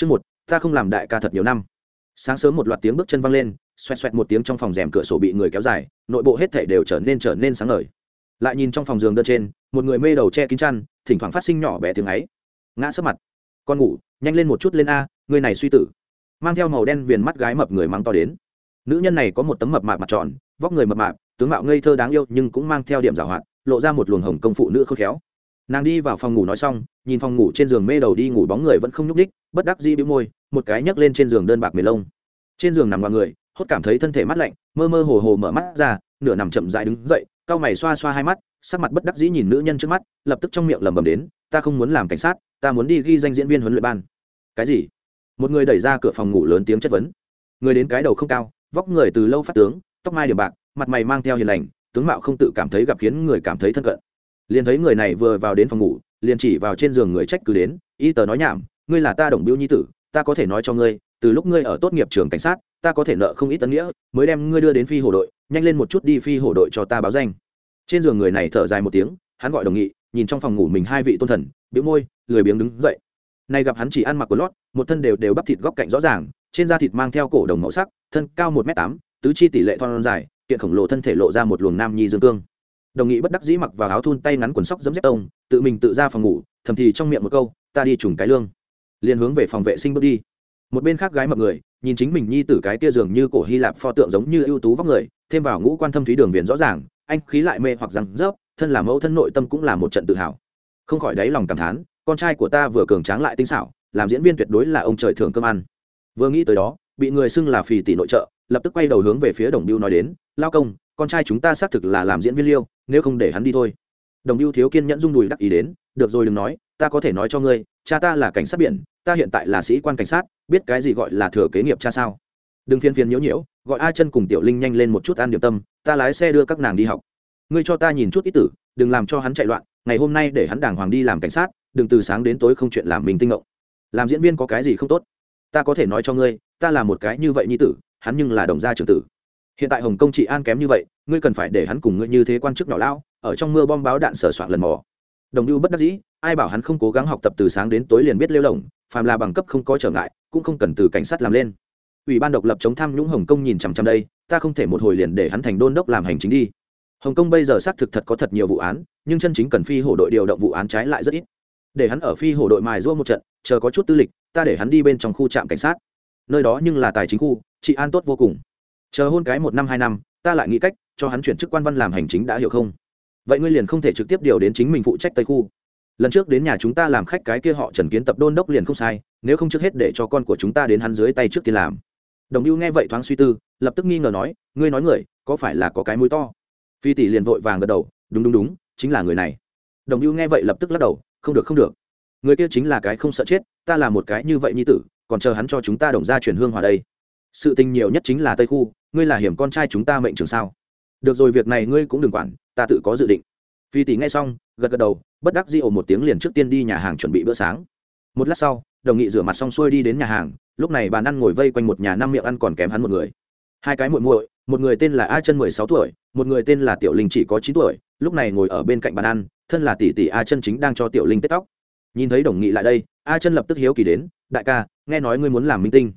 chương một, ta không làm đại ca thật nhiều năm. Sáng sớm một loạt tiếng bước chân văng lên, xoẹt xoẹt một tiếng trong phòng rèm cửa sổ bị người kéo dài, nội bộ hết thể đều trở nên trở nên sáng ngời. Lại nhìn trong phòng giường đơn trên, một người mê đầu che kín chăn, thỉnh thoảng phát sinh nhỏ bé tiếng ấy. Ngã sấp mặt. Con ngủ, nhanh lên một chút lên a, người này suy tử. Mang theo màu đen viền mắt gái mập người mắng to đến. Nữ nhân này có một tấm mập mạp mặt tròn, vóc người mập mạp, tướng mạo ngây thơ đáng yêu nhưng cũng mang theo điểm giảo hoạt, lộ ra một luồng hồng công phụ nữ khôn khéo nàng đi vào phòng ngủ nói xong, nhìn phòng ngủ trên giường mê đầu đi ngủ bóng người vẫn không nhúc ních bất đắc dĩ bĩu môi, một cái nhấc lên trên giường đơn bạc mề lông. Trên giường nằm vào người, hốt cảm thấy thân thể mát lạnh, mơ mơ hồ hồ mở mắt ra, nửa nằm chậm dại đứng dậy cau mày xoa xoa hai mắt, sắc mặt bất đắc dĩ nhìn nữ nhân trước mắt, lập tức trong miệng lẩm bẩm đến, ta không muốn làm cảnh sát, ta muốn đi ghi danh diễn viên huấn luyện ban. Cái gì? Một người đẩy ra cửa phòng ngủ lớn tiếng chất vấn. Người đến cái đầu không cao, vóc người từ lâu phát tướng, tóc mai điểm bạc, mặt mày mang theo hiền lành, tướng mạo không tự cảm thấy gặp khiến người cảm thấy thân cận liền thấy người này vừa vào đến phòng ngủ, liền chỉ vào trên giường người trách cứ đến, y tờ nói nhảm, ngươi là ta đồng biêu nhi tử, ta có thể nói cho ngươi, từ lúc ngươi ở tốt nghiệp trường cảnh sát, ta có thể nợ không ít tân nghĩa, mới đem ngươi đưa đến phi hổ đội, nhanh lên một chút đi phi hổ đội cho ta báo danh. Trên giường người này thở dài một tiếng, hắn gọi đồng nghị, nhìn trong phòng ngủ mình hai vị tôn thần biếu môi, lười biếng đứng dậy. Nay gặp hắn chỉ ăn mặc quần lót, một thân đều đều bắp thịt góc cạnh rõ ràng, trên da thịt mang theo cổ đồng màu sắc, thân cao một m tám, tứ chi tỷ lệ thon dài, kiện khổng lồ thân thể lộ ra một luồng nam nhi dương cương đồng nghị bất đắc dĩ mặc vào áo thun tay ngắn quần sóc dấm dép tông, tự mình tự ra phòng ngủ, thầm thì trong miệng một câu, ta đi trùng cái lương. Liền hướng về phòng vệ sinh bước đi. Một bên khác gái mập người, nhìn chính mình nhi tử cái tia dường như cổ hy lạp pho tượng giống như ưu tú vóc người, thêm vào ngũ quan thâm thúy đường viền rõ ràng, anh khí lại mê hoặc rằng rớp, thân là mẫu thân nội tâm cũng là một trận tự hào. Không khỏi đáy lòng cảm thán, con trai của ta vừa cường tráng lại tinh xảo, làm diễn viên tuyệt đối là ông trời thường cơm ăn. Vừa nghĩ tới đó, bị người xưng là phì tỷ nội trợ, lập tức quay đầu hướng về phía đồng biêu nói đến, lao công con trai chúng ta xác thực là làm diễn viên liêu, nếu không để hắn đi thôi. Đồng ưu thiếu kiên nhẫn rung đùi đắc ý đến, được rồi, đừng nói, ta có thể nói cho ngươi, cha ta là cảnh sát biển, ta hiện tại là sĩ quan cảnh sát, biết cái gì gọi là thừa kế nghiệp cha sao? Đừng phiền phiền nhiễu nhiễu, gọi a chân cùng tiểu linh nhanh lên một chút ăn điểm tâm, ta lái xe đưa các nàng đi học. Ngươi cho ta nhìn chút ít tử, đừng làm cho hắn chạy loạn, ngày hôm nay để hắn đàng hoàng đi làm cảnh sát, đừng từ sáng đến tối không chuyện làm mình tinh ngộng làm diễn viên có cái gì không tốt? Ta có thể nói cho ngươi, ta là một cái như vậy như tử, hắn nhưng là đồng gia trưởng tử hiện tại hồng kông trị an kém như vậy, ngươi cần phải để hắn cùng ngươi như thế quan chức nhỏ lao, ở trong mưa bom báo đạn sở soạn lần mò. Đồng lưu bất đắc dĩ, ai bảo hắn không cố gắng học tập từ sáng đến tối liền biết lêu lỏng, phàm là bằng cấp không có trở ngại, cũng không cần từ cảnh sát làm lên. Ủy ban độc lập chống tham nhũng hồng kông nhìn chằm chằm đây, ta không thể một hồi liền để hắn thành đôn đốc làm hành chính đi. Hồng kông bây giờ xác thực thật có thật nhiều vụ án, nhưng chân chính cần phi hổ đội điều động vụ án trái lại rất ít. Để hắn ở phi hổ đội mài giũa một trận, chờ có chút tư lịch, ta để hắn đi bên trong khu trạm cảnh sát. Nơi đó nhưng là tài chính khu, trị an tốt vô cùng chờ hôn cái một năm hai năm, ta lại nghĩ cách cho hắn chuyển chức quan văn làm hành chính đã hiểu không? Vậy ngươi liền không thể trực tiếp điều đến chính mình phụ trách tây khu. Lần trước đến nhà chúng ta làm khách cái kia họ trần kiến tập đôn đốc liền không sai, nếu không trước hết để cho con của chúng ta đến hắn dưới tay trước tiên làm. Đồng hưu nghe vậy thoáng suy tư, lập tức nghi ngờ nói, ngươi nói người, có phải là có cái mũi to? Phi tỷ liền vội vàng gật đầu, đúng đúng đúng, chính là người này. Đồng hưu nghe vậy lập tức lắc đầu, không được không được. Người kia chính là cái không sợ chết, ta là một cái như vậy như tử, còn chờ hắn cho chúng ta đồng ra chuyển hương hòa đây sự tình nhiều nhất chính là tây khu, ngươi là hiểm con trai chúng ta mệnh trường sao? Được rồi, việc này ngươi cũng đừng quản, ta tự có dự định. Phi tỷ nghe xong, gật gật đầu, bất đắc di ổ một tiếng liền trước tiên đi nhà hàng chuẩn bị bữa sáng. Một lát sau, đồng nghị rửa mặt xong xuôi đi đến nhà hàng, lúc này bàn ăn ngồi vây quanh một nhà năm miệng ăn còn kém hắn một người. Hai cái muội muội, một người tên là a chân mười sáu tuổi, một người tên là tiểu linh chỉ có chín tuổi, lúc này ngồi ở bên cạnh bàn ăn, thân là tỷ tỷ a chân chính đang cho tiểu linh tết tóc. Nhìn thấy đồng nghị lại đây, a chân lập tức hiếu kỳ đến, đại ca, nghe nói ngươi muốn làm minh tinh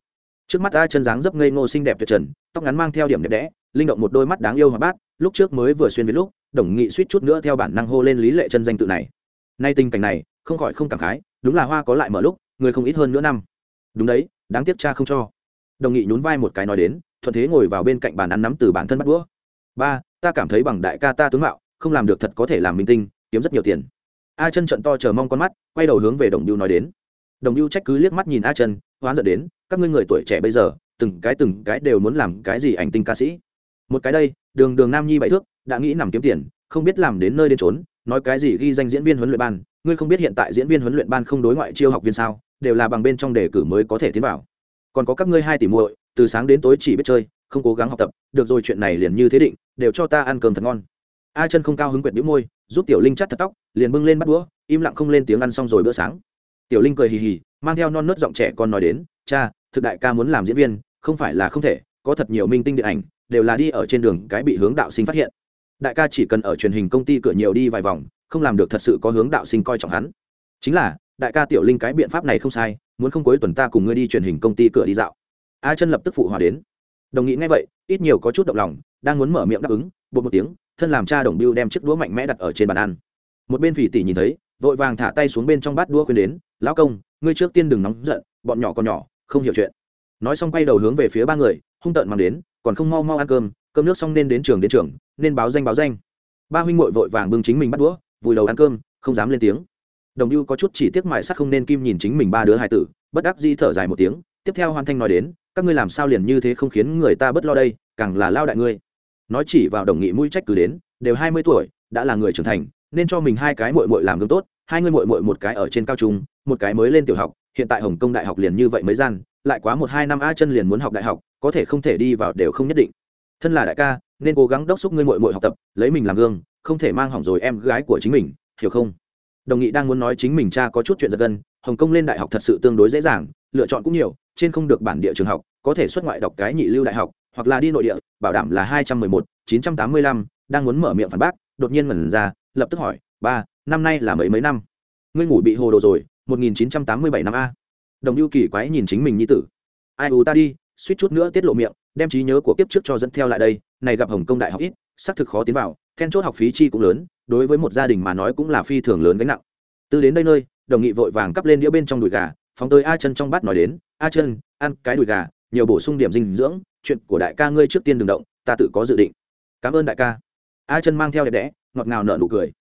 trước mắt a chân dáng dấp ngây ngô xinh đẹp tuyệt trần, tóc ngắn mang theo điểm đẹp đẽ, linh động một đôi mắt đáng yêu hoạt bát, lúc trước mới vừa xuyên với lúc, đồng nghị suýt chút nữa theo bản năng hô lên lý lệ chân danh tự này. Nay tình cảnh này, không khỏi không cảm khái, đúng là hoa có lại mở lúc, người không ít hơn nữa năm. Đúng đấy, đáng tiếc cha không cho. Đồng nghị nhún vai một cái nói đến, thuận thế ngồi vào bên cạnh bàn ăn nắm từ bản thân bắt đũa. Ba, ta cảm thấy bằng đại ca ta tướng mạo, không làm được thật có thể làm minh tinh, kiếm rất nhiều tiền. A chân trận to chờ mong con mắt, quay đầu hướng về đồng biêu nói đến. Đồng biêu trách cứ liếc mắt nhìn a chân hoán giận đến, các ngươi người tuổi trẻ bây giờ, từng cái từng cái đều muốn làm cái gì ảnh tinh ca sĩ? Một cái đây, đường đường nam nhi bảy thước, đã nghĩ nằm kiếm tiền, không biết làm đến nơi đến trốn nói cái gì ghi danh diễn viên huấn luyện ban, ngươi không biết hiện tại diễn viên huấn luyện ban không đối ngoại chiêu học viên sao, đều là bằng bên trong đề cử mới có thể tiến vào. Còn có các ngươi hai tỷ muội, từ sáng đến tối chỉ biết chơi, không cố gắng học tập, được rồi chuyện này liền như thế định, đều cho ta ăn cơm thật ngon. A chân không cao hứng quyệt bĩu môi, giúp tiểu linh chắt thật tóc, liền bưng lên bắt đũa, im lặng không lên tiếng ăn xong rồi bữa sáng. Tiểu linh cười hì hì mang theo non nớt giọng trẻ con nói đến, cha, thực đại ca muốn làm diễn viên, không phải là không thể, có thật nhiều minh tinh điện ảnh, đều là đi ở trên đường cái bị hướng đạo sinh phát hiện. Đại ca chỉ cần ở truyền hình công ty cửa nhiều đi vài vòng, không làm được thật sự có hướng đạo sinh coi trọng hắn. Chính là, đại ca tiểu linh cái biện pháp này không sai, muốn không cuối tuần ta cùng ngươi đi truyền hình công ty cửa đi dạo. A chân lập tức phụ hòa đến. Đồng nghị nghe vậy, ít nhiều có chút động lòng, đang muốn mở miệng đáp ứng bột một tiếng, thân làm cha đồng biêu đem chiếc đũa mạnh mẽ đặt ở trên bàn ăn. Một bên phỉ tỷ nhìn thấy, vội vàng thả tay xuống bên trong bát đũa khuyên đến, lão công ngươi trước tiên đừng nóng giận, bọn nhỏ còn nhỏ, không hiểu chuyện. Nói xong quay đầu hướng về phía ba người, hung tợn mang đến, còn không mau mau ăn cơm cơm nước xong nên đến trường đến trường, nên báo danh báo danh. Ba huynh muội vội vàng bưng chính mình bắt đũa, vùi đầu ăn cơm, không dám lên tiếng. Đồng ưu có chút chỉ tiếc mại sắc không nên kim nhìn chính mình ba đứa hai tử, bất đắc di thở dài một tiếng, tiếp theo hoàn thanh nói đến, các ngươi làm sao liền như thế không khiến người ta bất lo đây, càng là lao đại ngươi. Nói chỉ vào đồng nghị mũi trách cứ đến, đều hai mươi tuổi, đã là người trưởng thành, nên cho mình hai cái mội mội làm gương tốt, hai người mội mội một cái ở trên cao trung một cái mới lên tiểu học, hiện tại hồng kông đại học liền như vậy mới gian, lại quá một hai năm a chân liền muốn học đại học, có thể không thể đi vào đều không nhất định. Thân là đại ca, nên cố gắng đốc xúc ngươi mội mội học tập, lấy mình làm gương, không thể mang hỏng rồi em gái của chính mình, hiểu không? Đồng nghị đang muốn nói chính mình cha có chút chuyện giật gân, hồng kông lên đại học thật sự tương đối dễ dàng, lựa chọn cũng nhiều, trên không được bản địa trường học, có thể xuất ngoại đọc cái nhị lưu đại học, hoặc là đi nội địa, bảo đảm là hai trăm mười một, chín trăm tám mươi lăm, đang muốn mở miệng phản bác, đột nhiên ngẩn ra, lập tức hỏi, ba, năm nay là mấy mấy năm? Ngươi ngủ bị hồ đồ rồi một nghìn chín trăm tám mươi bảy năm a. Đồng lưu kỳ quái nhìn chính mình như tử. Ai ù ta đi, suýt chút nữa tiết lộ miệng, đem trí nhớ của kiếp trước cho dẫn theo lại đây, này gặp hồng kông đại học ít, xác thực khó tiến vào, then chốt học phí chi cũng lớn, đối với một gia đình mà nói cũng là phi thường lớn gánh nặng. Từ đến đây nơi, đồng nghị vội vàng cắp lên đĩa bên trong đùi gà, phóng tới a chân trong bát nói đến, a chân, ăn cái đùi gà, nhiều bổ sung điểm dinh dưỡng, chuyện của đại ca ngươi trước tiên đừng động, ta tự có dự định. Cảm ơn đại ca. A chân mang theo đẹp đẽ, ngọt ngào nở nụ cười.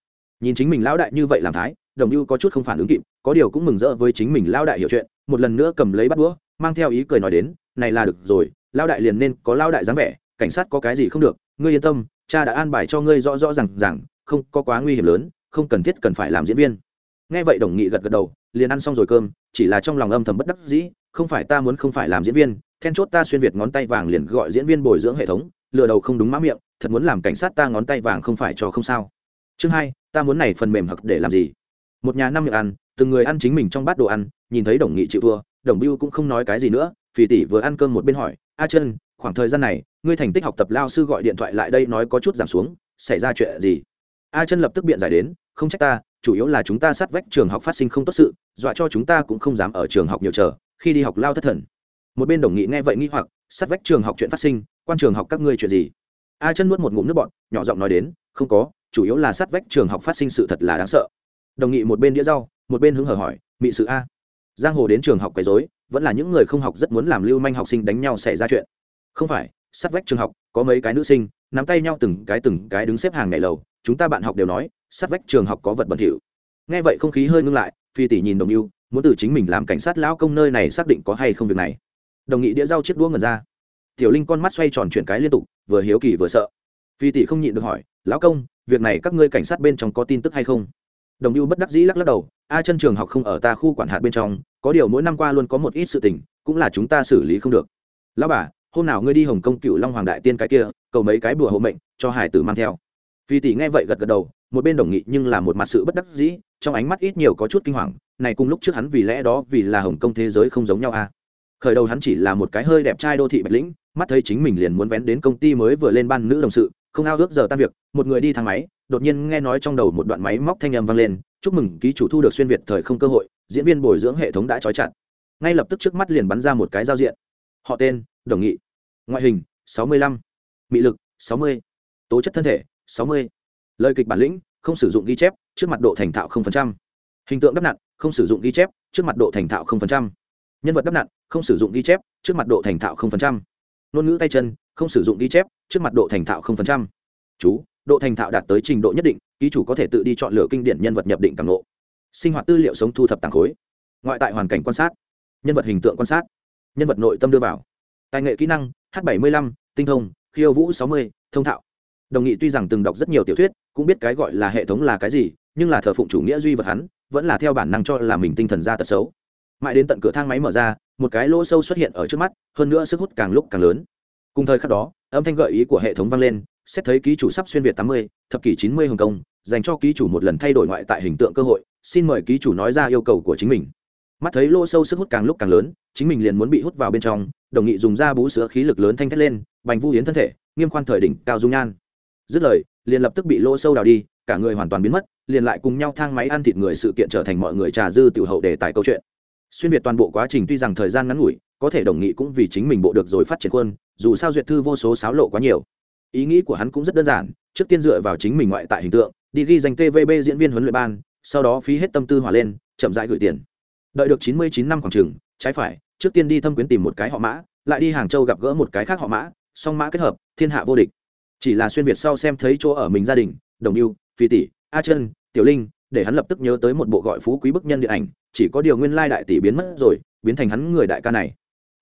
Nhìn chính mình lão đại như vậy làm thái, đồng ưu có chút không phản ứng kịp có điều cũng mừng rỡ với chính mình lao đại hiểu chuyện, một lần nữa cầm lấy bắt đũa, mang theo ý cười nói đến, này là được rồi lao đại liền nên có lao đại dáng vẻ, cảnh sát có cái gì không được, ngươi yên tâm, cha đã an bài cho ngươi rõ rõ rằng rằng không có quá nguy hiểm lớn, không cần thiết cần phải làm diễn viên. Nghe vậy đồng nghị gật gật đầu, liền ăn xong rồi cơm, chỉ là trong lòng âm thầm bất đắc dĩ, không phải ta muốn không phải làm diễn viên, then chốt ta xuyên việt ngón tay vàng liền gọi diễn viên bồi dưỡng hệ thống, lừa đầu không đúng má miệng, thật muốn làm cảnh sát ta ngón tay vàng không phải cho không sao. Chương hai, ta muốn này phần mềm hặc để làm gì? Một nhà năm miệng ăn từng người ăn chính mình trong bát đồ ăn, nhìn thấy đồng nghị chịu thua, đồng biêu cũng không nói cái gì nữa, phì tỷ vừa ăn cơm một bên hỏi, a chân khoảng thời gian này, ngươi thành tích học tập lao sư gọi điện thoại lại đây nói có chút giảm xuống, xảy ra chuyện gì? A chân lập tức biện giải đến, không trách ta, chủ yếu là chúng ta sát vách trường học phát sinh không tốt sự, dọa cho chúng ta cũng không dám ở trường học nhiều chờ, khi đi học lao thất thần. Một bên đồng nghị nghe vậy nghi hoặc, sát vách trường học chuyện phát sinh, quan trường học các ngươi chuyện gì? A chân nuốt một ngụm nước bọt, nhỏ giọng nói đến, không có, chủ yếu là sát vách trường học phát sinh sự thật là đáng sợ. Đồng nghị một bên đĩa rau một bên hứng hở hỏi, mị sự a, giang hồ đến trường học quấy dối vẫn là những người không học rất muốn làm lưu manh học sinh đánh nhau xảy ra chuyện. Không phải, sát vách trường học, có mấy cái nữ sinh, nắm tay nhau từng cái từng cái đứng xếp hàng ngày lầu, chúng ta bạn học đều nói, sát vách trường học có vật bẩn thỉu. Nghe vậy không khí hơi ngưng lại, phi tỷ nhìn đồng yêu muốn từ chính mình làm cảnh sát lão công nơi này xác định có hay không việc này. Đồng nghị đĩa rau chiếc đũa ngần ra. Tiểu linh con mắt xoay tròn chuyển cái liên tục, vừa hiếu kỳ vừa sợ. Phi tỷ không nhịn được hỏi, lão công, việc này các ngươi cảnh sát bên trong có tin tức hay không? Đồng yêu bất đắc dĩ lắc lắc đầu a chân trường học không ở ta khu quản hạt bên trong, có điều mỗi năm qua luôn có một ít sự tình, cũng là chúng ta xử lý không được. Lão bà, hôm nào ngươi đi hồng kông cựu long hoàng đại tiên cái kia, cầu mấy cái bùa hộ mệnh, cho hải tử mang theo. Phi tỷ nghe vậy gật gật đầu, một bên đồng nghị nhưng là một mặt sự bất đắc dĩ, trong ánh mắt ít nhiều có chút kinh hoàng, này cùng lúc trước hắn vì lẽ đó vì là hồng kông thế giới không giống nhau a khởi đầu hắn chỉ là một cái hơi đẹp trai đô thị bạch lĩnh, mắt thấy chính mình liền muốn vén đến công ty mới vừa lên ban nữ đồng sự, không ao ước giờ tan việc, một người đi thang máy, đột nhiên nghe nói trong đầu một đoạn máy móc thanh âm vang lên chúc mừng ký chủ thu được xuyên việt thời không cơ hội, diễn viên bồi dưỡng hệ thống đã trói chặt ngay lập tức trước mắt liền bắn ra một cái giao diện họ tên, đồng nghị ngoại hình 65. mị lực 60. tố chất thân thể 60. lời kịch bản lĩnh, không sử dụng ghi chép, trước mặt độ thành thạo 0%. hình tượng đắp nặn, không sử dụng ghi chép, trước mặt độ thành thạo 0%. nhân vật đắp nặn, không sử dụng ghi chép, trước mặt độ thành thạo 0%. ngôn ngữ tay chân, không sử dụng ghi chép, trước mặt độ thành thạo 0%. chú, độ thành thạo đạt tới trình độ nhất định ký chủ có thể tự đi chọn lựa kinh điển nhân vật nhập định càng lộ sinh hoạt tư liệu sống thu thập tàng khối. Ngoại tại hoàn cảnh quan sát. Nhân vật hình tượng quan sát. Nhân vật nội tâm đưa vào. Tài nghệ kỹ năng, h 75 tinh thông, khiêu vũ 60 thông thạo. Đồng nghị tuy rằng từng đọc rất nhiều tiểu thuyết, cũng biết cái gọi là hệ thống là cái gì, nhưng là thờ phụng chủ nghĩa duy vật hắn, vẫn là theo bản năng cho là mình tinh thần ra tật xấu. Mãi đến tận cửa thang máy mở ra, một cái lỗ sâu xuất hiện ở trước mắt, hơn nữa sức hút càng lúc càng lớn. Cùng thời khắc đó, âm thanh gợi ý của hệ thống vang lên xét thấy ký chủ sắp xuyên việt tám mươi, thập kỷ chín mươi hồng kông, dành cho ký chủ một lần thay đổi ngoại tại hình tượng cơ hội, xin mời ký chủ nói ra yêu cầu của chính mình. Mắt thấy lỗ sâu sức hút càng lúc càng lớn, chính mình liền muốn bị hút vào bên trong, đồng nghị dùng da bú sữa khí lực lớn thanh thét lên, bành vu hiến thân thể, nghiêm khoan thời đỉnh cao dung nhan. Dứt lời, liền lập tức bị lỗ sâu đào đi, cả người hoàn toàn biến mất, liền lại cùng nhau thang máy ăn thịt người sự kiện trở thành mọi người trà dư tiểu hậu đề tài câu chuyện. Xuyên việt toàn bộ quá trình tuy rằng thời gian ngắn ngủi, có thể đồng nghị cũng vì chính mình bộ được rồi phát triển quân, dù sao duyệt thư vô số sáo lộ quá nhiều ý nghĩ của hắn cũng rất đơn giản, trước tiên dựa vào chính mình ngoại tại hình tượng, đi ghi danh tvb diễn viên huấn luyện ban, sau đó phí hết tâm tư hỏa lên, chậm rãi gửi tiền. Đợi được chín mươi chín năm khoảng trường, trái phải, trước tiên đi thâm quyến tìm một cái họ mã, lại đi hàng châu gặp gỡ một cái khác họ mã, song mã kết hợp, thiên hạ vô địch. Chỉ là xuyên việt sau xem thấy chỗ ở mình gia đình, đồng yêu, phi tỷ, a chân tiểu linh, để hắn lập tức nhớ tới một bộ gọi phú quý bức nhân điện ảnh, chỉ có điều nguyên lai đại tỷ biến mất rồi, biến thành hắn người đại ca này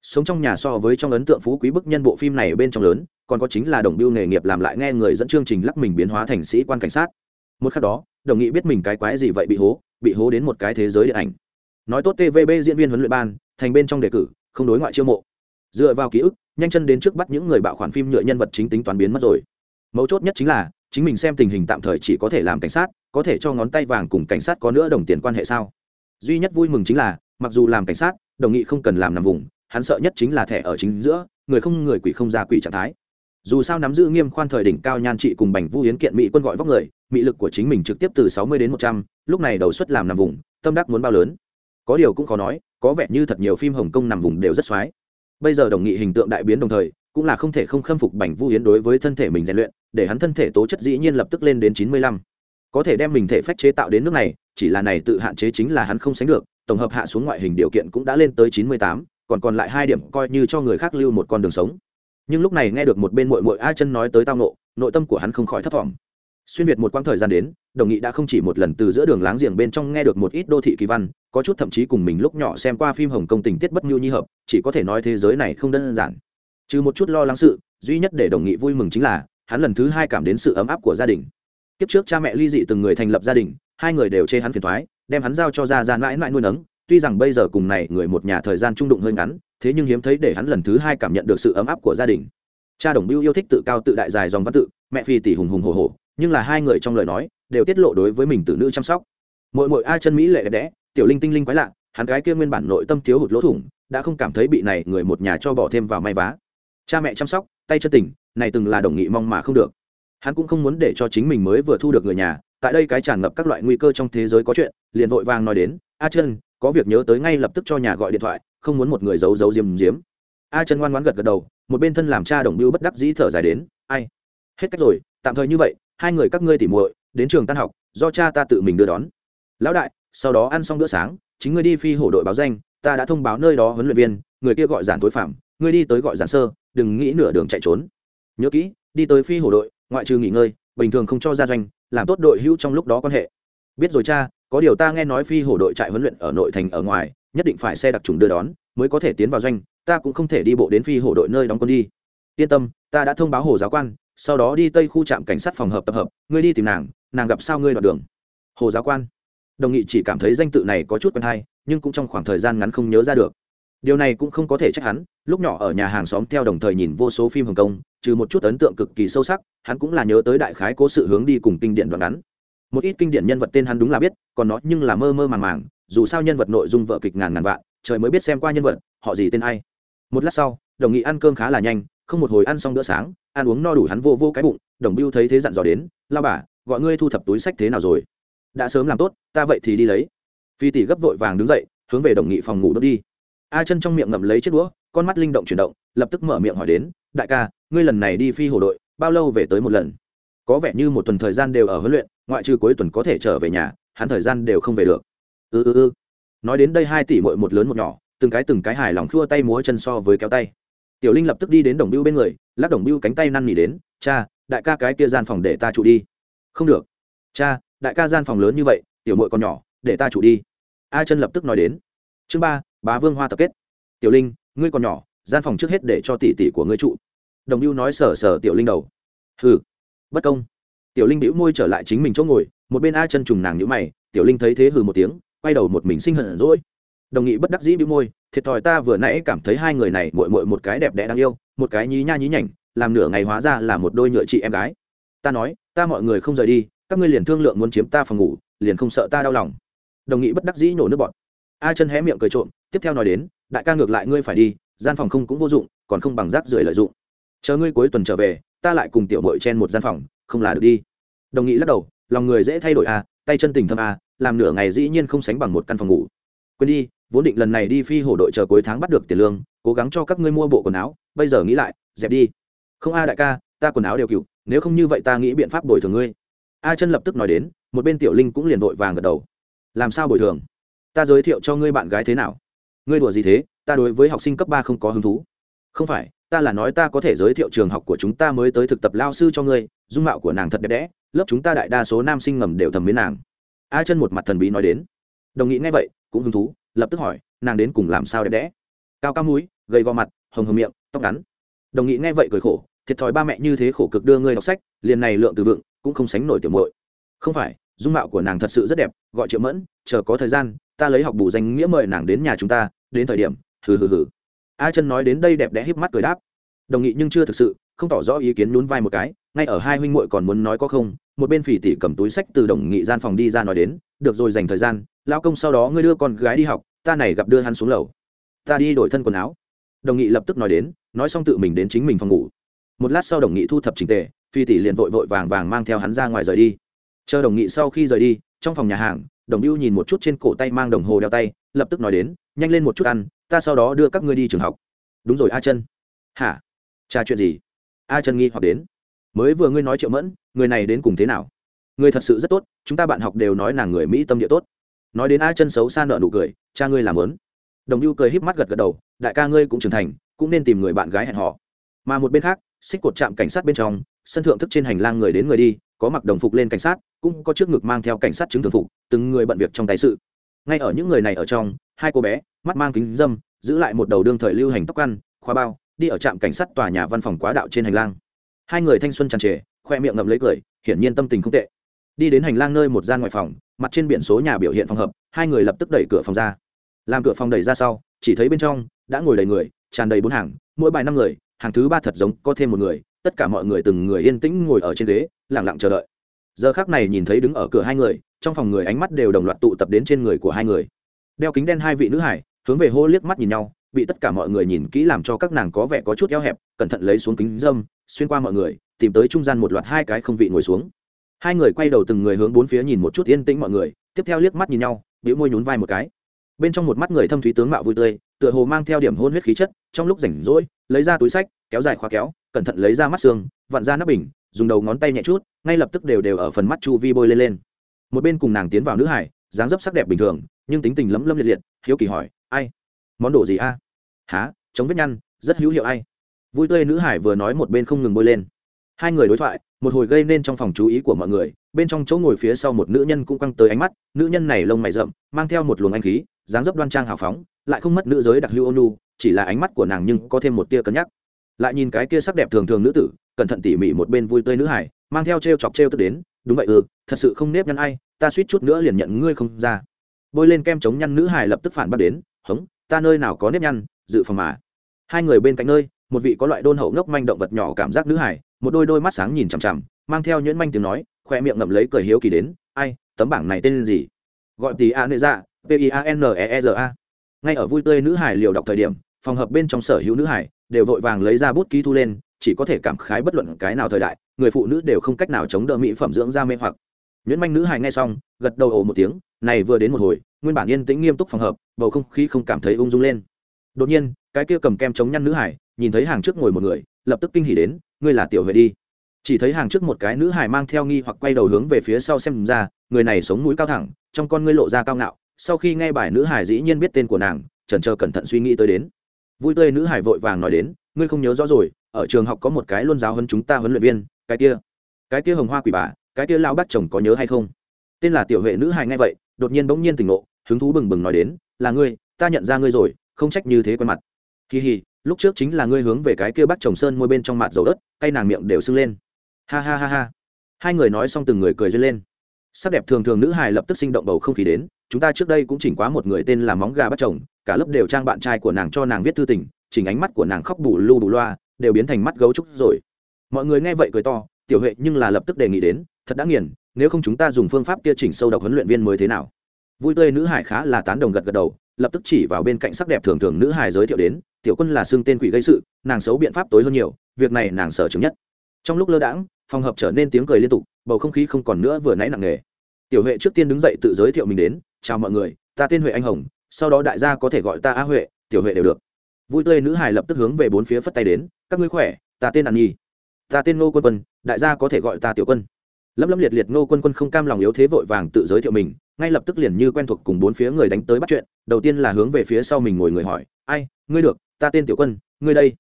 sống trong nhà so với trong ấn tượng phú quý bức nhân bộ phim này bên trong lớn, còn có chính là đồng biêu nghề nghiệp làm lại nghe người dẫn chương trình lắc mình biến hóa thành sĩ quan cảnh sát. Một khắc đó, đồng nghị biết mình cái quái gì vậy bị hố bị hố đến một cái thế giới điện ảnh. Nói tốt tvb diễn viên huấn luyện ban, thành bên trong đề cử, không đối ngoại chiêu mộ. Dựa vào ký ức, nhanh chân đến trước bắt những người bạo khoản phim nhựa nhân vật chính tính toán biến mất rồi. Mấu chốt nhất chính là, chính mình xem tình hình tạm thời chỉ có thể làm cảnh sát, có thể cho ngón tay vàng cùng cảnh sát có nữa đồng tiền quan hệ sao? Duy nhất vui mừng chính là, mặc dù làm cảnh sát, đồng nghị không cần làm nằm vùng hắn sợ nhất chính là thẻ ở chính giữa, người không người quỷ không ra quỷ trạng thái. Dù sao nắm giữ nghiêm khoan thời đỉnh cao nhan trị cùng bành vu hiến kiện mỹ quân gọi vóc người mỹ lực của chính mình trực tiếp từ sáu mươi đến một trăm, lúc này đầu suất làm nằm vùng, tâm đắc muốn bao lớn. Có điều cũng khó nói, có vẻ như thật nhiều phim hồng kông nằm vùng đều rất xoái. Bây giờ đồng nghị hình tượng đại biến đồng thời, cũng là không thể không khâm phục bành vu hiến đối với thân thể mình rèn luyện, để hắn thân thể tố chất dĩ nhiên lập tức lên đến chín mươi lăm. Có thể đem mình thể phách chế tạo đến nước này, chỉ là này tự hạn chế chính là hắn không sánh được, tổng hợp hạ xuống ngoại hình điều kiện cũng đã lên tới chín mươi tám còn còn lại hai điểm coi như cho người khác lưu một con đường sống. Nhưng lúc này nghe được một bên mội mội a chân nói tới tao nộ nội tâm của hắn không khỏi thấp thỏm. Xuyên việt một quãng thời gian đến, đồng nghị đã không chỉ một lần từ giữa đường láng giềng bên trong nghe được một ít đô thị kỳ văn, có chút thậm chí cùng mình lúc nhỏ xem qua phim hồng kông tình tiết bất nhu nhi hợp, chỉ có thể nói thế giới này không đơn giản. Trừ một chút lo lắng sự, duy nhất để đồng nghị vui mừng chính là, hắn lần thứ hai cảm đến sự ấm áp của gia đình. Kiếp trước cha mẹ ly dị từng người thành lập gia đình, hai người đều chê hắn phiền thoái đem hắn giao cho gia gian mãi mãi nuôi nấng tuy rằng bây giờ cùng này người một nhà thời gian trung đụng hơi ngắn, thế nhưng hiếm thấy để hắn lần thứ hai cảm nhận được sự ấm áp của gia đình. Cha đồng biêu yêu thích tự cao tự đại dài dòng văn tự, mẹ phi tỷ hùng hùng hồ hồ nhưng là hai người trong lời nói đều tiết lộ đối với mình tử nữ chăm sóc. Mỗi mỗi ai chân mỹ lệ đẹp đẽ, tiểu linh tinh linh quái lạ, hắn gái kia nguyên bản nội tâm thiếu hụt lỗ thủng, đã không cảm thấy bị này người một nhà cho bỏ thêm vào may vá. Cha mẹ chăm sóc, tay chân tình, này từng là đồng nghị mong mà không được. Hắn cũng không muốn để cho chính mình mới vừa thu được người nhà, tại đây cái tràn ngập các loại nguy cơ trong thế giới có chuyện, liền vội vàng nói đến, a chân có việc nhớ tới ngay lập tức cho nhà gọi điện thoại, không muốn một người giấu giấu diếm diếm. A chân ngoan ngoãn gật gật đầu, một bên thân làm cha đồng bưu bất đắc dĩ thở dài đến, ai? Hết cách rồi, tạm thời như vậy, hai người các ngươi tỉ muội, đến trường tan học, do cha ta tự mình đưa đón. Lão đại, sau đó ăn xong bữa sáng, chính ngươi đi phi hổ đội báo danh, ta đã thông báo nơi đó huấn luyện viên, người kia gọi giản tối phạm, ngươi đi tới gọi giản sơ, đừng nghĩ nửa đường chạy trốn. Nhớ kỹ, đi tới phi hổ đội, ngoại trừ nghỉ ngơi, bình thường không cho ra doanh, làm tốt đội hữu trong lúc đó quan hệ. Biết rồi cha có điều ta nghe nói phi hổ đội trại huấn luyện ở nội thành ở ngoài, nhất định phải xe đặc trùng đưa đón, mới có thể tiến vào doanh, ta cũng không thể đi bộ đến phi hổ đội nơi đóng quân đi. Yên tâm, ta đã thông báo hồ giáo quan, sau đó đi tây khu trạm cảnh sát phòng hợp tập hợp, ngươi đi tìm nàng nàng gặp sao ngươi đoạn đường. Hồ giáo quan. Đồng nghị chỉ cảm thấy danh tự này có chút quen hay, nhưng cũng trong khoảng thời gian ngắn không nhớ ra được. Điều này cũng không có thể trách hắn, lúc nhỏ ở nhà hàng xóm theo đồng thời nhìn vô số phim hồng kông, trừ một chút ấn tượng cực kỳ sâu sắc, hắn cũng là nhớ tới đại khái cố sự hướng đi cùng kinh điển đoạn ngắn một ít kinh điển nhân vật tên hắn đúng là biết, còn nó nhưng là mơ mơ màng màng, dù sao nhân vật nội dung vợ kịch ngàn ngàn vạn, trời mới biết xem qua nhân vật, họ gì tên ai. Một lát sau, đồng nghị ăn cơm khá là nhanh, không một hồi ăn xong bữa sáng, ăn uống no đủ hắn vô vô cái bụng, đồng biêu thấy thế dặn dò đến, lao bà, gọi ngươi thu thập túi sách thế nào rồi? Đã sớm làm tốt, ta vậy thì đi lấy. Phi tỷ gấp vội vàng đứng dậy, hướng về đồng nghị phòng ngủ bước đi. A chân trong miệng ngậm lấy chiếc đũa, con mắt linh động chuyển động, lập tức mở miệng hỏi đến, đại ca, ngươi lần này đi phi hồ đội, bao lâu về tới một lần? Có vẻ như một tuần thời gian đều ở huấn luyện ngoại trừ cuối tuần có thể trở về nhà, hắn thời gian đều không về được. Ư ư ư nói đến đây hai tỷ mội một lớn một nhỏ, từng cái từng cái hài lòng khua tay múa chân so với kéo tay. Tiểu linh lập tức đi đến đồng biêu bên người, lắc đồng biêu cánh tay năn nỉ đến, cha, đại ca cái kia gian phòng để ta trụ đi. Không được. Cha, đại ca gian phòng lớn như vậy, tiểu mội còn nhỏ, để ta trụ đi. A chân lập tức nói đến. Chương ba, bá vương hoa tập kết. Tiểu linh, ngươi còn nhỏ, gian phòng trước hết để cho tỷ tỷ của ngươi trụ. Đồng biêu nói sờ sờ tiểu linh đầu. Hừ, bất công tiểu linh đĩu môi trở lại chính mình chỗ ngồi, một bên a chân trùng nàng nhữ mày, tiểu linh thấy thế hừ một tiếng, quay đầu một mình sinh hận rỗi đồng nghị bất đắc dĩ bĩu môi, thiệt thòi ta vừa nãy cảm thấy hai người này mội mội một cái đẹp đẽ đáng yêu, một cái nhí nha nhí nhảnh, làm nửa ngày hóa ra là một đôi nhựa chị em gái. Ta nói, ta mọi người không rời đi, các ngươi liền thương lượng muốn chiếm ta phòng ngủ, liền không sợ ta đau lòng. Đồng nghị bất đắc dĩ nổ nước bọn a chân hé miệng cười trộm, tiếp theo nói đến, đại ca ngược lại ngươi phải đi, gian phòng không cũng vô dụng, còn không bằng rác rưởi lợi dụng. Chờ ngươi cuối tuần trở về, ta lại cùng tiểu mội chen một gian phòng không là được đi. Đồng nghị lắc đầu, lòng người dễ thay đổi à? tay chân tình thâm à? làm nửa ngày dĩ nhiên không sánh bằng một căn phòng ngủ. Quên đi, vốn định lần này đi phi hổ đội chờ cuối tháng bắt được tiền lương, cố gắng cho các ngươi mua bộ quần áo, bây giờ nghĩ lại, dẹp đi. Không a đại ca, ta quần áo đều cựu, nếu không như vậy ta nghĩ biện pháp bồi thường ngươi. A chân lập tức nói đến, một bên tiểu linh cũng liền vội vàng gật đầu. Làm sao bồi thường? Ta giới thiệu cho ngươi bạn gái thế nào? Ngươi đùa gì thế? Ta đối với học sinh cấp ba không có hứng thú. Không phải, ta là nói ta có thể giới thiệu trường học của chúng ta mới tới thực tập lao sư cho ngươi dung mạo của nàng thật đẹp đẽ lớp chúng ta đại đa số nam sinh ngầm đều thầm mến nàng. A chân một mặt thần bí nói đến. Đồng nghĩ ngay vậy cũng hứng thú lập tức hỏi nàng đến cùng làm sao đẹp đẽ? Cao cao mũi, gầy gò mặt hồng hồng miệng tóc ngắn. Đồng nghĩ nghe vậy cười khổ thiệt thòi ba mẹ như thế khổ cực đưa ngươi đọc sách liền này lượng từ vựng cũng không sánh nổi tiểu muội. Không phải dung mạo của nàng thật sự rất đẹp gọi triệu mẫn chờ có thời gian ta lấy học bù danh nghĩa mời nàng đến nhà chúng ta đến thời điểm hừ hừ hừ. A chân nói đến đây đẹp đẽ híp mắt cười đáp đồng nghị nhưng chưa thực sự, không tỏ rõ ý kiến nhún vai một cái, ngay ở hai huynh muội còn muốn nói có không, một bên phỉ tỷ cầm túi sách từ đồng nghị gian phòng đi ra nói đến, được rồi, dành thời gian lao công sau đó ngươi đưa con gái đi học, ta này gặp đưa hắn xuống lầu. Ta đi đổi thân quần áo. Đồng nghị lập tức nói đến, nói xong tự mình đến chính mình phòng ngủ. Một lát sau đồng nghị thu thập trình tề phi tỷ liền vội vội vàng vàng mang theo hắn ra ngoài rời đi. Chờ đồng nghị sau khi rời đi, trong phòng nhà hàng, đồng lưu nhìn một chút trên cổ tay mang đồng hồ đeo tay, lập tức nói đến, nhanh lên một chút ăn, ta sau đó đưa các ngươi đi trường học. Đúng rồi, a chân. Hả? Cha chuyện gì. A Trần nghi hoặc đến. Mới vừa ngươi nói triệu mẫn, người này đến cùng thế nào? Người thật sự rất tốt, chúng ta bạn học đều nói nàng người mỹ tâm địa tốt. Nói đến a chân xấu xa nợ nụ cười, cha ngươi làm lớn đồng lưu cười híp mắt gật gật đầu, đại ca ngươi cũng trưởng thành, cũng nên tìm người bạn gái hẹn họ mà một bên khác, xích cột trạm cảnh sát bên trong, sân thượng thức trên hành lang người đến người đi, có mặc đồng phục lên cảnh sát, cũng có trước ngực mang theo cảnh sát chứng thường phục, từng người bận việc trong tài sự. Ngay ở những người này ở trong, hai cô bé, mắt mang kính dâm, giữ lại một đầu đương thời lưu hành tóc ăn, khoa bao đi ở trạm cảnh sát tòa nhà văn phòng quá đạo trên hành lang. Hai người thanh xuân tràn trề, khoe miệng ngậm lấy cười, hiển nhiên tâm tình không tệ. Đi đến hành lang nơi một gian ngoài phòng, mặt trên biển số nhà biểu hiện phòng hợp, hai người lập tức đẩy cửa phòng ra. Làm cửa phòng đẩy ra sau, chỉ thấy bên trong, đã ngồi đầy người, tràn đầy bốn hàng, mỗi bài năm người, hàng thứ ba thật giống có thêm một người, tất cả mọi người từng người yên tĩnh ngồi ở trên ghế lẳng lặng chờ đợi. Giờ khác này nhìn thấy đứng ở cửa hai người, trong phòng người ánh mắt đều đồng loạt tụ tập đến trên người của hai người. Đeo kính đen hai vị nữ hải, hướng về hô liếc mắt nhìn nhau bị tất cả mọi người nhìn kỹ làm cho các nàng có vẻ có chút eo hẹp, cẩn thận lấy xuống kính dâm, xuyên qua mọi người, tìm tới trung gian một loạt hai cái không vị ngồi xuống. Hai người quay đầu từng người hướng bốn phía nhìn một chút yên tĩnh mọi người, tiếp theo liếc mắt nhìn nhau, bĩu môi nhún vai một cái. Bên trong một mắt người thâm thúy tướng mạo vui tươi, tựa hồ mang theo điểm hôn huyết khí chất, trong lúc rảnh rỗi, lấy ra túi sách, kéo dài khóa kéo, cẩn thận lấy ra mắt xương, vặn ra nắp bình, dùng đầu ngón tay nhẹ chút, ngay lập tức đều đều ở phần mắt chu vi bôi lên lên. Một bên cùng nàng tiến vào nữ hải, dáng dấp sắc đẹp bình thường, nhưng tính tình lấm lâm liệt liệt, hiếu kỳ hỏi, ai? Món đồ gì a? À? há chống vết nhăn, rất hữu hiệu ai? Vui tươi nữ hải vừa nói một bên không ngừng bôi lên. Hai người đối thoại, một hồi gây nên trong phòng chú ý của mọi người, bên trong chỗ ngồi phía sau một nữ nhân cũng căng tới ánh mắt, nữ nhân này lông mày rậm, mang theo một luồng anh khí, dáng dấp đoan trang hào phóng, lại không mất nữ giới đặc hữu ônu chỉ là ánh mắt của nàng nhưng có thêm một tia cân nhắc. Lại nhìn cái kia sắc đẹp thường thường nữ tử, cẩn thận tỉ mỉ một bên vui tươi nữ hải, mang theo t r e o chọc t r e o tức đến, đúng vậy ừ thật sự không nếp nhăn ai, ta suýt chút nữa liền nhận ngươi không ra. Bôi lên kem chống nhăn nữ hải lập tức phản bác đến, hống ta nơi nào có nếp nhăn, dự phòng mà. Hai người bên cạnh nơi, một vị có loại đôn hậu ngốc manh động vật nhỏ cảm giác nữ hải, một đôi đôi mắt sáng nhìn chằm chằm, mang theo nhuyễn manh tiếng nói, khoe miệng ngậm lấy cười hiếu kỳ đến, ai, tấm bảng này tên gì? Gọi tí a nệ dạ p i a n e e r a. Ngay ở vui tươi nữ hải liều đọc thời điểm, phòng hợp bên trong sở hữu nữ hải đều vội vàng lấy ra bút ký thu lên, chỉ có thể cảm khái bất luận cái nào thời đại, người phụ nữ đều không cách nào chống đỡ mỹ phẩm dưỡng da mê hoặc nhuyễn manh nữ hải nghe xong, gật đầu ồ một tiếng, này vừa đến một hồi, nguyên bản yên tĩnh nghiêm túc phòng hợp, bầu không khí không cảm thấy ung dung lên. Đột nhiên, cái kia cầm kem chống nhăn nữ hải nhìn thấy hàng trước ngồi một người, lập tức kinh hỉ đến, ngươi là tiểu huệ đi. Chỉ thấy hàng trước một cái nữ hải mang theo nghi hoặc quay đầu hướng về phía sau xem ra, người này sống mũi cao thẳng, trong con ngươi lộ ra cao ngạo, sau khi nghe bài nữ hải dĩ nhiên biết tên của nàng trần trờ cẩn thận suy nghĩ tới đến. Vui tươi nữ hải vội vàng nói đến, ngươi không nhớ rõ rồi, ở trường học có một cái luôn giáo hơn chúng ta huấn luyện viên, cái kia cái kia hồng hoa quỷ bà cái kia lão bắt chồng có nhớ hay không? Tên là tiểu huệ nữ hài nghe vậy, đột nhiên bỗng nhiên tỉnh ngộ, hứng thú bừng bừng nói đến, là ngươi, ta nhận ra ngươi rồi, không trách như thế quen mặt. Kỳ hì lúc trước chính là ngươi hướng về cái kia bắt chồng sơn môi bên trong mặt dầu đất, tay nàng miệng đều sưng lên. Ha ha ha ha. Hai người nói xong từng người cười duyên lên. Sắc đẹp thường thường nữ hài lập tức sinh động bầu không khí đến, chúng ta trước đây cũng chỉnh quá một người tên là móng gà bắt chồng, cả lớp đều trang bạn trai của nàng cho nàng viết thư tình, chỉnh ánh mắt của nàng khóc bù lu bù loa, đều biến thành mắt gấu trúc rồi. Mọi người nghe vậy cười to, tiểu huệ nhưng là lập tức đề nghị đến thật đã nghiền, nếu không chúng ta dùng phương pháp kia chỉnh sâu độc huấn luyện viên mới thế nào? Vui tươi nữ hải khá là tán đồng gật gật đầu, lập tức chỉ vào bên cạnh sắc đẹp thường thường nữ hải giới thiệu đến, tiểu quân là xương tên quỷ gây sự, nàng xấu biện pháp tối hơn nhiều, việc này nàng sở chứng nhất. Trong lúc lơ đãng, phòng hợp trở nên tiếng cười liên tục, bầu không khí không còn nữa vừa nãy nặng nề. Tiểu huệ trước tiên đứng dậy tự giới thiệu mình đến, chào mọi người, ta tên huệ anh hồng, sau đó đại gia có thể gọi ta a huệ, tiểu huệ đều được. Vui tươi nữ hải lập tức hướng về bốn phía phất tay đến, các ngươi khỏe, ta tên an nhi, ta tên ngô quân quân, đại gia có thể gọi ta tiểu quân lâm lâm liệt liệt ngô quân quân không cam lòng yếu thế vội vàng tự giới thiệu mình, ngay lập tức liền như quen thuộc cùng bốn phía người đánh tới bắt chuyện, đầu tiên là hướng về phía sau mình ngồi người hỏi, ai, ngươi được, ta tên tiểu quân, ngươi đây?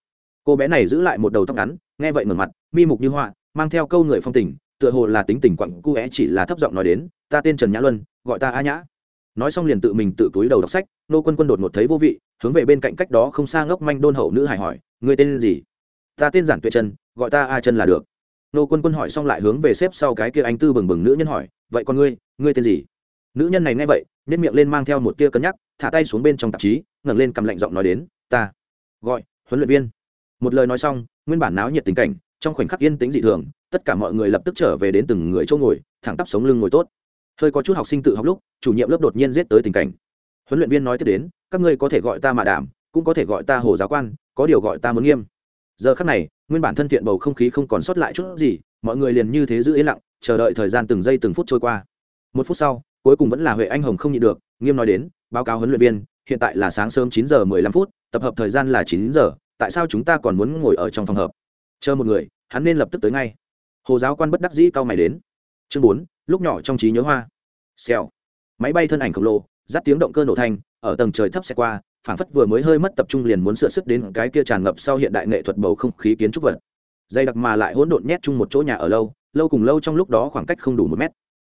Cô bé này giữ lại một đầu tóc ngắn, nghe vậy ngẩng mặt, mi mục như họa, mang theo câu người phong tình, tựa hồ là tính tình quặng cu é chỉ là thấp giọng nói đến, ta tên trần nhã luân, gọi ta a nhã. Nói xong liền tự mình tự túi đầu đọc sách nô quân quân đột một thấy vô vị, hướng về bên cạnh cách đó không xa ngốc manh đôn hậu nữ hải hỏi người tên gì? Ta tên giản tuệ chân gọi ta a chân là được nô quân quân hỏi xong lại hướng về xếp sau cái kia anh tư bừng bừng nữ nhân hỏi, vậy con ngươi ngươi tên gì? Nữ nhân này nghe vậy nếp miệng lên mang theo một tia cân nhắc, thả tay xuống bên trong tạp chí, ngẩng lên cầm lạnh giọng nói đến, ta gọi huấn luyện viên. Một lời nói xong, nguyên bản náo nhiệt tình cảnh, trong khoảnh khắc yên tĩnh dị thường, tất cả mọi người lập tức trở về đến từng người chỗ ngồi, thẳng tắp sống lưng ngồi tốt. Hơi có chút học sinh tự học lúc, chủ nhiệm lớp đột nhiên giết tới tình cảnh. Huấn luyện viên nói tiếp đến, các ngươi có thể gọi ta mà đảm cũng có thể gọi ta hồ giáo quan, có điều gọi ta muốn nghiêm giờ khắc này, nguyên bản thân thiện bầu không khí không còn sót lại chút gì, mọi người liền như thế giữ yên lặng, chờ đợi thời gian từng giây từng phút trôi qua. Một phút sau, cuối cùng vẫn là huệ anh hồng không nhịn được, nghiêm nói đến, báo cáo huấn luyện viên, hiện tại là sáng sớm chín giờ mười lăm phút, tập hợp thời gian là chín giờ, tại sao chúng ta còn muốn ngồi ở trong phòng hợp? Chờ một người, hắn nên lập tức tới ngay. Hồ giáo quan bất đắc dĩ cao mày đến. Chương bốn, lúc nhỏ trong trí nhớ hoa. Xèo. Máy bay thân ảnh khổng lồ dắt tiếng động cơ nổ thanh ở tầng trời thấp xe qua phảng phất vừa mới hơi mất tập trung liền muốn sửa sức đến cái kia tràn ngập sau hiện đại nghệ thuật bầu không khí kiến trúc vật dây đặc mà lại hỗn độn nhét chung một chỗ nhà ở lâu lâu cùng lâu trong lúc đó khoảng cách không đủ một mét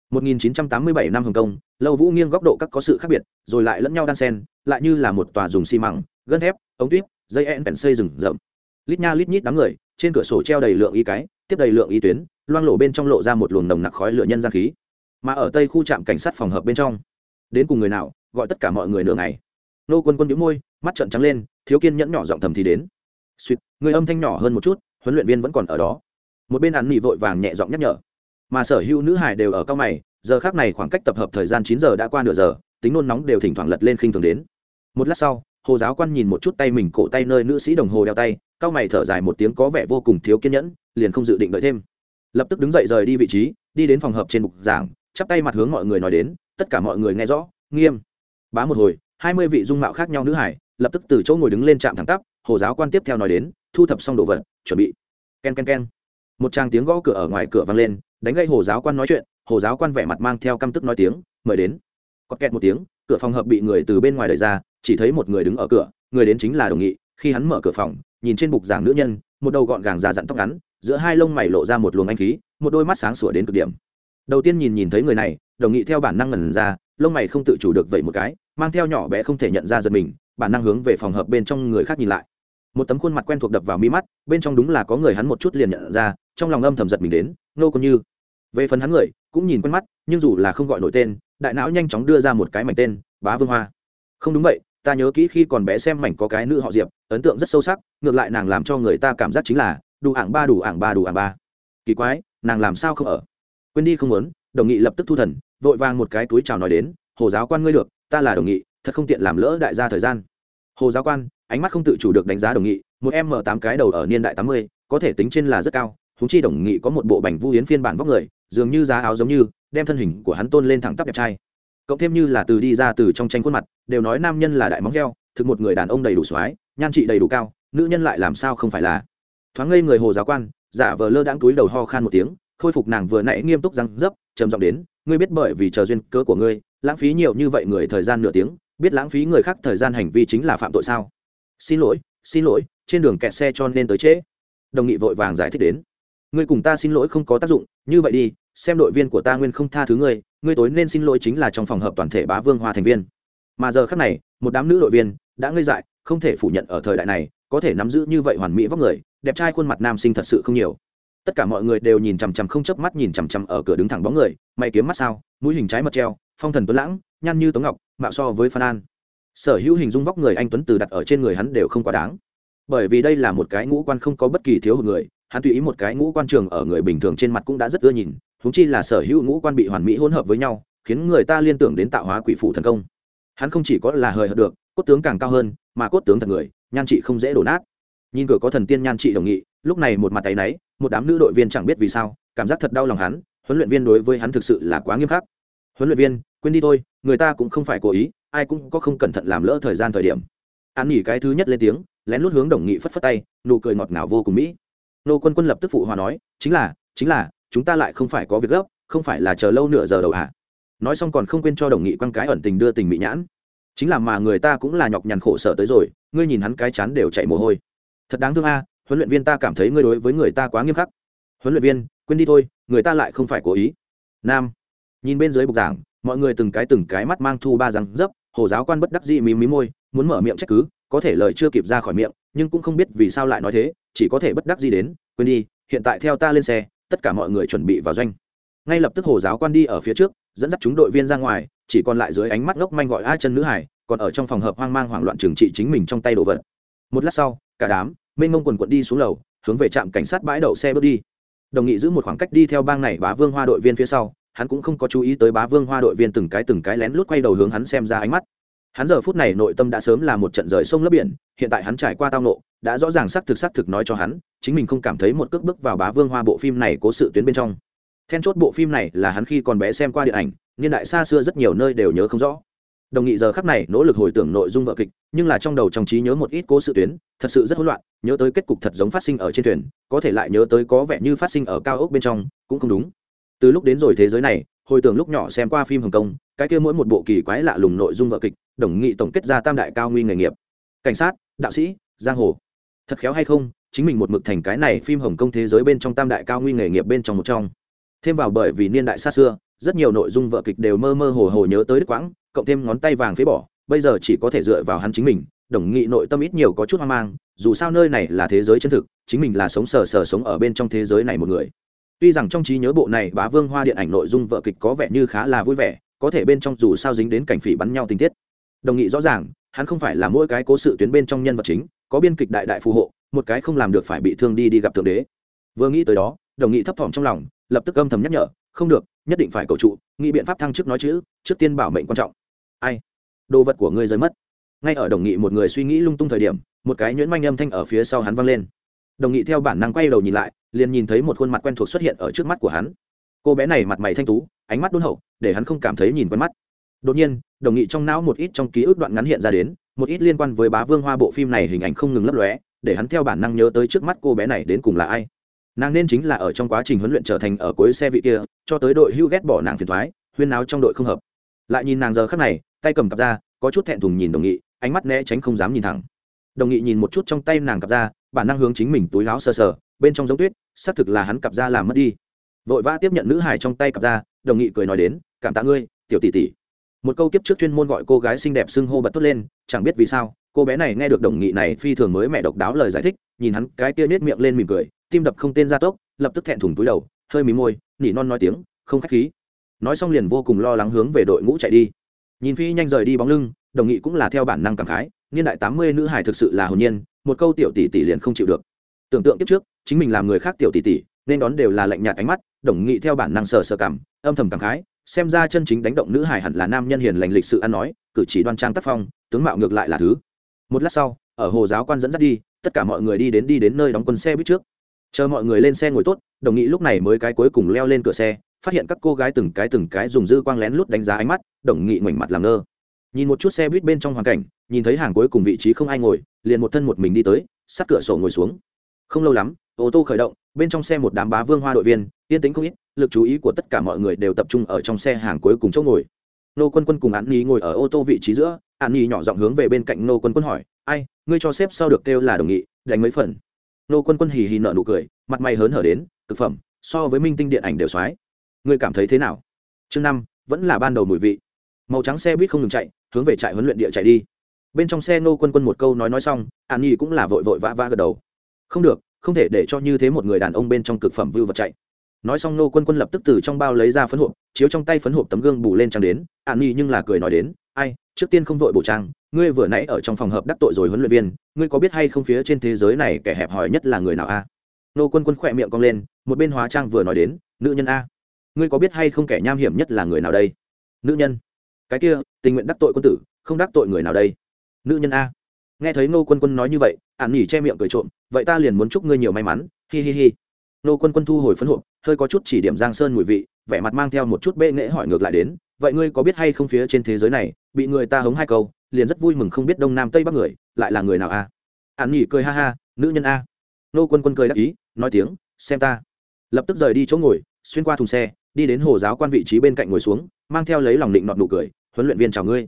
1987 năm Hồng Kông, lâu vũ nghiêng góc độ các có sự khác biệt, rồi lại lẫn nhau đan xen, lại như là một tòa dùng xi măng, gân thép, ống tuyết, dây en bèn xây rừng rậm. Lít nha lít nhít đám người, trên cửa sổ treo đầy lượng y cái, tiếp đầy lượng y tuyến, loang lổ bên trong lộ ra một luồng nồng nặc khói lửa nhân gian khí. Mà ở tây khu trạm cảnh sát phòng hợp bên trong, đến cùng người nào, gọi tất cả mọi người nửa ngày. Nô Quân Quân nhíu môi, mắt trợn trắng lên, thiếu kiên nhẫn nhỏ giọng thầm thì đến. Suýt, người âm thanh nhỏ hơn một chút, huấn luyện viên vẫn còn ở đó. Một bên ăn nỉ vội vàng nhẹ giọng nhắc nhở mà sở hữu nữ hải đều ở cao mày giờ khác này khoảng cách tập hợp thời gian chín giờ đã qua nửa giờ tính nôn nóng đều thỉnh thoảng lật lên khinh thường đến một lát sau hồ giáo quan nhìn một chút tay mình cổ tay nơi nữ sĩ đồng hồ đeo tay cao mày thở dài một tiếng có vẻ vô cùng thiếu kiên nhẫn liền không dự định đợi thêm lập tức đứng dậy rời đi vị trí đi đến phòng hợp trên bục giảng chắp tay mặt hướng mọi người nói đến tất cả mọi người nghe rõ nghiêm bá một hồi hai mươi vị dung mạo khác nhau nữ hải, lập tức từ chỗ ngồi đứng lên trạm thẳng tắp, hồ giáo quan tiếp theo nói đến, thu thập xong đồ vật, chuẩn bị. K e n k e n k e n một tràng tiếng gõ cửa ở ngoài cửa vang lên, đánh gây hồ giáo quan nói chuyện, hồ giáo quan vẻ mặt mang theo căm tức nói tiếng, mời đến. Có kẹt một tiếng, cửa phòng hợp bị người từ bên ngoài đẩy ra, chỉ thấy một người đứng ở cửa, người đến chính là đồng nghị. Khi hắn mở cửa phòng, nhìn trên bục giảng nữ nhân, một đầu gọn gàng già dặn tóc ngắn, giữa hai lông mày lộ ra một luồng anh khí, một đôi mắt sáng sủa đến cực điểm. Đầu tiên nhìn nhìn thấy người này, đồng nghị theo bản năng ngần ra, lông mày không tự chủ được vậy một cái mang theo nhỏ bé không thể nhận ra giật mình, bản năng hướng về phòng hợp bên trong người khác nhìn lại. Một tấm khuôn mặt quen thuộc đập vào mi mắt, bên trong đúng là có người hắn một chút liền nhận ra, trong lòng âm thầm giật mình đến, nô còn như. Về phần hắn người, cũng nhìn quen mắt, nhưng dù là không gọi nổi tên, đại não nhanh chóng đưa ra một cái mảnh tên, bá vương hoa. Không đúng vậy, ta nhớ kỹ khi còn bé xem mảnh có cái nữ họ diệp, ấn tượng rất sâu sắc, ngược lại nàng làm cho người ta cảm giác chính là, đủ ảng ba, đủ ảng ba, đủ ảng ba. Kỳ quái, nàng làm sao không ở? Quên đi không muốn, đồng nghị lập tức thu thần, vội vàng một cái túi chào nói đến, hồ giáo quan ngươi được ta là đồng nghị, thật không tiện làm lỡ đại gia thời gian. Hồ giáo quan, ánh mắt không tự chủ được đánh giá đồng nghị, một m tám cái đầu ở niên đại tám mươi, có thể tính trên là rất cao thúng chi đồng nghị có một bộ bành vu hiến phiên bản vóc người, dường như giá áo giống như, đem thân hình của hắn tôn lên thẳng tắp đẹp trai. Cộng thêm như là từ đi ra từ trong tranh khuôn mặt, đều nói nam nhân là đại móng heo, thực một người đàn ông đầy đủ soái, nhan trị đầy đủ cao, nữ nhân lại làm sao không phải là. Thoáng ngây người hồ giáo quan, giả vờ lơ đãng túi đầu ho khan một tiếng khôi phục nàng vừa nãy nghiêm túc răng dấp, trầm giọng đến, ngươi biết bởi vì chờ duyên cớ của ngươi, lãng phí nhiều như vậy người thời gian nửa tiếng, biết lãng phí người khác thời gian hành vi chính là phạm tội sao? Xin lỗi xin lỗi, trên đường kẹt xe cho nên tới trễ. Đồng nghị vội vàng giải thích đến, ngươi cùng ta xin lỗi không có tác dụng, như vậy đi, xem đội viên của ta nguyên không tha thứ ngươi ngươi tối nên xin lỗi chính là trong phòng hợp toàn thể bá vương hoa thành viên. Mà giờ khác này, một đám nữ đội viên đã ngây dại, không thể phủ nhận ở thời đại này, có thể nắm giữ như vậy hoàn mỹ vóc người, đẹp trai khuôn mặt nam sinh thật sự không nhiều tất cả mọi người đều nhìn chằm chằm không chớp mắt nhìn chằm chằm ở cửa đứng thẳng bóng người, mày kiếm mắt sao, mũi hình trái mật treo, phong thần tuấn lãng nhăn như tống ngọc, mạo so với phan an. Sở hữu hình dung vóc người anh tuấn từ đặt ở trên người hắn đều không quá đáng. Bởi vì đây là một cái ngũ quan không có bất kỳ thiếu hụt người, hắn tùy ý một cái ngũ quan trường ở người bình thường trên mặt cũng đã rất ưa nhìn húng chi là sở hữu ngũ quan bị hoàn mỹ hỗn hợp với nhau, khiến người ta liên tưởng đến tạo hóa quỷ phủ thần công. Hắn không chỉ có là hời hợt được, cốt tướng càng cao hơn, mà cốt tướng thật người, nhan trị không dễ đổ nát. Nhìn cửa có thần tiên nhan trị đồng nghị, lúc này một mặt tay náy một đám nữ đội viên chẳng biết vì sao, cảm giác thật đau lòng hắn, huấn luyện viên đối với hắn thực sự là quá nghiêm khắc. Huấn luyện viên, quên đi thôi, người ta cũng không phải cố ý, ai cũng có không cẩn thận làm lỡ thời gian thời điểm. An nghỉ cái thứ nhất lên tiếng, lén lút hướng đồng nghị phất phất tay, nụ cười ngọt ngào vô cùng mỹ. Nô quân quân lập tức phụ hòa nói, chính là chính là, chúng ta lại không phải có việc gấp, không phải là chờ lâu nửa giờ đầu hả nói xong còn không quên cho đồng nghị quăng cái ẩn tình đưa tình mỹ nhãn. Chính là mà người ta cũng là nhọc nhằn khổ sở tới rồi, ngươi nhìn hắn cái chán đều chạy mồ hôi. Thật đáng thương a huấn luyện viên ta cảm thấy ngươi đối với người ta quá nghiêm khắc. Huấn luyện viên, quên đi thôi, người ta lại không phải cố ý. Nam, nhìn bên dưới bục giảng, mọi người từng cái từng cái mắt mang thu ba răng dấp, hồ giáo quan bất đắc dĩ mí mí môi, muốn mở miệng trách cứ, có thể lời chưa kịp ra khỏi miệng, nhưng cũng không biết vì sao lại nói thế, chỉ có thể bất đắc dĩ đến, quên đi, hiện tại theo ta lên xe, tất cả mọi người chuẩn bị vào doanh. Ngay lập tức hồ giáo quan đi ở phía trước, dẫn dắt chúng đội viên ra ngoài, chỉ còn lại dưới ánh mắt ngốc manh gọi a chân nữ hải, còn ở trong phòng hợp hoang mang hoảng loạn trừng trị chính mình trong tay đồ vật. Một lát sau, cả đám mênh mông quần quận đi xuống lầu, hướng về trạm cảnh sát bãi đậu xe bước đi. Đồng nghị giữ một khoảng cách đi theo bang này bá vương hoa đội viên phía sau, hắn cũng không có chú ý tới bá vương hoa đội viên từng cái từng cái lén lút quay đầu hướng hắn xem ra ánh mắt. Hắn giờ phút này nội tâm đã sớm là một trận rời sông lấp biển, hiện tại hắn trải qua tao nộ đã rõ ràng xác thực xác thực nói cho hắn, chính mình không cảm thấy một cước bước vào bá vương hoa bộ phim này có sự tuyến bên trong. Then chốt bộ phim này là hắn khi còn bé xem qua điện ảnh, niên đại xa xưa rất nhiều nơi đều nhớ không rõ đồng nghị giờ khắc này nỗ lực hồi tưởng nội dung vợ kịch, nhưng là trong đầu trong trí nhớ một ít cố sự tuyến, thật sự rất hỗn loạn, nhớ tới kết cục thật giống phát sinh ở trên thuyền, có thể lại nhớ tới có vẻ như phát sinh ở cao ốc bên trong, cũng không đúng. Từ lúc đến rồi thế giới này, hồi tưởng lúc nhỏ xem qua phim hồng kông, cái kia mỗi một bộ kỳ quái lạ lùng nội dung vợ kịch, đồng nghị tổng kết ra tam đại cao nguy nghề nghiệp. Cảnh sát, đạo sĩ, giang hồ. Thật khéo hay không, chính mình một mực thành cái này phim hồng kông thế giới bên trong tam đại cao nguy nghề nghiệp bên trong một trong. Thêm vào bởi vì niên đại xa xưa, rất nhiều nội dung vợ kịch đều mơ mơ hồ hồ nhớ tới đức quãng cộng thêm ngón tay vàng phế bỏ, bây giờ chỉ có thể dựa vào hắn chính mình, đồng nghị nội tâm ít nhiều có chút hoang mang, dù sao nơi này là thế giới chân thực, chính mình là sống sờ sờ sống ở bên trong thế giới này một người. Tuy rằng trong trí nhớ bộ này bá vương hoa điện ảnh nội dung vợ kịch có vẻ như khá là vui vẻ, có thể bên trong dù sao dính đến cảnh phỉ bắn nhau tình tiết. Đồng nghị rõ ràng, hắn không phải là mỗi cái cố sự tuyến bên trong nhân vật chính, có biên kịch đại đại phù hộ, một cái không làm được phải bị thương đi đi gặp thượng đế. Vừa nghĩ tới đó, đồng nghị thấp thỏm trong lòng, lập tức âm thầm nhắc nhở, không được, nhất định phải cầu trụ, nghĩ biện pháp thăng chức nói chữ, trước tiên bảo mệnh quan trọng ai? Đồ vật của ngươi rơi mất. Ngay ở đồng nghị một người suy nghĩ lung tung thời điểm, một cái nhuyễn manh âm thanh ở phía sau hắn vang lên. Đồng nghị theo bản năng quay đầu nhìn lại, liền nhìn thấy một khuôn mặt quen thuộc xuất hiện ở trước mắt của hắn. Cô bé này mặt mày thanh tú, ánh mắt đôn hậu, để hắn không cảm thấy nhìn quen mắt. Đột nhiên, đồng nghị trong não một ít trong ký ức đoạn ngắn hiện ra đến, một ít liên quan với bá vương hoa bộ phim này hình ảnh không ngừng lấp lóe, để hắn theo bản năng nhớ tới trước mắt cô bé này đến cùng là ai. Nàng nên chính là ở trong quá trình huấn luyện trở thành ở cuối xe vị kia, cho tới đội hưu ghét bỏ nàng phiền thoái huyên náo trong đội không hợp lại nhìn nàng giờ khắc này, tay cầm cặp ra, có chút thẹn thùng nhìn đồng nghị, ánh mắt né tránh không dám nhìn thẳng. Đồng nghị nhìn một chút trong tay nàng cặp ra, bản năng hướng chính mình túi láo sờ sờ, bên trong giống tuyết, xác thực là hắn cặp ra làm mất đi. Vội vã tiếp nhận nữ hài trong tay cặp ra, đồng nghị cười nói đến, cảm tạ ngươi, tiểu tỷ tỷ. Một câu kiếp trước chuyên môn gọi cô gái xinh đẹp xưng hô bật tốt lên, chẳng biết vì sao, cô bé này nghe được đồng nghị này phi thường mới mẹ độc đáo lời giải thích, nhìn hắn cái kia nết miệng lên mỉm cười, tim đập không tên ra tốc, lập tức thẹn thùng túi đầu, hơi mí môi, nỉ non nói tiếng, không khách khí nói xong liền vô cùng lo lắng hướng về đội ngũ chạy đi. Nhìn phi nhanh rời đi bóng lưng, đồng nghị cũng là theo bản năng cảm khái, niên đại tám mươi nữ hải thực sự là hồn nhiên, một câu tiểu tỷ tỷ liền không chịu được. Tưởng tượng kiếp trước, chính mình làm người khác tiểu tỷ tỷ, nên đón đều là lạnh nhạt ánh mắt, đồng nghị theo bản năng sờ sờ cảm, âm thầm cảm khái, xem ra chân chính đánh động nữ hải hẳn là nam nhân hiền lành lịch sự ăn nói, cử chỉ đoan trang tác phong, tướng mạo ngược lại là thứ. Một lát sau, ở hồ giáo quan dẫn dắt đi, tất cả mọi người đi đến đi đến nơi đóng quân xe buýt trước. Chờ mọi người lên xe ngồi tốt, đồng nghị lúc này mới cái cuối cùng leo lên cửa xe phát hiện các cô gái từng cái từng cái dùng dư quang lén lút đánh giá ánh mắt, đồng nghị ngoảnh mặt làm ngơ. Nhìn một chút xe buýt bên trong hoàn cảnh, nhìn thấy hàng cuối cùng vị trí không ai ngồi, liền một thân một mình đi tới, sát cửa sổ ngồi xuống. Không lâu lắm, ô tô khởi động, bên trong xe một đám bá vương hoa đội viên, yên tĩnh không ít, lực chú ý của tất cả mọi người đều tập trung ở trong xe hàng cuối cùng chỗ ngồi. Nô quân quân cùng an nhi ngồi ở ô tô vị trí giữa an nhi nhỏ giọng hướng về bên cạnh nô quân quân hỏi, ai, ngươi cho xếp sau được kêu là đồng nghị, đánh mấy phần? Nô quân quân hì hì nợ nụ cười, mặt mày hớn hở đến, thực phẩm, so với minh tinh điện ảnh đều soái ngươi cảm thấy thế nào? Chương năm, vẫn là ban đầu mùi vị. Màu trắng xe buýt không ngừng chạy, hướng về trại huấn luyện địa chạy đi. Bên trong xe nô quân quân một câu nói nói xong, an nhi cũng là vội vội vã vã gật đầu. Không được, không thể để cho như thế một người đàn ông bên trong cực phẩm vưu vật chạy. Nói xong nô quân quân lập tức từ trong bao lấy ra phấn hộp, chiếu trong tay phấn hộp tấm gương bù lên trang đến. An nhi nhưng là cười nói đến, ai, trước tiên không vội bổ trang, ngươi vừa nãy ở trong phòng hợp đắc tội rồi huấn luyện viên, ngươi có biết hay không phía trên thế giới này kẻ hẹp hòi nhất là người nào a? Nô quân quân khỏe miệng cong lên, một bên hóa trang vừa nói đến, nữ nhân a ngươi có biết hay không kẻ nham hiểm nhất là người nào đây? Nữ nhân. Cái kia, tình nguyện đắc tội quân tử, không đắc tội người nào đây? Nữ nhân a. Nghe thấy nô quân quân nói như vậy ạn nhỉ che miệng cười trộm, vậy ta liền muốn chúc ngươi nhiều may mắn, hi hi hi. Nô quân quân thu hồi phấn hộp, hơi có chút chỉ điểm giang sơn mùi vị, vẻ mặt mang theo một chút bệ nghệ hỏi ngược lại đến, vậy ngươi có biết hay không phía trên thế giới này, bị người ta hống hai câu, liền rất vui mừng không biết đông nam tây bắc người, lại là người nào a? Ạn nghỉ cười ha ha, nữ nhân a. Nô quân quân cười đáp ý, nói tiếng, xem ta. Lập tức rời đi chỗ ngồi, xuyên qua thùng xe đi đến hồ giáo quan vị trí bên cạnh ngồi xuống, mang theo lấy lòng định nọt nụ cười, huấn luyện viên chào ngươi.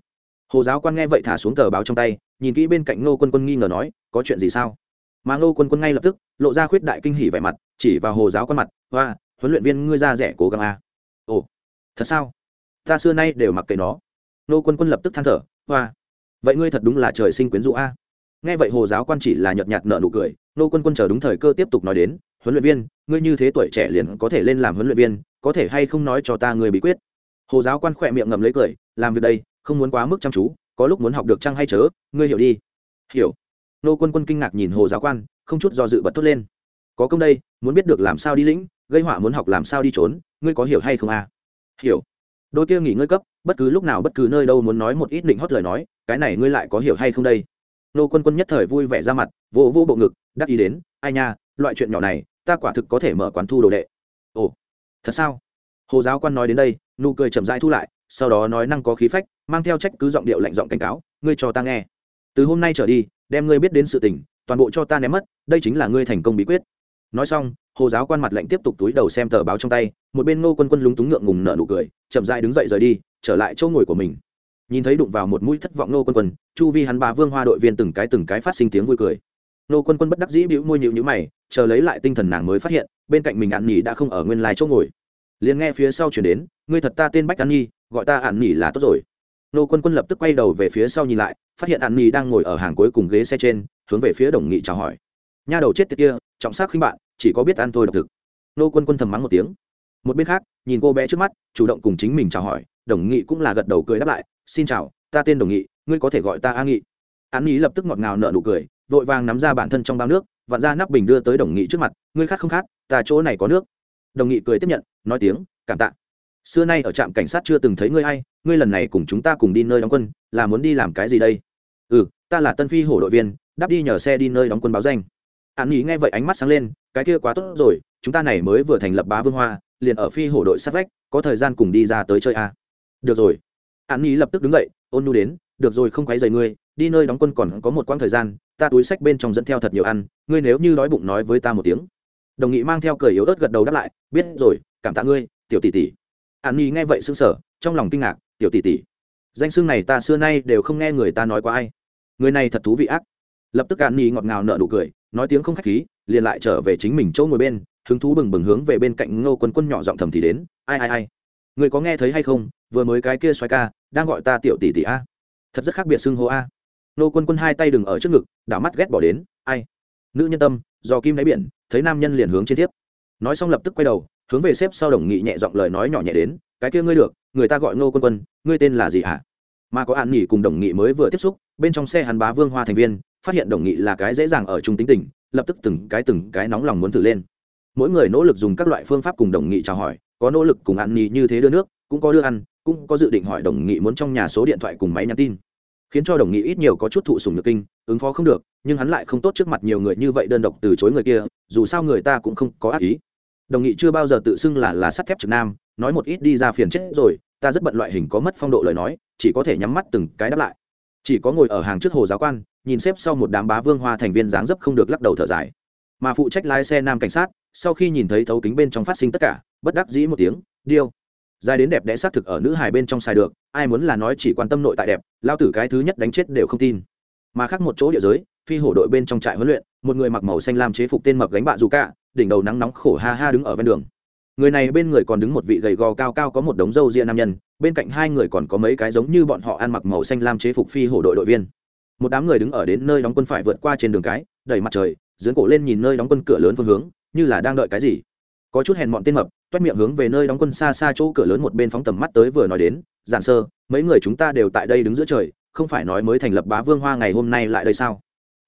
Hồ giáo quan nghe vậy thả xuống tờ báo trong tay, nhìn kỹ bên cạnh nô quân quân nghi ngờ nói, có chuyện gì sao? Mà nô quân quân ngay lập tức, lộ ra khuyết đại kinh hỉ vẻ mặt, chỉ vào hồ giáo quan mặt, hoa, huấn luyện viên ngươi ra rẻ cố gắng a. Ồ, thật sao? Ta xưa nay đều mặc kệ nó. Nô quân quân lập tức than thở, hoa, vậy ngươi thật đúng là trời sinh quyến rũ a. Nghe vậy hồ giáo quan chỉ là nhợt nhạt nợ nụ cười nô quân quân chờ đúng thời cơ tiếp tục nói đến huấn luyện viên, ngươi như thế tuổi trẻ liền có thể lên làm huấn luyện viên, có thể hay không nói cho ta người bí quyết? Hồ giáo quan khỏe miệng ngậm lấy cười, làm việc đây, không muốn quá mức chăm chú, có lúc muốn học được chăng hay chớ, ngươi hiểu đi. Hiểu. Nô quân quân kinh ngạc nhìn hồ giáo quan, không chút do dự bật thốt lên. Có công đây, muốn biết được làm sao đi lĩnh, gây họa muốn học làm sao đi trốn, ngươi có hiểu hay không à? Hiểu. Đôi kia nghỉ ngơi cấp, bất cứ lúc nào bất cứ nơi đâu muốn nói một ít định hót lời nói, cái này ngươi lại có hiểu hay không đây? Nô quân quân nhất thời vui vẻ ra mặt vô vô bộ ngực, đắc ý đến, ai nha, loại chuyện nhỏ này ta quả thực có thể mở quán thu đồ đệ. Ồ, thật sao? Hồ giáo quan nói đến đây, nụ cười chậm rãi thu lại, sau đó nói năng có khí phách, mang theo trách cứ giọng điệu lạnh giọng cảnh cáo, ngươi cho ta nghe. Từ hôm nay trở đi, đem ngươi biết đến sự tình, toàn bộ cho ta ném mất, đây chính là ngươi thành công bí quyết. Nói xong, hồ giáo quan mặt lạnh tiếp tục túi đầu xem tờ báo trong tay, một bên ngô quân quân lúng túng ngượng ngùng nở nụ cười, chậm dại đứng dậy rời đi, trở lại chỗ ngồi của mình. Nhìn thấy đụng vào một mũi thất vọng ngô quân quân, chu vi hắn bà vương hoa đội viên từng cái từng cái phát sinh tiếng vui cười. Nô quân quân bất đắc dĩ bĩu môi nhịu nhữ mày, chờ lấy lại tinh thần nàng mới phát hiện, bên cạnh mình ạn nhỉ đã không ở nguyên lai chỗ ngồi. Liền nghe phía sau chuyển đến, ngươi thật ta tên bách an nhi, gọi ta ạn nhỉ là tốt rồi. Nô quân quân lập tức quay đầu về phía sau nhìn lại, phát hiện ạn nhỉ đang ngồi ở hàng cuối cùng ghế xe trên, hướng về phía đồng nghị chào hỏi. Nha đầu chết tiệt kia, trọng sắc khinh bạn, chỉ có biết ăn thôi độc thực. Nô quân quân thầm mắng một tiếng. Một bên khác, nhìn cô bé trước mắt, chủ động cùng chính mình chào hỏi, đồng nghị cũng là gật đầu cười đáp lại, xin chào, ta tên đồng nghị, ngươi có thể gọi ta a nghị. An nhỉ lập tức ngọt ngào nở nụ cười vội vàng nắm ra bản thân trong bao nước, vặn ra nắp bình đưa tới đồng nghị trước mặt, ngươi khát không khát, ta chỗ này có nước. Đồng nghị cười tiếp nhận, nói tiếng, cảm tạ. Xưa nay ở trạm cảnh sát chưa từng thấy ngươi hay ngươi lần này cùng chúng ta cùng đi nơi đóng quân, là muốn đi làm cái gì đây? Ừ ta là tân phi hổ đội viên, đáp đi nhờ xe đi nơi đóng quân báo danh. Hắn nghĩ nghe vậy ánh mắt sáng lên, cái kia quá tốt rồi, chúng ta này mới vừa thành lập bá vương hoa, liền ở phi hổ đội sát vách, có thời gian cùng đi ra tới chơi à. được rồi. Hắn nghĩ lập tức đứng dậy, ôn nhu đến, được rồi không quấy rầy ngươi đi nơi đóng quân còn có một quãng thời gian, ta túi sách bên trong dẫn theo thật nhiều ăn, ngươi nếu như đói bụng nói với ta một tiếng. Đồng nghị mang theo cười yếu ớt gật đầu đáp lại, biết rồi, cảm tạ ngươi, tiểu tỷ tỷ. An nhi nghe vậy sững sờ, trong lòng kinh ngạc, tiểu tỷ tỷ, danh xưng này ta xưa nay đều không nghe người ta nói qua ai. Người này thật thú vị ác. Lập tức an nhi ngọt ngào nở nụ cười, nói tiếng không khách khí, liền lại trở về chính mình chỗ ngồi bên, hứng thú bừng bừng hướng về bên cạnh ngô quân quân nhỏ giọng thầm thì đến, ai ai ai, người có nghe thấy hay không? Vừa mới cái kia xoay ca, đang gọi ta tiểu tỷ tỷ a. Thật rất khác biệt xưng hô a nô quân quân hai tay đừng ở trước ngực, đảo mắt ghét bỏ đến, ai? Nữ nhân tâm, do kim đáy biển, thấy nam nhân liền hướng trên tiếp nói xong lập tức quay đầu, hướng về xếp sau đồng nghị nhẹ giọng lời nói nhỏ nhẹ đến, cái kia ngươi được, người ta gọi Nô quân quân, ngươi tên là gì hả mà có an nghỉ cùng đồng nghị mới vừa tiếp xúc, bên trong xe hắn bá vương hoa thành viên, phát hiện đồng nghị là cái dễ dàng ở trung tính tình, lập tức từng cái từng cái nóng lòng muốn thử lên. Mỗi người nỗ lực dùng các loại phương pháp cùng đồng nghị chào hỏi, có nỗ lực cùng an nghỉ như thế đưa nước, cũng có đưa ăn, cũng có dự định hỏi đồng nghị muốn trong nhà số điện thoại cùng máy nhắn tin khiến cho đồng nghị ít nhiều có chút thụ sùng nhược kinh, ứng phó không được, nhưng hắn lại không tốt trước mặt nhiều người như vậy đơn độc từ chối người kia, dù sao người ta cũng không có ác ý. Đồng nghị chưa bao giờ tự xưng là là sắt thép trực nam, nói một ít đi ra phiền chết rồi, ta rất bận loại hình có mất phong độ lời nói, chỉ có thể nhắm mắt từng cái đáp lại. Chỉ có ngồi ở hàng trước hồ giáo quan, nhìn xếp sau một đám bá vương hoa thành viên dáng dấp không được lắc đầu thở dài. Mà phụ trách lái xe nam cảnh sát, sau khi nhìn thấy thấu kính bên trong phát sinh tất cả, bất đắc dĩ một tiếng, điêu dài đến đẹp đẽ xác thực ở nữ hài bên trong xài được, ai muốn là nói chỉ quan tâm nội tại đẹp, lao tử cái thứ nhất đánh chết đều không tin. Mà khác một chỗ địa giới, phi hổ đội bên trong trại huấn luyện, một người mặc màu xanh lam chế phục tên mập gánh bạ dù cả, đỉnh đầu nắng nóng khổ ha ha đứng ở ven đường. Người này bên người còn đứng một vị gầy gò cao cao có một đống râu ria nam nhân, bên cạnh hai người còn có mấy cái giống như bọn họ ăn mặc màu xanh lam chế phục phi hổ đội đội viên. Một đám người đứng ở đến nơi đóng quân phải vượt qua trên đường cái, đẩy mặt trời dưỡng cổ lên nhìn nơi đóng quân cửa lớn phương hướng, như là đang đợi cái gì. Có chút hèn mọn tên mập toét miệng hướng về nơi đóng quân xa xa chỗ cửa lớn một bên phóng tầm mắt tới vừa nói đến, giản sơ, mấy người chúng ta đều tại đây đứng giữa trời, không phải nói mới thành lập bá vương hoa ngày hôm nay lại đây sao?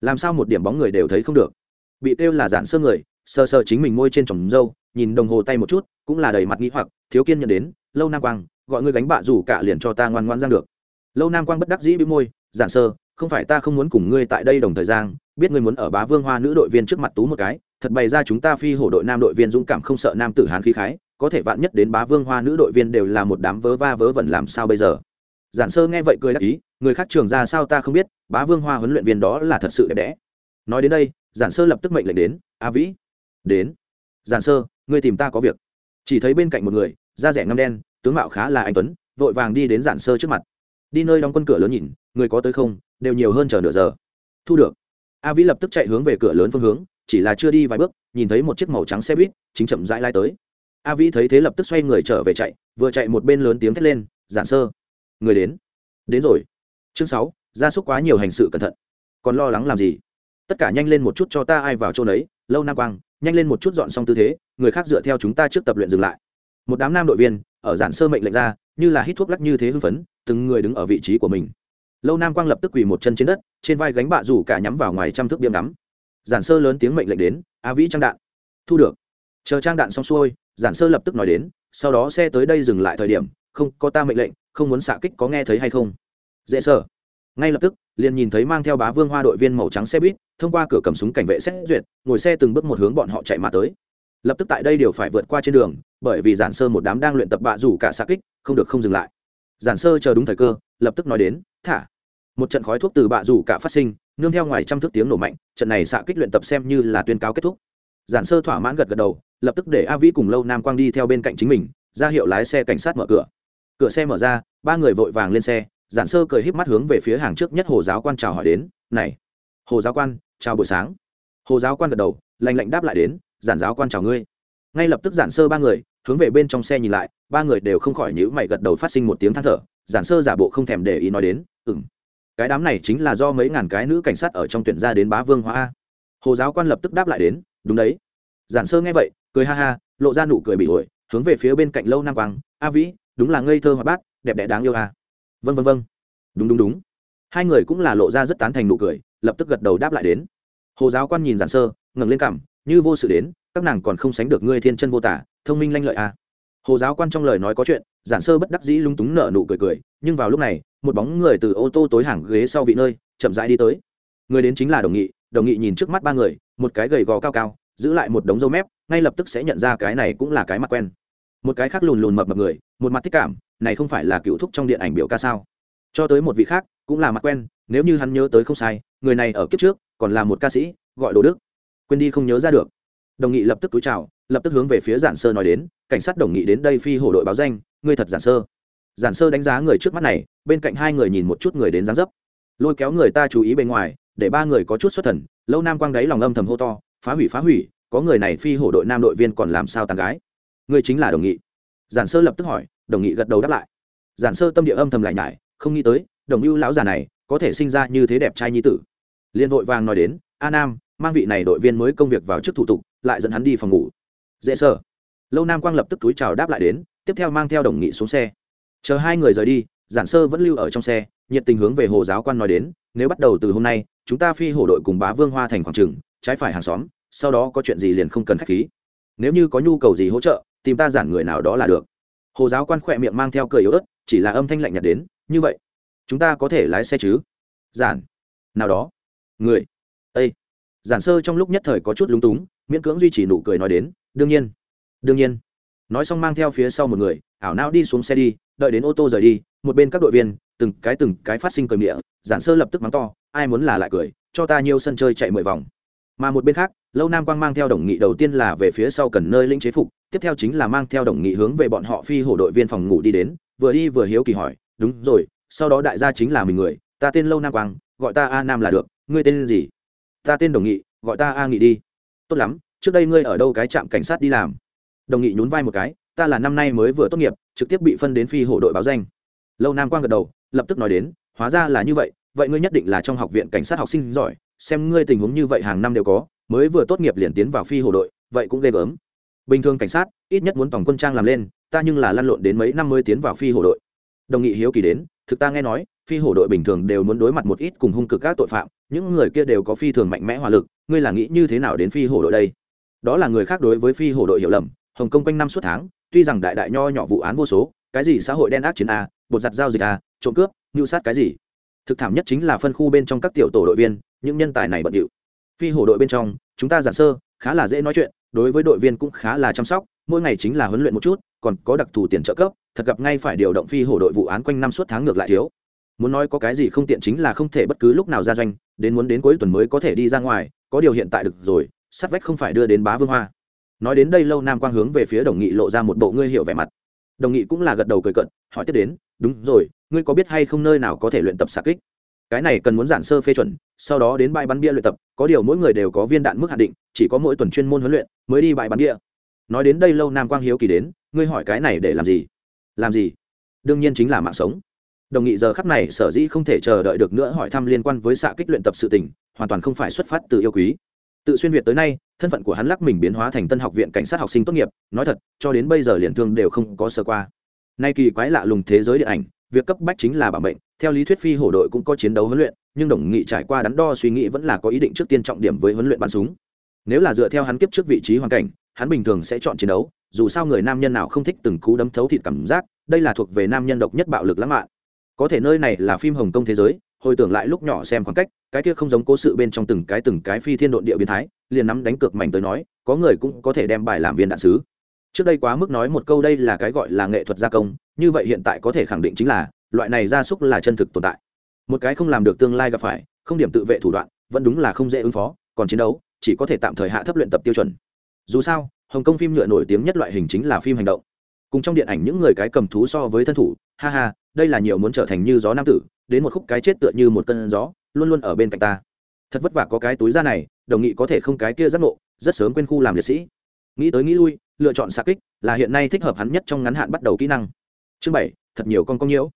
Làm sao một điểm bóng người đều thấy không được? Bị kêu là giản sơ người sơ sơ chính mình môi trên tròng râu, nhìn đồng hồ tay một chút, cũng là đầy mặt nghĩ hoặc, thiếu kiên nhận đến, lâu nam quang, gọi ngươi gánh bạ rủ cả liền cho ta ngoan ngoan giang được. Lâu nam quang bất đắc dĩ bị môi, giản sơ, không phải ta không muốn cùng ngươi tại đây đồng thời gian biết ngươi muốn ở bá vương hoa nữ đội viên trước mặt tú một cái thật bày ra chúng ta phi hổ đội nam đội viên dũng cảm không sợ nam tử hán khí khái, có thể vạn nhất đến bá vương hoa nữ đội viên đều là một đám vớ va vớ vẩn làm sao bây giờ? Giản sơ nghe vậy cười đáp ý, người khác trường ra sao ta không biết, bá vương hoa huấn luyện viên đó là thật sự đẹp đẽ. Nói đến đây, giản sơ lập tức mệnh lệnh đến, a vĩ, đến. Giản sơ, ngươi tìm ta có việc. Chỉ thấy bên cạnh một người, da rẻ ngâm đen, tướng mạo khá là anh tuấn, vội vàng đi đến giản sơ trước mặt. Đi nơi đóng quân cửa lớn nhìn, người có tới không? Đều nhiều hơn chờ nửa giờ. Thu được. A vĩ lập tức chạy hướng về cửa lớn phương hướng chỉ là chưa đi vài bước, nhìn thấy một chiếc màu trắng xe buýt, chính chậm rãi lai tới. A vĩ thấy thế lập tức xoay người trở về chạy, vừa chạy một bên lớn tiếng thét lên, giản sơ, người đến. Đến rồi. Chương sáu, gia súc quá nhiều hành sự cẩn thận. Còn lo lắng làm gì? Tất cả nhanh lên một chút cho ta ai vào chỗ đấy lâu nam quang, nhanh lên một chút dọn xong tư thế, người khác dựa theo chúng ta trước tập luyện dừng lại. Một đám nam đội viên, ở giản sơ mệnh lệnh ra, như là hít thuốc lắc như thế hưng phấn, từng người đứng ở vị trí của mình. Lâu nam quang lập tức quỳ một chân trên đất, trên vai gánh bạ rủ cả nhắm vào ngoài trăm thước biếm đắm giản sơ lớn tiếng mệnh lệnh đến, a vĩ trang đạn. Thu được. Chờ trang đạn xong xuôi, giản sơ lập tức nói đến, sau đó xe tới đây dừng lại thời điểm, không, có ta mệnh lệnh, không muốn xạ kích có nghe thấy hay không? Dễ sợ. Ngay lập tức, liền nhìn thấy mang theo bá vương hoa đội viên màu trắng xe buýt, thông qua cửa cầm súng cảnh vệ xét duyệt, ngồi xe từng bước một hướng bọn họ chạy mà tới. Lập tức tại đây đều phải vượt qua trên đường, bởi vì giản sơ một đám đang luyện tập bạ rủ cả xạ kích, không được không dừng lại. Giản sơ chờ đúng thời cơ, lập tức nói đến, thả. Một trận khói thuốc từ bạ rủ cả phát sinh nương theo ngoài trăm thước tiếng nổ mạnh, trận này xạ kích luyện tập xem như là tuyên cáo kết thúc. Giản sơ thỏa mãn gật gật đầu, lập tức để a vĩ cùng lâu nam quang đi theo bên cạnh chính mình, ra hiệu lái xe cảnh sát mở cửa. Cửa xe mở ra, ba người vội vàng lên xe, giản sơ cười híp mắt hướng về phía hàng trước nhất hồ giáo quan chào hỏi đến, này, hồ giáo quan, chào buổi sáng. Hồ giáo quan gật đầu lành lạnh đáp lại đến, giản giáo quan chào ngươi. Ngay lập tức giản sơ ba người, hướng về bên trong xe nhìn lại, ba người đều không khỏi nhữ mày gật đầu phát sinh một tiếng than thở, giản sơ giả bộ không thèm để ý nói đến ừng cái đám này chính là do mấy ngàn cái nữ cảnh sát ở trong tuyển ra đến bá vương hoa hồ giáo quan lập tức đáp lại đến, đúng đấy. Giản sơ nghe vậy, cười ha ha, lộ ra nụ cười bị ổi hướng về phía bên cạnh lâu nam quang, a vĩ, đúng là ngây thơ hoạt bát, đẹp đẽ đáng yêu a. À. vân vân vân đúng đúng đúng. Hai người cũng là lộ ra rất tán thành nụ cười, lập tức gật đầu đáp lại đến. Hồ giáo quan nhìn giản sơ, ngẩng lên cảm như vô sự đến, các nàng còn không sánh được ngươi thiên chân vô tả, thông minh lanh lợi a. Hồ giáo quan trong lời nói có chuyện, giản sơ bất đắc dĩ lung túng nở nụ cười cười, nhưng vào lúc này một bóng người từ ô tô tối hàng ghế sau vị nơi, chậm rãi đi tới. Người đến chính là đồng nghị đồng nghị nhìn trước mắt ba người, một cái gầy gò cao cao, giữ lại một đống râu mép, ngay lập tức sẽ nhận ra cái này cũng là cái mặt quen. Một cái khác lùn lùn mập mập người, một mặt thích cảm, này không phải là cựu thúc trong điện ảnh biểu ca sao? Cho tới một vị khác, cũng là mặt quen, nếu như hắn nhớ tới không sai, người này ở kiếp trước, còn là một ca sĩ, gọi đồ đức. Quên đi không nhớ ra được. Đồng nghị lập tức túi chào, lập tức hướng về phía giản sơ nói đến, cảnh sát đồng nghị đến đây phi hổ đội báo danh, ngươi thật giản sơ giản sơ đánh giá người trước mắt này, bên cạnh hai người nhìn một chút người đến dáng dấp. Lôi kéo người ta chú ý bên ngoài, để ba người có chút xuất thần, lâu nam quang đáy lòng âm thầm hô to, phá hủy phá hủy, có người này phi hổ đội nam đội viên còn làm sao tàn gái? Người chính là đồng nghị. Giản sơ lập tức hỏi, đồng nghị gật đầu đáp lại. Giản sơ tâm địa âm thầm lại nhải, không nghĩ tới, đồng ưu lão già này, có thể sinh ra như thế đẹp trai nhi tử. Liên vội vàng nói đến, a nam, mang vị này đội viên mới công việc vào trước thủ tục, lại dẫn hắn đi phòng ngủ. Dễ sơ lâu nam quang lập tức túi chào đáp lại đến, tiếp theo mang theo đồng nghị xuống xe chờ hai người rời đi, giản sơ vẫn lưu ở trong xe, nhiệt tình hướng về hồ giáo quan nói đến, nếu bắt đầu từ hôm nay, chúng ta phi hổ đội cùng bá vương hoa thành khoảng trường, trái phải hàng xóm, sau đó có chuyện gì liền không cần khách khí. Nếu như có nhu cầu gì hỗ trợ, tìm ta giản người nào đó là được. Hồ giáo quan khỏe miệng mang theo cười yếu ớt, chỉ là âm thanh lạnh nhạt đến, như vậy, chúng ta có thể lái xe chứ? Giản, nào đó. Người. Ây giản sơ trong lúc nhất thời có chút lúng túng, miễn cưỡng duy trì nụ cười nói đến, đương nhiên đương nhiên. Nói xong mang theo phía sau một người ảo não đi xuống xe đi, đợi đến ô tô rời đi, một bên các đội viên, từng cái từng cái phát sinh cười miệng giản sơ lập tức mắng to, ai muốn là lại cười, cho ta nhiều sân chơi chạy mười vòng. Mà một bên khác, lâu nam quang mang theo đồng nghị đầu tiên là về phía sau cần nơi linh chế phục, tiếp theo chính là mang theo đồng nghị hướng về bọn họ phi hổ đội viên phòng ngủ đi đến, vừa đi vừa hiếu kỳ hỏi, đúng rồi, sau đó đại gia chính là mình người, ta tên lâu nam quang, gọi ta a nam là được, ngươi tên gì? Ta tên đồng nghị, gọi ta a nghị đi. Tốt lắm, trước đây ngươi ở đâu cái trạm cảnh sát đi làm? Đồng nghị nhún vai một cái ta là năm nay mới vừa tốt nghiệp, trực tiếp bị phân đến phi hổ đội báo danh. Lâu nam quang gật đầu, lập tức nói đến, hóa ra là như vậy vậy ngươi nhất định là trong học viện cảnh sát học sinh giỏi, xem ngươi tình huống như vậy hàng năm đều có, mới vừa tốt nghiệp liền tiến vào phi hổ đội, vậy cũng ghê gớm. Bình thường cảnh sát, ít nhất muốn tổng quân trang làm lên, ta nhưng là lăn lộn đến mấy năm mới tiến vào phi hổ đội. Đồng nghị hiếu kỳ đến, thực ta nghe nói, phi hổ đội bình thường đều muốn đối mặt một ít cùng hung cực các tội phạm, những người kia đều có phi thường mạnh mẽ hỏa lực, ngươi là nghĩ như thế nào đến phi hổ đội đây? Đó là người khác đối với phi hổ đội hiểu lầm, hồng kông quanh năm suốt tháng tuy rằng đại đại nho nhỏ vụ án vô số, cái gì xã hội đen ác chiến a, bột giặt giao dịch a, trộm cướp ngưu sát cái gì. Thực thảm nhất chính là phân khu bên trong các tiểu tổ đội viên, những nhân tài này bận điệu. Phi hổ đội bên trong, chúng ta giản sơ, khá là dễ nói chuyện, đối với đội viên cũng khá là chăm sóc, mỗi ngày chính là huấn luyện một chút, còn có đặc thù tiền trợ cấp, thật gặp ngay phải điều động phi hổ đội vụ án quanh năm suốt tháng ngược lại thiếu. Muốn nói có cái gì không tiện chính là không thể bất cứ lúc nào ra doanh, đến muốn đến cuối tuần mới có thể đi ra ngoài, có điều hiện tại được rồi sắt vách không phải đưa đến bá vương hoa nói đến đây lâu nam quang hướng về phía đồng nghị lộ ra một bộ ngươi hiệu vẻ mặt. Đồng nghị cũng là gật đầu cười cận hỏi tiếp đến, đúng rồi, ngươi có biết hay không nơi nào có thể luyện tập xạ kích? Cái này cần muốn giản sơ phê chuẩn, sau đó đến bãi bắn bia luyện tập, có điều mỗi người đều có viên đạn mức hạn định, chỉ có mỗi tuần chuyên môn huấn luyện mới đi bãi bắn bia. Nói đến đây lâu nam quang hiếu kỳ đến, ngươi hỏi cái này để làm gì? Làm gì? Đương nhiên chính là mạng sống. Đồng nghị giờ khắp này sở dĩ không thể chờ đợi được nữa hỏi thăm liên quan với xạ kích luyện tập sự tình, hoàn toàn không phải xuất phát từ yêu quý tự xuyên việt tới nay, thân phận của hắn lắc mình biến hóa thành tân học viện cảnh sát học sinh tốt nghiệp, nói thật, cho đến bây giờ liền thương đều không có sơ qua. Nay kỳ quái lạ lùng thế giới điện ảnh, việc cấp bách chính là bảo mệnh, theo lý thuyết phi hổ đội cũng có chiến đấu huấn luyện, nhưng đồng nghị trải qua đắn đo suy nghĩ vẫn là có ý định trước tiên trọng điểm với huấn luyện bắn súng. Nếu là dựa theo hắn kiếp trước vị trí hoàn cảnh, hắn bình thường sẽ chọn chiến đấu, dù sao người nam nhân nào không thích từng cú đấm thấu thịt cảm giác, đây là thuộc về nam nhân độc nhất bạo lực lãng mạn. Có thể nơi này là phim hồng kông thế giới hồi tưởng lại lúc nhỏ xem khoảng cách, cái kia không giống cố sự bên trong từng cái từng cái phi thiên độn địa biến thái, liền nắm đánh cược mảnh tới nói, có người cũng có thể đem bài làm viên đạn sứ. Trước đây quá mức nói một câu đây là cái gọi là nghệ thuật gia công, như vậy hiện tại có thể khẳng định chính là, loại này gia súc là chân thực tồn tại. Một cái không làm được tương lai gặp phải, không điểm tự vệ thủ đoạn, vẫn đúng là không dễ ứng phó, còn chiến đấu, chỉ có thể tạm thời hạ thấp luyện tập tiêu chuẩn. Dù sao, hồng kông phim nhựa nổi tiếng nhất loại hình chính là phim hành động. Cùng trong điện ảnh những người cái cầm thú so với thân thủ, ha ha, đây là nhiều muốn trở thành như gió nam tử đến một khúc cái chết tựa như một cơn gió, luôn luôn ở bên cạnh ta. Thật vất vả có cái túi da này, đồng nghị có thể không cái kia giác ngộ, rất sớm quên khu làm liệt sĩ. Nghĩ tới nghĩ lui, lựa chọn xa kích, là hiện nay thích hợp hắn nhất trong ngắn hạn bắt đầu kỹ năng. Chương bảy, thật nhiều con công nhiễu.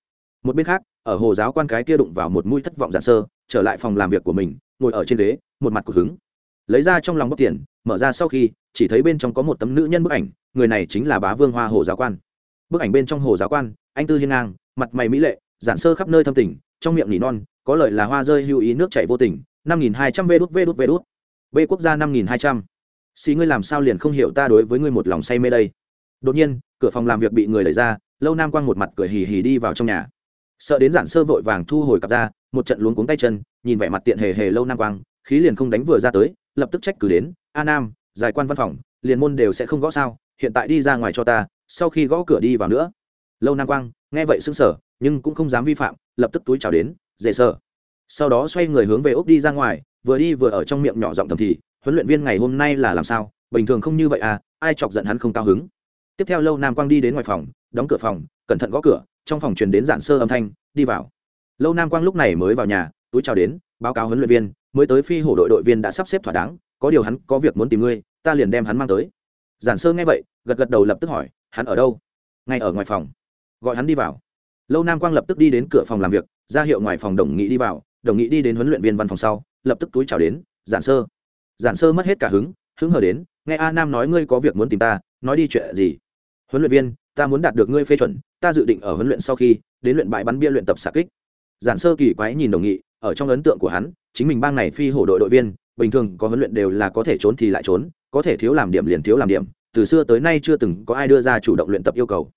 Một bên khác, ở hồ giáo quan cái kia đụng vào một mũi thất vọng giản sơ, trở lại phòng làm việc của mình, ngồi ở trên ghế, một mặt của hứng. Lấy ra trong lòng bóc tiền, mở ra sau khi, chỉ thấy bên trong có một tấm nữ nhân bức ảnh, người này chính là bá vương hoa hồ giáo quan. Bức ảnh bên trong hồ giáo quan, anh tư hiên ngang, mặt mày mỹ lệ giản sơ khắp nơi thâm tình, trong miệng nỉ non, có lời là hoa rơi hưu ý nước chảy vô tình, năm nghìn hai trăm vê đút vê đút vê đút. B quốc gia năm nghìn hai trăm. Xì ngươi làm sao liền không hiểu ta đối với ngươi một lòng say mê đây? Đột nhiên, cửa phòng làm việc bị người đẩy ra, lâu nam quang một mặt cười hì hì đi vào trong nhà. Sợ đến giản sơ vội vàng thu hồi cặp ra, một trận luống cuống tay chân, nhìn vẻ mặt tiện hề hề lâu nam quang, khí liền không đánh vừa ra tới, lập tức trách cử đến, a nam, giải quan văn phòng, liền môn đều sẽ không gõ sao, hiện tại đi ra ngoài cho ta, sau khi gõ cửa đi vào nữa. Lâu nam quang, nghe vậy sững sờ nhưng cũng không dám vi phạm, lập tức túi chào đến, dễ sợ. Sau đó xoay người hướng về úc đi ra ngoài, vừa đi vừa ở trong miệng nhỏ giọng thầm thì, huấn luyện viên ngày hôm nay là làm sao? Bình thường không như vậy à ai chọc giận hắn không cao hứng? Tiếp theo lâu nam quang đi đến ngoài phòng, đóng cửa phòng, cẩn thận gõ cửa, trong phòng truyền đến giản sơ âm thanh, đi vào. Lâu nam quang lúc này mới vào nhà, túi chào đến, báo cáo huấn luyện viên, mới tới phi hổ đội đội viên đã sắp xếp thỏa đáng, có điều hắn có việc muốn tìm ngươi, ta liền đem hắn mang tới. Giản sơ nghe vậy, gật gật đầu lập tức hỏi, hắn ở đâu? Ngay ở ngoài phòng. Gọi hắn đi vào lâu nam quang lập tức đi đến cửa phòng làm việc, ra hiệu ngoài phòng đồng nghị đi vào, đồng nghị đi đến huấn luyện viên văn phòng sau, lập tức túi chào đến, giản sơ. Giản sơ mất hết cả hứng hứng hờ đến, nghe a nam nói ngươi có việc muốn tìm ta, nói đi chuyện gì? Huấn luyện viên, ta muốn đạt được ngươi phê chuẩn, ta dự định ở huấn luyện sau khi, đến luyện bãi bắn bia luyện tập xạ kích. Giản sơ kỳ quái nhìn đồng nghị, ở trong ấn tượng của hắn, chính mình bang này phi hổ đội đội viên, bình thường có huấn luyện đều là có thể trốn thì lại trốn, có thể thiếu làm điểm liền thiếu làm điểm, từ xưa tới nay chưa từng có ai đưa ra chủ động luyện tập yêu cầu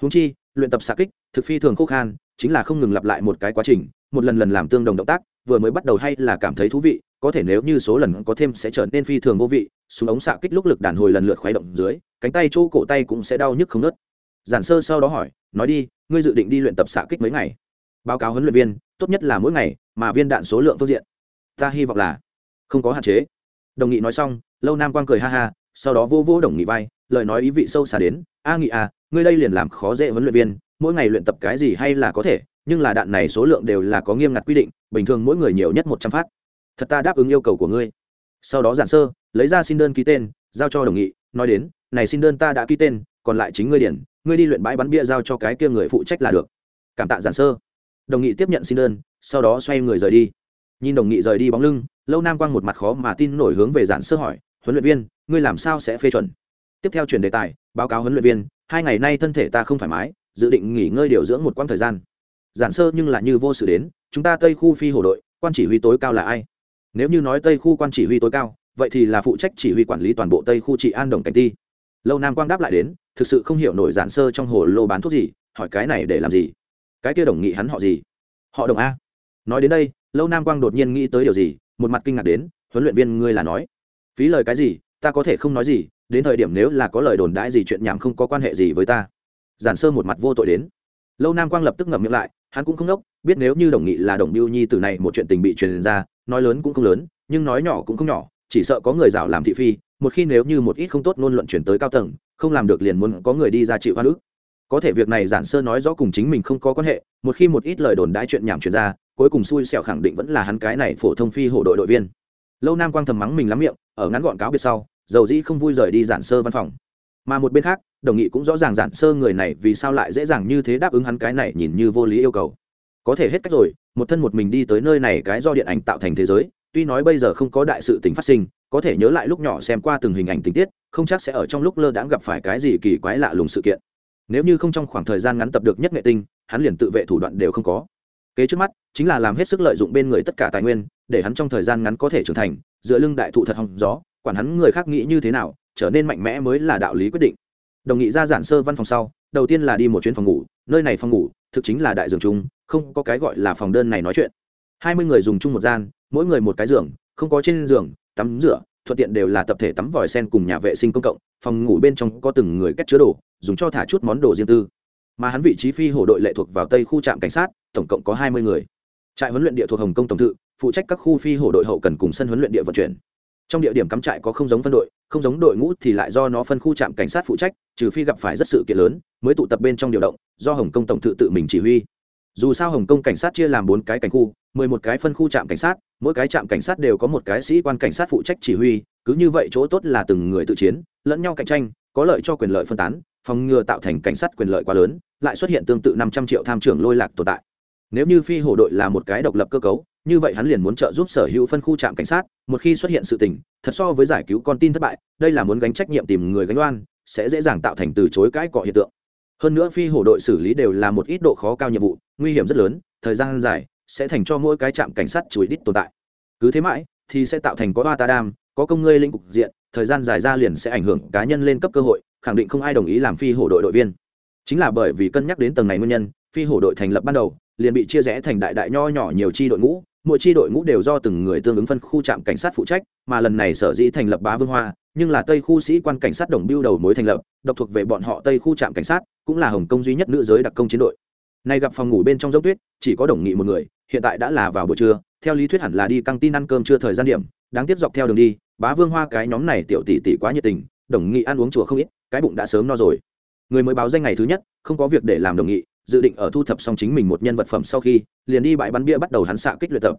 húng chi, luyện tập xạ kích, thực phi thường khô khan, chính là không ngừng lặp lại một cái quá trình, một lần lần làm tương đồng động tác, vừa mới bắt đầu hay là cảm thấy thú vị, có thể nếu như số lần có thêm sẽ trở nên phi thường vô vị, súng ống xạ kích lúc lực đàn hồi lần lượt khuấy động dưới, cánh tay chỗ cổ tay cũng sẽ đau nhức không nớt. Giản sơ sau đó hỏi, nói đi, ngươi dự định đi luyện tập xạ kích mấy ngày? Báo cáo huấn luyện viên, tốt nhất là mỗi ngày, mà viên đạn số lượng phương diện. Ta hy vọng là không có hạn chế. Đồng nghị nói xong, lâu nam quang cười ha ha, sau đó vô vô đồng nghị vai, lời nói ý vị sâu xa đến, a nghị à ngươi đây liền làm khó dễ huấn luyện viên, mỗi ngày luyện tập cái gì hay là có thể, nhưng là đạn này số lượng đều là có nghiêm ngặt quy định, bình thường mỗi người nhiều nhất một trăm phát. Thật ta đáp ứng yêu cầu của ngươi. Sau đó giản sơ, lấy ra xin đơn ký tên, giao cho đồng nghị, nói đến, này xin đơn ta đã ký tên, còn lại chính ngươi điển ngươi đi luyện bãi bắn bia giao cho cái kia người phụ trách là được. Cảm tạ giản sơ. Đồng nghị tiếp nhận xin đơn, sau đó xoay người rời đi. Nhìn đồng nghị rời đi bóng lưng, lâu nam quang một mặt khó mà tin nổi hướng về giản sơ hỏi, huấn luyện viên, ngươi làm sao sẽ phê chuẩn? Tiếp theo chuyển đề tài, báo cáo huấn luyện viên hai ngày nay thân thể ta không thoải mái, dự định nghỉ ngơi điều dưỡng một quãng thời gian. Giản sơ nhưng là như vô sự đến, chúng ta tây khu phi hồ đội, quan chỉ huy tối cao là ai? Nếu như nói tây khu quan chỉ huy tối cao, vậy thì là phụ trách chỉ huy quản lý toàn bộ tây khu trị an đồng cảnh ti. Lâu nam quang đáp lại đến, thực sự không hiểu nổi giản sơ trong hồ lô bán thuốc gì, hỏi cái này để làm gì? Cái kia đồng nghị hắn họ gì? Họ đồng a. Nói đến đây, lâu nam quang đột nhiên nghĩ tới điều gì, một mặt kinh ngạc đến, huấn luyện viên ngươi là nói. Phí lời cái gì, ta có thể không nói gì đến thời điểm nếu là có lời đồn đãi gì chuyện nhảm không có quan hệ gì với ta. Giản sơ một mặt vô tội đến. Lâu nam quang lập tức ngậm miệng lại, hắn cũng không đốc, biết nếu như đồng nghị là đồng biêu nhi từ này một chuyện tình bị truyền ra, nói lớn cũng không lớn, nhưng nói nhỏ cũng không nhỏ, chỉ sợ có người rào làm thị phi, một khi nếu như một ít không tốt ngôn luận chuyển tới cao tầng, không làm được liền muốn có người đi ra chịu hoa nước có thể việc này giản sơ nói rõ cùng chính mình không có quan hệ, một khi một ít lời đồn đãi chuyện nhảm truyền ra, cuối cùng xui xẻo khẳng định vẫn là hắn cái này phổ thông phi hổ đội đội viên lâu nam quang thầm mắng mình lắm miệng, ở ngắn gọn cáo biệt sau, dầu dĩ không vui rời đi giản sơ văn phòng. Mà một bên khác, đồng nghị cũng rõ ràng giản sơ người này vì sao lại dễ dàng như thế đáp ứng hắn cái này nhìn như vô lý yêu cầu. Có thể hết cách rồi, một thân một mình đi tới nơi này cái do điện ảnh tạo thành thế giới, tuy nói bây giờ không có đại sự tình phát sinh, có thể nhớ lại lúc nhỏ xem qua từng hình ảnh tình tiết, không chắc sẽ ở trong lúc lơ đãng gặp phải cái gì kỳ quái lạ lùng sự kiện. Nếu như không trong khoảng thời gian ngắn tập được nhất nghệ tinh, hắn liền tự vệ thủ đoạn đều không có kế trước mắt, chính là làm hết sức lợi dụng bên người tất cả tài nguyên, để hắn trong thời gian ngắn có thể trưởng thành, dựa lưng đại thụ thật hòng gió, quản hắn người khác nghĩ như thế nào, trở nên mạnh mẽ mới là đạo lý quyết định. Đồng nghị ra giản sơ văn phòng sau, đầu tiên là đi một chuyến phòng ngủ, nơi này phòng ngủ, thực chính là đại giường chung, không có cái gọi là phòng đơn này nói chuyện. Hai mươi người dùng chung một gian, mỗi người một cái giường, không có trên giường, tắm rửa, thuận tiện đều là tập thể tắm vòi sen cùng nhà vệ sinh công cộng, phòng ngủ bên trong có từng người cách chứa đồ, dùng cho thả chút món đồ riêng tư. Mà hắn vị trí phi hổ đội lệ thuộc vào tây khu trạm cảnh sát tổng cộng có hai mươi người. Trại huấn luyện địa thuộc hồng kông tổng tự phụ trách các khu phi hổ đội hậu cần cùng sân huấn luyện địa vận chuyển. Trong địa điểm cắm trại có không giống phân đội, không giống đội ngũ thì lại do nó phân khu trạm cảnh sát phụ trách, trừ phi gặp phải rất sự kiện lớn, mới tụ tập bên trong điều động, do hồng kông tổng tự tự mình chỉ huy. Dù sao hồng kông cảnh sát chia làm bốn cái cảnh khu, mười một cái phân khu trạm cảnh sát, mỗi cái trạm cảnh sát đều có một cái sĩ quan cảnh sát phụ trách chỉ huy, cứ như vậy chỗ tốt là từng người tự chiến, lẫn nhau cạnh tranh, có lợi cho quyền lợi phân tán, phòng ngừa tạo thành cảnh sát quyền lợi quá lớn, lại xuất hiện tương tự năm trăm triệu tham trưởng lôi lạc tồn tại nếu như phi hổ đội là một cái độc lập cơ cấu, như vậy hắn liền muốn trợ giúp sở hữu phân khu trạm cảnh sát, một khi xuất hiện sự tình, thật so với giải cứu con tin thất bại, đây là muốn gánh trách nhiệm tìm người gánh oan, sẽ dễ dàng tạo thành từ chối cãi cọ hiện tượng. Hơn nữa phi hổ đội xử lý đều là một ít độ khó cao nhiệm vụ, nguy hiểm rất lớn, thời gian dài, sẽ thành cho mỗi cái trạm cảnh sát chuối đít tồn tại. Cứ thế mãi, thì sẽ tạo thành có ba ta đam, có công ngươi linh cục diện, thời gian dài ra liền sẽ ảnh hưởng cá nhân lên cấp cơ hội, khẳng định không ai đồng ý làm phi hổ đội đội viên. Chính là bởi vì cân nhắc đến tầng này nguyên nhân, phi hổ đội thành lập ban đầu liền bị chia rẽ thành đại đại nho nhỏ nhiều chi đội ngũ, mỗi chi đội ngũ đều do từng người tương ứng phân khu trạm cảnh sát phụ trách, mà lần này sở dĩ thành lập bá vương hoa, nhưng là tây khu sĩ quan cảnh sát đồng biêu đầu mối thành lập, độc thuộc về bọn họ tây khu trạm cảnh sát, cũng là hồng kông duy nhất nữ giới đặc công chiến đội. Nay gặp phòng ngủ bên trong dốc tuyết, chỉ có đồng nghị một người, hiện tại đã là vào buổi trưa, theo lý thuyết hẳn là đi căng tin ăn cơm chưa thời gian điểm, đáng tiếp dọc theo đường đi, bá vương hoa cái nhóm này tiểu tỷ tỷ quá nhiệt tình, đồng nghị ăn uống chùa không ít, cái bụng đã sớm no rồi. Người mới báo danh ngày thứ nhất, không có việc để làm đồng nghị dự định ở thu thập xong chính mình một nhân vật phẩm sau khi, liền đi bãi bắn bia bắt đầu hắn xạ kích luyện tập.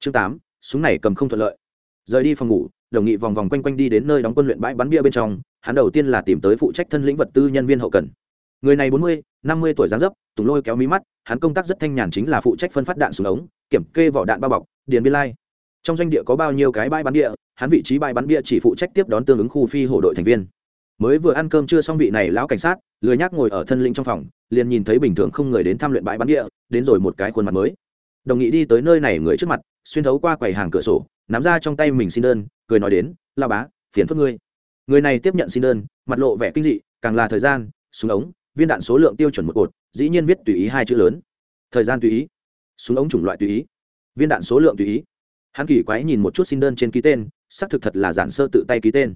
Chương tám, súng này cầm không thuận lợi. Rời đi phòng ngủ, đồng nghị vòng vòng quanh quanh đi đến nơi đóng quân luyện bãi bắn bia bên trong, hắn đầu tiên là tìm tới phụ trách thân lĩnh vật tư nhân viên hậu cần. Người này bốn mươi, năm mươi tuổi dáng dấp, tùng lôi kéo mí mắt, hắn công tác rất thanh nhàn chính là phụ trách phân phát đạn xuống ống, kiểm kê vỏ đạn bao bọc, điền biên lai. Trong doanh địa có bao nhiêu cái bãi bắn bia, hắn vị trí bãi bắn bia chỉ phụ trách tiếp đón tương ứng khu phi hổ đội thành viên mới vừa ăn cơm chưa xong vị này lão cảnh sát, lười nhác ngồi ở thân linh trong phòng, liền nhìn thấy bình thường không người đến tham luyện bãi bắn địa, đến rồi một cái khuôn mặt mới. Đồng nghị đi tới nơi này người trước mặt, xuyên thấu qua quầy hàng cửa sổ, nắm ra trong tay mình xin đơn, cười nói đến lao bá, phiền phức ngươi. Người này tiếp nhận xin đơn, mặt lộ vẻ kinh dị, càng là thời gian, súng ống, viên đạn số lượng tiêu chuẩn một cột, dĩ nhiên viết tùy ý hai chữ lớn. Thời gian tùy ý. Súng ống chủng loại tùy ý. Viên đạn số lượng tùy ý. Hắn kỳ quái nhìn một chút xin đơn trên ký tên, xác thực thật là giản sơ tự tay ký tên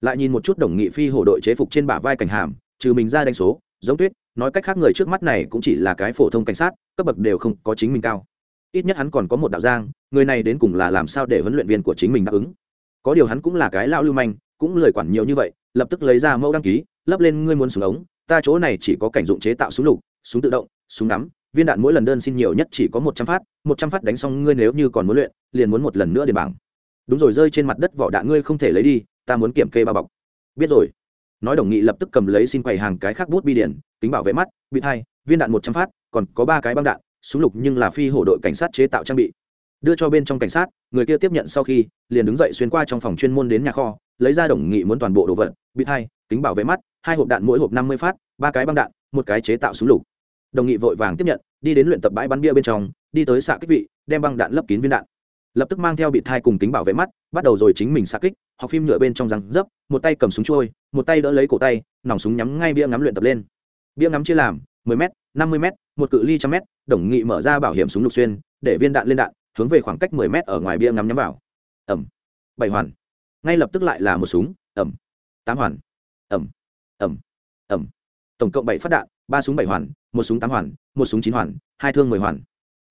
lại nhìn một chút đồng nghị phi hổ đội chế phục trên bả vai cảnh hàm, trừ mình ra đánh số, giống tuyết, nói cách khác người trước mắt này cũng chỉ là cái phổ thông cảnh sát, cấp bậc đều không có chính mình cao. Ít nhất hắn còn có một đạo giang, người này đến cùng là làm sao để huấn luyện viên của chính mình đáp ứng. Có điều hắn cũng là cái lão lưu manh, cũng lời quản nhiều như vậy, lập tức lấy ra mẫu đăng ký, lấp lên ngươi muốn súng ống, ta chỗ này chỉ có cảnh dụng chế tạo súng lục, súng tự động, súng nắm viên đạn mỗi lần đơn xin nhiều nhất chỉ có một trăm phát, một trăm phát đánh xong ngươi nếu như còn muốn luyện, liền muốn một lần nữa để bảng. Đúng rồi, rơi trên mặt đất vỏ đạn ngươi không thể lấy đi ta muốn kiểm kê bao bọc. Biết rồi. Nói đồng nghị lập tức cầm lấy xin quầy hàng cái khác bút bi điển, kính bảo vệ mắt, bị thai, viên đạn một trăm phát, còn có ba cái băng đạn, súng lục nhưng là phi hổ đội cảnh sát chế tạo trang bị. Đưa cho bên trong cảnh sát, người kia tiếp nhận sau khi, liền đứng dậy xuyên qua trong phòng chuyên môn đến nhà kho, lấy ra đồng nghị muốn toàn bộ đồ vật, bị thai, kính bảo vệ mắt, hai hộp đạn mỗi hộp năm mươi phát, ba cái băng đạn, một cái chế tạo súng lục. Đồng nghị vội vàng tiếp nhận, đi đến luyện tập bãi bắn bia bên trong, đi tới xạ kích vị, đem băng đạn lấp kín viên đạn lập tức mang theo bị thai cùng kính bảo vệ mắt, bắt đầu rồi chính mình xa kích, học phim nhựa bên trong răng dấp, một tay cầm súng trôi, một tay đỡ lấy cổ tay, nòng súng nhắm ngay bia ngắm luyện tập lên. Bia ngắm chia làm 10 m 50 m một cự ly trăm m đồng nghị mở ra bảo hiểm súng lục xuyên, để viên đạn lên đạn, hướng về khoảng cách 10 m ở ngoài bia ngắm nhắm vào. Ẩm. Bảy hoàn. Ngay lập tức lại là một súng, ẩm. Tám hoàn. Ẩm. Ẩm. Ẩm. Tổng cộng bảy phát đạn, ba súng bảy hoàn, một súng tám hoàn, một súng chín hoàn, hai thương mười hoàn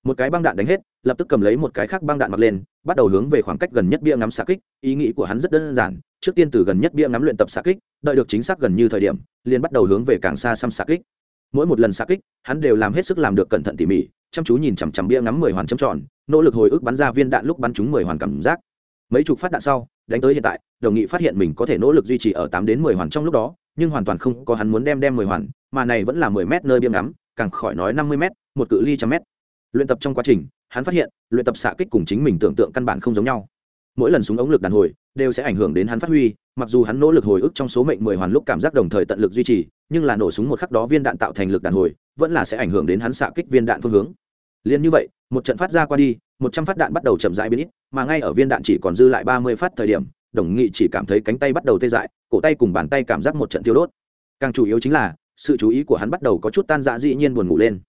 một cái băng đạn đánh hết, lập tức cầm lấy một cái khác băng đạn mặc lên, bắt đầu hướng về khoảng cách gần nhất bia ngắm xạ kích. Ý nghĩ của hắn rất đơn giản, trước tiên từ gần nhất bia ngắm luyện tập xạ kích, đợi được chính xác gần như thời điểm, liền bắt đầu hướng về càng xa xăm xạ kích. Mỗi một lần xạ kích, hắn đều làm hết sức làm được cẩn thận tỉ mỉ, chăm chú nhìn chằm chằm bia ngắm mười hoàn châm tròn, nỗ lực hồi ức bắn ra viên đạn lúc bắn trúng mười hoàn cảm giác. Mấy chục phát đạn sau, đánh tới hiện tại, đồng nghị phát hiện mình có thể nỗ lực duy trì ở tám đến mười hoàn trong lúc đó, nhưng hoàn toàn không có hắn muốn đem đem mười hoàn, mà này vẫn là mười mét nơi bia ngắm, càng khỏi nói năm mươi mét, một cự ly trăm mét luyện tập trong quá trình, hắn phát hiện, luyện tập xạ kích cùng chính mình tưởng tượng căn bản không giống nhau. Mỗi lần súng ống lực đàn hồi, đều sẽ ảnh hưởng đến hắn phát huy, mặc dù hắn nỗ lực hồi ức trong số mệnh mười hoàn lúc cảm giác đồng thời tận lực duy trì, nhưng là nổ súng một khắc đó viên đạn tạo thành lực đàn hồi, vẫn là sẽ ảnh hưởng đến hắn xạ kích viên đạn phương hướng. Liền như vậy, một trận phát ra qua đi, một trăm phát đạn bắt đầu chậm rãi biến ít, mà ngay ở viên đạn chỉ còn dư lại ba mươi phát thời điểm, đồng nghị chỉ cảm thấy cánh tay bắt đầu tê dại, cổ tay cùng bàn tay cảm giác một trận tiêu đốt. Càng chủ yếu chính là, sự chú ý của hắn bắt đầu có chút tan dã dĩ nhiên buồn ngủ lên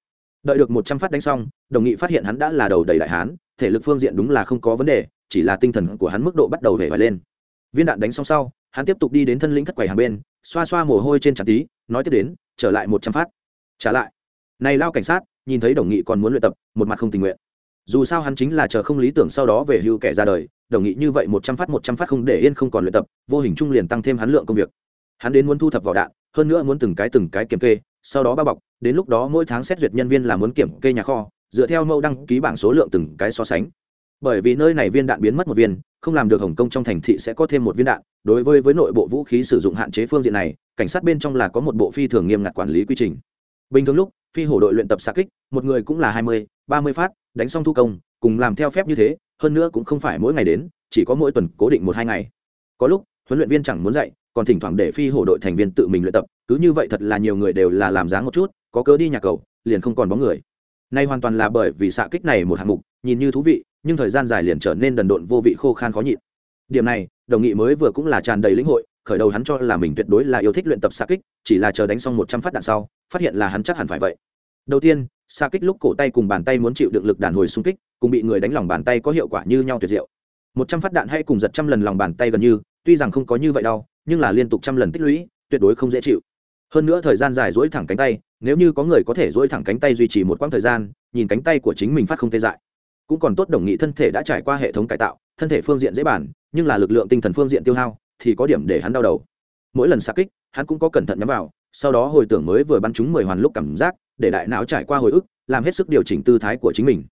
đợi được một trăm phát đánh xong, đồng nghị phát hiện hắn đã là đầu đầy đại hán, thể lực phương diện đúng là không có vấn đề, chỉ là tinh thần của hắn mức độ bắt đầu hề vải lên. Viên đạn đánh xong sau, hắn tiếp tục đi đến thân lĩnh thất quầy hàng bên, xoa xoa mồ hôi trên trán tí, nói tiếp đến, trở lại một trăm phát. Trả lại. Này lao cảnh sát, nhìn thấy đồng nghị còn muốn luyện tập, một mặt không tình nguyện. Dù sao hắn chính là chờ không lý tưởng sau đó về hưu kẻ ra đời, đồng nghị như vậy một trăm phát, một trăm phát không để yên không còn luyện tập, vô hình chung liền tăng thêm hắn lượng công việc. Hắn đến muốn thu thập vỏ đạn, hơn nữa muốn từng cái từng cái kiểm kê sau đó bao bọc, đến lúc đó mỗi tháng xét duyệt nhân viên là muốn kiểm kê nhà kho, dựa theo mẫu đăng ký bảng số lượng từng cái so sánh. Bởi vì nơi này viên đạn biến mất một viên, không làm được hồng kông trong thành thị sẽ có thêm một viên đạn, đối với với nội bộ vũ khí sử dụng hạn chế phương diện này, cảnh sát bên trong là có một bộ phi thường nghiêm ngặt quản lý quy trình. Bình thường lúc, phi hổ đội luyện tập xa kích, một người cũng là hai mươi, ba mươi phát, đánh xong thu công, cùng làm theo phép như thế, hơn nữa cũng không phải mỗi ngày đến, chỉ có mỗi tuần cố định một hai ngày. Có lúc, huấn luyện viên chẳng muốn dạy còn thỉnh thoảng để phi hổ đội thành viên tự mình luyện tập, cứ như vậy thật là nhiều người đều là làm dáng một chút, có cớ đi nhà cầu, liền không còn bóng người. Nay hoàn toàn là bởi vì xạ kích này một hạng mục, nhìn như thú vị, nhưng thời gian dài liền trở nên đần độn vô vị khô khan khó nhịn. Điểm này, đồng nghị mới vừa cũng là tràn đầy lĩnh hội, khởi đầu hắn cho là mình tuyệt đối là yêu thích luyện tập xạ kích, chỉ là chờ đánh xong một trăm phát đạn sau, phát hiện là hắn chắc hẳn phải vậy. Đầu tiên, xạ kích lúc cổ tay cùng bàn tay muốn chịu được lực đàn hồi xung kích, cùng bị người đánh lòng bàn tay có hiệu quả như nhau tuyệt diệu. Một trăm phát đạn hay cùng giật trăm lần lòng bàn tay gần như, tuy rằng không có như vậy đâu nhưng là liên tục trăm lần tích lũy, tuyệt đối không dễ chịu. Hơn nữa thời gian dài dỗi thẳng cánh tay, nếu như có người có thể dỗi thẳng cánh tay duy trì một quãng thời gian, nhìn cánh tay của chính mình phát không tê dại. Cũng còn tốt đồng nghị thân thể đã trải qua hệ thống cải tạo, thân thể phương diện dễ bản nhưng là lực lượng tinh thần phương diện tiêu hao, thì có điểm để hắn đau đầu. Mỗi lần xa kích, hắn cũng có cẩn thận nhắm vào, sau đó hồi tưởng mới vừa bắn trúng mười hoàn lúc cảm giác, để đại não trải qua hồi ức, làm hết sức điều chỉnh tư thái của chính mình.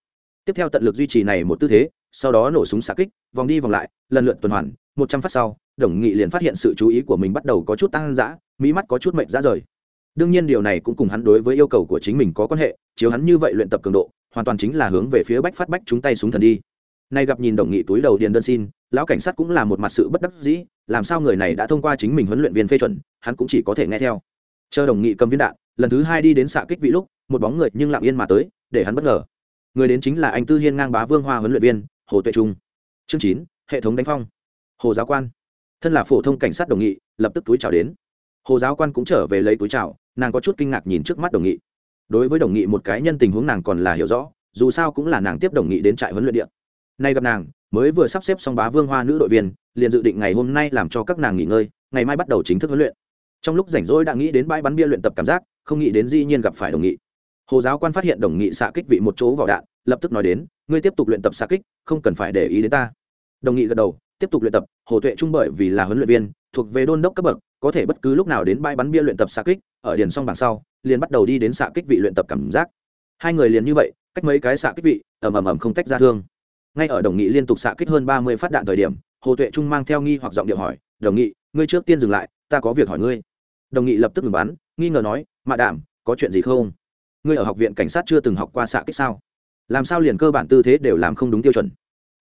Tiếp theo tận lực duy trì này một tư thế sau đó nổ súng xạ kích, vòng đi vòng lại, lần lượt tuần hoàn, một trăm phát sau, đồng nghị liền phát hiện sự chú ý của mình bắt đầu có chút tăng dã, mỹ mắt có chút mệnh dã rời. Đương nhiên điều này cũng cùng hắn đối với yêu cầu của chính mình có quan hệ, chiếu hắn như vậy luyện tập cường độ, hoàn toàn chính là hướng về phía bách phát bách chúng tay súng thần đi. Nay gặp nhìn đồng nghị túi đầu điền đơn xin, lão cảnh sát cũng là một mặt sự bất đắc dĩ, làm sao người này đã thông qua chính mình huấn luyện viên phê chuẩn, hắn cũng chỉ có thể nghe theo. Chờ đồng nghị cầm viên đạn, lần thứ hai đi đến xạ kích vị lúc, một bóng người nhưng lặng yên mà tới, để hắn bất ngờ. Người đến chính là anh tư hiên ngang bá vương hoa huấn luyện viên hồ tuệ trung. Chương chín, hệ thống đánh phong. Hồ giáo quan. Thân là phổ thông cảnh sát đồng nghị, lập tức túi chào đến. Hồ giáo quan cũng trở về lấy túi chào, nàng có chút kinh ngạc nhìn trước mắt đồng nghị. Đối với đồng nghị một cái nhân tình huống nàng còn là hiểu rõ, dù sao cũng là nàng tiếp đồng nghị đến trại huấn luyện điện nay gặp nàng, mới vừa sắp xếp xong bá vương hoa nữ đội viên, liền dự định ngày hôm nay làm cho các nàng nghỉ ngơi, ngày mai bắt đầu chính thức huấn luyện. Trong lúc rảnh rỗi đã nghĩ đến bãi bắn bia luyện tập cảm giác, không nghĩ đến dĩ nhiên gặp phải đồng nghị. Hồ giáo quan phát hiện đồng nghị xạ kích vị một chỗ vỏ đạn lập tức nói đến, ngươi tiếp tục luyện tập xạ kích, không cần phải để ý đến ta. Đồng nghị gật đầu, tiếp tục luyện tập, hồ tuệ trung bởi vì là huấn luyện viên, thuộc về đôn đốc cấp bậc, có thể bất cứ lúc nào đến bãi bắn bia luyện tập xạ kích, ở điền xong bảng sau, liền bắt đầu đi đến xạ kích vị luyện tập cảm giác. Hai người liền như vậy, cách mấy cái xạ kích vị, ầm ầm ầm không tách ra thương. Ngay ở đồng nghị liên tục xạ kích hơn ba mươi phát đạn thời điểm, hồ tuệ trung mang theo nghi hoặc giọng điệu hỏi, đồng nghị, ngươi trước tiên dừng lại, ta có việc hỏi ngươi. Đồng nghị lập tức ngừng bắn, nghi ngờ nói, mạ đảm có chuyện gì không? Ngươi ở học viện cảnh sát chưa từng học qua xạ kích sao? Làm sao liền cơ bản tư thế đều làm không đúng tiêu chuẩn?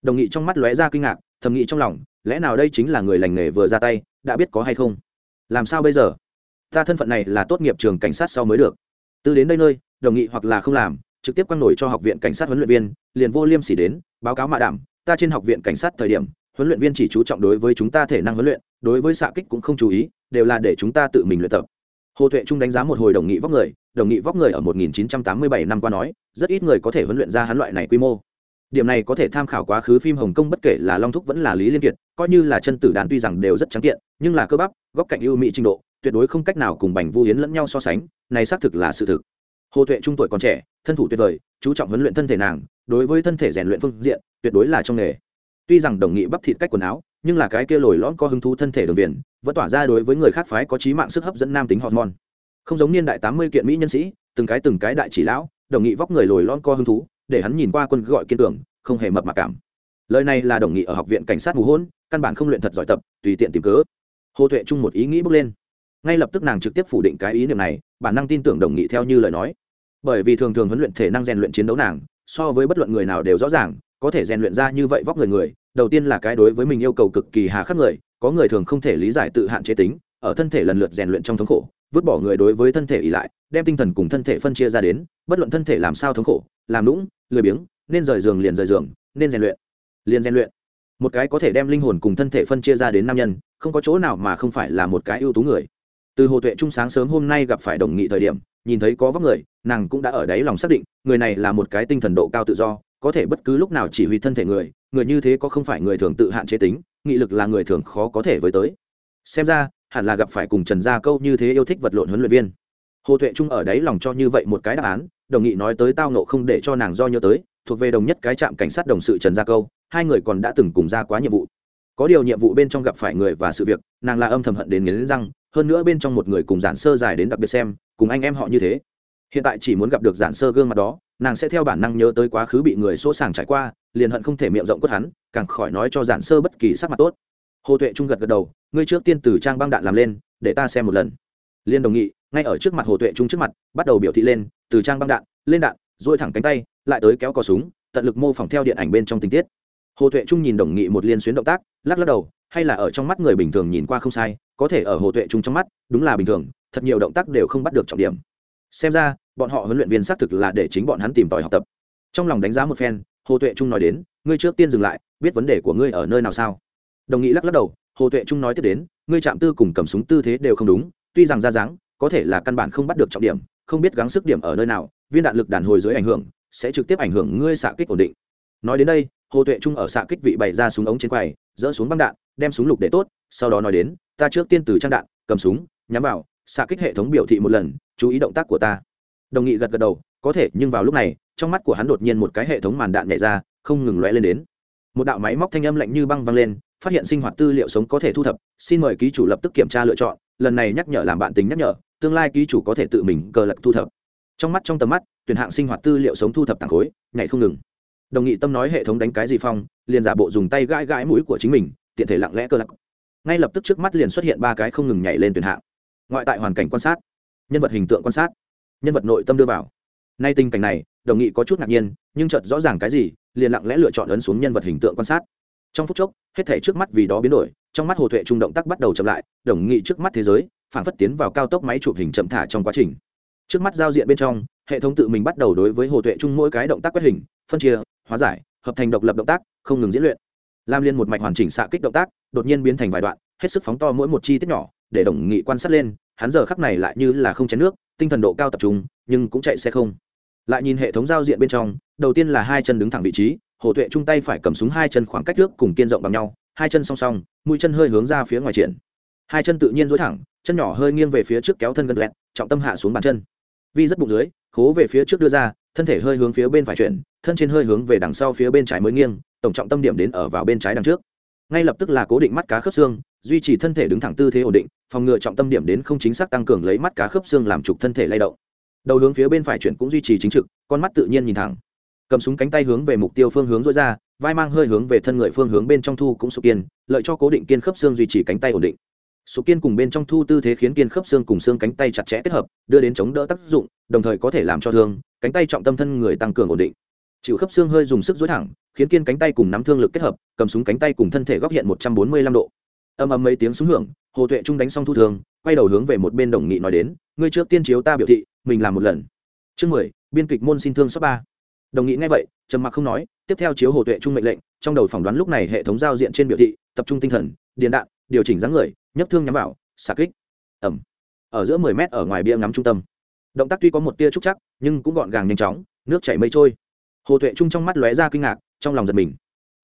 Đồng nghị trong mắt lóe ra kinh ngạc, thầm nghĩ trong lòng, lẽ nào đây chính là người lành nghề vừa ra tay, đã biết có hay không? Làm sao bây giờ? Ta thân phận này là tốt nghiệp trường cảnh sát sau mới được. Từ đến đây nơi, đồng nghị hoặc là không làm, trực tiếp quăng nổi cho học viện cảnh sát huấn luyện viên, liền vô liêm sỉ đến, báo cáo mạ đảm, ta trên học viện cảnh sát thời điểm, huấn luyện viên chỉ chú trọng đối với chúng ta thể năng huấn luyện, đối với xạ kích cũng không chú ý, đều là để chúng ta tự mình luyện tập hồ tuệ trung đánh giá một hồi đồng nghị vóc người, đồng nghị vóc người ở 1987 năm qua nói, rất ít người có thể huấn luyện ra hắn loại này quy mô. Điểm này có thể tham khảo quá khứ phim hồng kông bất kể là long thúc vẫn là lý liên kiệt, coi như là chân tử đàn tuy rằng đều rất trắng kiện, nhưng là cơ bắp, góc cạnh ưu mỹ trình độ, tuyệt đối không cách nào cùng bành vu hiến lẫn nhau so sánh, này xác thực là sự thực. Hồ tuệ trung tuổi còn trẻ, thân thủ tuyệt vời, chú trọng huấn luyện thân thể nàng, đối với thân thể rèn luyện phương diện, tuyệt đối là trong nghề. Tuy rằng đồng nghị bắp thịt cách quần áo nhưng là cái kia lồi lõn có hứng thú thân thể đường viền, vẫn tỏa ra đối với người khác phái có trí mạng sức hấp dẫn nam tính hormone. Không giống niên đại tám mươi kiện mỹ nhân sĩ, từng cái từng cái đại chỉ lão, đồng nghị vóc người lồi lõn co hứng thú, để hắn nhìn qua quân gọi kiên cường, không hề mập mặc cảm. Lời này là đồng nghị ở học viện cảnh sát mù hôn, căn bản không luyện thật giỏi tập, tùy tiện tìm cớ. Hồ tuệ chung một ý nghĩ bước lên. Ngay lập tức nàng trực tiếp phủ định cái ý niệm này, bản năng tin tưởng đồng nghị theo như lời nói. Bởi vì thường thường huấn luyện thể năng rèn luyện chiến đấu nàng, so với bất luận người nào đều rõ ràng, có thể rèn luyện ra như vậy vóc người người đầu tiên là cái đối với mình yêu cầu cực kỳ hà khắc người, có người thường không thể lý giải tự hạn chế tính, ở thân thể lần lượt rèn luyện trong thống khổ, vứt bỏ người đối với thân thể ỉ lại, đem tinh thần cùng thân thể phân chia ra đến, bất luận thân thể làm sao thống khổ, làm lũng lười biếng, nên rời giường liền rời giường, nên rèn luyện, liền rèn luyện. Một cái có thể đem linh hồn cùng thân thể phân chia ra đến nam nhân, không có chỗ nào mà không phải là một cái ưu tú người. Từ hồ tuệ trung sáng sớm hôm nay gặp phải đồng nghị thời điểm, nhìn thấy có vóc người, nàng cũng đã ở đáy lòng xác định, người này là một cái tinh thần độ cao tự do, có thể bất cứ lúc nào chỉ huy thân thể người người như thế có không phải người thường tự hạn chế tính, nghị lực là người thường khó có thể với tới. Xem ra, hẳn là gặp phải cùng trần gia câu như thế yêu thích vật lộn huấn luyện viên. Hồ tuệ trung ở đấy lòng cho như vậy một cái đáp án, đồng nghị nói tới tao nộ không để cho nàng do nhớ tới, thuộc về đồng nhất cái trạm cảnh sát đồng sự trần gia câu, hai người còn đã từng cùng ra quá nhiệm vụ. Có điều nhiệm vụ bên trong gặp phải người và sự việc, nàng là âm thầm hận đến nghiến răng, hơn nữa bên trong một người cùng giản sơ dài đến đặc biệt xem, cùng anh em họ như thế. Hiện tại chỉ muốn gặp được giản sơ gương mặt đó nàng sẽ theo bản năng nhớ tới quá khứ bị người xô sàng trải qua, liền hận không thể miệng rộng quất hắn, càng khỏi nói cho giản sơ bất kỳ sắc mặt tốt. Hồ tuệ trung gật gật đầu, ngươi trước tiên từ trang băng đạn làm lên, để ta xem một lần. Liên đồng nghị, ngay ở trước mặt hồ tuệ trung trước mặt, bắt đầu biểu thị lên, từ trang băng đạn, lên đạn dôi thẳng cánh tay, lại tới kéo cò súng, tận lực mô phỏng theo điện ảnh bên trong tình tiết. Hồ tuệ trung nhìn đồng nghị một liên xuyến động tác, lắc lắc đầu, hay là ở trong mắt người bình thường nhìn qua không sai, có thể ở hồ tuệ trung trong mắt, đúng là bình thường, thật nhiều động tác đều không bắt được trọng điểm. Xem ra bọn họ huấn luyện viên xác thực là để chính bọn hắn tìm tòi học tập. Trong lòng đánh giá một phen, hồ tuệ trung nói đến, ngươi trước tiên dừng lại, biết vấn đề của ngươi ở nơi nào sao? Đồng nghị lắc lắc đầu, hồ tuệ trung nói tiếp đến, ngươi chạm tư cùng cầm súng tư thế đều không đúng, tuy rằng ra dáng, có thể là căn bản không bắt được trọng điểm, không biết gắng sức điểm ở nơi nào, viên đạn lực đàn hồi dưới ảnh hưởng, sẽ trực tiếp ảnh hưởng ngươi xạ kích ổn định. Nói đến đây, hồ tuệ trung ở xạ kích vị bày ra súng ống trên quầy dỡ xuống băng đạn, đem súng lục để tốt, sau đó nói đến, ta trước tiên từ trang đạn, cầm súng, nhắm vào, xạ kích hệ thống biểu thị một lần, chú ý động tác của ta đồng nghị gật gật đầu, có thể, nhưng vào lúc này, trong mắt của hắn đột nhiên một cái hệ thống màn đạn nhảy ra, không ngừng lóe lên đến. Một đạo máy móc thanh âm lạnh như băng văng lên, phát hiện sinh hoạt tư liệu sống có thể thu thập, xin mời ký chủ lập tức kiểm tra lựa chọn, lần này nhắc nhở làm bạn tình nhắc nhở, tương lai ký chủ có thể tự mình cờ lật thu thập. Trong mắt, trong tầm mắt, tuyển hạng sinh hoạt tư liệu sống thu thập tàng khối ngày không ngừng. Đồng nghị tâm nói hệ thống đánh cái gì phong, liền giả bộ dùng tay gãi gãi mũi của chính mình, tiện thể lặng lẽ cơ lắc ngay lập tức trước mắt liền xuất hiện ba cái không ngừng nhảy lên tuyển hạng. Ngoại tại hoàn cảnh quan sát, nhân vật hình tượng quan sát nhân vật nội tâm đưa vào. Nay tình cảnh này, đồng nghị có chút ngạc nhiên, nhưng chợt rõ ràng cái gì, liền lặng lẽ lựa chọn ấn xuống nhân vật hình tượng quan sát. Trong phút chốc, hết thể trước mắt vì đó biến đổi, trong mắt hồ tuệ trung động tác bắt đầu chậm lại, đồng nghị trước mắt thế giới phản phất tiến vào cao tốc máy chụp hình chậm thả trong quá trình. Trước mắt giao diện bên trong, hệ thống tự mình bắt đầu đối với hồ tuệ trung mỗi cái động tác quét hình, phân chia, hóa giải, hợp thành độc lập động tác, không ngừng diễn luyện. Lam liên một mạch hoàn chỉnh xạ kích động tác, đột nhiên biến thành vài đoạn, hết sức phóng to mỗi một chi tiết nhỏ, để đồng nghị quan sát lên hắn giờ khắc này lại như là không chén nước, tinh thần độ cao tập trung, nhưng cũng chạy xe không. Lại nhìn hệ thống giao diện bên trong, đầu tiên là hai chân đứng thẳng vị trí hồ tuệ chung tay phải cầm súng hai chân khoảng cách trước cùng kiên rộng bằng nhau, hai chân song song, mũi chân hơi hướng ra phía ngoài triển. Hai chân tự nhiên dối thẳng, chân nhỏ hơi nghiêng về phía trước kéo thân gần lẹt, trọng tâm hạ xuống bàn chân. Vi rất bụng dưới, khố về phía trước đưa ra, thân thể hơi hướng phía bên phải chuyển, thân trên hơi hướng về đằng sau phía bên trái mới nghiêng, tổng trọng tâm điểm đến ở vào bên trái đằng trước ngay lập tức là cố định mắt cá khớp xương, duy trì thân thể đứng thẳng tư thế ổn định, phòng ngừa trọng tâm điểm đến không chính xác tăng cường lấy mắt cá khớp xương làm trục thân thể lay động. Đầu hướng phía bên phải chuyển cũng duy trì chính trực, con mắt tự nhiên nhìn thẳng. Cầm súng cánh tay hướng về mục tiêu phương hướng dối ra, vai mang hơi hướng về thân người phương hướng bên trong thu cũng sụp kiên, lợi cho cố định kiên khớp xương duy trì cánh tay ổn định. Sụp kiên cùng bên trong thu tư thế khiến kiên khớp xương cùng xương cánh tay chặt chẽ kết hợp, đưa đến chống đỡ tác dụng, đồng thời có thể làm cho thương, cánh tay trọng tâm thân người tăng cường ổn định. Chịu khớp xương hơi dùng sức dối thẳng khiến kiên cánh tay cùng nắm thương lực kết hợp, cầm súng cánh tay cùng thân thể góc hiện một trăm bốn mươi lăm độ. Âm âm mấy tiếng súng hưởng, hồ tuệ trung đánh xong thu thường, quay đầu hướng về một bên đồng nghị nói đến, ngươi trước tiên chiếu ta biểu thị, mình làm một lần. Chương mười, biên kịch môn xin thương số ba. Đồng nghị nghe vậy, trầm mặc không nói, tiếp theo chiếu hồ tuệ trung mệnh lệnh, trong đầu phỏng đoán lúc này hệ thống giao diện trên biểu thị, tập trung tinh thần, điền đạn, điều chỉnh dáng người, nhấc thương nhắm vào, xạ kích. Ẩm ở giữa mười mét ở ngoài bia ngắm trung tâm. Động tác tuy có một tia trúc chắc, nhưng cũng gọn gàng nhanh chóng, nước chảy mây trôi. Hồ tuệ trung trong mắt lóe ra kinh ngạc trong lòng giật mình.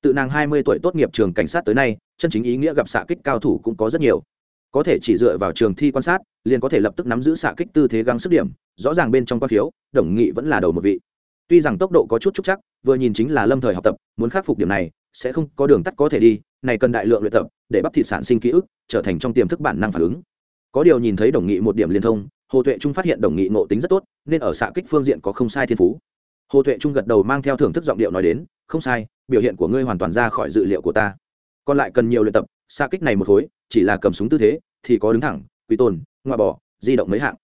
Tự nàng hai mươi tuổi tốt nghiệp trường cảnh sát tới nay, chân chính ý nghĩa gặp xạ kích cao thủ cũng có rất nhiều. Có thể chỉ dựa vào trường thi quan sát, liền có thể lập tức nắm giữ xạ kích tư thế găng sức điểm, rõ ràng bên trong quan khiếu, đồng nghị vẫn là đầu một vị. Tuy rằng tốc độ có chút trúc chắc, vừa nhìn chính là lâm thời học tập, muốn khắc phục điểm này, sẽ không có đường tắt có thể đi, này cần đại lượng luyện tập, để bắp thịt sản sinh ký ức, trở thành trong tiềm thức bản năng phản ứng. Có điều nhìn thấy đồng nghị một điểm liên thông, hồ tuệ trung phát hiện đồng nghị ngộ tính rất tốt, nên ở xạ kích phương diện có không sai thiên phú hồ tuệ trung gật đầu mang theo thưởng thức giọng điệu nói đến, không sai, biểu hiện của ngươi hoàn toàn ra khỏi dự liệu của ta. Còn lại cần nhiều luyện tập xạ kích này một khối, chỉ là cầm súng tư thế, thì có đứng thẳng, quỳ tồn ngoại bỏ di động mấy hạng.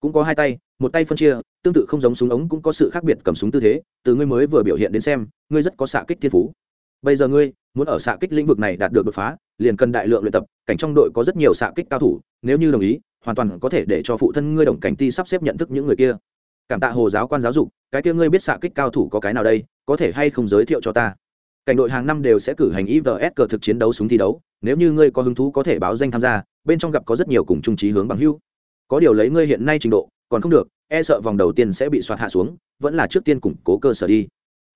Cũng có hai tay, một tay phân chia, tương tự không giống súng ống cũng có sự khác biệt cầm súng tư thế, từ ngươi mới vừa biểu hiện đến xem, ngươi rất có xạ kích thiên phú. Bây giờ ngươi, muốn ở xạ kích lĩnh vực này đạt được đột phá, liền cần đại lượng luyện tập, cảnh trong đội có rất nhiều xạ kích cao thủ, nếu như đồng ý, hoàn toàn có thể để cho phụ thân ngươi đồng cảnh ti sắp xếp nhận thức những người kia. Cảm tạ hồ giáo quan giáo dục cái kia ngươi biết xạ kích cao thủ có cái nào đây, có thể hay không giới thiệu cho ta? Cảnh đội hàng năm đều sẽ cử hành ivs cờ thực chiến đấu súng thi đấu, nếu như ngươi có hứng thú có thể báo danh tham gia, bên trong gặp có rất nhiều cùng trung trí hướng bằng hưu có điều lấy ngươi hiện nay trình độ, còn không được e sợ vòng đầu tiên sẽ bị soạt hạ xuống, vẫn là trước tiên củng cố cơ sở đi.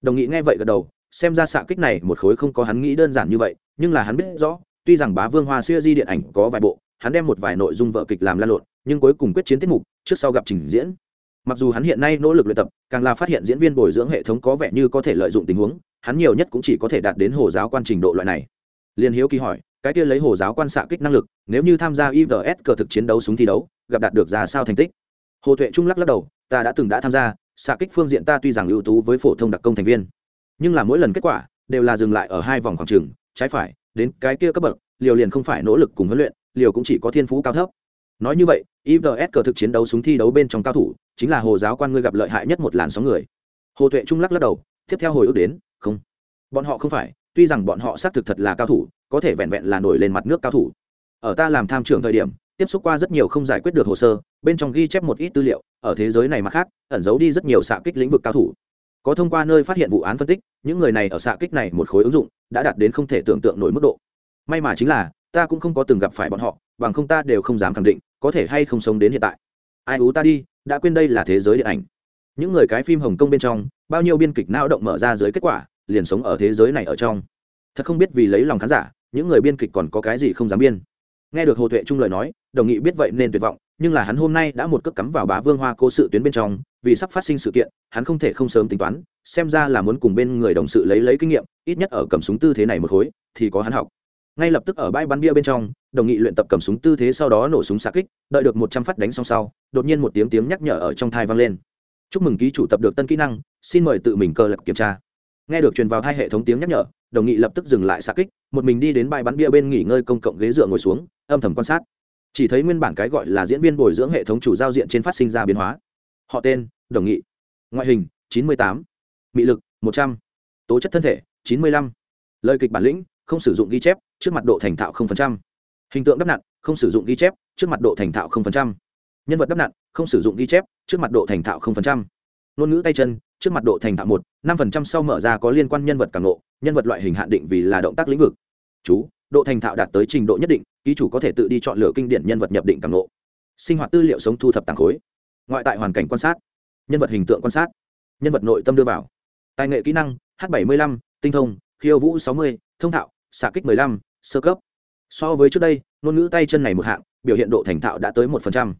Đồng nghị nghe vậy gật đầu, xem ra xạ kích này một khối không có hắn nghĩ đơn giản như vậy, nhưng là hắn biết rõ, tuy rằng bá vương hoa xưa di điện ảnh có vài bộ, hắn đem một vài nội dung vợ kịch làm lan lộn, nhưng cuối cùng quyết chiến tiết mục, trước sau gặp trình diễn mặc dù hắn hiện nay nỗ lực luyện tập, càng là phát hiện diễn viên bồi dưỡng hệ thống có vẻ như có thể lợi dụng tình huống, hắn nhiều nhất cũng chỉ có thể đạt đến hồ giáo quan trình độ loại này. Liên hiếu kỳ hỏi, cái kia lấy hồ giáo quan xạ kích năng lực, nếu như tham gia ivs cờ thực chiến đấu súng thi đấu, gặp đạt được ra sao thành tích? Hồ tuệ trung lắc lắc đầu, ta đã từng đã tham gia, xạ kích phương diện ta tuy rằng ưu tú với phổ thông đặc công thành viên, nhưng là mỗi lần kết quả đều là dừng lại ở hai vòng khoảng trường, trái phải, đến cái kia cấp bậc, liều liền không phải nỗ lực cùng huấn luyện, liều cũng chỉ có thiên phú cao thấp nói như vậy ivs cờ thực chiến đấu súng thi đấu bên trong cao thủ, chính là hồ giáo quan ngươi gặp lợi hại nhất một làn sóng người. Hồ tuệ trung lắc lắc đầu, tiếp theo hồi ức đến, không. Bọn họ không phải, tuy rằng bọn họ xác thực thật là cao thủ, có thể vẹn vẹn là nổi lên mặt nước cao thủ. Ở ta làm tham trưởng thời điểm, tiếp xúc qua rất nhiều không giải quyết được hồ sơ, bên trong ghi chép một ít tư liệu, ở thế giới này mà khác, ẩn giấu đi rất nhiều xạ kích lĩnh vực cao thủ. Có thông qua nơi phát hiện vụ án phân tích, những người này ở xạ kích này một khối ứng dụng, đã đạt đến không thể tưởng tượng nổi mức độ. May mà chính là, ta cũng không có từng gặp phải bọn họ, bằng không ta đều không dám khẳng định có thể hay không sống đến hiện tại. Ai ú ta đi, đã quên đây là thế giới điện ảnh. Những người cái phim hồng kông bên trong, bao nhiêu biên kịch não động mở ra dưới kết quả, liền sống ở thế giới này ở trong. Thật không biết vì lấy lòng khán giả, những người biên kịch còn có cái gì không dám biên. Nghe được hồ tuệ trung lời nói, đồng nghị biết vậy nên tuyệt vọng, nhưng là hắn hôm nay đã một cước cắm vào bá vương hoa cố sự tuyến bên trong, vì sắp phát sinh sự kiện, hắn không thể không sớm tính toán, xem ra là muốn cùng bên người đồng sự lấy lấy kinh nghiệm, ít nhất ở cầm súng tư thế này một khối, thì có hắn học ngay lập tức ở bãi bắn bia bên trong, đồng nghị luyện tập cầm súng tư thế sau đó nổ súng xạ kích, đợi được một trăm phát đánh xong sau, đột nhiên một tiếng tiếng nhắc nhở ở trong thai vang lên. Chúc mừng ký chủ tập được tân kỹ năng, xin mời tự mình cơ lập kiểm tra. Nghe được truyền vào hai hệ thống tiếng nhắc nhở, đồng nghị lập tức dừng lại xạ kích, một mình đi đến bãi bắn bia bên nghỉ ngơi công cộng ghế dựa ngồi xuống, âm thầm quan sát. Chỉ thấy nguyên bản cái gọi là diễn viên bồi dưỡng hệ thống chủ giao diện trên phát sinh ra biến hóa. Họ tên, đồng nghị. Ngoại hình, chín mươi tám. Mị lực, một trăm. Tố chất thân thể, chín mươi lăm. Lời kịch bản lĩnh không sử dụng ghi chép, trước mặt độ thành thạo hình tượng đắp nặn, không sử dụng ghi chép, trước mặt độ thành thạo nhân vật đắp nặn, không sử dụng ghi chép, trước mặt độ thành thạo ngôn ngữ tay chân, trước mặt độ thành thạo một, năm phần trăm sau mở ra có liên quan nhân vật càng lộ nhân vật loại hình hạn định vì là động tác lĩnh vực. Chú, độ thành thạo đạt tới trình độ nhất định, ký chủ có thể tự đi chọn lựa kinh điển nhân vật nhập định càng lộ sinh hoạt tư liệu sống thu thập tàng khối. Ngoại tại hoàn cảnh quan sát. Nhân vật hình tượng quan sát. Nhân vật nội tâm đưa vào. Tài nghệ kỹ năng h 75 tinh thông, khiêu vũ 60 thông thạo xạ kích 15 sơ cấp. So với trước đây, ngôn ngữ tay chân này một hạng, biểu hiện độ thành thạo đã tới một phần trăm.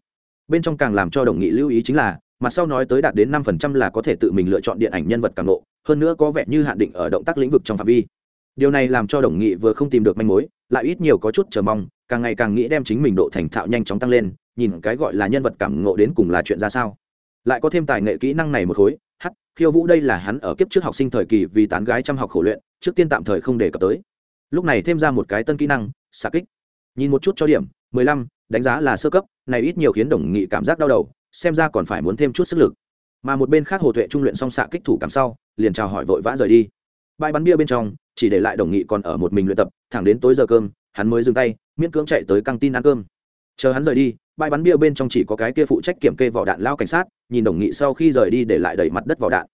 Bên trong càng làm cho đồng nghị lưu ý chính là, mặt sau nói tới đạt đến năm phần trăm là có thể tự mình lựa chọn điện ảnh nhân vật càng nộ hơn nữa có vẻ như hạn định ở động tác lĩnh vực trong phạm vi. Điều này làm cho đồng nghị vừa không tìm được manh mối, lại ít nhiều có chút chờ mong, càng ngày càng nghĩ đem chính mình độ thành thạo nhanh chóng tăng lên, nhìn cái gọi là nhân vật cảm ngộ đến cùng là chuyện ra sao. Lại có thêm tài nghệ kỹ năng này một khối h khiêu vũ đây là hắn ở kiếp trước học sinh thời kỳ vì tán gái chăm học khổ luyện, trước tiên tạm thời không đề cập tới lúc này thêm ra một cái tân kỹ năng, xạ kích. Nhìn một chút cho điểm, mười lăm, đánh giá là sơ cấp, này ít nhiều khiến đồng nghị cảm giác đau đầu, xem ra còn phải muốn thêm chút sức lực. Mà một bên khác hồ tuệ trung luyện xong xạ kích thủ cảm sau, liền chào hỏi vội vã rời đi. Bãi bắn bia bên trong, chỉ để lại đồng nghị còn ở một mình luyện tập, thẳng đến tối giờ cơm, hắn mới dừng tay, miễn cưỡng chạy tới căng tin ăn cơm. Chờ hắn rời đi bãi bắn bia bên trong chỉ có cái kia phụ trách kiểm kê vỏ đạn lao cảnh sát, nhìn đồng nghị sau khi rời đi để lại đẩy mặt đất vỏ đạn.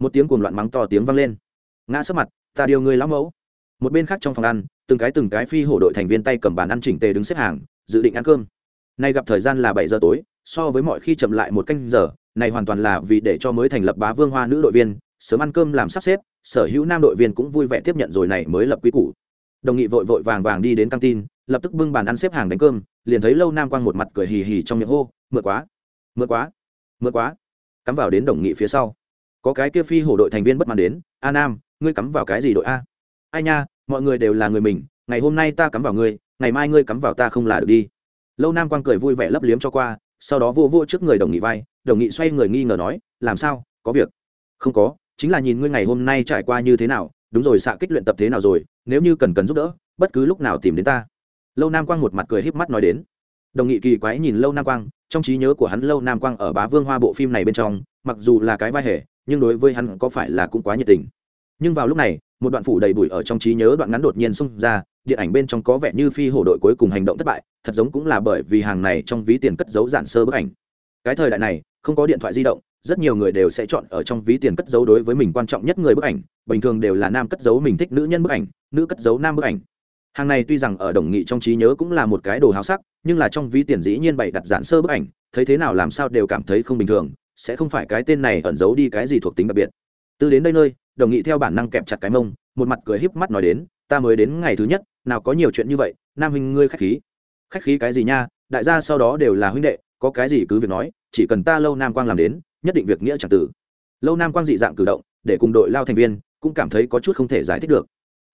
Một tiếng cuồng loạn mắng to tiếng vang lên. Ngã sấp mặt, ta điều người lão mẫu một bên khác trong phòng ăn, từng cái từng cái phi hổ đội thành viên tay cầm bàn ăn chỉnh tề đứng xếp hàng, dự định ăn cơm. Nay gặp thời gian là bảy giờ tối, so với mọi khi chậm lại một canh giờ, này hoàn toàn là vì để cho mới thành lập bá vương hoa nữ đội viên, sớm ăn cơm làm sắp xếp, sở hữu nam đội viên cũng vui vẻ tiếp nhận rồi này mới lập quy củ. Đồng nghị vội vội vàng vàng đi đến căng tin, lập tức bưng bàn ăn xếp hàng đánh cơm, liền thấy lâu nam quang một mặt cười hì hì trong miệng hô, mượn quá mượn quá mượn quá. Cắm vào đến đồng nghị phía sau. Có cái kia phi hổ đội thành viên bất mãn đến, a nam, ngươi cắm vào cái gì đội a? Ai nha, mọi người đều là người mình, ngày hôm nay ta cắm vào ngươi, ngày mai ngươi cắm vào ta không là được đi. Lâu nam quang cười vui vẻ lấp liếm cho qua, sau đó vô vô trước người đồng nghị vai, đồng nghị xoay người nghi ngờ nói, làm sao? Có việc? Không có, chính là nhìn ngươi ngày hôm nay trải qua như thế nào, đúng rồi xạ kích luyện tập thế nào rồi, nếu như cần cần giúp đỡ, bất cứ lúc nào tìm đến ta. Lâu nam quang một mặt cười híp mắt nói đến. Đồng nghị kỳ quái nhìn lâu nam quang, trong trí nhớ của hắn lâu nam quang ở bá vương hoa bộ phim này bên trong, mặc dù là cái vai hề, nhưng đối với hắn có phải là cũng quá nhiệt tình. Nhưng vào lúc này một đoạn phủ đầy bụi ở trong trí nhớ đoạn ngắn đột nhiên xông ra, điện ảnh bên trong có vẻ như phi hổ đội cuối cùng hành động thất bại, thật giống cũng là bởi vì hàng này trong ví tiền cất giấu giản sơ bức ảnh. Cái thời đại này, không có điện thoại di động, rất nhiều người đều sẽ chọn ở trong ví tiền cất giấu đối với mình quan trọng nhất người bức ảnh, bình thường đều là nam cất giấu mình thích nữ nhân bức ảnh, nữ cất giấu nam bức ảnh. Hàng này tuy rằng ở đồng nghị trong trí nhớ cũng là một cái đồ háo sắc, nhưng là trong ví tiền dĩ nhiên bày đặt giản sơ bức ảnh, thấy thế nào làm sao đều cảm thấy không bình thường, sẽ không phải cái tên này ẩn giấu đi cái gì thuộc tính đặc biệt từ đến đây nơi, đồng nghị theo bản năng kẹp chặt cái mông, một mặt cười híp mắt nói đến, ta mới đến ngày thứ nhất, nào có nhiều chuyện như vậy, nam huynh ngươi khách khí. Khách khí cái gì nha, đại gia sau đó đều là huynh đệ, có cái gì cứ việc nói, chỉ cần ta lâu nam quang làm đến, nhất định việc nghĩa chẳng tử. Lâu nam quang dị dạng cử động, để cùng đội lao thành viên, cũng cảm thấy có chút không thể giải thích được.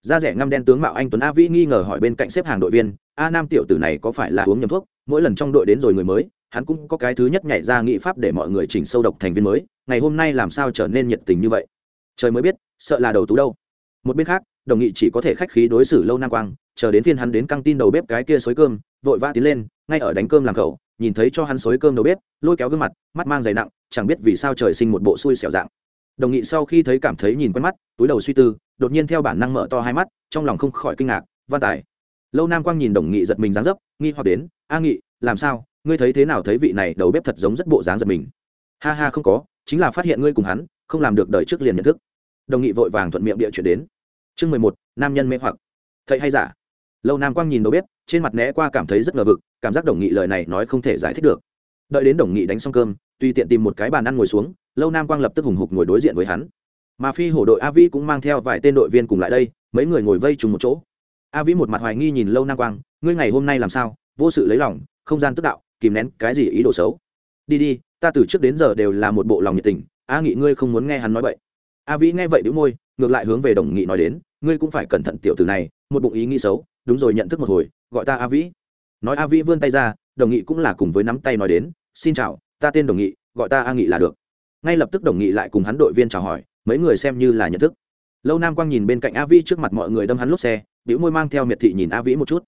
Da rẻ ngăm đen tướng mạo anh tuấn a vĩ nghi ngờ hỏi bên cạnh xếp hàng đội viên, a nam tiểu tử này có phải là uống nhầm thuốc, mỗi lần trong đội đến rồi người mới, hắn cũng có cái thứ nhất nhảy ra nghị pháp để mọi người chỉnh sâu độc thành viên mới, ngày hôm nay làm sao trở nên nhiệt tình như vậy? Trời mới biết, sợ là đầu tú đâu. Một bên khác, đồng nghị chỉ có thể khách khí đối xử lâu nam quang, chờ đến phiên hắn đến căng tin đầu bếp cái kia xối cơm, vội vã tiến lên, ngay ở đánh cơm làm khẩu, nhìn thấy cho hắn xối cơm đầu bếp, lôi kéo gương mặt, mắt mang dày nặng, chẳng biết vì sao trời sinh một bộ xui xẻo dạng. Đồng nghị sau khi thấy cảm thấy nhìn quen mắt, túi đầu suy tư, đột nhiên theo bản năng mở to hai mắt, trong lòng không khỏi kinh ngạc, văn tài. Lâu nam quang nhìn đồng nghị giật mình dáng dấp, nghi hoặc đến, a nghị, làm sao? Ngươi thấy thế nào thấy vị này đầu bếp thật giống rất bộ dáng giật mình? Ha ha, không có, chính là phát hiện ngươi cùng hắn không làm được đời trước liền nhận thức. Đồng nghị vội vàng thuận miệng địa chuyển đến. Chương mười một, nam nhân mê hoặc. Thầy hay giả? Lâu nam quang nhìn đâu biết trên mặt né qua cảm thấy rất ngờ vực, cảm giác đồng nghị lời này nói không thể giải thích được. Đợi đến đồng nghị đánh xong cơm, tùy tiện tìm một cái bàn ăn ngồi xuống, lâu nam quang lập tức hùng hục ngồi đối diện với hắn. Mà phi hổ đội a vĩ cũng mang theo vài tên đội viên cùng lại đây, mấy người ngồi vây trùng một chỗ. A vĩ một mặt hoài nghi nhìn lâu nam quang, ngươi ngày hôm nay làm sao? Vô sự lấy lòng, không gian tức đạo, kìm nén cái gì ý đồ xấu? Đi đi, ta từ trước đến giờ đều là một bộ lòng nhiệt tình a nghị, ngươi không muốn nghe hắn nói vậy a vĩ nghe vậy đĩu môi, ngược lại hướng về đồng nghị nói đến, ngươi cũng phải cẩn thận tiểu tử này, một bụng ý nghĩ xấu, đúng rồi nhận thức một hồi, gọi ta a vĩ. Nói a vĩ vươn tay ra, đồng nghị cũng là cùng với nắm tay nói đến, xin chào, ta tên đồng nghị, gọi ta a nghị là được. Ngay lập tức đồng nghị lại cùng hắn đội viên chào hỏi, mấy người xem như là nhận thức. Lâu nam quang nhìn bên cạnh a vĩ trước mặt mọi người đâm hắn lốp xe đĩu môi mang theo miệt thị nhìn a vĩ một chút.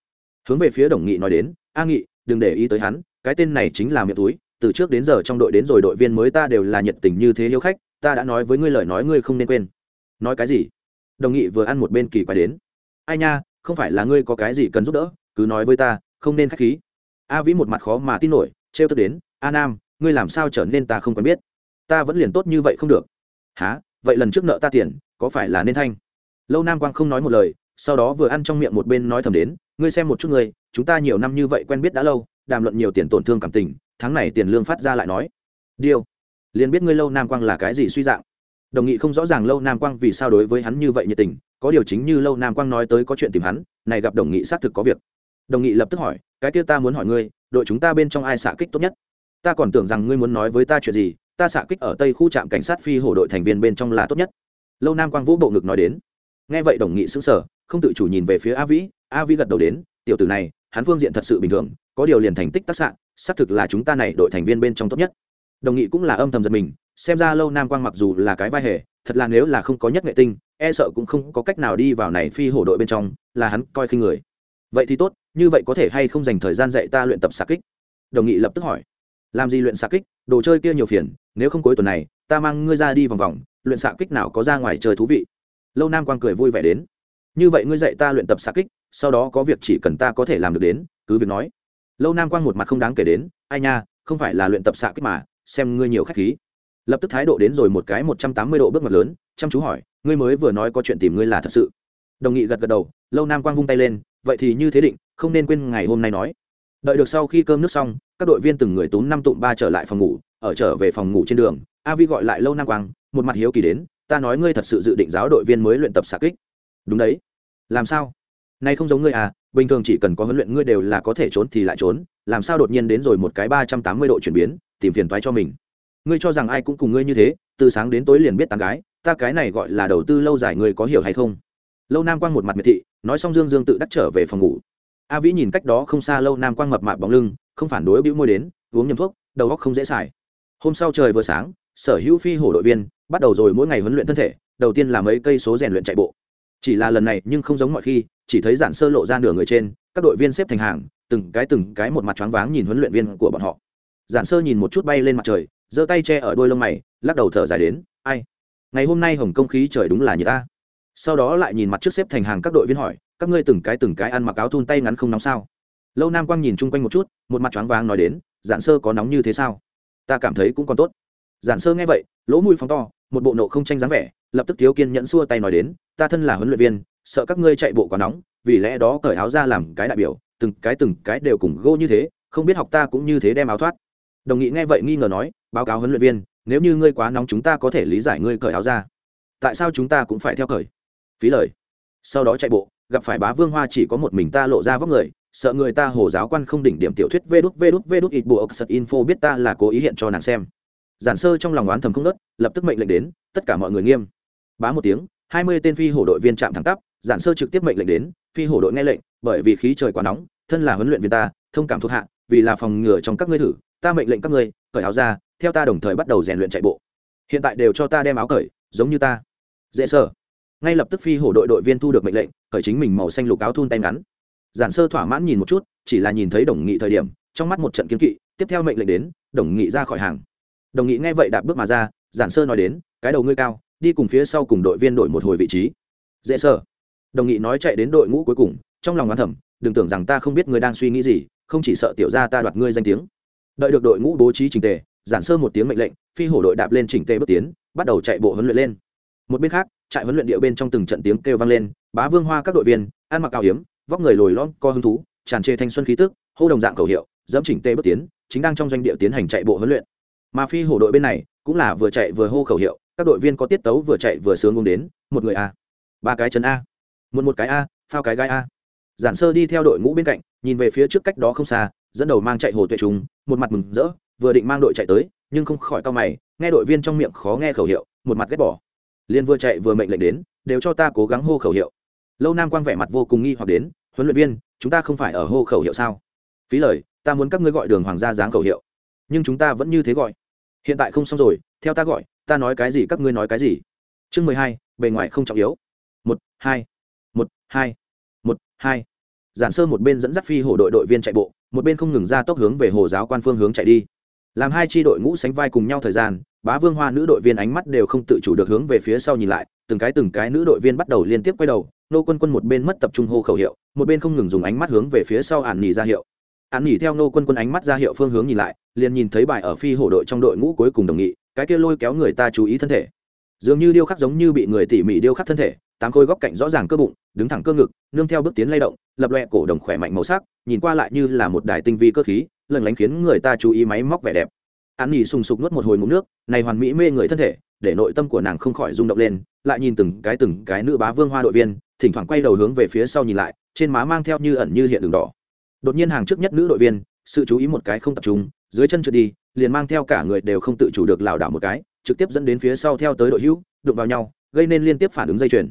Hướng về phía đồng nghị nói đến, a nghị, đừng để ý tới hắn, cái tên này chính là miệng túi từ trước đến giờ trong đội đến rồi đội viên mới ta đều là nhiệt tình như thế hiếu khách, ta đã nói với ngươi lời nói ngươi không nên quên. Nói cái gì? Đồng nghị vừa ăn một bên kỳ quái đến. Ai nha, không phải là ngươi có cái gì cần giúp đỡ, cứ nói với ta, không nên k h á c h khí. A vĩ một mặt khó mà tin nổi, trêu tức đến, a nam, ngươi làm sao trở nên ta không quen biết? Ta vẫn liền tốt như vậy không được. Há vậy lần trước nợ ta tiền, có phải là nên thanh? Lâu nam quang không nói một lời, sau đó vừa ăn trong miệng một bên nói thầm đến, ngươi xem một chút ngươi, chúng ta nhiều năm như vậy quen biết đã lâu, đàm luận nhiều tiền tổn thương cảm tình tháng này tiền lương phát ra lại nói. Điêu liền biết ngươi lâu nam quang là cái gì suy dạng. Đồng nghị không rõ ràng lâu nam quang vì sao đối với hắn như vậy nhiệt tình, có điều chính như lâu nam quang nói tới có chuyện tìm hắn, này gặp đồng nghị xác thực có việc. Đồng nghị lập tức hỏi, cái kia ta muốn hỏi ngươi, đội chúng ta bên trong ai xạ kích tốt nhất? Ta còn tưởng rằng ngươi muốn nói với ta chuyện gì, ta xạ kích ở tây khu trạm cảnh sát phi hổ đội thành viên bên trong là tốt nhất. Lâu nam quang vũ bộ ngực nói đến. Nghe vậy đồng nghị sững sờ, không tự chủ nhìn về phía a vĩ a vĩ gật đầu đến, tiểu tử này, hắn phương diện thật sự bình thường, có điều liền thành tích tác sạn xác thực là chúng ta này đội thành viên bên trong tốt nhất. Đồng nghị cũng là âm thầm giật mình, xem ra lâu nam quang mặc dù là cái vai hề, thật là nếu là không có nhất nghệ tinh e sợ cũng không có cách nào đi vào này phi hổ đội bên trong, là hắn coi khinh người. Vậy thì tốt, như vậy có thể hay không dành thời gian dạy ta luyện tập xạ kích? Đồng nghị lập tức hỏi. Làm gì luyện xạ kích? Đồ chơi kia nhiều phiền, nếu không cuối tuần này, ta mang ngươi ra đi vòng vòng, luyện xạ kích nào có ra ngoài chơi thú vị. Lâu nam quang cười vui vẻ đến. Như vậy ngươi dạy ta luyện tập xạ kích, sau đó có việc chỉ cần ta có thể làm được đến, cứ việc nói lâu nam quang một mặt không đáng kể đến, ai nha, không phải là luyện tập xạ kích mà, xem ngươi nhiều khách khí. Lập tức thái độ đến rồi một cái một trăm tám mươi độ bước ngoặt lớn, chăm chú hỏi, ngươi mới vừa nói có chuyện tìm ngươi là thật sự? Đồng nghị gật gật đầu, lâu nam quang vung tay lên, vậy thì như thế định, không nên quên ngày hôm nay nói. Đợi được sau khi cơm nước xong, các đội viên từng người túm năm tụm ba trở lại phòng ngủ, ở trở về phòng ngủ trên đường, a vi gọi lại lâu nam quang, một mặt hiếu kỳ đến, ta nói ngươi thật sự dự định giáo đội viên mới luyện tập xạ kích. Đúng đấy. Làm sao? Nay không giống ngươi à bình thường chỉ cần có huấn luyện ngươi đều là có thể trốn thì lại trốn, làm sao đột nhiên đến rồi một cái ba trăm tám mươi độ chuyển biến, tìm phiền toái cho mình. Ngươi cho rằng ai cũng cùng ngươi như thế, từ sáng đến tối liền biết tán gái, ta cái này gọi là đầu tư lâu dài ngươi có hiểu hay không? Lâu nam quang một mặt miệt thị, nói xong dương dương tự đắc trở về phòng ngủ. A vĩ nhìn cách đó không xa lâu nam quang mập mạp bóng lưng, không phản đối bĩu môi đến, uống nhầm thuốc, đầu óc không dễ xài. Hôm sau trời vừa sáng, sở hữu phi hổ đội viên, bắt đầu rồi mỗi ngày huấn luyện thân thể, đầu tiên là mấy cây số rèn luyện chạy bộ chỉ là lần này nhưng không giống mọi khi, chỉ thấy giản sơ lộ ra nửa người trên, các đội viên xếp thành hàng, từng cái từng cái một mặt choáng váng nhìn huấn luyện viên của bọn họ. Giản sơ nhìn một chút bay lên mặt trời, giơ tay che ở đôi lông mày, lắc đầu thở dài đến, ai? Ngày hôm nay hồng công khí trời đúng là như ta. Sau đó lại nhìn mặt trước xếp thành hàng các đội viên hỏi, các ngươi từng cái từng cái ăn mặc áo thun tay ngắn không nóng sao? Lâu nam quang nhìn chung quanh một chút, một mặt choáng váng nói đến, giản sơ có nóng như thế sao? Ta cảm thấy cũng còn tốt. Giản sơ nghe vậy, lỗ mũi phóng to, một bộ nộ không tranh dáng vẻ lập tức thiếu kiên nhẫn xua tay nói đến, ta thân là huấn luyện viên, sợ các ngươi chạy bộ quá nóng, vì lẽ đó cởi áo ra làm cái đại biểu, từng cái từng cái đều cùng gô như thế, không biết học ta cũng như thế đem áo thoát. Đồng nghị nghe vậy nghi ngờ nói, báo cáo huấn luyện viên, nếu như ngươi quá nóng chúng ta có thể lý giải ngươi cởi áo ra. Tại sao chúng ta cũng phải theo cởi? Phí lời. Sau đó chạy bộ, gặp phải bá vương hoa chỉ có một mình ta lộ ra vóc người, sợ người ta hồ giáo quan không đỉnh điểm tiểu thuyết vê đút vê đút vê đút ít bộ sật info biết ta là cố ý hiện cho nàng xem. Giản sơ trong lòng oán thầm không nớt lập tức mệnh lệnh đến, tất cả mọi người nghiêm bá một tiếng, hai mươi tên phi hổ đội viên chạm thẳng tắp, giản sơ trực tiếp mệnh lệnh đến, phi hổ đội nghe lệnh, bởi vì khí trời quá nóng, thân là huấn luyện viên ta, thông cảm thuộc hạ, vì là phòng ngừa trong các ngươi thử, ta mệnh lệnh các ngươi, cởi áo ra, theo ta đồng thời bắt đầu rèn luyện chạy bộ. Hiện tại đều cho ta đem áo cởi, giống như ta. Dễ sơ ngay lập tức phi hổ đội đội viên thu được mệnh lệnh, cởi chính mình màu xanh lục áo thun tay ngắn. Giản sơ thỏa mãn nhìn một chút, chỉ là nhìn thấy đồng nghị thời điểm, trong mắt một trận kiếm kỵ, tiếp theo mệnh lệnh đến, đồng nghị ra khỏi hàng. Đồng nghị nghe vậy đạp bước mà ra, giản sơ nói đến, cái đầu ngươi cao đi cùng phía sau cùng đội viên đổi một hồi vị trí. Dễ sợ. Đồng nghị nói chạy đến đội ngũ cuối cùng, trong lòng ngán thầm, đừng tưởng rằng ta không biết ngươi đang suy nghĩ gì, không chỉ sợ tiểu gia ta đoạt ngươi danh tiếng. Đợi được đội ngũ bố trí trình tề, giản sơ một tiếng mệnh lệnh, phi hổ đội đạp lên chỉnh tề bước tiến, bắt đầu chạy bộ huấn luyện lên. Một bên khác, trại huấn luyện địa bên trong từng trận tiếng kêu vang lên, bá vương hoa các đội viên, ăn mặc cao hiếm, vóc người lồi lõm co hứng thú, tràn trề thanh xuân khí tức, hô đồng dạng khẩu hiệu, dẫm chỉnh tề bước tiến, chính đang trong doanh địa tiến hành chạy bộ huấn luyện. Mà phi hổ đội bên này cũng là vừa chạy vừa hô khẩu hiệu, các đội viên có tiết tấu vừa chạy vừa sướng uống đến, một người a. Ba cái chân a. Một một cái a, phao cái gai a. Giản sơ đi theo đội ngũ bên cạnh, nhìn về phía trước cách đó không xa, dẫn đầu mang chạy hồ tuệ trùng một mặt mừng rỡ, vừa định mang đội chạy tới, nhưng không khỏi cao mày, nghe đội viên trong miệng khó nghe khẩu hiệu, một mặt ghét bỏ. Liên vừa chạy vừa mệnh lệnh đến, đều cho ta cố gắng hô khẩu hiệu. Lâu nam quang vẻ mặt vô cùng nghi hoặc đến, huấn luyện viên, chúng ta không phải ở hô khẩu hiệu sao? Phí lời, ta muốn các ngươi gọi đường hoàng gia dáng khẩu hiệu. Nhưng chúng ta vẫn như thế gọi hiện tại không xong rồi, theo ta gọi, ta nói cái gì các ngươi nói cái gì. Chương mười hai, bề ngoài không trọng yếu. Một, hai một hai một, hai. Giản sơ một bên dẫn dắt phi hổ đội đội viên chạy bộ, một bên không ngừng ra tốc hướng về hồ giáo quan phương hướng chạy đi. Làm hai tri đội ngũ sánh vai cùng nhau thời gian, bá vương hoa nữ đội viên ánh mắt đều không tự chủ được hướng về phía sau nhìn lại, từng cái từng cái nữ đội viên bắt đầu liên tiếp quay đầu, nô quân quân một bên mất tập trung hô khẩu hiệu, một bên không ngừng dùng ánh mắt hướng về phía sau ản nỉ ra hiệu hắn nghỉ theo nô quân quân ánh mắt ra hiệu phương hướng nhìn lại, liền nhìn thấy bài ở phi hổ đội trong đội ngũ cuối cùng đồng nghị, cái kia lôi kéo người ta chú ý thân thể. Dường như điêu khắc giống như bị người tỉ mỉ điêu khắc thân thể, tám khối góc cạnh rõ ràng cơ bụng, đứng thẳng cơ ngực, nương theo bước tiến lay động, lập loẹ cổ đồng khỏe mạnh màu sắc, nhìn qua lại như là một đài tinh vi cơ khí lần lánh khiến người ta chú ý máy móc vẻ đẹp. An nghỉ sùng sục nuốt một hồi ngụm nước, này hoàn mỹ mê người thân thể, để nội tâm của nàng không khỏi rung động lên, lại nhìn từng cái từng cái nữ bá vương hoa đội viên, thỉnh thoảng quay đầu hướng về phía sau nhìn lại, trên má mang theo như ẩn như hiện đường đỏ đột nhiên hàng trước nhất nữ đội viên, sự chú ý một cái không tập trung, dưới chân trượt đi, liền mang theo cả người đều không tự chủ được lảo đảo một cái, trực tiếp dẫn đến phía sau theo tới đội hữu, đụng vào nhau, gây nên liên tiếp phản ứng dây chuyền.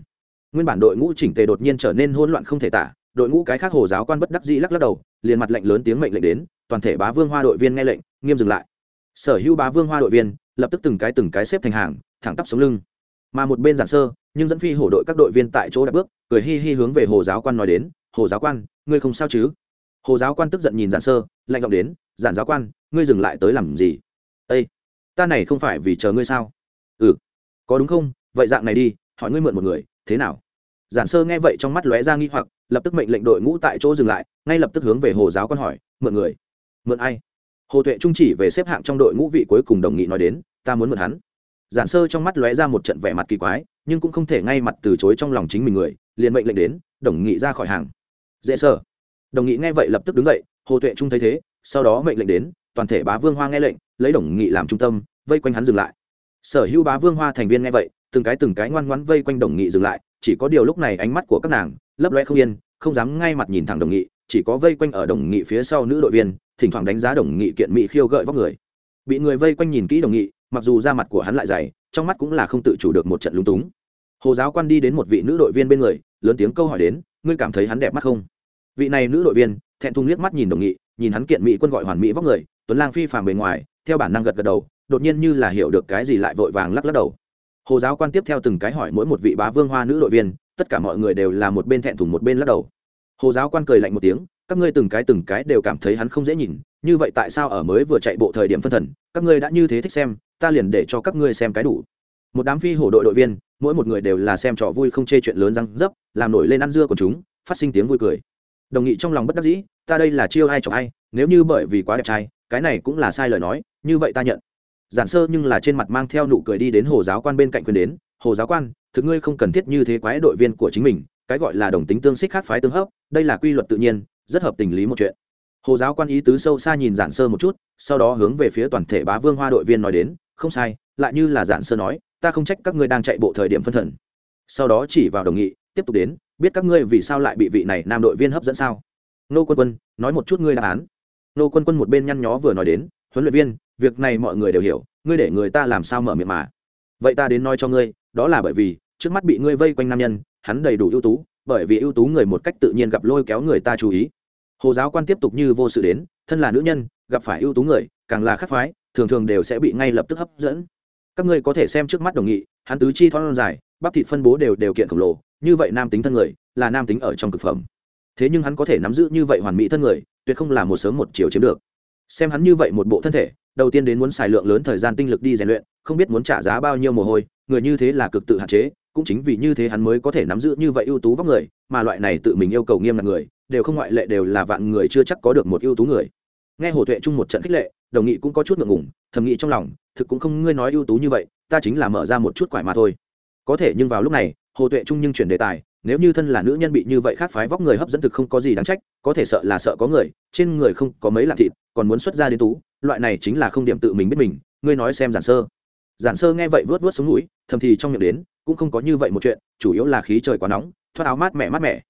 Nguyên bản đội ngũ chỉnh tề đột nhiên trở nên hỗn loạn không thể tả, đội ngũ cái khác hồ giáo quan bất đắc dĩ lắc lắc đầu, liền mặt lệnh lớn tiếng mệnh lệnh đến, toàn thể bá vương hoa đội viên nghe lệnh, nghiêm dừng lại. Sở hữu bá vương hoa đội viên, lập tức từng cái từng cái xếp thành hàng, thẳng tắp sống lưng. Mà một bên giản sơ, nhưng dẫn phi hổ đội các đội viên tại chỗ đã bước, cười hi hi hướng về hồ giáo quan nói đến, hồ giáo quan, ngươi không sao chứ? Hồ giáo quan tức giận nhìn giản sơ, lạnh giọng đến, giản giáo quan, ngươi dừng lại tới làm gì? Ây ta này không phải vì chờ ngươi sao? Ừ. Có đúng không? Vậy dạng này đi, hỏi ngươi mượn một người, thế nào? Giản sơ nghe vậy trong mắt lóe ra nghi hoặc, lập tức mệnh lệnh đội ngũ tại chỗ dừng lại, ngay lập tức hướng về hồ giáo quan hỏi, mượn người? Mượn ai? Hồ tuệ trung chỉ về xếp hạng trong đội ngũ vị cuối cùng đồng nghị nói đến, ta muốn mượn hắn. Giản sơ trong mắt lóe ra một trận vẻ mặt kỳ quái, nhưng cũng không thể ngay mặt từ chối trong lòng chính mình người, liền mệnh lệnh đến, đồng nghị ra khỏi hàng. Dễ sơ đồng nghị nghe vậy lập tức đứng dậy, hồ tuệ trung thấy thế, sau đó mệnh lệnh đến, toàn thể bá vương hoa nghe lệnh, lấy đồng nghị làm trung tâm, vây quanh hắn dừng lại. Sở hữu bá vương hoa thành viên nghe vậy, từng cái từng cái ngoan ngoãn vây quanh đồng nghị dừng lại, chỉ có điều lúc này ánh mắt của các nàng, lấp loe không yên, không dám ngay mặt nhìn thẳng đồng nghị, chỉ có vây quanh ở đồng nghị phía sau nữ đội viên, thỉnh thoảng đánh giá đồng nghị kiện mỹ khiêu gợi vóc người. Bị người vây quanh nhìn kỹ đồng nghị, mặc dù da mặt của hắn lại dày, trong mắt cũng là không tự chủ được một trận lúng túng. Hồ giáo quan đi đến một vị nữ đội viên bên người, lớn tiếng câu hỏi đến, ngươi cảm thấy hắn đẹp mắt không? Vị này nữ đội viên, thẹn thùng liếc mắt nhìn đồng nghị, nhìn hắn kiện mỹ quân gọi hoàn mỹ vóc người, tuấn lang phi phàm bề ngoài, theo bản năng gật gật đầu, đột nhiên như là hiểu được cái gì lại vội vàng lắc lắc đầu. Hồ giáo quan tiếp theo từng cái hỏi mỗi một vị bá vương hoa nữ đội viên, tất cả mọi người đều là một bên thẹn thùng một bên lắc đầu. Hồ giáo quan cười lạnh một tiếng, các ngươi từng cái từng cái đều cảm thấy hắn không dễ nhìn, như vậy tại sao ở mới vừa chạy bộ thời điểm phân thần, các ngươi đã như thế thích xem, ta liền để cho các ngươi xem cái đủ. Một đám phi hổ đội đội viên, mỗi một người đều là xem trò vui không chê chuyện lớn răng dấp, làm nổi lên ăn dưa của chúng, phát sinh tiếng vui cười đồng nghị trong lòng bất đắc dĩ, ta đây là chiêu ai chọc ai, nếu như bởi vì quá đẹp trai, cái này cũng là sai lời nói, như vậy ta nhận. Giản sơ nhưng là trên mặt mang theo nụ cười đi đến hồ giáo quan bên cạnh quyền đến, hồ giáo quan, thực ngươi không cần thiết như thế quái đội viên của chính mình, cái gọi là đồng tính tương xích khác phái tương hấp đây là quy luật tự nhiên, rất hợp tình lý một chuyện. Hồ giáo quan ý tứ sâu xa nhìn giản sơ một chút, sau đó hướng về phía toàn thể bá vương hoa đội viên nói đến, không sai, lại như là giản sơ nói, ta không trách các ngươi đang chạy bộ thời điểm phân thần. Sau đó chỉ vào đồng nghị tiếp tục đến, biết các ngươi vì sao lại bị vị này nam đội viên hấp dẫn sao? Nô quân quân, nói một chút ngươi đáp án. Nô quân quân một bên nhăn nhó vừa nói đến, huấn luyện viên, việc này mọi người đều hiểu, ngươi để người ta làm sao mở miệng mà. Vậy ta đến nói cho ngươi, đó là bởi vì, trước mắt bị ngươi vây quanh nam nhân, hắn đầy đủ ưu tú, bởi vì ưu tú người một cách tự nhiên gặp lôi kéo người ta chú ý. Hồ giáo quan tiếp tục như vô sự đến, thân là nữ nhân, gặp phải ưu tú người, càng là khắc phái, thường thường đều sẽ bị ngay lập tức hấp dẫn. Các ngươi có thể xem trước mắt đồng nghị, hắn tứ chi thon dài bắp thịt phân bố đều đều kiện khổng lồ, như vậy nam tính thân người là nam tính ở trong cực phẩm. Thế nhưng hắn có thể nắm giữ như vậy hoàn mỹ thân người, tuyệt không là một sớm một chiều chiếm được. Xem hắn như vậy một bộ thân thể, đầu tiên đến muốn xài lượng lớn thời gian tinh lực đi rèn luyện, không biết muốn trả giá bao nhiêu mồ hôi, người như thế là cực tự hạn chế, cũng chính vì như thế hắn mới có thể nắm giữ như vậy ưu tú vóc người, mà loại này tự mình yêu cầu nghiêm ngặt người, đều không ngoại lệ đều là vạn người chưa chắc có được một ưu tú người. Nghe hồ tuệ chung một trận khích lệ, đồng nghị cũng có chút ngượng ngùng, thầm nghĩ trong lòng, thực cũng không ngươi nói ưu tú như vậy, ta chính là mở ra một chút quải mà thôi có thể nhưng vào lúc này, hồ tuệ trung nhưng chuyển đề tài, nếu như thân là nữ nhân bị như vậy khác phái vóc người hấp dẫn thực không có gì đáng trách, có thể sợ là sợ có người, trên người không có mấy lạc thịt, còn muốn xuất ra đến tú, loại này chính là không điểm tự mình biết mình, ngươi nói xem giản sơ. Giản sơ nghe vậy vớt vớt xuống mũi, thầm thì trong miệng đến, cũng không có như vậy một chuyện, chủ yếu là khí trời quá nóng, thoát áo mát mẻ mát mẻ.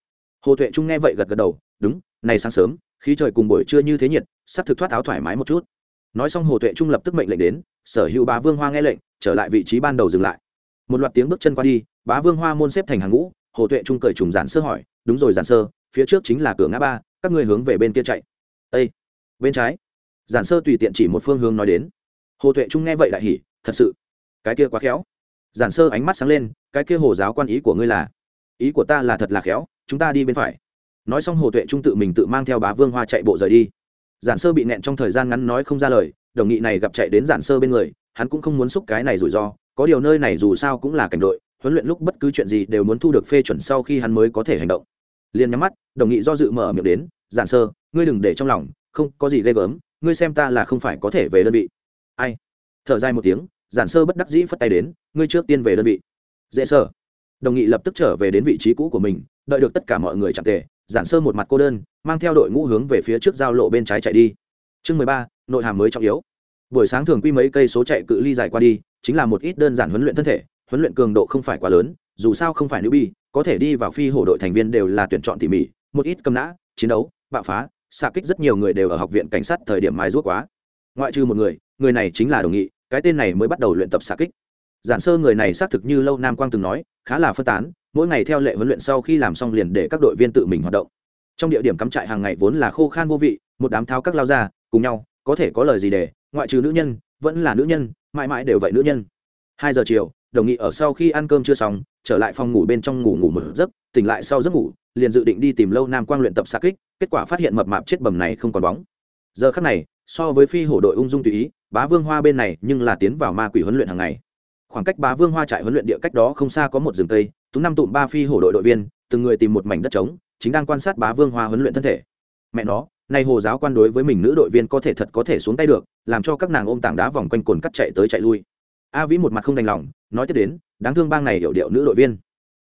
Hồ tuệ trung nghe vậy gật gật đầu, đúng, này sáng sớm, khí trời cùng buổi trưa như thế nhiệt, sắp thực thoát áo thoải mái một chút. Nói xong hồ tuệ trung lập tức mệnh lệnh đến, sở hữu bá vương hoa nghe lệnh, trở lại vị trí ban đầu dừng lại một loạt tiếng bước chân qua đi, bá vương hoa môn xếp thành hàng ngũ, hồ tuệ trung cởi trùng giản sơ hỏi, đúng rồi, giản sơ, phía trước chính là cửa ngã ba, các ngươi hướng về bên kia chạy. Â bên trái. Giản sơ tùy tiện chỉ một phương hướng nói đến. Hồ tuệ trung nghe vậy đại hỉ, thật sự, cái kia quá khéo. Giản sơ ánh mắt sáng lên, cái kia hồ giáo quan ý của ngươi là, ý của ta là thật là khéo, chúng ta đi bên phải. Nói xong hồ tuệ trung tự mình tự mang theo bá vương hoa chạy bộ rời đi. Giản sơ bị nẹn trong thời gian ngắn nói không ra lời, đồng nghị này gặp chạy đến giản sơ bên người, hắn cũng không muốn xúc cái này rủi ro có điều nơi này dù sao cũng là cảnh đội, huấn luyện lúc bất cứ chuyện gì đều muốn thu được phê chuẩn sau khi hắn mới có thể hành động. Liền nhắm mắt, đồng nghị do dự mở miệng đến, giản sơ, ngươi đừng để trong lòng, không có gì ghê gớm, ngươi xem ta là không phải có thể về đơn vị. Ai? Thở dài một tiếng, giản sơ bất đắc dĩ phất tay đến, ngươi trước tiên về đơn vị. Dễ sơ đồng nghị lập tức trở về đến vị trí cũ của mình, đợi được tất cả mọi người chặn tề, giản sơ một mặt cô đơn, mang theo đội ngũ hướng về phía trước giao lộ bên trái chạy đi. Chương mười ba, nội hàm mới trọng yếu. Buổi sáng thường quy mấy cây số chạy cự ly dài qua đi chính là một ít đơn giản huấn luyện thân thể, huấn luyện cường độ không phải quá lớn, dù sao không phải nữ bi có thể đi vào phi hổ đội thành viên đều là tuyển chọn tỉ mỉ, một ít cầm nã, chiến đấu, bạo phá, xạ kích rất nhiều người đều ở học viện cảnh sát thời điểm mai ruốc quá. Ngoại trừ một người người này chính là đồng nghị, cái tên này mới bắt đầu luyện tập xạ kích. Giản sơ người này xác thực như lâu nam quang từng nói, khá là phân tán, mỗi ngày theo lệ huấn luyện sau khi làm xong liền để các đội viên tự mình hoạt động. Trong địa điểm cắm trại hàng ngày vốn là khô khan vô vị, một đám thao các lao ra, cùng nhau, có thể có lời gì để, ngoại trừ nữ nhân, vẫn là nữ nhân mãi mãi đều vậy nữ nhân. Hai giờ chiều, đồng nghị ở sau khi ăn cơm chưa xong, trở lại phòng ngủ bên trong ngủ ngủ một giấc, tỉnh lại sau giấc ngủ, liền dự định đi tìm lâu nam quang luyện tập xa kích, kết quả phát hiện mập mạp chết bầm này không còn bóng. Giờ khắc này, so với phi hổ đội ung dung tùy ý, bá vương hoa bên này nhưng là tiến vào ma quỷ huấn luyện hàng ngày. Khoảng cách bá vương hoa trại huấn luyện địa cách đó không xa có một rừng tây tú năm tụm ba phi hổ đội đội viên, từng người tìm một mảnh đất trống, chính đang quan sát bá vương hoa huấn luyện thân thể. Mẹ nó nay hồ giáo quan đối với mình nữ đội viên có thể thật có thể xuống tay được, làm cho các nàng ôm tảng đá vòng quanh cồn cắt chạy tới chạy lui. A vĩ một mặt không đành lòng, nói tiếp đến, đáng thương bang này hiểu điệu nữ đội viên.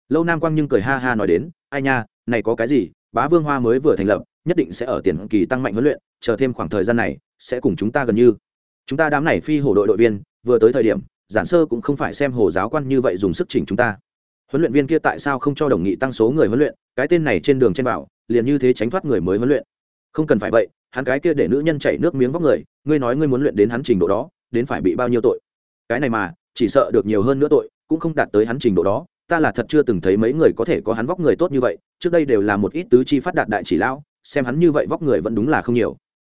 Lâu nam quang nhưng cười ha ha nói đến, ai nha, này có cái gì, bá vương hoa mới vừa thành lập, nhất định sẽ ở tiền kỳ tăng mạnh huấn luyện, chờ thêm khoảng thời gian này, sẽ cùng chúng ta gần như. Chúng ta đám này phi hổ đội đội viên, vừa tới thời điểm, giản sơ cũng không phải xem hồ giáo quan như vậy dùng sức chỉnh chúng ta. Huấn luyện viên kia tại sao không cho đồng nghị tăng số người huấn luyện, cái tên này trên đường trên bảo liền như thế tránh thoát người mới huấn luyện không cần phải vậy, hắn cái kia để nữ nhân chảy nước miếng vóc người, ngươi nói ngươi muốn luyện đến hắn trình độ đó, đến phải bị bao nhiêu tội? Cái này mà, chỉ sợ được nhiều hơn nữa tội, cũng không đạt tới hắn trình độ đó. Ta là thật chưa từng thấy mấy người có thể có hắn vóc người tốt như vậy, trước đây đều là một ít tứ chi phát đạt đại chỉ lão, xem hắn như vậy vóc người vẫn đúng là không nhiều.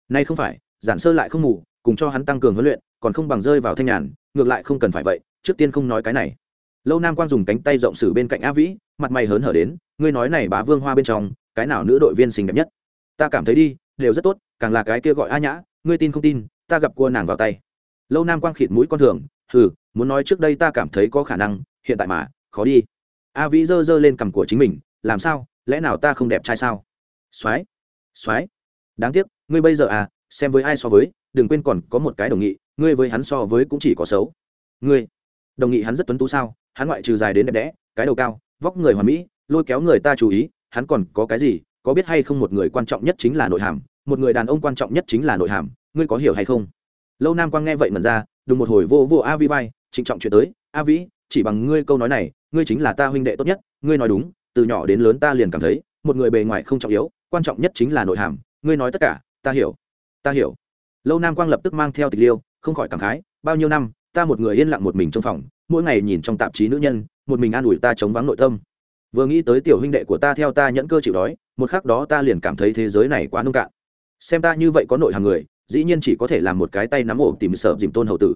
Nay không phải, giản sơ lại không ngủ cùng cho hắn tăng cường huấn luyện, còn không bằng rơi vào thanh nhàn, ngược lại không cần phải vậy, trước tiên không nói cái này. Lâu nam quang dùng cánh tay rộng sử bên cạnh a vĩ, mặt mày hớn hở đến, ngươi nói này bá vương hoa bên trong, cái nào nữ đội viên xinh đẹp nhất? Ta cảm thấy đi, đều rất tốt, càng là cái kia gọi a nhã, ngươi tin không tin, ta gặp cua nàng vào tay. Lâu nam quang khịt mũi con thường, hừ, muốn nói trước đây ta cảm thấy có khả năng, hiện tại mà, khó đi. A vĩ giơ giơ lên cằm của chính mình, làm sao, lẽ nào ta không đẹp trai sao? Soái soái đáng tiếc, ngươi bây giờ à xem với ai so với, đừng quên còn có một cái đồng nghị, ngươi với hắn so với cũng chỉ có xấu. Ngươi, đồng nghị hắn rất tuấn tú sao, hắn ngoại trừ dài đến đẹp đẽ, cái đầu cao, vóc người hoàn mỹ, lôi kéo người ta chú ý, hắn còn có cái gì có biết hay không một người quan trọng nhất chính là nội hàm, một người đàn ông quan trọng nhất chính là nội hàm, ngươi có hiểu hay không? Lâu nam quang nghe vậy mần ra, đùng một hồi vô vô a vi vai, trịnh trọng chuyện tới, a vĩ chỉ bằng ngươi câu nói này, ngươi chính là ta huynh đệ tốt nhất, ngươi nói đúng, từ nhỏ đến lớn ta liền cảm thấy, một người bề ngoài không trọng yếu, quan trọng nhất chính là nội hàm, ngươi nói tất cả, ta hiểu ta hiểu. Lâu nam quang lập tức mang theo tịch liêu, không khỏi cảm khái, bao nhiêu năm, ta một người yên lặng một mình trong phòng, mỗi ngày nhìn trong tạp chí nữ nhân, một mình an ủi ta chống vắng nội tâm vừa nghĩ tới tiểu huynh đệ của ta theo ta nhẫn cơ chịu đói, một khắc đó ta liền cảm thấy thế giới này quá nông cạn. Xem ta như vậy có nội hàng người, dĩ nhiên chỉ có thể làm một cái tay nắm ổ tìm sợ dìm tôn hậu tử.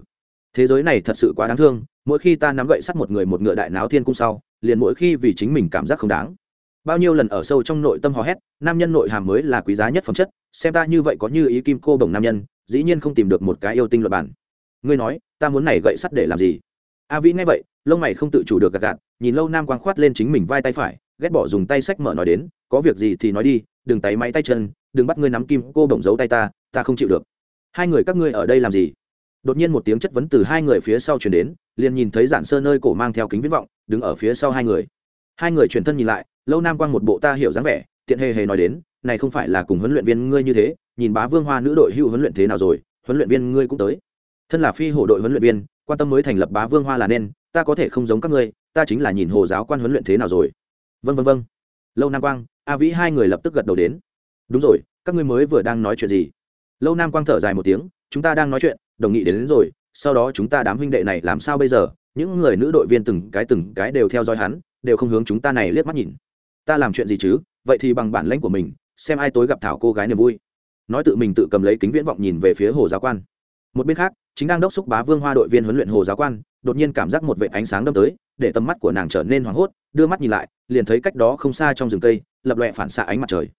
Thế giới này thật sự quá đáng thương, mỗi khi ta nắm gậy sắt một người một ngựa đại náo thiên cung sau, liền mỗi khi vì chính mình cảm giác không đáng. Bao nhiêu lần ở sâu trong nội tâm hò hét, nam nhân nội hàm mới là quý giá nhất phẩm chất, xem ta như vậy có như ý kim cô bồng nam nhân, dĩ nhiên không tìm được một cái yêu tinh luật bản. Ngươi nói, ta muốn này gậy sắt để làm gì? A vĩ nghe vậy, lông mày không tự chủ được gạt gạt, nhìn lâu nam quang khoát lên chính mình vai tay phải, ghét bỏ dùng tay sách mở nói đến, có việc gì thì nói đi, đừng tay máy tay chân, đừng bắt ngươi nắm kim cô bổng giấu tay ta ta không chịu được. Hai người các ngươi ở đây làm gì? Đột nhiên một tiếng chất vấn từ hai người phía sau chuyển đến, liền nhìn thấy giản sơ nơi cổ mang theo kính viễn vọng, đứng ở phía sau hai người. Hai người chuyển thân nhìn lại, lâu nam quang một bộ ta hiểu dáng vẻ, tiện hề hề nói đến, này không phải là cùng huấn luyện viên ngươi như thế, nhìn bá vương hoa nữ đội hưu huấn luyện thế nào rồi, huấn luyện viên ngươi cũng tới. Thân là phi hổ đội huấn luyện viên quan tâm mới thành lập bá vương hoa là nên ta có thể không giống các ngươi ta chính là nhìn hồ giáo quan huấn luyện thế nào rồi. Vân vân vân lâu nam quang a vĩ hai người lập tức gật đầu đến. Đúng rồi các ngươi mới vừa đang nói chuyện gì? Lâu nam quang thở dài một tiếng chúng ta đang nói chuyện đồng nghị đến, đến rồi sau đó chúng ta đám huynh đệ này làm sao bây giờ? Những người nữ đội viên từng cái từng cái đều theo dõi hắn đều không hướng chúng ta này liếc mắt nhìn. Ta làm chuyện gì chứ? Vậy thì bằng bản lãnh của mình xem ai tối gặp thảo cô gái niềm vui. Nói tự mình tự cầm lấy kính viễn vọng nhìn về phía hồ giáo quan. Một bên khác chính đang đốc xúc bá vương hoa đội viên huấn luyện hồ giáo quan, đột nhiên cảm giác một vệ ánh sáng đâm tới, để tầm mắt của nàng trở nên hoảng hốt, đưa mắt nhìn lại, liền thấy cách đó không xa trong rừng cây, lập lòe phản xạ ánh mặt trời.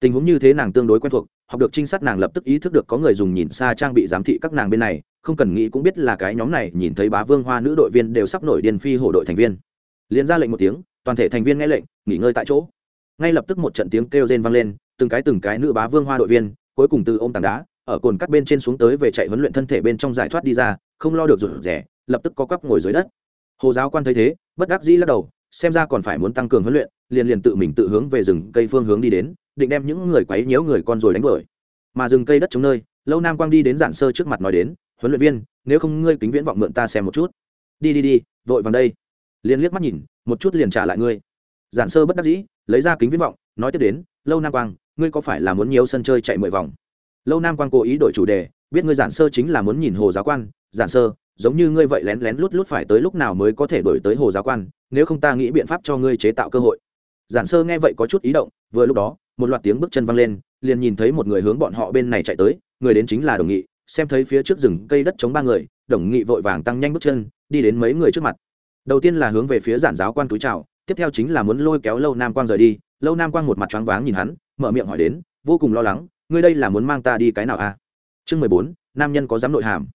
Tình huống như thế nàng tương đối quen thuộc, học được trinh sát nàng lập tức ý thức được có người dùng nhìn xa trang bị giám thị các nàng bên này, không cần nghĩ cũng biết là cái nhóm này, nhìn thấy bá vương hoa nữ đội viên đều sắp nổi điên phi hổ đội thành viên. Liền ra lệnh một tiếng, toàn thể thành viên nghe lệnh, nghỉ ngơi tại chỗ. Ngay lập tức một trận tiếng kêu rên vang lên, từng cái từng cái nữ bá vương hoa đội viên, cuối cùng từ ôm tảng đá ở cồn cắt bên trên xuống tới về chạy huấn luyện thân thể bên trong giải thoát đi ra, không lo được rụt rẻ lập tức có quắp ngồi dưới đất. Hồ giáo quan thấy thế, bất đắc dĩ lắc đầu, xem ra còn phải muốn tăng cường huấn luyện, liền liền tự mình tự hướng về rừng cây phương hướng đi đến, định đem những người quấy nhiễu người con rồi đánh đuổi. Mà rừng cây đất chống nơi, lâu nam quang đi đến giản sơ trước mặt nói đến, huấn luyện viên, nếu không ngươi kính viễn vọng mượn ta xem một chút. Đi đi đi, vội vàng đây. Liền liếc mắt nhìn, một chút liền trả lại ngươi. Giản sơ bất đắc dĩ, lấy ra kính viễn vọng, nói tiếp đến, lâu nam quang, ngươi có phải là muốn nhiều sân chơi chạy mười vòng? Lâu nam quang cố ý đổi chủ đề, biết ngươi giản sơ chính là muốn nhìn hồ giáo quan. Giản sơ, giống như ngươi vậy lén lén lút lút phải tới lúc nào mới có thể đổi tới hồ giáo quan, nếu không ta nghĩ biện pháp cho ngươi chế tạo cơ hội. Giản sơ nghe vậy có chút ý động, vừa lúc đó, một loạt tiếng bước chân văng lên, liền nhìn thấy một người hướng bọn họ bên này chạy tới, người đến chính là đồng nghị. Xem thấy phía trước rừng cây đất chống ba người, đồng nghị vội vàng tăng nhanh bước chân, đi đến mấy người trước mặt. Đầu tiên là hướng về phía giản giáo quan túi trào tiếp theo chính là muốn lôi kéo lâu nam quang rời đi. Lâu nam quang một mặt choáng váng nhìn hắn, mở miệng hỏi đến, vô cùng lo lắng ngươi đây là muốn mang ta đi cái nào a à? chương mười bốn, nam nhân có dám nội hàm.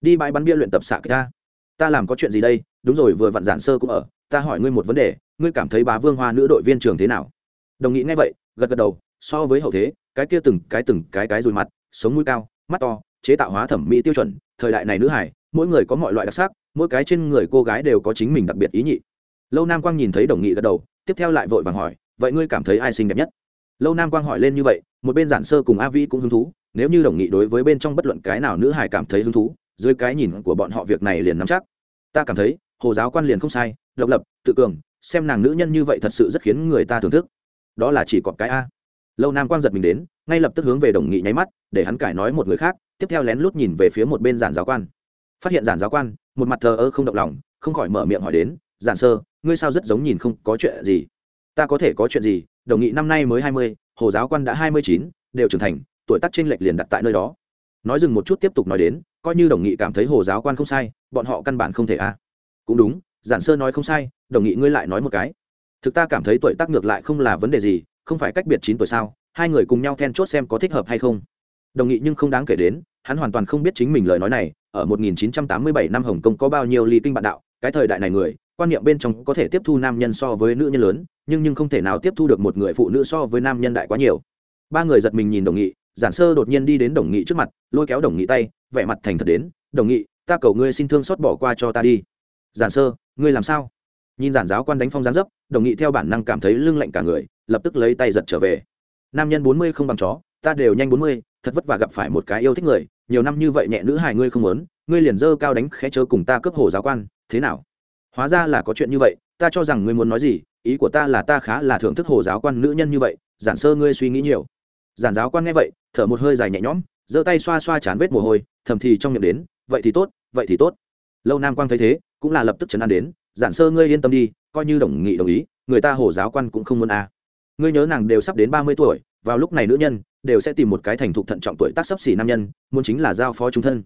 Đi bãi bắn bia luyện tập xạ ta. Ta làm có chuyện gì đây? Đúng rồi, vừa vặn giản sơ cũng ở. Ta hỏi ngươi một vấn đề, ngươi cảm thấy bá vương hoa nữ đội viên trường thế nào? Đồng nghĩ ngay vậy, gật gật đầu, so với hậu thế, cái kia từng cái từng cái cái rùi mặt, sống mũi cao, mắt to, chế tạo hóa thẩm mỹ tiêu chuẩn, thời đại này nữ hải, mỗi người có mọi loại đặc sắc, mỗi cái trên người cô gái đều có chính mình đặc biệt ý nhị. Lâu nam quang nhìn thấy đồng nghị gật đầu, tiếp theo lại vội vàng hỏi, vậy ngươi cảm thấy ai xinh đẹp nhất? Lâu nam quang hỏi lên như vậy một bên giản sơ cùng a vi cũng hứng thú, nếu như đồng nghị đối với bên trong bất luận cái nào nữ hải cảm thấy hứng thú, dưới cái nhìn của bọn họ việc này liền nắm chắc. Ta cảm thấy, hồ giáo quan liền không sai, độc lập, tự cường, xem nàng nữ nhân như vậy thật sự rất khiến người ta thưởng thức. Đó là chỉ còn cái a. Lâu nam quan giật mình đến, ngay lập tức hướng về đồng nghị nháy mắt, để hắn cải nói một người khác, tiếp theo lén lút nhìn về phía một bên giản giáo quan. Phát hiện giản giáo quan, một mặt thờ ơ không động lòng, không khỏi mở miệng hỏi đến, giản sơ, ngươi sao rất giống nhìn không có chuyện gì? Ta có thể có chuyện gì, đồng nghị năm nay mới hai mươi hồ giáo quan đã hai mươi chín, đều trưởng thành, tuổi tác trên lệch liền đặt tại nơi đó. Nói dừng một chút tiếp tục nói đến, coi như đồng nghị cảm thấy hồ giáo quan không sai, bọn họ căn bản không thể a. Cũng đúng, giản sơ nói không sai, đồng nghị ngươi lại nói một cái. Thực ta cảm thấy tuổi tác ngược lại không là vấn đề gì, không phải cách biệt chín tuổi sao, hai người cùng nhau then chốt xem có thích hợp hay không. Đồng nghị nhưng không đáng kể đến, hắn hoàn toàn không biết chính mình lời nói này, ở 1987 năm hồng kông có bao nhiêu ly kinh bạn đạo, cái thời đại này người quan niệm bên trong có thể tiếp thu nam nhân so với nữ nhân lớn, nhưng nhưng không thể nào tiếp thu được một người phụ nữ so với nam nhân đại quá nhiều. Ba người giật mình nhìn đồng nghị, giản sơ đột nhiên đi đến đồng nghị trước mặt, lôi kéo đồng nghị tay, vẻ mặt thành thật đến, đồng nghị, ta cầu ngươi xin thương xót bỏ qua cho ta đi. Giản sơ, ngươi làm sao? Nhìn giản giáo quan đánh phong gián dấp, đồng nghị theo bản năng cảm thấy lưng lạnh cả người, lập tức lấy tay giật trở về. Nam nhân bốn mươi không bằng chó, ta đều nhanh bốn mươi, thật vất vả gặp phải một cái yêu thích người, nhiều năm như vậy nhẹ nữ hài ngươi không muốn, ngươi liền dơ cao đánh khẽ chớ cùng ta cướp hồ giáo quan, thế nào? Hóa ra là có chuyện như vậy, ta cho rằng ngươi muốn nói gì, ý của ta là ta khá là thưởng thức hồ giáo quan nữ nhân như vậy, giản sơ ngươi suy nghĩ nhiều. Giản giáo quan nghe vậy, thở một hơi dài nhẹ nhõm, giơ tay xoa xoa chán vết mồ hôi, thầm thì trong miệng đến, vậy thì tốt, vậy thì tốt. Lâu nam quang thấy thế, cũng là lập tức chấn an đến, giản sơ ngươi yên tâm đi, coi như đồng nghị đồng ý, người ta hồ giáo quan cũng không muốn a. À. ngươi nhớ nàng đều sắp đến ba mươi tuổi, vào lúc này nữ nhân, đều sẽ tìm một cái thành thục thận trọng tuổi tác sắp xỉ nam nhân, muốn chính là giao phó trung thân.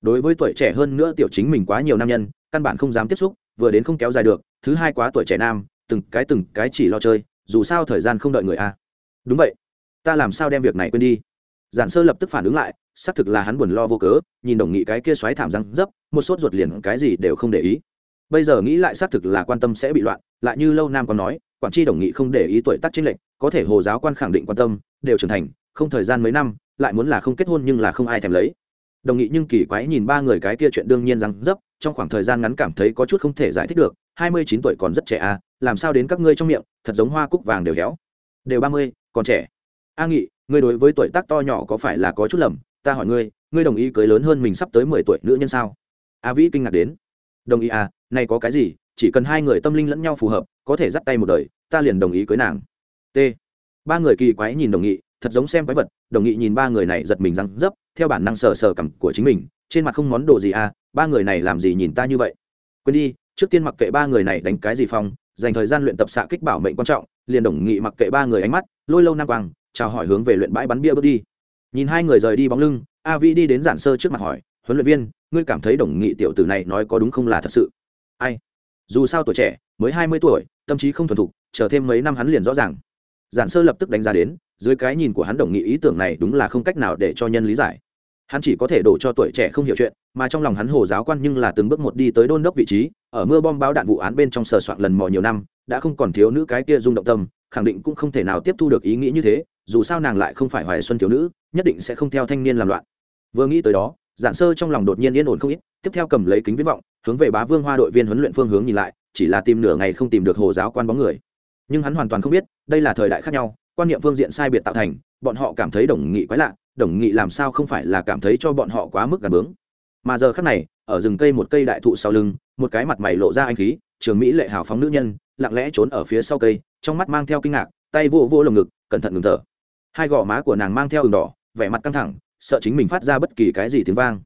Đối với tuổi trẻ hơn nữa tiểu chính mình quá nhiều nam nhân, căn bản không dám tiếp xúc vừa đến không kéo dài được, thứ hai quá tuổi trẻ nam, từng cái từng cái chỉ lo chơi, dù sao thời gian không đợi người a. Đúng vậy. Ta làm sao đem việc này quên đi? Giản sơ lập tức phản ứng lại, xác thực là hắn buồn lo vô cớ, nhìn đồng nghị cái kia xoáy thảm răng dấp, một sốt ruột liền cái gì đều không để ý. Bây giờ nghĩ lại xác thực là quan tâm sẽ bị loạn, lại như lâu nam còn nói, quản tri đồng nghị không để ý tuổi tác chính lệnh có thể hồ giáo quan khẳng định quan tâm, đều trưởng thành, không thời gian mấy năm, lại muốn là không kết hôn nhưng là không ai thèm lấy. Đồng nghị nhưng kỳ quái nhìn ba người cái kia chuyện đương nhiên rằng dấp trong khoảng thời gian ngắn cảm thấy có chút không thể giải thích được, hai mươi chín tuổi còn rất trẻ à làm sao đến các ngươi trong miệng, thật giống hoa cúc vàng đều héo. Đều ba mươi, còn trẻ. A nghị, ngươi đối với tuổi tác to nhỏ có phải là có chút lầm? Ta hỏi ngươi ngươi đồng ý cưới lớn hơn mình sắp tới mười tuổi nữ nhân sao? A vĩ kinh ngạc đến. Đồng ý à này có cái gì, chỉ cần hai người tâm linh lẫn nhau phù hợp, có thể dắt tay một đời, ta liền đồng ý cưới nàng. T. Ba người kỳ quái nhìn đồng nghị thật giống xem quái vật, đồng nghị nhìn ba người này giật mình răng dấp, theo bản năng sờ sờ cằm của chính mình, trên mặt không món đồ gì à ba người này làm gì nhìn ta như vậy? Quên đi, trước tiên mặc kệ ba người này đánh cái gì phong dành thời gian luyện tập xạ kích bảo mệnh quan trọng, liền đồng nghị mặc kệ ba người ánh mắt, lôi lâu nam quang, chào hỏi hướng về luyện bãi bắn bia bước đi. Nhìn hai người rời đi bóng lưng, a vi đi đến giản sơ trước mặt hỏi, huấn luyện viên, ngươi cảm thấy đồng nghị tiểu tử này nói có đúng không là thật sự? Ai? Dù sao tuổi trẻ, mới hai mươi tuổi, tâm trí không thuần thục, chờ thêm mấy năm hắn liền rõ ràng giản sơ lập tức đánh giá đến, dưới cái nhìn của hắn đồng nghị ý tưởng này đúng là không cách nào để cho nhân lý giải. Hắn chỉ có thể đổ cho tuổi trẻ không hiểu chuyện, mà trong lòng hắn hồ giáo quan nhưng là từng bước một đi tới đôn đốc vị trí, ở mưa bom báo đạn vụ án bên trong sờ soạn lần mò nhiều năm, đã không còn thiếu nữ cái kia rung động tâm, khẳng định cũng không thể nào tiếp thu được ý nghĩ như thế, dù sao nàng lại không phải hoài xuân thiếu nữ, nhất định sẽ không theo thanh niên làm loạn. Vừa nghĩ tới đó, giản sơ trong lòng đột nhiên yên ổn không ít, tiếp theo cầm lấy kính viễn vọng, hướng về bá vương hoa đội viên huấn luyện phương hướng nhìn lại, chỉ là tìm nửa ngày không tìm được hồ giáo quan bóng người nhưng hắn hoàn toàn không biết, đây là thời đại khác nhau, quan niệm phương diện sai biệt tạo thành, bọn họ cảm thấy đồng nghị quái lạ, đồng nghị làm sao không phải là cảm thấy cho bọn họ quá mức gạt bướng. Mà giờ khác này, ở rừng cây một cây đại thụ sau lưng, một cái mặt mày lộ ra anh khí, trường mỹ lệ hào phóng nữ nhân, lặng lẽ trốn ở phía sau cây, trong mắt mang theo kinh ngạc, tay vô vô lồng ngực, cẩn thận ngừng thở. Hai gò má của nàng mang theo đường đỏ, vẻ mặt căng thẳng, sợ chính mình phát ra bất kỳ cái gì tiếng vang.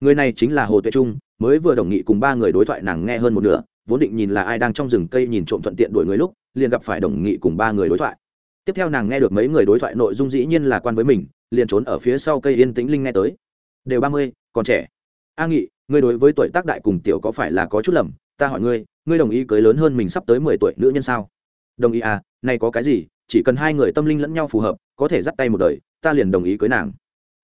Người này chính là hồ tuệ trung, mới vừa đồng nghị cùng ba người đối thoại nàng nghe hơn một nửa vốn định nhìn là ai đang trong rừng cây nhìn trộm thuận tiện đuổi người lúc, liền gặp phải đồng nghị cùng ba người đối thoại. Tiếp theo nàng nghe được mấy người đối thoại nội dung dĩ nhiên là quan với mình, liền trốn ở phía sau cây yên tĩnh linh nghe tới. Đều ba mươi, còn trẻ. A nghị, ngươi đối với tuổi tác đại cùng tiểu có phải là có chút lầm? Ta hỏi ngươi ngươi đồng ý cưới lớn hơn mình sắp tới mười tuổi nữ nhân sao? Đồng ý à nay có cái gì? Chỉ cần hai người tâm linh lẫn nhau phù hợp, có thể dắt tay một đời, ta liền đồng ý cưới nàng.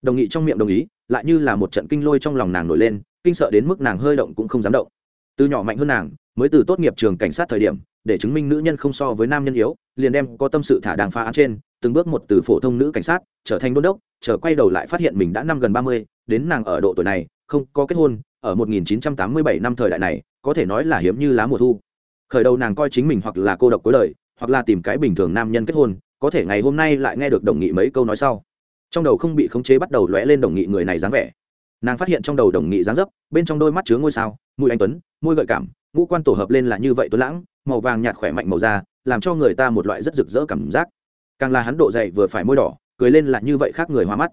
Đồng nghị trong miệng đồng ý, lại như là một trận kinh lôi trong lòng nàng nổi lên, kinh sợ đến mức nàng hơi động cũng không dám động. Từ nhỏ mạnh hơn nàng mới từ tốt nghiệp trường cảnh sát thời điểm, để chứng minh nữ nhân không so với nam nhân yếu, liền đem có tâm sự thả đàng phá án trên, từng bước một từ phổ thông nữ cảnh sát, trở thành đôn đốc, chờ quay đầu lại phát hiện mình đã năm gần ba mươi, đến nàng ở độ tuổi này, không có kết hôn, ở 1987 năm thời đại này, có thể nói là hiếm như lá mùa thu. Khởi đầu nàng coi chính mình hoặc là cô độc cuối đời, hoặc là tìm cái bình thường nam nhân kết hôn, có thể ngày hôm nay lại nghe được đồng nghị mấy câu nói sau. Trong đầu không bị khống chế bắt đầu lóe lên đồng nghị người này dáng vẻ. Nàng phát hiện trong đầu đồng nghị dáng dấp, bên trong đôi mắt chứa ngôi sao mũi anh tuấn, môi gợi cảm ngũ quan tổ hợp lên là như vậy tuấn lãng, màu vàng nhạt khỏe mạnh màu da, làm cho người ta một loại rất rực rỡ cảm giác. Càng là hắn độ dày vừa phải môi đỏ, cười lên là như vậy khác người hoa mắt.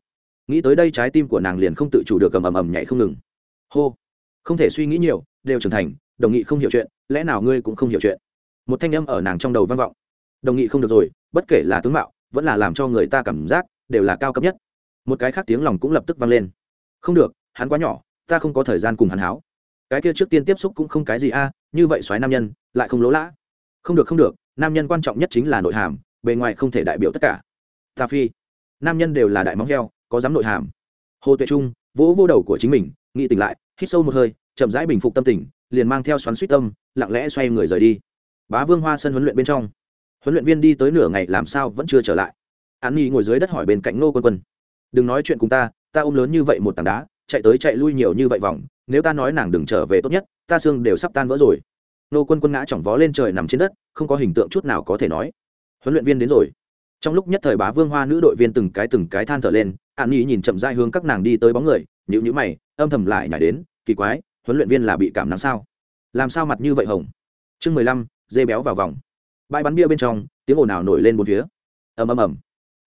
Nghĩ tới đây trái tim của nàng liền không tự chủ được cầm ầm ầm nhảy không ngừng. Hô! Không thể suy nghĩ nhiều, đều trưởng thành, đồng nghị không hiểu chuyện, lẽ nào ngươi cũng không hiểu chuyện? Một thanh âm ở nàng trong đầu vang vọng. Đồng nghị không được rồi, bất kể là tướng mạo, vẫn là làm cho người ta cảm giác, đều là cao cấp nhất. Một cái khác tiếng lòng cũng lập tức vang lên. Không được, hắn quá nhỏ, ta không có thời gian cùng hắn háo cái kia trước tiên tiếp xúc cũng không cái gì a, như vậy xoáy nam nhân, lại không lỗ lã. Không được không được, nam nhân quan trọng nhất chính là nội hàm, bề ngoài không thể đại biểu tất cả. Ta phi, nam nhân đều là đại móng heo, có dám nội hàm. Hồ tuệ trung, vỗ vô đầu của chính mình, nghĩ tỉnh lại, hít sâu một hơi, chậm rãi bình phục tâm tình, liền mang theo xoắn suýt tâm, lặng lẽ xoay người rời đi. Bá vương hoa sân huấn luyện bên trong. Huấn luyện viên đi tới nửa ngày làm sao vẫn chưa trở lại. An nhi ngồi dưới đất hỏi bên cạnh nô quân quân. Đừng nói chuyện cùng ta ta ôm lớn như vậy một tảng đá, chạy tới chạy lui nhiều như vậy vòng nếu ta nói nàng đừng trở về tốt nhất, ta xương đều sắp tan vỡ rồi. Nô quân quân ngã chỏng vó lên trời nằm trên đất, không có hình tượng chút nào có thể nói. Huấn luyện viên đến rồi. Trong lúc nhất thời bá vương hoa nữ đội viên từng cái từng cái than thở lên, an nhi nhìn chậm dai hướng các nàng đi tới bóng người nhữ nhữ mày, âm thầm lại nhảy đến, kỳ quái, huấn luyện viên là bị cảm nắng sao? Làm sao mặt như vậy hồng? Chương mười lăm, dê béo vào vòng. Bãi bắn bia bên trong, tiếng ồn ào nổi lên một phía. Ầm ầm ầm.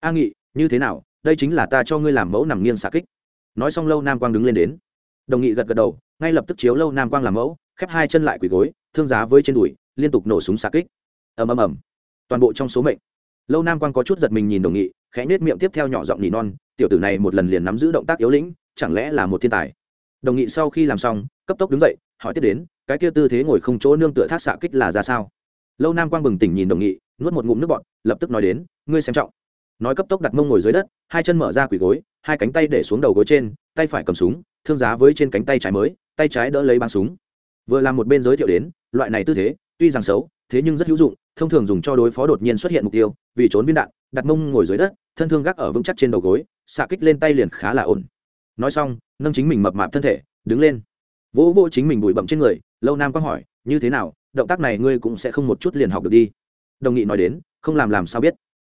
A nghị, như thế nào? Đây chính là ta cho ngươi làm mẫu nằm nghiêng xạ kích. Nói xong lâu nam quang đứng lên đến đồng nghị gật gật đầu, ngay lập tức chiếu lâu nam quang làm mẫu, khép hai chân lại quỳ gối, thương giá với trên đùi, liên tục nổ súng xạ kích. Ầm ầm ầm. Toàn bộ trong số mệnh. Lâu nam quang có chút giật mình nhìn đồng nghị, khẽ nết miệng tiếp theo nhỏ giọng nỉ non, tiểu tử này một lần liền nắm giữ động tác yếu lĩnh, chẳng lẽ là một thiên tài? Đồng nghị sau khi làm xong, cấp tốc đứng dậy, hỏi tiếp đến, cái kia tư thế ngồi không chỗ nương tựa thác xạ kích là ra sao? Lâu nam quang bừng tỉnh nhìn đồng nghị, nuốt một ngụm nước bọt, lập tức nói đến, ngươi xem trọng. Nói cấp tốc đặt mông ngồi dưới đất, hai chân mở ra quỳ gối, hai cánh tay để xuống đầu gối trên tay phải cầm súng, thương giá với trên cánh tay trái mới, tay trái đỡ lấy bắn súng. Vừa làm một bên giới thiệu đến, loại này tư thế, tuy rằng xấu, thế nhưng rất hữu dụng, thông thường dùng cho đối phó đột nhiên xuất hiện mục tiêu, vì trốn viên đạn, đặt mông ngồi dưới đất, thân thương gác ở vững chắc trên đầu gối, xạ kích lên tay liền khá là ổn. Nói xong, nâng chính mình mập mạp thân thể, đứng lên. Vỗ vỗ chính mình bụi bậm trên người, lâu nam quang hỏi, như thế nào? Động tác này ngươi cũng sẽ không một chút liền học được đi. Đồng nghị nói đến, không làm làm sao biết.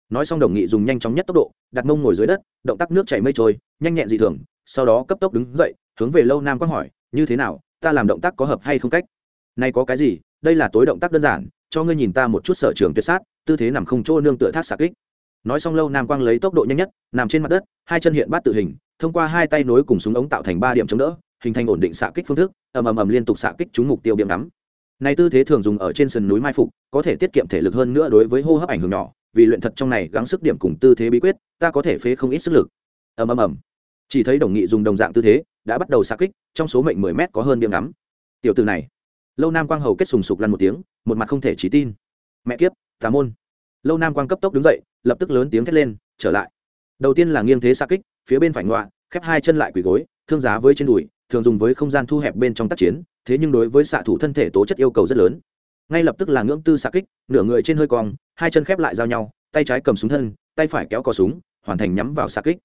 Nói xong đồng nghị dùng nhanh chóng nhất tốc độ, đặt mông ngồi dưới đất, động tác nước chảy mây trôi, nhanh nhẹn dị thường sau đó cấp tốc đứng dậy, hướng về lâu nam quang hỏi, như thế nào, ta làm động tác có hợp hay không cách? Nay có cái gì, đây là tối động tác đơn giản, cho ngươi nhìn ta một chút sở trường tuyệt sát, tư thế nằm không chỗ nương tựa thác xạ kích. Nói xong lâu nam quang lấy tốc độ nhanh nhất, nằm trên mặt đất, hai chân hiện bát tự hình, thông qua hai tay nối cùng súng ống tạo thành ba điểm chống đỡ, hình thành ổn định xạ kích phương thức, ầm ầm ầm liên tục xạ kích trúng mục tiêu biếm đắm này tư thế thường dùng ở trên sườn núi mai phục, có thể tiết kiệm thể lực hơn nữa đối với hô hấp ảnh hưởng nhỏ, vì luyện thật trong này gắng sức điểm cùng tư thế bí quyết, ta có thể phế không ít sức lực. Ầm ầm ầm chỉ thấy đồng nghị dùng đồng dạng tư thế, đã bắt đầu xạ kích, trong số mệnh mười mét có hơn điểm ngắm. Tiểu từ này. Lâu nam quang hầu kết sùng sục lăn một tiếng, một mặt không thể trí tin. Mẹ kiếp, tà môn. Lâu nam quang cấp tốc đứng dậy, lập tức lớn tiếng thét lên, trở lại. Đầu tiên là nghiêng thế xạ kích, phía bên phải ngoạ khép hai chân lại quỳ gối, thương giá với trên đùi, thường dùng với không gian thu hẹp bên trong tác chiến, thế nhưng đối với xạ thủ thân thể tố chất yêu cầu rất lớn. Ngay lập tức là ngưỡng tư xạ kích, nửa người trên hơi cong, hai chân khép lại giao nhau, tay trái cầm súng thân, tay phải kéo cò súng, hoàn thành nhắm vào xạ kích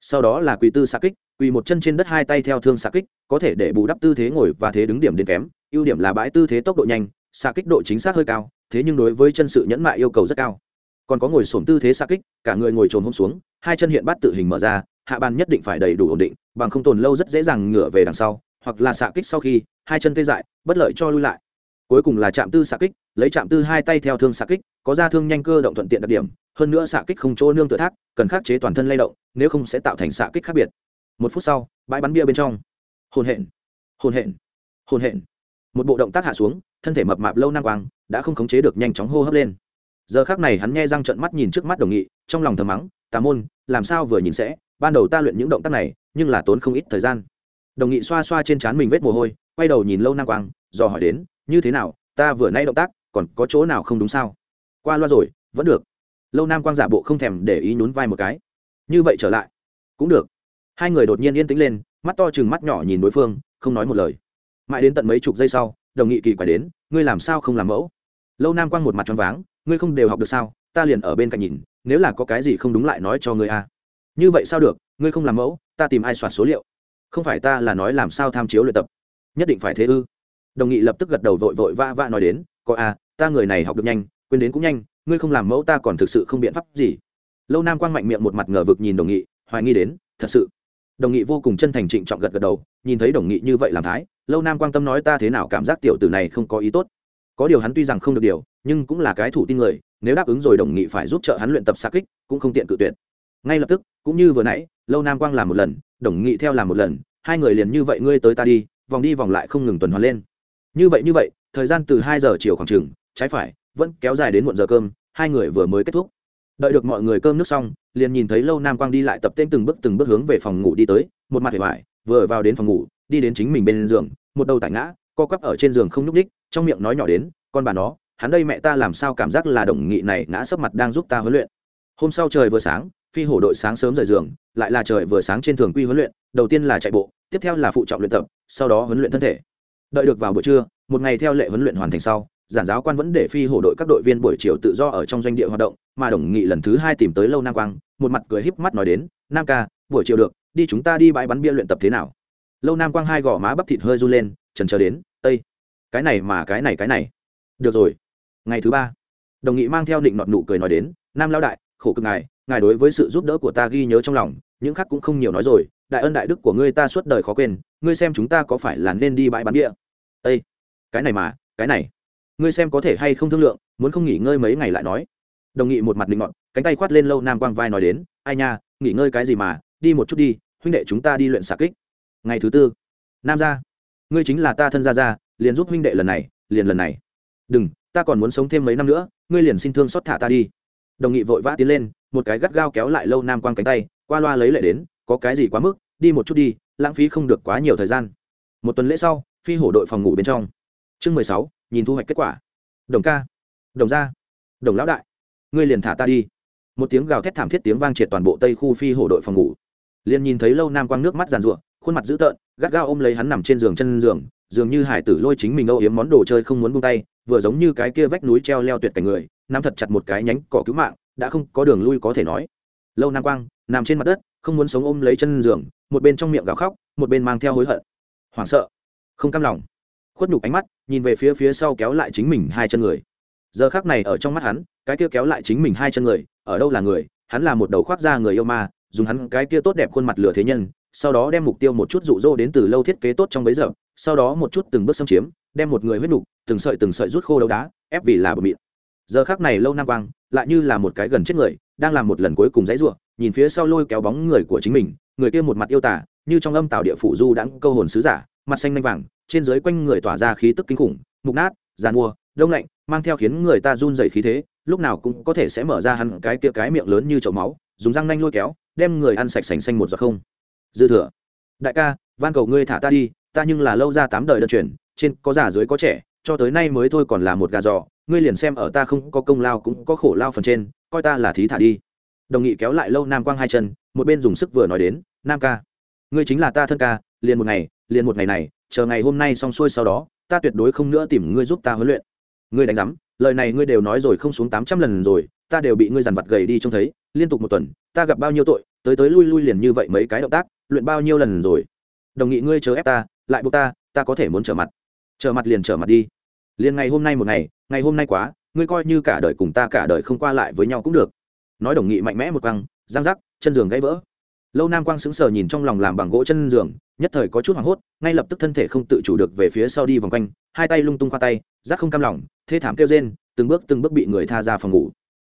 sau đó là quỳ tư xạ kích, quỳ một chân trên đất hai tay theo thương xạ kích, có thể để bù đắp tư thế ngồi và thế đứng điểm đến kém, ưu điểm là bãi tư thế tốc độ nhanh, xạ kích độ chính xác hơi cao, thế nhưng đối với chân sự nhẫn mại yêu cầu rất cao. Còn có ngồi sổm tư thế xạ kích, cả người ngồi trồn hôm xuống, hai chân hiện bắt tự hình mở ra, hạ bàn nhất định phải đầy đủ ổn định, bằng không tồn lâu rất dễ dàng ngửa về đằng sau, hoặc là xạ kích sau khi, hai chân tê dại, bất lợi cho lui lại cuối cùng là chạm tư xạ kích, lấy chạm tư hai tay theo thương xạ kích, có ra thương nhanh cơ động thuận tiện đặc điểm, hơn nữa xạ kích không chỗ nương tự thác, cần khắc chế toàn thân lay động, nếu không sẽ tạo thành xạ kích khác biệt. Một phút sau, bãi bắn bia bên trong. Hồn hện hồn hện hồn hện một bộ động tác hạ xuống, thân thể mập mạp lâu năng quang, đã không khống chế được nhanh chóng hô hấp lên. Giờ khác này hắn nghe răng trận mắt nhìn trước mắt đồng nghị, trong lòng thầm mắng, tà môn, làm sao vừa nhìn sẽ? Ban đầu ta luyện những động tác này, nhưng là tốn không ít thời gian. Đồng nghị xoa xoa trên trán mình vết mồ hôi, quay đầu nhìn lâu năng quang do hỏi đến như thế nào, ta vừa nay động tác, còn có chỗ nào không đúng sao? Qua loa rồi, vẫn được. Lâu nam quang giả bộ không thèm để ý nhún vai một cái. Như vậy trở lại. Cũng được. Hai người đột nhiên yên tĩnh lên, mắt to chừng mắt nhỏ nhìn đối phương, không nói một lời. Mãi đến tận mấy chục giây sau, đồng nghị kỳ quay đến, ngươi làm sao không làm mẫu? Lâu nam quang một mặt choáng váng, ngươi không đều học được sao? Ta liền ở bên cạnh nhìn, nếu là có cái gì không đúng lại nói cho ngươi a. À. như vậy sao được? Ngươi không làm mẫu, ta tìm ai soạt số liệu? Không phải ta là nói làm sao tham chiếu luyện tập? Nhất định phải thế ư? Đồng nghị lập tức gật đầu vội vội vã vã nói đến có a à, ta người này học được nhanh quên đến cũng nhanh ngươi không làm mẫu ta còn thực sự không biện pháp gì. Lâu nam quang mạnh miệng một mặt ngờ vực nhìn đồng nghị hoài nghi đến thật sự? Đồng nghị vô cùng chân thành trịnh trọng gật gật đầu nhìn thấy đồng nghị như vậy làm thái lâu nam quan tâm nói ta thế nào cảm giác tiểu tử này không có ý tốt. Có điều hắn tuy rằng không được điều nhưng cũng là cái thủ tin người nếu đáp ứng rồi đồng nghị phải giúp trợ hắn luyện tập xa kích cũng không tiện cự tuyệt. Ngay lập tức cũng như vừa nãy lâu nam quang làm một lần đồng nghị theo làm một lần hai người liền như vậy ngươi tới ta đi vòng đi vòng lại không ngừng tuần hoàn lên như vậy như vậy, thời gian từ hai giờ chiều khoảng chừng, trái phải, vẫn kéo dài đến muộn giờ cơm, hai người vừa mới kết thúc. Đợi được mọi người cơm nước xong, liền nhìn thấy lâu nam quang đi lại tập tên từng bước từng bước hướng về phòng ngủ đi tới, một mặt vẻ vải vừa vào đến phòng ngủ, đi đến chính mình bên giường, một đầu tải ngã, co quắp ở trên giường không nhúc ních trong miệng nói nhỏ đến, con bà nó, hắn đây mẹ ta làm sao cảm giác là đồng nghị này ngã sấp mặt đang giúp ta huấn luyện. Hôm sau trời vừa sáng, phi hổ đội sáng sớm rời giường, lại là trời vừa sáng trên thường quy huấn luyện, đầu tiên là chạy bộ, tiếp theo là phụ trọng luyện tập, sau đó huấn luyện thân thể đợi được vào buổi trưa, một ngày theo lệ huấn luyện hoàn thành sau, giản giáo quan vẫn để phi hổ đội các đội viên buổi chiều tự do ở trong doanh địa hoạt động, mà đồng nghị lần thứ hai tìm tới lâu nam quang, một mặt cười híp mắt nói đến, nam ca, buổi chiều được, đi chúng ta đi bãi bắn bia luyện tập thế nào? Lâu nam quang hai gò má bắp thịt hơi run lên, trần chờ đến ây cái này mà cái này cái này. Được rồi, ngày thứ ba. Đồng nghị mang theo định nọt nụ cười nói đến, nam lao đại, khổ cực ngài ngài đối với sự giúp đỡ của ta ghi nhớ trong lòng, những khác cũng không nhiều nói rồi đại ân đại đức của ngươi ta suốt đời khó quên, ngươi xem chúng ta có phải là nên đi bãi bán địa? Ây cái này mà, cái này. Ngươi xem có thể hay không thương lượng, muốn không nghỉ ngơi mấy ngày lại nói. Đồng nghị một mặt định ngọn cánh tay khoát lên lâu nam quang vai nói đến, ai nha, nghỉ ngơi cái gì mà, đi một chút đi, huynh đệ chúng ta đi luyện xạ kích. Ngày thứ tư, nam gia. Ngươi chính là ta thân gia gia, liền giúp huynh đệ lần này, liền lần này. Đừng, ta còn muốn sống thêm mấy năm nữa, ngươi liền xin thương xót thả ta đi. Đồng nghị vội vã tiến lên, một cái gắt gao kéo lại lâu nam quang cánh tay, qua loa lấy lệ đến có cái gì quá mức, đi một chút đi, lãng phí không được quá nhiều thời gian. Một tuần lễ sau, phi hổ đội phòng ngủ bên trong. Chương mười sáu, nhìn thu hoạch kết quả. Đồng ca. Đồng gia. Đồng lão đại. Ngươi liền thả ta đi. Một tiếng gào thét thảm thiết tiếng vang triệt toàn bộ tây khu phi hổ đội phòng ngủ. Liền nhìn thấy lâu nam quang nước mắt giàn ruộng khuôn mặt dữ tợn, gắt gao ôm lấy hắn nằm trên giường chân giường, dường như hải tử lôi chính mình âu yếm món đồ chơi không muốn buông tay, vừa giống như cái kia vách núi treo leo tuyệt cảnh người, nắm thật chặt một cái nhánh cỏ cứu mạng, đã không có đường lui có thể nói. Lâu nam quang, nằm trên mặt đất không muốn sống ôm lấy chân giường, một bên trong miệng gào khóc, một bên mang theo hối hận. Hoảng sợ, không cam lòng. Khuất nhục ánh mắt, nhìn về phía phía sau kéo lại chính mình hai chân người. Giờ khác này ở trong mắt hắn, cái kia kéo lại chính mình hai chân người, ở đâu là người? Hắn là một đầu khoác da người yêu ma, dùng hắn cái kia tốt đẹp khuôn mặt lửa thế nhân, sau đó đem mục tiêu một chút rụ rỗ đến từ lâu thiết kế tốt trong bấy giờ, sau đó một chút từng bước xâm chiếm, đem một người huyết nục từng sợi từng sợi rút khô đấu đá, ép vì là bờ mịn giờ khác này lâu nam quang, lại như là một cái gần chết người, đang làm một lần cuối cùng dãy ruộng nhìn phía sau lôi kéo bóng người của chính mình, người kia một mặt yêu tả, như trong âm tạo địa phủ du đãng câu hồn sứ giả, mặt xanh lanh vàng, trên dưới quanh người tỏa ra khí tức kinh khủng, mục nát, giàn mua, đông lạnh, mang theo khiến người ta run dày khí thế, lúc nào cũng có thể sẽ mở ra hẳn cái kia cái miệng lớn như chậu máu, dùng răng nanh lôi kéo, đem người ăn sạch sành xanh một giọt không. Dư thừa. Đại ca, van cầu ngươi thả ta đi, ta nhưng là lâu ra tám đời đơn truyền, trên có già dưới có trẻ, cho tới nay mới thôi còn là một gà giò, ngươi liền xem ở ta không có công lao cũng có khổ lao phần trên, coi ta là thí thả đi đồng nghị kéo lại lâu nam quang hai chân, một bên dùng sức vừa nói đến, nam ca, ngươi chính là ta thân ca, liền một ngày, liền một ngày này, chờ ngày hôm nay xong xuôi sau đó, ta tuyệt đối không nữa tìm ngươi giúp ta huấn luyện. Ngươi đánh giám, lời này ngươi đều nói rồi không xuống tám trăm lần rồi, ta đều bị ngươi dằn vặt gầy đi trông thấy, liên tục một tuần, ta gặp bao nhiêu tội, tới tới lui lui liền như vậy mấy cái động tác, luyện bao nhiêu lần rồi. Đồng nghị ngươi chớ ép ta, lại buộc ta ta có thể muốn trở mặt. Trở mặt liền trở mặt đi. Liền ngày hôm nay một ngày ngày hôm nay quá, ngươi coi như cả đời cùng ta cả đời không qua lại với nhau cũng được nói đồng nghị mạnh mẽ một quăng, giang rắc chân giường gãy vỡ. Lâu nam quang sững sờ nhìn trong lòng làm bằng gỗ chân giường, nhất thời có chút hoảng hốt, ngay lập tức thân thể không tự chủ được về phía sau đi vòng quanh, hai tay lung tung qua tay, rác không cam lòng, thê thảm kêu rên, từng bước từng bước bị người tha ra phòng ngủ.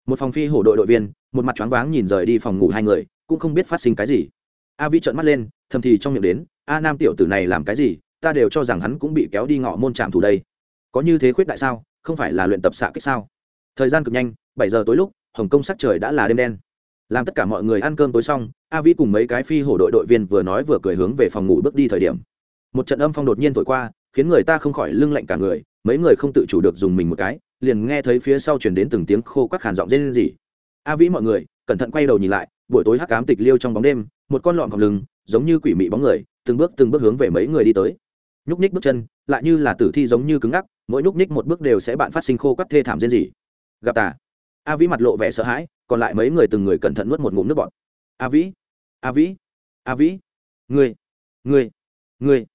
Một phòng phi hổ đội đội viên, một mặt choáng váng nhìn rời đi phòng ngủ hai người, cũng không biết phát sinh cái gì. A vi trợn mắt lên, thầm thì trong miệng đến, a nam tiểu tử này làm cái gì? Ta đều cho rằng hắn cũng bị kéo đi ngọ môn trạm thủ đây. Có như thế khuyết đại sao? Không phải là luyện tập xạ kích sao? Thời gian cực nhanh, bảy giờ tối lúc hồng kông sắc trời đã là đêm đen làm tất cả mọi người ăn cơm tối xong a vĩ cùng mấy cái phi hổ đội đội viên vừa nói vừa cười hướng về phòng ngủ bước đi thời điểm một trận âm phong đột nhiên thổi qua khiến người ta không khỏi lưng lạnh cả người mấy người không tự chủ được dùng mình một cái liền nghe thấy phía sau chuyển đến từng tiếng khô các khàn giọng rên rỉ a vĩ mọi người cẩn thận quay đầu nhìn lại buổi tối hắc cám tịch liêu trong bóng đêm một con lọn cọc lưng giống như quỷ mị bóng người từng bước từng bước hướng về mấy người đi tới nhúc ních bước chân lại như là tử thi giống như cứng ngắc mỗi nhúc ních một bước đều sẽ bạn phát sinh khô các thê thảm rên rỉ gặp tà a vĩ mặt lộ vẻ sợ hãi, còn lại mấy người từng người cẩn thận nuốt một ngụm nước bọt. A vĩ a vĩ a vĩ, ngươi ngươi ngươi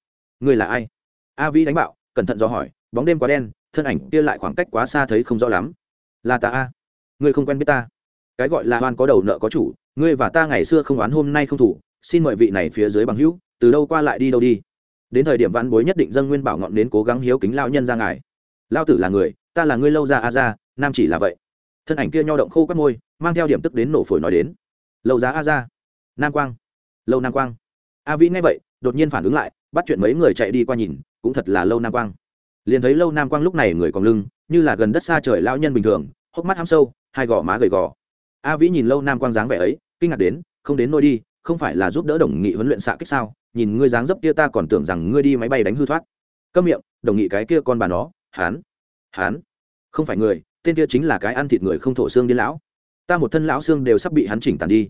ngươi là ai? A vĩ đánh bạo, cẩn thận do hỏi, bóng đêm quá đen, thân ảnh kia lại khoảng cách quá xa thấy không rõ lắm. Là ta a? Ngươi không quen biết ta. Cái gọi là oan có đầu nợ có chủ, ngươi và ta ngày xưa không oán hôm nay không thủ, xin mời vị này phía dưới bằng hữu, từ đâu qua lại đi đâu đi. Đến thời điểm văn bối nhất định dân nguyên bảo ngọn đến cố gắng hiếu kính lao nhân ra ngài. Lao tử là người, ta là ngươi lâu ra a ra, nam chỉ là vậy thân ảnh kia nho động khô các môi, mang theo điểm tức đến nổ phổi nói đến. Lâu giá a ra nam quang. Lâu nam quang. A vĩ nghe vậy, đột nhiên phản ứng lại, bắt chuyện mấy người chạy đi qua nhìn, cũng thật là lâu nam quang. Liền thấy lâu nam quang lúc này người còn lưng, như là gần đất xa trời lao nhân bình thường, hốc mắt ham sâu, hai gò má gầy gò. A vĩ nhìn lâu nam quang dáng vẻ ấy, kinh ngạc đến, không đến nôi đi, không phải là giúp đỡ đồng nghị huấn luyện xạ kích sao? Nhìn ngươi dáng dấp kia ta còn tưởng rằng ngươi đi máy bay đánh hư thoát. Câm miệng, đồng nghị cái kia con bà nó hán hán không phải người tên kia chính là cái ăn thịt người không thổ xương điên lão. Ta một thân lão xương đều sắp bị hắn chỉnh tàn đi.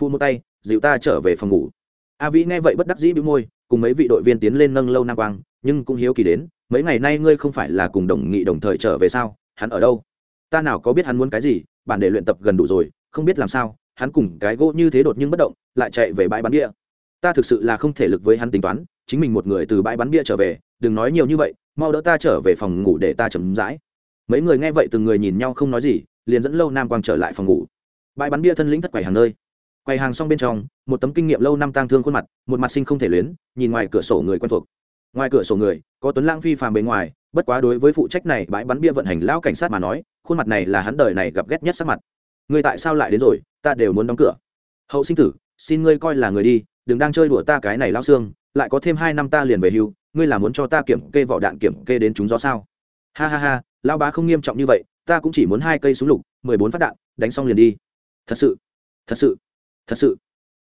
Phu một tay, dịu ta trở về phòng ngủ. A vĩ nghe vậy bất đắc dĩ bị môi, cùng mấy vị đội viên tiến lên nâng lâu nam quang, nhưng cũng hiếu kỳ đến, mấy ngày nay ngươi không phải là cùng đồng nghị đồng thời trở về sao? Hắn ở đâu? Ta nào có biết hắn muốn cái gì, bản để luyện tập gần đủ rồi, không biết làm sao, hắn cùng cái gỗ như thế đột nhưng bất động, lại chạy về bãi bắn bia. Ta thực sự là không thể lực với hắn tính toán, chính mình một người từ bãi bắn bia trở về, đừng nói nhiều như vậy, mau đỡ ta trở về phòng ngủ để ta chấm dãi mấy người nghe vậy từng người nhìn nhau không nói gì, liền dẫn lâu nam quang trở lại phòng ngủ. Bãi bắn bia thân lĩnh thất quầy hàng nơi. Quầy hàng xong bên trong, một tấm kinh nghiệm lâu năm tang thương khuôn mặt, một mặt sinh không thể luyến, nhìn ngoài cửa sổ người quen thuộc. Ngoài cửa sổ người, có tuấn lãng phi phàm bề ngoài, bất quá đối với phụ trách này bãi bắn bia vận hành lão cảnh sát mà nói, khuôn mặt này là hắn đời này gặp ghét nhất sắc mặt. Người tại sao lại đến rồi, ta đều muốn đóng cửa. Hậu sinh tử, xin ngươi coi là người đi, đừng đang chơi đùa ta cái này lao xương, lại có thêm hai năm ta liền về hưu, ngươi là muốn cho ta kiểm kê vỏ đạn kiểm kê đến chúng gió sao? Ha ha ha lao bá không nghiêm trọng như vậy, ta cũng chỉ muốn hai cây súng lục, mười bốn phát đạn, đánh xong liền đi. Thật sự thật sự thật sự.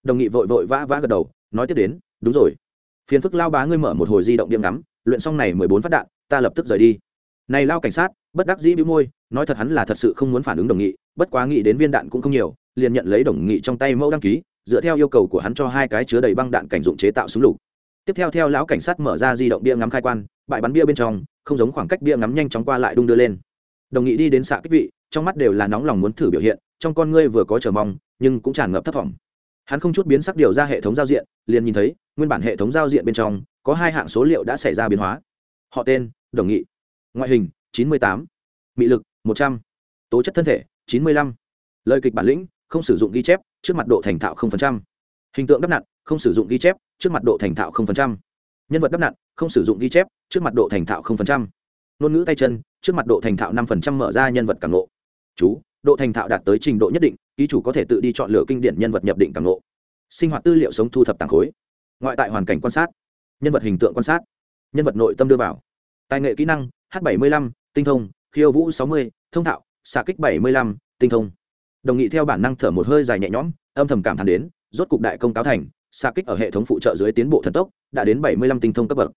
Đồng nghị vội vội vã vã gật đầu, nói tiếp đến, đúng rồi. Phiền phức lao bá ngươi mở một hồi di động điểm ngắm, luyện xong này mười bốn phát đạn, ta lập tức rời đi. Này lao cảnh sát, bất đắc dĩ bĩu môi, nói thật hắn là thật sự không muốn phản ứng đồng nghị, bất quá nghĩ đến viên đạn cũng không nhiều, liền nhận lấy đồng nghị trong tay mẫu đăng ký, dựa theo yêu cầu của hắn cho hai cái chứa đầy băng đạn cảnh dụng chế tạo súng lục. Tiếp theo theo lão cảnh sát mở ra di động bia ngắm khai quan bãi bắn bia bên trong không giống khoảng cách bia ngắm nhanh chóng qua lại đung đưa lên. Đồng nghị đi đến xạ kích vị trong mắt đều là nóng lòng muốn thử biểu hiện trong con ngươi vừa có chờ mong nhưng cũng tràn ngập thất vọng. Hắn không chút biến sắc điều ra hệ thống giao diện liền nhìn thấy nguyên bản hệ thống giao diện bên trong có hai hạng số liệu đã xảy ra biến hóa. Họ tên đồng nghị. Ngoại hình 98, mị lực 100, tố chất thân thể 95, lời kịch bản lĩnh không sử dụng ghi chép trước mặt độ thành thạo 0%. hình tượng đắp nặn không sử dụng ghi chép trước mặt độ thành thạo 0%. nhân vật đắp nặn không sử dụng ghi chép, trước mặt độ thành thạo 0%. ngôn ngữ tay chân, trước mặt độ thành thạo 5% mở ra nhân vật cảm lộ chú, độ thành thạo đạt tới trình độ nhất định, ký chủ có thể tự đi chọn lựa kinh điển nhân vật nhập định cảm lộ sinh hoạt tư liệu sống thu thập tàng khối. Ngoại tại hoàn cảnh quan sát. Nhân vật hình tượng quan sát. Nhân vật nội tâm đưa vào. Tài nghệ kỹ năng, h 75 tinh thông, khiêu vũ 60 thông thạo, xạ kích 75 tinh thông. Đồng nghị theo bản năng thở một hơi dài nhẹ nhõm, âm thầm cảm thán đến, rốt cục đại công cáo thành, xạ kích ở hệ thống phụ trợ dưới tiến bộ thần tốc, đã đến 75 tinh thông cấp bậc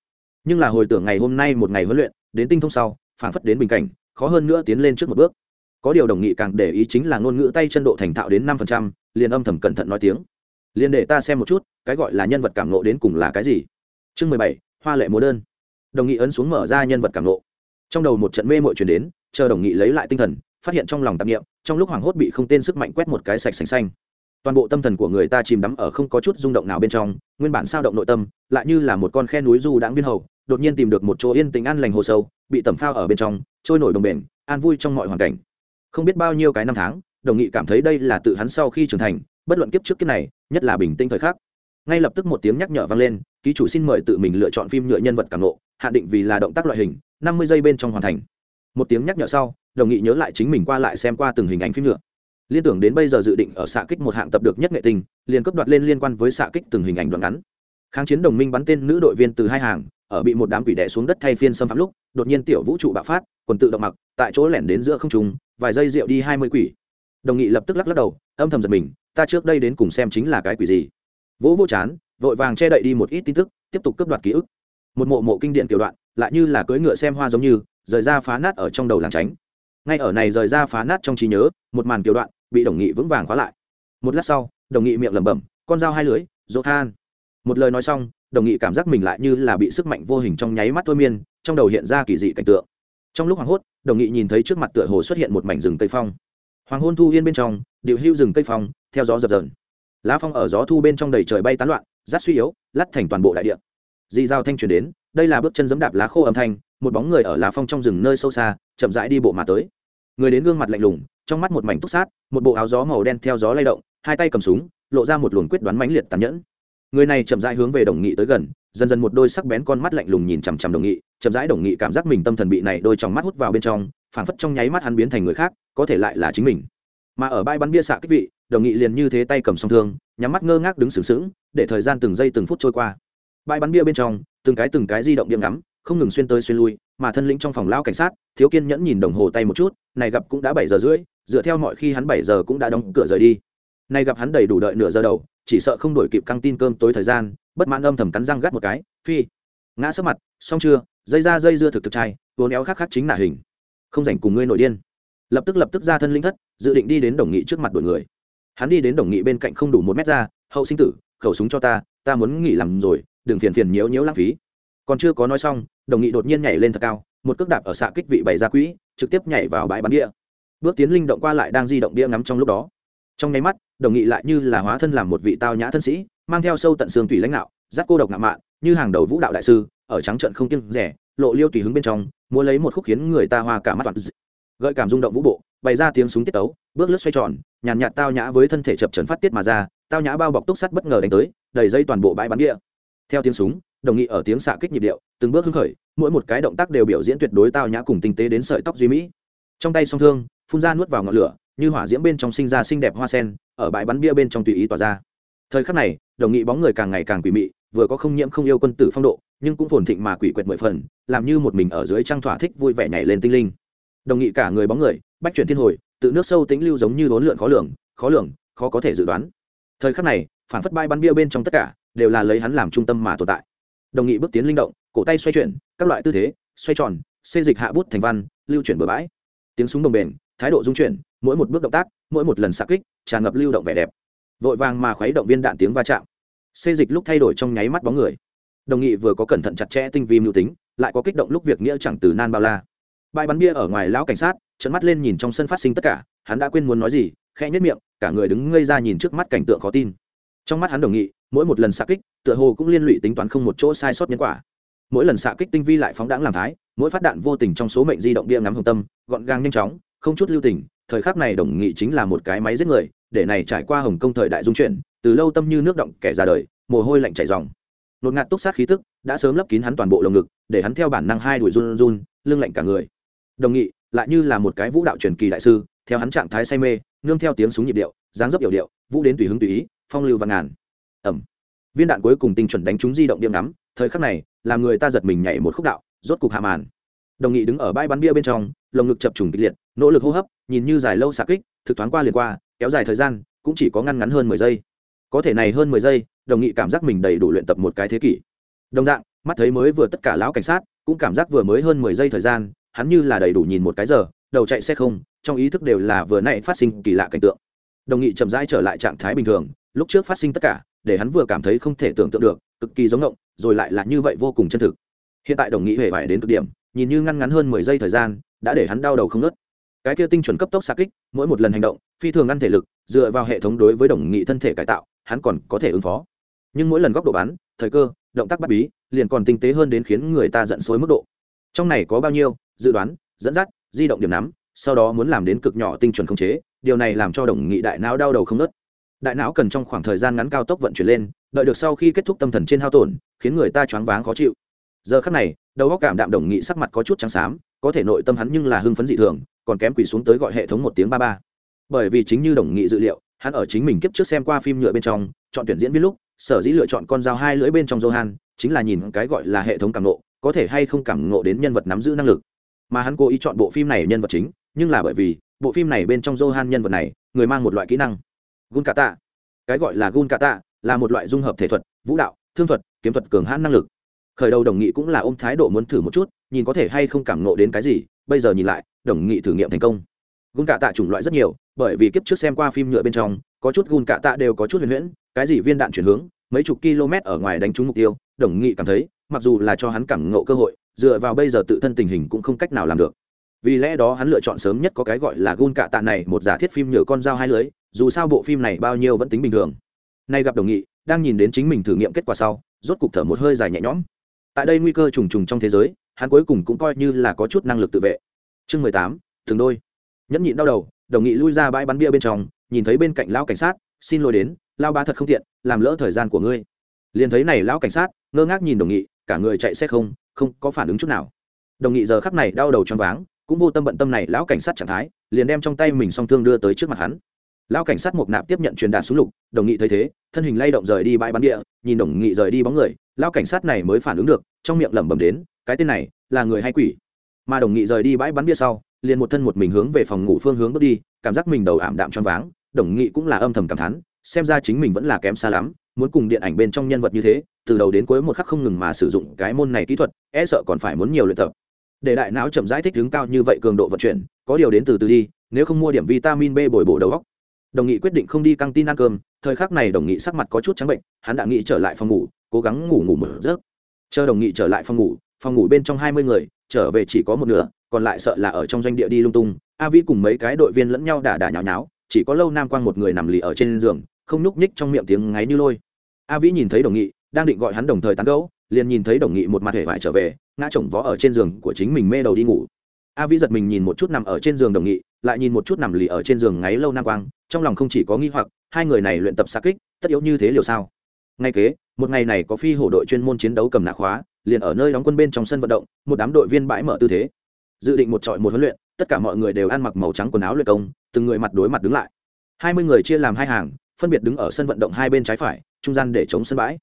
nhưng là hồi tưởng ngày hôm nay một ngày huấn luyện, đến tinh thông sau phản phất đến bình cảnh, khó hơn nữa tiến lên trước một bước. Có điều đồng nghị càng để ý chính là ngôn ngữ tay chân độ thành thạo đến năm phần trăm, liền âm thầm cẩn thận nói tiếng. Liền để ta xem một chút, cái gọi là nhân vật cảm nộ đến cùng là cái gì. Chương mười bảy, hoa lệ múa đơn. Đồng nghị ấn xuống mở ra nhân vật cảm nộ trong đầu một trận mê mội chuyển đến, chờ đồng nghị lấy lại tinh thần, phát hiện trong lòng tạp nghiệm trong lúc hoảng hốt bị không tên sức mạnh quét một cái sạch sành xanh. Toàn bộ tâm thần của người ta chìm đắm ở không có chút rung động nào bên trong, nguyên bản sao động nội tâm, lại như là một con khe núi du đãng viên hầu đột nhiên tìm được một chỗ yên tĩnh an lành hồ sâu, bị tẩm phao ở bên trong, trôi nổi đồng bền, an vui trong mọi hoàn cảnh. Không biết bao nhiêu cái năm tháng, đồng nghị cảm thấy đây là tự hắn sau khi trưởng thành, bất luận kiếp trước kiếp này, nhất là bình tĩnh thời khắc. Ngay lập tức một tiếng nhắc nhở vang lên, ký chủ xin mời tự mình lựa chọn phim nhựa nhân vật cảm nộ hạn định vì là động tác loại hình, năm mươi giây bên trong hoàn thành. Một tiếng nhắc nhở sau, đồng nghị nhớ lại chính mình qua lại xem qua từng hình ảnh phim nhựa. Liên tưởng đến bây giờ dự định ở xạ kích một hạng tập được nhất nghệ tình, liền cấp đoạt lên liên quan với xạ kích từng hình ảnh đoạn ngắn. Kháng chiến đồng minh bắn tên nữ đội viên từ hai hàng ở bị một đám quỷ đẻ xuống đất thay phiên xâm phạm lúc, đột nhiên tiểu vũ trụ bạo phát, quần tự động mặc, tại chỗ lẻn đến giữa không trùng vài giây rượu đi hai mươi quỷ. Đồng nghị lập tức lắc lắc đầu, âm thầm giật mình, ta trước đây đến cùng xem chính là cái quỷ gì. Vỗ vô chán, vội vàng che đậy đi một ít tin tức, tiếp tục cướp đoạt ký ức. Một mộ mộ kinh điển tiểu đoạn, lại như là cưỡi ngựa xem hoa giống như, rời ra phá nát ở trong đầu làng tránh. Ngay ở này rời ra phá nát trong trí nhớ, một màn kiểu đoạn bị đồng nghị vững vàng khóa lại. Một lát sau, đồng nghị miệng lẩm bẩm, con dao hai lưới dỗ han một lời nói xong đồng nghị cảm giác mình lại như là bị sức mạnh vô hình trong nháy mắt thôi miên, trong đầu hiện ra kỳ dị cảnh tượng. Trong lúc hoảng hốt, đồng nghị nhìn thấy trước mặt tựa hồ xuất hiện một mảnh rừng cây phong. Hoàng hôn thu yên bên trong, điệu hưu rừng cây phong, theo gió dập dờn. Lá phong ở gió thu bên trong đầy trời bay tán loạn, rát suy yếu, lắt thành toàn bộ đại địa. Di giao thanh truyền đến, đây là bước chân giẫm đạp lá khô âm thanh, một bóng người ở lá phong trong rừng nơi sâu xa, chậm rãi đi bộ mà tới. Người đến gương mặt lạnh lùng, trong mắt một mảnh túc sát, một bộ áo gió màu đen theo gió lay động, hai tay cầm súng, lộ ra một luồng quyết đoán mãnh liệt tàn nhẫn người này chậm rãi hướng về đồng nghị tới gần, dần dần một đôi sắc bén con mắt lạnh lùng nhìn chằm chằm đồng nghị, chậm rãi đồng nghị cảm giác mình tâm thần bị này đôi trong mắt hút vào bên trong, phảng phất trong nháy mắt hắn biến thành người khác, có thể lại là chính mình. Mà ở bãi bắn bia xạ kích vị, đồng nghị liền như thế tay cầm song thương, nhắm mắt ngơ ngác đứng sướng sướng để thời gian từng giây từng phút trôi qua. Bãi bắn bia bên trong, từng cái từng cái di động điểm ngắm, không ngừng xuyên tới xuyên lui, mà thân lĩnh trong phòng lao cảnh sát, thiếu kiên nhẫn nhìn đồng hồ tay một chút, này gặp cũng đã bảy giờ rưỡi, dựa theo mọi khi hắn bảy giờ cũng đã đóng cửa rời đi nay gặp hắn đầy đủ đợi nửa giờ đầu, chỉ sợ không đổi kịp căng tin cơm tối thời gian, bất mãn âm thầm cắn răng gắt một cái, phi. Ngã sấp mặt, xong chưa? Dây ra dây dưa thực thực trai vốn éo khác khác chính là hình. Không dành cùng ngươi nội điên. Lập tức lập tức ra thân linh thất, dự định đi đến đồng nghị trước mặt đội người. Hắn đi đến đồng nghị bên cạnh không đủ một mét ra, hậu sinh tử, khẩu súng cho ta ta muốn nghỉ làm rồi, đừng phiền phiền nhiễu nhiễu lãng phí. Còn chưa có nói xong, đồng nghị đột nhiên nhảy lên thật cao, một cước đạp ở xạ kích vị bày ra quỹ, trực tiếp nhảy vào bãi bắn địa bước tiến linh động qua lại đang di động bia ngắm trong lúc đó. Trong nháy mắt đồng nghị lại như là hóa thân làm một vị tao nhã thân sĩ, mang theo sâu tận xương tùy lãnh đạo giác cô độc ngạo mạn, như hàng đầu vũ đạo đại sư, ở trắng trận không kiêng rẻ, lộ liêu tùy hứng bên trong muốn lấy một khúc khiến người ta hoa cả mắt toàn gợi cảm rung động vũ bộ, bày ra tiếng súng tiết tấu, bước lướt xoay tròn, nhàn nhạt tao nhã với thân thể chập trần phát tiết mà ra, tao nhã bao bọc túc sắt bất ngờ đánh tới, đầy dây toàn bộ bãi bắn địa. Theo tiếng súng, đồng nghị ở tiếng xạ kích nhịp điệu, từng bước hưng khởi, mỗi một cái động tác đều biểu diễn tuyệt đối tao nhã cùng tinh tế đến sợi tóc duy mỹ. Trong tay song thương, phun ra nuốt vào ngọn lửa như hỏa diễm bên trong sinh ra xinh đẹp hoa sen, ở bãi bắn bia bên trong tùy ý tỏa ra. Thời khắc này, đồng nghị bóng người càng ngày càng quỷ mị, vừa có không nhiễm không yêu quân tử phong độ, nhưng cũng phồn thịnh mà quỷ quyệt mười phần, làm như một mình ở dưới trang thỏa thích vui vẻ nhảy lên tinh linh. Đồng nghị cả người bóng người, bách chuyển thiên hồi, tự nước sâu tĩnh lưu giống như đốn lượn khó lường khó lường, khó có thể dự đoán. Thời khắc này phản phất bay bắn bia bên trong tất cả, đều là lấy hắn làm trung tâm mà tồn tại. Đồng nghị bước tiến linh động, cổ tay xoay chuyển, các loại tư thế, xoay tròn, xê dịch hạ bút thành văn, lưu chuyển bừa bãi. Tiếng súng đồng bền thái độ dung chuyển, mỗi một bước động tác, mỗi một lần xạ kích, tràn ngập lưu động vẻ đẹp. Vội vàng mà khuấy động viên đạn tiếng va chạm. Xê dịch lúc thay đổi trong nháy mắt bóng người. Đồng nghị vừa có cẩn thận chặt chẽ tinh vi mưu tính, lại có kích động lúc việc nghĩa chẳng từ nan bao la. Bãi bắn bia ở ngoài lão cảnh sát trận mắt lên nhìn trong sân phát sinh tất cả, hắn đã quên muốn nói gì, khẽ nhất miệng, cả người đứng ngây ra nhìn trước mắt cảnh tượng khó tin. Trong mắt hắn đồng nghị, mỗi một lần xạ kích, tựa hồ cũng liên lụy tính toán không một chỗ sai sót nhân quả. Mỗi lần xạ kích tinh vi lại phóng đãng làm thái, mỗi phát đạn vô tình trong số mệnh di động bia ngắm hồng tâm, gọn gàng nhanh chóng không chút lưu tình, thời khắc này đồng nghị chính là một cái máy giết người, để này trải qua hồng công thời đại dung chuyển, từ lâu tâm như nước động kẻ ra đời, mồ hôi lạnh chảy dòng nột ngạt túc sát khí tức đã sớm lấp kín hắn toàn bộ lồng ngực, để hắn theo bản năng hai đuổi run run, lưng lạnh cả người. Đồng nghị lại như là một cái vũ đạo truyền kỳ đại sư, theo hắn trạng thái say mê, nương theo tiếng súng nhịp điệu, dáng dấp yểu điệu, vũ đến tùy hứng tùy ý, phong lưu và ngàn. Ẩm. Viên đạn cuối cùng tinh chuẩn đánh trúng di động điểm ngắm, thời khắc này, làm người ta giật mình nhảy một khúc đạo, rốt cục hạ màn. Đồng nghị đứng ở bãi bắn bia bên trong lồng ngực chập trùng kịch liệt, nỗ lực hô hấp, nhìn như dài lâu xạ kích, thực thoáng qua liền qua, kéo dài thời gian, cũng chỉ có ngăn ngắn hơn mười giây. Có thể này hơn mười giây, đồng nghị cảm giác mình đầy đủ luyện tập một cái thế kỷ. Đồng dạng, mắt thấy mới vừa tất cả lão cảnh sát, cũng cảm giác vừa mới hơn mười giây thời gian, hắn như là đầy đủ nhìn một cái giờ, đầu chạy xe không, trong ý thức đều là vừa nãy phát sinh kỳ lạ cảnh tượng. Đồng nghị chậm rãi trở lại trạng thái bình thường, lúc trước phát sinh tất cả, để hắn vừa cảm thấy không thể tưởng tượng được, cực kỳ giống động rồi lại là như vậy vô cùng chân thực. Hiện tại đồng nghị hề vải đến cực điểm nhìn như ngăn ngắn hơn mười giây thời gian, đã để hắn đau đầu không nớt cái kia tinh chuẩn cấp tốc xa kích, mỗi một lần hành động, phi thường ăn thể lực, dựa vào hệ thống đối với đồng nghị thân thể cải tạo, hắn còn có thể ứng phó. Nhưng mỗi lần góc độ bắn, thời cơ, động tác bắt bí, liền còn tinh tế hơn đến khiến người ta giận xối mức độ. Trong này có bao nhiêu, dự đoán, dẫn dắt, di động điểm nắm, sau đó muốn làm đến cực nhỏ tinh chuẩn khống chế, điều này làm cho đồng nghị đại não đau đầu không nớt đại não cần trong khoảng thời gian ngắn cao tốc vận chuyển lên, đợi được sau khi kết thúc tâm thần trên hao tổn, khiến người ta choáng váng khó chịu. Giờ khắc này đầu óc cảm đạm đồng nghị sắc mặt có chút trắng xám, có thể nội tâm hắn nhưng là hưng phấn dị thường, còn kém quỳ xuống tới gọi hệ thống một tiếng ba ba. Bởi vì chính như đồng nghị dự liệu, hắn ở chính mình kiếp trước xem qua phim nhựa bên trong, chọn tuyển diễn viên lúc, sở dĩ lựa chọn con dao hai lưỡi bên trong johan, chính là nhìn cái gọi là hệ thống cảm ngộ, có thể hay không cảm ngộ đến nhân vật nắm giữ năng lực. Mà hắn cố ý chọn bộ phim này nhân vật chính, nhưng là bởi vì, bộ phim này bên trong johan nhân vật này, người mang một loại kỹ năng. Gun kata cái gọi là gun kata là một loại dung hợp thể thuật, vũ đạo, thương thuật, kiếm thuật cường hãn năng lực khởi đầu đồng nghị cũng là ôm thái độ muốn thử một chút, nhìn có thể hay không cảm nộ đến cái gì, bây giờ nhìn lại, đồng nghị thử nghiệm thành công. Gun cạ tạ chủng loại rất nhiều, bởi vì kiếp trước xem qua phim nhựa bên trong, có chút gun cạ tạ đều có chút huyền huyễn, cái gì viên đạn chuyển hướng, mấy chục km ở ngoài đánh trúng mục tiêu, đồng nghị cảm thấy, mặc dù là cho hắn cảm ngộ cơ hội, dựa vào bây giờ tự thân tình hình cũng không cách nào làm được. Vì lẽ đó hắn lựa chọn sớm nhất có cái gọi là gun cạ tạ này một giả thiết phim nhựa con dao hai lưới, dù sao bộ phim này bao nhiêu vẫn tính bình thường. Nay gặp đồng nghị, đang nhìn đến chính mình thử nghiệm kết quả sau, rốt cục thở một hơi dài nhẹ nhõm tại đây nguy cơ trùng trùng trong thế giới, hắn cuối cùng cũng coi như là có chút năng lực tự vệ. Chương mười tám thường đôi. Nhẫn nhịn đau đầu, đồng nghị lui ra bãi bắn bia bên trong, nhìn thấy bên cạnh lão cảnh sát, xin lỗi đến lao ba thật không tiện, làm lỡ thời gian của ngươi. Liền thấy này lão cảnh sát, ngơ ngác nhìn đồng nghị, cả người chạy xe không không có phản ứng chút nào. Đồng nghị giờ khắc này đau đầu choáng váng, cũng vô tâm bận tâm này lão cảnh sát trạng thái, liền đem trong tay mình song thương đưa tới trước mặt hắn lão cảnh sát mộc nạp tiếp nhận truyền đạt xuống lục, đồng nghị thấy thế, thân hình lay động rời đi bãi bắn địa, nhìn đồng nghị rời đi bóng người, lão cảnh sát này mới phản ứng được, trong miệng lẩm bẩm đến, cái tên này là người hay quỷ? Mà đồng nghị rời đi bãi bắn bia sau, liền một thân một mình hướng về phòng ngủ phương hướng bước đi, cảm giác mình đầu ảm đạm choáng váng, đồng nghị cũng là âm thầm cảm thán, xem ra chính mình vẫn là kém xa lắm, muốn cùng điện ảnh bên trong nhân vật như thế, từ đầu đến cuối một khắc không ngừng mà sử dụng cái môn này kỹ thuật e sợ còn phải muốn nhiều luyện tập. Để đại não chậm giải thích ứng cao như vậy cường độ vận chuyển, có điều đến từ từ đi, nếu không mua điểm vitamin b bồi bổ đầu óc đồng nghị quyết định không đi căng tin ăn cơm, thời khắc này đồng nghị sắc mặt có chút trắng bệnh, hắn đã nghĩ trở lại phòng ngủ, cố gắng ngủ ngủ mở giấc. Chờ đồng nghị trở lại phòng ngủ phòng ngủ bên trong hai mươi người, trở về chỉ có một nửa, còn lại sợ là ở trong doanh địa đi lung tung. A vĩ cùng mấy cái đội viên lẫn nhau đả đả nháo nháo, chỉ có lâu nam quang một người nằm lì ở trên giường, không nhúc nhích trong miệng tiếng ngáy như lôi. A vĩ nhìn thấy đồng nghị, đang định gọi hắn đồng thời tán gẫu, liền nhìn thấy đồng nghị một mặt hề vải trở về, ngã chồng vó ở trên giường của chính mình mê đầu đi ngủ. A vĩ giật mình nhìn một chút nằm ở trên giường đồng nghị lại nhìn một chút nằm lì ở trên giường ngáy lâu nam quang, trong lòng không chỉ có nghi hoặc, hai người này luyện tập xa kích, tất yếu như thế liều sao? Ngay kế, một ngày này có phi hổ đội chuyên môn chiến đấu cầm nạ khóa, liền ở nơi đóng quân bên trong sân vận động, một đám đội viên bãi mở tư thế. Dự định một trọi một huấn luyện, tất cả mọi người đều ăn mặc màu trắng quần áo luyện công, từng người mặt đối mặt đứng lại. Hai mươi người chia làm hai hàng, phân biệt đứng ở sân vận động hai bên trái phải, trung gian để chống sân bãi.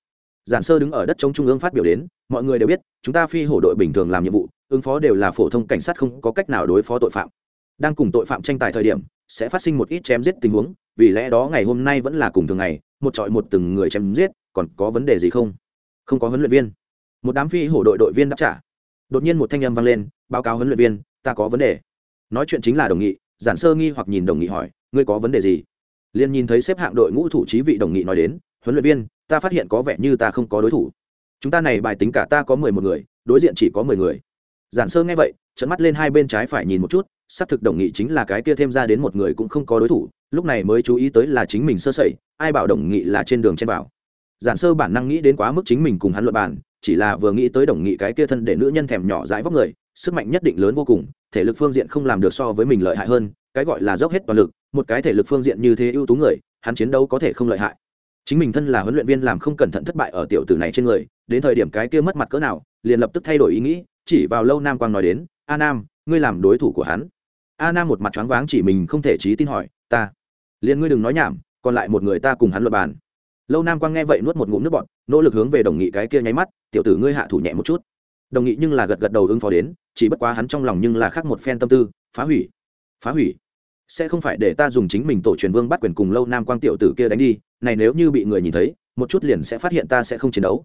Giản sơ đứng ở đất chống trung ương phát biểu đến, mọi người đều biết, chúng ta phi hổ đội bình thường làm nhiệm vụ, ứng phó đều là phổ thông cảnh sát không có cách nào đối phó tội phạm đang cùng tội phạm tranh tài thời điểm, sẽ phát sinh một ít chém giết tình huống, vì lẽ đó ngày hôm nay vẫn là cùng thường ngày, một trọi một từng người chém giết, còn có vấn đề gì không? Không có huấn luyện viên. Một đám phi hổ đội đội viên đáp trả. Đột nhiên một thanh âm vang lên, báo cáo huấn luyện viên, ta có vấn đề. Nói chuyện chính là đồng nghị, giản sơ nghi hoặc nhìn đồng nghị hỏi, ngươi có vấn đề gì? Liền nhìn thấy xếp hạng đội ngũ thủ trí vị đồng nghị nói đến, huấn luyện viên, ta phát hiện có vẻ như ta không có đối thủ. Chúng ta này bài tính cả ta có mười một người, đối diện chỉ có mười người. Giản sơ nghe vậy trận mắt lên hai bên trái phải nhìn một chút xác thực đồng nghị chính là cái kia thêm ra đến một người cũng không có đối thủ, lúc này mới chú ý tới là chính mình sơ sẩy, ai bảo đồng nghị là trên đường trên bảo giản sơ bản năng nghĩ đến quá mức chính mình cùng hắn luận bàn, chỉ là vừa nghĩ tới đồng nghị cái kia thân để nữ nhân thèm nhỏ dãi vóc người, sức mạnh nhất định lớn vô cùng, thể lực phương diện không làm được so với mình lợi hại hơn, cái gọi là dốc hết toàn lực, một cái thể lực phương diện như thế ưu tú người, hắn chiến đấu có thể không lợi hại. Chính mình thân là huấn luyện viên làm không cẩn thận thất bại ở tiểu tử này trên người, đến thời điểm cái kia mất mặt cỡ nào, liền lập tức thay đổi ý nghĩ, chỉ vào lâu nam quang nói đến, a nam, ngươi làm đối thủ của hắn a nam một mặt choáng váng chỉ mình không thể trí tin hỏi, ta, liền ngươi đừng nói nhảm, còn lại một người ta cùng hắn luật bàn. Lâu nam quang nghe vậy nuốt một ngụm nước bọt, nỗ lực hướng về đồng nghị cái kia nháy mắt, tiểu tử ngươi hạ thủ nhẹ một chút. Đồng nghị nhưng là gật gật đầu ứng phó đến, chỉ bất quá hắn trong lòng nhưng là khác một phen tâm tư, phá hủy phá hủy, sẽ không phải để ta dùng chính mình tổ truyền vương bắt quyền cùng lâu nam quang tiểu tử kia đánh đi, này nếu như bị người nhìn thấy, một chút liền sẽ phát hiện ta sẽ không chiến đấu.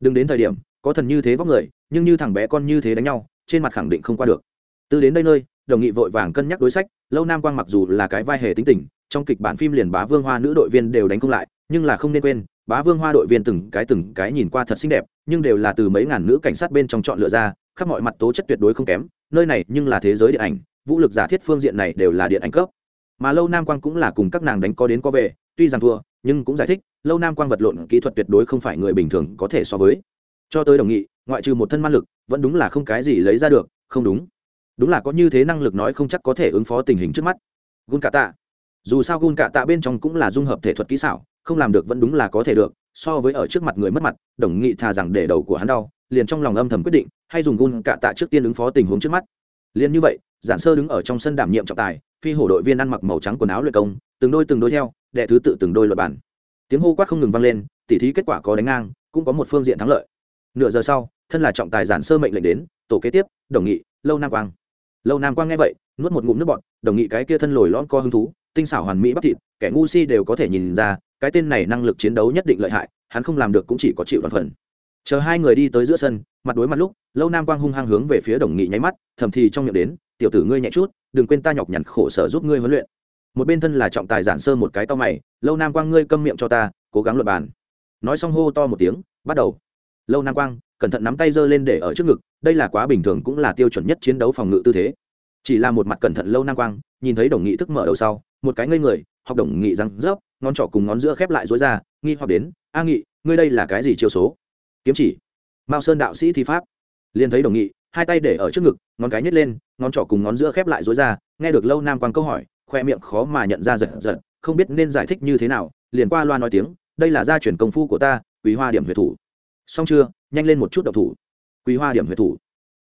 Đừng đến thời điểm, có thần như thế vóc người, nhưng như thằng bé con như thế đánh nhau, trên mặt khẳng định không qua được. Từ đến đây nơi đồng nghị vội vàng cân nhắc đối sách, lâu nam quang mặc dù là cái vai hề tính tình, trong kịch bản phim liền bá vương hoa nữ đội viên đều đánh không lại, nhưng là không nên quên, bá vương hoa đội viên từng cái từng cái nhìn qua thật xinh đẹp, nhưng đều là từ mấy ngàn nữ cảnh sát bên trong chọn lựa ra, khắp mọi mặt tố chất tuyệt đối không kém, nơi này nhưng là thế giới điện ảnh, vũ lực giả thiết phương diện này đều là điện ảnh cấp. Mà lâu nam quang cũng là cùng các nàng đánh có đến có về, tuy rằng thua, nhưng cũng giải thích, lâu nam quang vật lộn kỹ thuật tuyệt đối không phải người bình thường có thể so với. Cho tới đồng nghị, ngoại trừ một thân man lực, vẫn đúng là không cái gì lấy ra được, không đúng đúng là có như thế năng lực nói không chắc có thể ứng phó tình hình trước mắt. Gun cả tạ dù sao gun cả tạ bên trong cũng là dung hợp thể thuật kỹ xảo, không làm được vẫn đúng là có thể được, so với ở trước mặt người mất mặt, đồng nghị thà rằng để đầu của hắn đau, liền trong lòng âm thầm quyết định, hay dùng gun cả tạ trước tiên ứng phó tình huống trước mắt. Liền như vậy, giản sơ đứng ở trong sân đảm nhiệm trọng tài, phi hổ đội viên ăn mặc màu trắng quần áo luyện công, từng đôi từng đôi theo, đệ thứ tự từng đôi luật bản tiếng hô quát không ngừng vang lên, tỉ thí kết quả có đánh ngang, cũng có một phương diện thắng lợi. Nửa giờ sau, thân là trọng tài giản sơ mệnh lệnh đến, tổ kế tiếp, đồng nghị, lâu nam quang lâu nam quang nghe vậy, nuốt một ngụm nước bọt, đồng nghị cái kia thân lồi lõm co hứng thú, tinh xảo hoàn mỹ bắp thịt, kẻ ngu si đều có thể nhìn ra, cái tên này năng lực chiến đấu nhất định lợi hại, hắn không làm được cũng chỉ có chịu đoàn phần. Chờ hai người đi tới giữa sân, mặt đối mặt lúc, lâu nam quang hung hăng hướng về phía đồng nghị nháy mắt, thầm thì trong miệng đến, tiểu tử ngươi nhẹ chút, đừng quên ta nhọc nhằn khổ sở giúp ngươi huấn luyện. Một bên thân là trọng tài giản sơ một cái to mày, lâu nam quang ngươi câm miệng cho ta, cố gắng luật bàn. Nói xong hô to một tiếng, bắt đầu lâu nam quang, cẩn thận nắm tay giơ lên để ở trước ngực, đây là quá bình thường cũng là tiêu chuẩn nhất chiến đấu phòng ngự tư thế. Chỉ là một mặt cẩn thận lâu nam quang, nhìn thấy đồng nghị thức mở đầu sau, một cái ngây người, học đồng nghị răng rớp, ngón trỏ cùng ngón giữa khép lại dối ra, nghi hoặc đến, a nghị, ngươi đây là cái gì chiêu số? Kiếm chỉ. Mao sơn đạo sĩ thi pháp. Liền thấy đồng nghị, hai tay để ở trước ngực, ngón cái nhét lên, ngón trỏ cùng ngón giữa khép lại dối ra, nghe được lâu nam quang câu hỏi, khoe miệng khó mà nhận ra giật giật, không biết nên giải thích như thế nào, liền qua loa nói tiếng, đây là gia truyền công phu của ta, quý hoa điểm huyệt thủ xong chưa? Nhanh lên một chút độc thủ. Quý hoa điểm huyệt thủ.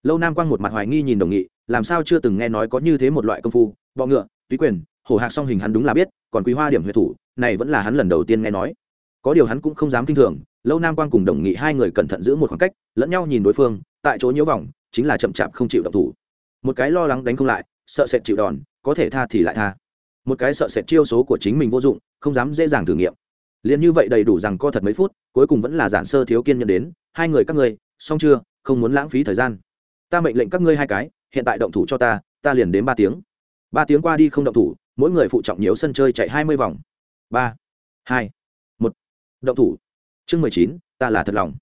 Lâu nam quang một mặt hoài nghi nhìn đồng nghị, làm sao chưa từng nghe nói có như thế một loại công phu. Bọ ngựa, túy quyền, hổ hạc song hình hắn đúng là biết, còn quý hoa điểm huyệt thủ, này vẫn là hắn lần đầu tiên nghe nói. Có điều hắn cũng không dám kinh thường, lâu nam quang cùng đồng nghị hai người cẩn thận giữ một khoảng cách, lẫn nhau nhìn đối phương, tại chỗ nhiễu vòng, chính là chậm chạp không chịu động thủ. Một cái lo lắng đánh không lại, sợ sệt chịu đòn, có thể tha thì lại tha. Một cái sợ sệt chiêu số của chính mình vô dụng, không dám dễ dàng thử nghiệm liền như vậy đầy đủ rằng co thật mấy phút, cuối cùng vẫn là giản sơ thiếu kiên nhận đến, hai người các ngươi, xong chưa? Không muốn lãng phí thời gian. Ta mệnh lệnh các ngươi hai cái, hiện tại động thủ cho ta ta liền đến ba tiếng. Ba tiếng qua đi không động thủ, mỗi người phụ trọng nhiều sân chơi chạy hai mươi vòng. Ba, hai, một, động thủ. Chương mười chín, ta là thật lòng.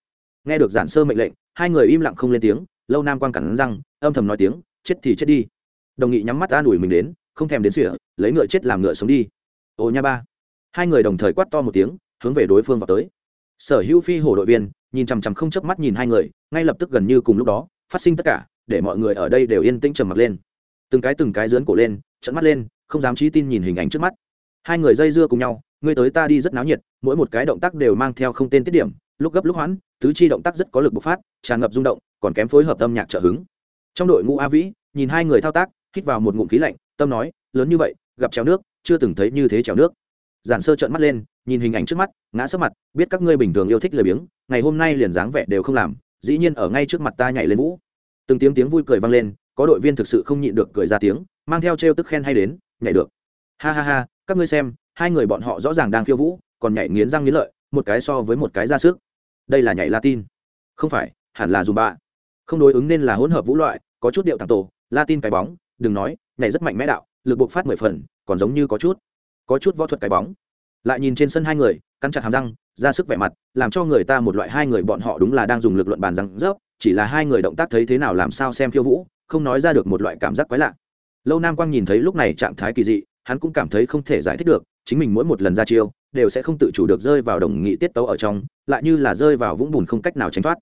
Nghe được giản sơ mệnh lệnh, hai người im lặng không lên tiếng, lâu nam quan cản răng, âm thầm nói tiếng, chết thì chết đi. Đồng nghị nhắm mắt an ủi mình đến, không thèm đến sỉa, lấy ngựa chết làm ngựa sống đi. Ồ nha ba hai người đồng thời quát to một tiếng, hướng về đối phương vào tới. Sở hữu phi hổ đội viên, nhìn chằm chằm không chớp mắt nhìn hai người, ngay lập tức gần như cùng lúc đó, phát sinh tất cả, để mọi người ở đây đều yên tĩnh trầm mặc lên. Từng cái từng cái dướn cổ lên trận mắt lên, không dám trí tin nhìn hình ảnh trước mắt. Hai người dây dưa cùng nhau, ngươi tới ta đi rất náo nhiệt, mỗi một cái động tác đều mang theo không tên tiết điểm, lúc gấp lúc hoãn, tứ chi động tác rất có lực bộc phát, tràn ngập rung động, còn kém phối hợp âm nhạc trợ hứng. Trong đội ngũ a vĩ, nhìn hai người thao tác, hít vào một ngụm khí lạnh, tâm nói, lớn như vậy, gặp trèo nước, chưa từng thấy như thế trèo nước giản sơ trợn mắt lên, nhìn hình ảnh trước mắt, ngã sấp mặt, biết các ngươi bình thường yêu thích lười biếng, ngày hôm nay liền dáng vẻ đều không làm, dĩ nhiên ở ngay trước mặt ta nhảy lên vũ. Từng tiếng tiếng vui cười vang lên, có đội viên thực sự không nhịn được cười ra tiếng, mang theo trêu tức khen hay đến, nhảy được. Ha ha ha, các ngươi xem, hai người bọn họ rõ ràng đang khiêu vũ, còn nhảy nghiến răng nghiến lợi, một cái so với một cái ra sức. Đây là nhảy latin. Không phải, hẳn là dùm bạ. Không đối ứng nên là hỗn hợp vũ loại, có chút điệu thẳng tổ, latin cái bóng, đừng nói, nhảy rất mạnh mẽ đạo, lực buộc phát mười phần, còn giống như có chút có chút võ thuật cái bóng. Lại nhìn trên sân hai người, cắn chặt hàm răng, ra sức vẻ mặt, làm cho người ta một loại hai người bọn họ đúng là đang dùng lực luận bàn răng rớp, chỉ là hai người động tác thấy thế nào làm sao xem khiêu vũ, không nói ra được một loại cảm giác quái lạ. Lâu nam quang nhìn thấy lúc này trạng thái kỳ dị, hắn cũng cảm thấy không thể giải thích được, chính mình mỗi một lần ra chiêu, đều sẽ không tự chủ được rơi vào đồng nghị tiết tấu ở trong, lại như là rơi vào vũng bùn không cách nào tránh thoát.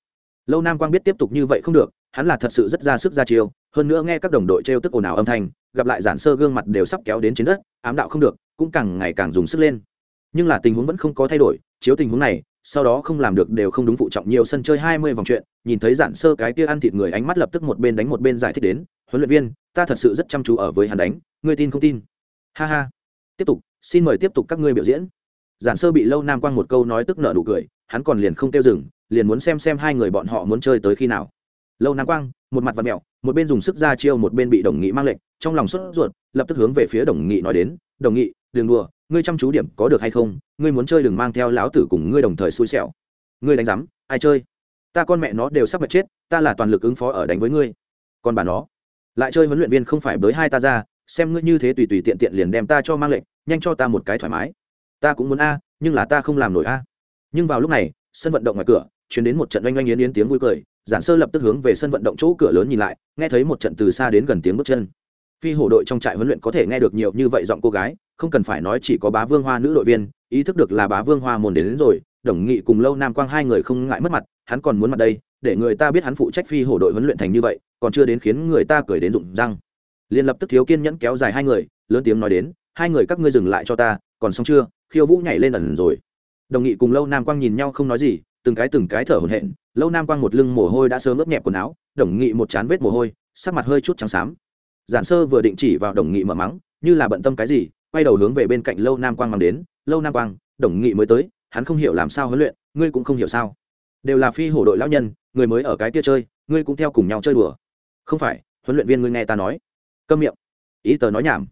Lâu nam quang biết tiếp tục như vậy không được, hắn là thật sự rất ra sức ra chiêu, hơn nữa nghe các đồng đội trêu tức ồn ào âm thanh, gặp lại giản sơ gương mặt đều sắp kéo đến trên đất, ám đạo không được cũng càng ngày càng dùng sức lên. Nhưng là tình huống vẫn không có thay đổi, chiếu tình huống này, sau đó không làm được đều không đúng phụ trọng nhiều sân chơi hai mươi vòng chuyện, nhìn thấy giản sơ cái kia ăn thịt người ánh mắt lập tức một bên đánh một bên giải thích đến, huấn luyện viên, ta thật sự rất chăm chú ở với hắn đánh, ngươi tin không tin? Ha ha. Tiếp tục, xin mời tiếp tục các ngươi biểu diễn. Giản sơ bị lâu nam quang một câu nói tức nợ nụ cười, hắn còn liền không kêu dừng, liền muốn xem xem hai người bọn họ muốn chơi tới khi nào. Lâu nam quang, một mặt vật mẹo, một bên dùng sức ra chiêu một bên bị đồng nghị mang lệnh, trong lòng sốt ruột, lập tức hướng về phía đồng nghị nói đến, đồng nghị đừng đùa, ngươi chăm chú điểm có được hay không, ngươi muốn chơi đừng mang theo lão tử cùng ngươi đồng thời xui xẻo. Ngươi đánh rắm ai chơi? Ta con mẹ nó đều sắp bật chết, ta là toàn lực ứng phó ở đánh với ngươi. Còn bà nó, lại chơi huấn luyện viên không phải bới hai ta ra, xem ngươi như thế tùy tùy tiện tiện liền đem ta cho mang lệnh, nhanh cho ta một cái thoải mái. Ta cũng muốn a, nhưng là ta không làm nổi a. Nhưng vào lúc này, sân vận động ngoài cửa, chuyển đến một trận oanh oanh yến yến tiếng vui cười, giản sơ lập tức hướng về sân vận động chỗ cửa lớn nhìn lại, nghe thấy một trận từ xa đến gần tiếng bước chân. Phi hổ đội trong trại huấn luyện có thể nghe được nhiều như vậy giọng cô gái không cần phải nói chỉ có bá vương hoa nữ đội viên ý thức được là bá vương hoa môn đến, đến rồi đồng nghị cùng lâu nam quang hai người không ngại mất mặt hắn còn muốn mặt đây để người ta biết hắn phụ trách phi hổ đội huấn luyện thành như vậy còn chưa đến khiến người ta cười đến rụng răng. Liền lập tức thiếu kiên nhẫn kéo dài hai người lớn tiếng nói đến hai người các ngươi dừng lại cho ta còn xong chưa? Khiêu vũ nhảy lên ẩn rồi. Đồng nghị cùng lâu nam quang nhìn nhau không nói gì từng cái từng cái thở hổn hển lâu nam quang một lưng mồ hôi đã sớm ướt nhẹp quần áo đồng nghị một chán vết mồ hôi sắc mặt hơi chút trắng xám. Giản sơ vừa định chỉ vào đồng nghị mở mắng như là bận tâm cái gì? Quay đầu hướng về bên cạnh lâu nam quang mang đến. Lâu nam quang, đồng nghị mới tới, hắn không hiểu làm sao huấn luyện, ngươi cũng không hiểu sao? Đều là phi hổ đội lão nhân, người mới ở cái kia chơi, ngươi cũng theo cùng nhau chơi đùa. Không phải, huấn luyện viên ngươi nghe ta nói. Câm miệng. Ý tờ nói nhảm.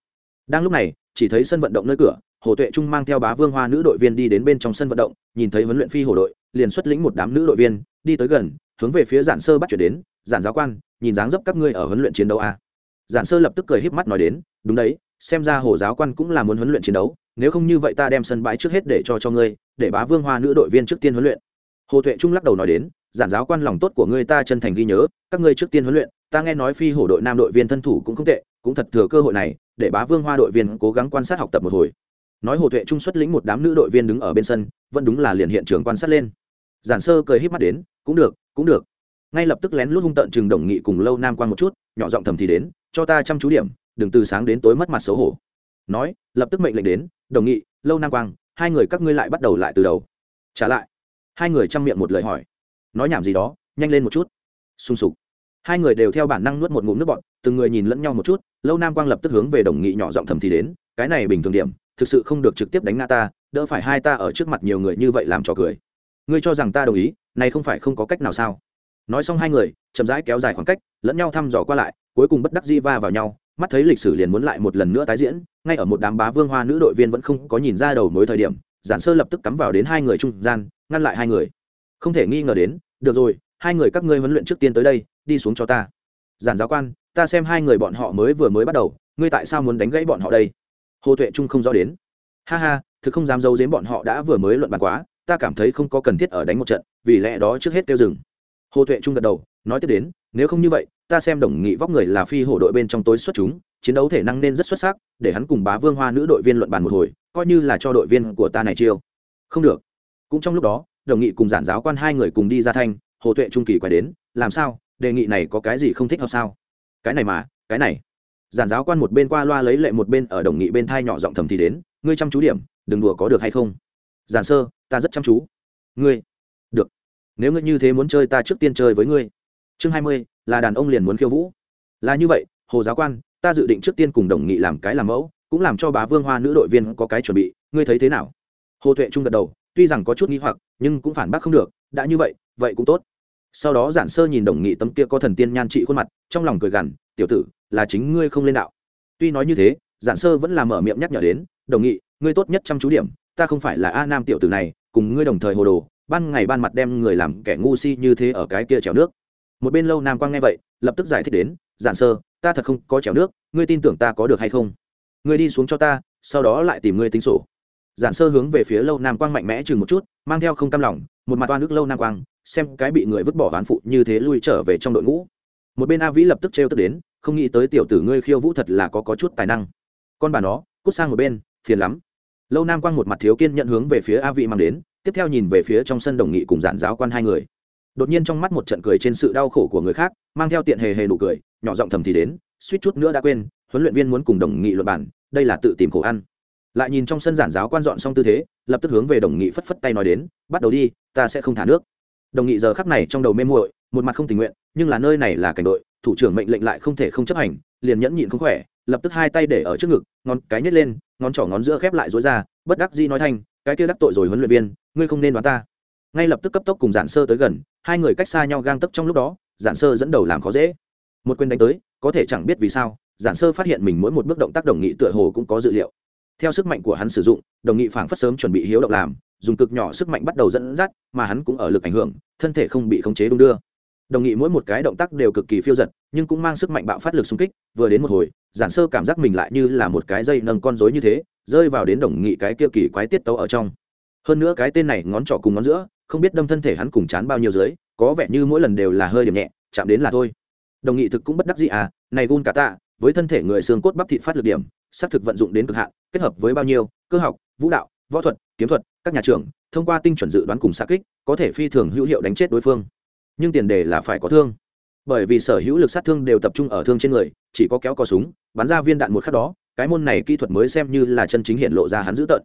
Đang lúc này, chỉ thấy sân vận động nơi cửa, hồ tuệ trung mang theo bá vương hoa nữ đội viên đi đến bên trong sân vận động, nhìn thấy huấn luyện phi hổ đội, liền xuất lĩnh một đám nữ đội viên, đi tới gần, hướng về phía giản sơ bắt chuyển đến. Giản giáo quan, nhìn dáng dấp các ngươi ở huấn luyện chiến đấu à. giản sơ lập tức cười híp mắt nói đến, đúng đấy xem ra hồ giáo quan cũng là muốn huấn luyện chiến đấu, nếu không như vậy ta đem sân bãi trước hết để cho cho ngươi, để bá vương hoa nữ đội viên trước tiên huấn luyện. Hồ tuệ trung lắc đầu nói đến, giản giáo quan lòng tốt của ngươi ta chân thành ghi nhớ, các ngươi trước tiên huấn luyện, ta nghe nói phi hổ đội nam đội viên thân thủ cũng không tệ, cũng thật thừa cơ hội này, để bá vương hoa đội viên cố gắng quan sát học tập một hồi. Nói hồ tuệ trung xuất lĩnh một đám nữ đội viên đứng ở bên sân, vẫn đúng là liền hiện trường quan sát lên. Giản sơ cười híp mắt đến, cũng được cũng được. Ngay lập tức lén lút hung tợn chừng đồng nghị cùng lâu nam quan một chút, nhỏ giọng thầm thì đến, cho ta chăm chú điểm đừng từ sáng đến tối mất mặt xấu hổ. Nói, lập tức mệnh lệnh đến, đồng nghị, lâu nam quang, hai người các ngươi lại bắt đầu lại từ đầu. Trả lại. Hai người chăm miệng một lời hỏi. Nói nhảm gì đó, nhanh lên một chút. Sung sục. Hai người đều theo bản năng nuốt một ngụm nước bọt, từng người nhìn lẫn nhau một chút, lâu nam quang lập tức hướng về đồng nghị nhỏ giọng thầm thì đến, cái này bình thường điểm, thực sự không được trực tiếp đánh nga ta, đỡ phải hai ta ở trước mặt nhiều người như vậy làm trò cười. Ngươi cho rằng ta đồng ý, này không phải không có cách nào sao? Nói xong hai người, chậm rãi kéo dài khoảng cách, lẫn nhau thăm dò qua lại, cuối cùng bất đắc di va vào nhau mắt thấy lịch sử liền muốn lại một lần nữa tái diễn, ngay ở một đám bá vương hoa nữ đội viên vẫn không có nhìn ra đầu mối thời điểm, giản sơ lập tức cắm vào đến hai người trung gian, ngăn lại hai người. Không thể nghi ngờ đến, được rồi, hai người các ngươi huấn luyện trước tiên tới đây, đi xuống cho ta. Giản giáo quan, ta xem hai người bọn họ mới vừa mới bắt đầu, ngươi tại sao muốn đánh gãy bọn họ đây? Hồ tuệ trung không rõ đến. Ha ha, thực không dám giấu giếm bọn họ đã vừa mới luận bàn quá, ta cảm thấy không có cần thiết ở đánh một trận, vì lẽ đó trước hết tiêu dừng. Hồ tuệ trung gật đầu, nói tiếp đến, nếu không như vậy ta xem đồng nghị vóc người là phi hổ đội bên trong tối xuất chúng, chiến đấu thể năng nên rất xuất sắc, để hắn cùng bá vương hoa nữ đội viên luận bàn một hồi, coi như là cho đội viên của ta này chiêu. Không được. Cũng trong lúc đó, đồng nghị cùng giản giáo quan hai người cùng đi ra thanh, hồ tuệ trung kỳ quay đến, làm sao, đề nghị này có cái gì không thích hợp sao? Cái này mà, cái này. Giản giáo quan một bên qua loa lấy lệ một bên ở đồng nghị bên thai nhỏ giọng thầm thì đến, ngươi chăm chú điểm, đừng đùa có được hay không? Giản sơ, ta rất chăm chú. Ngươi. Được. Nếu ngươi như thế muốn chơi ta trước tiên chơi với ngươi. Chương hai mươi là đàn ông liền muốn khiêu vũ. Là như vậy, hồ giáo quan, ta dự định trước tiên cùng đồng nghị làm cái làm mẫu, cũng làm cho bá vương hoa nữ đội viên có cái chuẩn bị, ngươi thấy thế nào? Hồ tuệ trung gật đầu, tuy rằng có chút nghi hoặc, nhưng cũng phản bác không được, đã như vậy vậy cũng tốt. Sau đó giản sơ nhìn đồng nghị tấm kia có thần tiên nhan trị khuôn mặt, trong lòng cười gằn, tiểu tử, là chính ngươi không lên đạo. Tuy nói như thế, giản sơ vẫn là mở miệng nhắc nhở đến, đồng nghị, ngươi tốt nhất chăm chú điểm, ta không phải là a nam tiểu tử này, cùng ngươi đồng thời hồ đồ, ban ngày ban mặt đem người làm kẻ ngu si như thế ở cái kia trèo nước một bên lâu nam quang nghe vậy lập tức giải thích đến giản sơ ta thật không có trèo nước ngươi tin tưởng ta có được hay không? Ngươi đi xuống cho ta sau đó lại tìm ngươi tính sổ. Giản sơ hướng về phía lâu nam quang mạnh mẽ chừng một chút mang theo không cam lòng một mặt oan ức lâu nam quang xem cái bị người vứt bỏ oán phụ như thế lui trở về trong đội ngũ. Một bên a vĩ lập tức trêu tức đến không nghĩ tới tiểu tử ngươi khiêu vũ thật là có, có chút tài năng. Con bà nó cút sang một bên phiền lắm. Lâu nam quang một mặt thiếu kiên nhận hướng về phía a vĩ mang đến tiếp theo nhìn về phía trong sân đồng nghị cùng giản giáo quan hai người đột nhiên trong mắt một trận cười trên sự đau khổ của người khác, mang theo tiện hề hề nụ cười, nhỏ giọng thầm thì đến, suýt chút nữa đã quên, huấn luyện viên muốn cùng đồng nghị luật bản đây là tự tìm khổ ăn. Lại nhìn trong sân giản giáo quan dọn xong tư thế, lập tức hướng về đồng nghị phất phất tay nói đến, bắt đầu đi, ta sẽ không thả nước. Đồng nghị giờ khắc này trong đầu mê muội, một mặt không tình nguyện, nhưng là nơi này là cảnh đội, thủ trưởng mệnh lệnh lại không thể không chấp hành, liền nhẫn nhịn không khỏe, lập tức hai tay để ở trước ngực, ngón cái nhét lên, ngón trỏ ngón giữa khép lại rối ra, bất đắc dĩ nói thanh, cái kia đắc tội rồi huấn luyện viên, ngươi không nên đoán ta. Ngay lập tức cấp tốc cùng giản sơ tới gần hai người cách xa nhau gang tấp trong lúc đó, giản sơ dẫn đầu làm khó dễ. Một quyền đánh tới, có thể chẳng biết vì sao, giản sơ phát hiện mình mỗi một bước động tác đồng nghị tựa hồ cũng có dự liệu. Theo sức mạnh của hắn sử dụng, đồng nghị phảng phất sớm chuẩn bị hiếu động làm, dùng cực nhỏ sức mạnh bắt đầu dẫn dắt, mà hắn cũng ở lực ảnh hưởng, thân thể không bị khống chế đung đưa. Đồng nghị mỗi một cái động tác đều cực kỳ phiêu giật, nhưng cũng mang sức mạnh bạo phát lực xung kích, vừa đến một hồi, giản sơ cảm giác mình lại như là một cái dây nâng con rối như thế, rơi vào đến đồng nghị cái kia kỳ quái tiết tấu ở trong hơn nữa cái tên này ngón trỏ cùng ngón giữa, không biết đâm thân thể hắn cùng chán bao nhiêu dưới, có vẻ như mỗi lần đều là hơi điểm nhẹ, chạm đến là thôi. Đồng nghị thực cũng bất đắc dĩ à này gun cả tạ, với thân thể người xương cốt bắp thịt phát lực điểm, xác thực vận dụng đến cực hạn, kết hợp với bao nhiêu, cơ học, vũ đạo, võ thuật, kiếm thuật, các nhà trường, thông qua tinh chuẩn dự đoán cùng xa kích, có thể phi thường hữu hiệu đánh chết đối phương. Nhưng tiền đề là phải có thương. Bởi vì sở hữu lực sát thương đều tập trung ở thương trên người, chỉ có kéo cò súng, bắn ra viên đạn một khắc đó, cái môn này kỹ thuật mới xem như là chân chính hiện lộ ra hắn dữ tợn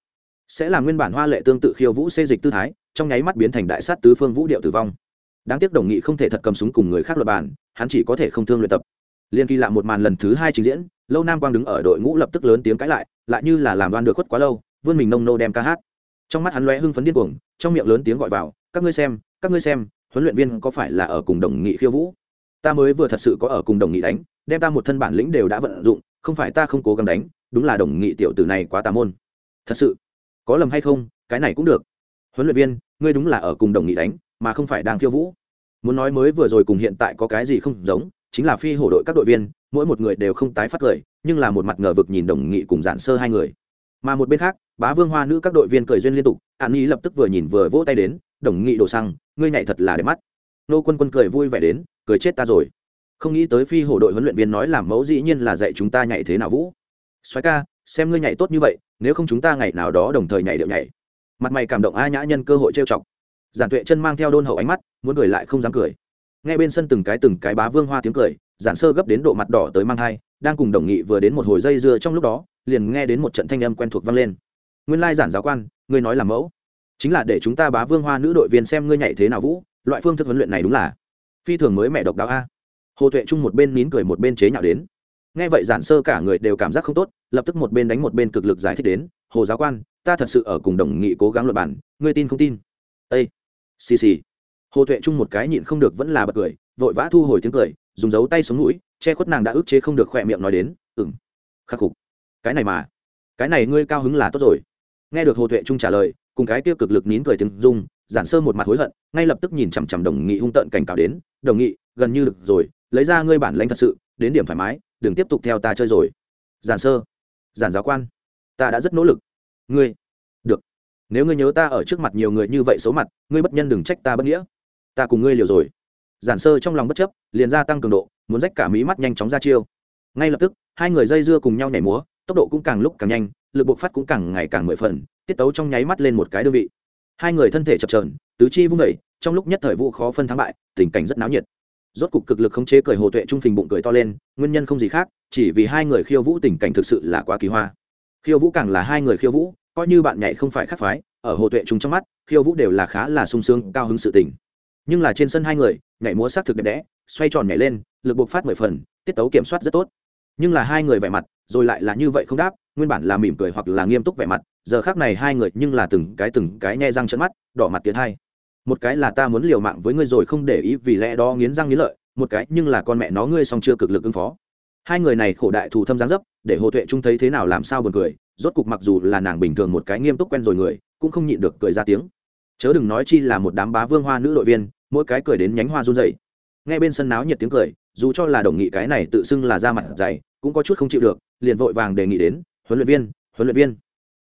sẽ làm nguyên bản hoa lệ tương tự khiêu vũ xê dịch tư thái trong nháy mắt biến thành đại sát tứ phương vũ điệu tử vong. Đáng tiếc đồng nghị không thể thật cầm súng cùng người khác luật bản, hắn chỉ có thể không thương luyện tập. Liên kỳ lạ một màn lần thứ hai trình diễn lâu nam quang đứng ở đội ngũ lập tức lớn tiếng cãi lại lại như là làm đoan được khuất quá lâu vươn mình nông nô đem ca hát. Trong mắt hắn lóe hưng phấn điên cuồng trong miệng lớn tiếng gọi vào các ngươi xem các ngươi xem huấn luyện viên có phải là ở cùng đồng nghị khiêu vũ? Ta mới vừa thật sự có ở cùng đồng nghị đánh đem ta một thân bản lĩnh đều đã vận dụng không phải ta không cố gắng đánh đúng là đồng nghị tiểu tử này quá tà môn. Thật sự có lầm hay không, cái này cũng được. Huấn luyện viên, ngươi đúng là ở cùng đồng nghị đánh, mà không phải đang khiêu vũ. Muốn nói mới vừa rồi cùng hiện tại có cái gì không giống, chính là phi hổ đội các đội viên, mỗi một người đều không tái phát cười, nhưng là một mặt ngờ vực nhìn đồng nghị cùng giản sơ hai người. Mà một bên khác, bá vương hoa nữ các đội viên cười duyên liên tục, an nhi lập tức vừa nhìn vừa vỗ tay đến, đồng nghị đổ xăng, ngươi nhảy thật là đẹp mắt. Nô quân quân cười vui vẻ đến, cười chết ta rồi. Không nghĩ tới phi hổ đội huấn luyện viên nói làm mẫu dĩ nhiên là dạy chúng ta nhảy thế nào vũ. Xoáy ca, xem ngươi nhảy tốt như vậy nếu không chúng ta ngày nào đó đồng thời nhảy điệu nhảy. Mặt mày cảm động a nhã nhân cơ hội trêu chọc. Giản tuệ chân mang theo đôn hậu ánh mắt, muốn cười lại không dám cười. Ngay bên sân từng cái từng cái bá vương hoa tiếng cười, giản sơ gấp đến độ mặt đỏ tới mang thai, đang cùng đồng nghị vừa đến một hồi dây dưa trong lúc đó, liền nghe đến một trận thanh âm quen thuộc vang lên. Nguyên lai giản giáo quan, ngươi nói là mẫu. Chính là để chúng ta bá vương hoa nữ đội viên xem ngươi nhảy thế nào vũ, loại phương thức huấn luyện này đúng là phi thường mới mẹ độc đáo a. Hồ tuệ trung một bên nín cười một bên chế nhạo đến. Nghe vậy giản sơ cả người đều cảm giác không tốt lập tức một bên đánh một bên cực lực giải thích đến, hồ giáo quan, ta thật sự ở cùng đồng nghị cố gắng luật bản ngươi tin không tin? Ây xì xì. Hồ tuệ trung một cái nhịn không được vẫn là bật cười, vội vã thu hồi tiếng cười, dùng dấu tay xuống mũi, che khuất nàng đã ức chế không được khỏe miệng nói đến ừng khắc phục. Cái này mà, cái này ngươi cao hứng là tốt rồi. Nghe được hồ tuệ trung trả lời, cùng cái tiêu cực lực nín cười tiếng dung giản sơ một mặt hối hận, ngay lập tức nhìn chằm chằm đồng nghị hung tợn cảnh cáo đến, đồng nghị, gần như được rồi, lấy ra ngươi bản lãnh thật sự, đến điểm thoải mái, đừng tiếp tục theo ta chơi rồi. Giản sơ giản giáo quan. Ta đã rất nỗ lực. Ngươi, được. Nếu ngươi nhớ ta ở trước mặt nhiều người như vậy xấu mặt, ngươi bất nhân đừng trách ta bất nghĩa. Ta cùng ngươi liều rồi. Giản sơ trong lòng bất chấp, liền gia tăng cường độ, muốn rách cả mí mắt nhanh chóng ra chiêu. Ngay lập tức, hai người dây dưa cùng nhau nhảy múa, tốc độ cũng càng lúc càng nhanh, lực bộc phát cũng càng ngày càng mười phần, tiết tấu trong nháy mắt lên một cái đơn vị. Hai người thân thể chập trờn tứ chi vung đẩy trong lúc nhất thời vũ khó phân thắng bại, tình cảnh rất náo nhiệt rốt cục cực lực khống chế cười hồ tuệ trung phình bụng cười to lên, nguyên nhân không gì khác, chỉ vì hai người khiêu vũ tình cảnh thực sự là quá kỳ hoa. Khiêu vũ càng là hai người khiêu vũ, coi như bạn nhảy không phải khắc phái, ở hồ tuệ trung trong mắt, khiêu vũ đều là khá là sung sướng, cao hứng sự tình. Nhưng là trên sân hai người, nhảy múa xác thực đẹp đẽ, xoay tròn nhảy lên, lực buộc phát mười phần, tiết tấu kiểm soát rất tốt. Nhưng là hai người vẻ mặt, rồi lại là như vậy không đáp, nguyên bản là mỉm cười hoặc là nghiêm túc vẻ mặt, giờ khác này hai người nhưng là từng cái từng cái nhe răng trận mắt, đỏ mặt tiến hai một cái là ta muốn liều mạng với ngươi rồi không để ý vì lẽ đó nghiến răng nghiến lợi, một cái nhưng là con mẹ nó ngươi song chưa cực lực ứng phó. Hai người này khổ đại thù thâm giáng dấp, để hồ tuệ trung thấy thế nào làm sao buồn cười, rốt cục mặc dù là nàng bình thường một cái nghiêm túc quen rồi người, cũng không nhịn được cười ra tiếng. Chớ đừng nói chi là một đám bá vương hoa nữ đội viên, mỗi cái cười đến nhánh hoa run dậy ngay bên sân náo nhiệt tiếng cười, dù cho là đồng nghị cái này tự xưng là ra mặt dày, cũng có chút không chịu được, liền vội vàng đề nghị đến, huấn luyện viên, huấn luyện viên,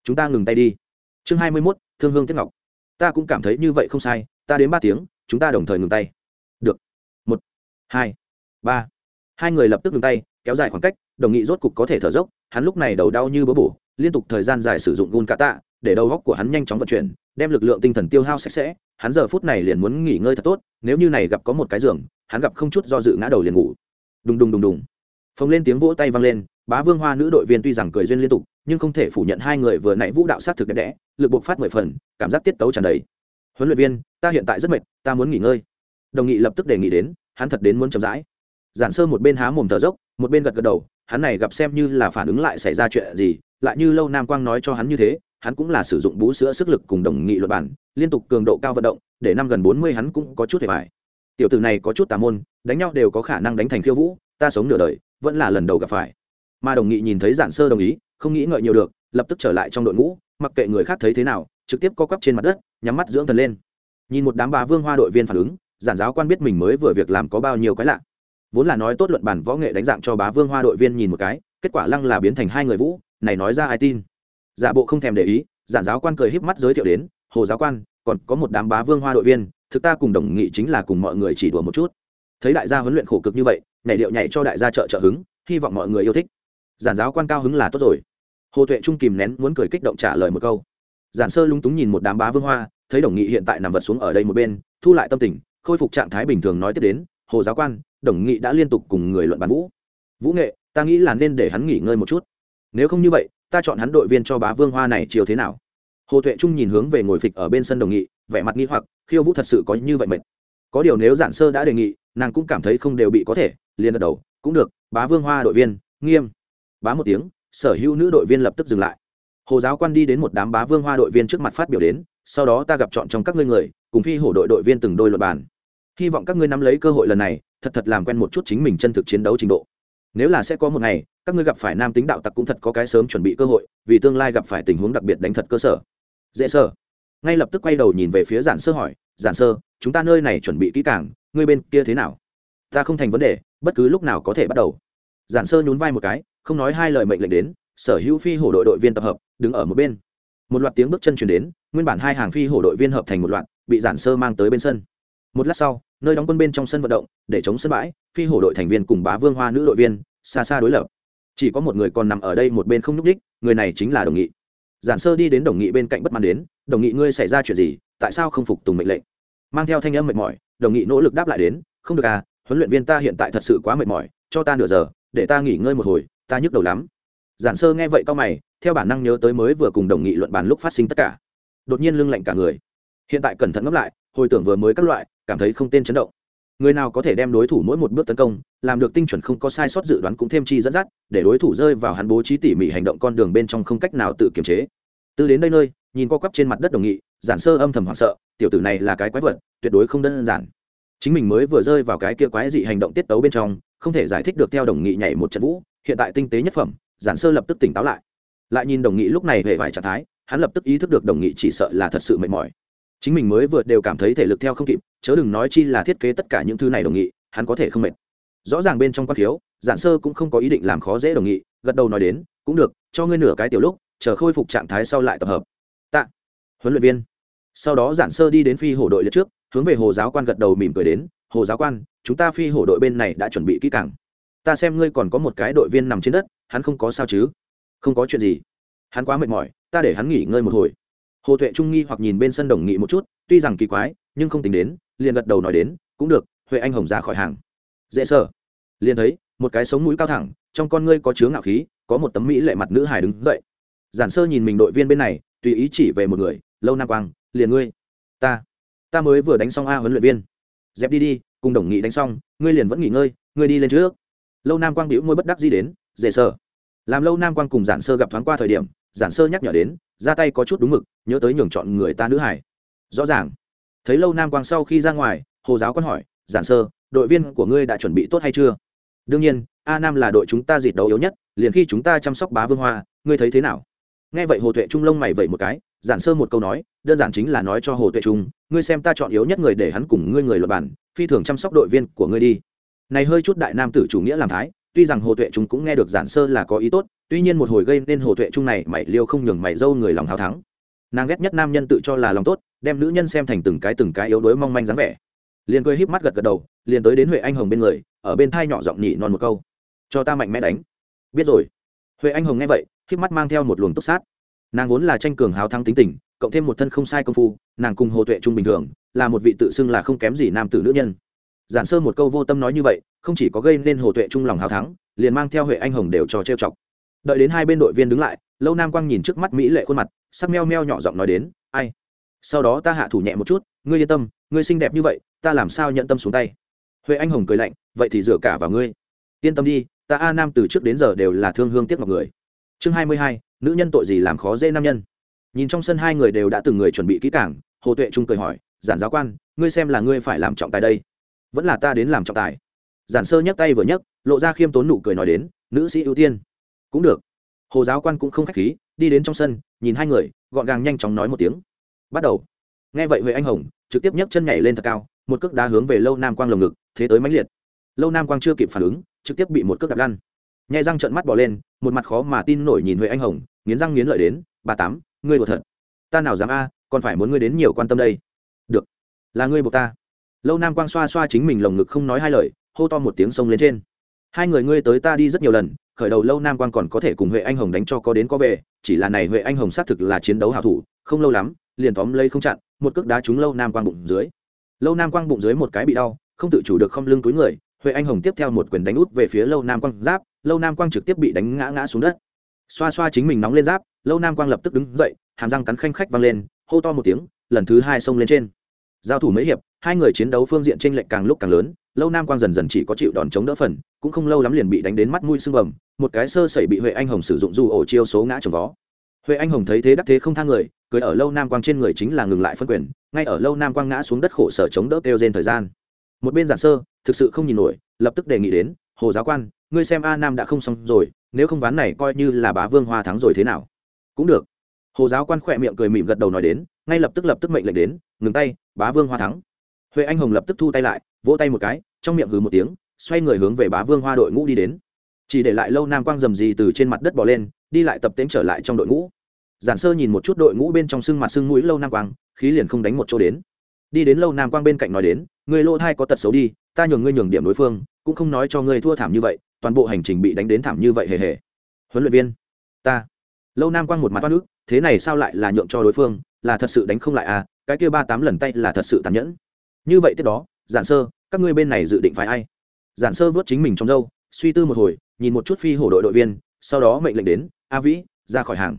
chúng ta ngừng tay đi. Chương hai mươi mốt, thương hương tiết ngọc ta cũng cảm thấy như vậy không sai, ta đến ba tiếng, chúng ta đồng thời ngừng tay. Được. Một, hai, ba. Hai người lập tức ngừng tay, kéo dài khoảng cách, đồng nghị rốt cục có thể thở dốc, hắn lúc này đầu đau như bớ bổ, liên tục thời gian dài sử dụng gun cạ tạ, để đầu góc của hắn nhanh chóng vận chuyển, đem lực lượng tinh thần tiêu hao sạch sẽ, hắn giờ phút này liền muốn nghỉ ngơi thật tốt, nếu như này gặp có một cái giường, hắn gặp không chút do dự ngã đầu liền ngủ. Đùng đùng đùng đùng. Phồng lên tiếng vỗ tay vang lên, bá vương hoa nữ đội viên tuy rằng cười duyên liên tục nhưng không thể phủ nhận hai người vừa nãy vũ đạo sát thực đẹp đẽ, lực buộc phát mười phần, cảm giác tiết tấu tràn đầy. Huấn luyện viên, ta hiện tại rất mệt, ta muốn nghỉ ngơi. Đồng nghị lập tức đề nghị đến, hắn thật đến muốn chậm rãi. Giản sơ một bên há mồm thở dốc, một bên gật gật đầu, hắn này gặp xem như là phản ứng lại xảy ra chuyện gì, lại như lâu nam quang nói cho hắn như thế, hắn cũng là sử dụng bú sữa sức lực cùng đồng nghị luật bản, liên tục cường độ cao vận động, để năm gần bốn mươi hắn cũng có chút hề vải tiểu tử này có chút tà môn, đánh nhau đều có khả năng đánh thành khiêu vũ, ta sống nửa đời, vẫn là lần đầu gặp phải. Mà đồng nghị nhìn thấy giản sơ đồng ý không nghĩ ngợi nhiều được, lập tức trở lại trong đội ngũ, mặc kệ người khác thấy thế nào, trực tiếp co quắp trên mặt đất, nhắm mắt dưỡng thần lên. Nhìn một đám bà vương hoa đội viên phản ứng, giản giáo quan biết mình mới vừa việc làm có bao nhiêu cái lạ. Vốn là nói tốt luận bản võ nghệ đánh dạng cho bá vương hoa đội viên nhìn một cái, kết quả lăng là biến thành hai người vũ, này nói ra ai tin. Giả bộ không thèm để ý, giản giáo quan cười híp mắt giới thiệu đến, hồ giáo quan, còn có một đám bá vương hoa đội viên, thực ta cùng đồng nghị chính là cùng mọi người chỉ đùa một chút. Thấy đại gia huấn luyện khổ cực như vậy, nhảy điệu nhảy cho đại gia trợ trợ hứng, hy vọng mọi người yêu thích giản giáo quan cao hứng là tốt rồi. Hồ tuệ trung kìm nén muốn cười kích động trả lời một câu. Giản sơ lúng túng nhìn một đám bá vương hoa, thấy đồng nghị hiện tại nằm vật xuống ở đây một bên, thu lại tâm tình, khôi phục trạng thái bình thường nói tiếp đến, hồ giáo quan, đồng nghị đã liên tục cùng người luận bàn vũ. Vũ nghệ, ta nghĩ là nên để hắn nghỉ ngơi một chút. Nếu không như vậy, ta chọn hắn đội viên cho bá vương hoa này chiều thế nào? Hồ tuệ trung nhìn hướng về ngồi phịch ở bên sân đồng nghị, vẻ mặt nghi hoặc, khiêu vũ thật sự có như vậy mệt. Có điều nếu giản sơ đã đề nghị, nàng cũng cảm thấy không đều bị có thể, liền gật đầu, cũng được, bá vương hoa đội viên, nghiêm bá một tiếng, sở hữu nữ đội viên lập tức dừng lại. Hồ giáo quan đi đến một đám bá vương hoa đội viên trước mặt phát biểu đến, sau đó ta gặp chọn trong các ngươi người, cùng phi hổ đội đội viên từng đôi luật bàn. Hy vọng các ngươi nắm lấy cơ hội lần này, thật thật làm quen một chút chính mình chân thực chiến đấu trình độ. Nếu là sẽ có một ngày, các ngươi gặp phải nam tính đạo tặc cũng thật có cái sớm chuẩn bị cơ hội, vì tương lai gặp phải tình huống đặc biệt đánh thật cơ sở. Dễ sơ ngay lập tức quay đầu nhìn về phía giản sơ hỏi, giản sơ, chúng ta nơi này chuẩn bị kỹ càng, ngươi bên kia thế nào? Ta không thành vấn đề, bất cứ lúc nào có thể bắt đầu. Giản sơ nhún vai một cái không nói hai lời mệnh lệnh đến, sở hữu phi hổ đội đội viên tập hợp, đứng ở một bên. Một loạt tiếng bước chân chuyển đến, nguyên bản hai hàng phi hổ đội viên hợp thành một loạt, bị giản sơ mang tới bên sân. Một lát sau, nơi đóng quân bên trong sân vận động, để chống sân bãi, phi hổ đội thành viên cùng bá vương hoa nữ đội viên, xa xa đối lập. Chỉ có một người còn nằm ở đây một bên không nhúc đích người này chính là đồng nghị. Giản sơ đi đến đồng nghị bên cạnh bất mãn đến, đồng nghị ngươi xảy ra chuyện gì, tại sao không phục tùng mệnh lệnh? Mang theo thanh âm mệt mỏi, đồng nghị nỗ lực đáp lại đến, không được à huấn luyện viên ta hiện tại thật sự quá mệt mỏi, cho ta nửa giờ, để ta nghỉ ngơi một hồi ta nhức đầu lắm. Giản sơ nghe vậy cao mày, theo bản năng nhớ tới mới vừa cùng đồng nghị luận bàn lúc phát sinh tất cả. Đột nhiên lưng lạnh cả người. Hiện tại cẩn thận ngấp lại, hồi tưởng vừa mới các loại, cảm thấy không tên chấn động. Người nào có thể đem đối thủ mỗi một bước tấn công, làm được tinh chuẩn không có sai sót dự đoán cũng thêm chi dẫn dắt, để đối thủ rơi vào hắn bố trí tỉ mỉ hành động con đường bên trong không cách nào tự kiềm chế. Từ đến đây nơi, nhìn qua quắp trên mặt đất đồng nghị, giản sơ âm thầm hoảng sợ, tiểu tử này là cái quái vật, tuyệt đối không đơn giản. Chính mình mới vừa rơi vào cái kia quái dị hành động tiết tấu bên trong, không thể giải thích được theo đồng nghị nhảy một trận vũ hiện tại tinh tế nhất phẩm, giản sơ lập tức tỉnh táo lại. Lại nhìn đồng nghị lúc này về vài trạng thái, hắn lập tức ý thức được đồng nghị chỉ sợ là thật sự mệt mỏi. Chính mình mới vừa đều cảm thấy thể lực theo không kịp, chớ đừng nói chi là thiết kế tất cả những thứ này đồng nghị, hắn có thể không mệt. Rõ ràng bên trong quan thiếu, giản sơ cũng không có ý định làm khó dễ đồng nghị, gật đầu nói đến, cũng được, cho ngươi nửa cái tiểu lúc, chờ khôi phục trạng thái sau lại tập hợp. Tạ. Huấn luyện viên. Sau đó giản sơ đi đến phi hổ đội lượt trước, hướng về hồ giáo quan gật đầu mỉm cười đến, hồ giáo quan, chúng ta phi hổ đội bên này đã chuẩn bị kỹ càng ta xem ngươi còn có một cái đội viên nằm trên đất, hắn không có sao chứ? Không có chuyện gì. Hắn quá mệt mỏi, ta để hắn nghỉ ngơi một hồi. Hồ tuệ trung nghi hoặc nhìn bên sân đồng nghị một chút, tuy rằng kỳ quái, nhưng không tính đến, liền gật đầu nói đến, cũng được, huệ anh hồng ra khỏi hàng. Dễ sợ. Liền thấy, một cái sống mũi cao thẳng, trong con ngươi có chứa ngạo khí, có một tấm mỹ lệ mặt nữ hài đứng dậy. Giản sơ nhìn mình đội viên bên này, tùy ý chỉ về một người, lâu nam quang, liền ngươi. Ta ta mới vừa đánh xong a huấn luyện viên. Dẹp đi đi, cùng đồng nghị đánh xong, ngươi liền vẫn nghỉ ngơi, ngươi đi lên trước lâu nam quang bĩu môi bất đắc di đến, dễ sơ làm lâu nam quang cùng giản sơ gặp thoáng qua thời điểm, giản sơ nhắc nhở đến, ra tay có chút đúng mực, nhớ tới nhường chọn người ta nữ hải rõ ràng. Thấy lâu nam quang sau khi ra ngoài, hồ giáo quan hỏi, giản sơ, đội viên của ngươi đã chuẩn bị tốt hay chưa? Đương nhiên, a nam là đội chúng ta dịt đấu yếu nhất, liền khi chúng ta chăm sóc bá vương hoa, ngươi thấy thế nào? Nghe vậy hồ tuệ trung lông mày vậy một cái, giản sơ một câu nói, đơn giản chính là nói cho hồ tuệ trung, ngươi xem ta chọn yếu nhất người để hắn cùng ngươi người luật bản phi thường chăm sóc đội viên của ngươi đi này hơi chút đại nam tử chủ nghĩa làm thái, tuy rằng hồ tuệ trung cũng nghe được giản sơ là có ý tốt, tuy nhiên một hồi gây nên hồ tuệ trung này mày liêu không nhường mày dâu người lòng hào thắng. Nàng ghét nhất nam nhân tự cho là lòng tốt, đem nữ nhân xem thành từng cái từng cái yếu đuối mong manh dáng vẻ. Liền cười híp mắt gật gật đầu, liền tới đến huệ anh hồng bên người, ở bên thai nhỏ giọng nhị non một câu. Cho ta mạnh mẽ đánh. Biết rồi. Huệ anh hồng nghe vậy, híp mắt mang theo một luồng túc sát. Nàng vốn là tranh cường hào thắng tính tình, cộng thêm một thân không sai công phu, nàng cùng hồ tuệ trung bình thường, là một vị tự xưng là không kém gì nam tử nữ nhân giản sơ một câu vô tâm nói như vậy, không chỉ có gây nên hồ tuệ trung lòng hào thắng, liền mang theo huệ anh hồng đều trò trêu chọc. Đợi đến hai bên đội viên đứng lại, lâu nam quang nhìn trước mắt mỹ lệ khuôn mặt, sắc meo meo nhỏ giọng nói đến, ai? Sau đó ta hạ thủ nhẹ một chút, ngươi yên tâm, ngươi xinh đẹp như vậy, ta làm sao nhận tâm xuống tay? Huệ anh hồng cười lạnh, vậy thì dựa cả vào ngươi. Yên tâm đi, ta a nam từ trước đến giờ đều là thương hương tiếc ngọc người. Chương hai mươi hai, nữ nhân tội gì làm khó dễ nam nhân. Nhìn trong sân hai người đều đã từng người chuẩn bị kỹ cảng hồ tuệ trung cười hỏi, giản giáo quan, ngươi xem là ngươi phải làm trọng tài đây vẫn là ta đến làm trọng tài. Giản sơ nhấc tay vừa nhấc, lộ ra khiêm tốn nụ cười nói đến, nữ sĩ ưu tiên. Cũng được. Hồ giáo quan cũng không k h á c h khí, đi đến trong sân, nhìn hai người, gọn gàng nhanh chóng nói một tiếng. Bắt đầu. Nghe vậy huệ anh hồng trực tiếp nhấc chân nhảy lên thật cao, một cước đá hướng về lâu nam quang lồng ngực, thế tới mãnh liệt. Lâu nam quang chưa kịp phản ứng, trực tiếp bị một cước đạp lăn. Nhai răng trận mắt bỏ lên, một mặt khó mà tin nổi nhìn huệ anh hồng, nghiến răng nghiến lợi đến ba tám, ngươi đùa thật. Ta nào dám a, còn phải muốn ngươi đến nhiều quan tâm đây. Được. Là ngươi buộc ta lâu nam quang xoa xoa chính mình lồng ngực không nói hai lời, hô to một tiếng sông lên trên. Hai người ngươi tới ta đi rất nhiều lần, khởi đầu lâu nam quang còn có thể cùng huệ anh hồng đánh cho có đến có về, chỉ là này huệ anh hồng xác thực là chiến đấu hảo thủ, không lâu lắm, liền tóm lấy không chặn, một cước đá trúng lâu nam quang bụng dưới. Lâu nam quang bụng dưới một cái bị đau, không tự chủ được không lưng túi người, huệ anh hồng tiếp theo một quyền đánh út về phía lâu nam quang giáp, lâu nam quang trực tiếp bị đánh ngã ngã xuống đất. Xoa xoa chính mình nóng lên giáp, lâu nam quang lập tức đứng dậy, hàm răng cắn khanh khách văng lên, hô to một tiếng, lần thứ hai xông lên trên. Giao thủ mấy hiệp hai người chiến đấu phương diện tranh lệch càng lúc càng lớn, lâu nam quang dần dần chỉ có chịu đòn chống đỡ phần, cũng không lâu lắm liền bị đánh đến mắt mũi sưng bầm, một cái sơ sẩy bị huệ anh hồng sử dụng du ổ chiêu số ngã trồng vó. Huệ anh hồng thấy thế đắc thế không thang người cười ở lâu nam quang trên người chính là ngừng lại phân quyền, ngay ở lâu nam quang ngã xuống đất khổ sở chống đỡ kêu trên thời gian. Một bên giản sơ, thực sự không nhìn nổi, lập tức đề nghị đến, hồ giáo quan, ngươi xem a nam đã không xong rồi, nếu không ván này coi như là bá vương hoa thắng rồi thế nào? Cũng được. Hồ giáo quan khỏe miệng cười mỉm gật đầu nói đến, ngay lập tức lập tức mệnh lệnh đến, ngừng tay, bá vương hoa thắng huệ anh hồng lập tức thu tay lại, vỗ tay một cái, trong miệng hừ một tiếng, xoay người hướng về bá vương hoa đội ngũ đi đến. Chỉ để lại lâu nam quang rầm gì từ trên mặt đất bỏ lên, đi lại tập tễnh trở lại trong đội ngũ. Giản sơ nhìn một chút đội ngũ bên trong sưng mặt sưng mũi lâu nam quang, khí liền không đánh một chỗ đến. Đi đến lâu nam quang bên cạnh nói đến người lô thai có tật xấu đi, ta nhường ngươi nhường điểm đối phương, cũng không nói cho ngươi thua thảm như vậy, toàn bộ hành trình bị đánh đến thảm như vậy hề hề. Huấn luyện viên, ta. Lâu nam quang một mặt toát nước thế này sao lại là nhượng cho đối phương, là thật sự đánh không lại à cái kia ba tám lần tay là thật sự tàn nhẫn như vậy tiếp đó, giản sơ, các ngươi bên này dự định phải ai? Giản sơ vớt chính mình trong dâu suy tư một hồi, nhìn một chút phi hổ đội đội viên, sau đó mệnh lệnh đến, a vĩ, ra khỏi hàng.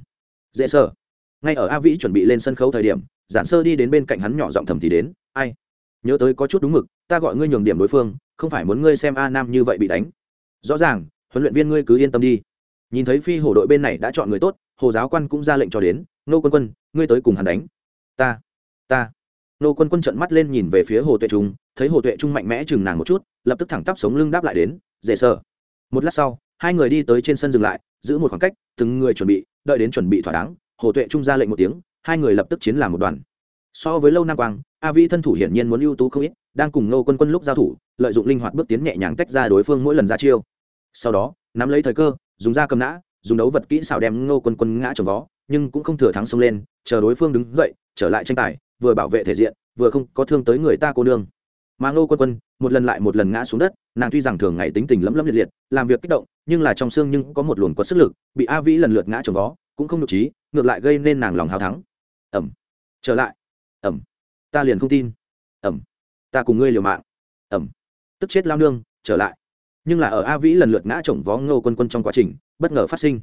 Dễ sơ ngay ở a vĩ chuẩn bị lên sân khấu thời điểm, giản sơ đi đến bên cạnh hắn nhỏ giọng thầm thì đến, ai? Nhớ tới có chút đúng mực, ta gọi ngươi nhường điểm đối phương, không phải muốn ngươi xem a nam như vậy bị đánh. Rõ ràng, huấn luyện viên ngươi cứ yên tâm đi. Nhìn thấy phi hổ đội bên này đã chọn người tốt, hồ giáo quan cũng ra lệnh cho đến nô quân quân, ngươi tới cùng hắn đánh. Ta ta nô quân quân trận mắt lên nhìn về phía hồ tuệ trung, thấy hồ tuệ trung mạnh mẽ chừng nàng một chút, lập tức thẳng tắp sống lưng đáp lại đến, dễ sợ. Một lát sau, hai người đi tới trên sân dừng lại, giữ một khoảng cách, từng người chuẩn bị, đợi đến chuẩn bị thỏa đáng, hồ tuệ trung ra lệnh một tiếng, hai người lập tức chiến làm một đoàn. So với lâu nam quang, a vĩ thân thủ hiển nhiên muốn ưu tú không ít, đang cùng nô quân quân lúc giao thủ, lợi dụng linh hoạt bước tiến nhẹ nhàng tách ra đối phương mỗi lần ra chiêu. Sau đó, nắm lấy thời cơ, dùng da cầm nã, dùng đấu vật kỹ xảo đem nô quân quân ngã trồng vó, nhưng cũng không thừa thắng xông lên, chờ đối phương đứng dậy, trở lại tranh tài vừa bảo vệ thể diện, vừa không có thương tới người ta cô nương. Mà ngô quân quân, một lần lại một lần ngã xuống đất, nàng tuy rằng thường ngày tính tình lấm lấm liệt liệt, làm việc kích động, nhưng là trong xương nhưng có một luồng quật sức lực, bị a vĩ lần lượt ngã trồng vó, cũng không nhục trí, ngược lại gây nên nàng lòng hào thắng. Ẩm. Trở lại. Ẩm. Ta liền không tin. Ẩm. Ta cùng ngươi liều mạng. Ẩm. Tức chết lao nương, trở lại. Nhưng là ở a vĩ lần lượt ngã chồng vó ngô quân quân trong quá trình, bất ngờ phát sinh.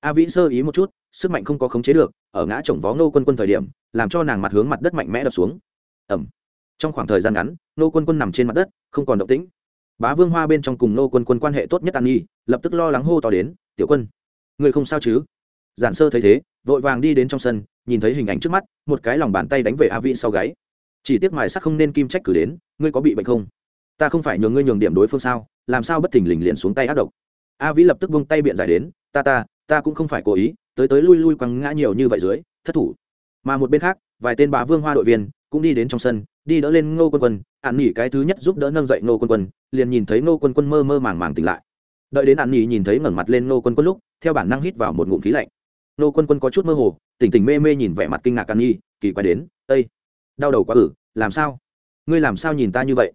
A vĩ sơ ý một chút sức mạnh không có khống chế được, ở ngã chồng vó ngô quân quân thời điểm, làm cho nàng mặt hướng mặt đất mạnh mẽ đập xuống. Ẩm trong khoảng thời gian ngắn, ngô quân quân nằm trên mặt đất, không còn động tĩnh. Bá vương hoa bên trong cùng ngô quân quân quan hệ tốt nhất an nhi, lập tức lo lắng hô to đến, tiểu quân, người không sao chứ? Giản sơ thấy thế, vội vàng đi đến trong sân, nhìn thấy hình ảnh trước mắt, một cái lòng bàn tay đánh về a vĩ sau gáy. Chỉ tiếc mài sắc không nên kim trách cử đến, ngươi có bị bệnh không? Ta không phải nhường ngươi nhường điểm đối phương sao, làm sao bất thình lình liền xuống tay ác độc? A vĩ lập tức vung tay biện giải đến, ta ta ta cũng không phải cố ý tới tới lui lui quăng ngã nhiều như vậy dưới, thất thủ. Mà một bên khác, vài tên bà vương hoa đội viên cũng đi đến trong sân, đi đỡ lên ngô quân quân. Ạn nghỉ cái thứ nhất giúp đỡ nâng dậy ngô quân quân, liền nhìn thấy ngô quân quân mơ mơ màng màng tỉnh lại. Đợi đến ạn nghỉ nhìn thấy ngẩng mặt lên ngô quân quân lúc, theo bản năng hít vào một ngụm khí lạnh. Ngô quân quân có chút mơ hồ, tỉnh tỉnh mê mê nhìn vẻ mặt kinh ngạc ạn nghỉ kỳ quái đến ây đau đầu quá ử, làm sao? Ngươi làm sao nhìn ta như vậy?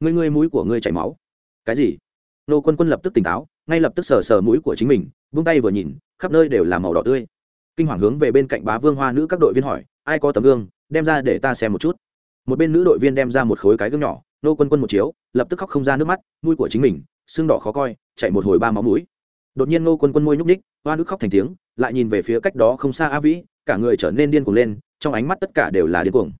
Ngươi ngươi mũi của ngươi chảy máu. Cái gì? Ngô quân quân lập tức tỉnh táo ngay lập tức sờ sờ mũi của chính mình vung tay vừa nhìn, khắp nơi đều là màu đỏ tươi. Kinh hoàng hướng về bên cạnh bá vương hoa nữ các đội viên hỏi, ai có tấm gương, đem ra để ta xem một chút. Một bên nữ đội viên đem ra một khối cái gương nhỏ, nô quân quân một chiếu, lập tức khóc không ra nước mắt, mũi của chính mình, xương đỏ khó coi chạy một hồi ba máu mũi. Đột nhiên nô quân quân môi nhúc ních hoa nước khóc thành tiếng, lại nhìn về phía cách đó không xa a vĩ, cả người trở nên điên cuồng lên, trong ánh mắt tất cả đều là điên cuồng.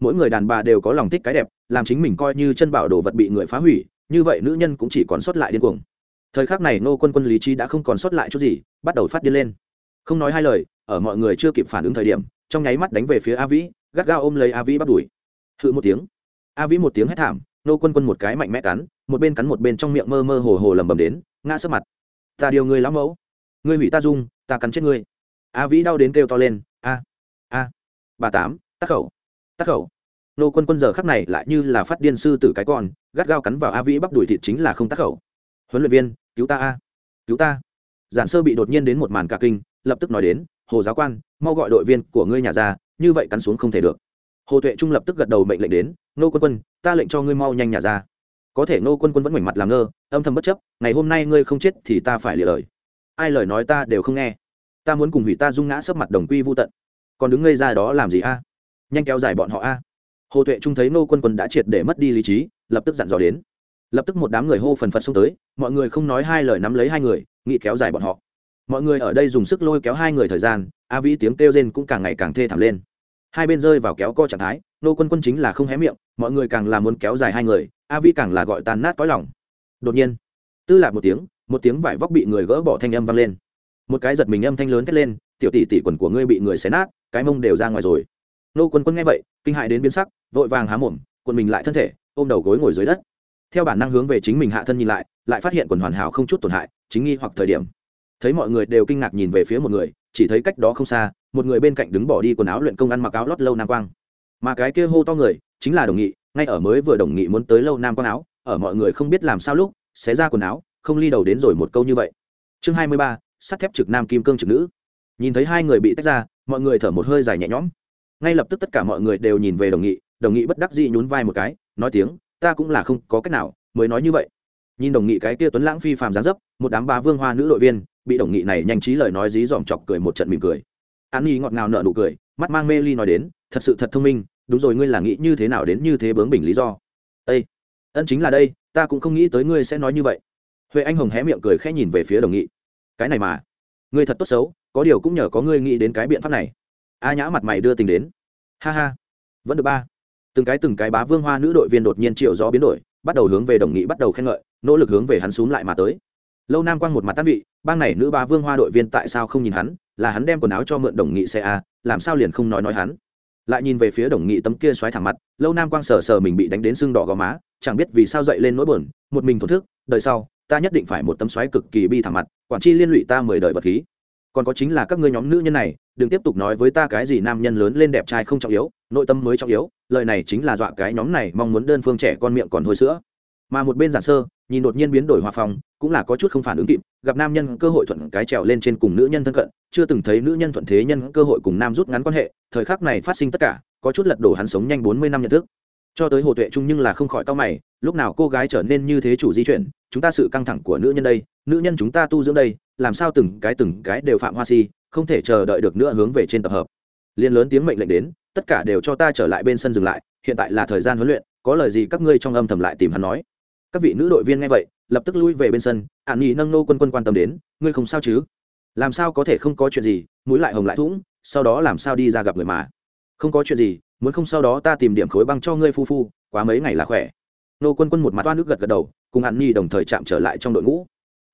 Mỗi người đàn bà đều có lòng thích cái đẹp, làm chính mình coi như chân bảo đồ vật bị người phá hủy, như vậy nữ nhân cũng chỉ còn sót lại điên cuồng thời khắc này nô quân quân lý trí đã không còn sót lại chút gì, bắt đầu phát điên lên. Không nói hai lời, ở mọi người chưa kịp phản ứng thời điểm, trong nháy mắt đánh về phía a vĩ, gắt gao ôm lấy a vĩ bắt đuổi. Hự một tiếng. A vĩ một tiếng hét thảm nô quân quân một cái mạnh mẽ cắn, một bên cắn một bên trong miệng mơ mơ hồ hồ lầm bầm đến, ngã sấp mặt. Ta điều người lắm mẫu. Ngươi hủy ta dung, ta cắn chết ngươi a vĩ đau đến kêu to lên, a a, bà tám tắc khẩu tắc khẩu. Nô quân quân giờ khắc này lại như là phát điên sư tử cái con, gắt gao cắn vào a vĩ bắp đùi thịt chính là không tắc khẩu huấn luyện viên, cứu ta a. Cứu ta. Giản sơ bị đột nhiên đến một màn cả kinh, lập tức nói đến, hồ giáo quan, mau gọi đội viên của ngươi nhà ra, như vậy cắn xuống không thể được. Hồ tuệ trung lập tức gật đầu mệnh lệnh đến nô quân quân, ta lệnh cho ngươi mau nhanh nhà ra. Có thể nô quân quân vẫn mảnh mặt làm ngơ, âm thầm bất chấp, ngày hôm nay ngươi không chết thì ta phải lìa lời. Ai lời nói ta đều không nghe. Ta muốn cùng hủy ta dung ngã sấp mặt đồng quy vô tận. Còn đứng ngây ra đó làm gì a? Nhanh kéo dài bọn họ a. Hồ tuệ trung thấy nô quân quân đã triệt để mất đi lý trí, lập tức dặn dò đến lập tức một đám người hô phần phật xông tới, mọi người không nói hai lời nắm lấy hai người, nghị kéo dài bọn họ. Mọi người ở đây dùng sức lôi kéo hai người thời gian, a vĩ tiếng kêu rên cũng càng ngày càng thê thảm lên. Hai bên rơi vào kéo co trạng thái, nô quân quân chính là không hé miệng, mọi người càng là muốn kéo dài hai người, a vĩ càng là gọi tàn nát cõi lòng. Đột nhiên, tư lạc một tiếng một tiếng vải vóc bị người gỡ bỏ thanh âm vang lên. Một cái giật mình âm thanh lớn thét lên, tiểu tỷ tỷ quần của ngươi bị người xé nát, cái mông đều ra ngoài rồi. Nô quân quân nghe vậy, kinh hại đến biến sắc, vội vàng há mồm, quần mình lại thân thể, ôm đầu gối ngồi dưới đất theo bản năng hướng về chính mình hạ thân nhìn lại lại phát hiện quần hoàn hảo không chút tổn hại, chính nghi hoặc thời điểm. Thấy mọi người đều kinh ngạc nhìn về phía một người, chỉ thấy cách đó không xa, một người bên cạnh đứng bỏ đi quần áo luyện công ăn mặc áo lót lâu nam quang. Mà cái kia hô to người, chính là đồng nghị, ngay ở mới vừa đồng nghị muốn tới lâu nam quang áo, ở mọi người không biết làm sao lúc, xé ra quần áo, không ly đầu đến rồi một câu như vậy. Chương hai mươi ba, sắt thép trực nam kim cương trực nữ. Nhìn thấy hai người bị tách ra, mọi người thở một hơi dài nhẹ nhõm. Ngay lập tức tất cả mọi người đều nhìn về đồng nghị đồng nghị bất đắc dĩ nhún vai một cái, nói tiếng ta cũng là không có cách nào, mới nói như vậy. Nhìn đồng nghị cái kia tuấn lãng phi phàm gián dấp, một đám ba vương hoa nữ đội viên, bị đồng nghị này nhanh trí lời nói dí dỏm chọc cười một trận mỉm cười. An nhi ngọt ngào nở nụ cười, mắt mang mê ly nói đến, thật sự thật thông minh, đúng rồi, ngươi là nghĩ như thế nào đến như thế bướng bình lý do? Ây ân chính là đây, ta cũng không nghĩ tới ngươi sẽ nói như vậy. Huệ anh hồng hé miệng cười khẽ nhìn về phía đồng nghị. Cái này mà, ngươi thật tốt xấu, có điều cũng nhờ có ngươi nghĩ đến cái biện pháp này. A nhã mặt mày đưa tình đến. Ha ha, vẫn được ba từng cái từng cái bá vương hoa nữ đội viên đột nhiên triệu gió biến đổi, bắt đầu hướng về đồng nghị bắt đầu khen ngợi, nỗ lực hướng về hắn xúm lại mà tới. Lâu nam quang một mặt tan vị, bang này nữ bá vương hoa đội viên tại sao không nhìn hắn? Là hắn đem quần áo cho mượn đồng nghị xe a làm sao liền không nói nói hắn? Lại nhìn về phía đồng nghị tấm kia xoáy thẳng mặt, lâu nam quang sờ sờ mình bị đánh đến sưng đỏ gò má, chẳng biết vì sao dậy lên nỗi buồn, một mình thổn thức, đời sau, ta nhất định phải một tấm xoáy cực kỳ bi thẳng mặt, quản chi liên lụy ta mười đời vật khí. Còn có chính là các ngươi nhóm nữ nhân này, đừng tiếp tục nói với ta cái gì nam nhân lớn lên đẹp trai không trọng yếu, nội tâm mới trọng yếu lời này chính là dọa cái nhóm này mong muốn đơn phương trẻ con miệng còn hôi sữa. Mà một bên giản sơ, nhìn đột nhiên biến đổi hòa phòng cũng là có chút không phản ứng kịp, gặp nam nhân cơ hội thuận cái trèo lên trên cùng nữ nhân thân cận, chưa từng thấy nữ nhân thuận thế nhân cơ hội cùng nam rút ngắn quan hệ, thời khắc này phát sinh tất cả, có chút lật đổ hắn sống nhanh bốn mươi năm nhận thức. Cho tới hồ tuệ trung nhưng là không khỏi tao mày, lúc nào cô gái trở nên như thế chủ di chuyển, chúng ta sự căng thẳng của nữ nhân đây, nữ nhân chúng ta tu dưỡng đây, làm sao từng cái từng cái đều phạm hoa si, không thể chờ đợi được nữa hướng về trên tập hợp. Liên lớn tiếng mệnh lệnh đến tất cả đều cho ta trở lại bên sân dừng lại, hiện tại là thời gian huấn luyện, có lời gì các ngươi trong âm thầm lại tìm hắn nói. Các vị nữ đội viên nghe vậy, lập tức lui về bên sân ạn nhì nâng nô quân quân quan tâm đến, ngươi không sao chứ? Làm sao có thể không có chuyện gì, mũi lại hồng lại thủng, sau đó làm sao đi ra gặp người mà? Không có chuyện gì, muốn không sau đó ta tìm điểm khối băng cho ngươi phu phu, quá mấy ngày là khỏe. Nô quân quân một mặt toa nước gật gật đầu, cùng ạn nhì đồng thời chạm trở lại trong đội ngũ.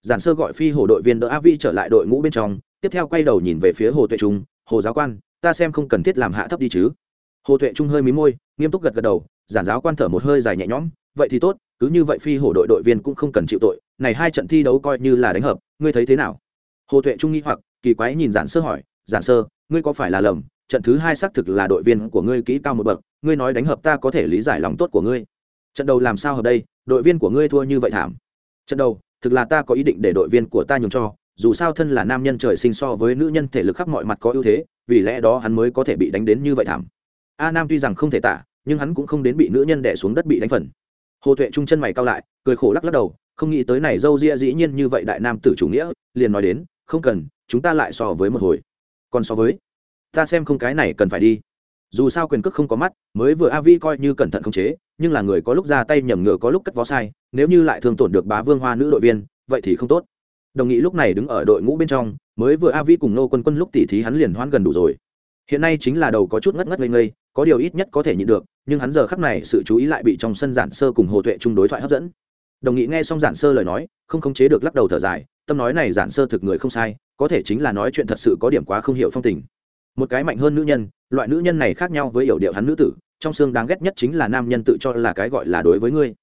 Giản sơ gọi phi hồ đội viên đỡ a vi trở lại đội ngũ bên trong, tiếp theo quay đầu nhìn về phía hồ tuệ trung, hồ giáo quan ta xem không cần thiết làm hạ thấp đi chứ. Hồ tuệ trung hơi mí môi, nghiêm túc gật gật đầu, giản giáo quan thở một hơi dài nhẹ nhõm, vậy thì tốt, cứ như vậy phi hổ đội đội viên cũng không cần chịu tội, này hai trận thi đấu coi như là đánh hợp, ngươi thấy thế nào? Hồ tuệ trung nghi hoặc, kỳ quái nhìn giản sơ hỏi, giản sơ, ngươi có phải là lầm, trận thứ hai xác thực là đội viên của ngươi kỹ cao một bậc, ngươi nói đánh hợp ta có thể lý giải lòng tốt của ngươi. Trận đầu làm sao hợp đây, đội viên của ngươi thua như vậy thảm. Trận đầu, thực là ta có ý định để đội viên của ta nhường cho dù sao thân là nam nhân trời sinh so với nữ nhân thể lực khắp mọi mặt có ưu thế, vì lẽ đó hắn mới có thể bị đánh đến như vậy thảm. A nam tuy rằng không thể tả, nhưng hắn cũng không đến bị nữ nhân đẻ xuống đất bị đánh phần. Hồ tuệ trung chân mày cao lại, cười khổ lắc lắc đầu, không nghĩ tới này dâu ria dĩ nhiên như vậy đại nam tử chủ nghĩa, liền nói đến, không cần, chúng ta lại so với một hồi. Còn so với? Ta xem không cái này cần phải đi. Dù sao quyền cước không có mắt, mới vừa a vi coi như cẩn thận không chế, nhưng là người có lúc ra tay nhầm ngựa có lúc cất vó sai, nếu như lại thương tổn được bá vương hoa nữ đội viên, vậy thì không tốt đồng nghị lúc này đứng ở đội ngũ bên trong, mới vừa a vi cùng nô quân quân lúc tỉ thí hắn liền hoãn gần đủ rồi. Hiện nay chính là đầu có chút ngất ngất ngây ngây, có điều ít nhất có thể nhịn được, nhưng hắn giờ khắc này sự chú ý lại bị trong sân giản sơ cùng hồ tuệ chung đối thoại hấp dẫn. Đồng nghị nghe xong giản sơ lời nói, không khống chế được lắc đầu thở dài, tâm nói này giản sơ thực người không sai, có thể chính là nói chuyện thật sự có điểm quá không hiểu phong tình. Một cái mạnh hơn nữ nhân, loại nữ nhân này khác nhau với hiểu điệu hắn nữ tử, trong xương đáng ghét nhất chính là nam nhân tự cho là cái gọi là đối với ngươi.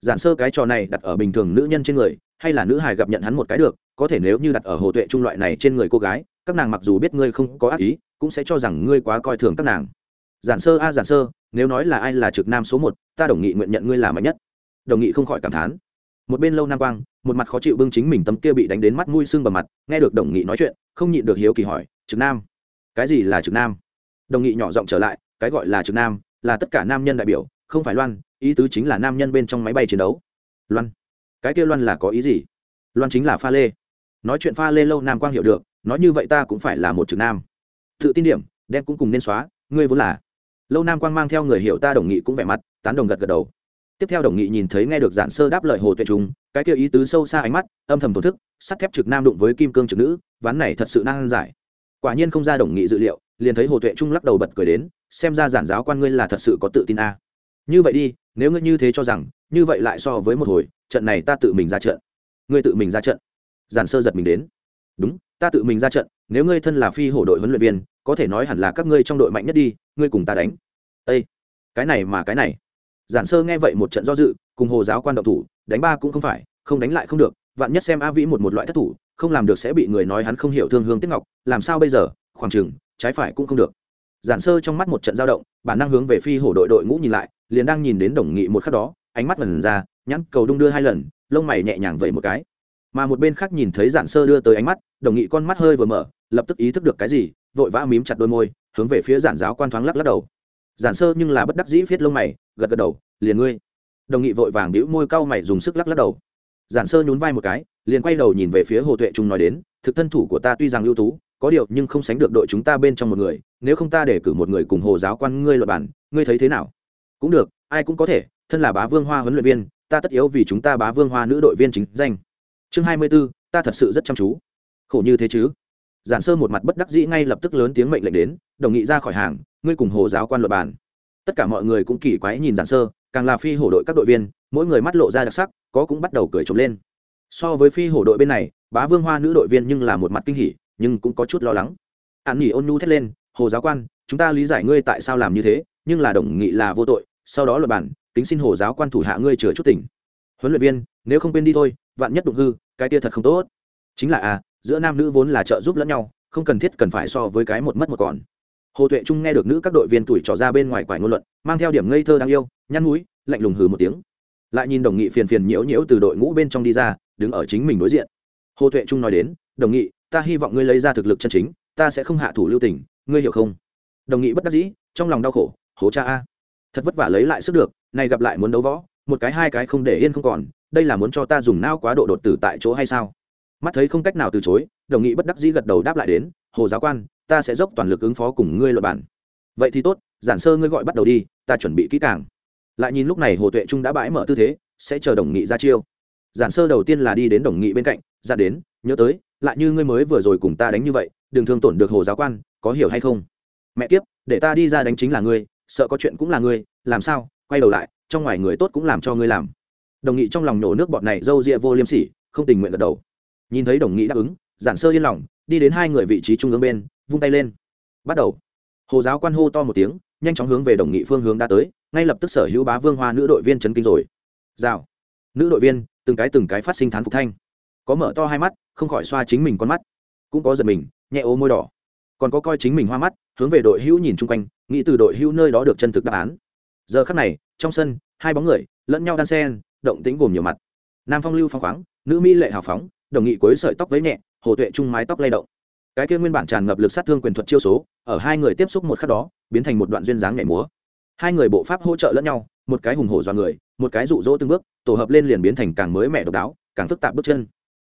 Giản sơ cái trò này đặt ở bình thường nữ nhân trên người hay là nữ hài gặp nhận hắn một cái được, có thể nếu như đặt ở hồ tuệ trung loại này trên người cô gái, các nàng mặc dù biết ngươi không có ác ý, cũng sẽ cho rằng ngươi quá coi thường các nàng. Giản sơ a, giản sơ, nếu nói là ai là trực nam số một, ta đồng nghị nguyện nhận ngươi là mạnh nhất. Đồng nghị không khỏi cảm thán. Một bên lâu nam quang, một mặt khó chịu bưng chính mình tấm kia bị đánh đến mắt mũi sưng bờ mặt, nghe được đồng nghị nói chuyện, không nhịn được hiếu kỳ hỏi, trực nam? Cái gì là trực nam? Đồng nghị nhỏ giọng trở lại, cái gọi là trực nam là tất cả nam nhân đại biểu, không phải loan, ý tứ chính là nam nhân bên trong máy bay chiến đấu. Loan? Cái kia loan là có ý gì? Loan chính là pha lê. Nói chuyện pha lê lâu nam quang hiểu được, nói như vậy ta cũng phải là một trực nam. Tự tin điểm, đem cũng cùng nên xóa, ngươi vốn là. Lâu nam quang mang theo người hiểu ta đồng nghị cũng vẻ mặt, tán đồng gật gật đầu. Tiếp theo đồng nghị nhìn thấy nghe được giản sơ đáp lời hồ tuệ trung, cái kia ý tứ sâu xa ánh mắt, âm thầm thổn thức, sắt thép trực nam đụng với kim cương trực nữ, ván này thật sự năng giải. Quả nhiên không ra đồng nghị dự liệu, liền thấy hồ tuệ trung lắc đầu bật cười đến, xem ra giản giáo quan ngươi là thật sự có tự tin a. Như vậy đi, nếu ngươi như thế cho rằng như vậy lại so với một hồi, trận này ta tự mình ra trận. Ngươi tự mình ra trận. Giản sơ giật mình đến. Đúng, ta tự mình ra trận, nếu ngươi thân là phi hổ đội huấn luyện viên, có thể nói hẳn là các ngươi trong đội mạnh nhất đi, ngươi cùng ta đánh. Ây cái này mà cái này. Giản sơ nghe vậy một trận do dự, cùng hồ giáo quan động thủ, đánh ba cũng không phải, không đánh lại không được, vạn nhất xem a vĩ một một loại thất thủ, không làm được sẽ bị người nói hắn không hiểu thương hương tiết ngọc, làm sao bây giờ, khoảng chừng, trái phải cũng không được. Giản sơ trong mắt một trận dao động, bản năng hướng về phi hổ đội đội ngũ nhìn lại, liền đang nhìn đến đồng nghị một khắc đó ánh mắt lần ra, nhãn cầu đung đưa hai lần, lông mày nhẹ nhàng vẩy một cái. Mà một bên khác nhìn thấy giản sơ đưa tới ánh mắt, đồng nghị con mắt hơi vừa mở, lập tức ý thức được cái gì, vội vã mím chặt đôi môi, hướng về phía giản giáo quan thoáng lắc lắc đầu. Giản sơ nhưng là bất đắc dĩ viết lông mày, gật gật đầu, liền ngươi. Đồng nghị vội vàng đĩu môi cau mày dùng sức lắc lắc đầu. Giản sơ nhún vai một cái, liền quay đầu nhìn về phía hồ tuệ trung nói đến, thực thân thủ của ta tuy rằng ưu tú, có điều nhưng không sánh được đội chúng ta bên trong một người, nếu không ta để cử một người cùng hồ giáo quan ngươi luật bản ngươi thấy thế nào? Cũng được, ai cũng có thể thân là bá vương hoa huấn luyện viên, ta tất yếu vì chúng ta bá vương hoa nữ đội viên chính danh. Chương hai mươi b ố ta thật sự rất chăm chú. Khổ như thế chứ? Giản sơ một mặt bất đắc dĩ ngay lập tức lớn tiếng mệnh lệnh đến, đồng nghị ra khỏi hàng, ngươi cùng hồ giáo quan luật bản tất cả mọi người cũng kỳ quái nhìn giản sơ, càng là phi hổ đội các đội viên, mỗi người mắt lộ ra đặc sắc, có cũng bắt đầu cười trộm lên. So với phi hổ đội bên này, bá vương hoa nữ đội viên nhưng là một mặt kinh hỉ, nhưng cũng có chút lo lắng. An nghỉ ôn nhu thét lên, hồ giáo quan, chúng ta lý giải ngươi tại sao làm như thế, nhưng là đồng nghị là vô tội, sau đó luật bản tính xin hồ giáo quan thủ hạ ngươi chừa chút tỉnh. Huấn luyện viên, nếu không quên đi thôi, vạn nhất đụng hư, cái kia thật không tốt. Chính là à giữa nam nữ vốn là trợ giúp lẫn nhau, không cần thiết cần phải so với cái một mất một còn. Hồ tuệ trung nghe được nữ các đội viên tuổi trò ra bên ngoài quải ngôn luận, mang theo điểm ngây thơ đáng yêu, nhăn mũi lạnh lùng hừ một tiếng. Lại nhìn đồng nghị phiền phiền nhiễu nhiễu từ đội ngũ bên trong đi ra, đứng ở chính mình đối diện. Hồ tuệ trung nói đến, đồng nghị, ta hy vọng ngươi lấy ra thực lực chân chính, ta sẽ không hạ thủ lưu tình, ngươi hiểu không? Đồng nghị bất đắc dĩ, trong lòng đau khổ, hố cha a thật vất vả lấy lại sức được, này gặp lại muốn đấu võ, một cái hai cái không để yên không còn, đây là muốn cho ta dùng nao quá độ đột tử tại chỗ hay sao? Mắt thấy không cách nào từ chối, đồng nghị bất đắc dĩ gật đầu đáp lại đến, hồ giáo quan, ta sẽ dốc toàn lực ứng phó cùng ngươi luật bản vậy thì tốt, giản sơ ngươi gọi bắt đầu đi, ta chuẩn bị kỹ càng. Lại nhìn lúc này hồ tuệ trung đã bãi mở tư thế, sẽ chờ đồng nghị ra chiêu. Giản sơ đầu tiên là đi đến đồng nghị bên cạnh, ra đến, nhớ tới, lại như ngươi mới vừa rồi cùng ta đánh như vậy, đừng thương tổn được hồ giáo quan, có hiểu hay không? Mẹ kiếp, để ta đi ra đánh chính là ngươi sợ có chuyện cũng là ngươi, làm sao? Quay đầu lại, trong ngoài người tốt cũng làm cho ngươi làm. Đồng nghị trong lòng nổ nước bọt này râu ria vô liêm sỉ, không tình nguyện gật đầu. Nhìn thấy đồng nghị đáp ứng, giản sơ yên lòng, đi đến hai người vị trí trung ương bên, vung tay lên. Bắt đầu. Hồ giáo quan hô to một tiếng, nhanh chóng hướng về đồng nghị phương hướng đã tới, ngay lập tức sở hữu bá vương hoa nữ đội viên chấn kinh rồi. Rào. Nữ đội viên, từng cái từng cái phát sinh thán phục thanh. Có mở to hai mắt, không khỏi xoa chính mình con mắt. Cũng có giật mình, nhẹ ô môi đỏ còn có coi chính mình hoa mắt, hướng về đội hữu nhìn chung quanh, nghĩ từ đội hữu nơi đó được chân thực đáp án. Giờ khắc này, trong sân, hai bóng người, lẫn nhau đan sen động tính gồm nhiều mặt. Nam phong lưu phong khoáng, nữ mỹ lệ hào phóng, đồng nghị cuối sợi tóc với nhẹ, hồ tuệ trung mái tóc lay động. Cái kia nguyên bản tràn ngập lực sát thương quyền thuật chiêu số, ở hai người tiếp xúc một khắc đó, biến thành một đoạn duyên dáng nhảy múa. Hai người bộ pháp hỗ trợ lẫn nhau, một cái hùng hổ do người, một cái rụ rỗ từng bước, tổ hợp lên liền biến thành càng mới mẻ độc đáo, càng phức tạp bước chân.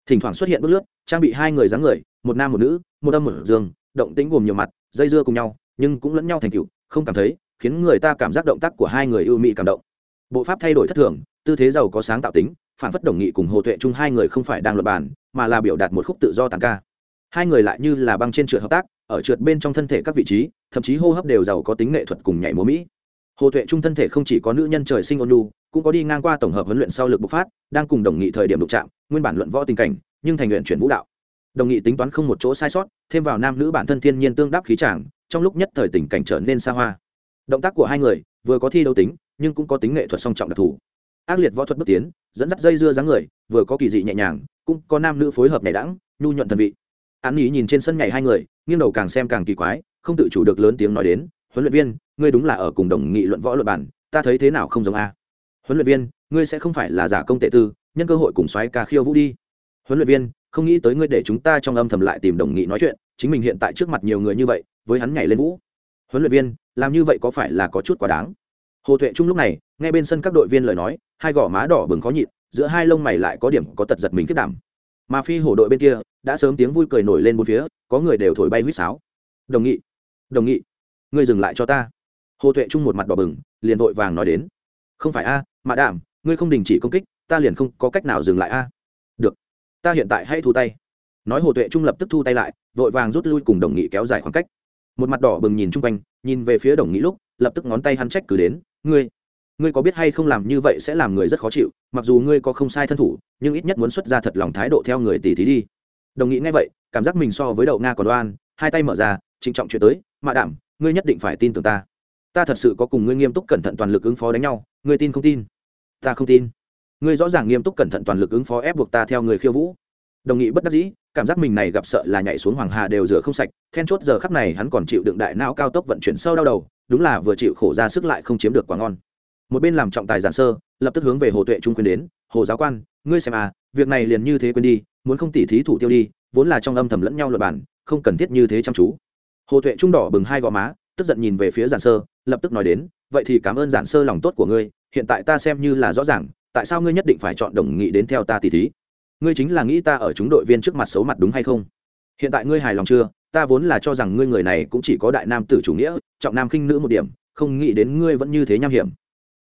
Thỉnh thoảng xuất hiện bước lướt, trang bị hai người dáng người, một nam một nữ, một âm một dương động tĩnh gồm nhiều mặt, dây dưa cùng nhau, nhưng cũng lẫn nhau thành cựu không cảm thấy, khiến người ta cảm giác động tác của hai người ưu mỹ cảm động. Bộ pháp thay đổi thất thường, tư thế giàu có sáng tạo tính, phản phất đồng nghị cùng hồ tuệ chung hai người không phải đang luật bàn, mà là biểu đạt một khúc tự do tàn ca. Hai người lại như là băng trên trượt hợp tác, ở trượt bên trong thân thể các vị trí, thậm chí hô hấp đều giàu có tính nghệ thuật cùng nhảy múa mỹ. Hồ tuệ trung thân thể không chỉ có nữ nhân trời sinh ôn lu cũng có đi ngang qua tổng hợp huấn luyện sau lực bộc phát, đang cùng đồng nghị thời điểm đụng chạm, nguyên bản luận võ tình cảnh, nhưng thành luyện chuyển vũ đạo đồng nghị tính toán không một chỗ sai sót, thêm vào nam nữ bản thân thiên nhiên tương đáp khí tràng trong lúc nhất thời tình cảnh trở nên xa hoa. Động tác của hai người, vừa có thi đấu tính, nhưng cũng có tính nghệ thuật song trọng đặc thù. Ác liệt võ thuật bước tiến, dẫn dắt dây dưa dáng người, vừa có kỳ dị nhẹ nhàng, cũng có nam nữ phối hợp nhảy đẳng nhu nhuận thần vị. An ý nhìn trên sân nhảy hai người, nghiêng đầu càng xem càng kỳ quái, không tự chủ được lớn tiếng nói đến, huấn luyện viên, ngươi đúng là ở cùng đồng nghị luận võ luật bản ta thấy thế nào không giống a? Huấn luyện viên, ngươi sẽ không phải là giả công tệ tư, nhân cơ hội cùng xoáy ca khiêu vũ đi. Huấn luyện viên không nghĩ tới ngươi để chúng ta trong âm thầm lại tìm đồng nghị nói chuyện chính mình hiện tại trước mặt nhiều người như vậy với hắn nhảy lên vũ. Huấn luyện viên làm như vậy có phải là có chút quá đáng? Hồ tuệ trung lúc này nghe bên sân các đội viên lời nói hai gò má đỏ bừng khó nhịn giữa hai lông mày lại có điểm có tật giật mình kết đảm mà phi hổ đội bên kia đã sớm tiếng vui cười nổi lên bốn phía có người đều thổi bay huýt sáo. Đồng nghị đồng nghị ngươi dừng lại cho ta. Hồ tuệ trung một mặt đỏ bừng liền vội vàng nói đến. Không phải a à, mạ đảm ngươi không đình chỉ công kích ta liền không có cách nào dừng lại a ta hiện tại hãy thu tay. Nói hồ tuệ trung lập tức thu tay lại, vội vàng rút lui cùng đồng nghị kéo dài khoảng cách. Một mặt đỏ bừng nhìn chung quanh, nhìn về phía đồng nghị lúc, lập tức ngón tay hắn trách cử đến, ngươi ngươi có biết hay không làm như vậy sẽ làm người rất khó chịu, mặc dù ngươi có không sai thân thủ, nhưng ít nhất muốn xuất ra thật lòng thái độ theo người tỷ thí đi. Đồng nghị nghe vậy, cảm giác mình so với đậu nga còn đoan hai tay mở ra, trịnh trọng chuyện tới, mạ đảm ngươi nhất định phải tin tưởng ta. Ta thật sự có cùng ngươi nghiêm túc cẩn thận toàn lực ứng phó đánh nhau, ngươi tin không tin? Ta không tin ngươi rõ ràng nghiêm túc cẩn thận toàn lực ứng phó ép buộc ta theo người khiêu vũ. Đồng nghị bất đắc dĩ, cảm giác mình này gặp sợ là nhảy xuống hoàng hà đều rửa không sạch, then chốt giờ khắc này hắn còn chịu đựng đại não cao tốc vận chuyển sâu đau đầu, đúng là vừa chịu khổ ra sức lại không chiếm được quá ngon. Một bên làm trọng tài giản sơ, lập tức hướng về hồ tuệ trung khuyên đến, hồ giáo quan, ngươi xem à việc này liền như thế quên đi, muốn không tỉ thí thủ tiêu đi, vốn là trong âm thầm lẫn nhau luật bản không cần thiết như thế chăm chú. Hồ tuệ trung đỏ bừng hai gò má, tức giận nhìn về phía giản sơ, lập tức nói đến, vậy thì cảm ơn giản sơ lòng tốt của ngươi, hiện tại ta xem như là rõ ràng tại sao ngươi nhất định phải chọn đồng nghị đến theo ta tỉ thí? Ngươi chính là nghĩ ta ở chúng đội viên trước mặt xấu mặt đúng hay không? Hiện tại ngươi hài lòng chưa? Ta vốn là cho rằng ngươi người này cũng chỉ có đại nam tử chủ nghĩa, trọng nam khinh nữ một điểm, không nghĩ đến ngươi vẫn như thế nham hiểm.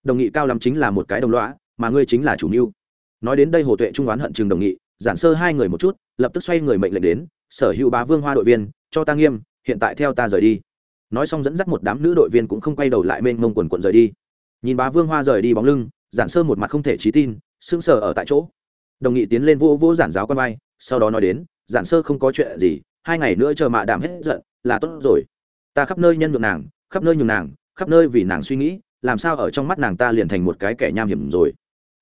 Đồng nghị cao lắm chính là một cái đồng lõa, mà ngươi chính là chủ mưu. Nói đến đây hồ tuệ trung oán hận chừng đồng nghị, giản sơ hai người một chút, lập tức xoay người mệnh lệnh đến, sở hữu bá vương hoa đội viên, cho ta nghiêm, hiện tại theo ta rời đi. Nói xong dẫn dắt một đám nữ đội viên cũng không quay đầu lại mênh mông quần quận rời đi. Nhìn bá vương hoa rời đi bóng lưng giản sơ một mặt không thể trí tin, sững sờ ở tại chỗ. Đồng nghị tiến lên vô vô giản giáo quan vai, sau đó nói đến, giản sơ không có chuyện gì, hai ngày nữa chờ mạ đảm hết giận, là tốt rồi. Ta khắp nơi nhân nhượng nàng, khắp nơi nhường nàng, khắp nơi vì nàng suy nghĩ, làm sao ở trong mắt nàng ta liền thành một cái kẻ nham hiểm rồi.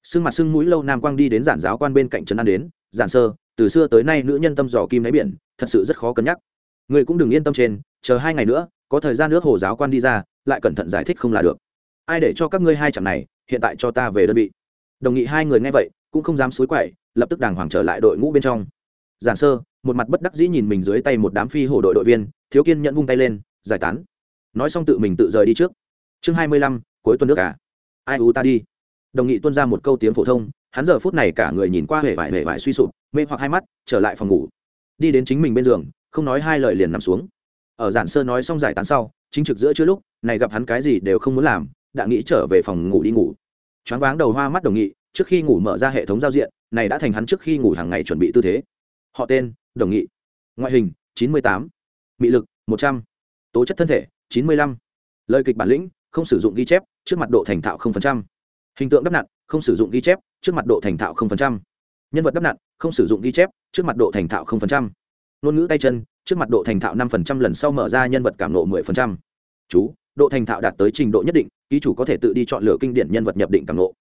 Sưng mặt sưng mũi lâu nam quang đi đến giản giáo quan bên cạnh trấn an đến, giản sơ, từ xưa tới nay nữ nhân tâm dò kim đáy biển, thật sự rất khó cân nhắc. Người cũng đừng yên tâm trên, chờ hai ngày nữa, có thời gian nước hồ giáo quan đi ra, lại cẩn thận giải thích không là được. Ai để cho các ngươi hai chặng này hiện tại cho ta về đơn vị. Đồng nghị hai người nghe vậy, cũng không dám xối quậy, lập tức đàng hoàng trở lại đội ngũ bên trong. Giản sơ, một mặt bất đắc dĩ nhìn mình dưới tay một đám phi hổ đội đội viên, thiếu kiên nhận vung tay lên, giải tán. Nói xong tự mình tự rời đi trước. Chương hai mươi lăm, cuối tuần nước cả ai u ta đi? Đồng nghị tuân ra một câu tiếng phổ thông, hắn giờ phút này cả người nhìn qua hề vải hề vải suy sụp, mê hoặc hai mắt, trở lại phòng ngủ. Đi đến chính mình bên giường, không nói hai lời liền nằm xuống. Ở giản sơ nói xong giải tán sau, chính trực giữa chưa lúc, này gặp hắn cái gì đều không muốn làm đã nghĩ trở về phòng ngủ đi ngủ. Choáng váng đầu hoa mắt đồng nghị, trước khi ngủ mở ra hệ thống giao diện, này đã thành hắn trước khi ngủ hàng ngày chuẩn bị tư thế. Họ tên, đồng nghị. Ngoại hình, chín mươi tám. Mị lực, một trăm. Tố chất thân thể, chín mươi lăm. Lời kịch bản lĩnh, không sử dụng ghi chép, trước mặt độ thành thạo hình tượng đắp nặn, không sử dụng ghi chép, trước mặt độ thành thạo nhân vật đắp nặn, không sử dụng ghi chép, trước mặt độ thành thạo ngôn ngữ tay chân, trước mặt độ thành thạo năm lần sau mở ra nhân vật cảm nộ 10%. chú độ thành thạo đạt tới trình độ nhất định ký chủ có thể tự đi chọn lựa kinh điển nhân vật nhập định càng nộ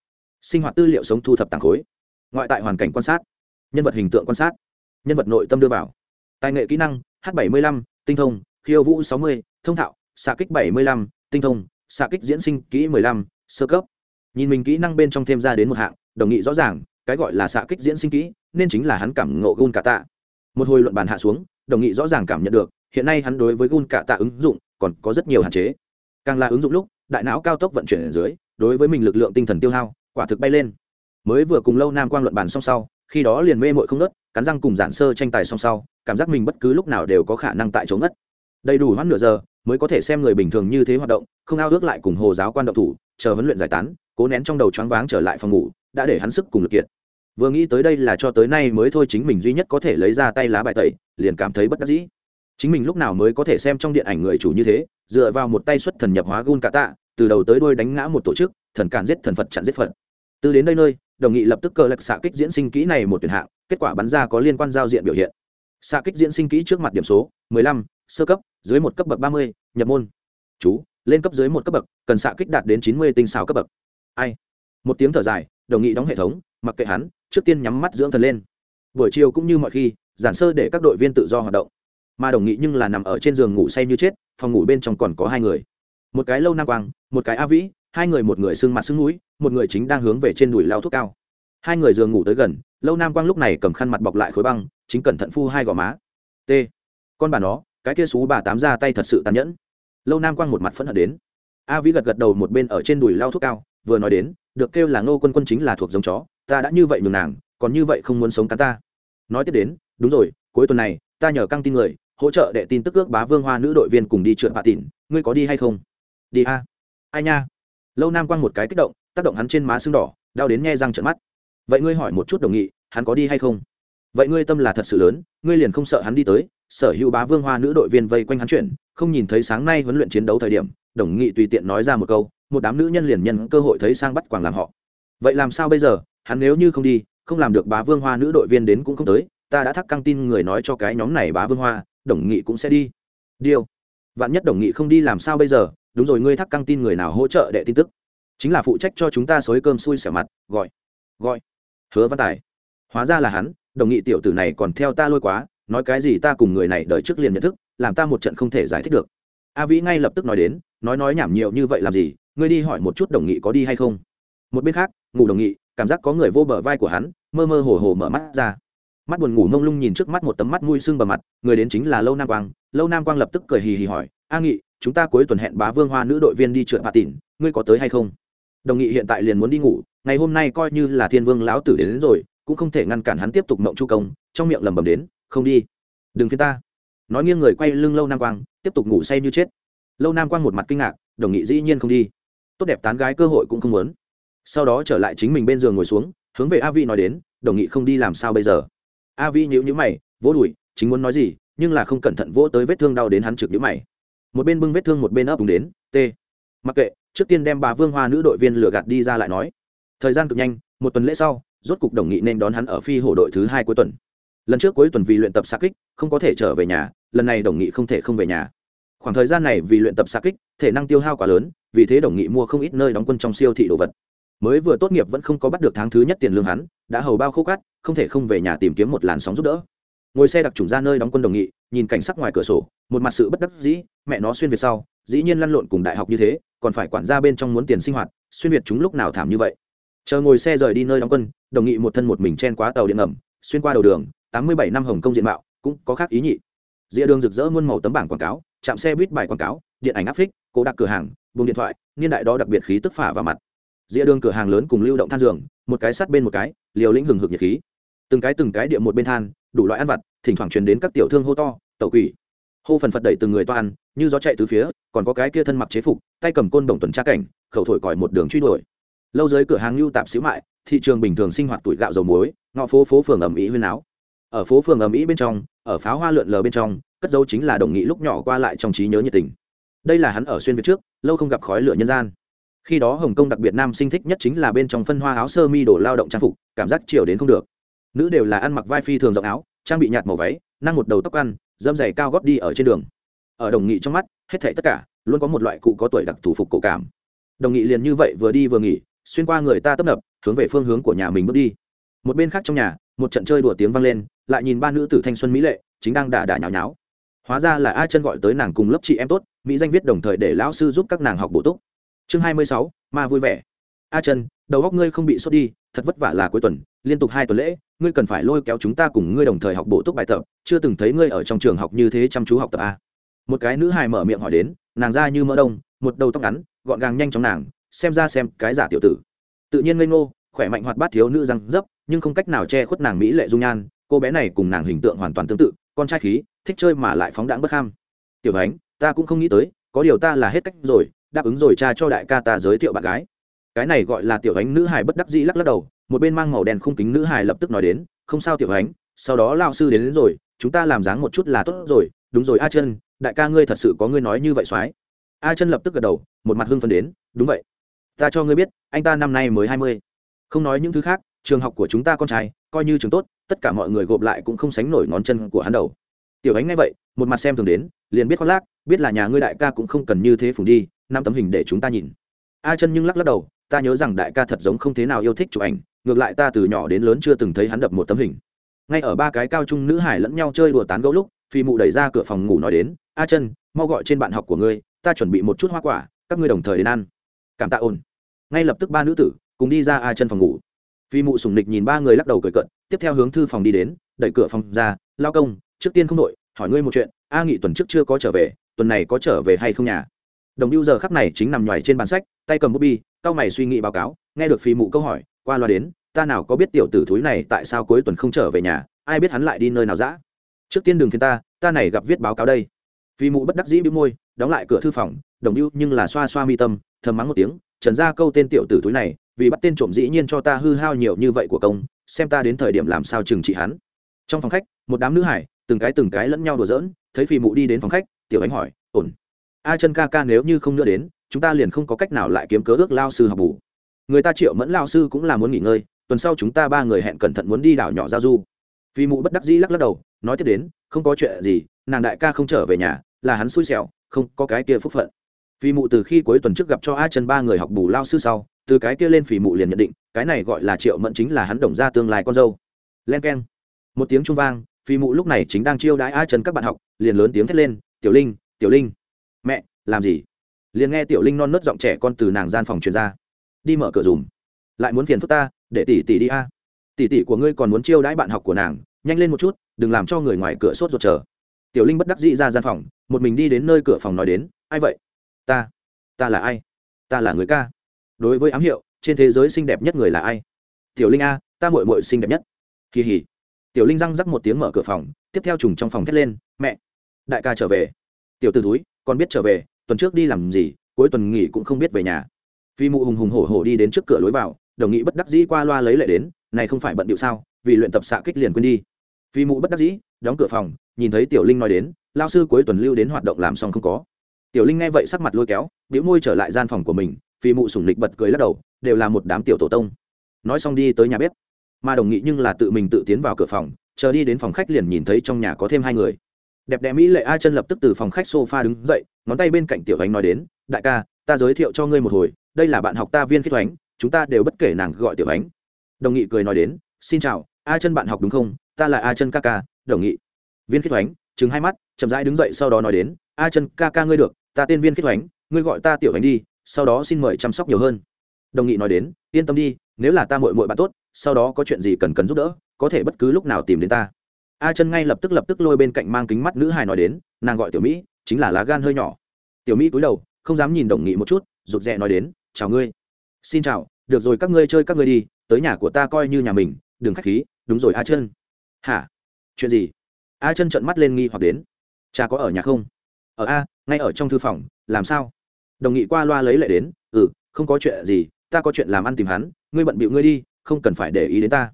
sinh hoạt tư liệu sống thu thập tàng khối. Ngoại tại hoàn cảnh quan sát. Nhân vật hình tượng quan sát. Nhân vật nội tâm đưa vào. Tài nghệ kỹ năng h 75 tinh thông khiêu vũ 60, thông thạo xạ kích 75, tinh thông xạ kích diễn sinh kỹ 15, sơ cấp. Nhìn mình kỹ năng bên trong thêm ra đến một hạng đồng nghị rõ ràng cái gọi là xạ kích diễn sinh kỹ nên chính là hắn cảm ngộ gun cả tạ. Một hồi luận bàn hạ xuống đồng nghị rõ ràng cảm nhận được hiện nay hắn đối với gun cả tạ ứng dụng còn có rất nhiều hạn chế càng là ứng dụng lúc, đại não cao tốc vận chuyển ở dưới, đối với mình lực lượng tinh thần tiêu hao, quả thực bay lên. Mới vừa cùng lâu nam quang luận bàn song sau, khi đó liền mê mội không nớt cắn răng cùng giản sơ tranh tài song sau, cảm giác mình bất cứ lúc nào đều có khả năng tại chỗ ngất. Đầy đủ hoãn nửa giờ, mới có thể xem người bình thường như thế hoạt động, không ao ước lại cùng hồ giáo quan động thủ, chờ huấn luyện giải tán, cố nén trong đầu choáng váng trở lại phòng ngủ, đã để hắn sức cùng lực kiệt. Vừa nghĩ tới đây là cho tới nay mới thôi chính mình duy nhất có thể lấy ra tay lá bài tẩy, liền cảm thấy bất đắc dĩ chính mình lúc nào mới có thể xem trong điện ảnh người chủ như thế dựa vào một tay xuất thần nhập hóa gun cả tạ từ đầu tới đuôi đánh ngã một tổ chức thần càn giết thần phật chặn giết phật. Từ đến đây nơi đồng nghị lập tức cờ lạch xạ kích diễn sinh kỹ này một tuyển hạng kết quả bắn ra có liên quan giao diện biểu hiện. Xạ kích diễn sinh kỹ trước mặt điểm số 15, sơ cấp dưới một cấp bậc 30, nhập môn. Chú lên cấp dưới một cấp bậc cần xạ kích đạt đến 90 tinh xảo cấp bậc. Ai? Một tiếng thở dài đồng nghị đóng hệ thống mặc kệ hắn trước tiên nhắm mắt dưỡng thần lên. Buổi chiều cũng như mọi khi giản sơ để các đội viên tự do hoạt động mà đồng nghị nhưng là nằm ở trên giường ngủ say như chết, phòng ngủ bên trong còn có hai người. Một cái lâu nam quang, một cái a vĩ, hai người một người xương mặt xương mũi, một người chính đang hướng về trên đùi lao thuốc cao. Hai người giường ngủ tới gần, lâu nam quang lúc này cầm khăn mặt bọc lại khối băng, chính cẩn thận phu hai gò má. T. Con bà nó, cái kia xú bà tám ra tay thật sự tàn nhẫn. Lâu nam quang một mặt phẫn hận đến. A vĩ gật gật đầu một bên ở trên đùi lao thuốc cao, vừa nói đến, được kêu là ngô quân quân chính là thuộc giống chó, ta đã như vậy nhường nàng, còn như vậy không muốn sống cắn ta. Nói tiếp đến, đúng rồi, cuối tuần này, ta nhờ căng tin người hỗ trợ đệ tin tức ước bá vương hoa nữ đội viên cùng đi trượt bạ tỉn. Ngươi có đi hay không? Đi a. Ai nha? Lâu nam quăng một cái kích động, tác động hắn trên má sưng đỏ, đau đến nghe răng trận mắt. Vậy ngươi hỏi một chút đồng nghị, hắn có đi hay không? Vậy ngươi tâm là thật sự lớn, ngươi liền không sợ hắn đi tới, sở hữu bá vương hoa nữ đội viên vây quanh hắn chuyển, không nhìn thấy sáng nay huấn luyện chiến đấu thời điểm, đồng nghị tùy tiện nói ra một câu, một đám nữ nhân liền nhân cơ hội thấy sang bắt quàng làm họ. Vậy làm sao bây giờ? Hắn nếu như không đi, không làm được bá vương hoa nữ đội viên đến cũng không tới, ta đã thắc căng tin người nói cho cái nhóm này bá vương hoa đồng nghị cũng sẽ đi. Điêu vạn nhất đồng nghị không đi làm sao bây giờ? Đúng rồi, ngươi thắc căng tin người nào hỗ trợ đệ tin tức? Chính là phụ trách cho chúng ta xối cơm xui xẻo mặt, gọi. Gọi. Hứa văn tài. Hóa ra là hắn, đồng nghị tiểu tử này còn theo ta lôi quá, nói cái gì ta cùng người này đợi trước liền nhận thức, làm ta một trận không thể giải thích được. A vĩ ngay lập tức nói đến, nói nói nhảm nhiều như vậy làm gì? Ngươi đi hỏi một chút đồng nghị có đi hay không? Một bên khác, ngủ đồng nghị, cảm giác có người vô bờ vai của hắn, mơ mơ hồ hồ mở mắt ra mắt buồn ngủ mông lung nhìn trước mắt một tấm mắt mui sưng bờ mặt người đến chính là lâu nam quang. Lâu nam quang lập tức cười hì hì hỏi a nghị chúng ta cuối tuần hẹn bá vương hoa nữ đội viên đi trượt bà tỉn ngươi có tới hay không? Đồng nghị hiện tại liền muốn đi ngủ ngày hôm nay coi như là thiên vương lão tử đến, đến rồi cũng không thể ngăn cản hắn tiếp tục mộng chu công trong miệng lẩm bẩm đến không đi đừng phiên ta. Nói nghiêng người quay lưng lâu nam quang tiếp tục ngủ say như chết. Lâu nam quang một mặt kinh ngạc đồng nghị dĩ nhiên không đi. Tốt đẹp tán gái cơ hội cũng không muốn. Sau đó trở lại chính mình bên giường ngồi xuống hướng về a vi nói đến đồng nghị không đi làm sao bây giờ? A vi nhíu nhíu mày, vỗ đùi, chính muốn nói gì, nhưng là không cẩn thận vỗ tới vết thương đau đến hắn trực nhíu mày. Một bên bưng vết thương một bên ấp đúng đến, t. Mặc kệ, trước tiên đem bà vương hoa nữ đội viên lừa gạt đi ra lại nói. Thời gian cực nhanh, một tuần lễ sau, rốt cục đồng nghị nên đón hắn ở phi hổ đội thứ hai cuối tuần. Lần trước cuối tuần vì luyện tập xa kích, không có thể trở về nhà, lần này đồng nghị không thể không về nhà. Khoảng thời gian này vì luyện tập xa kích, thể năng tiêu hao quá lớn, vì thế đồng nghị mua không ít nơi đóng quân trong siêu thị đồ vật. Mới vừa tốt nghiệp vẫn không có bắt được tháng thứ nhất tiền lương hắn đã hầu bao khô cát, không thể không về nhà tìm kiếm một làn sóng giúp đỡ. Ngồi xe đặc trùng ra nơi đóng quân đồng nghị, nhìn cảnh sắc ngoài cửa sổ, một mặt sự bất đắc dĩ, mẹ nó xuyên việt sau, dĩ nhiên lăn lộn cùng đại học như thế, còn phải quản ra bên trong muốn tiền sinh hoạt, xuyên việt chúng lúc nào thảm như vậy. Chờ ngồi xe rời đi nơi đóng quân, đồng nghị một thân một mình chen quá tàu điện ngầm, xuyên qua đầu đường, tám mươi bảy năm hồng kông diện mạo, cũng có khác ý nhị. Dĩa đường rực rỡ muôn màu tấm bảng quảng cáo, chạm xe buýt bài quảng cáo, điện ảnh áp phích cố đặc cửa hàng buồng điện thoại, niên đại đó đặc biệt khí tức phả vào mặt. Dĩa đường cửa hàng lớn cùng lưu động than giường, một cái sát bên một cái liều lĩnh hừng hực nhiệt khí. Từng cái từng cái địa một bên than, đủ loại ăn vặt, thỉnh thoảng truyền đến các tiểu thương hô to, tẩu quỷ. Hô phần phật đẩy từng người toan như gió chạy từ phía, còn có cái kia thân mặc chế phục, tay cầm côn đồng tuần tra cảnh, khẩu thổi còi một đường truy đuổi. Lâu dưới cửa hàng lưu tạp xíu mại, thị trường bình thường sinh hoạt tuổi gạo dầu muối, ngõ phố phố phường ẩm ý huyên áo ở phố phường ẩm ý bên trong, ở pháo hoa lượn lờ bên trong, cất dấu chính là đồng nghị lúc nhỏ qua lại trong trí nhớ nhiệt tình. Đây là hắn ở xuyên việt trước, lâu không gặp khói lửa nhân gian khi đó hồng kông đặc biệt nam sinh thích nhất chính là bên trong phân hoa áo sơ mi đồ lao động trang phục, cảm giác chiều đến không được. Nữ đều là ăn mặc vai phi thường rộng áo, trang bị nhạt màu váy, năng một đầu tóc ăn, dâm dày cao gót đi ở trên đường. Ở đồng nghị trong mắt, hết thảy tất cả, luôn có một loại cụ có tuổi đặc thủ phục cổ cảm. Đồng nghị liền như vậy vừa đi vừa nghỉ, xuyên qua người ta tấp nập, hướng về phương hướng của nhà mình bước đi. Một bên khác trong nhà, một trận chơi đùa tiếng vang lên, lại nhìn ba nữ tử thanh xuân mỹ lệ, chính đang đả đả nhào nháo. Hóa ra là a chân gọi tới nàng cùng lớp chị em tốt, mỹ danh viết đồng thời để lão sư giúp các nàng học bổ túc chương hai mươi sáu, ma vui vẻ. A chân đầu góc ngươi không bị sốt đi, thật vất vả là cuối tuần, liên tục hai tuần lễ, ngươi cần phải lôi kéo chúng ta cùng ngươi đồng thời học bổ túc bài tập, chưa từng thấy ngươi ở trong trường học như thế chăm chú học tập a một cái nữ hài mở miệng hỏi đến, nàng ra như mỡ đông, một đầu tóc ngắn, gọn gàng nhanh chóng nàng, xem ra xem cái giả tiểu tử. Tự nhiên ngây ngô, khỏe mạnh hoạt bát thiếu nữ răng dấp, nhưng không cách nào che khuất nàng mỹ lệ dung nhan, cô bé này cùng nàng hình tượng hoàn toàn tương tự, con trai khí, thích chơi mà lại phóng đãng bất kham tiểu ánh, ta cũng không nghĩ tới, có điều ta là hết cách rồi đáp ứng rồi cha cho đại ca ta giới thiệu bạn gái. Cái này gọi là tiểu ánh nữ Hải bất đắc dĩ lắc lắc đầu một bên mang màu đen khung kính nữ Hải lập tức nói đến không sao tiểu ánh sau đó lao sư đến, đến rồi chúng ta làm dáng một chút là tốt rồi đúng rồi a chân đại ca ngươi thật sự có ngươi nói như vậy soái a chân lập tức gật đầu một mặt hưng phấn đến đúng vậy ta cho ngươi biết anh ta năm nay mới hai mươi. Không nói những thứ khác trường học của chúng ta con trai coi như trường tốt tất cả mọi người gộp lại cũng không sánh nổi ngón chân của hắn đầu. Tiểu ánh ngay vậy một mặt xem thường đến liền biết khoác lác biết là nhà ngươi đại ca cũng không cần như thế phùng đi năm tấm hình để chúng ta nhìn. A chân nhưng lắc lắc đầu, ta nhớ rằng đại ca thật giống không thế nào yêu thích chụp ảnh, ngược lại ta từ nhỏ đến lớn chưa từng thấy hắn đập một tấm hình. Ngay ở ba cái cao trung nữ hải lẫn nhau chơi đùa tán gẫu lúc, phi mụ đẩy ra cửa phòng ngủ nói đến, a chân, mau gọi trên bạn học của ngươi, ta chuẩn bị một chút hoa quả, các ngươi đồng thời đến ăn. Cảm tạ ôn ngay lập tức ba nữ tử cùng đi ra a chân phòng ngủ. Phi mụ sùng nịch nhìn ba người lắc đầu cười cận tiếp theo hướng thư phòng đi đến, đẩy cửa phòng ra, lao công, trước tiên không đội, hỏi ngươi một chuyện, a nghị tuần trước chưa có trở về, tuần này có trở về hay không nhà? Đồng hưu giờ khắc này chính nằm nhoài trên bàn sách, tay cầm bút bi, cao mày suy nghĩ báo cáo, nghe được phi mụ câu hỏi, qua loa đến, ta nào có biết tiểu tử thúi này tại sao cuối tuần không trở về nhà, ai biết hắn lại đi nơi nào dã? Trước tiên đừng phiên ta ta này gặp viết báo cáo đây. Phi mụ bất đắc dĩ bị môi, đóng lại cửa thư phòng, đồng hưu nhưng là xoa xoa mi tâm, thầm mắng một tiếng, trần ra câu tên tiểu tử thúi này, vì bắt tên trộm dĩ nhiên cho ta hư hao nhiều như vậy của công, xem ta đến thời điểm làm sao trừng trị hắn. Trong phòng khách, một đám nữ hải, từng cái từng cái lẫn nhau đùa giỡn, thấy phi mụ đi đến phòng khách, tiểu ánh hỏi, ổn a chân ca ca nếu như không nữa đến, chúng ta liền không có cách nào lại kiếm cớ ước lao sư học bù. Người ta triệu mẫn lao sư cũng là muốn nghỉ ngơi, tuần sau chúng ta ba người hẹn cẩn thận muốn đi đảo nhỏ giao du. Phi mụ bất đắc dĩ lắc lắc đầu, nói tiếp đến, không có chuyện gì, nàng đại ca không trở về nhà, là hắn xui xẻo, không có cái kia phúc phận. Phi mụ từ khi cuối tuần trước gặp cho a chân ba người học bù lao sư sau, từ cái kia lên phỉ mụ liền nhận định, cái này gọi là triệu mẫn chính là hắn đồng ra tương lai con dâu. Len k e n một tiếng trung vang, phi mụ lúc này chính đang chiêu đãi a chân các bạn học, liền lớn tiếng thét lên, tiểu linh tiểu linh mẹ, làm gì? Liền nghe tiểu linh non nớt giọng trẻ con từ nàng gian phòng truyền ra. Đi mở cửa dùm. Lại muốn phiền phức ta, để tỷ tỷ đi a. Tỷ tỷ của ngươi còn muốn chiêu đãi bạn học của nàng, nhanh lên một chút, đừng làm cho người ngoài cửa sốt ruột chờ. Tiểu linh bất đắc dĩ ra gian phòng, một mình đi đến nơi cửa phòng nói đến, ai vậy? Ta. Ta là ai? Ta là người ca. Đối với ám hiệu, trên thế giới xinh đẹp nhất người là ai? Tiểu linh a, ta mội mội xinh đẹp nhất. Kỳ hỉ. Tiểu linh răng rắc một tiếng mở cửa phòng, tiếp theo trùng trong phòng thét lên, mẹ, đại ca trở về. Tiểu t ử túi còn biết trở về, tuần trước đi làm gì, cuối tuần nghỉ cũng không biết về nhà. Phi mụ hùng hùng hổ hổ đi đến trước cửa lối vào, đồng nghị bất đắc dĩ qua loa lấy lệ đến, này không phải bận điệu sao, vì luyện tập xạ kích liền quên đi. Phi mụ bất đắc dĩ, đóng cửa phòng, nhìn thấy tiểu linh nói đến lao sư cuối tuần lưu đến hoạt động làm xong không có. Tiểu linh nghe vậy sắc mặt lôi kéo biểu môi trở lại gian phòng của mình, phi mụ sủng lịch bật cười lắc đầu, đều là một đám tiểu tổ tông. Nói xong đi tới nhà bếp. Mà đồng nghị nhưng là tự mình tự tiến vào cửa phòng, chờ đi đến phòng khách liền nhìn thấy trong nhà có thêm hai người đẹp đẽ mỹ lệ a chân lập tức từ phòng khách sofa đứng dậy, ngón tay bên cạnh tiểu ánh nói đến, đại ca, ta giới thiệu cho ngươi một hồi, đây là bạn học ta viên khiết ánh, chúng ta đều bất kể nàng gọi tiểu ánh. Đồng nghị cười nói đến, xin chào, a chân bạn học đúng không? Ta là a chân ca ca, đồng nghị. Viên khiết ánh trừng hai mắt, chậm rãi đứng dậy sau đó nói đến, a chân ca ca ngươi được, ta tên viên khiết ánh, ngươi gọi ta tiểu ánh đi, sau đó xin mời chăm sóc nhiều hơn. Đồng nghị nói đến, yên tâm đi, nếu là ta muội muội bạn tốt, sau đó có chuyện gì cần cần giúp đỡ, có thể bất cứ lúc nào tìm đến ta a chân ngay lập tức lập tức lôi bên cạnh mang kính mắt nữ hài nói đến, nàng gọi tiểu mỹ, chính là lá gan hơi nhỏ. Tiểu mỹ cúi đầu, không dám nhìn đồng nghị một chút, rụt rè nói đến, chào ngươi. Xin chào, được rồi các ngươi chơi các ngươi đi, tới nhà của ta coi như nhà mình, đừng khách khí, đúng rồi a chân hả? Chuyện gì? A chân trợn mắt lên nghi hoặc đến, cha có ở nhà không? Ở a, ngay ở trong thư phòng, làm sao? Đồng nghị qua loa lấy lại đến ừ không có chuyện gì, ta có chuyện làm ăn tìm hắn, ngươi bận bịu ngươi đi, không cần phải để ý đến ta.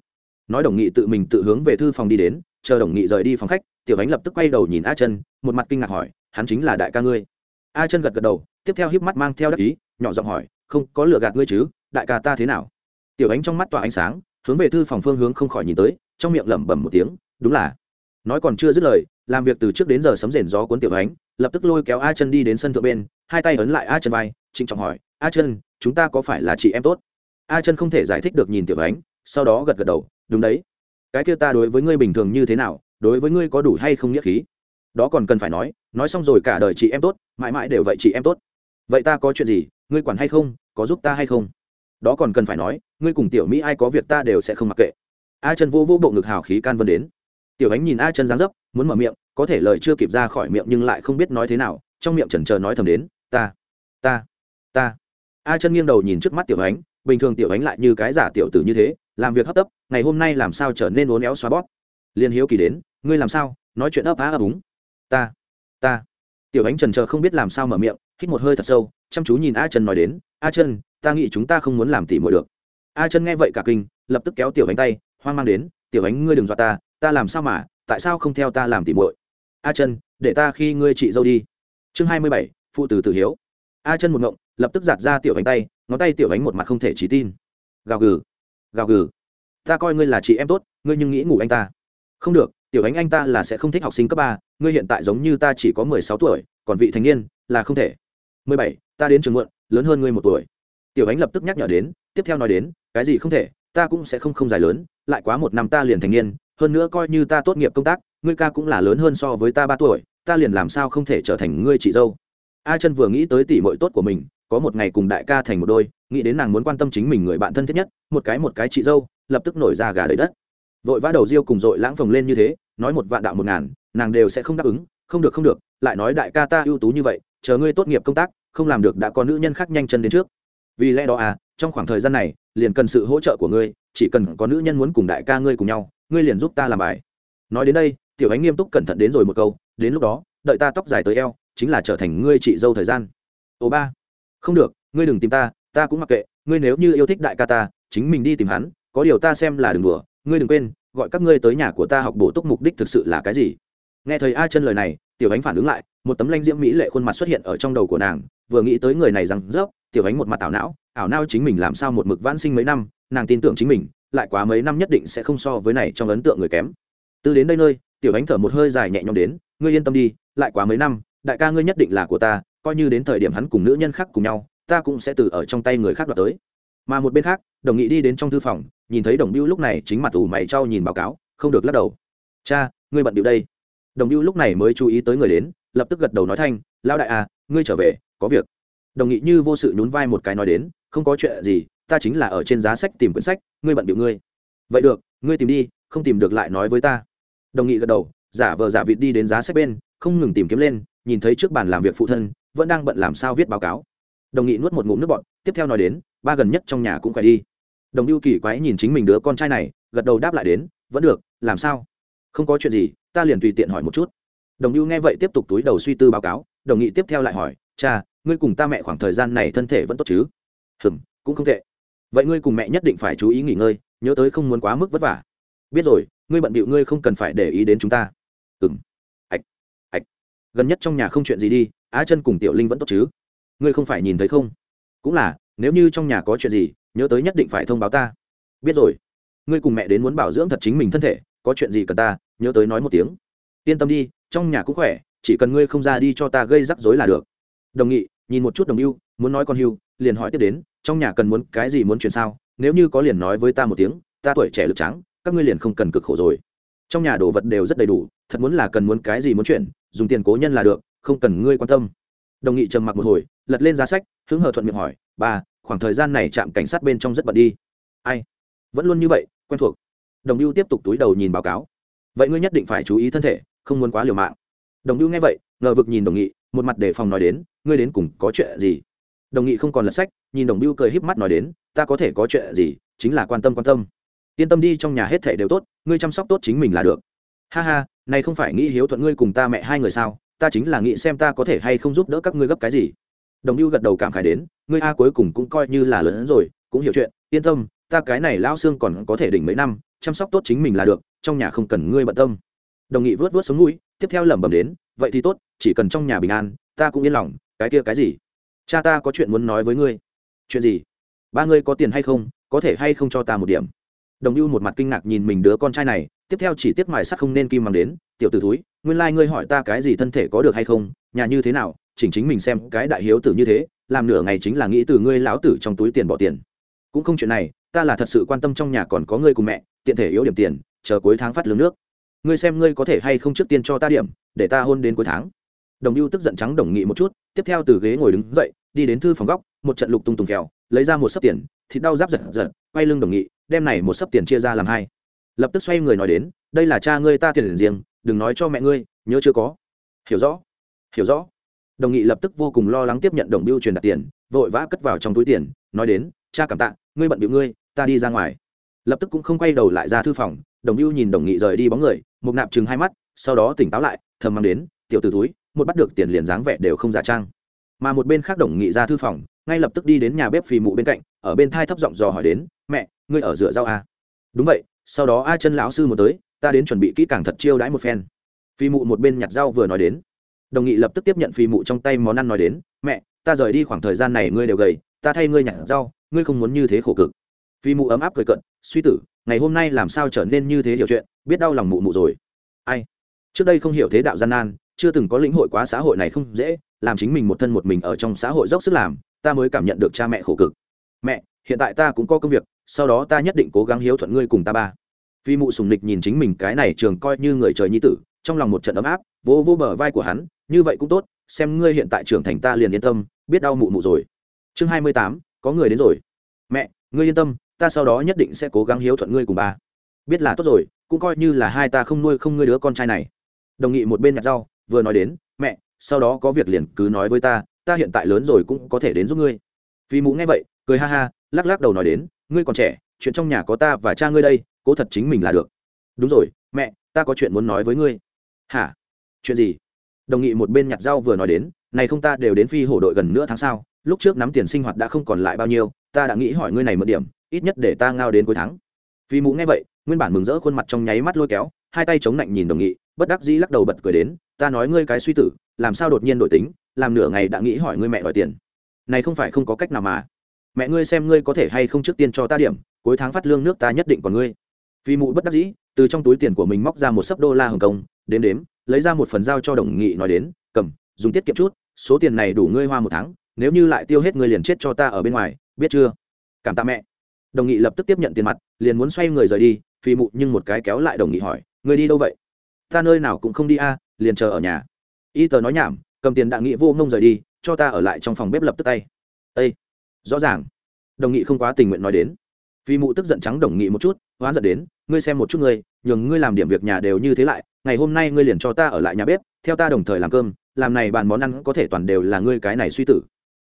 Nói đồng nghị tự mình tự hướng về thư phòng đi đến chờ đồng nghị rời đi phòng khách, tiểu ánh lập tức quay đầu nhìn a chân, một mặt kinh ngạc hỏi, hắn chính là đại ca ngươi? A chân gật gật đầu, tiếp theo híp mắt mang theo đắc ý, nhỏ giọng hỏi, không, có lừa gạt ngươi chứ, đại ca ta thế nào? Tiểu ánh trong mắt tỏa ánh sáng, hướng về thư phòng phương hướng không khỏi nhìn tới, trong miệng lẩm bẩm một tiếng, đúng là. Nói còn chưa dứt lời, làm việc từ trước đến giờ sấm rền gió cuốn tiểu ánh, lập tức lôi kéo a chân đi đến sân thượng bên, hai tay ấn lại a chân vai, trịnh trọng hỏi, a chân, chúng ta có phải là chị em tốt? A chân không thể giải thích được nhìn tiểu ánh, sau đó gật gật đầu, đúng đấy cái kia ta đối với ngươi bình thường như thế nào, đối với ngươi có đủ hay không nghĩa khí? Đó còn cần phải nói nói xong rồi cả đời chị em tốt, mãi mãi đều vậy chị em tốt. Vậy ta có chuyện gì, ngươi quản hay không, có giúp ta hay không? Đó còn cần phải nói, ngươi cùng tiểu mỹ ai có việc ta đều sẽ không mặc kệ. A chân vô vô bộ ngực hào khí can vân đến. Tiểu ánh nhìn a chân dáng dấp, muốn mở miệng, có thể lời chưa kịp ra khỏi miệng nhưng lại không biết nói thế nào, trong miệng chần chờ nói thầm đến, ta ta ta. A chân nghiêng đầu nhìn trước mắt tiểu ánh, bình thường tiểu ánh lại như cái giả tiểu tử như thế làm việc hấp tấp ngày hôm nay làm sao trở nên uốn éo xóa bót liên hiếu kỳ đến ngươi làm sao? Nói chuyện ấp á ấp úng. Ta ta. Tiểu ánh trần chờ không biết làm sao mở miệng hít một hơi thật sâu chăm chú nhìn a Trần nói đến a Trần, ta nghĩ chúng ta không muốn làm tỉ mội được. A Trần nghe vậy cả kinh lập tức kéo tiểu ánh tay hoang mang đến tiểu ánh ngươi đừng dọa ta ta làm sao mà tại sao không theo ta làm tỉ mội a Trần, để ta khi ngươi chị dâu đi. Chương hai mươi bảy phụ tử tử hiếu. A chân một ngộng lập tức giạt ra tiểu ánh tay ngón tay tiểu ánh một mặt không thể trí tin. Gào gừ gào gừ. Ta coi ngươi là chị em tốt, ngươi nhưng nghĩ ngủ anh ta. Không được, tiểu ánh anh ta là sẽ không thích học sinh cấp ba, ngươi hiện tại giống như ta chỉ có mười sáu tuổi, còn vị thành niên là không thể. Mười bảy, ta đến trường muộn, lớn hơn ngươi một tuổi. Tiểu ánh lập tức nhắc nhở đến, tiếp theo nói đến, cái gì không thể, ta cũng sẽ không không dài lớn, lại quá một năm ta liền thành niên, hơn nữa coi như ta tốt nghiệp công tác, ngươi ca cũng là lớn hơn so với ta ba tuổi, ta liền làm sao không thể trở thành ngươi chị dâu. A chân vừa nghĩ tới tỷ mội tốt của mình có một ngày cùng đại ca thành một đôi, nghĩ đến nàng muốn quan tâm chính mình người bạn thân thiết nhất, một cái một cái chị dâu, lập tức nổi ra gà đầy đất. Vội vã đầu riêu cùng dội lãng phồng lên như thế, nói một vạn đạo một ngàn, nàng đều sẽ không đáp ứng, không được không được, lại nói đại ca ta ưu tú như vậy, chờ ngươi tốt nghiệp công tác, không làm được đã có nữ nhân khác nhanh chân đến trước. Vì lẽ đó à trong khoảng thời gian này, liền cần sự hỗ trợ của ngươi, chỉ cần có nữ nhân muốn cùng đại ca ngươi cùng nhau, ngươi liền giúp ta làm bài. Nói đến đây, tiểu ánh nghiêm túc cẩn thận đến rồi một câu, đến lúc đó, đợi ta tóc dài tới eo, chính là trở thành ngươi chị dâu thời gian. Ô ba không được ngươi đừng tìm ta ta cũng mặc kệ ngươi nếu như yêu thích đại ca ta chính mình đi tìm hắn có điều ta xem là đừng đùa ngươi đừng quên gọi các ngươi tới nhà của ta học bổ túc mục đích thực sự là cái gì. Nghe thấy a chân lời này tiểu ánh phản ứng lại một tấm lanh diễm mỹ lệ khuôn mặt xuất hiện ở trong đầu của nàng vừa nghĩ tới người này rằng dốc, tiểu ánh một mặt ảo não ảo nao chính mình làm sao một mực vãn sinh mấy năm nàng tin tưởng chính mình lại quá mấy năm nhất định sẽ không so với này trong ấn tượng người kém. Từ đến đây nơi tiểu ánh thở một hơi dài nhẹ nhõm đến ngươi yên tâm đi lại quá mấy năm đại ca ngươi nhất định là của ta coi như đến thời điểm hắn cùng nữ nhân khác cùng nhau, ta cũng sẽ từ ở trong tay người khác đoạt tới. Mà một bên khác, đồng nghị đi đến trong thư phòng, nhìn thấy đồng biêu lúc này chính mặt ủ mày trao nhìn báo cáo, không được lắc đầu. Cha, ngươi bận điệu đây. Đồng biêu lúc này mới chú ý tới người đến, lập tức gật đầu nói thanh, lão đại à ngươi trở về, có việc. Đồng nghị như vô sự nhún vai một cái nói đến, không có chuyện gì, ta chính là ở trên giá sách tìm quyển sách, ngươi bận điệu ngươi. Vậy được, ngươi tìm đi, không tìm được lại nói với ta. Đồng nghị gật đầu, giả vờ giả vịt đi đến giá sách bên, không ngừng tìm kiếm lên, nhìn thấy trước bàn làm việc phụ thân vẫn đang bận làm sao viết báo cáo. Đồng nghị nuốt một ngụm nước bọt, tiếp theo nói đến, ba gần nhất trong nhà cũng phải đi. Đồng lưu kỳ quái nhìn chính mình đứa con trai này, gật đầu đáp lại đến, vẫn được, làm sao? Không có chuyện gì, ta liền tùy tiện hỏi một chút. Đồng lưu nghe vậy tiếp tục túi đầu suy tư báo cáo, đồng nghị tiếp theo lại hỏi, cha, ngươi cùng ta mẹ khoảng thời gian này thân thể vẫn tốt chứ? Hừm, cũng không tệ. Vậy ngươi cùng mẹ nhất định phải chú ý nghỉ ngơi, nhớ tới không muốn quá mức vất vả. Biết rồi, ngươi bận bịu ngươi không cần phải để ý đến chúng ta. Ừm gần nhất trong nhà không chuyện gì đi, á chân cùng tiểu linh vẫn tốt chứ? Ngươi không phải nhìn thấy không? Cũng là, nếu như trong nhà có chuyện gì, nhớ tới nhất định phải thông báo ta. Biết rồi. Ngươi cùng mẹ đến muốn bảo dưỡng thật chính mình thân thể, có chuyện gì cần ta, nhớ tới nói một tiếng. Yên tâm đi, trong nhà cũng khỏe, chỉ cần ngươi không ra đi cho ta gây rắc rối là được. Đồng nghị, nhìn một chút đồng hưu muốn nói con hưu, liền hỏi tiếp đến, trong nhà cần muốn cái gì muốn chuyện sao? Nếu như có liền nói với ta một tiếng, ta tuổi trẻ lực trắng các ngươi liền không cần cực khổ rồi trong nhà đồ vật đều rất đầy đủ, thật muốn là cần muốn cái gì muốn chuyển, dùng tiền cố nhân là được, không cần ngươi quan tâm. Đồng nghị trầm mặc một hồi, lật lên giá sách, hứng hờ thuận miệng hỏi, ba, khoảng thời gian này trạm cảnh sát bên trong rất bận đi. Ai? Vẫn luôn như vậy, quen thuộc. Đồng lưu tiếp tục túi đầu nhìn báo cáo. Vậy ngươi nhất định phải chú ý thân thể, không muốn quá liều mạng. Đồng lưu nghe vậy, ngờ vực nhìn đồng nghị, một mặt đề phòng nói đến, ngươi đến cùng có chuyện gì? Đồng nghị không còn lật sách, nhìn đồng lưu cười híp mắt nói đến, ta có thể có chuyện gì, chính là quan tâm quan tâm yên tâm đi, trong nhà hết thể đều tốt, ngươi chăm sóc tốt chính mình là được. Ha ha, này không phải nghĩ hiếu thuận ngươi cùng ta mẹ hai người sao? Ta chính là nghĩ xem ta có thể hay không giúp đỡ các ngươi gấp cái gì. Đồng lưu gật đầu cảm khải đến, ngươi a cuối cùng cũng coi như là lớn hơn rồi, cũng hiểu chuyện, yên tâm, ta cái này lao xương còn có thể đỉnh mấy năm, chăm sóc tốt chính mình là được, trong nhà không cần ngươi bận tâm. Đồng nghị vớt vớt xuống mũi, tiếp theo lẩm bẩm đến, vậy thì tốt, chỉ cần trong nhà bình an, ta cũng yên lòng, cái kia cái gì? Cha ta có chuyện muốn nói với ngươi. Chuyện gì? Ba ngươi có tiền hay không, có thể hay không cho ta một điểm? Đồng ưu một mặt kinh ngạc nhìn mình đứa con trai này, tiếp theo chỉ tiếp ngoài sắc không nên kim mang đến, tiểu t ử túi nguyên lai、like、ngươi hỏi ta cái gì thân thể có được hay không, nhà như thế nào, chỉnh chính mình xem cái đại hiếu tử như thế, làm nửa ngày chính là nghĩ từ ngươi lão tử trong túi tiền bỏ tiền. Cũng không chuyện này, ta là thật sự quan tâm trong nhà còn có ngươi cùng mẹ, tiện thể yếu điểm tiền, chờ cuối tháng phát lương nước. Ngươi xem ngươi có thể hay không trước tiên cho ta điểm, để ta hôn đến cuối tháng. Đồng ưu tức giận trắng đồng nghị một chút, tiếp theo từ ghế ngồi đứng dậy, đi đến thư phòng góc, một trận lục tung tùng kèo lấy ra một sấp tiền, thịt đau giáp giật giật, quay lưng đồng nghị đem này một sấp tiền chia ra làm hai. Lập tức xoay người nói đến, đây là cha ngươi ta tiền riêng, đừng nói cho mẹ ngươi, nhớ chưa có. Hiểu rõ hiểu rõ. Đồng nghị lập tức vô cùng lo lắng tiếp nhận đồng biêu truyền đặt tiền, vội vã cất vào trong túi tiền, nói đến, cha cảm tạ, ngươi bận bịu ngươi, ta đi ra ngoài. Lập tức cũng không quay đầu lại ra thư phòng, đồng biêu nhìn đồng nghị rời đi bóng người, một nạp chừng hai mắt, sau đó tỉnh táo lại, thầm mang đến, tiểu từ túi một bắt được tiền liền dáng vẻ đều không giả trang. Mà một bên khác đồng nghị ra thư phòng, ngay lập tức đi đến nhà bếp phì mụ bên cạnh, ở bên thai thấp giọng dò hỏi đến, mẹ ngươi ở rửa rau à? đúng vậy, sau đó a chân lão sư một tới, ta đến chuẩn bị kỹ càng thật chiêu đãi một phen. Phi mụ một bên nhặt rau vừa nói đến. Đồng nghị lập tức tiếp nhận phi mụ trong tay món ăn nói đến, mẹ, ta rời đi khoảng thời gian này ngươi đều gầy, ta thay ngươi nhặt rau, ngươi không muốn như thế khổ cực. Phi mụ ấm áp cười cận suy tử, ngày hôm nay làm sao trở nên như thế hiểu chuyện, biết đau lòng mụ mụ rồi. Ai? Trước đây không hiểu thế đạo gian nan, chưa từng có lĩnh hội quá xã hội này không dễ, làm chính mình một thân một mình ở trong xã hội dốc sức làm, ta mới cảm nhận được cha mẹ khổ cực. Mẹ hiện tại ta cũng có công việc, sau đó ta nhất định cố gắng hiếu thuận ngươi cùng ta ba. Phi mụ sùng nịch nhìn chính mình cái này trường coi như người trời nhi tử, trong lòng một trận ấm áp, vỗ vỗ bờ vai của hắn, như vậy cũng tốt, xem ngươi hiện tại trưởng thành ta liền yên tâm, biết đau mụ mụ rồi. Chương hai mươi tám, có người đến rồi. Mẹ, ngươi yên tâm, ta sau đó nhất định sẽ cố gắng hiếu thuận ngươi cùng ba. Biết là tốt rồi, cũng coi như là hai ta không nuôi không ngươi đứa con trai này. Đồng nghị một bên nhặt rau, vừa nói đến, mẹ, sau đó có việc liền cứ nói với ta ta hiện tại lớn rồi cũng có thể đến giúp ngươi. Phi mụ nghe vậy, cười ha ha lắc lắc đầu nói đến, ngươi còn trẻ, chuyện trong nhà có ta và cha ngươi đây, cố thật chính mình là được. Đúng rồi, mẹ, ta có chuyện muốn nói với ngươi. Hả? Chuyện gì? Đồng nghị một bên nhặt rau vừa nói đến, này không ta đều đến phi hổ đội gần nửa tháng sau, lúc trước nắm tiền sinh hoạt đã không còn lại bao nhiêu, ta đã nghĩ hỏi ngươi này một điểm, ít nhất để ta ngao đến cuối tháng. Phi mũ nghe vậy, nguyên bản mừng rỡ khuôn mặt trong nháy mắt lôi kéo, hai tay chống lạnh nhìn đồng nghị, bất đắc dĩ lắc đầu bật cười đến, ta nói ngươi cái suy tử, làm sao đột nhiên đổi tính, làm nửa ngày đã nghĩ hỏi ngươi mẹ đòi tiền. Này không phải không có cách nào mà mẹ ngươi xem ngươi có thể hay không trước tiên cho ta điểm, cuối tháng phát lương nước ta nhất định còn ngươi. Phi mụ bất đắc dĩ, từ trong túi tiền của mình móc ra một sấp đô la hồng kông, đếm đếm, lấy ra một phần giao cho đồng nghị nói đến, cầm, dùng tiết kiệm chút, số tiền này đủ ngươi hoa một tháng, nếu như lại tiêu hết ngươi liền chết cho ta ở bên ngoài, biết chưa? Cảm tạ mẹ. Đồng nghị lập tức tiếp nhận tiền mặt, liền muốn xoay người rời đi, phi mụ nhưng một cái kéo lại đồng nghị hỏi, ngươi đi đâu vậy? Ta nơi nào cũng không đi a, liền chờ ở nhà. Y tờ nói nhảm, cầm tiền đặng nghị vô ngông rời đi, cho ta ở lại trong phòng bếp lập tức tay. Ây rõ ràng. Đồng nghị không quá tình nguyện nói đến. Phi mụ tức giận trắng đồng nghị một chút, hoán giận đến, ngươi xem một chút ngươi, nhường ngươi làm điểm việc nhà đều như thế lại, ngày hôm nay ngươi liền cho ta ở lại nhà bếp, theo ta đồng thời làm cơm, làm này bàn món ăn có thể toàn đều là ngươi cái này suy tử.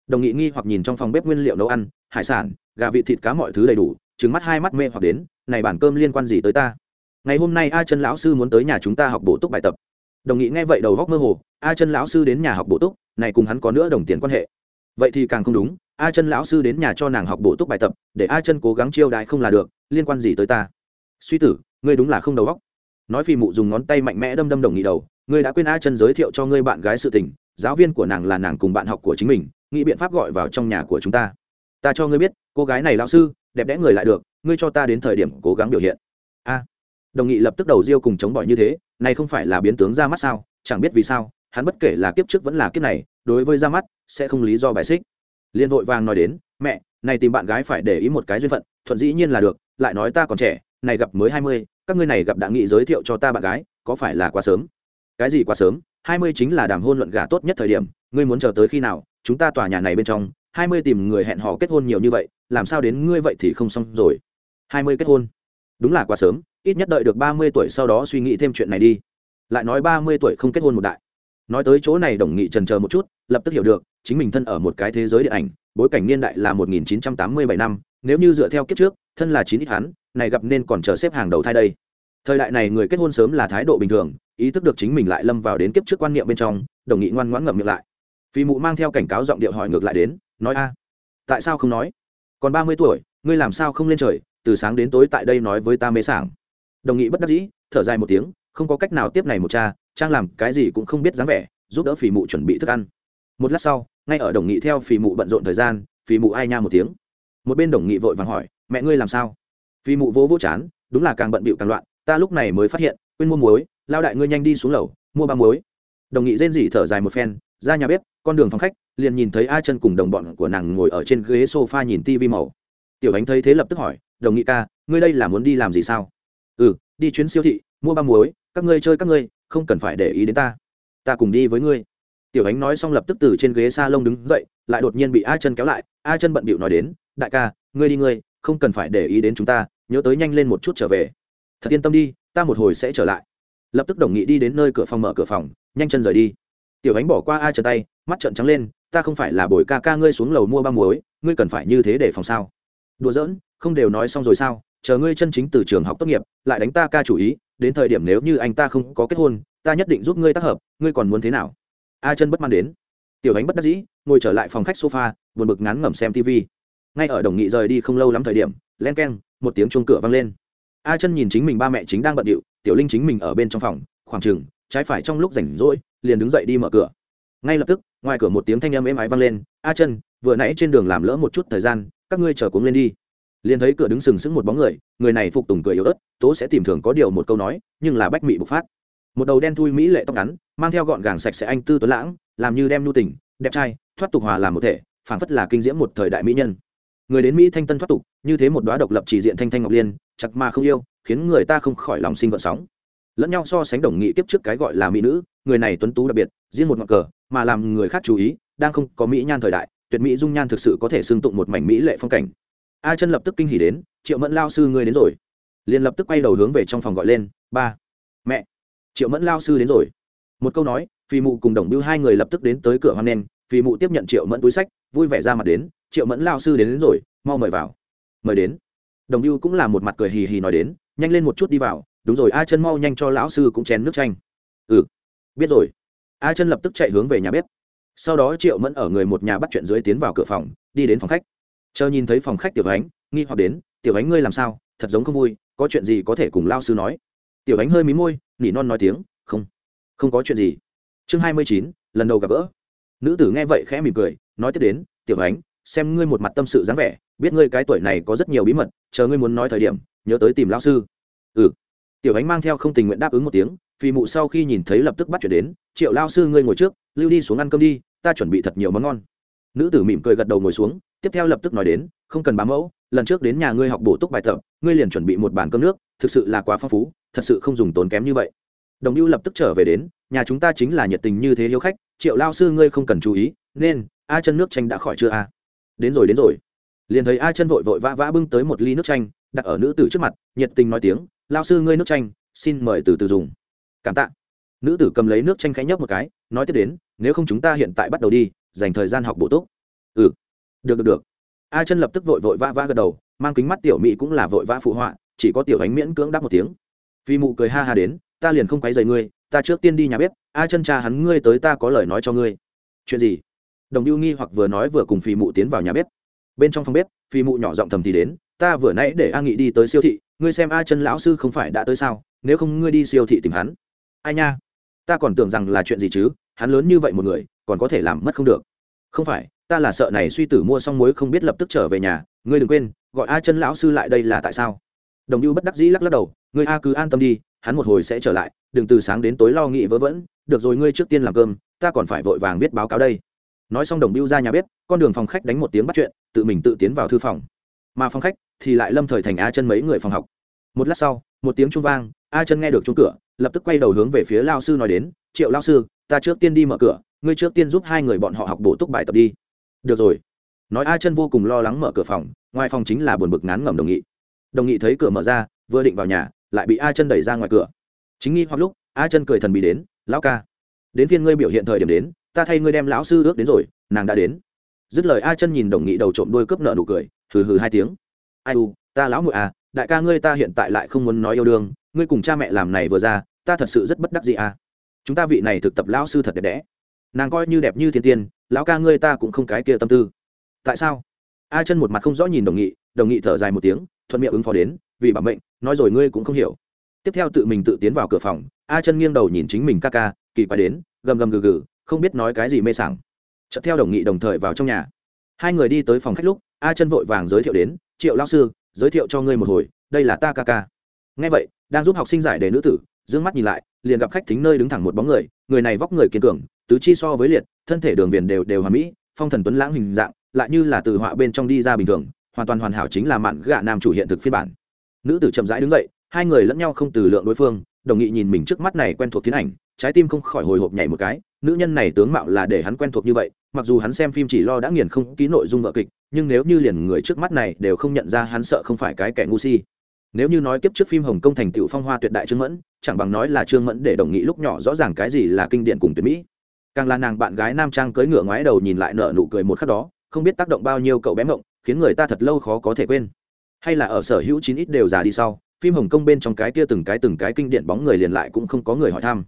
Đồng nghị nghi hoặc nhìn trong phòng bếp nguyên liệu nấu ăn, hải sản, gà vịt thịt cá mọi thứ đầy đủ trứng mắt hai mắt mê hoặc đến, này bản cơm liên quan gì tới ta? Ngày hôm nay a chân lão sư muốn tới nhà chúng ta học bổ túc bài tập. Đồng nghị nghe vậy đầu góc mơ hồ, a chân lão sư đến nhà học bổ túc, này cùng hắn có nữa đồng tiền quan hệ. Vậy thì càng không đúng a chân lão sư đến nhà cho nàng học bổ túc bài tập, để a chân cố gắng chiêu đại không là được, liên quan gì tới ta? Suy tử, ngươi đúng là không đầu góc nói phi mụ dùng ngón tay mạnh mẽ đâm đâm đồng nghị đầu, ngươi đã quên a chân giới thiệu cho ngươi bạn gái sự tình, giáo viên của nàng là nàng cùng bạn học của chính mình, nghĩ biện pháp gọi vào trong nhà của chúng ta. Ta cho ngươi biết, cô gái này lão sư, đẹp đẽ người lại được, ngươi cho ta đến thời điểm cố gắng biểu hiện. A. Đồng nghị lập tức đầu riêu cùng chống bỏi như thế, này không phải là biến tướng ra mắt sao, chẳng biết vì sao, hắn bất kể là kiếp trước vẫn là kiếp này, đối với ra mắt, sẽ không lý do bài xích liên vội vàng nói đến, mẹ, này tìm bạn gái phải để ý một cái duyên phận, thuận dĩ nhiên là được, lại nói ta còn trẻ, này gặp mới hai mươi, các ngươi này gặp đã nghị giới thiệu cho ta bạn gái, có phải là quá sớm? Cái gì quá sớm? Hai mươi chính là đàm hôn luận gà tốt nhất thời điểm, ngươi muốn chờ tới khi nào, chúng ta tòa nhà này bên trong, hai mươi tìm người hẹn hò kết hôn nhiều như vậy, làm sao đến ngươi vậy thì không xong rồi. Hai mươi kết hôn? Đúng là quá sớm, ít nhất đợi được ba mươi tuổi sau đó suy nghĩ thêm chuyện này đi. Lại nói ba mươi tuổi không kết hôn một đại. Nói tới chỗ này, đồng nghị trần chờ một chút, lập tức hiểu được chính mình thân ở một cái thế giới điện ảnh, bối cảnh niên đại là một nghìn chín trăm tám mươi bảy năm, nếu như dựa theo kiếp trước, thân là chín ít hắn, này gặp nên còn chờ xếp hàng đầu thai đây. Thời đại này người kết hôn sớm là thái độ bình thường, ý thức được chính mình lại lâm vào đến kiếp trước quan niệm bên trong, đồng nghị ngoan ngoãn ngậm miệng lại. Phi mụ mang theo cảnh cáo giọng điệu hỏi ngược lại đến, nói a, tại sao không nói? Còn ba mươi tuổi, ngươi làm sao không lên trời, từ sáng đến tối tại đây nói với ta mê sảng. Đồng nghị bất đắc dĩ, thở dài một tiếng, không có cách nào tiếp này một cha, trang làm cái gì cũng không biết dáng vẻ, giúp đỡ phì mụ chuẩn bị thức ăn. Một lát sau ngay ở đồng nghị theo phì mụ bận rộn thời gian, phì mụ ai nha một tiếng. Một bên đồng nghị vội vàng hỏi, mẹ ngươi làm sao? Phì mụ vỗ vỗ chán, đúng là càng bận bịu càng loạn, ta lúc này mới phát hiện, quên mua muối, lao đại ngươi nhanh đi xuống lầu, mua ba muối. Đồng nghị rên rỉ thở dài một phen, ra nhà bếp, con đường phòng khách, liền nhìn thấy a chân cùng đồng bọn của nàng ngồi ở trên ghế sofa nhìn tivi màu. Tiểu ánh thấy thế lập tức hỏi, đồng nghị ca, ngươi đây là muốn đi làm gì sao? Ừ đi chuyến siêu thị, mua ba muối, các ngươi chơi các ngươi, không cần phải để ý đến ta. Ta cùng đi với ngươi tiểu ánh nói xong lập tức từ trên ghế s a lông đứng dậy, lại đột nhiên bị a chân kéo lại. A chân bận bịu nói đến, đại ca, ngươi đi ngươi, không cần phải để ý đến chúng ta, nhớ tới nhanh lên một chút trở về. Thật yên tâm đi, ta một hồi sẽ trở lại. Lập tức đồng nghị đi đến nơi cửa phòng mở cửa phòng, nhanh chân rời đi. Tiểu ánh bỏ qua a chân tay, mắt trợn trắng lên, ta không phải là bồi ca ca ngươi xuống lầu mua ba muối, ngươi cần phải như thế để phòng sao? Đùa giỡn, không đều nói xong rồi sao, chờ ngươi chân chính từ trường học tốt nghiệp, lại đánh ta ca chủ ý, đến thời điểm nếu như anh ta không có kết hôn, ta nhất định giúp ngươi tác hợp, ngươi còn muốn thế nào? A chân bất mãn đến. Tiểu ánh bất đắc dĩ, ngồi trở lại phòng khách sofa, buồn bực ngắn ngẩm xem tv ngay ở đồng nghị rời đi không lâu lắm thời điểm, len keng, một tiếng chuông cửa vang lên. A chân nhìn chính mình ba mẹ chính đang bận điệu, tiểu linh chính mình ở bên trong phòng, khoảng chừng, trái phải trong lúc rảnh rỗi, liền đứng dậy đi mở cửa. Ngay lập tức, ngoài cửa một tiếng thanh âm êm ái vang lên, a chân, vừa nãy trên đường làm lỡ một chút thời gian, các ngươi chờ cuống lên đi. Liền thấy cửa đứng sừng sững một bóng người người này phục tùng cười yếu ớt, tố sẽ tìm thường có điều một câu nói, nhưng là bách mị bộc phát một đầu đen thui mỹ lệ tóc ngắn, mang theo gọn gàng sạch sẽ anh tư tuấn lãng, làm như đem nhu tình, đẹp trai, thoát tục hòa làm một thể, phảng phất là kinh diễm một thời đại mỹ nhân. Người đến mỹ thanh tân thoát tục, như thế một đoá độc lập chỉ diện thanh thanh ngọc liên, chặt mà không yêu, khiến người ta không khỏi lòng sinh vợ sóng. Lẫn nhau so sánh đồng nghị tiếp trước cái gọi là mỹ nữ, người này tuấn tú đặc biệt, riêng một ngọn cờ, mà làm người khác chú ý, đang không có mỹ nhan thời đại, tuyệt mỹ dung nhan thực sự có thể xương tụng một mảnh mỹ lệ phong cảnh. A chân lập tức kinh hỉ đến, triệu mẫn lao sư ngươi đến rồi. Liền lập tức quay đầu hướng về trong phòng gọi lên, ba. Mẹ triệu mẫn lao sư đến rồi. Một câu nói phi mụ cùng đồng bưu hai người lập tức đến tới cửa hoan nen. Phi mụ tiếp nhận triệu mẫn túi sách vui vẻ ra mặt đến triệu mẫn lao sư đến, đến rồi mau mời vào. Mời đến. Đồng bưu cũng là một mặt cười hì hì nói đến nhanh lên một chút đi vào đúng rồi a chân mau nhanh cho lão sư cũng chén nước chanh. Ừ biết rồi. A chân lập tức chạy hướng về nhà bếp. Sau đó triệu mẫn ở người một nhà bắt chuyện dưới tiến vào cửa phòng đi đến phòng khách. Chờ nhìn thấy phòng khách tiểu ánh nghi hoặc đến tiểu ánh ngươi làm sao? Thật giống không vui có chuyện gì có thể cùng lao sư nói? Tiểu ánh hơi mí môi, nỉ non nói tiếng, không không có chuyện gì. Chương hai mươi chín, lần đầu gặp gỡ. Nữ tử nghe vậy khẽ mỉm cười, nói tiếp đến, tiểu ánh, xem ngươi một mặt tâm sự dáng vẻ, biết ngươi cái tuổi này có rất nhiều bí mật, chờ ngươi muốn nói thời điểm, nhớ tới tìm lao sư. Ừ. Tiểu ánh mang theo không tình nguyện đáp ứng một tiếng, phi mụ sau khi nhìn thấy lập tức bắt chuyển đến, triệu lao sư ngươi ngồi trước, lưu đi xuống ăn cơm đi, ta chuẩn bị thật nhiều món ngon. Nữ tử mỉm cười gật đầu ngồi xuống, tiếp theo lập tức nói đến, không cần bám mẫu, lần trước đến nhà ngươi học bổ túc bài tập, ngươi liền chuẩn bị một bàn cơm nước, thực sự là quá phong phú thật sự không dùng tốn kém như vậy. Đồng lưu lập tức trở về đến, nhà chúng ta chính là nhiệt tình như thế hiếu khách, triệu lao sư ngươi không cần chú ý, nên, a chân nước chanh đã khỏi chưa a đến rồi đến rồi. Liền thấy a chân vội vội vã vã bưng tới một ly nước chanh, đặt ở nữ tử trước mặt, nhiệt tình nói tiếng, lao sư ngươi nước chanh, xin mời từ từ dùng. Cảm tạ. Nữ tử cầm lấy nước chanh khẽ nhấp một cái, nói tiếp đến, nếu không chúng ta hiện tại bắt đầu đi, dành thời gian học bổ túc. Ừ. Được được được. A chân lập tức vội vội vã vã gật đầu, mang kính mắt tiểu mỹ cũng là vội vã phụ họa, chỉ có tiểu ánh miễn cưỡng đáp một tiếng phi mụ cười ha ha đến, ta liền không quấy rầy ngươi, ta trước tiên đi nhà bếp, a chân cha hắn ngươi tới ta có lời nói cho ngươi. Chuyện gì? Đồng lưu nghi hoặc vừa nói vừa cùng phi mụ tiến vào nhà bếp. Bên trong phòng bếp, phi mụ nhỏ giọng thầm thì đến, ta vừa nãy để a nghị đi tới siêu thị, ngươi xem a chân lão sư không phải đã tới sao, nếu không ngươi đi siêu thị tìm hắn. Ai nha, ta còn tưởng rằng là chuyện gì chứ, hắn lớn như vậy một người, còn có thể làm mất không được. Không phải, ta là sợ này suy tử mua xong muối không biết lập tức trở về nhà, ngươi đừng quên, gọi a chân lão sư lại đây là tại sao? Đồng lưu bất đắc dĩ lắc lắc đầu, ngươi a cứ an tâm đi, hắn một hồi sẽ trở lại, đừng từ sáng đến tối lo nghĩ vớ vẩn, được rồi ngươi trước tiên làm cơm, ta còn phải vội vàng viết báo cáo đây. Nói xong đồng biêu ra nhà bếp, con đường phòng khách đánh một tiếng bắt chuyện, tự mình tự tiến vào thư phòng. Mà phòng khách thì lại lâm thời thành a chân mấy người phòng học. Một lát sau, một tiếng trung vang, a chân nghe được chung cửa, lập tức quay đầu hướng về phía lao sư nói đến, triệu lao sư, ta trước tiên đi mở cửa, ngươi trước tiên giúp hai người bọn họ học bổ túc bài tập đi. Được rồi. Nói a chân vô cùng lo lắng mở cửa phòng, ngoài phòng chính là buồn bực ngán ngẩm đồng nghị đồng nghị thấy cửa mở ra, vừa định vào nhà, lại bị a chân đẩy ra ngoài cửa. Chính nghi hoặc lúc, a chân cười thần bị đến, lão ca, đến phiên ngươi biểu hiện thời điểm đến, ta thay ngươi đem lão sư ước đến rồi, nàng đã đến. Dứt lời a chân nhìn đồng nghị đầu trộm đuôi cướp nợ nụ cười, hừ hừ hai tiếng. Ai u, ta lão muội à đại ca ngươi ta hiện tại lại không muốn nói yêu đương, ngươi cùng cha mẹ làm này vừa ra, ta thật sự rất bất đắc gì à. Chúng ta vị này thực tập lão sư thật đẹp đẽ. Nàng coi như đẹp như thiên tiên, lão ca ngươi ta cũng không cái kia tâm tư. Tại sao? A chân một mặt không rõ nhìn đồng nghị đồng nghị thở dài một tiếng thuận miệng ứng phó đến, vì bản mệnh, nói rồi ngươi cũng không hiểu. Tiếp theo tự mình tự tiến vào cửa phòng, a chân nghiêng đầu nhìn chính mình ca ca, kỳ quái đến, gầm gầm gừ gừ, không biết nói cái gì mê sảng. Chợt theo đồng nghị đồng thời vào trong nhà. Hai người đi tới phòng khách lúc, a chân vội vàng giới thiệu đến, triệu lao sư, giới thiệu cho ngươi một hồi, đây là ta ca ca. Nghe vậy, đang giúp học sinh giải đề nữ tử, dương mắt nhìn lại, liền gặp khách thính nơi đứng thẳng một bóng người người này vóc người kiên cường, tứ chi so với liệt, thân thể đường viền đều đều hoàn mỹ, phong thần tuấn lãng hình dạng, lại như là từ họa bên trong đi ra bình thường hoàn toàn hoàn hảo chính là mạn gạ nam chủ hiện thực phiên bản. Nữ tử chậm rãi đứng dậy, hai người lẫn nhau không từ lượng đối phương, đồng nghị nhìn mình trước mắt này quen thuộc tiến ảnh, trái tim không khỏi hồi hộp nhảy một cái, nữ nhân này tướng mạo là để hắn quen thuộc như vậy, mặc dù hắn xem phim chỉ lo đã nghiền không ký nội dung vợ kịch, nhưng nếu như liền người trước mắt này đều không nhận ra hắn sợ không phải cái kẻ ngu si. Nếu như nói kiếp trước phim hồng kông thành tựu phong hoa tuyệt đại trương mẫn, chẳng bằng nói là trương mẫn để đồng nghị lúc nhỏ rõ ràng cái gì là kinh điển cùng tuyệt mỹ. Càng là nàng bạn gái nam trang cưỡi ngựa ngoái đầu nhìn lại nở nụ cười một khắc đó, không biết tác động bao nhiêu cậu bé mộng khiến người ta thật lâu khó có thể quên. Hay là ở sở hữu chín ít đều già đi sau, phim hồng kông bên trong cái kia từng cái từng cái kinh điển bóng người liền lại cũng không có người hỏi thăm.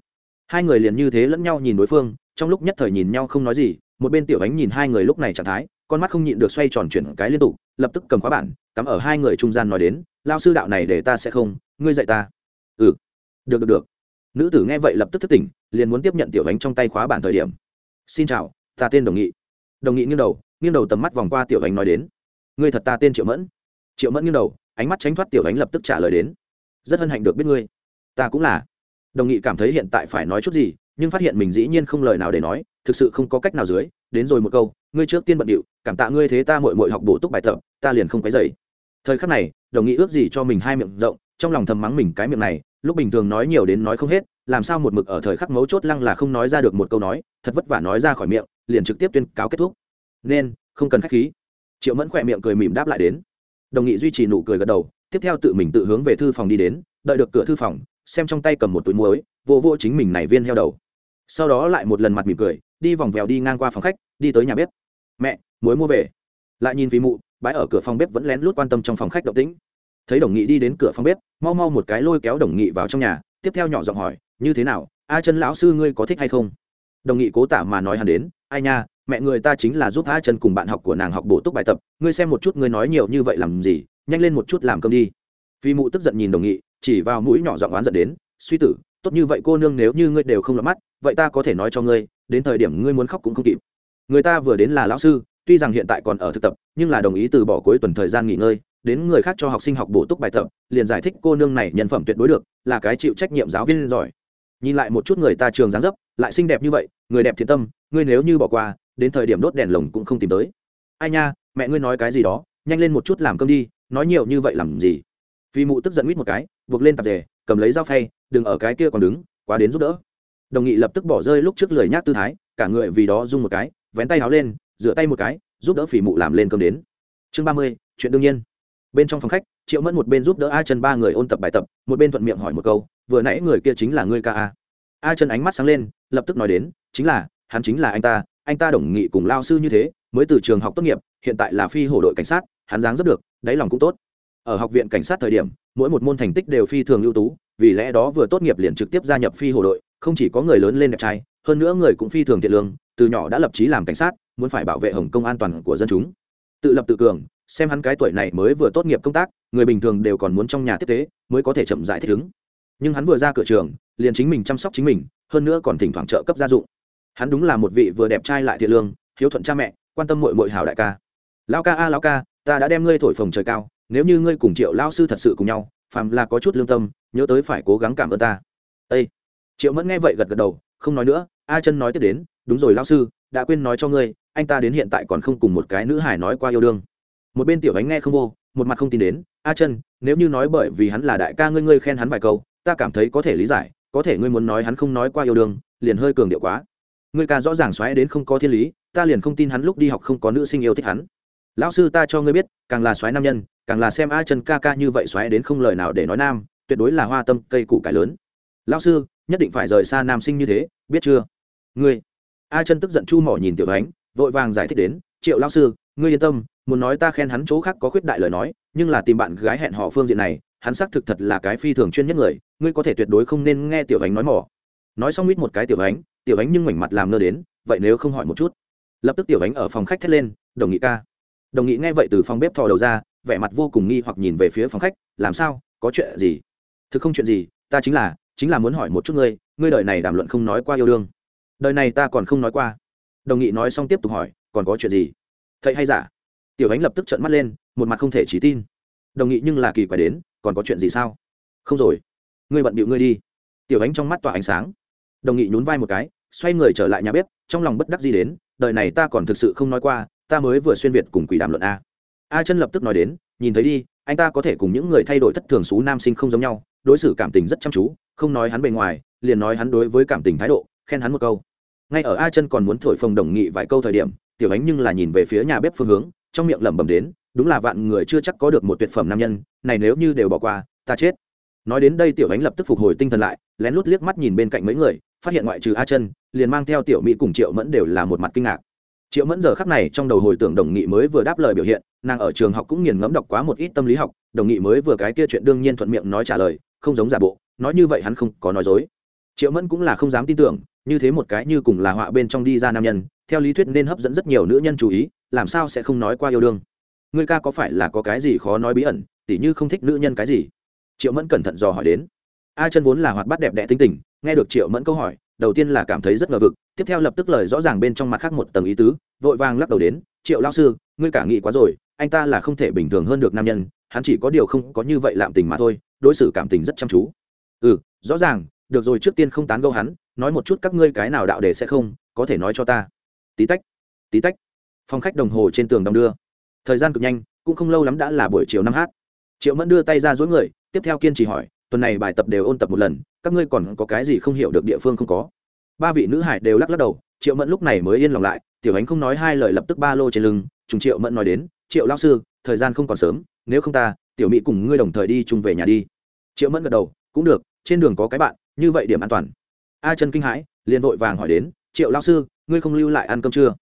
Hai người liền như thế lẫn nhau nhìn đối phương, trong lúc nhất thời nhìn nhau không nói gì, một bên tiểu ánh nhìn hai người lúc này trạng thái, con mắt không nhịn được xoay tròn chuyển cái liên tục, lập tức cầm khóa bản, cắm ở hai người trung gian nói đến lao sư đạo này để ta sẽ không, ngươi dạy ta. Ừ. Được được được. Nữ tử nghe vậy lập tức thức tỉnh, liền muốn tiếp nhận tiểu ánh trong tay khóa bản thời điểm. Xin chào, ta tên đồng nghị. Đồng nghị nghiêng đầu nghiêng đầu tầm mắt vòng qua tiểu ánh nói đến ngươi thật ta tên triệu mẫn. Triệu mẫn nghiêng đầu, ánh mắt tránh thoát tiểu ánh lập tức trả lời đến. Rất hân hạnh được biết ngươi. Ta cũng là. Đồng nghị cảm thấy hiện tại phải nói chút gì, nhưng phát hiện mình dĩ nhiên không lời nào để nói, thực sự không có cách nào dưới. Đến rồi một câu, ngươi trước tiên bận điệu, cảm tạ ngươi thế ta mội mội học bổ túc bài tập, ta liền không quấy dày thời khắc này, đồng nghị ước gì cho mình hai miệng rộng, trong lòng thầm mắng mình cái miệng này, lúc bình thường nói nhiều đến nói không hết, làm sao một mực ở thời khắc mấu chốt lăng là không nói ra được một câu nói, thật vất vả nói ra khỏi miệng, liền trực tiếp tuyên cáo kết thúc. Nên, không cần khách khí triệu mẫn khỏe miệng cười mỉm đáp lại đến. Đồng nghị duy trì nụ cười gật đầu, tiếp theo tự mình tự hướng về thư phòng đi đến, đợi được cửa thư phòng, xem trong tay cầm một túi muối, vô vô chính mình này viên heo đầu. Sau đó lại một lần mặt mỉm cười, đi vòng vèo đi ngang qua phòng khách, đi tới nhà bếp. Mẹ, muối mua về. Lại nhìn phí mụ, bãi ở cửa phòng bếp vẫn lén lút quan tâm trong phòng khách động tĩnh. Thấy đồng nghị đi đến cửa phòng bếp, mau mau một cái lôi kéo đồng nghị vào trong nhà, tiếp theo nhỏ giọng hỏi, như thế nào? A chân lão sư ngươi có thích hay không? Đồng nghị cố tả mà nói hẳn đến, ai nha mẹ người ta chính là giúp a chân cùng bạn học của nàng học bổ túc bài tập, ngươi xem một chút ngươi nói nhiều như vậy làm gì, nhanh lên một chút làm cơm đi. Phi mụ tức giận nhìn đồng nghị, chỉ vào mũi nhỏ giọng oán giận đến, suy tử, tốt như vậy cô nương nếu như ngươi đều không lọt mắt, vậy ta có thể nói cho ngươi, đến thời điểm ngươi muốn khóc cũng không kịp. Người ta vừa đến là lão sư, tuy rằng hiện tại còn ở thực tập, nhưng là đồng ý từ bỏ cuối tuần thời gian nghỉ ngơi, đến người khác cho học sinh học bổ túc bài tập, liền giải thích cô nương này nhân phẩm tuyệt đối được, là cái chịu trách nhiệm giáo viên giỏi. Nhìn lại một chút người ta trường dáng dấp, lại xinh đẹp như vậy, người đẹp thiện tâm, ngươi nếu như bỏ qua đến thời điểm đốt đèn lồng cũng không tìm tới. Ai nha, mẹ ngươi nói cái gì đó, nhanh lên một chút làm cơm đi, nói nhiều như vậy làm gì? Phi mụ tức giận quýt một cái, buộc lên tạp dề, cầm lấy dao phay, đừng ở cái kia còn đứng, quá đến giúp đỡ. Đồng nghị lập tức bỏ rơi lúc trước lời nhác tư thái, cả người vì đó rung một cái, vén tay áo lên, rửa tay một cái, giúp đỡ phỉ mụ làm lên cơm đến. Chương ba mươi, chuyện đương nhiên. Bên trong phòng khách, triệu mẫn một bên giúp đỡ a chân ba người ôn tập bài tập, một bên thuận miệng hỏi một câu, vừa nãy người kia chính là ngươi ca a? A chân ánh mắt sáng lên, lập tức nói đến, chính là, hắn chính là anh ta anh ta đồng nghị cùng lao sư như thế, mới từ trường học tốt nghiệp, hiện tại là phi hổ đội cảnh sát, hắn dáng rất được, đáy lòng cũng tốt. Ở học viện cảnh sát thời điểm, mỗi một môn thành tích đều phi thường ưu tú, vì lẽ đó vừa tốt nghiệp liền trực tiếp gia nhập phi hổ đội, không chỉ có người lớn lên đẹp trai, hơn nữa người cũng phi thường thiện lương, từ nhỏ đã lập trí làm cảnh sát, muốn phải bảo vệ hồng công an toàn của dân chúng. Tự lập tự cường, xem hắn cái tuổi này mới vừa tốt nghiệp công tác, người bình thường đều còn muốn trong nhà tiếp tế, mới có thể chậm rãi thích ứng. Nhưng hắn vừa ra cửa trường, liền chính mình chăm sóc chính mình, hơn nữa còn thỉnh thoảng trợ cấp gia dụng hắn đúng là một vị vừa đẹp trai lại thiện lương, hiếu thuận cha mẹ, quan tâm mội mội hảo đại ca. Lao ca a lao ca, ta đã đem ngươi thổi phồng trời cao, nếu như ngươi cùng triệu lao sư thật sự cùng nhau, phàm là có chút lương tâm, nhớ tới phải cố gắng cảm ơn ta. Ây triệu mẫn nghe vậy gật gật đầu, không nói nữa, a chân nói tiếp đến, đúng rồi lao sư, đã quên nói cho ngươi, anh ta đến hiện tại còn không cùng một cái nữ hải nói qua yêu đương. Một bên tiểu ánh nghe không vô, một mặt không tin đến, a chân, nếu như nói bởi vì hắn là đại ca ngươi ngươi khen hắn vài câu, ta cảm thấy có thể lý giải, có thể ngươi muốn nói hắn không nói qua yêu đương, liền hơi cường điệu quá ngươi ca rõ ràng xoáy đến không có thiên lý, ta liền không tin hắn lúc đi học không có nữ sinh yêu thích hắn. Lão sư ta cho ngươi biết, càng là xoáy nam nhân, càng là xem a chân ca ca như vậy xoáy đến không lời nào để nói nam, tuyệt đối là hoa tâm cây củ cải lớn. Lão sư, nhất định phải rời xa nam sinh như thế, biết chưa? Ngươi. A chân tức giận chu mỏ nhìn tiểu ánh, vội vàng giải thích đến, triệu lão sư, ngươi yên tâm, muốn nói ta khen hắn chỗ khác có khuyết đại lời nói, nhưng là tìm bạn gái hẹn họ phương diện này, hắn xác thực thật là cái phi thường chuyên nhất người, ngươi có thể tuyệt đối không nên nghe tiểu ánh nói mỏ. Nói xong mít một cái tiểu ánh tiểu ánh nhưng mảnh mặt làm nơ đến, vậy nếu không hỏi một chút? Lập tức tiểu ánh ở phòng khách thét lên, đồng nghị ca. Đồng nghị nghe vậy từ phòng bếp thò đầu ra, vẻ mặt vô cùng nghi hoặc nhìn về phía phòng khách, làm sao? Có chuyện gì? Thực không chuyện gì, ta chính là chính là muốn hỏi một chút ngươi ngươi đời này đàm luận không nói qua yêu đương. Đời này ta còn không nói qua. Đồng nghị nói xong tiếp tục hỏi, còn có chuyện gì? Thầy hay giả? Tiểu ánh lập tức trợn mắt lên, một mặt không thể chỉ tin. Đồng nghị nhưng là kỳ quái đến, còn có chuyện gì sao? Không rồi, ngươi bận bịu ngươi đi. Tiểu ánh trong mắt tỏa ánh sáng đồng nghị nhún vai một cái, xoay người trở lại nhà bếp, trong lòng bất đắc gì đến, đời này ta còn thực sự không nói qua, ta mới vừa xuyên việt cùng quỷ đàm luận a. A chân lập tức nói đến, nhìn thấy đi, anh ta có thể cùng những người thay đổi thất thường xú nam sinh không giống nhau, đối xử cảm tình rất chăm chú, không nói hắn bề ngoài, liền nói hắn đối với cảm tình thái độ, khen hắn một câu. Ngay ở a chân còn muốn thổi phồng đồng nghị vài câu thời điểm, tiểu ánh nhưng là nhìn về phía nhà bếp phương hướng, trong miệng lẩm bẩm đến, đúng là vạn người chưa chắc có được một tuyệt phẩm nam nhân, này nếu như đều bỏ qua, ta chết. Nói đến đây tiểu ánh lập tức phục hồi tinh thần lại, lén lút liếc mắt nhìn bên cạnh mấy người phát hiện ngoại trừ a chân liền mang theo tiểu mỹ cùng triệu mẫn đều là một mặt kinh ngạc. Triệu mẫn giờ khắc này trong đầu hồi tưởng đồng nghị mới vừa đáp lời biểu hiện, nàng ở trường học cũng nghiền ngẫm đọc quá một ít tâm lý học, đồng nghị mới vừa cái kia chuyện đương nhiên thuận miệng nói trả lời, không giống giả bộ, nói như vậy hắn không có nói dối. Triệu mẫn cũng là không dám tin tưởng, như thế một cái như cùng là họa bên trong đi ra nam nhân, theo lý thuyết nên hấp dẫn rất nhiều nữ nhân chú ý, làm sao sẽ không nói qua yêu đương. Ngươi ca có phải là có cái gì khó nói bí ẩn, tỉ như không thích nữ nhân cái gì? Triệu mẫn cẩn thận dò hỏi đến. A chân vốn là hoạt bát đẹp đẽ tính tình nghe được triệu mẫn câu hỏi, đầu tiên là cảm thấy rất ngờ vực, tiếp theo lập tức lời rõ ràng bên trong mặt khác một tầng ý tứ, vội vàng lắc đầu đến, triệu lao sư, ngươi cả nghĩ quá rồi, anh ta là không thể bình thường hơn được nam nhân, hắn chỉ có điều không có như vậy lạm tình mà thôi, đối xử cảm tình rất chăm chú. Ừ rõ ràng, được rồi, trước tiên không tán gâu hắn, nói một chút các ngươi cái nào đạo đề sẽ không, có thể nói cho ta. Tí tách tí tách. Phòng khách đồng hồ trên tường đong đưa. Thời gian cực nhanh, cũng không lâu lắm đã là buổi chiều năm h triệu mẫn đưa tay ra dối người, tiếp theo kiên trì hỏi tuần này bài tập đều ôn tập một lần, các ngươi còn có cái gì không hiểu được địa phương không có? Ba vị nữ hải đều lắc lắc đầu, triệu mẫn lúc này mới yên lòng lại, tiểu ánh không nói hai lời lập tức ba lô trên lưng chúng triệu mẫn nói đến, triệu lao sư, thời gian không còn sớm, nếu không ta, tiểu mỹ cùng ngươi đồng thời đi chung về nhà đi. Triệu mẫn gật đầu, cũng được, trên đường có cái bạn, như vậy điểm an toàn. A chân kinh hãi, liền vội vàng hỏi đến, triệu lao sư, ngươi không lưu lại ăn cơm trưa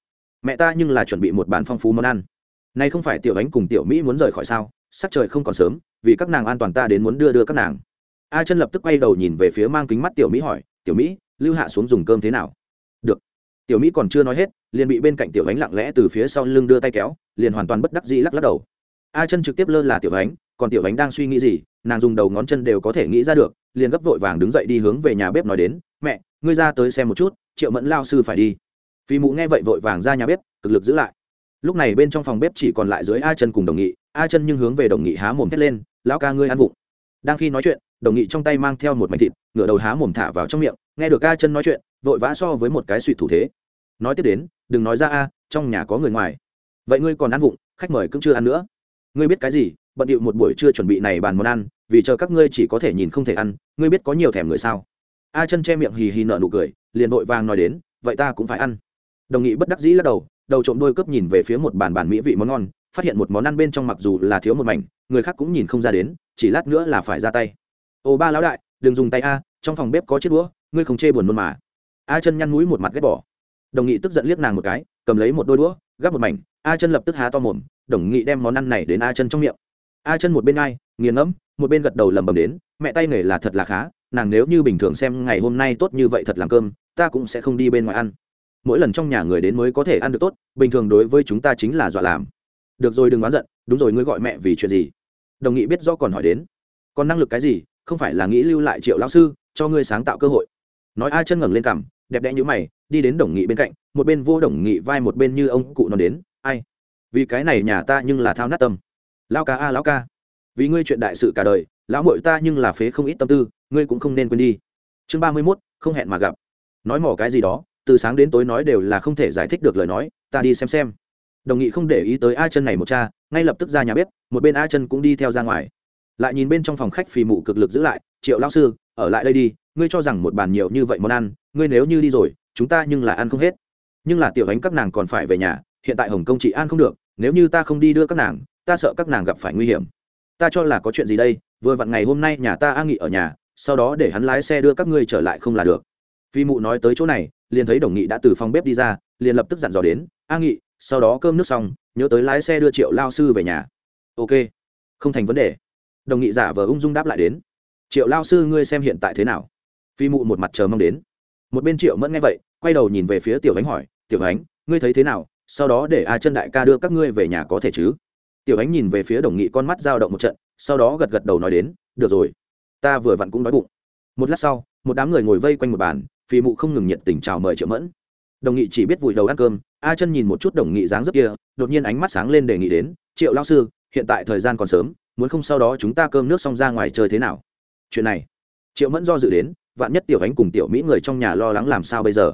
mẹ ta nhưng là chuẩn bị một bàn phong phú món ăn. Nay không phải tiểu ánh cùng tiểu mỹ muốn rời khỏi sao? Sắc trời không còn sớm, vì các nàng an toàn ta đến muốn đưa đưa các nàng a chân lập tức quay đầu nhìn về phía mang kính mắt tiểu mỹ hỏi, tiểu mỹ, lưu hạ xuống dùng cơm thế nào? Được. Tiểu mỹ còn chưa nói hết, liền bị bên cạnh tiểu ánh lặng lẽ từ phía sau lưng đưa tay kéo, liền hoàn toàn bất đắc dĩ lắc lắc đầu. A chân trực tiếp lơ là tiểu ánh, còn tiểu ánh đang suy nghĩ gì, nàng dùng đầu ngón chân đều có thể nghĩ ra được, liền gấp vội vàng đứng dậy đi hướng về nhà bếp nói đến, mẹ, ngươi ra tới xem một chút, triệu mẫn lao sư phải đi. Phi mụ nghe vậy vội vàng ra nhà bếp, cực lực giữ lại. Lúc này bên trong phòng bếp chỉ còn lại dưới a chân cùng đồng nghị, a chân nhưng hướng về đồng nghị há mồm thét lên, lão ca ngươi ăn vụng. Đang khi nói chuyện đồng nghị trong tay mang theo một mảnh thịt, ngửa đầu há mồm thả vào trong miệng, nghe được a chân nói chuyện, vội vã so với một cái suy thủ thế. Nói tiếp đến, đừng nói ra a, trong nhà có người ngoài. Vậy ngươi còn ăn vụng, khách mời cũng chưa ăn nữa. Ngươi biết cái gì, bận điệu một buổi trưa chuẩn bị này bàn món ăn, vì chờ các ngươi chỉ có thể nhìn không thể ăn, ngươi biết có nhiều thèm người sao? A chân che miệng hì hì nợ nụ cười, liền vội vàng nói đến, vậy ta cũng phải ăn. Đồng nghị bất đắc dĩ lắc đầu đầu trộm đôi cướp nhìn về phía một bàn bàn mỹ vị món ngon, phát hiện một món ăn bên trong mặc dù là thiếu một mảnh, người khác cũng nhìn không ra đến, chỉ lát nữa là phải ra tay ô ba lão đại, đừng dùng tay a, trong phòng bếp có chiếc đũa, ngươi không chê buồn nôn mà. A chân nhăn mũi một mặt ghét bỏ. Đồng nghị tức giận liếc nàng một cái, cầm lấy một đôi đũa, gắp một mảnh, a chân lập tức há to mồm, đồng nghị đem món ăn này đến a chân trong miệng. A chân một bên ai, nghiền ngẫm, một bên gật đầu lầm bầm đến, mẹ tay nghề là thật là khá, nàng nếu như bình thường xem ngày hôm nay tốt như vậy thật làm cơm, ta cũng sẽ không đi bên ngoài ăn. Mỗi lần trong nhà người đến mới có thể ăn được tốt, bình thường đối với chúng ta chính là dọa làm. Được rồi đừng oán giận, đúng rồi ngươi gọi mẹ vì chuyện gì? Đồng nghị biết do còn hỏi đến. Còn năng lực cái gì? Không phải là nghĩ lưu lại triệu lão sư, cho ngươi sáng tạo cơ hội. Nói a chân ngẩng lên cằm, đẹp đẽ như mày, đi đến đồng nghị bên cạnh, một bên vô đồng nghị vai một bên như ông cụ nó đến, ai? Vì cái này nhà ta nhưng là thao nát tâm. Lao ca a, lão ca. Vì ngươi chuyện đại sự cả đời, lão mội ta nhưng là phế không ít tâm tư, ngươi cũng không nên quên đi. Chương ba mươi mốt, không hẹn mà gặp. Nói mỏ cái gì đó, từ sáng đến tối nói đều là không thể giải thích được lời nói, ta đi xem xem. Đồng nghị không để ý tới a chân này một cha, ngay lập tức ra nhà bếp, một bên a chân cũng đi theo ra ngoài lại nhìn bên trong phòng khách phì mụ cực lực giữ lại, triệu lao sư, ở lại đây đi, ngươi cho rằng một bàn nhiều như vậy món ăn, ngươi nếu như đi rồi, chúng ta nhưng là ăn không hết. Nhưng là tiểu ánh các nàng còn phải về nhà, hiện tại hồng kông chị ăn không được, nếu như ta không đi đưa các nàng, ta sợ các nàng gặp phải nguy hiểm. Ta cho là có chuyện gì đây, vừa vặn ngày hôm nay nhà ta a nghị ở nhà, sau đó để hắn lái xe đưa các ngươi trở lại không là được. Phi mụ nói tới chỗ này, liền thấy đồng nghị đã từ phòng bếp đi ra, liền lập tức dặn dò đến, a nghị, sau đó cơm nước xong, nhớ tới lái xe đưa triệu lao sư về nhà. Ok, không thành vấn đề đồng nghị giả vờ ung dung đáp lại đến. Triệu lao sư, ngươi xem hiện tại thế nào? Phi mụ một mặt chờ mong đến. Một bên triệu mẫn nghe vậy, quay đầu nhìn về phía tiểu ánh hỏi, tiểu ánh, ngươi thấy thế nào? Sau đó để a chân đại ca đưa các ngươi về nhà có thể chứ? Tiểu ánh nhìn về phía đồng nghị con mắt dao động một trận, sau đó gật gật đầu nói đến, được rồi, ta vừa vặn cũng đói bụng. Một lát sau, một đám người ngồi vây quanh một bàn, phi mụ không ngừng nhiệt tình chào mời triệu mẫn. Đồng nghị chỉ biết vùi đầu ăn cơm, a chân nhìn một chút đồng nghị dáng dấp kia, đột nhiên ánh mắt sáng lên đề nghị đến, triệu lao sư, hiện tại thời gian còn sớm muốn không sau đó chúng ta cơm nước xong ra ngoài chơi thế nào? Chuyện này, triệu mẫn do dự đến, vạn nhất tiểu ánh cùng tiểu mỹ người trong nhà lo lắng làm sao bây giờ?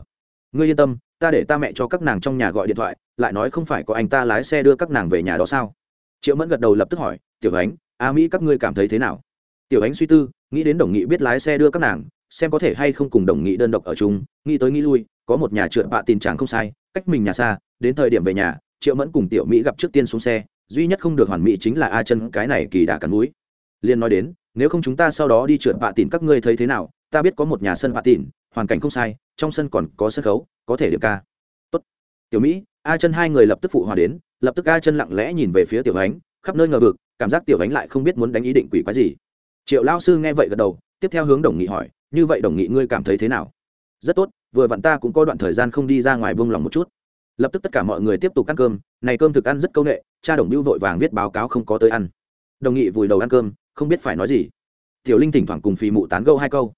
Ngươi yên tâm, ta để ta mẹ cho các nàng trong nhà gọi điện thoại, lại nói không phải có anh ta lái xe đưa các nàng về nhà đó sao? Triệu mẫn gật đầu lập tức hỏi, tiểu ánh, a mỹ, các ngươi cảm thấy thế nào? Tiểu ánh suy tư, nghĩ đến đồng nghị biết lái xe đưa các nàng, xem có thể hay không cùng đồng nghị đơn độc ở chung, nghĩ tới nghĩ lui, có một nhà trượt bạ tin chàng không sai, cách mình nhà xa, đến thời điểm về nhà, triệu mẫn cùng tiểu mỹ gặp trước tiên xuống xe duy nhất không được hoàn mỹ chính là a chân, cái này kỳ đà cắn núi liên nói đến, nếu không chúng ta sau đó đi trượt bạ tỉn, các ngươi thấy thế nào? Ta biết có một nhà sân bạ tỉn, hoàn cảnh không sai, trong sân còn có sân khấu, có thể điểm ca. Tốt. Tiểu mỹ, a chân hai người lập tức phụ hòa đến, lập tức a chân lặng lẽ nhìn về phía tiểu ánh, khắp nơi ngờ vực, cảm giác tiểu ánh lại không biết muốn đánh ý định quỷ quái gì. Triệu lao sư nghe vậy gật đầu, tiếp theo hướng đồng nghị hỏi, như vậy đồng nghị ngươi cảm thấy thế nào? Rất tốt, vừa vặn ta cũng có đoạn thời gian không đi ra ngoài buông lòng một chút lập tức tất cả mọi người tiếp tục ăn cơm, này cơm thực ăn rất công nghệ cha đồng biêu vội vàng viết báo cáo không có tới ăn. Đồng nghị vùi đầu ăn cơm, không biết phải nói gì. Tiểu linh thỉnh thoảng cùng phì mụ tán gâu hai câu.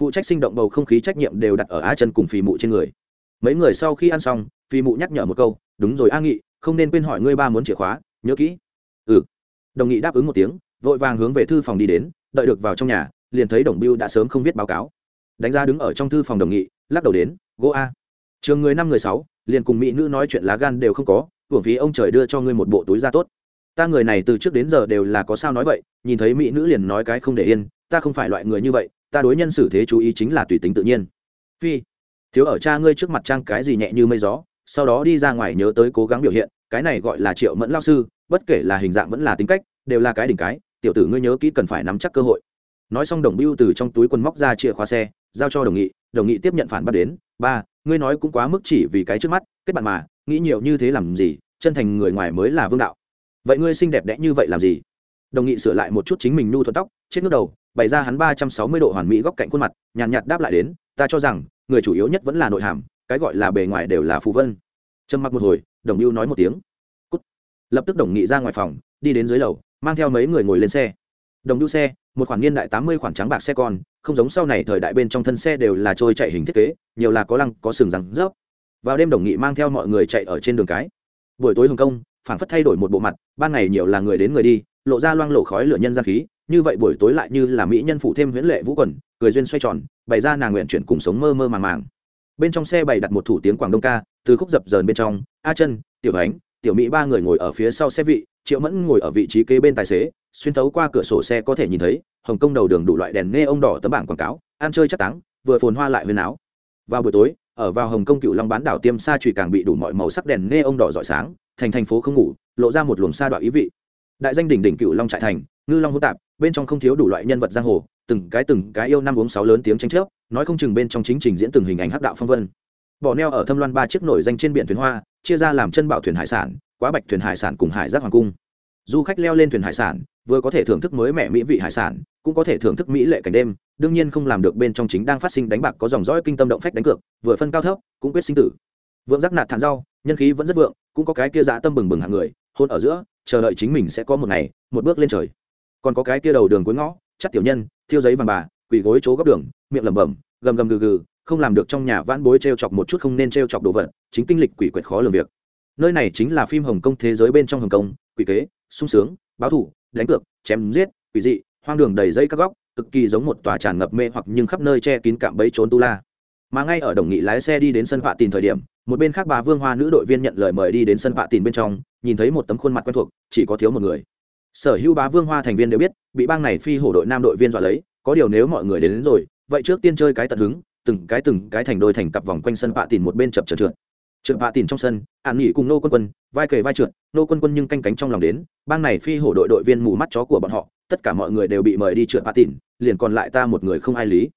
Phụ trách sinh động bầu không khí trách nhiệm đều đặt ở á chân cùng phì mụ trên người. Mấy người sau khi ăn xong, phì mụ nhắc nhở một câu, đúng rồi a nghị, không nên quên hỏi ngươi ba muốn chìa khóa, nhớ kỹ. Ừ. Đồng nghị đáp ứng một tiếng, vội vàng hướng về thư phòng đi đến, đợi được vào trong nhà, liền thấy đồng biêu đã sớm không viết báo cáo. Đánh ra đứng ở trong thư phòng đồng nghị, lắc đầu đến, gỗ a. Trường người năm người sáu liền cùng mỹ nữ nói chuyện lá gan đều không có, hưởng phí ông trời đưa cho ngươi một bộ túi da tốt. Ta người này từ trước đến giờ đều là có sao nói vậy, nhìn thấy mỹ nữ liền nói cái không để yên, ta không phải loại người như vậy, ta đối nhân xử thế chú ý chính là tùy tính tự nhiên. Phi, thiếu ở cha ngươi trước mặt trang cái gì nhẹ như mây gió, sau đó đi ra ngoài nhớ tới cố gắng biểu hiện, cái này gọi là triệu mẫn lao sư, bất kể là hình dạng vẫn là tính cách, đều là cái đỉnh cái, tiểu tử ngươi nhớ kỹ cần phải nắm chắc cơ hội. Nói xong đồng biêu từ trong túi quần móc ra chìa khóa xe, giao cho đồng nghị đồng nghị tiếp nhận phản bắt đến, ba ngươi nói cũng quá mức chỉ vì cái trước mắt, kết bạn mà, nghĩ nhiều như thế làm gì, chân thành người ngoài mới là vương đạo. Vậy ngươi xinh đẹp đẽ như vậy làm gì? Đồng nghị sửa lại một chút chính mình nhu thuận tóc, chết nước đầu, bày ra hắn ba trăm sáu mươi độ hoàn mỹ góc cạnh khuôn mặt, nhàn nhạt đáp lại đến, ta cho rằng, người chủ yếu nhất vẫn là nội hàm, cái gọi là bề ngoài đều là phù vân. Trầm mặc một hồi, đồng lưu nói một tiếng. Cút. lập tức đồng nghị ra ngoài phòng, đi đến dưới lầu, mang theo mấy người ngồi lên xe đồng đu xe, một khoản niên đại tám mươi khoản trắng bạc xe con, không giống sau này thời đại bên trong thân xe đều là trôi chạy hình thiết kế, nhiều là có lăng, có sừng răng, rớp. Vào đêm đồng nghị mang theo mọi người chạy ở trên đường cái. Buổi tối hồng kông phản phất thay đổi một bộ mặt, ban ngày nhiều là người đến người đi, lộ ra loang lộ khói lửa nhân gian khí, như vậy buổi tối lại như là mỹ nhân phụ thêm huyễn lệ vũ quần, cười duyên xoay tròn, bày ra nàng nguyện chuyển cùng sống mơ mơ màng màng. Bên trong xe bày đặt một thủ tiếng quảng đông ca, từ khúc dập dờn bên trong, a chân, tiểu ánh, tiểu mỹ ba người ngồi ở phía sau xe vị, triệu mẫn ngồi ở vị trí kế bên tài xế xuyên thấu qua cửa sổ xe có thể nhìn thấy, hồng kông đầu đường đủ loại đèn nghe ông đỏ tấm bảng quảng cáo, ăn chơi chắc táng, vừa phồn hoa lại huyền áo. Vào buổi tối, ở vào hồng kông cựu long bán đảo tiêm sa trụy càng bị đủ mọi màu sắc đèn nghe ông đỏ rọi sáng, thành thành phố không ngủ, lộ ra một luồng sa đoạn ý vị. Đại danh đỉnh đỉnh cựu long trại thành, ngư long hỗn tạp, bên trong không thiếu đủ loại nhân vật giang hồ, từng cái từng cái yêu năm uống sáu lớn tiếng tranh chấp, nói không chừng bên trong chính trình diễn từng hình ảnh hắc đạo phong vân. Bỏ neo ở thâm loan ba chiếc nổi danh trên biển thuyền hoa, chia ra làm chân bảo thuyền hải sản, quá bạch thuyền hải sản cùng hải giác hoàng cung du khách leo lên thuyền hải sản, vừa có thể thưởng thức mới mẻ mỹ vị hải sản, cũng có thể thưởng thức mỹ lệ cảnh đêm, đương nhiên không làm được bên trong chính đang phát sinh đánh bạc có dòng dõi kinh tâm động phách đánh cược, vừa phân cao thấp, cũng quyết sinh tử. Vượng giác nạt thản rau, nhân khí vẫn rất vượng, cũng có cái kia dã tâm bừng bừng hạng người, hôn ở giữa, chờ đợi chính mình sẽ có một ngày, một bước lên trời. Còn có cái kia đầu đường cuối ngõ, chắc tiểu nhân, thiêu giấy vàng bà, quỳ gối chỗ góc đường, miệng lẩm bẩm, gầm gầm gừ gừ, không làm được trong nhà vãn bối t r e o chọc một chút không nên t r e o chọc đồ vật, chính kinh lịch quỷ quyệt khó lường việc. Nơi này chính là phim hồng kông thế giới bên trong hồng kông, quỷ kế sung sướng báo thủ đánh cược chém giết quỷ dị hoang đường đầy dây các góc cực kỳ giống một tòa tràn ngập mê hoặc nhưng khắp nơi che kín cạm bẫy trốn tu la. Mà ngay ở đồng nghị lái xe đi đến sân vạ tìm thời điểm một bên khác bà vương hoa nữ đội viên nhận lời mời đi đến sân vạ tìm bên trong nhìn thấy một tấm khuôn mặt quen thuộc chỉ có thiếu một người. Sở hữu bá vương hoa thành viên đều biết bị bang này phi hổ đội nam đội viên dọa lấy có điều nếu mọi người đến, đến rồi vậy trước tiên chơi cái tận hứng từng cái từng cái thành đôi thành cặp vòng quanh sân vạ tìm một bên chập trượt trượt trượt vạ tìm trong sân ạn nghỉ cùng nô quân quân, vai kề vai trượt, nô quân quân nhưng canh cánh trong lòng đến, bang này phi hổ đội đội viên mù mắt chó của bọn họ, tất cả mọi người đều bị mời đi trượt vạ tìm liền còn lại ta một người không ai lý.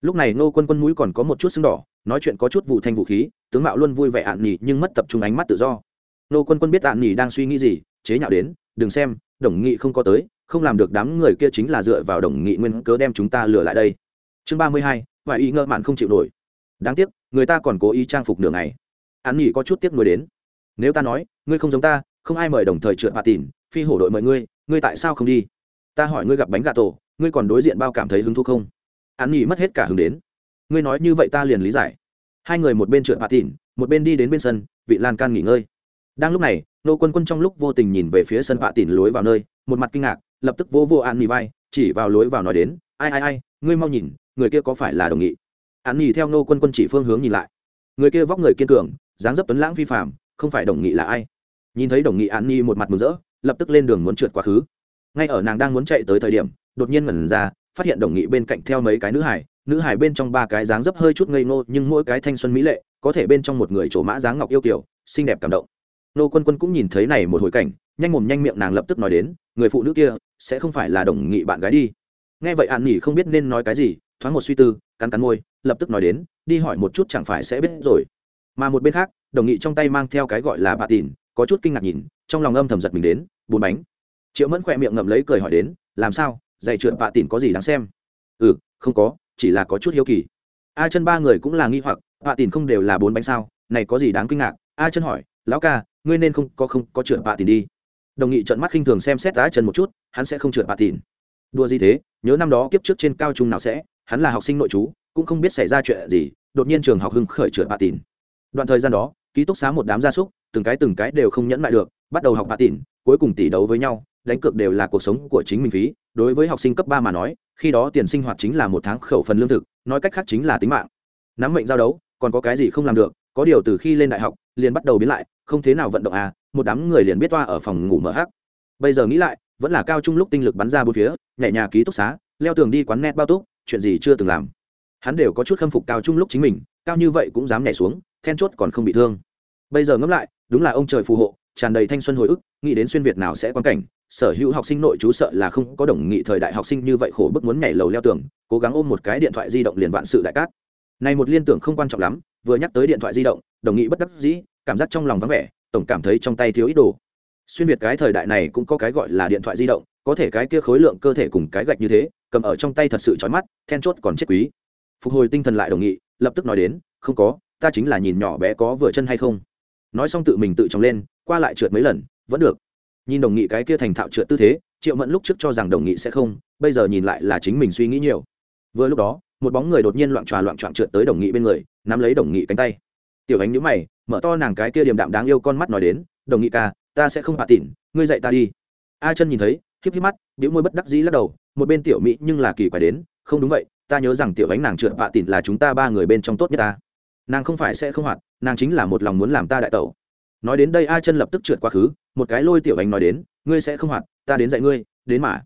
Lúc này nô quân quân mũi còn có một chút sưng đỏ, nói chuyện có chút vụ thanh vũ khí, tướng mạo luôn vui vẻ ạn nhỉ nhưng mất tập trung ánh mắt tự do. Nô quân quân biết ạn nhỉ đang suy nghĩ gì, chế nhạo đến, đừng xem, đồng nghị không có tới, không làm được đám người kia chính là dựa vào đồng nghị nguyên cớ đem chúng ta lừa lại đây. Chương ba mươi hai và ý ngơ mạn không chịu nổi. Đáng tiếc, người ta còn cố ý trang phục nửa ngày hắn nhỉ có chút tiếc nuối đến. Nếu ta nói, ngươi không giống ta, không ai mời đồng thời trượt bà tìn phi hổ đội mời ngươi ngươi tại sao không đi? Ta hỏi ngươi gặp bánh gà tổ, ngươi còn đối diện bao cảm thấy hứng thú không? Hắn nhỉ mất hết cả hứng đến. Ngươi nói như vậy ta liền lý giải. Hai người một bên trượt bà tìn một bên đi đến bên sân, vị lan can nghỉ ngơi. Đang lúc này, nô quân quân trong lúc vô tình nhìn về phía sân bạ tỉn lối vào nơi, một mặt kinh ngạc, lập tức vô vô an nghỉ vai, chỉ vào lối vào nói đến, ai ai ai, ngươi mau nhìn, người kia có phải là đồng nghị? An nghỉ theo nô quân quân chỉ phương hướng nhìn lại người kia vóc người kiên cường, dáng dấp tuấn lãng vi phạm không phải đồng nghị là ai? Nhìn thấy đồng nghị an nhi một mặt mừng rỡ, lập tức lên đường muốn trượt quá khứ. Ngay ở nàng đang muốn chạy tới thời điểm, đột nhiên ngẩn ra, phát hiện đồng nghị bên cạnh theo mấy cái nữ hải nữ hải bên trong ba cái dáng dấp hơi chút ngây ngô, nhưng mỗi cái thanh xuân mỹ lệ, có thể bên trong một người chỗ mã dáng ngọc yêu kiều, xinh đẹp cảm động. Nô quân quân cũng nhìn thấy này một hồi cảnh, nhanh mồm nhanh miệng nàng lập tức nói đến, người phụ nữ kia, sẽ không phải là đồng nghị bạn gái đi. Nghe vậy an nghỉ không biết nên nói cái gì, thoáng một suy tư, cắn cắn môi, lập tức nói đến đi hỏi một chút chẳng phải sẽ biết rồi. Mà một bên khác, đồng nghị trong tay mang theo cái gọi là bà tìn, có chút kinh ngạc nhìn, trong lòng âm thầm giật mình đến bốn bánh. Triệu mẫn khỏe miệng ngậm lấy cười hỏi đến, làm sao? Giày trượt bà tìn có gì đáng xem? Ừ không có, chỉ là có chút hiếu kỳ. A chân ba người cũng là nghi hoặc, bà tìn không đều là bốn bánh sao? Này có gì đáng kinh ngạc? A chân hỏi, lão ca, ngươi nên không có không có trượt bạ tìn đi. Đồng nghị trợn mắt khinh thường xem xét á chân một chút, hắn sẽ không trượt bạ tìn. Đua gì thế? Nhớ năm đó kiếp trước trên cao trung nào sẽ? Hắn là học sinh nội chú cũng không biết xảy ra chuyện gì, đột nhiên trường học hưng khởi trượt bà tìn. Đoạn thời gian đó, ký túc xá một đám gia súc, từng cái từng cái đều không nhẫn lại được, bắt đầu học bà tìn, cuối cùng tỷ đấu với nhau, đánh cược đều là cuộc sống của chính mình phí. Đối với học sinh cấp ba mà nói, khi đó tiền sinh hoạt chính là một tháng khẩu phần lương thực, nói cách khác chính là tính mạng. Nắm mệnh giao đấu, còn có cái gì không làm được, có điều từ khi lên đại học, liền bắt đầu biến lại, không thế nào vận động à một đám người liền biết toa ở phòng ngủ mở hắc. Bây giờ nghĩ lại, vẫn là cao trung lúc tinh lực bắn ra bốn phía nhảy nhà ký túc xá, leo tường đi quán net bao túc, chuyện gì chưa từng làm hắn đều có chút khâm phục cao trung lúc chính mình, cao như vậy cũng dám nhảy xuống, then chốt còn không bị thương. Bây giờ ngẫm lại, đúng là ông trời phù hộ, tràn đầy thanh xuân hồi ức, nghĩ đến xuyên việt nào sẽ quan cảnh, sở hữu học sinh nội chú sợ là không có đồng nghị thời đại học sinh như vậy khổ bức muốn nhảy lầu leo tường, cố gắng ôm một cái điện thoại di động liền vạn sự đại cát. Này một liên tưởng không quan trọng lắm, vừa nhắc tới điện thoại di động, đồng nghị bất đắc dĩ, cảm giác trong lòng vắng vẻ, tổng cảm thấy trong tay thiếu ít đồ. Xuyên việt cái thời đại này cũng có cái gọi là điện thoại di động, có thể cái kia khối lượng cơ thể cùng cái gạch như thế, cầm ở trong tay thật sự chói mắt, then chốt còn chết quý phục hồi tinh thần lại đồng nghị, lập tức nói đến, không có, ta chính là nhìn nhỏ bé có vừa chân hay không. Nói xong tự mình tự trồng lên, qua lại trượt mấy lần, vẫn được. Nhìn đồng nghị cái kia thành thạo trượt tư thế, triệu mẫn lúc trước cho rằng đồng nghị sẽ không, bây giờ nhìn lại là chính mình suy nghĩ nhiều. Vừa lúc đó, một bóng người đột nhiên loạn tròa loạn trọn trượt tới đồng nghị bên người, nắm lấy đồng nghị cánh tay. Tiểu ánh nhíu mày, mở to nàng cái kia điềm đạm đáng yêu con mắt nói đến, đồng nghị ca, ta sẽ không hạ tịn ngươi dạy ta đi. A chân nhìn thấy khiếp khiếp mắt biểu môi bất đắc dĩ lắc đầu, một bên tiểu mỹ nhưng là kỳ quái đến, không đúng vậy ta nhớ rằng tiểu ánh nàng trượt vạ tịn là chúng ta ba người bên trong tốt nhất ta. Nàng không phải sẽ không hoạt, nàng chính là một lòng muốn làm ta đại tẩu. Nói đến đây, a chân lập tức trượt quá khứ, một cái lôi tiểu ánh nói đến, ngươi sẽ không hoạt, ta đến dạy ngươi, đến mà.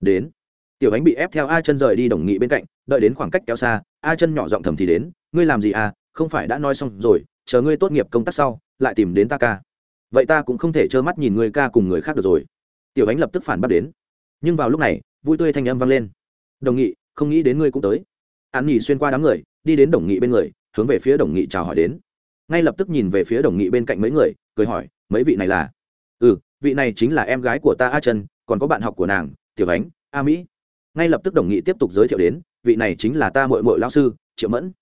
Đến. Tiểu ánh bị ép theo a chân rời đi đồng nghị bên cạnh, đợi đến khoảng cách kéo xa, a chân nhỏ giọng thầm thì đến, ngươi làm gì à không phải đã nói xong rồi, chờ ngươi tốt nghiệp công tác sau, lại tìm đến ta ca. Vậy ta cũng không thể trơ mắt nhìn người ca cùng người khác được rồi. Tiểu ánh lập tức phản bác đến. Nhưng vào lúc này, vui tươi thanh âm vang lên. Đồng nghị không nghĩ đến ngươi cũng tới. An nhỉ xuyên qua đám người, đi đến đồng nghị bên người, hướng về phía đồng nghị chào hỏi đến. Ngay lập tức nhìn về phía đồng nghị bên cạnh mấy người, cười hỏi, mấy vị này là? Ừ vị này chính là em gái của ta a chân còn có bạn học của nàng, tiểu ánh, a mỹ. Ngay lập tức đồng nghị tiếp tục giới thiệu đến, vị này chính là ta mội mội lao sư, triệu mẫn.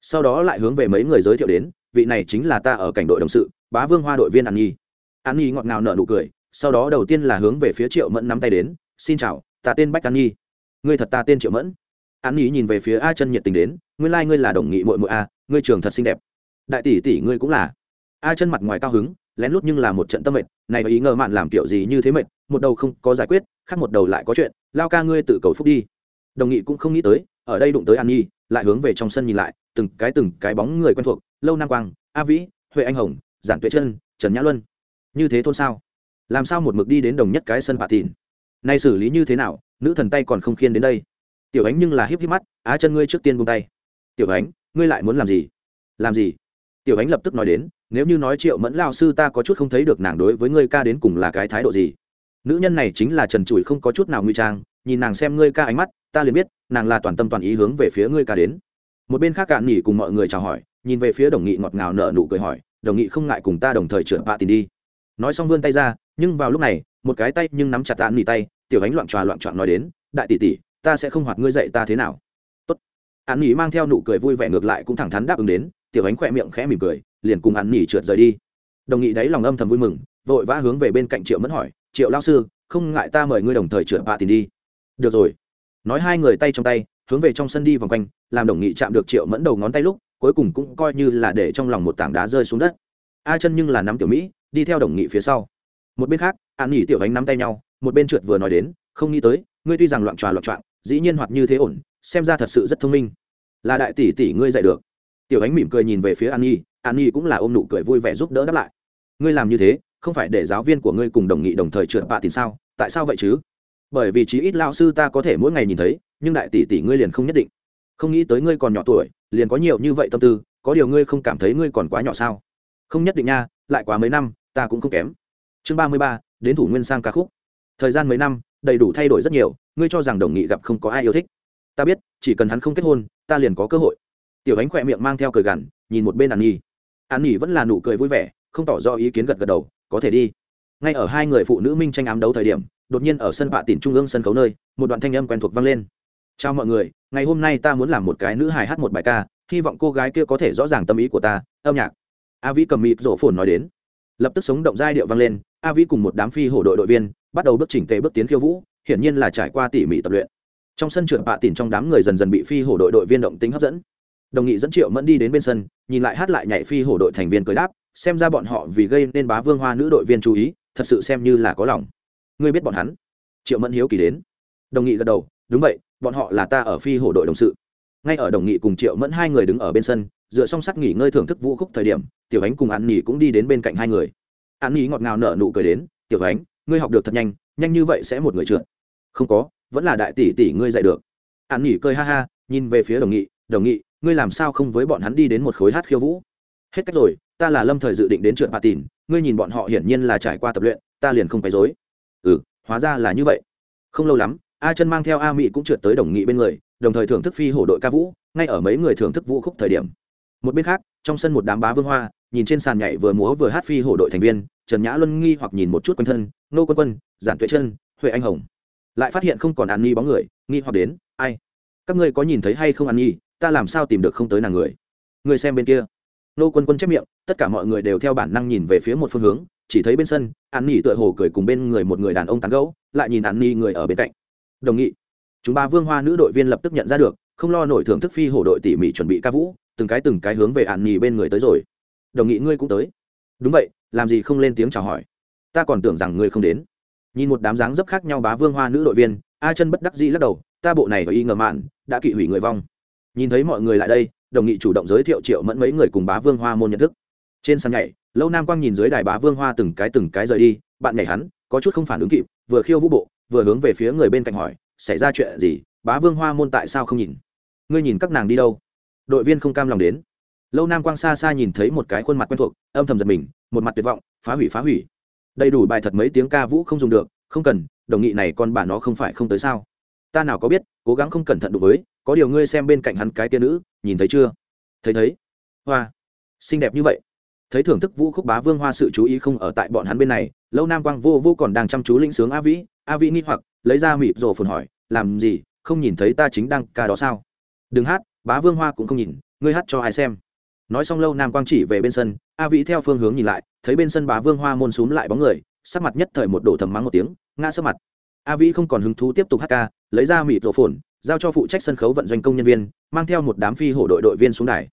Sau đó lại hướng về mấy người giới thiệu đến, vị này chính là ta ở cảnh đội đồng sự, bá vương hoa đội viên an nhi. An nhi ngọt ngào nở nụ cười, sau đó đầu tiên là hướng về phía triệu mẫn nắm tay đến, xin chào, ta tên bách an nhi ngươi thật ta tên triệu mẫn. An ý nhìn về phía a chân nhiệt tình đến, nguyên lai、like、ngươi là đồng nghị mội mội a, ngươi trường thật xinh đẹp. Đại tỷ tỷ ngươi cũng là. A chân mặt ngoài cao hứng, lén lút nhưng là một trận tâm mệt, này ý ngờ mạn làm kiểu gì như thế mệt, một đầu không có giải quyết, khác một đầu lại có chuyện, lao ca ngươi tự cầu phúc đi. Đồng nghị cũng không nghĩ tới, ở đây đụng tới an nhi lại hướng về trong sân nhìn lại, từng cái từng cái bóng người quen thuộc, lâu nam quang, a vĩ, huệ anh hồng, giản tuệ chân trần nhã luân. Như thế thôn sao? Làm sao một mực đi đến đồng nhất cái sân bà tìn nay xử lý như thế nào? Nữ thần tay còn không khiên đến đây. Tiểu ánh nhưng là híp híp mắt, á chân ngươi trước tiên buông tay. Tiểu ánh, ngươi lại muốn làm gì? Làm gì? Tiểu ánh lập tức nói đến, nếu như nói triệu mẫn lao sư ta có chút không thấy được nàng đối với ngươi ca đến cùng là cái thái độ gì. Nữ nhân này chính là trần trụi không có chút nào nguy trang, nhìn nàng xem ngươi ca ánh mắt, ta liền biết, nàng là toàn tâm toàn ý hướng về phía ngươi ca đến. Một bên khác cạn nghỉ cùng mọi người chào hỏi, nhìn về phía đồng nghị ngọt ngào nở nụ cười hỏi, đồng nghị không ngại cùng ta đồng thời trượt bạ tìm đi. Nói xong vươn tay ra, nhưng vào lúc này, một cái tay nhưng nắm chặt tạ nghỉ tay tiểu ánh loạn tròa loạn trọn nói đến, đại tỷ tỷ, ta sẽ không hoạt ngươi dạy ta thế nào. Tốt. An nghỉ mang theo nụ cười vui vẻ ngược lại cũng thẳng thắn đáp ứng đến, tiểu ánh khỏe miệng khẽ mỉm cười, liền cùng an nghỉ trượt rời đi. Đồng nghị đấy lòng âm thầm vui mừng, vội vã hướng về bên cạnh triệu mẫn hỏi, triệu lao sư, không ngại ta mời ngươi đồng thời trượt bạ tìm đi? Được rồi. Nói hai người tay trong tay, hướng về trong sân đi vòng quanh, làm đồng nghị chạm được triệu mẫn đầu ngón tay lúc, cuối cùng cũng coi như là để trong lòng một tảng đá rơi xuống đất. A chân nhưng là nắm tiểu mỹ, đi theo đồng nghị phía sau. Một bên khác, an nghỉ tiểu ánh nắm tay nhau một bên trượt vừa nói đến, không nghĩ tới, ngươi tuy rằng loạn tròa loạn trọng dĩ nhiên hoạt như thế ổn, xem ra thật sự rất thông minh. Là đại tỷ tỷ ngươi dạy được. Tiểu ánh mỉm cười nhìn về phía an nhi an nhi cũng là ôm nụ cười vui vẻ giúp đỡ đáp lại. Ngươi làm như thế, không phải để giáo viên của ngươi cùng đồng nghị đồng thời trượt bạ thì sao? Tại sao vậy chứ? Bởi vì chí ít lao sư ta có thể mỗi ngày nhìn thấy, nhưng đại tỷ tỷ ngươi liền không nhất định. Không nghĩ tới ngươi còn nhỏ tuổi, liền có nhiều như vậy tâm tư, có điều ngươi không cảm thấy ngươi còn quá nhỏ sao? Không nhất định nha, lại quá mấy năm, ta cũng không kém. Chương ba mươi ba, đến thủ nguyên sang ca khúc thời gian mấy năm, đầy đủ thay đổi rất nhiều, ngươi cho rằng đồng nghị gặp không có ai yêu thích. Ta biết, chỉ cần hắn không kết hôn, ta liền có cơ hội. Tiểu ánh khỏe miệng mang theo cười gằn, nhìn một bên an nhi. An nhi vẫn là nụ cười vui vẻ, không tỏ rõ ý kiến gật gật đầu, có thể đi. Ngay ở hai người phụ nữ minh tranh ám đấu thời điểm, đột nhiên ở sân bạ tỉnh trung ương sân khấu nơi, một đoạn thanh âm quen thuộc vang lên. Chào mọi người, ngày hôm nay ta muốn làm một cái nữ hài hát một bài ca, hy vọng cô gái kia có thể rõ ràng tâm ý của ta. Âm nhạc. A vĩ cầm mịt rổ phồn nói đến. Lập tức sống động giai điệu vang lên, a vĩ cùng một đám phi hổ đội đội viên bắt đầu bước chỉnh tề bước tiến khiêu vũ, hiển nhiên là trải qua tỉ mỉ tập luyện. Trong sân trượt bạ tỉn trong đám người dần dần bị phi hổ đội đội viên động tính hấp dẫn. Đồng nghị dẫn triệu mẫn đi đến bên sân, nhìn lại hát lại nhảy phi hổ đội thành viên cười đáp, xem ra bọn họ vì gây nên bá vương hoa nữ đội viên chú ý, thật sự xem như là có lòng. Ngươi biết bọn hắn? Triệu mẫn hiếu kỳ đến. Đồng nghị gật đầu, đúng vậy, bọn họ là ta ở phi hổ đội đồng sự. Ngay ở đồng nghị cùng triệu mẫn hai người đứng ở bên sân, dựa song sắt nghỉ ngơi thưởng thức vũ khúc thời điểm, tiểu ánh cùng an nghỉ cũng đi đến bên cạnh hai người. An nghỉ ngọt ngào nở nụ cười đến, tiểu ánh ngươi học được thật nhanh nhanh như vậy sẽ một người trượt. Không có, vẫn là đại tỷ tỷ ngươi dạy được. An nghỉ cười ha ha, nhìn về phía đồng nghị đồng nghị, ngươi làm sao không với bọn hắn đi đến một khối hát khiêu vũ? Hết cách rồi, ta là lâm thời dự định đến trượt bà tìn ngươi nhìn bọn họ hiển nhiên là trải qua tập luyện, ta liền không phải dối ừ hóa ra là như vậy. Không lâu lắm, a chân mang theo a mỹ cũng trượt tới đồng nghị bên người, đồng thời thưởng thức phi hổ đội ca vũ, ngay ở mấy người thưởng thức vũ khúc thời điểm. Một bên khác, trong sân một đám bá vương hoa, nhìn trên sàn nhảy vừa múa vừa hát phi hổ đội thành viên trần nhã luân nghi hoặc nhìn một chút quanh thân, nô quân quân, giản tuệ chân huệ anh hồng. Lại phát hiện không còn an nhi bóng người, nghi hoặc đến, ai? Các ngươi có nhìn thấy hay không an nhi? Ta làm sao tìm được không tới nàng người? Người xem bên kia. Nô quân quân chép miệng, tất cả mọi người đều theo bản năng nhìn về phía một phương hướng, chỉ thấy bên sân, an nhi tựa hồ cười cùng bên người một người đàn ông tán gẫu, lại nhìn an nhi người ở bên cạnh. Đồng nghị. Chúng ba vương hoa nữ đội viên lập tức nhận ra được, không lo nổi thưởng thức phi hổ đội tỉ mỉ chuẩn bị ca vũ, từng cái từng cái hướng về an nhi bên người tới rồi. Đồng nghị ngươi cũng tới đúng vậy, làm gì không lên tiếng chào hỏi? Ta còn tưởng rằng ngươi không đến. Nhìn một đám dáng dấp khác nhau bá vương hoa nữ đội viên, a chân bất đắc dĩ lắc đầu, ta bộ này và y ngờ mạn, đã kỵ hủy người vong. Nhìn thấy mọi người lại đây, đồng nghị chủ động giới thiệu triệu mẫn mấy người cùng bá vương hoa môn nhận thức. Trên sân nhảy, lâu nam quang nhìn dưới đài bá vương hoa từng cái từng cái rời đi, bạn nhảy hắn, có chút không phản ứng kịp, vừa khiêu vũ bộ, vừa hướng về phía người bên cạnh hỏi, xảy ra chuyện gì? Bá vương hoa môn tại sao không nhìn? Ngươi nhìn các nàng đi đâu? Đội viên không cam lòng đến lâu nam quang xa xa nhìn thấy một cái khuôn mặt quen thuộc, âm thầm giật mình, một mặt tuyệt vọng, phá hủy phá hủy. Đầy đủ bài thật mấy tiếng ca vũ không dùng được, không cần, đồng nghị này con bà nó không phải không tới sao? Ta nào có biết, cố gắng không cẩn thận đối với, có điều ngươi xem bên cạnh hắn cái tiên nữ, nhìn thấy chưa? Thấy thấy. Hoa. Xinh đẹp như vậy. Thấy thưởng thức vũ khúc bá vương hoa sự chú ý không ở tại bọn hắn bên này, lâu nam quang vô vô còn đang chăm chú linh sướng a vĩ a vĩ nghi hoặc, lấy ra mịp rồ phồn hỏi, làm gì? Không nhìn thấy ta chính đang ca đó sao? Đừng hát, bá vương hoa cũng không nhìn, ngươi hát cho ai xem nói xong lâu nam quang chỉ về bên sân, a vĩ theo phương hướng nhìn lại, thấy bên sân bá vương hoa môn xúm lại bóng người, sắc mặt nhất thời một đổ thầm mắng một tiếng, ngã sấp mặt. A vĩ không còn hứng thú tiếp tục hát ca, lấy ra mịt rổ phồn, giao cho phụ trách sân khấu vận doanh công nhân viên, mang theo một đám phi hổ đội đội viên xuống đài.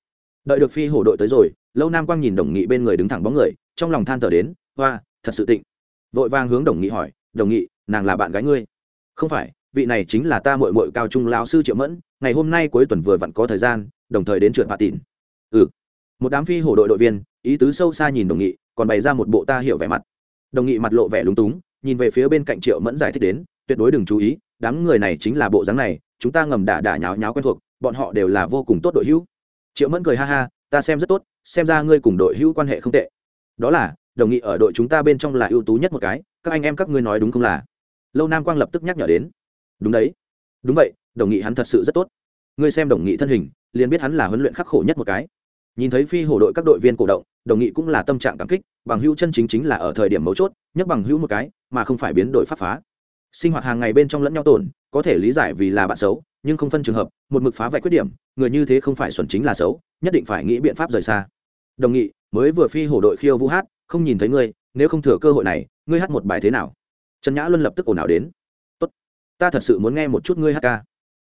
Đợi được phi hổ đội tới rồi, lâu nam quang nhìn đồng nghị bên người đứng thẳng bóng người, trong lòng than thở đến, hoa, thật sự tịnh. Vội vàng hướng đồng nghị hỏi, đồng nghị, nàng là bạn gái ngươi? Không phải, vị này chính là ta mội mội cao trung lão sư triệu mẫn, ngày hôm nay cuối tuần vừa vặn có thời gian, đồng thời đến trượt bà tịn. Ừ một đám phi hổ đội đội viên, ý tứ sâu xa nhìn đồng nghị, còn bày ra một bộ ta hiểu vẻ mặt. Đồng nghị mặt lộ vẻ lúng túng, nhìn về phía bên cạnh triệu mẫn giải thích đến, tuyệt đối đừng chú ý, đám người này chính là bộ dáng này, chúng ta ngầm đả đả nháo nháo quen thuộc, bọn họ đều là vô cùng tốt đội hữu. Triệu mẫn cười ha ha, ta xem rất tốt, xem ra ngươi cùng đội hữu quan hệ không tệ. Đó là, đồng nghị ở đội chúng ta bên trong là ưu tú nhất một cái, các anh em các ngươi nói đúng không là? Lâu nam quang lập tức nhắc nhở đến. Đúng đấy, đúng vậy, đồng nghị hắn thật sự rất tốt. Ngươi xem đồng nghị thân hình, liền biết hắn là huấn luyện khắc khổ nhất một cái nhìn thấy phi hổ đội các đội viên cổ động, đồng nghị cũng là tâm trạng cảm kích, bằng hữu chân chính chính là ở thời điểm mấu chốt, nhấc bằng hữu một cái, mà không phải biến đổi pháp phá. Sinh hoạt hàng ngày bên trong lẫn nhau tổn, có thể lý giải vì là bạn xấu, nhưng không phân trường hợp, một mực phá vạch khuyết điểm, người như thế không phải xuẩn chính là xấu, nhất định phải nghĩ biện pháp rời xa. Đồng nghị, mới vừa phi hổ đội khiêu vũ hát, không nhìn thấy ngươi, nếu không thừa cơ hội này, ngươi hát một bài thế nào? Trần nhã luân lập tức ồn ào đến. Tốt, ta thật sự muốn nghe một chút ngươi hát ca.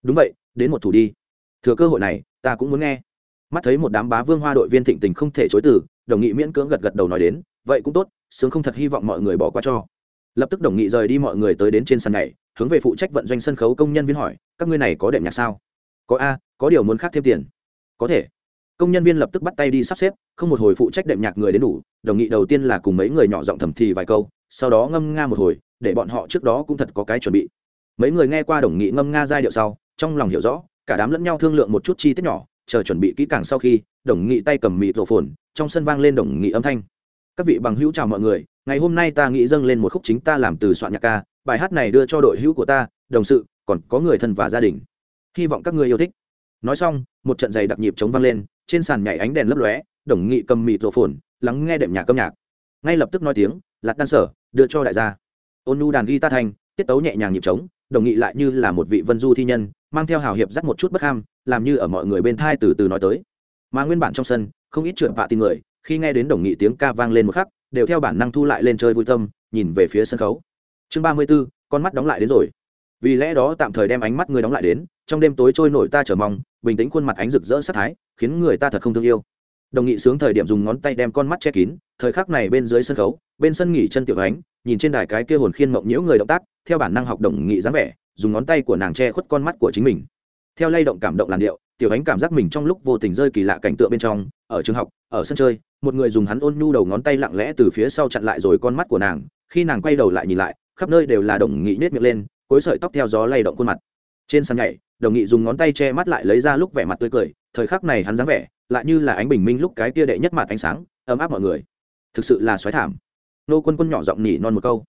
Đúng vậy, đến một thủ đi. Thừa cơ hội này, ta cũng muốn nghe mắt thấy một đám bá vương hoa đội viên thịnh tình không thể chối từ, đồng nghị miễn cưỡng gật gật đầu nói đến, vậy cũng tốt, sướng không thật hy vọng mọi người bỏ qua cho. Lập tức đồng nghị rời đi mọi người tới đến trên sàn này hướng về phụ trách vận doanh sân khấu công nhân viên hỏi, các ngươi này có đệm nhạc sao? Có a, có điều muốn khác thêm tiền. Có thể. Công nhân viên lập tức bắt tay đi sắp xếp, không một hồi phụ trách đệm nhạc người đến đủ, đồng nghị đầu tiên là cùng mấy người nhỏ giọng thầm thì vài câu, sau đó ngâm nga một hồi, để bọn họ trước đó cũng thật có cái chuẩn bị. Mấy người nghe qua đồng nghị ngâm nga giai điệu sau, trong lòng hiểu rõ, cả đám lẫn nhau thương lượng một chút chi tiết nhỏ chờ chuẩn bị kỹ càng sau khi, đồng nghị tay cầm mịt rổ phồn, trong sân vang lên đồng nghị âm thanh. Các vị bằng hữu chào mọi người, ngày hôm nay ta nghĩ dâng lên một khúc chính ta làm từ soạn nhạc ca, bài hát này đưa cho đội hữu của ta, đồng sự, còn có người thân và gia đình. Hy vọng các người yêu thích. Nói xong, một trận giày đặc nhịp chống vang lên, trên sàn nhảy ánh đèn lấp lóe, đồng nghị cầm mịt rổ phồn, lắng nghe đệm nhạc âm nhạc. Ngay lập tức nói tiếng lạt đan sở, đưa cho đại gia. Ôn nu đàn guitar thanh, tiết tấu nhẹ nhàng nhịp trống, đồng nghị lại như là một vị vân du thi nhân, mang theo hào hiệp dắt một chút bất ham làm như ở mọi người bên thai từ từ nói tới. Mà nguyên bản trong sân, không ít chuyện vạ tin người, khi nghe đến đồng nghị tiếng ca vang lên một khắc, đều theo bản năng thu lại lên chơi vui tâm, nhìn về phía sân khấu. Chương ba mươi b ố con mắt đóng lại đến rồi. Vì lẽ đó tạm thời đem ánh mắt người đóng lại đến, trong đêm tối trôi nổi ta chờ mong, bình tĩnh khuôn mặt ánh rực rỡ sắc thái, khiến người ta thật không thương yêu. Đồng nghị sướng thời điểm dùng ngón tay đem con mắt che kín, thời khắc này bên dưới sân khấu, bên sân nghỉ chân tiểu ánh, nhìn trên đài cái kia hồn khiên mộng nhiễu người động tác, theo bản năng học đồng nghị dáng vẻ, dùng ngón tay của nàng che khuất con mắt của chính mình theo lay động cảm động làn điệu, tiểu ánh cảm giác mình trong lúc vô tình rơi kỳ lạ cảnh tượng bên trong, ở trường học, ở sân chơi, một người dùng hắn ôn nhu đầu ngón tay lặng lẽ từ phía sau chặn lại rồi con mắt của nàng, khi nàng quay đầu lại nhìn lại, khắp nơi đều là đồng nghị nết miệng lên, cối sợi tóc theo gió lay động khuôn mặt. Trên sàn nhảy, đồng nghị dùng ngón tay che mắt lại lấy ra lúc vẻ mặt tươi cười, thời khắc này hắn dáng vẻ, lại như là ánh bình minh lúc cái tia đệ nhất mặt ánh sáng, ấm áp mọi người. Thực sự là xoáy thảm. Nô quân quân nhỏ giọng nhỉ non một câu.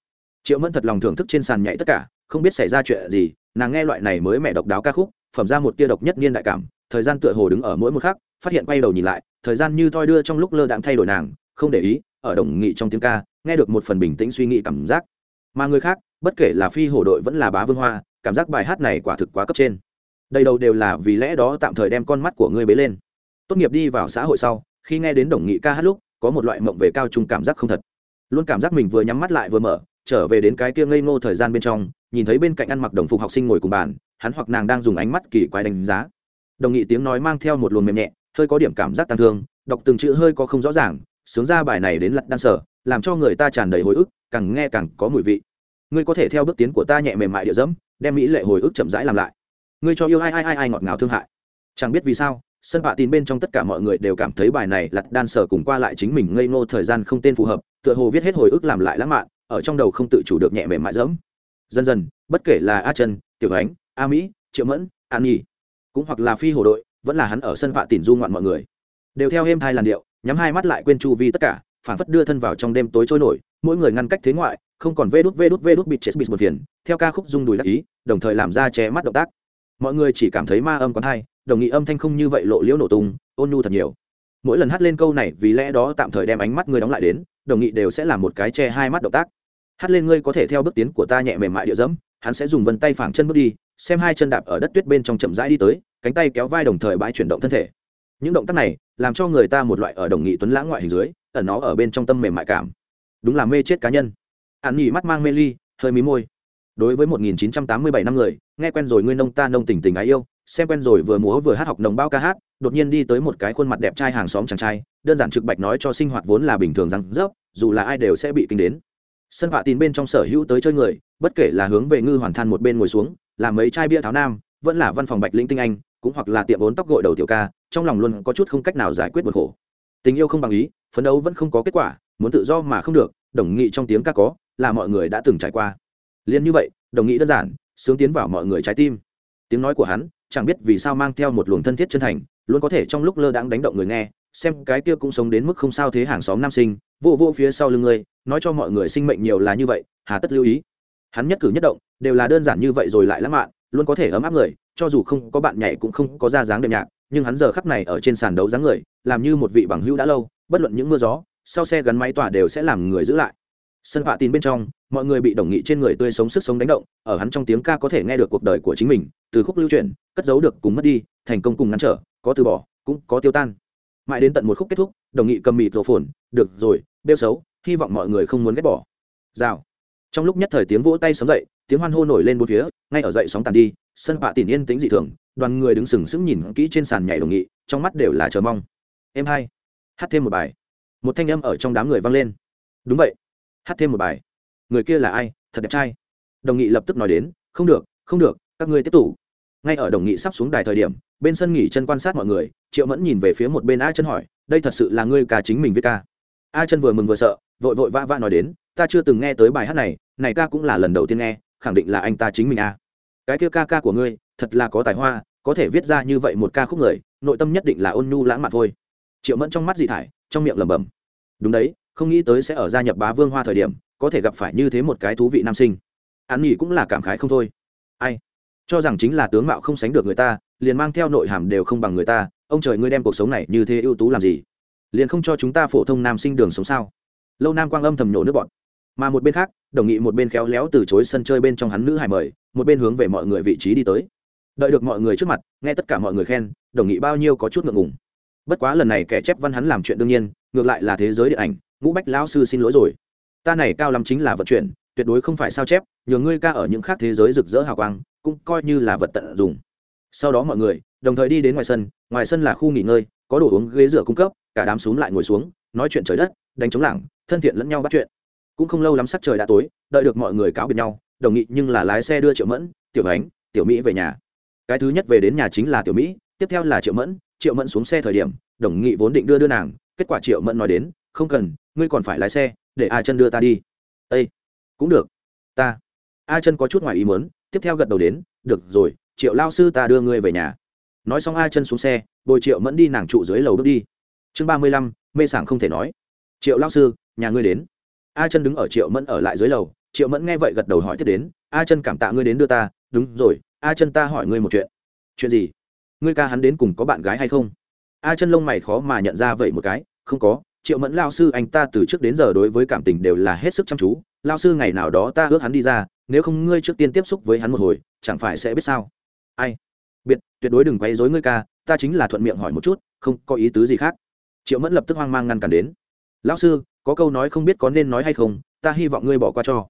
Triệu mẫn thật lòng thưởng thức trên sàn nhảy tất cả, không biết xảy ra chuyện gì, nàng nghe loại này mới mẹ độc đáo ca khúc phẩm ra một tia độc nhất niên đại cảm, thời gian tựa hồ đứng ở mỗi một khắc, phát hiện quay đầu nhìn lại, thời gian như thoi đưa trong lúc lơ đạm thay đổi nàng, không để ý, ở đồng nghị trong tiếng ca, nghe được một phần bình tĩnh suy nghĩ cảm giác. Mà người khác, bất kể là phi hổ đội vẫn là bá vương hoa, cảm giác bài hát này quả thực quá cấp trên. Đầy đầu đều là vì lẽ đó tạm thời đem con mắt của ngươi bế lên. Tốt nghiệp đi vào xã hội sau, khi nghe đến đồng nghị ca hát lúc, có một loại mộng về cao trung cảm giác không thật. Luôn cảm giác mình vừa nhắm mắt lại vừa mở, trở về đến cái kia ngây ngô thời gian bên trong, nhìn thấy bên cạnh ăn mặc đồng phục học sinh ngồi cùng bàn hắn hoặc nàng đang dùng ánh mắt kỳ quái đánh giá. Đồng nghị tiếng nói mang theo một luồng mềm nhẹ, hơi có điểm cảm giác tăng thương, đọc từng chữ hơi có không rõ ràng, sướng ra bài này đến lật đan sở, làm cho người ta tràn đầy hồi ức, càng nghe càng có mùi vị. Ngươi có thể theo bước tiến của ta nhẹ mềm mại địa dẫm, đem mỹ lệ hồi ức chậm rãi làm lại. Ngươi cho yêu ai ai ai ai ngọt ngào thương hại. Chẳng biết vì sao, sân bạ tin bên trong tất cả mọi người đều cảm thấy bài này lật đan sở cùng qua lại chính mình ngây ngô thời gian không tên phù hợp, tựa hồ viết hết hồi ức làm lại lãng mạn, ở trong đầu không tự chủ được nhẹ mềm mại dẫm. Dần dần, bất kể là a chân, tiểu ánh a mỹ, triệu mẫn, an nhi. Cũng hoặc là phi hồ đội, vẫn là hắn ở sân vạ tỉn du ngoạn mọi người. Đều theo êm thai làn điệu, nhắm hai mắt lại quên chu vi tất cả phản phất đưa thân vào trong đêm tối trôi nổi, mỗi người ngăn cách thế ngoại, không còn vê đút vê đút vê đút bịt chết bịt một phiền, theo ca khúc rung đùi đắc ý, đồng thời làm ra che mắt động tác. Mọi người chỉ cảm thấy ma âm còn hay đồng nghị âm thanh không như vậy lộ liễu nổ tung, ôn nhu thật nhiều. Mỗi lần hát lên câu này, vì lẽ đó tạm thời đem ánh mắt người đóng lại đến, đồng nghị đều sẽ làm một cái che hai mắt động tác. Hát lên ngươi có thể theo bước tiến của ta nhẹ mềm mại địa dẫm, hắn sẽ dùng vân tay phảng chân bước đi xem hai chân đạp ở đất tuyết bên trong chậm rãi đi tới, cánh tay kéo vai đồng thời bãi chuyển động thân thể. Những động tác này làm cho người ta một loại ở đồng nghị tuấn lãng ngoại hình dưới, ẩn nó ở bên trong tâm mềm mại cảm. Đúng là mê chết cá nhân. Ạn nhỉ mắt mang mê ly, hơi mí môi. Đối với 1987 năm người, nghe quen rồi ngươi nông ta nông tình tình ái yêu, xem quen rồi vừa múa vừa hát học nồng bao ca hát, đột nhiên đi tới một cái khuôn mặt đẹp trai hàng xóm chàng trai, đơn giản trực bạch nói cho sinh hoạt vốn là bình thường rằng rớp dù là ai đều sẽ bị kinh đến. Sân vạ tin bên trong sở hữu tới chơi người, bất kể là hướng về ngư hoàn than một bên ngồi xuống là mấy chai bia tháo nam, vẫn là văn phòng bạch linh tinh anh, cũng hoặc là tiệm bốn tóc gội đầu tiểu ca, trong lòng luôn có chút không cách nào giải quyết buồn khổ. Tình yêu không bằng ý, phấn đấu vẫn không có kết quả, muốn tự do mà không được, đồng nghị trong tiếng ca có, là mọi người đã từng trải qua. Liên như vậy, đồng nghị đơn giản, sướng tiến vào mọi người trái tim. Tiếng nói của hắn, chẳng biết vì sao mang theo một luồng thân thiết chân thành, luôn có thể trong lúc lơ đãng đánh động người nghe, xem cái kia cũng sống đến mức không sao thế hàng xóm nam sinh, vô vô phía sau lưng người nói cho mọi người sinh mệnh nhiều là như vậy, hà tất lưu ý. Hắn nhất cử nhất động đều là đơn giản như vậy rồi lại lãng mạn, luôn có thể ấm áp người, cho dù không có bạn nhảy cũng không có ra dáng đệm nhạc, nhưng hắn giờ khắp này ở trên sàn đấu dáng người, làm như một vị bằng hữu đã lâu, bất luận những mưa gió, sau xe gắn máy tỏa đều sẽ làm người giữ lại. Sân vạ tin bên trong, mọi người bị đồng nghị trên người tươi sống sức sống đánh động, ở hắn trong tiếng ca có thể nghe được cuộc đời của chính mình, từ khúc lưu truyền cất giấu được cùng mất đi, thành công cùng ngăn trở, có từ bỏ, cũng có tiêu tan. Mãi đến tận một khúc kết thúc, đồng nghị cầm mịt rổ phồn, được rồi, bêu xấu, hy vọng mọi người không muốn ghét bỏ. Rào trong lúc nhất thời tiếng vỗ tay sấm dậy, tiếng hoan hô nổi lên bốn phía, ngay ở dậy sóng tàn đi, sân vạ tỉn yên tính dị thường, đoàn người đứng sừng sững nhìn kỹ trên sàn nhảy đồng nghị, trong mắt đều là chờ mong. Em hai, hát thêm một bài. Một thanh âm ở trong đám người vang lên. Đúng vậy, hát thêm một bài. Người kia là ai, thật đẹp trai. Đồng nghị lập tức nói đến, không được không được, các ngươi tiếp tục. Ngay ở đồng nghị sắp xuống đài thời điểm, bên sân nghỉ chân quan sát mọi người, triệu mẫn nhìn về phía một bên a chân hỏi, đây thật sự là ngươi ca chính mình viết ca. A chân vừa mừng vừa sợ, vội vội vã vã nói đến ta chưa từng nghe tới bài hát này này ca cũng là lần đầu tiên nghe, khẳng định là anh ta chính mình a cái kia ca ca của ngươi, thật là có tài hoa, có thể viết ra như vậy một ca khúc người, nội tâm nhất định là ôn nhu lãng mạn thôi. Triệu mẫn trong mắt dị thải, trong miệng lẩm bẩm. Đúng đấy, không nghĩ tới sẽ ở gia nhập bá vương hoa thời điểm, có thể gặp phải như thế một cái thú vị nam sinh. An nghỉ cũng là cảm khái không thôi. Ai? Cho rằng chính là tướng mạo không sánh được người ta, liền mang theo nội hàm đều không bằng người ta, ông trời ngươi đem cuộc sống này như thế ưu tú làm gì? Liền không cho chúng ta phổ thông nam sinh đường sống sao? Lâu nam quang âm thầm nhổ nước bọn mà một bên khác, đồng nghị một bên khéo léo từ chối sân chơi bên trong hắn nữ hải mời, một bên hướng về mọi người vị trí đi tới. Đợi được mọi người trước mặt, nghe tất cả mọi người khen, đồng nghị bao nhiêu có chút ngượng ngùng. Bất quá lần này kẻ chép văn hắn làm chuyện đương nhiên, ngược lại là thế giới điện ảnh, ngũ bách lão sư xin lỗi rồi. Ta này cao lắm chính là vận chuyển, tuyệt đối không phải sao chép, nhờ ngươi ca ở những khác thế giới rực rỡ hào quang, cũng coi như là vật tận dụng. Sau đó mọi người, đồng thời đi đến ngoài sân ngoài sân là khu nghỉ ngơi, có đồ uống, ghế rửa cung cấp, cả đám xuống lại ngồi xuống, nói chuyện trời đất, đánh chống lảng, thân thiện lẫn nhau bắt chuyện cũng không lâu lắm sắc trời đã tối, đợi được mọi người cáo biệt nhau, đồng nghị nhưng là lái xe đưa triệu mẫn, tiểu ánh tiểu mỹ về nhà. Cái thứ nhất về đến nhà chính là tiểu mỹ, tiếp theo là triệu mẫn triệu mẫn xuống xe thời điểm, đồng nghị vốn định đưa đưa nàng, kết quả triệu mẫn nói đến, không cần, ngươi còn phải lái xe, để a chân đưa ta đi. Ây cũng được, ta. A chân có chút ngoài ý muốn, tiếp theo gật đầu đến, được rồi, triệu lao sư ta đưa ngươi về nhà. Nói xong a chân xuống xe, bồi triệu mẫn đi nàng trụ dưới lầu bước đi. Chương ba mươi lăm, mê sảng không thể nói. Triệu lao sư, nhà ngươi đến a chân đứng ở triệu mẫn ở lại dưới lầu. Triệu mẫn nghe vậy gật đầu hỏi tiếp đến, a chân cảm tạ ngươi đến đưa ta. Đúng rồi, a chân ta hỏi ngươi một chuyện. Chuyện gì? Ngươi ca hắn đến cùng có bạn gái hay không? A chân lông mày khó mà nhận ra vậy một cái. Không có, triệu mẫn lao sư anh ta từ trước đến giờ đối với cảm tình đều là hết sức chăm chú. Lao sư ngày nào đó ta ước hắn đi ra, nếu không ngươi trước tiên tiếp xúc với hắn một hồi, chẳng phải sẽ biết sao? Ai? Biệt, tuyệt đối đừng quấy dối ngươi ca, ta chính là thuận miệng hỏi một chút, không có ý tứ gì khác. Triệu mẫn lập tức hoang mang ngăn cản đến. Lão sư có câu nói không biết có nên nói hay không, ta hy vọng ngươi bỏ qua cho.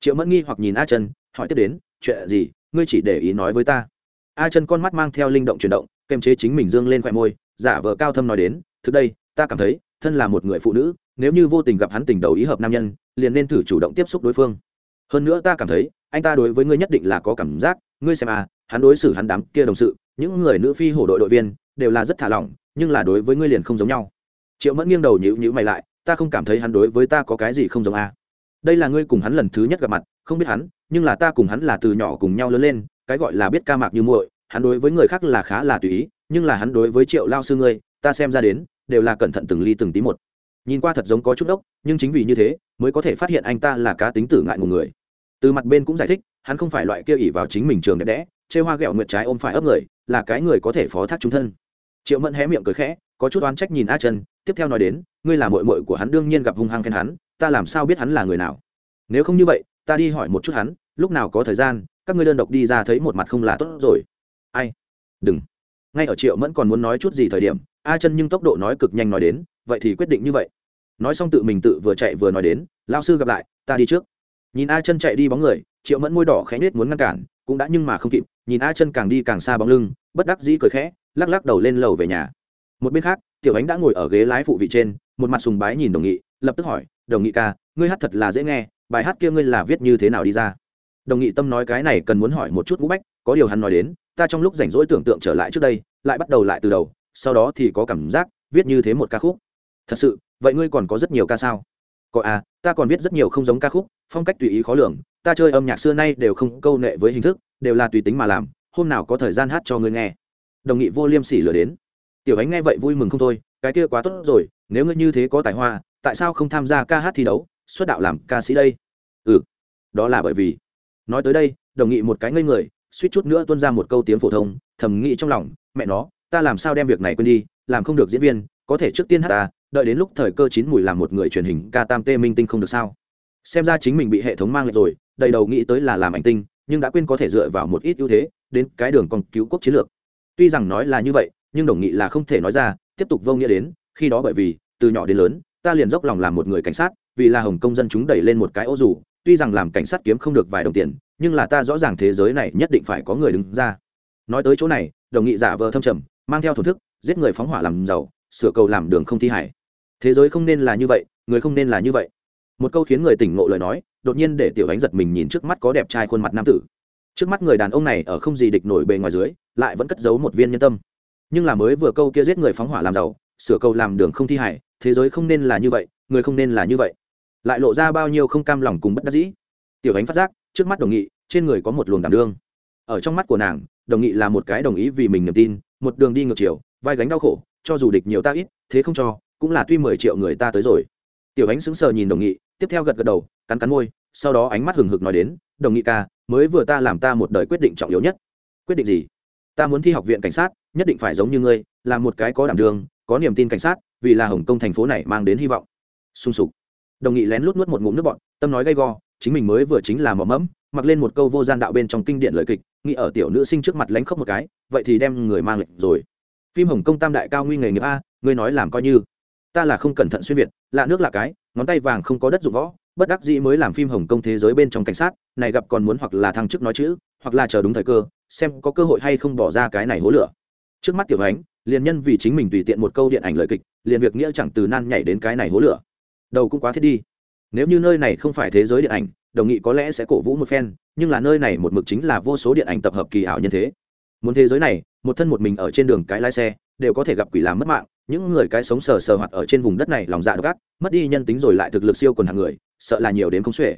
Triệu mẫn nghi hoặc nhìn a chân hỏi tiếp đến, chuyện gì? Ngươi chỉ để ý nói với ta. A chân con mắt mang theo linh động chuyển động, kềm chế chính mình dương lên khoe môi, giả vờ cao thâm nói đến, thực đây, ta cảm thấy, thân là một người phụ nữ, nếu như vô tình gặp hắn tình đầu ý hợp nam nhân, liền nên thử chủ động tiếp xúc đối phương. Hơn nữa ta cảm thấy, anh ta đối với ngươi nhất định là có cảm giác, ngươi xem à hắn đối xử hắn đám kia đồng sự, những người nữ phi hổ đội đội viên, đều là rất thả lỏng, nhưng là đối với ngươi liền không giống nhau. Triệu mẫn nghiêng đầu nhữ nhữ mày lại ta không cảm thấy hắn đối với ta có cái gì không giống à. đây là ngươi cùng hắn lần thứ nhất gặp mặt không biết hắn nhưng là ta cùng hắn là từ nhỏ cùng nhau lớn lên cái gọi là biết ca mạc như muội hắn đối với người khác là khá là tùy ý nhưng là hắn đối với triệu lao sư ngươi ta xem ra đến đều là cẩn thận từng ly từng tí một. Nhìn qua thật giống có chút đốc, nhưng chính vì như thế mới có thể phát hiện anh ta là cá tính tử ngại ngùng người. Từ mặt bên cũng giải thích hắn không phải loại kia ỉ vào chính mình trường đẹp đẽ chê hoa ghẹo nguyệt trái ôm phải ấp người là cái người có thể phó thác chúng thân. Triệu mẫn hé miệng cười khẽ có chút oán trách nhìn a chân tiếp theo nói đến, ngươi là mội mội của hắn, đương nhiên gặp hung hăng khen hắn, ta làm sao biết hắn là người nào? Nếu không như vậy, ta đi hỏi một chút hắn, lúc nào có thời gian, các ngươi đơn độc đi ra thấy một mặt không là tốt rồi. Ai? Đừng. Ngay ở triệu mẫn còn muốn nói chút gì thời điểm, a chân nhưng tốc độ nói cực nhanh nói đến, vậy thì quyết định như vậy. Nói xong tự mình tự vừa chạy vừa nói đến lao sư gặp lại, ta đi trước. Nhìn a chân chạy đi bóng người, triệu mẫn môi đỏ khẽ nết muốn ngăn cản, cũng đã nhưng mà không kịp, nhìn a chân càng đi càng xa bóng lưng, bất đắc dĩ cười khẽ, lắc lắc đầu lên lầu về nhà một bên khác, tiểu ánh đã ngồi ở ghế lái phụ vị trên, một mặt sùng bái nhìn đồng nghị, lập tức hỏi, đồng nghị ca, ngươi hát thật là dễ nghe, bài hát kia ngươi là viết như thế nào đi ra? Đồng nghị tâm nói cái này cần muốn hỏi một chút ngũ bách, có điều hắn nói đến, ta trong lúc rảnh rỗi tưởng tượng trở lại trước đây, lại bắt đầu lại từ đầu, sau đó thì có cảm giác viết như thế một ca khúc. Thật sự, vậy ngươi còn có rất nhiều ca sao? Có à ta còn viết rất nhiều không giống ca khúc, phong cách tùy ý khó lường, ta chơi âm nhạc xưa nay đều không câu nệ với hình thức, đều là tùy tính mà làm, hôm nào có thời gian hát cho ngươi nghe. Đồng nghị vô liêm sỉ lừa đến tiểu ánh nghe vậy vui mừng không thôi, cái kia quá tốt rồi, nếu ngươi như thế có tài hoa, tại sao không tham gia ca hát thi đấu, xuất đạo làm ca sĩ đây? Ừ đó là bởi vì, nói tới đây, đồng nghị một cái ngây người, suýt chút nữa tuôn ra một câu tiếng phổ thông, thầm nghĩ trong lòng, mẹ nó, ta làm sao đem việc này quên đi, làm không được diễn viên, có thể trước tiên hát ta, đợi đến lúc thời cơ chín mùi làm một người truyền hình ca tam tê minh tinh không được sao? Xem ra chính mình bị hệ thống mang lại rồi, đầy đầu nghĩ tới là làm ảnh tinh, nhưng đã quên có thể dựa vào một ít ưu thế, đến cái đường còn cứu quốc chiến lược. Tuy rằng nói là như vậy nhưng đồng nghị là không thể nói ra, tiếp tục vô nghĩa đến, khi đó bởi vì, từ nhỏ đến lớn, ta liền dốc lòng làm một người cảnh sát, vì là hồng công dân chúng đẩy lên một cái ô dù, tuy rằng làm cảnh sát kiếm không được vài đồng tiền, nhưng là ta rõ ràng thế giới này nhất định phải có người đứng ra. Nói tới chỗ này, đồng nghị giả vờ thâm trầm, mang theo thổ thức, giết người phóng hỏa làm giàu, sửa cầu làm đường không thi hải thế giới không nên là như vậy, người không nên là như vậy. Một câu khiến người tỉnh ngộ lời nói, đột nhiên để tiểu ánh giật mình nhìn trước mắt có đẹp trai khuôn mặt nam tử. Trước mắt người đàn ông này ở không gì địch nổi bề ngoài dưới, lại vẫn cất giấu một viên nhân tâm nhưng là mới vừa câu kia giết người phóng hỏa làm giàu, sửa câu làm đường không thi hải thế giới không nên là như vậy, người không nên là như vậy. Lại lộ ra bao nhiêu không cam lòng cùng bất đắc dĩ. Tiểu ánh phát giác, trước mắt đồng nghị, trên người có một luồng đảm đương. Ở trong mắt của nàng, đồng nghị là một cái đồng ý vì mình niềm tin, một đường đi ngược chiều, vai gánh đau khổ, cho dù địch nhiều ta ít, thế không cho, cũng là tuy mười triệu người ta tới rồi. Tiểu ánh sững sờ nhìn đồng nghị, tiếp theo gật gật đầu, cắn cắn môi, sau đó ánh mắt hừng hực nói đến, đồng nghị ca, mới vừa ta làm ta một đời quyết định trọng yếu nhất. Quyết định gì? Ta muốn thi học viện cảnh sát, nhất định phải giống như ngươi, là một cái có đảm đường, có niềm tin cảnh sát, vì là hồng kông thành phố này mang đến hy vọng. Sung sục. Đồng nghị lén lút nuốt một ngụm nước bọn tâm nói gay go, chính mình mới vừa chính là mỏ mẫm, mặc lên một câu vô gian đạo bên trong kinh điển lời kịch, nghĩ ở tiểu nữ sinh trước mặt lánh khóc một cái, vậy thì đem người mang lệnh rồi. Phim hồng kông tam đại cao nguy nghề nghiệp a, ngươi nói làm coi như. Ta là không cẩn thận xuyên việt, lạ nước là cái, ngón tay vàng không có đất dụng võ, bất đắc dĩ mới làm phim hồng kông thế giới bên trong cảnh sát, này gặp còn muốn hoặc là thăng chức nói chữ, hoặc là chờ đúng thời cơ xem có cơ hội hay không bỏ ra cái này hố lửa. Trước mắt tiểu ánh, liền nhân vì chính mình tùy tiện một câu điện ảnh lời kịch, liền việc nghĩa chẳng từ nan nhảy đến cái này hố lửa. Đầu cũng quá thiết đi. Nếu như nơi này không phải thế giới điện ảnh, đồng nghị có lẽ sẽ cổ vũ một phen, nhưng là nơi này một mực chính là vô số điện ảnh tập hợp kỳ ảo như thế. Muốn thế giới này, một thân một mình ở trên đường cái lái xe, đều có thể gặp quỷ làm mất mạng, những người cái sống sờ sờ hoạt ở trên vùng đất này lòng dạ độc ác, mất đi nhân tính rồi lại thực lực siêu quần hàng người, sợ là nhiều đến không xuể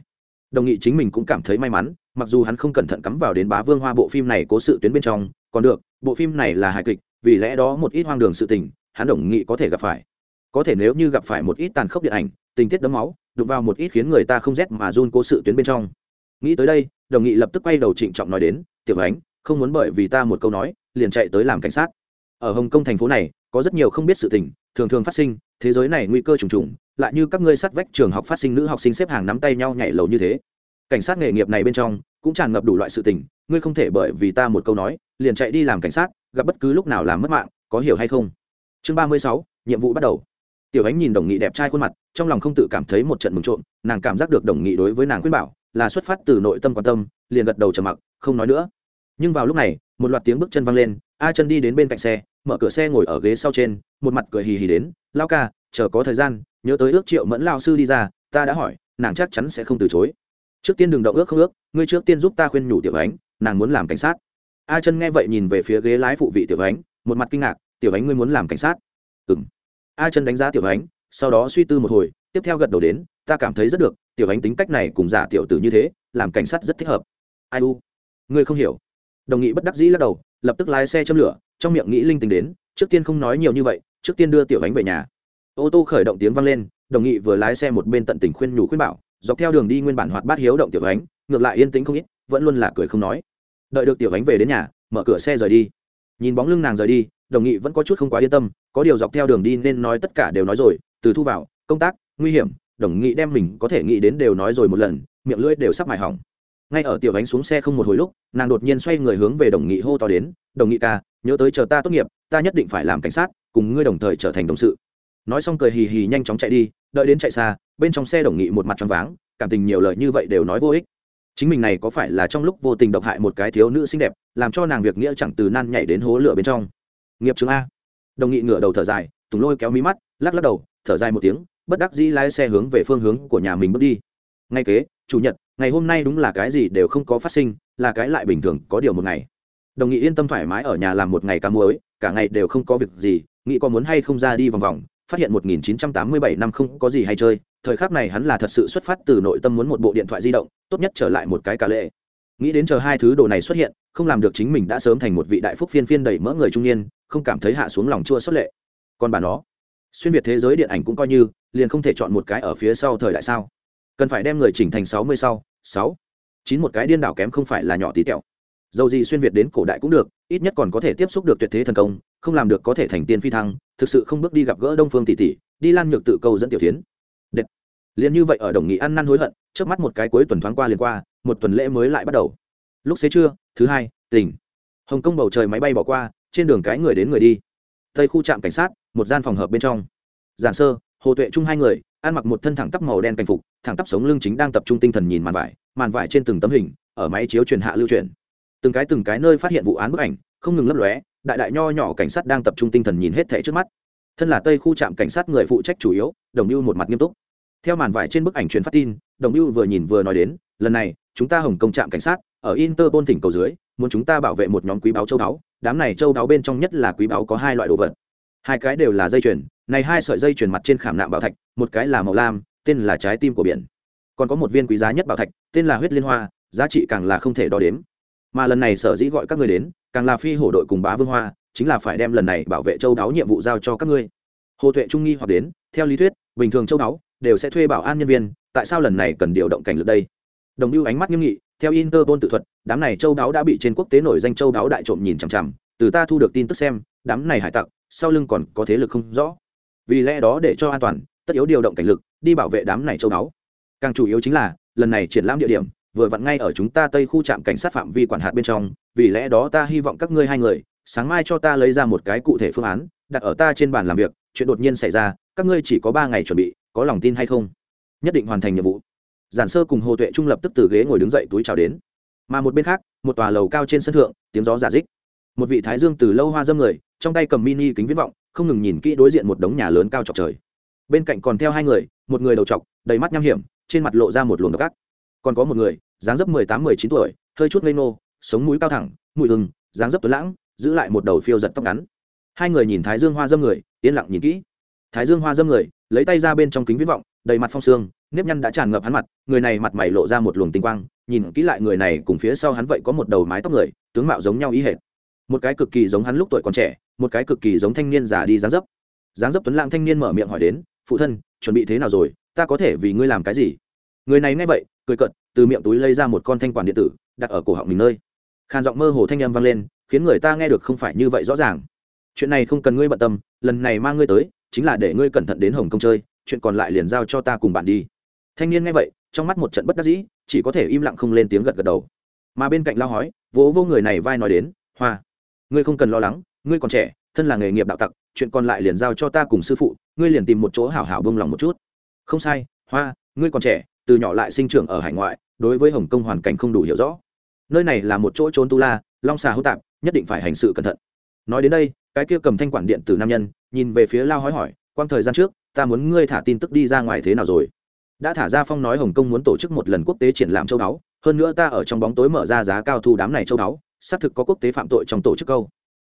đồng nghị chính mình cũng cảm thấy may mắn, mặc dù hắn không cẩn thận cắm vào đến bá vương hoa bộ phim này cố sự tuyến bên trong, còn được, bộ phim này là hài kịch, vì lẽ đó một ít hoang đường sự tình, hắn đồng nghị có thể gặp phải. Có thể nếu như gặp phải một ít tàn khốc điện ảnh, tình tiết đấm máu, đụng vào một ít khiến người ta không rét mà run cố sự tuyến bên trong. Nghĩ tới đây, đồng nghị lập tức quay đầu trịnh trọng nói đến, tiểu ánh, không muốn bởi vì ta một câu nói, liền chạy tới làm cảnh sát. Ở hồng kông thành phố này, có rất nhiều không biết sự tình, thường thường phát sinh thế giới này nguy cơ trùng trùng, lại như các ngươi sát vách trường học phát sinh nữ học sinh xếp hàng nắm tay nhau nhảy lầu như thế. Cảnh sát nghề nghiệp này bên trong cũng tràn ngập đủ loại sự tình, ngươi không thể bởi vì ta một câu nói, liền chạy đi làm cảnh sát, gặp bất cứ lúc nào làm mất mạng, có hiểu hay không? Chương ba mươi sáu, nhiệm vụ bắt đầu. Tiểu ánh nhìn đồng nghị đẹp trai khuôn mặt, trong lòng không tự cảm thấy một trận mừng trộm, nàng cảm giác được đồng nghị đối với nàng khuyên bảo, là xuất phát từ nội tâm quan tâm, liền gật đầu trầm mặc, không nói nữa. Nhưng vào lúc này, một loạt tiếng bước chân văng lên, a chân đi đến bên cạnh xe, mở cửa xe ngồi ở ghế sau trên, một mặt cười hì hì đến lao ca, chờ có thời gian, nhớ tới ước triệu mẫn lao sư đi ra, ta đã hỏi, nàng chắc chắn sẽ không từ chối. Trước tiên đừng động ước không ước, ngươi trước tiên giúp ta khuyên nhủ tiểu ánh, nàng muốn làm cảnh sát. A chân nghe vậy nhìn về phía ghế lái phụ vị tiểu ánh, một mặt kinh ngạc, tiểu ánh ngươi muốn làm cảnh sát? Ừ m a chân đánh giá tiểu ánh, sau đó suy tư một hồi, tiếp theo gật đầu đến, ta cảm thấy rất được, tiểu ánh tính cách này cùng giả tiểu tử như thế, làm cảnh sát rất thích hợp. Ai u? Ngươi không hiểu. Đồng nghị bất đắc dĩ lắc đầu, lập tức lái xe châm lửa, trong miệng nghĩ linh tính đến, trước tiên không nói nhiều như vậy trước tiên đưa tiểu ánh về nhà. Ô tô khởi động tiếng vang lên, đồng nghị vừa lái xe một bên tận tình khuyên nhủ khuyên bảo, dọc theo đường đi nguyên bản hoạt bát hiếu động tiểu ánh, ngược lại yên tĩnh không ít, vẫn luôn là cười không nói. Đợi được tiểu ánh về đến nhà, mở cửa xe rời đi. Nhìn bóng lưng nàng rời đi, đồng nghị vẫn có chút không quá yên tâm, có điều dọc theo đường đi nên nói tất cả đều nói rồi, từ thu vào, công tác, nguy hiểm, đồng nghị đem mình có thể nghĩ đến đều nói rồi một lần, miệng lưỡi đều sắp mài hỏng. Ngay ở tiểu ánh xuống xe không một hồi lúc, nàng đột nhiên xoay người hướng về đồng nghị hô to đến, đồng nghị ca, nhớ tới chờ ta tốt nghiệp, ta nhất định phải làm cảnh sát cùng ngươi đồng thời trở thành đồng sự. Nói xong cười hì hì nhanh chóng chạy đi, đợi đến chạy xa, bên trong xe đồng nghị một mặt tròn váng, cảm tình nhiều lời như vậy đều nói vô ích. Chính mình này có phải là trong lúc vô tình độc hại một cái thiếu nữ xinh đẹp, làm cho nàng việc nghĩa chẳng từ nan nhảy đến hố lửa bên trong. Nghiệp chứng a. Đồng nghị ngửa đầu thở dài, tùng lôi kéo mí mắt, lắc lắc đầu, thở dài một tiếng, bất đắc dĩ lái xe hướng về phương hướng của nhà mình bước đi. Ngay kế, chủ nhật, ngày hôm nay đúng là cái gì đều không có phát sinh, là cái lại bình thường, có điều một ngày. Đồng nghị yên tâm thoải mái ở nhà làm một ngày cá muối, cả ngày đều không có việc gì nghĩ có muốn hay không ra đi vòng vòng, phát hiện 1987 năm không có gì hay chơi, thời khắc này hắn là thật sự xuất phát từ nội tâm muốn một bộ điện thoại di động, tốt nhất trở lại một cái cả lệ. Nghĩ đến chờ hai thứ đồ này xuất hiện, không làm được chính mình đã sớm thành một vị đại phúc phiên phiên đầy mỡ người trung niên, không cảm thấy hạ xuống lòng chua xuất lệ. Còn bà nó, xuyên việt thế giới điện ảnh cũng coi như, liền không thể chọn một cái ở phía sau thời đại sao? Cần phải đem người chỉnh thành sáu mươi sau, sáu, chín một cái điên đảo kém không phải là nhỏ tí tẹo. Dầu gì xuyên việt đến cổ đại cũng được, ít nhất còn có thể tiếp xúc được tuyệt thế thần công không làm được có thể thành tiên phi thăng, thực sự không bước đi gặp gỡ đông phương tỷ tỷ, đi lan nhược tự câu dẫn tiểu tiến Đệt. liền như vậy ở đồng nghị ăn năn hối hận trước mắt một cái cuối tuần thoáng qua liền qua, một tuần lễ mới lại bắt đầu. Lúc xế trưa, thứ hai, tỉnh. Hồng kông bầu trời máy bay bỏ qua, trên đường cái người đến người đi. Tây khu trạm cảnh sát, một gian phòng hợp bên trong. Giản sơ, hồ tuệ chung hai người, ăn mặc một thân thẳng tắp màu đen cảnh phục, thẳng tắp sống lưng chính đang tập trung tinh thần nhìn màn vải màn vải trên từng tấm hình, ở máy chiếu truyền hạ lưu truyền. Từng cái từng cái nơi phát hiện vụ án bức ảnh, không ngừng lấp lóe đại đại nho nhỏ cảnh sát đang tập trung tinh thần nhìn hết thẻ trước mắt. Thân là tây khu trạm cảnh sát người phụ trách chủ yếu, đồng mưu một mặt nghiêm túc. Theo màn vải trên bức ảnh truyền phát tin, đồng mưu vừa nhìn vừa nói đến, lần này, chúng ta hồng công trạm cảnh sát, ở interpol tỉnh cầu dưới, muốn chúng ta bảo vệ một nhóm quý báo châu đáo. đám này châu đáo bên trong nhất là quý báo có hai loại đồ vật. Hai cái đều là dây chuyền, này hai sợi dây chuyền mặt trên khảm nạm bảo thạch, một cái là màu lam, tên là trái tim của biển. Còn có một viên quý giá nhất bảo thạch, tên là huyết liên hoa, giá trị càng là không thể đo đếm mà lần này sở dĩ gọi các ngươi đến, càng là phi hổ đội cùng bá vương hoa, chính là phải đem lần này bảo vệ châu đáo nhiệm vụ giao cho các ngươi. Hồ tuệ trung nghi hoặc đến, theo lý thuyết, bình thường châu đáo đều sẽ thuê bảo an nhân viên, tại sao lần này cần điều động cảnh lực đây? Đồng lưu ánh mắt nghiêm nghị, theo interpol tự thuật, đám này châu đáo đã bị trên quốc tế nổi danh châu đáo đại trộm nhìn chằm chằm, từ ta thu được tin tức xem, đám này hải tặc, sau lưng còn có thế lực không rõ. Vì lẽ đó để cho an toàn, tất yếu điều động cảnh lực, đi bảo vệ đám này châu đáo. Càng chủ yếu chính là, lần này triển lãm địa điểm vừa vặn ngay ở chúng ta tây khu trạm cảnh sát phạm vi quản hạt bên trong, vì lẽ đó ta hy vọng các ngươi hai người, sáng mai cho ta lấy ra một cái cụ thể phương án, đặt ở ta trên bàn làm việc, chuyện đột nhiên xảy ra, các ngươi chỉ có ba ngày chuẩn bị, có lòng tin hay không? Nhất định hoàn thành nhiệm vụ. Giản sơ cùng hồ tuệ trung lập tức từ ghế ngồi đứng dậy túi chào đến. Mà một bên khác, một tòa lầu cao trên sân thượng, tiếng gió giả dích. Một vị thái dương từ lâu hoa dâm người, trong tay cầm mini kính viễn vọng, không ngừng nhìn kỹ đối diện một đống nhà lớn cao chọc trời. Bên cạnh còn theo hai người, một người đầu chọc, đầy mắt nham hiểm, trên mặt lộ ra một luồng độc ác còn có một người, dáng dấp mười tám, mười chín tuổi, hơi chút ngây nô sống mũi cao thẳng, mũi hừng, dáng dấp tuấn lãng, giữ lại một đầu phiêu giật tóc ngắn. Hai người nhìn thái dương hoa dâm người, yên lặng nhìn kỹ. Thái dương hoa dâm người, lấy tay ra bên trong kính viễn vọng, đầy mặt phong sương, nếp nhăn đã tràn ngập hắn mặt, người này mặt mày lộ ra một luồng tinh quang, nhìn kỹ lại người này cùng phía sau hắn vậy có một đầu mái tóc người, tướng mạo giống nhau ý hệt. Một cái cực kỳ giống hắn lúc tuổi còn trẻ, một cái cực kỳ giống thanh niên già đi dáng dấp. Dáng dấp tuấn lãng thanh niên mở miệng hỏi đến, phụ thân, chuẩn bị thế nào rồi? Ta có thể vì ngươi làm cái gì? Người này nghe vậy cười cợt, từ miệng túi lấy ra một con thanh quản điện tử, đặt ở cổ họng mình nơi. Khàn giọng mơ hồ thanh âm vang lên, khiến người ta nghe được không phải như vậy rõ ràng. Chuyện này không cần ngươi bận tâm, lần này mang ngươi tới, chính là để ngươi cẩn thận đến hồng kông chơi, chuyện còn lại liền giao cho ta cùng bạn đi. Thanh niên nghe vậy, trong mắt một trận bất đắc dĩ, chỉ có thể im lặng không lên tiếng gật gật đầu. Mà bên cạnh lao hói, vỗ vô người này vai nói đến, hoa, ngươi không cần lo lắng, ngươi còn trẻ, thân là nghề nghiệp đạo tặc, chuyện còn lại liền giao cho ta cùng sư phụ, ngươi liền tìm một chỗ hảo hảo bông lòng một chút. Không sai, hoa, ngươi còn trẻ từ nhỏ lại sinh trưởng ở hải ngoại, đối với hồng kông hoàn cảnh không đủ hiểu rõ. Nơi này là một chỗ trốn tu la, long xà hữu tạp, nhất định phải hành sự cẩn thận. Nói đến đây, cái kia cầm thanh quản điện từ nam nhân, nhìn về phía lao hói hỏi, quang thời gian trước, ta muốn ngươi thả tin tức đi ra ngoài thế nào rồi? Đã thả ra phong nói hồng kông muốn tổ chức một lần quốc tế triển lãm châu đáo hơn nữa ta ở trong bóng tối mở ra giá cao thu đám này châu đáo xác thực có quốc tế phạm tội trong tổ chức câu.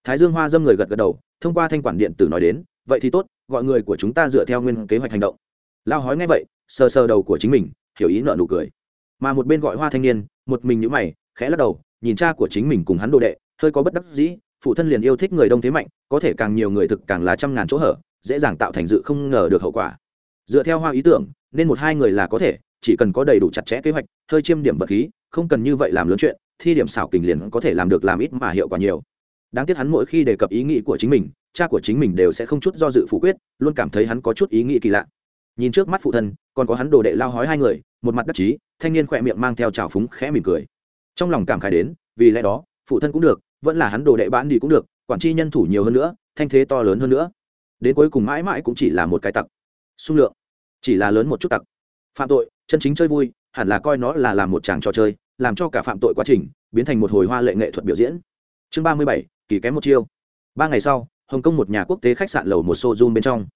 Thái dương hoa dâm người gật gật đầu, thông qua thanh quản điện tử nói đến, vậy thì tốt, gọi người của chúng ta dựa theo nguyên kế hoạch hành động. Lao hói ngay vậy, sờ sờ đầu của chính mình hiểu ý nợ nụ cười. Mà một bên gọi hoa thanh niên, một mình nhữ mày, khẽ lắc đầu, nhìn cha của chính mình cùng hắn đồ đệ, hơi có bất đắc dĩ, phụ thân liền yêu thích người đông thế mạnh, có thể càng nhiều người thực càng là trăm ngàn chỗ hở, dễ dàng tạo thành dự không ngờ được hậu quả. Dựa theo hoa ý tưởng, nên một hai người là có thể, chỉ cần có đầy đủ chặt chẽ kế hoạch, hơi chiêm điểm vật khí, không cần như vậy làm lớn chuyện, thi điểm xảo kình liền có thể làm được làm ít mà hiệu quả nhiều. Đáng tiếc hắn mỗi khi đề cập ý nghĩ của chính mình, cha của chính mình đều sẽ không chút do dự phủ quyết, luôn cảm thấy hắn có chút ý nghĩ kỳ lạ nhìn trước mắt phụ thân, còn có hắn đồ đệ lao hói hai người, một mặt đắc chí, thanh niên khỏe miệng mang theo trào phúng khẽ mỉm cười. Trong lòng cảm khai đến, vì lẽ đó, phụ thân cũng được, vẫn là hắn đồ đệ bán đi cũng được, quản tri nhân thủ nhiều hơn nữa, thanh thế to lớn hơn nữa. Đến cuối cùng mãi mãi cũng chỉ là một cái tặc. Xung lượng, chỉ là lớn một chút tặc. Phạm tội, chân chính chơi vui, hẳn là coi nó là làm một chàng trò chơi, làm cho cả phạm tội quá trình biến thành một hồi hoa lệ nghệ thuật biểu diễn. Chương ba mươi bảy, kỳ kém một chiêu. Ba ngày sau, hồng kông một nhà quốc tế khách sạn lầu một xô zoom bên trong.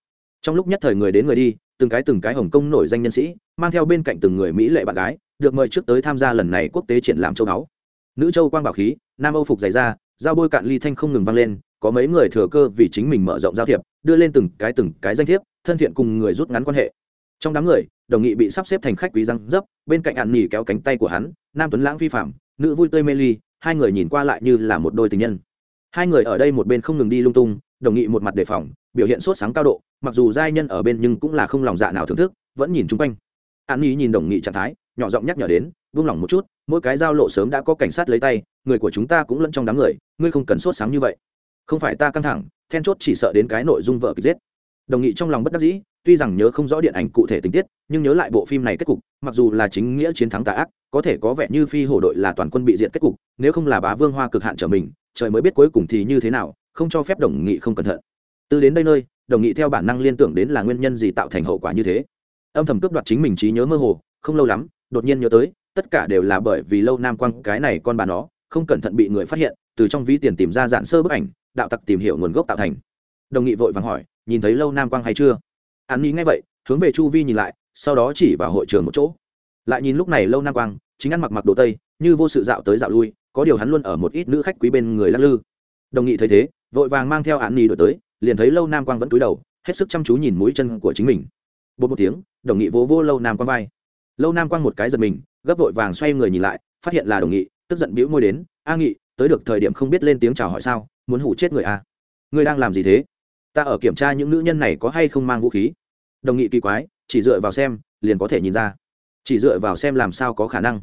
Trong lúc nhất thời người đến người đi từng cái từng cái hồng kông nổi danh nhân sĩ, mang theo bên cạnh từng người mỹ lệ bạn gái, được mời trước tới tham gia lần này quốc tế triển lãm châu báu. Nữ châu quang bảo khí, nam âu phục dày da dao bôi cạn ly thanh không ngừng vang lên, có mấy người thừa cơ vì chính mình mở rộng giao thiệp, đưa lên từng cái từng cái danh thiếp, thân thiện cùng người rút ngắn quan hệ. Trong đám người, đồng nghị bị sắp xếp thành khách quý răng dấp, bên cạnh ạn nỉ kéo cánh tay của hắn, nam tuấn lãng phi phạm, nữ vui tươi mê ly, hai người nhìn qua lại như là một đôi tình nhân. Hai người ở đây một bên không ngừng đi lung tung đồng nghị một mặt đề phòng, biểu hiện sốt sáng cao độ, mặc dù giai nhân ở bên nhưng cũng là không lòng dạ nào thưởng thức, vẫn nhìn chung quanh. An nhi nhìn đồng nghị trạng thái, nhỏ giọng nhắc nhở đến buông lỏng một chút, mỗi cái giao lộ sớm đã có cảnh sát lấy tay, người của chúng ta cũng lẫn trong đám người, ngươi không cần sốt sáng như vậy. Không phải ta căng thẳng, then chốt chỉ sợ đến cái nội dung vợ kịch giết. Đồng nghị trong lòng bất đắc dĩ, tuy rằng nhớ không rõ điện ảnh cụ thể tình tiết, nhưng nhớ lại bộ phim này kết cục, mặc dù là chính nghĩa chiến thắng tà ác, có thể có vẻ như phi hổ đội là toàn quân bị diện kết cục, nếu không là bá vương hoa cực hạn trở mình, trời mới biết cuối cùng thì như thế nào không cho phép đồng nghị không cẩn thận. Từ đến đây nơi, đồng nghị theo bản năng liên tưởng đến là nguyên nhân gì tạo thành hậu quả như thế. Âm thầm cướp đoạt chính mình trí nhớ mơ hồ, không lâu lắm, đột nhiên nhớ tới, tất cả đều là bởi vì lâu nam quang cái này con bà nó, không cẩn thận bị người phát hiện, từ trong ví tiền tìm ra dạn sơ bức ảnh, đạo tặc tìm hiểu nguồn gốc tạo thành. Đồng nghị vội vàng hỏi, nhìn thấy lâu nam quang hay chưa? An nghĩ ngay vậy, hướng về chu vi nhìn lại, sau đó chỉ vào hội trường một chỗ. Lại nhìn lúc này lâu nam quang, chính ăn mặc mặc đồ tây, như vô sự dạo tới dạo lui, có điều hắn luôn ở một ít nữ khách quý bên người lắc lư. Đồng nghị thấy thế vội vàng mang theo an ni đổi tới, liền thấy lâu nam quang vẫn cúi đầu, hết sức chăm chú nhìn mũi chân của chính mình. Bột một tiếng, đồng nghị vỗ vô lâu nam quang vai. Lâu nam quang một cái giật mình, gấp vội vàng xoay người nhìn lại, phát hiện là đồng nghị, tức giận bĩu môi đến, a nghị, tới được thời điểm không biết lên tiếng chào hỏi sao, muốn hủ chết người à? a ngươi đang làm gì thế? Ta ở kiểm tra những nữ nhân này có hay không mang vũ khí. Đồng nghị kỳ quái, chỉ dựa vào xem, liền có thể nhìn ra. Chỉ dựa vào xem làm sao có khả năng.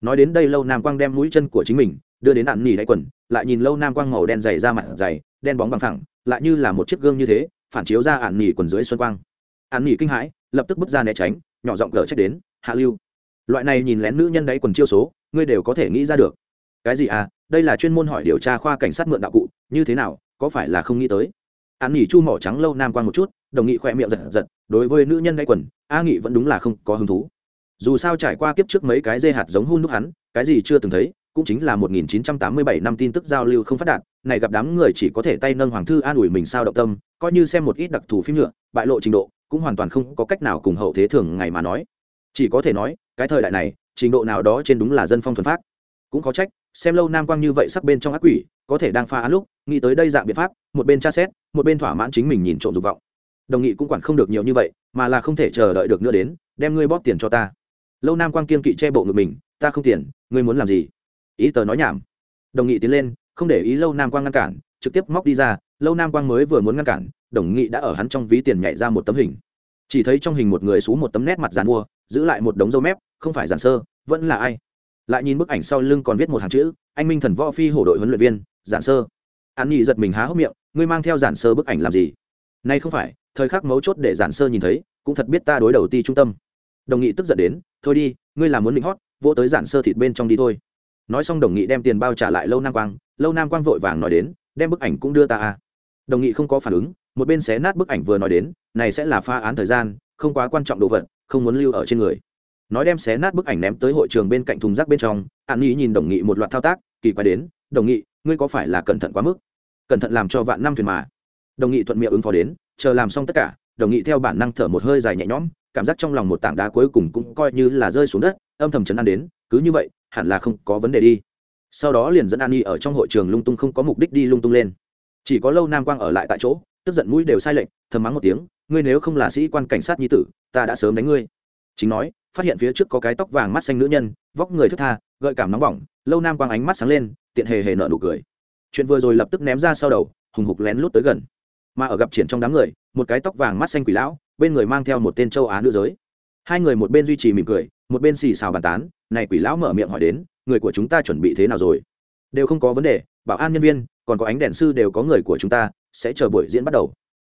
Nói đến đây lâu nam quang đem mũi chân của chính mình đưa đến nạn nỉ đáy quần, lại nhìn lâu nam quang màu đen dày ra mặt dày đen bóng bằng thẳng lại như là một chiếc gương như thế, phản chiếu ra ạn nỉ quần dưới xuân quang. Ạn nỉ kinh hãi, lập tức bước ra né tránh, nhỏ giọng gở trách đến, hạ lưu, loại này nhìn lén nữ nhân đáy quần chiêu số, ngươi đều có thể nghĩ ra được. Cái gì à? Đây là chuyên môn hỏi điều tra khoa cảnh sát mượn đạo cụ, như thế nào, có phải là không nghĩ tới? An nghỉ chu mỏ trắng lâu nam quan một chút, đồng nghị khoe miệng giật giật, đối với nữ nhân đáy quần, a nghị vẫn đúng là không có hứng thú. Dù sao trải qua kiếp trước mấy cái dê hạt giống hun đúc hắn, cái gì chưa từng thấy cũng chính là 1987 năm tin tức giao lưu không phát đạt, này gặp đám người chỉ có thể tay nâng hoàng thư an ủi mình sao động tâm, coi như xem một ít đặc thù phim nhựa, bại lộ trình độ, cũng hoàn toàn không có cách nào cùng hậu thế thường ngày mà nói. Chỉ có thể nói, cái thời đại này, trình độ nào đó trên đúng là dân phong thuần phát cũng có trách, xem lâu nam quang như vậy sắc bên trong ác quỷ, có thể đang pha án lúc, nghĩ tới đây dạng biện pháp, một bên tra xét, một bên thỏa mãn chính mình nhìn trộm dục vọng. Đồng nghị cũng quản không được nhiều như vậy, mà là không thể chờ đợi được nữa đến, đem ngươi bóp tiền cho ta. Lâu nam quang kiên kỵ che bộ ngực mình, ta không tiền, ngươi muốn làm gì? Ý tờ nói nhảm. Đồng nghị tiến lên, không để ý lâu nam quang ngăn cản, trực tiếp móc đi ra, lâu nam quang mới vừa muốn ngăn cản, đồng nghị đã ở hắn trong ví tiền nhảy ra một tấm hình. Chỉ thấy trong hình một người xú một tấm nét mặt dàn mua, giữ lại một đống dâu mép, không phải giản sơ, vẫn là ai? Lại nhìn bức ảnh sau lưng còn viết một hàng chữ, anh minh thần võ phi hổ đội huấn luyện viên, giản sơ. An nhị giật mình há hốc miệng, ngươi mang theo giản sơ bức ảnh làm gì? Nay không phải, thời khắc mấu chốt để giản sơ nhìn thấy, cũng thật biết ta đối đầu ti trung tâm. Đồng nghị tức giận đến, thôi đi, ngươi làm muốn lính hót vô tới giản sơ thịt bên trong đi thôi nói xong đồng nghị đem tiền bao trả lại lâu nam quang, lâu nam quang vội vàng nói đến, đem bức ảnh cũng đưa ta a đồng nghị không có phản ứng, một bên xé nát bức ảnh vừa nói đến, này sẽ là pha án thời gian, không quá quan trọng đồ vật, không muốn lưu ở trên người. Nói đem xé nát bức ảnh ném tới hội trường bên cạnh thùng rác bên trong, an nhi nhìn đồng nghị một loạt thao tác, kỳ quái đến, đồng nghị, ngươi có phải là cẩn thận quá mức? Cẩn thận làm cho vạn năm thuyền mà. Đồng nghị thuận miệng ứng phó đến, chờ làm xong tất cả, đồng nghị theo bản năng thở một hơi dài nhẹ nhõm, cảm giác trong lòng một tảng đá cuối cùng cũng coi như là rơi xuống đất, âm thầm chấn an đến, cứ như vậy hẳn là không có vấn đề đi. Sau đó liền dẫn an nhi ở trong hội trường lung tung không có mục đích đi lung tung lên. Chỉ có lâu nam quang ở lại tại chỗ, tức giận mũi đều sai lệnh thầm mắng một tiếng, ngươi nếu không là sĩ quan cảnh sát nhi tử, ta đã sớm đánh ngươi. Chính nói, phát hiện phía trước có cái tóc vàng mắt xanh nữ nhân, vóc người thức tha, gợi cảm nóng bỏng, lâu nam quang ánh mắt sáng lên, tiện hề hề nợ nụ cười. Chuyện vừa rồi lập tức ném ra sau đầu, hùng hục lén lút tới gần. Mà ở gặp triển trong đám người, một cái tóc vàng mắt xanh quỷ lão, bên người mang theo một tên châu á nữ giới. Hai người một bên duy trì mỉm cười một bên xì xào bàn tán, này quỷ lão mở miệng hỏi đến, người của chúng ta chuẩn bị thế nào rồi? Đều không có vấn đề, bảo an nhân viên, còn có ánh đèn sư đều có người của chúng ta, sẽ chờ buổi diễn bắt đầu.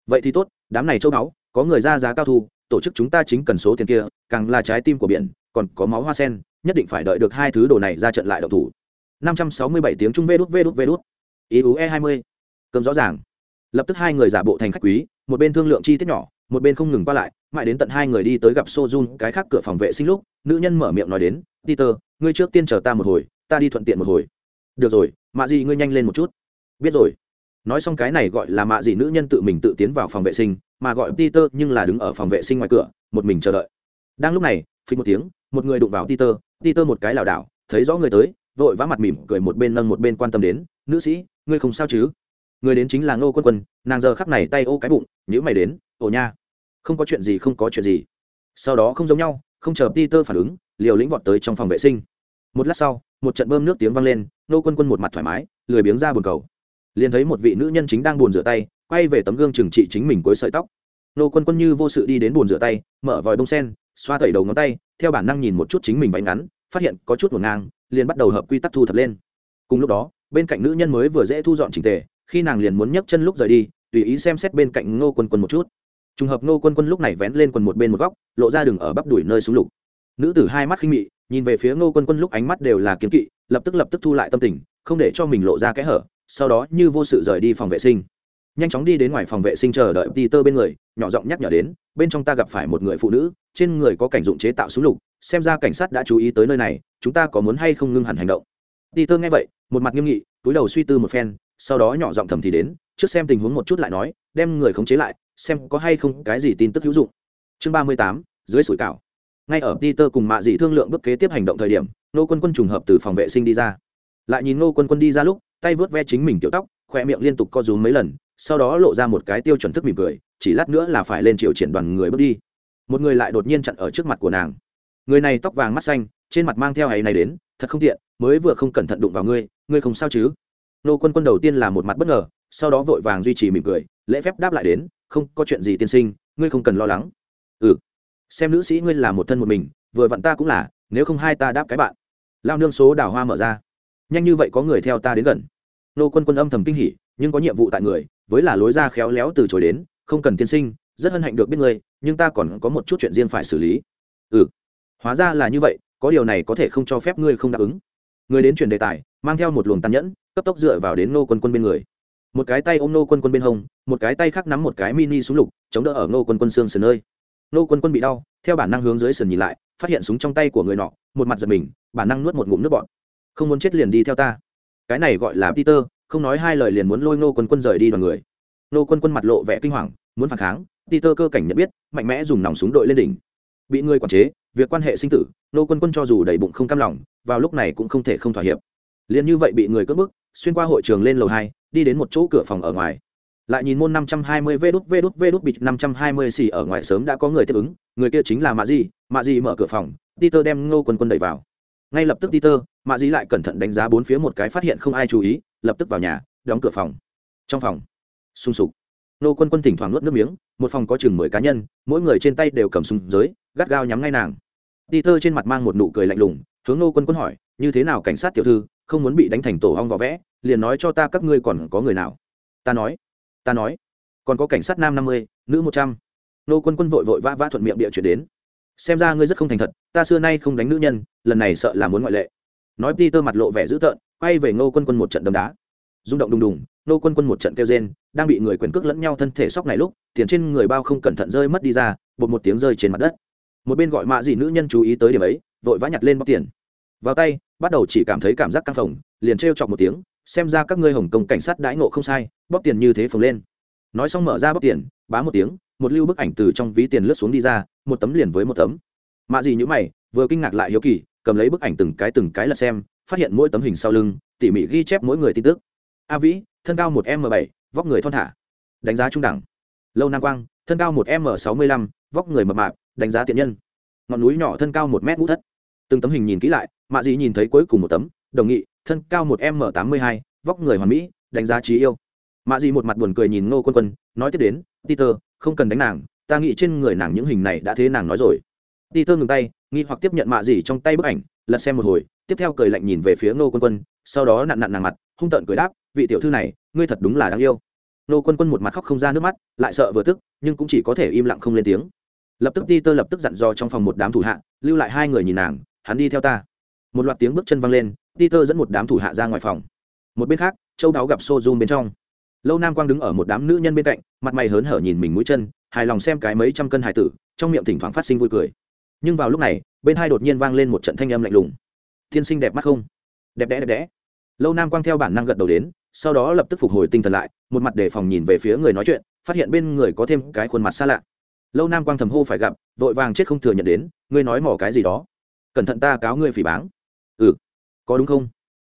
Vậy thì tốt, đám này châu đáo có người ra giá cao thu, tổ chức chúng ta chính cần số tiền kia, càng là trái tim của biển, còn có máu hoa sen, nhất định phải đợi được hai thứ đồ này ra trận lại đậu thủ. năm trăm sáu mươi bảy tiếng trung vê đút vê đút vê đút. Iu e hai mươi. Cơm rõ ràng. Lập tức hai người giả bộ thành khách quý, một bên thương lượng chi tiết nhỏ, một bên không ngừng qua lại mãi đến tận hai người đi tới gặp sojun, cái khác cửa phòng vệ sinh lúc, nữ nhân mở miệng nói đến, peter, ngươi trước tiên chờ ta một hồi, ta đi thuận tiện một hồi. Được rồi, mạ gì ngươi nhanh lên một chút. Biết rồi. Nói xong cái này gọi là mạ gì nữ nhân tự mình tự tiến vào phòng vệ sinh, mà gọi peter nhưng là đứng ở phòng vệ sinh ngoài cửa, một mình chờ đợi. Đang lúc này phình một tiếng, một người đụng vào peter peter một cái lảo đảo, thấy rõ người tới, vội vã mặt mỉm cười một bên nâng một bên quan tâm đến, nữ sĩ, ngươi không sao chứ? Người đến chính là ngô quân quân, nàng giờ khắc này tay ô cái bụng nhữ mày đến, ồ nha không có chuyện gì không có chuyện gì. Sau đó không giống nhau, không chờ peter phản ứng, liều lĩnh vọt tới trong phòng vệ sinh. Một lát sau, một trận bơm nước tiếng vang lên, nô quân quân một mặt thoải mái, lười biếng ra bồn cầu. Liền thấy một vị nữ nhân chính đang bồn rửa tay, quay về tấm gương trừng trị chính mình cuối sợi tóc. Nô quân quân như vô sự đi đến bồn rửa tay, mở vòi bông sen, xoa tẩy đầu ngón tay, theo bản năng nhìn một chút chính mình váy ngắn, phát hiện có chút ngổn ngang, liền bắt đầu hợp quy tắc thu thập lên. Cùng lúc đó, bên cạnh nữ nhân mới vừa dễ thu dọn trình tề, khi nàng liền muốn nhấc chân lúc rời đi, tùy ý xem xét bên cạnh ngô quân quân một chút trùng hợp ngô quân quân lúc này vén lên quần một bên một góc, lộ ra đường ở bắp đuổi nơi xuống lục. Nữ tử hai mắt khinh mị, nhìn về phía ngô quân quân lúc ánh mắt đều là kiếm kỵ, lập tức lập tức thu lại tâm tình, không để cho mình lộ ra kẽ hở, sau đó như vô sự rời đi phòng vệ sinh. Nhanh chóng đi đến ngoài phòng vệ sinh chờ đợi peter bên người, nhỏ giọng nhắc nhở đến, bên trong ta gặp phải một người phụ nữ, trên người có cảnh dụng chế tạo súng lục, xem ra cảnh sát đã chú ý tới nơi này, chúng ta có muốn hay không ngưng hẳn hành động? Peter nghe vậy, một mặt nghiêm nghị, túi đầu suy tư một phen, sau đó nhỏ giọng thầm thì đến, trước xem tình huống một chút lại nói, đem người khống chế lại xem có hay không cái gì tin tức hữu dụng. Chương ba mươi tám, dưới sủi cảo. Ngay ở peter cùng mạ dị thương lượng bước kế tiếp hành động thời điểm nô quân quân trùng hợp từ phòng vệ sinh đi ra. Lại nhìn nô quân quân đi ra lúc, tay vớt ve chính mình kiểu tóc khoe miệng liên tục co rúm mấy lần, sau đó lộ ra một cái tiêu chuẩn thức mỉm cười, chỉ lát nữa là phải lên triệu triển đoàn người bước đi. Một người lại đột nhiên chặn ở trước mặt của nàng. Người này tóc vàng mắt xanh, trên mặt mang theo ấy này đến, thật không tiện, mới vừa không cẩn thận đụng vào ngươi ngươi không sao chứ? Nô quân quân đầu tiên là một mặt bất ngờ, sau đó vội vàng duy trì mỉm cười lễ phép đáp lại đến, không có chuyện gì tiên sinh, ngươi không cần lo lắng. Ừ. Xem nữ sĩ ngươi là một thân một mình, vừa vặn ta cũng là, nếu không hai ta đáp cái bạn. Lao nương số đào hoa mở ra. Nhanh như vậy có người theo ta đến gần. Nô quân quân âm thầm kinh hỉ, nhưng có nhiệm vụ tại người, với là lối ra khéo léo từ chối đến, không cần tiên sinh, rất hân hạnh được biết ngươi, nhưng ta còn có một chút chuyện riêng phải xử lý. Ừ. Hóa ra là như vậy, có điều này có thể không cho phép ngươi không đáp ứng. Người đến chuyển đề tài, mang theo một luồng tàn nhẫn, cấp tốc dựa vào đến nô quân quân bên người một cái tay ôm nô quân quân bên hông, một cái tay khác nắm một cái mini súng lục, chống đỡ ở nô quân quân xương sườn nơi. Nô quân quân bị đau, theo bản năng hướng dưới sườn nhìn lại, phát hiện súng trong tay của người nọ, một mặt giật mình, bản năng nuốt một ngụm nước bọt. Không muốn chết liền đi theo ta. Cái này gọi là peter, không nói hai lời liền muốn lôi nô quân quân rời đi đoàn người. Nô quân quân mặt lộ vẻ kinh hoàng, muốn phản kháng, peter cơ cảnh nhận biết, mạnh mẽ dùng nòng súng đội lên đỉnh. Bị người quản chế, việc quan hệ sinh tử nô quân quân cho dù đầy bụng không cam lòng, vào lúc này cũng không thể không thỏa hiệp. Liền như vậy bị người cướp bức, xuyên qua hội trường lên lầu hai đi đến một chỗ cửa phòng ở ngoài. Lại nhìn môn năm trăm hai mươi vê đút vê đút vê đút bịt năm trăm hai mươi xì ở ngoài sớm đã có người tiếp ứng, người kia chính là mạ di mạ di mở cửa phòng, peter đem ngô quân quân đẩy vào. Ngay lập tức peter, mạ di lại cẩn thận đánh giá bốn phía một cái phát hiện không ai chú ý, lập tức vào nhà, đóng cửa phòng. Trong phòng, sung sục. Ngô quân quân thỉnh thoảng nuốt nước miếng, một phòng có chừng mười cá nhân, mỗi người trên tay đều cầm súng giới, gắt gao nhắm ngay nàng. Peter trên mặt mang một nụ cười lạnh lùng, hướng Ngô quân quân hỏi, như thế nào cảnh sát tiểu thư không muốn bị đánh thành tổ hong vỏ vẽ, liền nói cho ta các ngươi còn có người nào. Ta nói ta nói, còn có cảnh sát nam năm mươi, nữ một trăm. Nô quân quân vội vội vã vã thuận miệng địa chuyển đến. Xem ra ngươi rất không thành thật, ta xưa nay không đánh nữ nhân, lần này sợ là muốn ngoại lệ. Nói đi tơ mặt lộ vẻ dữ tợn, quay về ngô quân quân một trận đấm đá. Rung động đùng đùng nô quân quân một trận kêu rên, đang bị người quyền cước lẫn nhau thân thể sóc này lúc, tiền trên người bao không cẩn thận rơi mất đi ra, bột một tiếng rơi trên mặt đất. Một bên gọi mạ gì nữ nhân chú ý tới điểm ấy, vội vã nhặt lên bóc tiền. Vào tay bắt đầu chỉ cảm thấy cảm giác căng phồng, liền trêu chọc một tiếng, xem ra các ngươi hồng kông cảnh sát đãi ngộ không sai bóc tiền như thế phồng lên. Nói xong mở ra bóc tiền, bá một tiếng, một lưu bức ảnh từ trong ví tiền lướt xuống đi ra, một tấm liền với một tấm. Mạ gì như mày, vừa kinh ngạc lại hiếu kỳ, cầm lấy bức ảnh từng cái từng cái lật xem, phát hiện mỗi tấm hình sau lưng, tỉ mỉ ghi chép mỗi người tin tức. A vĩ, thân cao một m bảy, vóc người thon thả. Đánh giá trung đẳng. Lâu nam quang, thân cao một m sáu mươi lăm, vóc người mập mạp, đánh giá tiện nhân. Ngọn núi nhỏ thân cao một m ngũ thất từng tấm hình nhìn kỹ lại, mạ dị nhìn thấy cuối cùng một tấm, đồng nghị, thân cao một m tám mươi hai, vóc người hoàn mỹ, đánh giá trí yêu. Mạ dị một mặt buồn cười nhìn ngô quân quân, nói tiếp đến, peter, không cần đánh nàng, ta nghĩ trên người nàng những hình này đã thế nàng nói rồi. Peter ngừng tay, nghi hoặc tiếp nhận mạ dị trong tay bức ảnh, lật xem một hồi, tiếp theo cười lạnh nhìn về phía ngô quân quân, sau đó nặn nặn nàng mặt, hung tợn cười đáp, vị tiểu thư này, ngươi thật đúng là đáng yêu. Ngô quân quân một mặt khóc không ra nước mắt, lại sợ vừa tức, nhưng cũng chỉ có thể im lặng không lên tiếng. Lập tức peter lập tức dặn dò trong phòng một đám thủ hạ, lưu lại hai người nhìn nàng hắn đi theo ta. Một loạt tiếng bước chân văng lên, peter dẫn một đám thủ hạ ra ngoài phòng. Một bên khác, châu đáo gặp xô bên trong. Lâu nam quang đứng ở một đám nữ nhân bên cạnh, mặt mày hớn hở nhìn mình mũi chân, hài lòng xem cái mấy trăm cân hài tử, trong miệng thỉnh thoảng phát sinh vui cười. Nhưng vào lúc này, bên hai đột nhiên vang lên một trận thanh âm lạnh lùng. Thiên sinh đẹp mắt không? Đẹp đẽ đẹp đẽ. Lâu nam quang theo bản năng gật đầu đến, sau đó lập tức phục hồi tinh thần lại, một mặt đề phòng nhìn về phía người nói chuyện, phát hiện bên người có thêm cái khuôn mặt xa lạ. Lâu nam quang thầm hô phải gặp, vội vàng chết không thừa nhận đến, ngươi nói mỏ cái gì đó? Cẩn thận ta cáo ngươi phỉ báng. Ừ có đúng không?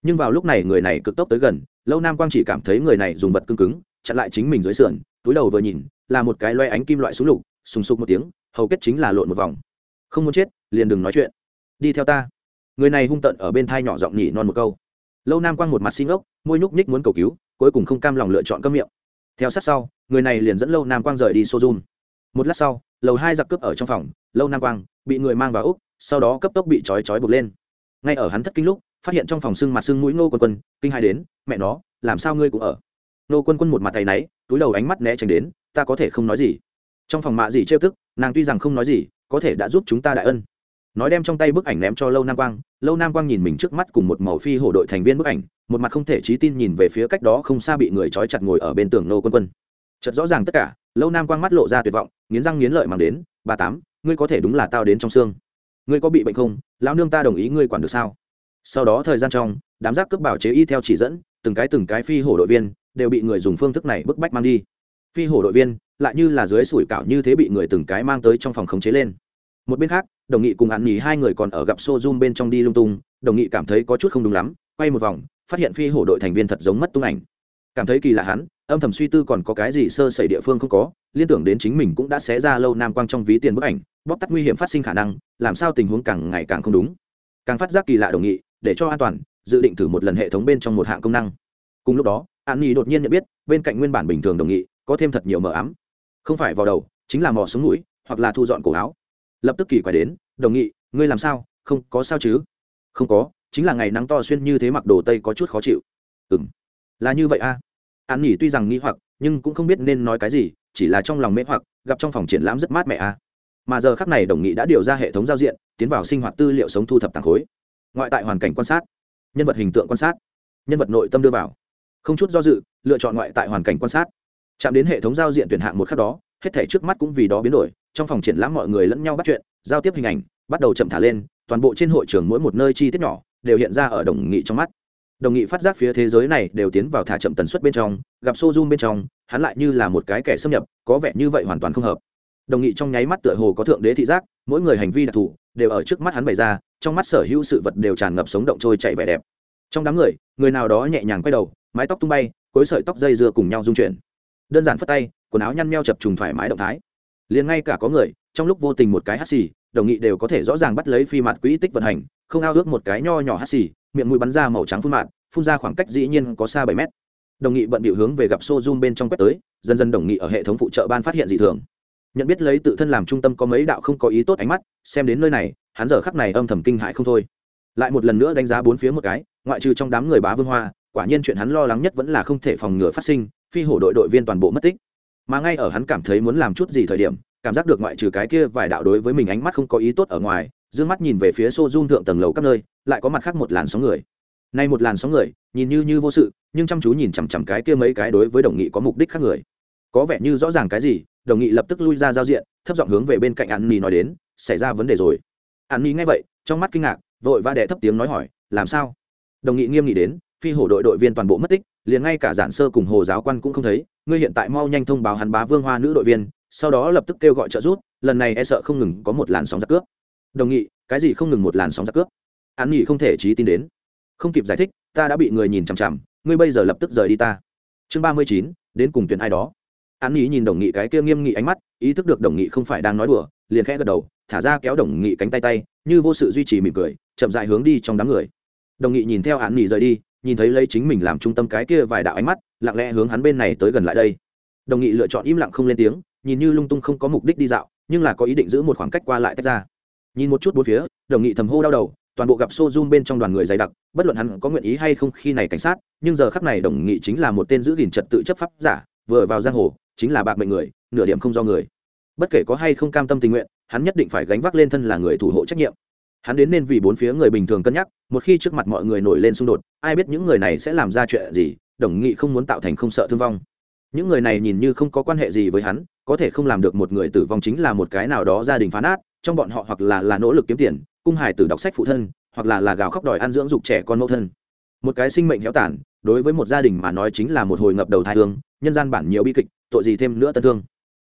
Nhưng vào lúc này người này cực tốc tới gần, lâu nam quang chỉ cảm thấy người này dùng vật cứng cứng, chặn lại chính mình dưới sườn, túi đầu vừa nhìn, là một cái loe ánh kim loại súng lục, sùng sục một tiếng, hầu kết chính là lộn một vòng. Không muốn chết, liền đừng nói chuyện. Đi theo ta. Người này hung tận ở bên thai nhỏ giọng nhỉ non một câu. Lâu nam quang một mặt xin ốc môi nhúc ních muốn cầu cứu, cuối cùng không cam lòng lựa chọn cơm miệng. Theo sát sau, người này liền dẫn lâu nam quang rời đi sojun một lát sau lầu hai giặc cướp ở trong phòng, lâu nam quang, bị người mang vào úc sau đó cấp tốc bị trói trói buộc lên. Ngay ở hắn thất kinh lúc, phát hiện trong phòng sưng mặt sưng mũi Ngô quân quân, kinh hai đến, mẹ nó, làm sao ngươi cũng ở? Nô quân quân một mặt tay náy, túi đầu ánh mắt né tránh đến, ta có thể không nói gì. Trong phòng mạ gì trêu tức, nàng tuy rằng không nói gì, có thể đã giúp chúng ta đại ân. Nói đem trong tay bức ảnh ném cho lâu nam quang, lâu nam quang nhìn mình trước mắt cùng một màu phi hổ đội thành viên bức ảnh, một mặt không thể trí tin nhìn về phía cách đó không xa bị người trói chặt ngồi ở bên tường nô quân quân. Chật rõ ràng tất cả lâu nam quang mắt lộ ra tuyệt vọng, nghiến răng nghiến lợi mang đến ba tám, ngươi có thể đúng là tao đến trong xương. Ngươi có bị bệnh không? Lão nương ta đồng ý ngươi quản được sao? Sau đó thời gian trong, đám giác cướp bảo chế y theo chỉ dẫn, từng cái từng cái phi hổ đội viên đều bị người dùng phương thức này bức bách mang đi. Phi hổ đội viên lại như là dưới sủi cảo như thế bị người từng cái mang tới trong phòng khống chế lên. Một bên khác, đồng nghị cùng ăn nhì hai người còn ở gặp xô zoom bên trong đi lung tung, đồng nghị cảm thấy có chút không đúng lắm, quay một vòng, phát hiện phi hổ đội thành viên thật giống mất tung ảnh. Cảm thấy kỳ lạ hắn âm thầm suy tư còn có cái gì sơ sẩy địa phương không có, liên tưởng đến chính mình cũng đã xé ra lâu nam quang trong ví tiền bức ảnh bóc tắt nguy hiểm phát sinh khả năng, làm sao tình huống càng ngày càng không đúng. Càng phát giác kỳ lạ đồng nghị, để cho an toàn, dự định thử một lần hệ thống bên trong một hạng công năng. Cùng lúc đó, an nhi đột nhiên nhận biết, bên cạnh nguyên bản bình thường đồng nghị, có thêm thật nhiều mờ ám. Không phải vào đầu, chính là mò xuống mũi, hoặc là thu dọn cổ áo. Lập tức kỳ quái đến, đồng nghị, ngươi làm sao? Không, có sao chứ? Không có, chính là ngày nắng to xuyên như thế mặc đồ tây có chút khó chịu. Ừ là như vậy a. à? An nhỉ tuy rằng nghi hoặc, nhưng cũng không biết nên nói cái gì, chỉ là trong lòng mê hoặc, gặp trong phòng triển lãm rất mát mẻ a à. mà giờ khắc này đồng nghị đã điều ra hệ thống giao diện, tiến vào sinh hoạt tư liệu sống thu thập tàng khối. Ngoại tại hoàn cảnh quan sát, nhân vật hình tượng quan sát, nhân vật nội tâm đưa vào. Không chút do dự, lựa chọn ngoại tại hoàn cảnh quan sát. Chạm đến hệ thống giao diện tuyển hạng một khắc đó, hết thể trước mắt cũng vì đó biến đổi, trong phòng triển lãm mọi người lẫn nhau bắt chuyện, giao tiếp hình ảnh, bắt đầu chậm thả lên, toàn bộ trên hội trường mỗi một nơi chi tiết nhỏ, đều hiện ra ở đồng nghị trong mắt đồng nghị phát giác phía thế giới này đều tiến vào thả chậm tần suất bên trong, gặp s o zoom bên trong, hắn lại như là một cái kẻ xâm nhập, có vẻ như vậy hoàn toàn không hợp. Đồng nghị trong nháy mắt tựa hồ có thượng đế thị giác, mỗi người hành vi đặc thù đều ở trước mắt hắn bày ra, trong mắt sở hữu sự vật đều tràn ngập sống động trôi chạy vẻ đẹp. Trong đám người người nào đó nhẹ nhàng quay đầu, mái tóc tung bay, cối sợi tóc dây dưa cùng nhau dung chuyển. Đơn giản phất tay, quần áo nhăn meo chập trùng thoải mái động thái. Liền ngay cả có người, trong lúc vô tình một cái hắt xì, đồng nghị đều có thể rõ ràng bắt lấy phi mặt quỹ tích vận hành, không ao ước một cái nho nhỏ hắt xì miệng mũi bắn ra màu trắng phun mạt, phun ra khoảng cách dĩ nhiên có xa bảy mét. Đồng nghị bận bịu hướng về gặp xô zoom bên trong quét tới, dần dần đồng nghị ở hệ thống phụ trợ ban phát hiện dị thường. Nhận biết lấy tự thân làm trung tâm có mấy đạo không có ý tốt ánh mắt, xem đến nơi này, hắn giờ khắc này âm thầm kinh hại không thôi. Lại một lần nữa đánh giá bốn phía một cái, ngoại trừ trong đám người bá vương hoa, quả nhiên chuyện hắn lo lắng nhất vẫn là không thể phòng ngừa phát sinh, phi hổ đội đội viên toàn bộ mất tích. Mà ngay ở hắn cảm thấy muốn làm chút gì thời điểm, cảm giác được ngoại trừ cái kia vài đạo đối với mình ánh mắt không có ý tốt ở ngoài dương mắt nhìn về phía xô run thượng tầng lầu các nơi, lại có mặt khác một làn sóng người. Nay một làn sóng người, nhìn như như vô sự, nhưng chăm chú nhìn chằm chằm cái kia mấy cái đối với đồng nghị có mục đích khác người. Có vẻ như rõ ràng cái gì, đồng nghị lập tức lui ra giao diện, thấp giọng hướng về bên cạnh an ni nói đến, xảy ra vấn đề rồi. An ni nghe vậy, trong mắt kinh ngạc, vội va đẻ thấp tiếng nói hỏi, làm sao? Đồng nghị nghiêm nghị đến, phi hổ đội đội viên toàn bộ mất tích, liền ngay cả giản sơ cùng hồ giáo quan cũng không thấy, ngươi hiện tại mau nhanh thông báo hắn bá vương hoa nữ đội viên, sau đó lập tức kêu gọi trợ giúp, lần này e sợ không ngừng có một làn sóng giặc cướp đồng nghị, cái gì không ngừng một làn sóng giặc cướp. An nghỉ không thể trí tin đến. Không kịp giải thích, ta đã bị người nhìn chằm chằm, ngươi bây giờ lập tức rời đi ta. Chương ba mươi chín, đến cùng tuyển ai đó. An nghỉ nhìn đồng nghị cái kia nghiêm nghị ánh mắt, ý thức được đồng nghị không phải đang nói đùa, liền khẽ gật đầu, thả ra kéo đồng nghị cánh tay tay, như vô sự duy trì mỉm cười, chậm dại hướng đi trong đám người. Đồng nghị nhìn theo an nghỉ rời đi, nhìn thấy lấy chính mình làm trung tâm cái kia vài đạo ánh mắt, lặng lẽ hướng hắn bên này tới gần lại đây. Đồng nghị lựa chọn im lặng không lên tiếng, nhìn như lung tung không có mục đích đi dạo, nhưng là có ý định giữ một khoảng cách qua lại tách ra nhìn một chút bốn phía, đồng nghị thầm hô đau đầu, toàn bộ gặp xô zoom bên trong đoàn người dày đặc, bất luận hắn có nguyện ý hay không khi này cảnh sát, nhưng giờ khắc này đồng nghị chính là một tên giữ gìn trật tự chấp pháp giả, vừa vào giang hồ, chính là bạc mệnh người, nửa điểm không do người. Bất kể có hay không cam tâm tình nguyện, hắn nhất định phải gánh vác lên thân là người thủ hộ trách nhiệm. Hắn đến nên vì bốn phía người bình thường cân nhắc, một khi trước mặt mọi người nổi lên xung đột, ai biết những người này sẽ làm ra chuyện gì, đồng nghị không muốn tạo thành không sợ thương vong. Những người này nhìn như không có quan hệ gì với hắn, có thể không làm được một người tử vong chính là một cái nào đó gia đình phán át trong bọn họ hoặc là là nỗ lực kiếm tiền, cung hải tử đọc sách phụ thân, hoặc là là gào khóc đòi ăn dưỡng dục trẻ con mẫu thân. Một cái sinh mệnh héo tàn, đối với một gia đình mà nói chính là một hồi ngập đầu thai hương, nhân gian bản nhiều bi kịch, tội gì thêm nữa tân thương.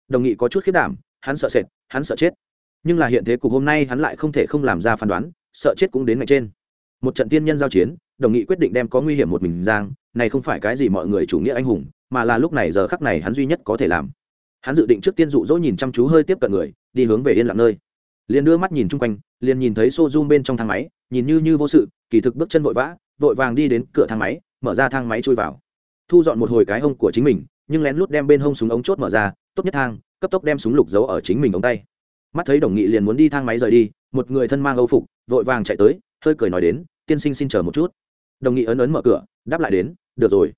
Đồng nghị có chút khiết đảm, hắn sợ sệt, hắn sợ chết. Nhưng là hiện thế cục hôm nay hắn lại không thể không làm ra phán đoán, sợ chết cũng đến ngày trên. Một trận tiên nhân giao chiến, đồng nghị quyết định đem có nguy hiểm một mình giang, này không phải cái gì mọi người chủ nghĩa anh hùng, mà là lúc này giờ khắc này hắn duy nhất có thể làm. Hắn dự định trước tiên dụ dỗ nhìn chăm chú hơi tiếp cận người, đi hướng về yên lặng nơi liền đưa mắt nhìn chung quanh, liền nhìn thấy xô zoom bên trong thang máy, nhìn như như vô sự, kỳ thực bước chân vội vã, vội vàng đi đến cửa thang máy, mở ra thang máy chui vào. Thu dọn một hồi cái hông của chính mình, nhưng lén lút đem bên hông súng ống chốt mở ra, tốt nhất thang, cấp tốc đem súng lục giấu ở chính mình ống tay. Mắt thấy đồng nghị liền muốn đi thang máy rời đi, một người thân mang âu phục, vội vàng chạy tới, hơi cười nói đến, tiên sinh xin chờ một chút. Đồng nghị ấn ấn mở cửa, đáp lại đến, được rồi.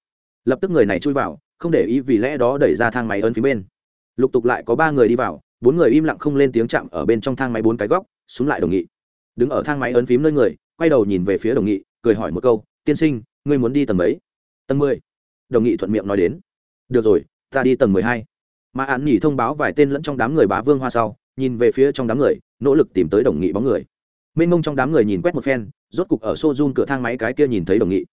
Lập tức người này chui vào, không để ý vì lẽ đó đẩy ra thang máy ấn phía bên. Lục tục lại có ba người đi vào bốn người im lặng không lên tiếng chạm ở bên trong thang máy bốn cái góc xuống lại đồng nghị. Đứng ở thang máy ấn phím nơi người, quay đầu nhìn về phía đồng nghị, cười hỏi một câu, tiên sinh, ngươi muốn đi tầng mấy? Tầng mười. Đồng nghị thuận miệng nói đến. Được rồi, ta đi tầng mười hai. Mà án nhỉ thông báo vài tên lẫn trong đám người bá vương hoa sau, nhìn về phía trong đám người, nỗ lực tìm tới đồng nghị bóng người. Mênh mông trong đám người nhìn quét một phen, rốt cục ở xô run cửa thang máy cái kia nhìn thấy đồng nghị.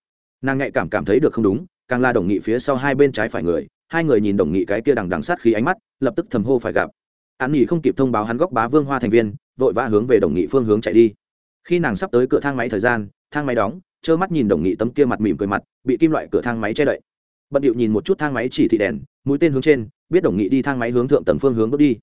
Nàng nhạy cảm cảm thấy được không đúng, càng la đồng nghị phía sau hai bên trái phải người, hai người nhìn đồng nghị cái kia đằng đằng sát khí ánh mắt, lập tức thầm hô phải gặp an nghỉ không kịp thông báo hắn góc bá vương hoa thành viên, vội vã hướng về đồng nghị phương hướng chạy đi. Khi nàng sắp tới cửa thang máy thời gian, thang máy đóng, trơ mắt nhìn đồng nghị tấm kia mặt mỉm cười mặt, bị kim loại cửa thang máy che đậy. Bận điệu nhìn một chút thang máy chỉ thị đèn, mũi tên hướng trên, biết đồng nghị đi thang máy hướng thượng tầng phương hướng bước đi.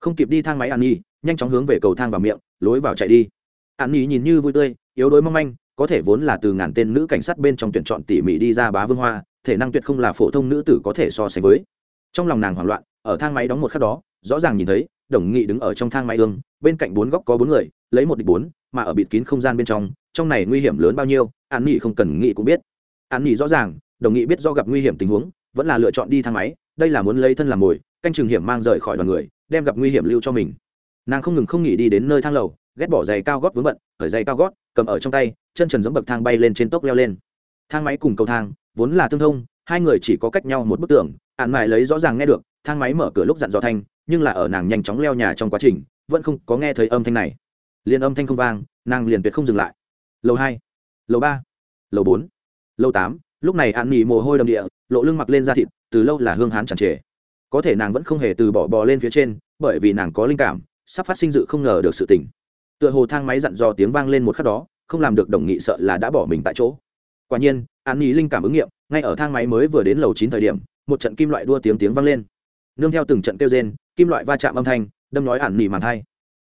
Không kịp đi thang máy an nhi, nhanh chóng hướng về cầu thang vào miệng, lối vào chạy đi. An nhi nhìn như vui tươi, yếu đuối mong manh, có thể vốn là từ ngàn tên nữ cảnh sát bên trong tuyển chọn tỉ mỉ đi ra bá vương hoa, thể năng tuyệt không là phổ thông nữ tử có thể so sánh với. Trong lòng nàng hoảng loạn, ở thang máy đóng một khắc đó rõ ràng nhìn thấy, đồng nghị đứng ở trong thang máy ương, bên cạnh bốn góc có bốn người, lấy một địch bốn, mà ở bịt kín không gian bên trong trong này nguy hiểm lớn bao nhiêu, an nghị không cần nghị cũng biết. An nghị rõ ràng, đồng nghị biết do gặp nguy hiểm tình huống, vẫn là lựa chọn đi thang máy, đây là muốn lấy thân làm mồi, canh trường hiểm mang rời khỏi đoàn người, đem gặp nguy hiểm lưu cho mình. Nàng không ngừng không nghỉ đi đến nơi thang lầu, ghét bỏ giày cao gót vướng bận khởi giày cao gót, cầm ở trong tay, chân trần giống bậc thang bay lên trên tốc leo lên. Thang máy cùng cầu thang, vốn là tương thông, hai người chỉ có cách nhau một bức tường ạn mại lấy rõ ràng nghe được, thang máy mở cửa lúc dặn dò thanh nhưng là ở nàng nhanh chóng leo nhà trong quá trình, vẫn không có nghe thấy âm thanh này. Liền âm thanh không vang, nàng liền tuyệt không dừng lại. Lầu hai, lầu ba, lầu bốn, lầu tám, lúc này ạn nghỉ mồ hôi đầm địa, lộ lưng mặc lên da thịt, từ lâu là hương hán chẳng trề. Có thể nàng vẫn không hề từ bỏ bò lên phía trên, bởi vì nàng có linh cảm, sắp phát sinh dự không ngờ được sự tình. Tựa hồ thang máy dặn dò tiếng vang lên một khắc đó, không làm được đồng nghị sợ là đã bỏ mình tại chỗ. Quả nhiên, an nghỉ linh cảm ứng nghiệm, ngay ở thang máy mới vừa đến lầu chín thời điểm, một trận kim loại đua tiếng tiếng vang lên. Nương theo từng trận kêu rên kim loại va chạm âm thanh, đâm nói ạn nỉ màng thai.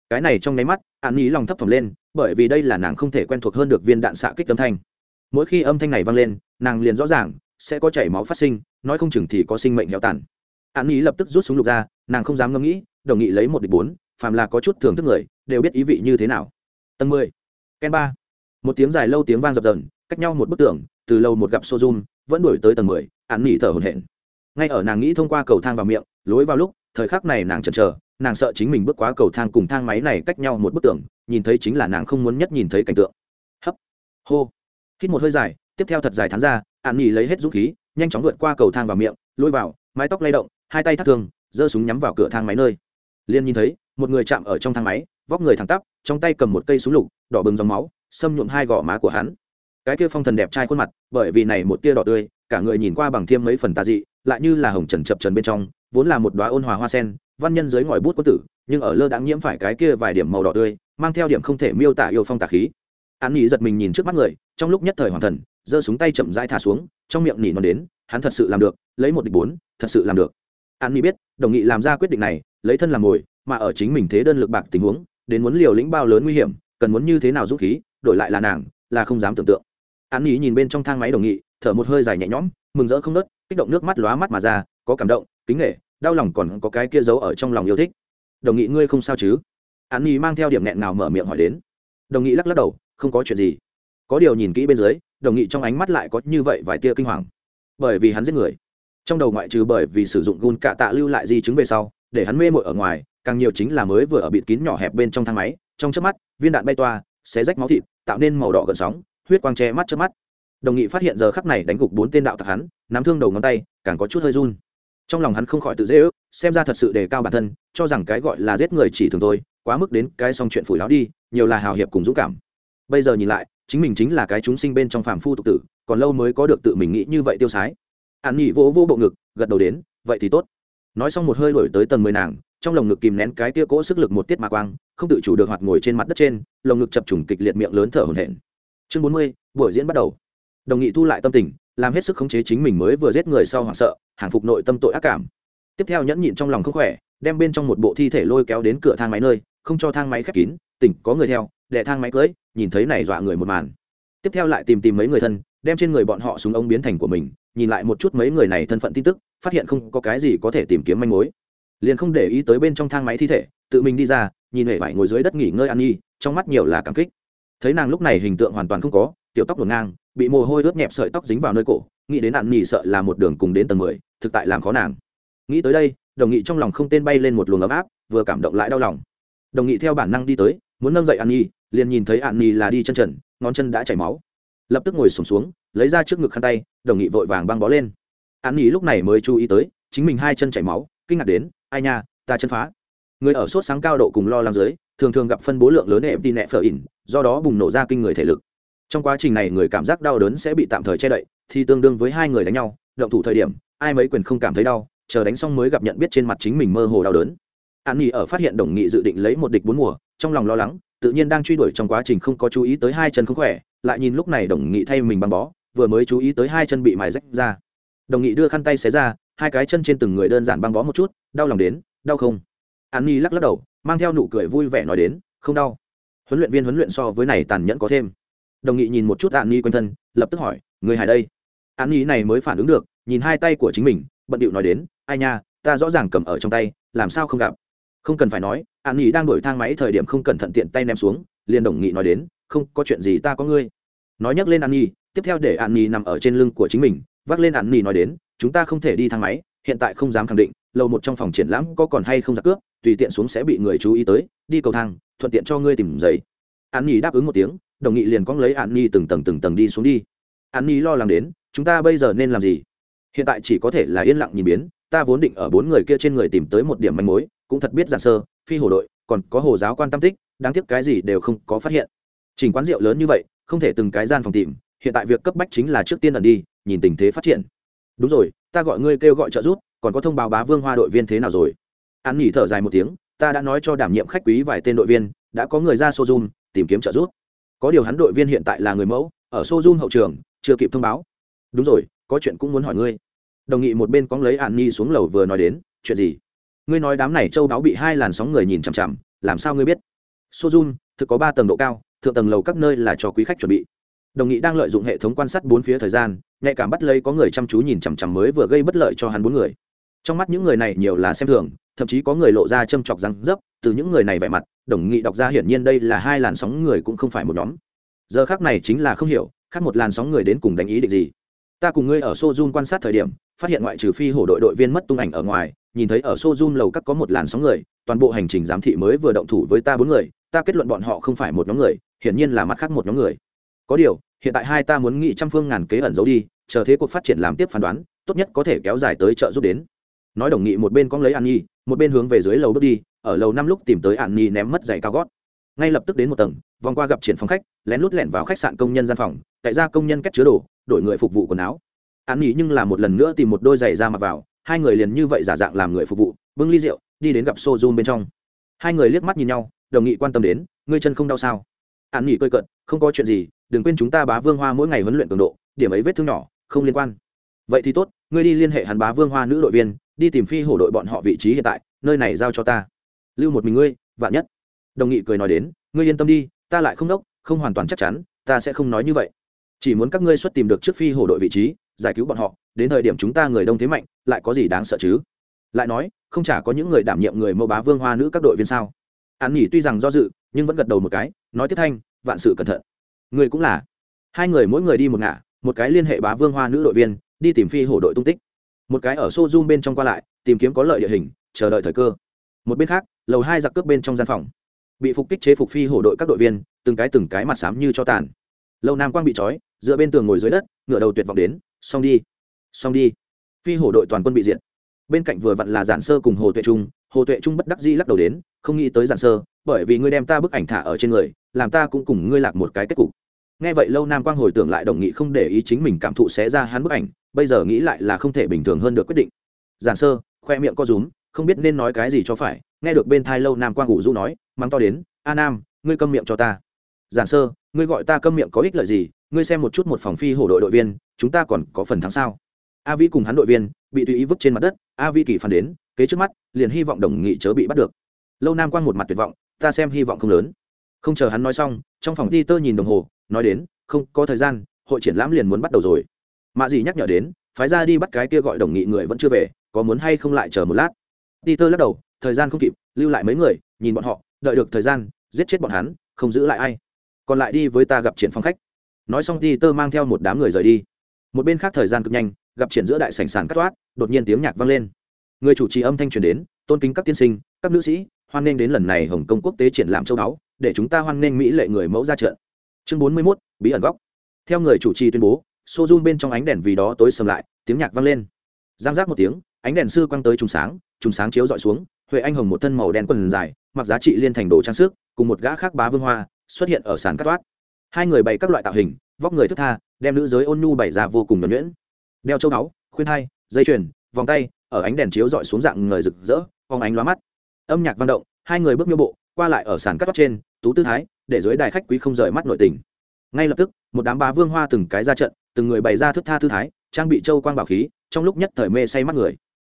Cái này trong nháy mắt ạn nỉ lòng thấp thỏm lên, bởi vì đây là nàng không thể quen thuộc hơn được viên đạn xạ kích âm thanh. Mỗi khi âm thanh này vang lên, nàng liền rõ ràng, sẽ có chảy máu phát sinh, nói không chừng thì có sinh mệnh héo tàn. Ạn nỉ lập tức rút súng lục ra, nàng không dám ngẫm nghĩ, đồng nghị lấy một địch bốn, phàm là có chút thưởng thức người, đều biết ý vị như thế nào. Tầng mười, ken ba. Một tiếng dài lâu tiếng vang dập dần cách nhau một bức tường, từ lâu một gặp sojum vẫn đuổi tới tầng mười ạn nỉ thở hổn hển. Ngay ở nàng nghĩ thông qua cầu thang vào miệng, lối vào lúc thời khắc này nàng chần chờ, nàng sợ chính mình bước quá cầu thang cùng thang máy này cách nhau một bức tường, nhìn thấy chính là nàng không muốn nhất nhìn thấy cảnh tượng. Hấp. Hô. Hít một hơi dài, tiếp theo thật dài thắn ra ạn nghỉ lấy hết dũng khí, nhanh chóng vượt qua cầu thang vào miệng, lôi vào, mái tóc lay động, hai tay thắt thường giơ súng nhắm vào cửa thang máy nơi. Liên nhìn thấy, một người chạm ở trong thang máy, vóc người thẳng tắp, trong tay cầm một cây súng lục, đỏ bừng dòng máu, xâm nhuộm hai gò má của hắn. Cái kia phong thần đẹp trai khuôn mặt, bởi vì này một tia đỏ tươi, cả người nhìn qua bằng thêm mấy phần tà dị lại như là hồng trần chập trần bên trong, vốn là một đoá ôn hòa hoa sen, văn nhân dưới ngòi bút quân tử, nhưng ở lơ đãng nhiễm phải cái kia vài điểm màu đỏ tươi, mang theo điểm không thể miêu tả yêu phong tà khí. An nghĩ giật mình nhìn trước mắt người, trong lúc nhất thời hoàng thần, giơ súng tay chậm rãi thả xuống, trong miệng nỉ non đến, hắn thật sự làm được, lấy một địch bốn, thật sự làm được. An nghĩ biết, đồng nghị làm ra quyết định này, lấy thân làm mồi, mà ở chính mình thế đơn lực bạc tình huống, đến muốn liều lĩnh bao lớn nguy hiểm, cần muốn như thế nào dũng khí, đổi lại là nàng, là không dám tưởng tượng. An nghĩ nhìn bên trong thang máy đồng nghị, thở một hơi dài nhẹ nhõm, mừng rỡ không nớt kích động nước mắt lóa mắt mà ra, có cảm động, kính nghệ đau lòng còn có cái kia giấu ở trong lòng yêu thích. Đồng nghị, ngươi không sao chứ? An Nhi mang theo điểm nghẹn nào mở miệng hỏi đến. Đồng nghị lắc lắc đầu, không có chuyện gì. Có điều nhìn kỹ bên dưới, đồng nghị trong ánh mắt lại có như vậy vài tia kinh hoàng. Bởi vì hắn giết người. Trong đầu ngoại trừ bởi vì sử dụng gun cạ tạ lưu lại di chứng về sau, để hắn mê mội ở ngoài, càng nhiều chính là mới vừa ở bịt kín nhỏ hẹp bên trong thang máy, trong chớp mắt, viên đạn bay toa, xé rách máu thịt, tạo nên màu đỏ gần sóng, huyết quang che mắt chớp mắt đồng nghị phát hiện giờ khắc này đánh gục bốn tên đạo tặc hắn, nắm thương đầu ngón tay, càng có chút hơi run. Trong lòng hắn không khỏi tự dễ ước, xem ra thật sự đề cao bản thân, cho rằng cái gọi là giết người chỉ thường thôi, quá mức đến cái xong chuyện phủi láo đi, nhiều là hào hiệp cùng dũng cảm. Bây giờ nhìn lại, chính mình chính là cái chúng sinh bên trong phàm phu tục tử, còn lâu mới có được tự mình nghĩ như vậy tiêu sái. An nhị vỗ vỗ bộ ngực, gật đầu đến, vậy thì tốt. Nói xong một hơi đổi tới tầng mười nàng, trong lồng ngực kìm nén cái tia cỗ sức lực một tiết mà quang, không tự chủ được hoạt ngồi trên mặt đất trên, lồng ngực chập trùng kịch liệt miệng lớn thở hổn hển. Chương bốn mươi, buổi diễn bắt đầu đồng nghị thu lại tâm tình, làm hết sức khống chế chính mình mới vừa giết người sau hoảng sợ, hàng phục nội tâm tội ác cảm. Tiếp theo nhẫn nhịn trong lòng không khỏe, đem bên trong một bộ thi thể lôi kéo đến cửa thang máy nơi, không cho thang máy khép kín, tỉnh, có người theo đệ thang máy cưới, nhìn thấy này dọa người một màn. Tiếp theo lại tìm tìm mấy người thân, đem trên người bọn họ súng ống biến thành của mình, nhìn lại một chút mấy người này thân phận tin tức, phát hiện không có cái gì có thể tìm kiếm manh mối. Liền không để ý tới bên trong thang máy thi thể, tự mình đi ra, nhìn hề vải ngồi dưới đất nghỉ ngơi ăn nhi trong mắt nhiều là cảm kích. Thấy nàng lúc này hình tượng hoàn toàn không có, tiểu tóc ngổn ngang bị mồ hôi ướt nhẹp sợi tóc dính vào nơi cổ nghĩ đến nạn nhi sợ là một đường cùng đến tầng mười thực tại làm khó nàng. Nghĩ tới đây đồng nghị trong lòng không tên bay lên một luồng ấm áp vừa cảm động lại đau lòng. Đồng nghị theo bản năng đi tới muốn nâng dậy an nhi liền nhìn thấy an nhi là đi chân trần ngón chân đã chảy máu. Lập tức ngồi sùng xuống, xuống lấy ra trước ngực khăn tay đồng nghị vội vàng băng bó lên. An nhi lúc này mới chú ý tới chính mình hai chân chảy máu kinh ngạc đến ai nha ta chân phá. Người ở sốt sáng cao độ cùng lo lắng dưới thường thường gặp phân bố lượng lớn ép đi nẹ phở ỉn do đó bùng nổ ra kinh người thể lực trong quá trình này, người cảm giác đau đớn sẽ bị tạm thời che đậy, thì tương đương với hai người đánh nhau, động thủ thời điểm, ai mấy quyền không cảm thấy đau, chờ đánh xong mới gặp nhận biết trên mặt chính mình mơ hồ đau đớn. An nghỉ ở phát hiện đồng nghị dự định lấy một địch bốn mùa, trong lòng lo lắng, tự nhiên đang truy đuổi trong quá trình không có chú ý tới hai chân không khỏe, lại nhìn lúc này đồng nghị thay mình băng bó, vừa mới chú ý tới hai chân bị mài rách ra. Đồng nghị đưa khăn tay xé ra, hai cái chân trên từng người đơn giản băng bó một chút, đau lòng đến, đau không? An nhi lắc lắc đầu, mang theo nụ cười vui vẻ nói đến, không đau. Huấn luyện viên huấn luyện so với này tàn nhẫn có thêm đồng nghị nhìn một chút an nhi quanh thân, lập tức hỏi, người hài đây? An nhi này mới phản ứng được, nhìn hai tay của chính mình, bận điệu nói đến, ai nha, ta rõ ràng cầm ở trong tay, làm sao không gặp? Không cần phải nói, an nhi đang đổi thang máy thời điểm không cẩn thận tiện tay ném xuống, liền đồng nghị nói đến, không, có chuyện gì ta có ngươi. Nói nhắc lên an nhi, tiếp theo để an nhi nằm ở trên lưng của chính mình, vác lên an nhi nói đến, chúng ta không thể đi thang máy, hiện tại không dám khẳng định, lầu một trong phòng triển lãm có còn hay không giặc cướp, tùy tiện xuống sẽ bị người chú ý tới, đi cầu thang, thuận tiện cho ngươi tìm giấy. An nhi đáp ứng một tiếng đồng nghị liền cóng lấy an nhi từng tầng từng tầng đi xuống đi. An nhi lo lắng đến, chúng ta bây giờ nên làm gì? Hiện tại chỉ có thể là yên lặng nhìn biến, ta vốn định ở bốn người kia trên người tìm tới một điểm manh mối, cũng thật biết giản sơ, phi hồ đội, còn có hồ giáo quan tâm tích, đáng tiếc cái gì đều không có phát hiện. Trình quán rượu lớn như vậy, không thể từng cái gian phòng tìm, hiện tại việc cấp bách chính là trước tiên ẩn đi, nhìn tình thế phát triển. Đúng rồi, ta gọi ngươi kêu gọi trợ giúp, còn có thông báo bá vương hoa đội viên thế nào rồi? An nghỉ thở dài một tiếng, ta đã nói cho đảm nhiệm khách quý vài tên đội viên, đã có người ra sojum tìm kiếm trợ giúp có điều hắn đội viên hiện tại là người mẫu, ở sojum hậu trường, chưa kịp thông báo. Đúng rồi, có chuyện cũng muốn hỏi ngươi. Đồng nghị một bên cóng lấy an nhi xuống lầu vừa nói đến, chuyện gì? Ngươi nói đám này châu đáo bị hai làn sóng người nhìn chằm chằm, làm sao ngươi biết? Sojun, thực có ba tầng độ cao, thượng tầng lầu các nơi là cho quý khách chuẩn bị. Đồng nghị đang lợi dụng hệ thống quan sát bốn phía thời gian, nhạy cảm bắt lấy có người chăm chú nhìn chằm chằm mới vừa gây bất lợi cho hắn bốn người. Trong mắt những người này nhiều là xem thường thậm chí có người lộ ra châm chọc răng dấp, từ những người này vẻ mặt, đồng nghị đọc ra hiển nhiên đây là hai làn sóng người cũng không phải một nhóm. Giờ khác này chính là không hiểu, khác một làn sóng người đến cùng đánh ý định gì. Ta cùng ngươi ở sojun quan sát thời điểm, phát hiện ngoại trừ phi hổ đội đội viên mất tung ảnh ở ngoài, nhìn thấy ở sojun lầu các có một làn sóng người, toàn bộ hành trình giám thị mới vừa động thủ với ta bốn người, ta kết luận bọn họ không phải một nhóm người, hiển nhiên là mắt khác một nhóm người. Có điều, hiện tại hai ta muốn nghị trăm phương ngàn kế ẩn giấu đi, chờ thế cuộc phát triển làm tiếp phán đoán, tốt nhất có thể kéo dài tới chợ giúp đến. Nói đồng nghị một bên có lấy an nhi một bên hướng về dưới lầu bước đi, ở lầu năm lúc tìm tới an nhi ném mất giày cao gót. Ngay lập tức đến một tầng, vòng qua gặp triển phòng khách, lén lút lẻn vào khách sạn công nhân gian phòng, tại ra công nhân cách chứa đồ, đổi người phục vụ quần áo. An nhi nhưng là một lần nữa tìm một đôi giày ra mặc vào, hai người liền như vậy giả dạng làm người phục vụ, bưng ly rượu, đi đến gặp sô bên trong. Hai người liếc mắt nhìn nhau, đồng nghị quan tâm đến, ngươi chân không đau sao? An nhi cười cận không có chuyện gì, đừng quên chúng ta bá vương hoa mỗi ngày huấn luyện cường độ, điểm ấy vết thương nhỏ, không liên quan. Vậy thì tốt, ngươi đi liên hệ hắn bá vương hoa nữ đội viên đi tìm phi hổ đội bọn họ vị trí hiện tại, nơi này giao cho ta. Lưu một mình ngươi, vạn nhất. Đồng nghị cười nói đến, ngươi yên tâm đi, ta lại không đốc, không hoàn toàn chắc chắn, ta sẽ không nói như vậy. Chỉ muốn các ngươi xuất tìm được trước phi hổ đội vị trí, giải cứu bọn họ, đến thời điểm chúng ta người đông thế mạnh, lại có gì đáng sợ chứ? Lại nói, không chả có những người đảm nhiệm người mẫu bá vương hoa nữ các đội viên sao? An nhỉ tuy rằng do dự, nhưng vẫn gật đầu một cái, nói tiếp thanh, vạn sự cẩn thận. Người cũng là. Hai người mỗi người đi một ngả, một cái liên hệ bá vương hoa nữ đội viên, đi tìm phi hổ đội tung tích một cái ở xô zoom bên trong qua lại, tìm kiếm có lợi địa hình, chờ đợi thời cơ. Một bên khác, lầu hai giặc cướp bên trong gian phòng. Bị phục kích chế phục phi hổ đội các đội viên, từng cái từng cái mặt xám như cho tàn. Lâu nam quang bị trói, dựa bên tường ngồi dưới đất, ngựa đầu tuyệt vọng đến, xong đi xong đi. Phi hổ đội toàn quân bị diện bên cạnh vừa vặn là giản sơ cùng hồ tuệ trung. Hồ tuệ trung bất đắc dĩ lắc đầu đến, không nghĩ tới giản sơ, bởi vì ngươi đem ta bức ảnh thả ở trên người, làm ta cũng cùng ngươi lạc một cái kết cục. Nghe vậy lâu nam quang hồi tưởng lại đồng nghị không để ý chính mình cảm thụ xé ra hắn bức ảnh bây giờ nghĩ lại là không thể bình thường hơn được quyết định. Giản sơ, khoe miệng co rúm, không biết nên nói cái gì cho phải, nghe được bên thai lâu nam quang ngủ du nói, mắng to đến, a nam, ngươi câm miệng cho ta. Giản sơ, ngươi gọi ta câm miệng có ích lợi gì? Ngươi xem một chút một phòng phi hổ đội đội viên, chúng ta còn có phần thắng sao? A vĩ cùng hắn đội viên bị tùy ý vứt trên mặt đất, a vĩ kỳ phản đến, kế trước mắt, liền hy vọng đồng nghị chớ bị bắt được. Lâu nam quang một mặt tuyệt vọng, ta xem hy vọng không lớn. Không chờ hắn nói xong, trong phòng ti tơ nhìn đồng hồ, nói đến, không có thời gian, hội triển lãm liền muốn bắt đầu rồi mạ dị nhắc nhở đến phái ra đi bắt cái kia gọi đồng nghị người vẫn chưa về có muốn hay không lại chờ một lát. Ti tơ lắc đầu thời gian không kịp lưu lại mấy người nhìn bọn họ đợi được thời gian giết chết bọn hắn không giữ lại ai. Còn lại đi với ta gặp triển phong khách. Nói xong ti tơ mang theo một đám người rời đi. Một bên khác thời gian cực nhanh gặp triển giữa đại sảnh sàn cắt toát đột nhiên tiếng nhạc vang lên. Người chủ trì âm thanh truyền đến tôn kính các tiên sinh các nữ sĩ hoan nghênh đến lần này hồng kông quốc tế triển lãm châu đáo để chúng ta hoan nghênh mỹ lệ người mẫu ra trận. Chương bốn mươi 41, bí ẩn góc. Theo người chủ trì tuyên bố xô run bên trong ánh đèn vì đó tối sầm lại, tiếng nhạc vang lên. Giang giác một tiếng, ánh đèn sư quang tới trùng sáng trùng sáng chiếu dọi xuống, huệ anh hồng một thân màu đen quần dài, mặc giá trị liên thành đồ trang sức, cùng một gã khác bá vương hoa, xuất hiện ở sàn cắt toát. Hai người bày các loại tạo hình, vóc người thức tha, đem nữ giới ôn nhu bày ra vô cùng nhuẩn nhuyễn. Đeo châu báu, khuyên thai, dây chuyền, vòng tay, ở ánh đèn chiếu dọi xuống dạng người rực rỡ phóng ánh lóa mắt. Âm nhạc vang động, hai người bước miêu bộ, qua lại ở sàn cắt toát trên, tú tư thái, để dưới đài khách quý không rời mắt nội tình. Ngay lập tức, một đám bá vương hoa từng cái ra trận từng người bày ra thức tha thư thái, trang bị châu quang bảo khí, trong lúc nhất thời mê say mắt người.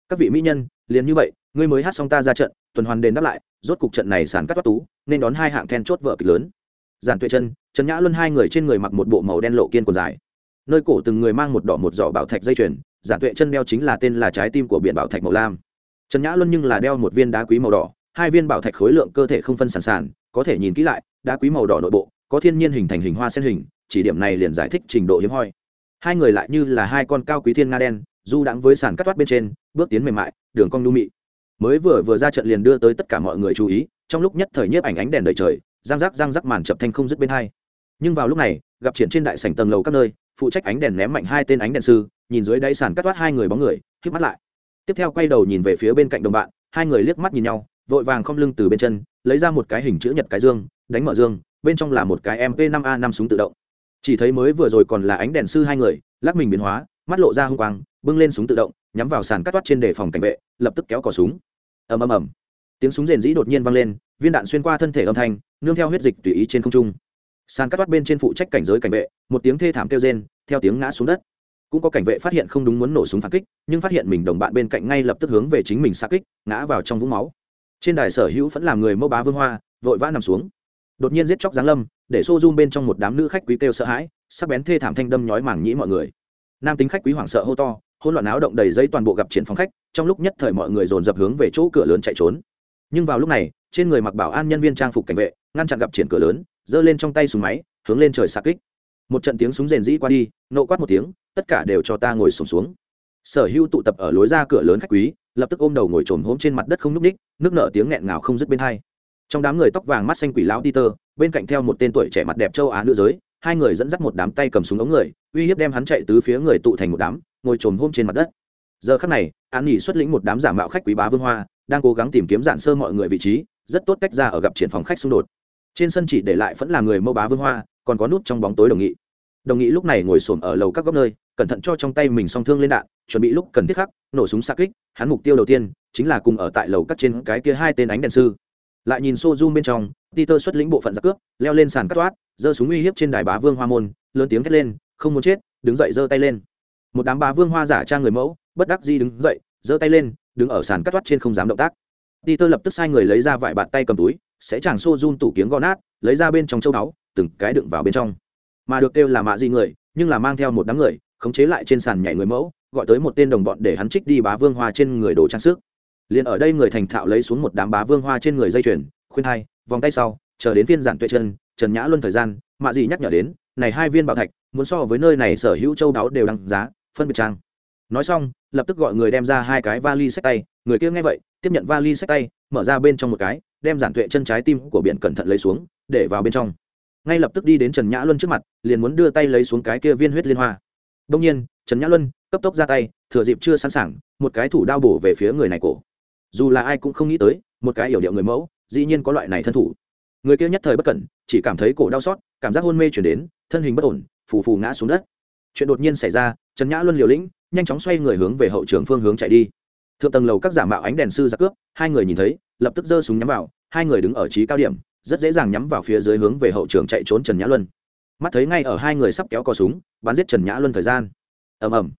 Các vị mỹ nhân, liền như vậy, ngươi mới hát xong ta ra trận, tuần hoàn đền đáp lại, rốt cục trận này sàn cắt toát tú, nên đón hai hạng then chốt vợ kịch lớn. Giản tuệ chân trần nhã luân hai người trên người mặc một bộ màu đen lộ kiên quần dài. Nơi cổ từng người mang một đỏ một giỏ bảo thạch dây chuyền, giản tuệ chân đeo chính là tên là trái tim của biển bảo thạch màu lam. Trần nhã luân nhưng là đeo một viên đá quý màu đỏ, hai viên bảo thạch khối lượng cơ thể không phân sản sản có thể nhìn kỹ lại, đá quý màu đỏ nội bộ, có thiên nhiên hình thành hình hoa sen hình, chỉ điểm này liền giải thích trình độ hiếm hoi hai người lại như là hai con cao quý thiên nga đen, du đãng với sàn cắt toát bên trên, bước tiến mềm mại, đường cong nu mị. Mới vừa vừa ra trận liền đưa tới tất cả mọi người chú ý, trong lúc nhất thời nhiếp ảnh ánh đèn đời trời giang rác giang rác màn chập thanh không dứt bên hai. Nhưng vào lúc này, gặp triển trên đại sảnh tầng lầu các nơi, phụ trách ánh đèn ném mạnh hai tên ánh đèn sư, nhìn dưới đáy sàn cắt toát hai người bóng người hít mắt lại. Tiếp theo quay đầu nhìn về phía bên cạnh đồng bạn, hai người liếc mắt nhìn nhau, vội vàng không lưng từ bên chân, lấy ra một cái hình chữ nhật cái dương, đánh mở dương, bên trong là một cái mp 5 a 5 súng tự động chỉ thấy mới vừa rồi còn là ánh đèn sư hai người, lắc mình biến hóa, mắt lộ ra hung quang, bưng lên súng tự động, nhắm vào sàn cắt toát trên đề phòng cảnh vệ, lập tức kéo cò súng. Ầm ầm ầm. Tiếng súng rền dĩ đột nhiên vang lên, viên đạn xuyên qua thân thể âm thanh, nương theo huyết dịch tùy ý trên không trung. Sàn cắt toát bên trên phụ trách cảnh giới cảnh vệ, một tiếng thê thảm kêu rên, theo tiếng ngã xuống đất. Cũng có cảnh vệ phát hiện không đúng muốn nổ súng phản kích, nhưng phát hiện mình đồng bạn bên cạnh ngay lập tức hướng về chính mình xa kích, ngã vào trong vũng máu. Trên đài sở hữu vẫn làm người mẫu bá vương hoa, vội vã nằm xuống đột nhiên giết chóc giáng lâm để xô zoom bên trong một đám nữ khách quý kêu sợ hãi sắc bén thê thảm thanh đâm nhói mảng nhĩ mọi người. Nam tính khách quý hoảng sợ hô to hôn loạn áo động đầy dây toàn bộ gặp triển phòng khách trong lúc nhất thời mọi người dồn dập hướng về chỗ cửa lớn chạy trốn. Nhưng vào lúc này trên người mặc bảo an nhân viên trang phục cảnh vệ ngăn chặn gặp triển cửa lớn giơ lên trong tay súng máy hướng lên trời xa kích. Một trận tiếng súng rền rĩ qua đi nộ quát một tiếng tất cả đều cho ta ngồi sùng xuống, xuống sở hữu tụ tập ở lối ra cửa lớn khách quý lập tức ôm đầu ngồi trồm hốm trên mặt đất không n ú c ních nước nở tiếng nghẹn ngào không dứt bên hai trong đám người tóc vàng mắt xanh quỷ lão peter, bên cạnh theo một tên tuổi trẻ mặt đẹp châu á nữ giới, hai người dẫn dắt một đám tay cầm súng ống người, uy hiếp đem hắn chạy tứ phía người tụ thành một đám, ngồi trồm hôm trên mặt đất. Giờ khắc này an nghỉ xuất lĩnh một đám giả mạo khách quý bá vương hoa, đang cố gắng tìm kiếm giản sơ mọi người vị trí, rất tốt cách ra ở gặp triển phòng khách xung đột. Trên sân chỉ để lại vẫn là người mâu bá vương hoa, còn có nút trong bóng tối đồng nghị. Đồng nghị lúc này ngồi xổm ở lầu các góc nơi, cẩn thận cho trong tay mình song thương lên đạn, chuẩn bị lúc cần thiết khắc, nổ súng xa kích, hắn mục tiêu đầu tiên chính là cùng ở tại lầu các trên cái kia hai tên ánh đèn sư lại nhìn xô zoom bên trong, peter xuất lĩnh bộ phận giặc cướp, leo lên sàn cắt toát, giơ súng uy hiếp trên đài bá vương hoa môn, lớn tiếng thét lên, không muốn chết, đứng dậy giơ tay lên. Một đám bá vương hoa giả trang người mẫu, bất đắc di đứng dậy, giơ tay lên, đứng ở sàn cắt toát trên không dám động tác. Peter lập tức sai người lấy ra vải bạt tay cầm túi, sẽ chàng xô zoom tủ kiếng gò nát, lấy ra bên trong châu báu, từng cái đựng vào bên trong. Mà được kêu là mạ gì người, nhưng là mang theo một đám người, khống chế lại trên sàn nhảy người mẫu, gọi tới một tên đồng bọn để hắn trích đi bá vương hoa trên người đồ trang sức liền ở đây người thành thạo lấy xuống một đám bá vương hoa trên người dây chuyền, khuyên hai, vòng tay sau, chờ đến phiên giản tuệ chân, trần nhã luân thời gian, mạ gì nhắc nhở đến, này hai viên bảo thạch, muốn so với nơi này sở hữu châu đáo đều đăng giá, phân biệt trang. Nói xong, lập tức gọi người đem ra hai cái vali sách tay, người kia nghe vậy, tiếp nhận vali sách tay, mở ra bên trong một cái, đem giản tuệ chân trái tim của biển cẩn thận lấy xuống, để vào bên trong. Ngay lập tức đi đến trần nhã luân trước mặt, liền muốn đưa tay lấy xuống cái kia viên huyết liên hoa. Đông nhiên, trần nhã luân cấp tốc ra tay, thừa dịp chưa sẵn sàng, một cái thủ đao bổ về phía người này cổ dù là ai cũng không nghĩ tới, một cái yểu điệu người mẫu, dĩ nhiên có loại này thân thủ. Người kia nhất thời bất cẩn, chỉ cảm thấy cổ đau xót, cảm giác hôn mê chuyển đến, thân hình bất ổn, phù phù ngã xuống đất. Chuyện đột nhiên xảy ra, trần nhã luân liều lĩnh, nhanh chóng xoay người hướng về hậu trường phương hướng chạy đi. Thượng tầng lầu các giả mạo ánh đèn sư ra cướp, hai người nhìn thấy, lập tức giơ súng nhắm vào, hai người đứng ở trí cao điểm, rất dễ dàng nhắm vào phía dưới hướng về hậu trường chạy trốn trần nhã luân. Mắt thấy ngay ở hai người sắp kéo cò súng, bắn giết trần nhã luân thời gian. Ầm ầm.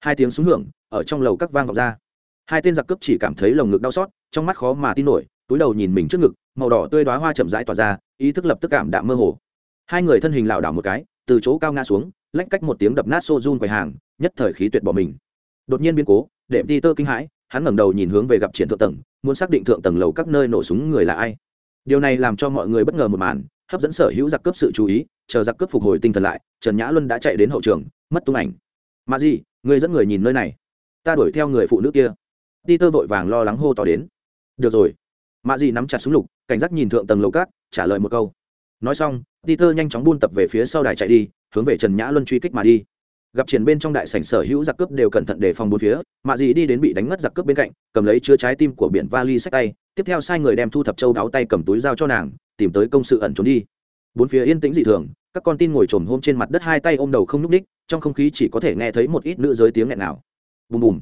Hai tiếng súng hưởng ở trong lầu các vang vọng ra hai tên giặc cướp chỉ cảm thấy lồng ngực đau xót, trong mắt khó mà tin nổi, túi đầu nhìn mình trước ngực, màu đỏ tươi đoá hoa chậm rãi tỏa ra, ý thức lập tức cảm đạm mơ hồ. Hai người thân hình lảo đảo một cái, từ chỗ cao ngã xuống, lách cách một tiếng đập nát xô run quầy hàng, nhất thời khí tuyệt bỏ mình. Đột nhiên biến cố, đệm đi tơ kinh hãi, hắn ngẩng đầu nhìn hướng về gặp triển thượng tầng, muốn xác định thượng tầng lầu các nơi nổ súng người là ai. Điều này làm cho mọi người bất ngờ một màn, hấp dẫn sở hữu giặc cướp sự chú ý, chờ giặc cướp phục hồi tinh thần lại, trần nhã luân đã chạy đến hậu trường, mất tung ảnh. Mà gì người dẫn người nhìn nơi này. Ta đuổi theo người phụ nữ kia. Ti tơ vội vàng lo lắng hô to đến. Được rồi. Mạ dị nắm chặt súng lục, cảnh giác nhìn thượng tầng lầu cát, trả lời một câu. Nói xong, peter nhanh chóng buôn tập về phía sau đài chạy đi, hướng về trần nhã luân truy kích mà đi. Gặp triển bên trong đại sảnh sở hữu giặc cướp đều cẩn thận đề phòng bốn phía, mạ dị đi đến bị đánh ngất giặc cướp bên cạnh, cầm lấy chứa trái tim của biển vali sách tay, tiếp theo sai người đem thu thập châu đáo tay cầm túi giao cho nàng, tìm tới công sự ẩn trốn đi. Bốn phía yên tĩnh dị thường, các con tin ngồi trồm hôm trên mặt đất hai tay ôm đầu không nhúc ních trong không khí chỉ có thể nghe thấy một ít nữ giới tiếng nghẹn nào bùm bùm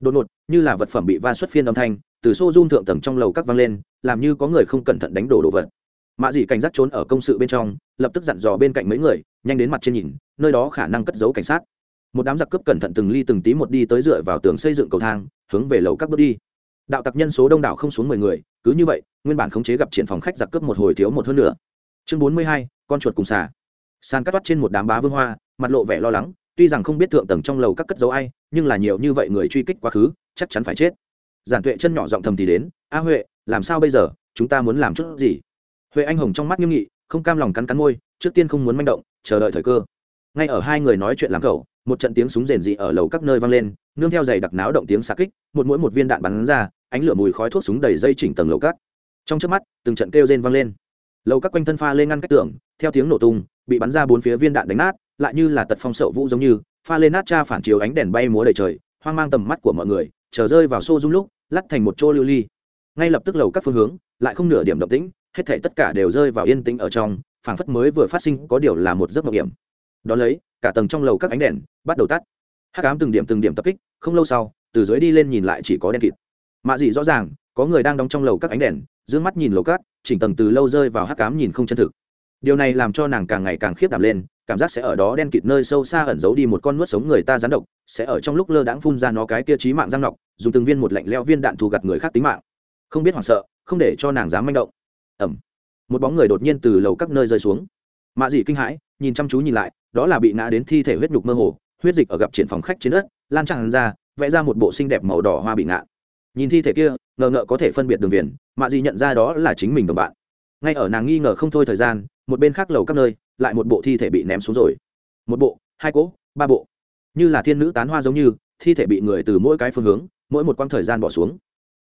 đột ngột, như là vật phẩm bị va xuất phiên âm thanh, từ xô run thượng tầng trong lầu các vang lên, làm như có người không cẩn thận đánh đổ đồ vật. Mạ dị cảnh giác trốn ở công sự bên trong, lập tức dặn dò bên cạnh mấy người, nhanh đến mặt trên nhìn, nơi đó khả năng cất giấu cảnh sát. Một đám giặc cướp cẩn thận từng ly từng tí một đi tới dựa vào tường xây dựng cầu thang, hướng về lầu các bước đi. Đạo tặc nhân số đông đảo không xuống mười người, cứ như vậy, nguyên bản khống chế gặp triển phòng khách giặc cướp một hồi thiếu một hơn nữa chương bốn mươi hai, con chuột cùng xà. Sàn cắt toát trên một đám bá vương hoa, mặt lộ vẻ lo lắng tuy rằng không biết thượng tầng trong lầu các cất dấu ai, nhưng là nhiều như vậy người truy kích quá khứ, chắc chắn phải chết. Giản tuệ chân nhỏ giọng thầm thì đến, a huệ, làm sao bây giờ? Chúng ta muốn làm chút gì? Huệ anh hồng trong mắt nghiêm nghị, không cam lòng cắn cắn môi, trước tiên không muốn manh động, chờ đợi thời cơ. Ngay ở hai người nói chuyện làm khẩu, một trận tiếng súng rền dị ở lầu các nơi vang lên, nương theo giày đặc náo động tiếng xạ kích, một mũi một viên đạn bắn ra, ánh lửa mùi khói thuốc súng đầy dây chỉnh tầng lầu các. Trong trước mắt, từng trận kêu rên vang lên. Lầu các quanh thân pha lên ngăn cách tường, theo tiếng nổ tung, bị bắn ra bốn phía viên đạn đánh nát lại như là tật phong sậu vũ giống như, pha lên nát cha phản chiếu ánh đèn bay múa đầy trời, hoang mang tầm mắt của mọi người, chờ rơi vào xô dung lúc, lắt thành một chỗ lưu ly. Ngay lập tức lầu các phương hướng, lại không nửa điểm động tĩnh, hết thể tất cả đều rơi vào yên tĩnh ở trong, phảng phất mới vừa phát sinh có điều là một giấc mộng hiểm. Đón lấy, cả tầng trong lầu các ánh đèn bắt đầu tắt. Hát cám từng điểm từng điểm tập kích, không lâu sau, từ dưới đi lên nhìn lại chỉ có đen kịt. Mạ dị rõ ràng, có người đang đóng trong lầu các ánh đèn d mắt nhìn lầu các, chỉnh tầng từ lâu rơi vào hát cám nhìn không chân thực. Điều này làm cho nàng càng ngày càng khiếp đảm lên cảm giác sẽ ở đó đen kịt nơi sâu xa ẩn giấu đi một con nuốt sống người ta rắn độc, sẽ ở trong lúc lơ đãng phun ra nó cái kia trí mạng răng nọc, dùng từng viên một lạnh leo viên đạn thù gặt người khác tính mạng. Không biết hoảng sợ, không để cho nàng dám manh động. Ẩm một bóng người đột nhiên từ lầu các nơi rơi xuống. Mạ dị kinh hãi, nhìn chăm chú nhìn lại, đó là bị ngã đến thi thể huyết nhục mơ hồ, huyết dịch ở gặp triển phòng khách trên đất, lan tràn ra, vẽ ra một bộ xinh đẹp màu đỏ hoa bị ngã nhìn thi thể kia, ngờ ngợ có thể phân biệt đường viền, mạ dị nhận ra đó là chính mình đồng bạn. Ngay ở nàng nghi ngờ không thôi thời gian, một bên khác lầu các nơi lại một bộ thi thể bị ném xuống rồi. Một bộ, hai cỗ, ba bộ. Như là thiên nữ tán hoa giống như, thi thể bị người từ mỗi cái phương hướng, mỗi một quãng thời gian bỏ xuống.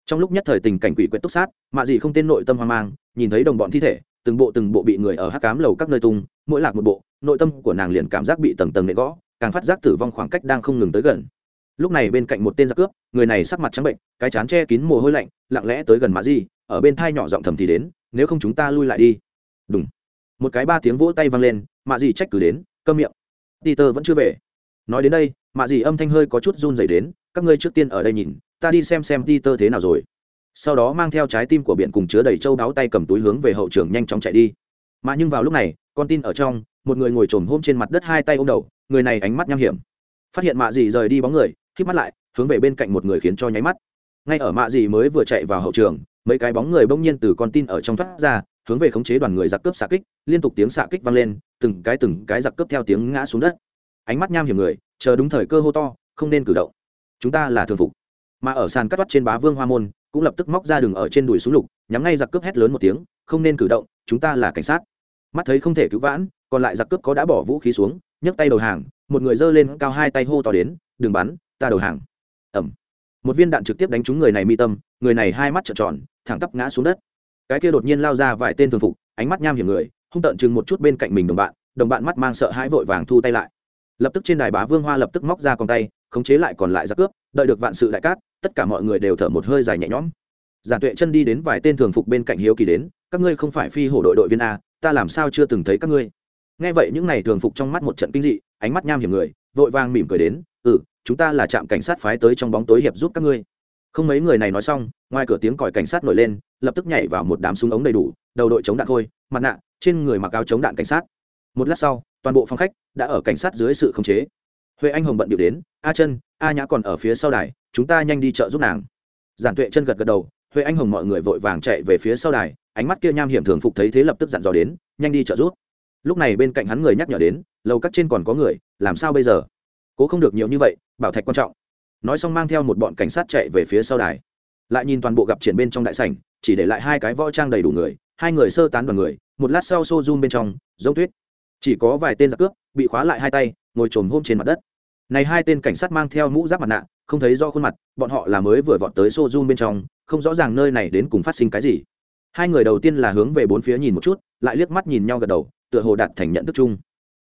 Trong lúc nhất thời tình cảnh quỷ quyệt túc sát, mạ dị không tên nội tâm hoang mang, nhìn thấy đồng bọn thi thể, từng bộ từng bộ bị người ở hắc cám lầu các nơi tung, mỗi lạc một bộ, nội tâm của nàng liền cảm giác bị tầng tầng nệ gõ, càng phát giác tử vong khoảng cách đang không ngừng tới gần. Lúc này bên cạnh một tên giặc cướp, người này sắc mặt trắng bệnh, cái chán che kín mồ hôi lạnh, lặng lẽ tới gần mạ dị, ở bên thai nhỏ giọng thầm thì đến, nếu không chúng ta lui lại đi. Đúng một cái ba tiếng vỗ tay vang lên, mạ dì trách cử đến cơm miệng. Peter vẫn chưa về. Nói đến đây, mạ dì âm thanh hơi có chút run dày đến, các ngươi trước tiên ở đây nhìn, ta đi xem xem peter thế nào rồi. Sau đó mang theo trái tim của biển cùng chứa đầy châu đáo tay cầm túi hướng về hậu trường nhanh chóng chạy đi. Mà nhưng vào lúc này, con tin ở trong, một người ngồi trồm hôm trên mặt đất hai tay ôm đầu, người này ánh mắt nham hiểm. Phát hiện mạ dì rời đi bóng người k mắt lại, hướng về bên cạnh một người khiến cho nháy mắt. Ngay ở mạ dì mới vừa chạy vào hậu trường mấy cái bóng người bỗng nhiên từ con tin ở trong thoát ra, hướng về khống chế đoàn người giặc cướp xạ kích, liên tục tiếng xạ kích vang lên, từng cái từng cái giặc cướp theo tiếng ngã xuống đất. Ánh mắt nham hiểm người, chờ đúng thời cơ hô to, không nên cử động. Chúng ta là thường phục. Mà ở sàn cắt toát trên bá vương hoa môn, cũng lập tức móc ra đường ở trên đùi súng lục, nhắm ngay giặc cướp hét lớn một tiếng, không nên cử động, chúng ta là cảnh sát. Mắt thấy không thể cứu vãn, còn lại giặc cướp có đã bỏ vũ khí xuống, nhấc tay đầu hàng, một người giơ lên cao hai tay hô to đến, đừng bắn, ta đầu hàng. Ẩm. Một viên đạn trực tiếp đánh trúng người này mi tâm, người này hai mắt trợn tròn thẳng tắp ngã xuống đất. Cái kia đột nhiên lao ra vài tên thường phục, ánh mắt nham hiểm người, hung tợn chừng một chút bên cạnh mình đồng bạn đồng bạn mắt mang sợ hãi vội vàng thu tay lại. Lập tức trên đài bá vương hoa lập tức móc ra con tay, khống chế lại còn lại giặc cướp, đợi được vạn sự đại cát, tất cả mọi người đều thở một hơi dài nhẹ nhõm. Giản tuệ chân đi đến vài tên thường phục bên cạnh hiếu kỳ đến, các ngươi không phải phi hổ đội đội viên a, ta làm sao chưa từng thấy các ngươi? Nghe vậy những này thường phục trong mắt một trận kinh dị, ánh mắt nham hiểm người, vội vàng mỉm cười đến ừ chúng ta là trạm cảnh sát phái tới trong bóng tối hiệp giúp các ngươi không mấy người này nói xong, ngoài cửa tiếng còi cảnh sát nổi lên, lập tức nhảy vào một đám súng ống đầy đủ, đầu đội chống đạn khôi mặt nạ, trên người mặc áo chống đạn cảnh sát. Một lát sau, toàn bộ phòng khách đã ở cảnh sát dưới sự khống chế. Huệ anh hồng bận điệu đến, a chân a nhã còn ở phía sau đài, chúng ta nhanh đi chợ giúp nàng. Giản tuệ chân gật gật đầu, huệ anh hồng mọi người vội vàng chạy về phía sau đài, ánh mắt kia nham hiểm thường phục thấy thế lập tức dặn dò đến, nhanh đi chợ giúp. Lúc này bên cạnh hắn người nhắc nhở đến, lầu các trên còn có người, làm sao bây giờ? Cố không được nhiều như vậy, bảo thạch quan trọng nói xong mang theo một bọn cảnh sát chạy về phía sau đài. Lại nhìn toàn bộ gặp triển bên trong đại sảnh, chỉ để lại hai cái võ trang đầy đủ người, hai người sơ tán đoàn người, một lát sau xô zoom bên trong, giống tuyết. Chỉ có vài tên giặc cướp bị khóa lại hai tay, ngồi trồm hôm trên mặt đất. Này hai tên cảnh sát mang theo mũ giáp mặt nạ, không thấy do khuôn mặt, bọn họ là mới vừa vọt tới xô zoom bên trong, không rõ ràng nơi này đến cùng phát sinh cái gì. Hai người đầu tiên là hướng về bốn phía nhìn một chút, lại liếc mắt nhìn nhau gật đầu, tựa hồ đạt thành nhận thức chung.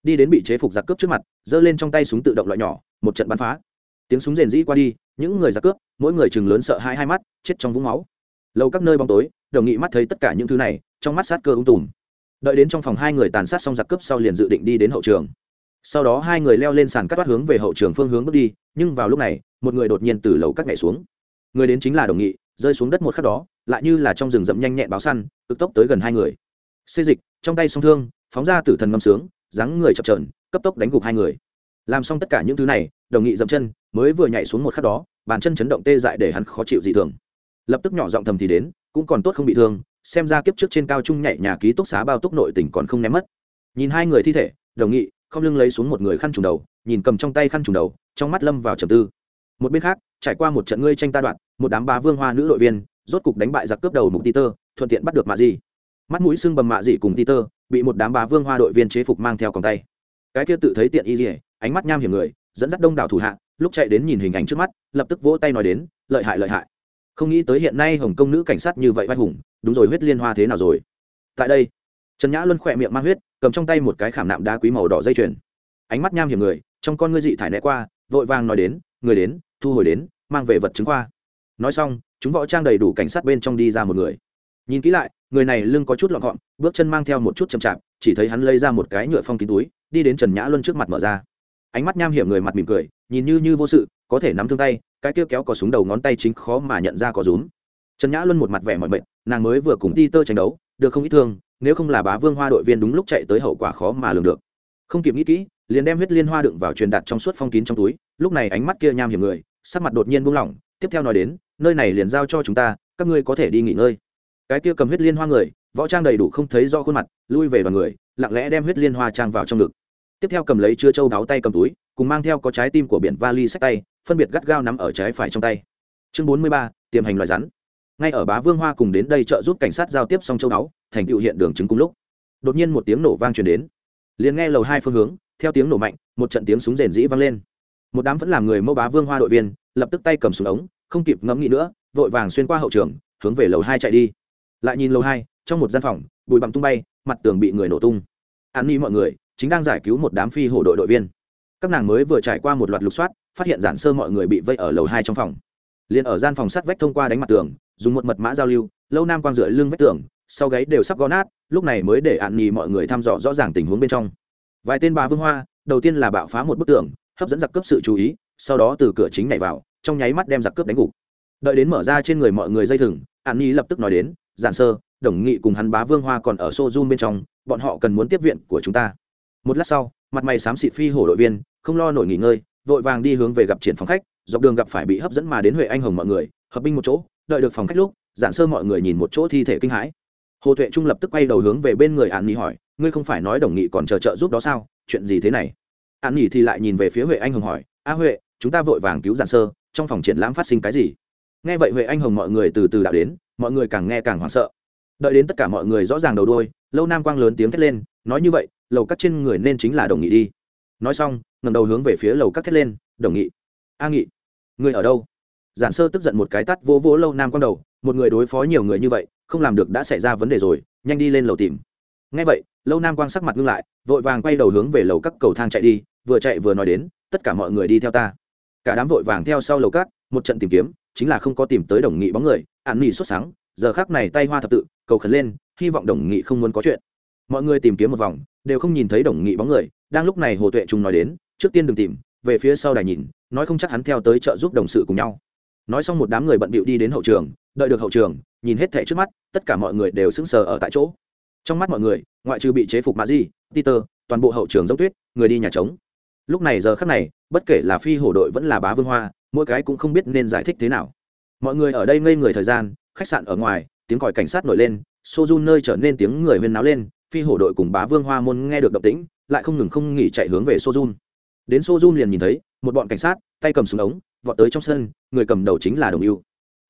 Đi đến bị chế phục giặc cướp trước mặt, giơ lên trong tay súng tự động loại nhỏ, một trận bắn phá tiếng súng rền rĩ qua đi, những người giặc cướp, mỗi người chừng lớn sợ hai hai mắt, chết trong vũng máu. Lâu các nơi bóng tối, đồng nghị mắt thấy tất cả những thứ này, trong mắt sát cơ ung tùm. Đợi đến trong phòng hai người tàn sát xong giặc cướp sau liền dự định đi đến hậu trường. Sau đó hai người leo lên sàn cắt thoát hướng về hậu trường phương hướng bước đi, nhưng vào lúc này, một người đột nhiên từ lầu các nhảy xuống. Người đến chính là đồng nghị, rơi xuống đất một khắc đó, lại như là trong rừng rậm nhanh nhẹn báo săn, cực tốc tới gần hai người. Xê dịch, trong tay song thương, phóng ra tử thần ngâm sướng, dáng người chập trờn cấp tốc đánh gục hai người. Làm xong tất cả những thứ này, đồng nghị dậm chân mới vừa nhảy xuống một khắc đó, bàn chân chấn động tê dại để hắn khó chịu dị thường. Lập tức nhỏ giọng thầm thì đến, cũng còn tốt không bị thương, xem ra kiếp trước trên cao trung nhảy nhà ký túc xá bao túc nội tỉnh còn không ném mất. Nhìn hai người thi thể, đồng nghị, không lưng lấy xuống một người khăn trùng đầu, nhìn cầm trong tay khăn trùng đầu, trong mắt lâm vào trầm tư. Một bên khác, trải qua một trận ngươi tranh ta đoạn một đám ba vương hoa nữ đội viên, rốt cục đánh bại giặc cướp đầu mục ti tơ, thuận tiện bắt được mạ dị mắt mũi sưng bầm mạ dị cùng ti tơ, bị một đám ba vương hoa đội viên chế phục mang theo còng tay. Cái kia tự thấy tiện y dỉa ánh mắt nham hiểm người dẫn dắt đông đảo thủ hạ, lúc chạy đến nhìn hình ảnh trước mắt, lập tức vỗ tay nói đến, lợi hại lợi hại. Không nghĩ tới hiện nay hồng kông nữ cảnh sát như vậy vai hùng, đúng rồi, huyết liên hoa thế nào rồi? Tại đây, trần nhã luân khỏe miệng mang huyết, cầm trong tay một cái khảm nạm đá quý màu đỏ dây chuyền. Ánh mắt nham hiểm người, trong con ngươi dị thải né qua, vội vàng nói đến, người đến, thu hồi đến, mang về vật chứng khoa. Nói xong, chúng võ trang đầy đủ cảnh sát bên trong đi ra một người. Nhìn kỹ lại, người này lưng có chút lọn gọn, bước chân mang theo một chút chậm chạp, chỉ thấy hắn lấy ra một cái nhựa phong kín túi, đi đến trần nhã luân trước mặt mở ra ánh mắt nham hiểm người mặt mỉm cười, nhìn như như vô sự, có thể nắm thương tay, cái kia kéo cò súng đầu ngón tay chính khó mà nhận ra có rúm. Trần nhã luân một mặt vẻ mọi mệt, nàng mới vừa cùng đi tơ tranh đấu, được không ít thương, nếu không là bá vương hoa đội viên đúng lúc chạy tới hậu quả khó mà lường được. Không kịp nghĩ kỹ, liền đem huyết liên hoa đựng vào truyền đặt trong suốt phong kín trong túi, lúc này ánh mắt kia nham hiểm người, sắc mặt đột nhiên buông lỏng, tiếp theo nói đến, nơi này liền giao cho chúng ta, các ngươi có thể đi nghỉ ngơi. Cái kia cầm huyết liên hoa người, võ trang đầy đủ không thấy do khuôn mặt, lui về đoàn người, lặng lẽ đem huyết liên hoa trang vào trong ngực tiếp theo cầm lấy chứa châu đáo tay cầm túi, cùng mang theo có trái tim của biển vali sách tay, phân biệt gắt gao nắm ở trái phải trong tay. Chương bốn mươi ba, tiềm hành loài rắn. Ngay ở bá vương hoa cùng đến đây trợ giúp cảnh sát giao tiếp xong châu đáo, thành tựu hiện đường chứng cùng lúc, đột nhiên một tiếng nổ vang truyền đến. Liền nghe lầu hai phương hướng, theo tiếng nổ mạnh, một trận tiếng súng rền dĩ vang lên. Một đám vẫn làm người mẫu bá vương hoa đội viên, lập tức tay cầm súng ống, không kịp ngẫm nghĩ nữa, vội vàng xuyên qua hậu trường, hướng về lầu hai chạy đi. Lại nhìn lầu hai, trong một gian phòng, bụi bặm tung bay, mặt tường bị người nổ tung. An ni mọi người chính đang giải cứu một đám phi hổ đội đội viên. Các nàng mới vừa trải qua một loạt lục soát, phát hiện giản sơ mọi người bị vây ở lầu hai trong phòng. Liền ở gian phòng sắt vách thông qua đánh mặt tường, dùng một mật mã giao lưu, lâu nam quang rưỡi lưng vách tường, sau gáy đều sắp gó nát, lúc này mới để ạn nhì mọi người thăm dò rõ ràng tình huống bên trong. Vài tên bà vương hoa, đầu tiên là bạo phá một bức tường, hấp dẫn giặc cướp sự chú ý, sau đó từ cửa chính nhảy vào, trong nháy mắt đem giặc cướp đánh gục. Đợi đến mở ra trên người mọi người dây thừng, ạn nhì lập tức nói đến, giản sơ, đồng nghị cùng hắn bá vương hoa còn ở xô bên trong, bọn họ cần muốn tiếp viện của chúng ta một lát sau, mặt mày xám xịt phi hổ đội viên, không lo nổi nghỉ ngơi, vội vàng đi hướng về gặp triển phòng khách, dọc đường gặp phải bị hấp dẫn mà đến huệ anh hồng mọi người, hợp binh một chỗ, đợi được phòng khách lúc, giản sơ mọi người nhìn một chỗ thi thể kinh hãi. Hồ tuệ trung lập tức quay đầu hướng về bên người an nhi hỏi, ngươi không phải nói đồng nghị còn chờ trợ giúp đó sao? Chuyện gì thế này? An nhi thì lại nhìn về phía huệ anh hồng hỏi, a huệ, chúng ta vội vàng cứu giản sơ, trong phòng triển lãm phát sinh cái gì? Nghe vậy huệ anh hồng mọi người từ từ đạo đến, mọi người càng nghe càng hoảng sợ. Đợi đến tất cả mọi người rõ ràng đầu đôi lâu nam quang lớn tiếng thét lên, nói như vậy lầu cắt trên người nên chính là đồng nghị đi. Nói xong ngầm đầu hướng về phía lầu cắt thét lên, đồng nghị, a nghị người ở đâu? Giản sơ tức giận một cái tắt vỗ vỗ lâu nam quang đầu, một người đối phó nhiều người như vậy, không làm được đã xảy ra vấn đề rồi, nhanh đi lên lầu tìm. Ngay vậy, lâu nam quang sắc mặt ngưng lại, vội vàng quay đầu hướng về lầu các cầu thang chạy đi, vừa chạy vừa nói đến, tất cả mọi người đi theo ta. Cả đám vội vàng theo sau lầu các một trận tìm kiếm, chính là không có tìm tới đồng nghị bóng người ạn nghỉ xuất sáng, giờ khác này tay hoa thập tự, cầu khẩn lên, hy vọng đồng nghị không muốn có chuyện mọi người tìm kiếm một vòng, đều không nhìn thấy đồng nghị bóng người, đang lúc này hồ tuệ trung nói đến, trước tiên đừng tìm, về phía sau đài nhìn, nói không chắc hắn theo tới trợ giúp đồng sự cùng nhau. Nói xong một đám người bận bịu đi đến hậu trường, đợi được hậu trường, nhìn hết thẻ trước mắt, tất cả mọi người đều sững sờ ở tại chỗ. Trong mắt mọi người, ngoại trừ bị chế phục mạ di, peter, toàn bộ hậu trường giống tuyết, người đi nhà trống. Lúc này giờ khắc này, bất kể là phi hổ đội vẫn là bá vương hoa, mỗi cái cũng không biết nên giải thích thế nào. Mọi người ở đây ngây người thời gian, khách sạn ở ngoài, tiếng còi cảnh sát nổi lên Soju nơi trở nên tiếng người huyên náo lên phi hổ đội cùng bá vương hoa môn nghe được động tĩnh, lại không ngừng không nghỉ chạy hướng về sojun đến sojun liền nhìn thấy, một bọn cảnh sát, tay cầm súng ống, vọt tới trong sân, người cầm đầu chính là đồng ưu.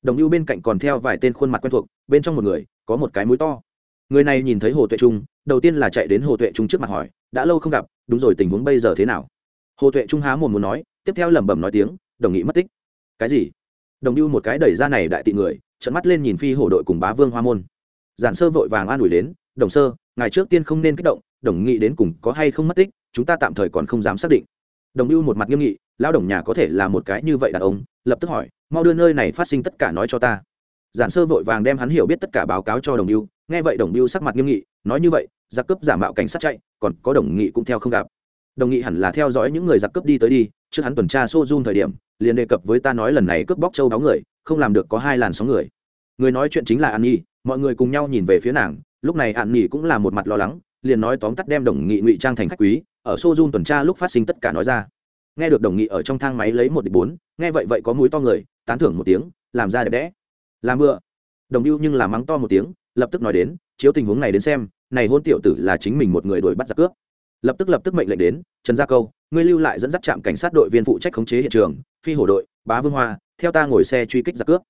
Đồng ưu bên cạnh còn theo vài tên khuôn mặt quen thuộc, bên trong một người, có một cái mũi to. Người này nhìn thấy hồ tuệ trung, đầu tiên là chạy đến hồ tuệ trung trước mặt hỏi, đã lâu không gặp, đúng rồi, tình huống bây giờ thế nào? Hồ tuệ trung há mồm muốn nói, tiếp theo lẩm bẩm nói tiếng, đồng nghị mất tích. Cái gì? Đồng ưu một cái đẩy ra này đại tị người trận mắt lên nhìn phi hổ đội cùng bá vương hoa môn. Giản sơ vội vàng an ủi đến, đồng sơ ngài trước tiên không nên kích động, đồng nghị đến cùng có hay không mất tích, chúng ta tạm thời còn không dám xác định. Đồng ưu một mặt nghiêm nghị lao đồng nhà có thể là một cái như vậy đàn ông, lập tức hỏi, mau đưa nơi này phát sinh tất cả nói cho ta. Giản sơ vội vàng đem hắn hiểu biết tất cả báo cáo cho đồng ưu nghe vậy đồng ưu sắc mặt nghiêm nghị, nói như vậy, giặc cướp giả mạo cảnh sát chạy, còn có đồng nghị cũng theo không gặp. Đồng nghị hẳn là theo dõi những người giặc cướp đi tới đi, trước hắn tuần tra xô run thời điểm, liền đề cập với ta nói lần này cướp bóc châu báo người, không làm được có hai làn sóng người. Người nói chuyện chính là an nhi, mọi người cùng nhau nhìn về phía nàng lúc này an nghỉ cũng là một mặt lo lắng, liền nói tóm tắt đem đồng nghị ngụy trang thành khách quý, ở xô run tuần tra lúc phát sinh tất cả nói ra. Nghe được đồng nghị ở trong thang máy lấy một địch bốn, nghe vậy vậy có mũi to người, tán thưởng một tiếng, làm ra đẹp đẽ. Làm mưa đồng mưu nhưng là mắng to một tiếng, lập tức nói đến, chiếu tình huống này đến xem, này hôn tiểu tử là chính mình một người đuổi bắt giặc cướp. Lập tức lập tức mệnh lệnh đến, trần gia câu, ngươi lưu lại dẫn dắt trạm cảnh sát đội viên phụ trách khống chế hiện trường, phi hổ đội, bá vương hoa, theo ta ngồi xe truy kích giặc cướp.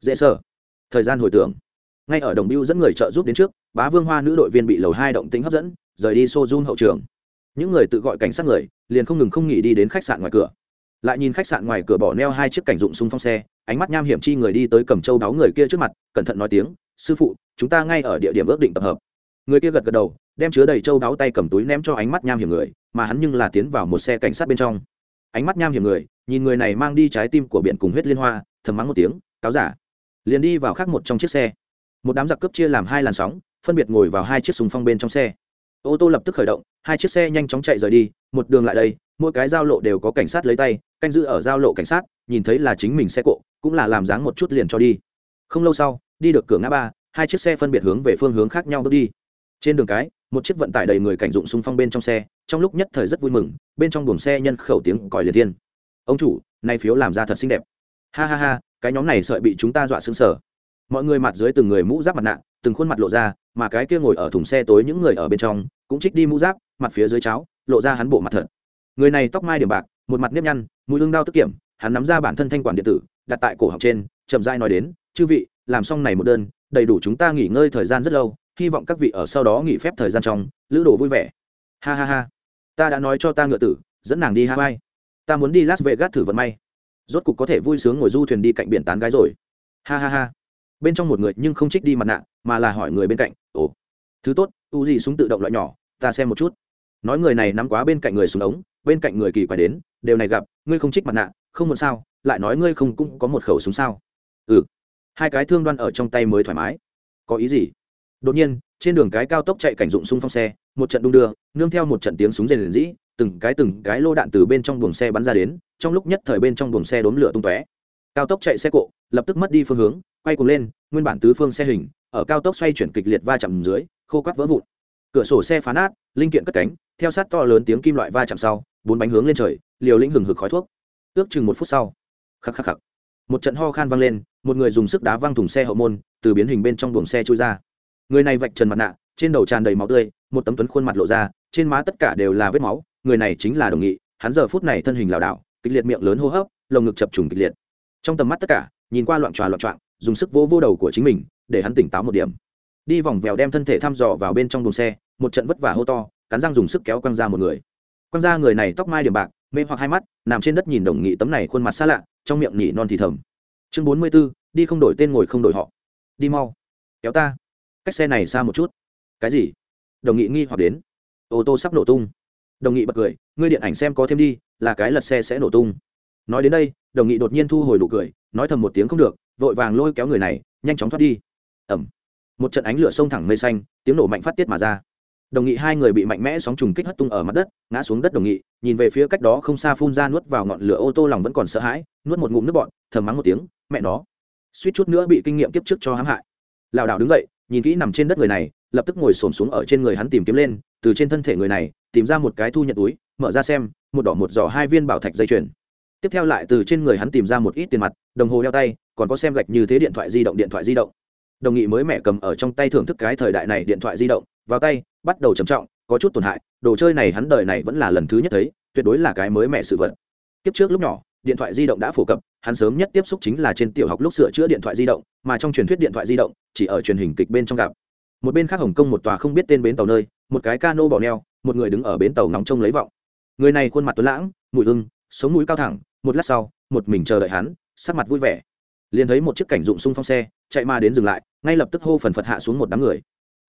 Dễ sở thời gian hồi tưởng ngay ở đồng biêu dẫn người trợ giúp đến trước, bá vương hoa nữ đội viên bị lầu hai động tính hấp dẫn, rời đi xô run hậu trường. Những người tự gọi cảnh sát người, liền không ngừng không nghỉ đi đến khách sạn ngoài cửa. Lại nhìn khách sạn ngoài cửa bỏ neo hai chiếc cảnh dụng xung phong xe, ánh mắt nham hiểm chi người đi tới cầm châu đáo người kia trước mặt, cẩn thận nói tiếng, sư phụ, chúng ta ngay ở địa điểm ước định tập hợp. Người kia gật gật đầu, đem chứa đầy châu đáo tay cầm túi ném cho ánh mắt nham hiểm người, mà hắn nhưng là tiến vào một xe cảnh sát bên trong. Ánh mắt nham hiểm người, nhìn người này mang đi trái tim của biển cùng huyết liên hoa, thầm mắng một tiếng, cáo giả. Liền đi vào khác một trong chiếc xe một đám giặc cướp chia làm hai làn sóng, phân biệt ngồi vào hai chiếc súng phong bên trong xe. Ô tô lập tức khởi động, hai chiếc xe nhanh chóng chạy rời đi, một đường lại đây, mỗi cái giao lộ đều có cảnh sát lấy tay, canh giữ ở giao lộ cảnh sát, nhìn thấy là chính mình xe cộ, cũng là làm dáng một chút liền cho đi. Không lâu sau, đi được cửa ngã ba, hai chiếc xe phân biệt hướng về phương hướng khác nhau bước đi. Trên đường cái, một chiếc vận tải đầy người cảnh dụng xung phong bên trong xe, trong lúc nhất thời rất vui mừng, bên trong buồng xe nhân khẩu tiếng còi liệt thiên. Ông chủ, nay phiếu làm ra thật xinh đẹp. Ha ha ha, cái nhóm này sợi bị chúng ta dọa xứng sở mọi người mặt dưới từng người mũ giáp mặt nạ, từng khuôn mặt lộ ra, mà cái kia ngồi ở thùng xe tối những người ở bên trong, cũng trích đi mũ giáp, mặt phía dưới cháo, lộ ra hắn bộ mặt thật. Người này tóc mai điểm bạc, một mặt nếp nhăn, mũi lưng đao tức kiểm, hắn nắm ra bản thân thanh quản điện tử, đặt tại cổ học trên, chậm dai nói đến, chư vị, làm xong này một đơn, đầy đủ chúng ta nghỉ ngơi thời gian rất lâu, hy vọng các vị ở sau đó nghỉ phép thời gian trong, lữ đồ vui vẻ. Ha ha ha. Ta đã nói cho ta ngựa tử, dẫn nàng đi hawaii. Ta muốn đi las vegas thử vận may. Rốt cục có thể vui sướng ngồi du thuyền đi cạnh biển tán gái rồi. Ha ha ha bên trong một người nhưng không trích đi mặt nạ, mà là hỏi người bên cạnh, ồ, thứ tốt, u gì súng tự động loại nhỏ, ta xem một chút. Nói người này nắm quá bên cạnh người xuống ống, bên cạnh người kỳ quái đến, đều này gặp, ngươi không trích mặt nạ, không muốn sao, lại nói ngươi không cũng có một khẩu súng sao? Ừ. Hai cái thương đoan ở trong tay mới thoải mái. Có ý gì? Đột nhiên, trên đường cái cao tốc chạy cảnh dụng xung phong xe, một trận đung đưa, nương theo một trận tiếng súng rền rĩ, từng cái từng cái lô đạn từ bên trong buồng xe bắn ra đến, trong lúc nhất thời bên trong buồng xe đốn lửa tung tóe cao tốc chạy xe cộ, lập tức mất đi phương hướng, quay cuồng lên, nguyên bản tứ phương xe hình, ở cao tốc xoay chuyển kịch liệt va chạm dưới, khô quắt vỡ vụn. Cửa sổ xe phá nát, linh kiện cất cánh, theo sát to lớn tiếng kim loại va chạm sau, bốn bánh hướng lên trời, liều lĩnh hừng hực khói thuốc. Ước chừng một phút sau, khắc khắc khắc, một trận ho khan vang lên, một người dùng sức đá văng thùng xe hậu môn, từ biến hình bên trong buồng xe trôi ra. Người này vạch trần mặt nạ, trên đầu tràn đầy máu tươi, một tấm tuấn khuôn mặt lộ ra, trên má tất cả đều là vết máu, người này chính là đồng nghị, hắn giờ phút này thân hình lảo đảo, kịch liệt miệng lớn hô hấp, lồng ngực chập trùng kịch liệt trong tầm mắt tất cả, nhìn qua loạn tròa loạn trọng dùng sức vô vô đầu của chính mình, để hắn tỉnh táo một điểm. Đi vòng vèo đem thân thể thăm dò vào bên trong đồn xe, một trận vất vả hô to, cắn răng dùng sức kéo quăng ra một người. Quăng ra người này tóc mai điểm bạc, mê hoặc hai mắt, nằm trên đất nhìn đồng nghị tấm này khuôn mặt xa lạ, trong miệng nhỉ non thì thầm. Chương bốn mươi b ố đi không đổi tên ngồi không đổi họ. Đi mau. Kéo ta. Cách xe này xa một chút. Cái gì? Đồng nghị nghi hoặc đến. Ô tô sắp nổ tung. Đồng nghị bật cười, ngươi điện ảnh xem có thêm đi, là cái lật xe sẽ nổ tung. Nói đến đây đồng nghị đột nhiên thu hồi nụ cười, nói thầm một tiếng không được, vội vàng lôi kéo người này, nhanh chóng thoát đi. Ẩm một trận ánh lửa sông thẳng mây xanh, tiếng nổ mạnh phát tiết mà ra. Đồng nghị hai người bị mạnh mẽ sóng trùng kích hất tung ở mặt đất, ngã xuống đất đồng nghị, nhìn về phía cách đó không xa phun ra nuốt vào ngọn lửa ô tô lòng vẫn còn sợ hãi, nuốt một ngụm nước bọn thầm mắng một tiếng, mẹ nó. Suýt chút nữa bị kinh nghiệm kiếp trước cho hãm hại. Lảo đảo đứng dậy, nhìn kỹ nằm trên đất người này, lập tức ngồi xổm xuống ở trên người hắn tìm kiếm lên, từ trên thân thể người này, tìm ra một cái thu nhận túi, mở ra xem, một đỏ một giỏ hai viên bảo thạch dây chuyền tiếp theo lại từ trên người hắn tìm ra một ít tiền mặt, đồng hồ đeo tay, còn có xem gạch như thế điện thoại di động, điện thoại di động. Đồng nghị mới mẹ cầm ở trong tay thưởng thức cái thời đại này điện thoại di động, vào tay, bắt đầu trầm trọng, có chút tổn hại, đồ chơi này hắn đời này vẫn là lần thứ nhất thấy, tuyệt đối là cái mới mẹ sự vật. Kiếp trước lúc nhỏ, điện thoại di động đã phổ cập, hắn sớm nhất tiếp xúc chính là trên tiểu học lúc sửa chữa điện thoại di động, mà trong truyền thuyết điện thoại di động, chỉ ở truyền hình kịch bên trong gặp. Một bên khác hồng kông một tòa không biết tên bến tàu nơi, một cái cano bỏ neo, một người đứng ở bến tàu nóng trông lấy vọng. Người này khuôn mặt tuấn lãng, mùi hưng sống mũi cao thẳng một lát sau, một mình chờ đợi hắn, sắc mặt vui vẻ. Liền thấy một chiếc cảnh dụng xung phong xe, chạy ma đến dừng lại, ngay lập tức hô phần phật hạ xuống một đám người.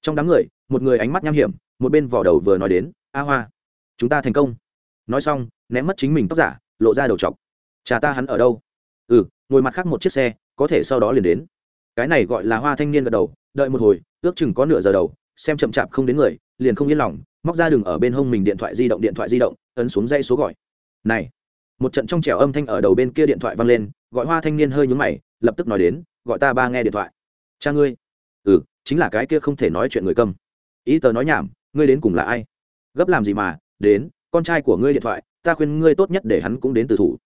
Trong đám người, một người ánh mắt nham hiểm, một bên vỏ đầu vừa nói đến, a hoa, chúng ta thành công. Nói xong, ném mất chính mình tóc giả, lộ ra đầu chọc cha ta hắn ở đâu? Ừ ngồi mặt khác một chiếc xe, có thể sau đó liền đến. Cái này gọi là hoa thanh niên gật đầu, đợi một hồi, ước chừng có nửa giờ đầu, xem chậm chạp không đến người, liền không yên lòng, móc ra đường ở bên hông mình điện thoại di động, điện thoại di động, ấn xuống dây số gọi. Này một trận trong trẻo âm thanh ở đầu bên kia điện thoại vang lên, gọi hoa thanh niên hơi nhúng mày, lập tức nói đến, gọi ta ba nghe điện thoại. Cha ngươi. Ừ chính là cái kia không thể nói chuyện người câm. Ý tờ nói nhảm, ngươi đến cùng là ai? Gấp làm gì mà, đến, con trai của ngươi điện thoại, ta khuyên ngươi tốt nhất để hắn cũng đến từ thủ.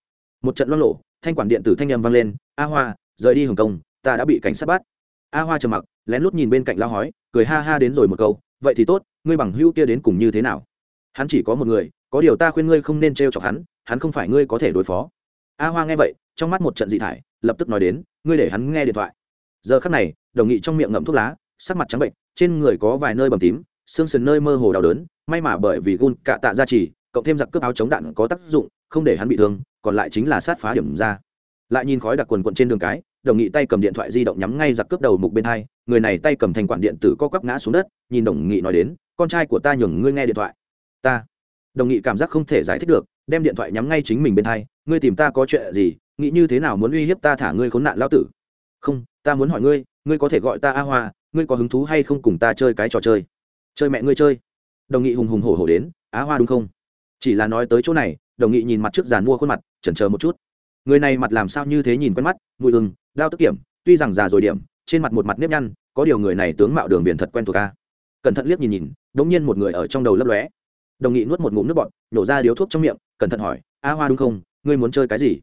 Một trận loan lộ thanh quản điện tử thanh â vang lên, a hoa, rời đi hồng kông, ta đã bị cảnh sát bắt. A hoa trầm mặc, lén lút nhìn bên cạnh lao hói, cười ha ha đến rồi một câu, vậy thì tốt, ngươi bằng hữu kia đến cùng như thế nào? Hắn chỉ có một người, có điều ta khuyên ngươi không nên t r e o chọc hắn hắn không phải ngươi có thể đối phó. A hoa nghe vậy, trong mắt một trận dị thải, lập tức nói đến, ngươi để hắn nghe điện thoại. Giờ khắc này, đồng nghị trong miệng ngậm thuốc lá, sắc mặt trắng bệnh, trên người có vài nơi bầm tím, xương sườn nơi mơ hồ đau đớn, may mà bởi vì gun cạ tạ ra chỉ cộng thêm giặc cướp áo chống đạn có tác dụng, không để hắn bị thương, còn lại chính là sát phá điểm ra. Lại nhìn khói đặc quần quận trên đường cái, đồng nghị tay cầm điện thoại di động nhắm ngay giặc cướp đầu mục bên hai, người này tay cầm thành quản điện tử co quắp ngã xuống đất, nhìn đồng nghị nói đến, con trai của ta nhường ngươi nghe điện thoại. Ta. Đồng nghị cảm giác không thể giải thích được đem điện thoại nhắm ngay chính mình bên thay. ngươi tìm ta có chuyện gì? Nghĩ như thế nào muốn uy hiếp ta thả ngươi khốn nạn lao tử? Không, ta muốn hỏi ngươi ngươi có thể gọi ta a hoa, ngươi có hứng thú hay không cùng ta chơi cái trò chơi? Chơi mẹ ngươi chơi. Đồng nghị hùng hùng hổ hổ đến á hoa đúng không? Chỉ là nói tới chỗ này, đồng nghị nhìn mặt trước giàn mua khuôn mặt, chần chờ một chút. Người này mặt làm sao như thế nhìn quen mắt, mùi ưng đao tức kiểm, tuy rằng già rồi điểm, trên mặt một mặt nếp nhăn, có điều người này tướng mạo đường biển thật quen thuộc ca cẩn thận liếc nhìn nhìn, đống nhiên một người ở trong đầu lấp lóe. Đồng nghị nuốt một ngụm nước bọt, nhổ ra điếu thuốc trong miệng cẩn thận hỏi, a hoa đúng không? Ngươi muốn chơi cái gì?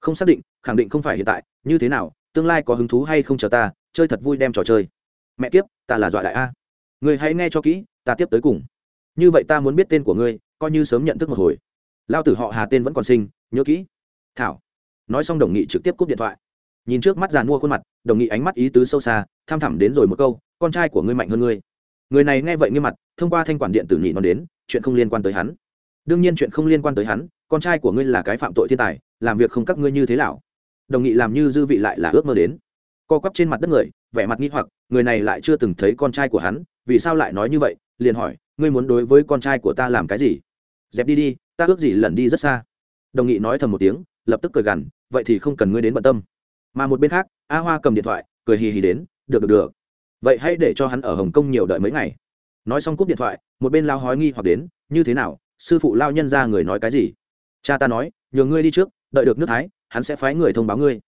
Không xác định, khẳng định không phải hiện tại. Như thế nào? Tương lai có hứng thú hay không chờ ta? Chơi thật vui đem trò chơi. Mẹ kiếp, ta là dọa đại a. Ngươi hãy nghe cho kỹ, ta tiếp tới cùng. Như vậy ta muốn biết tên của ngươi, coi như sớm nhận thức một hồi. Lao tử họ hà tên vẫn còn sinh, nhớ kỹ. Thảo. Nói xong đồng nghị trực tiếp cúp điện thoại. Nhìn trước mắt giàn mua khuôn mặt, đồng nghị ánh mắt ý tứ sâu xa, tham thẳm đến rồi một câu, con trai của ngươi mạnh hơn ngươi. Người này nghe vậy nghiêm mặt, thông qua thanh quản điện tử nhị nó đến, chuyện không liên quan tới hắn đương nhiên chuyện không liên quan tới hắn, con trai của ngươi là cái phạm tội thiên tài, làm việc không các ngươi như thế nào? Đồng nghị làm như dư vị lại là ước mơ đến. Co quắp trên mặt đất người, vẻ mặt nghi hoặc, người này lại chưa từng thấy con trai của hắn, vì sao lại nói như vậy? Liền hỏi, ngươi muốn đối với con trai của ta làm cái gì? Dẹp đi đi, ta ước gì lần đi rất xa. Đồng nghị nói thầm một tiếng, lập tức cười gằn, vậy thì không cần ngươi đến bận tâm. Mà một bên khác, a hoa cầm điện thoại, cười hì hì đến, được được được. Vậy hãy để cho hắn ở hồng kông nhiều đợi mấy ngày. Nói xong cúp điện thoại, một bên lao hói nghi hoặc đến, như thế nào? Sư phụ lao nhân ra người nói cái gì? Cha ta nói, nhờ ngươi đi trước, đợi được nước thái, hắn sẽ phái người thông báo ngươi.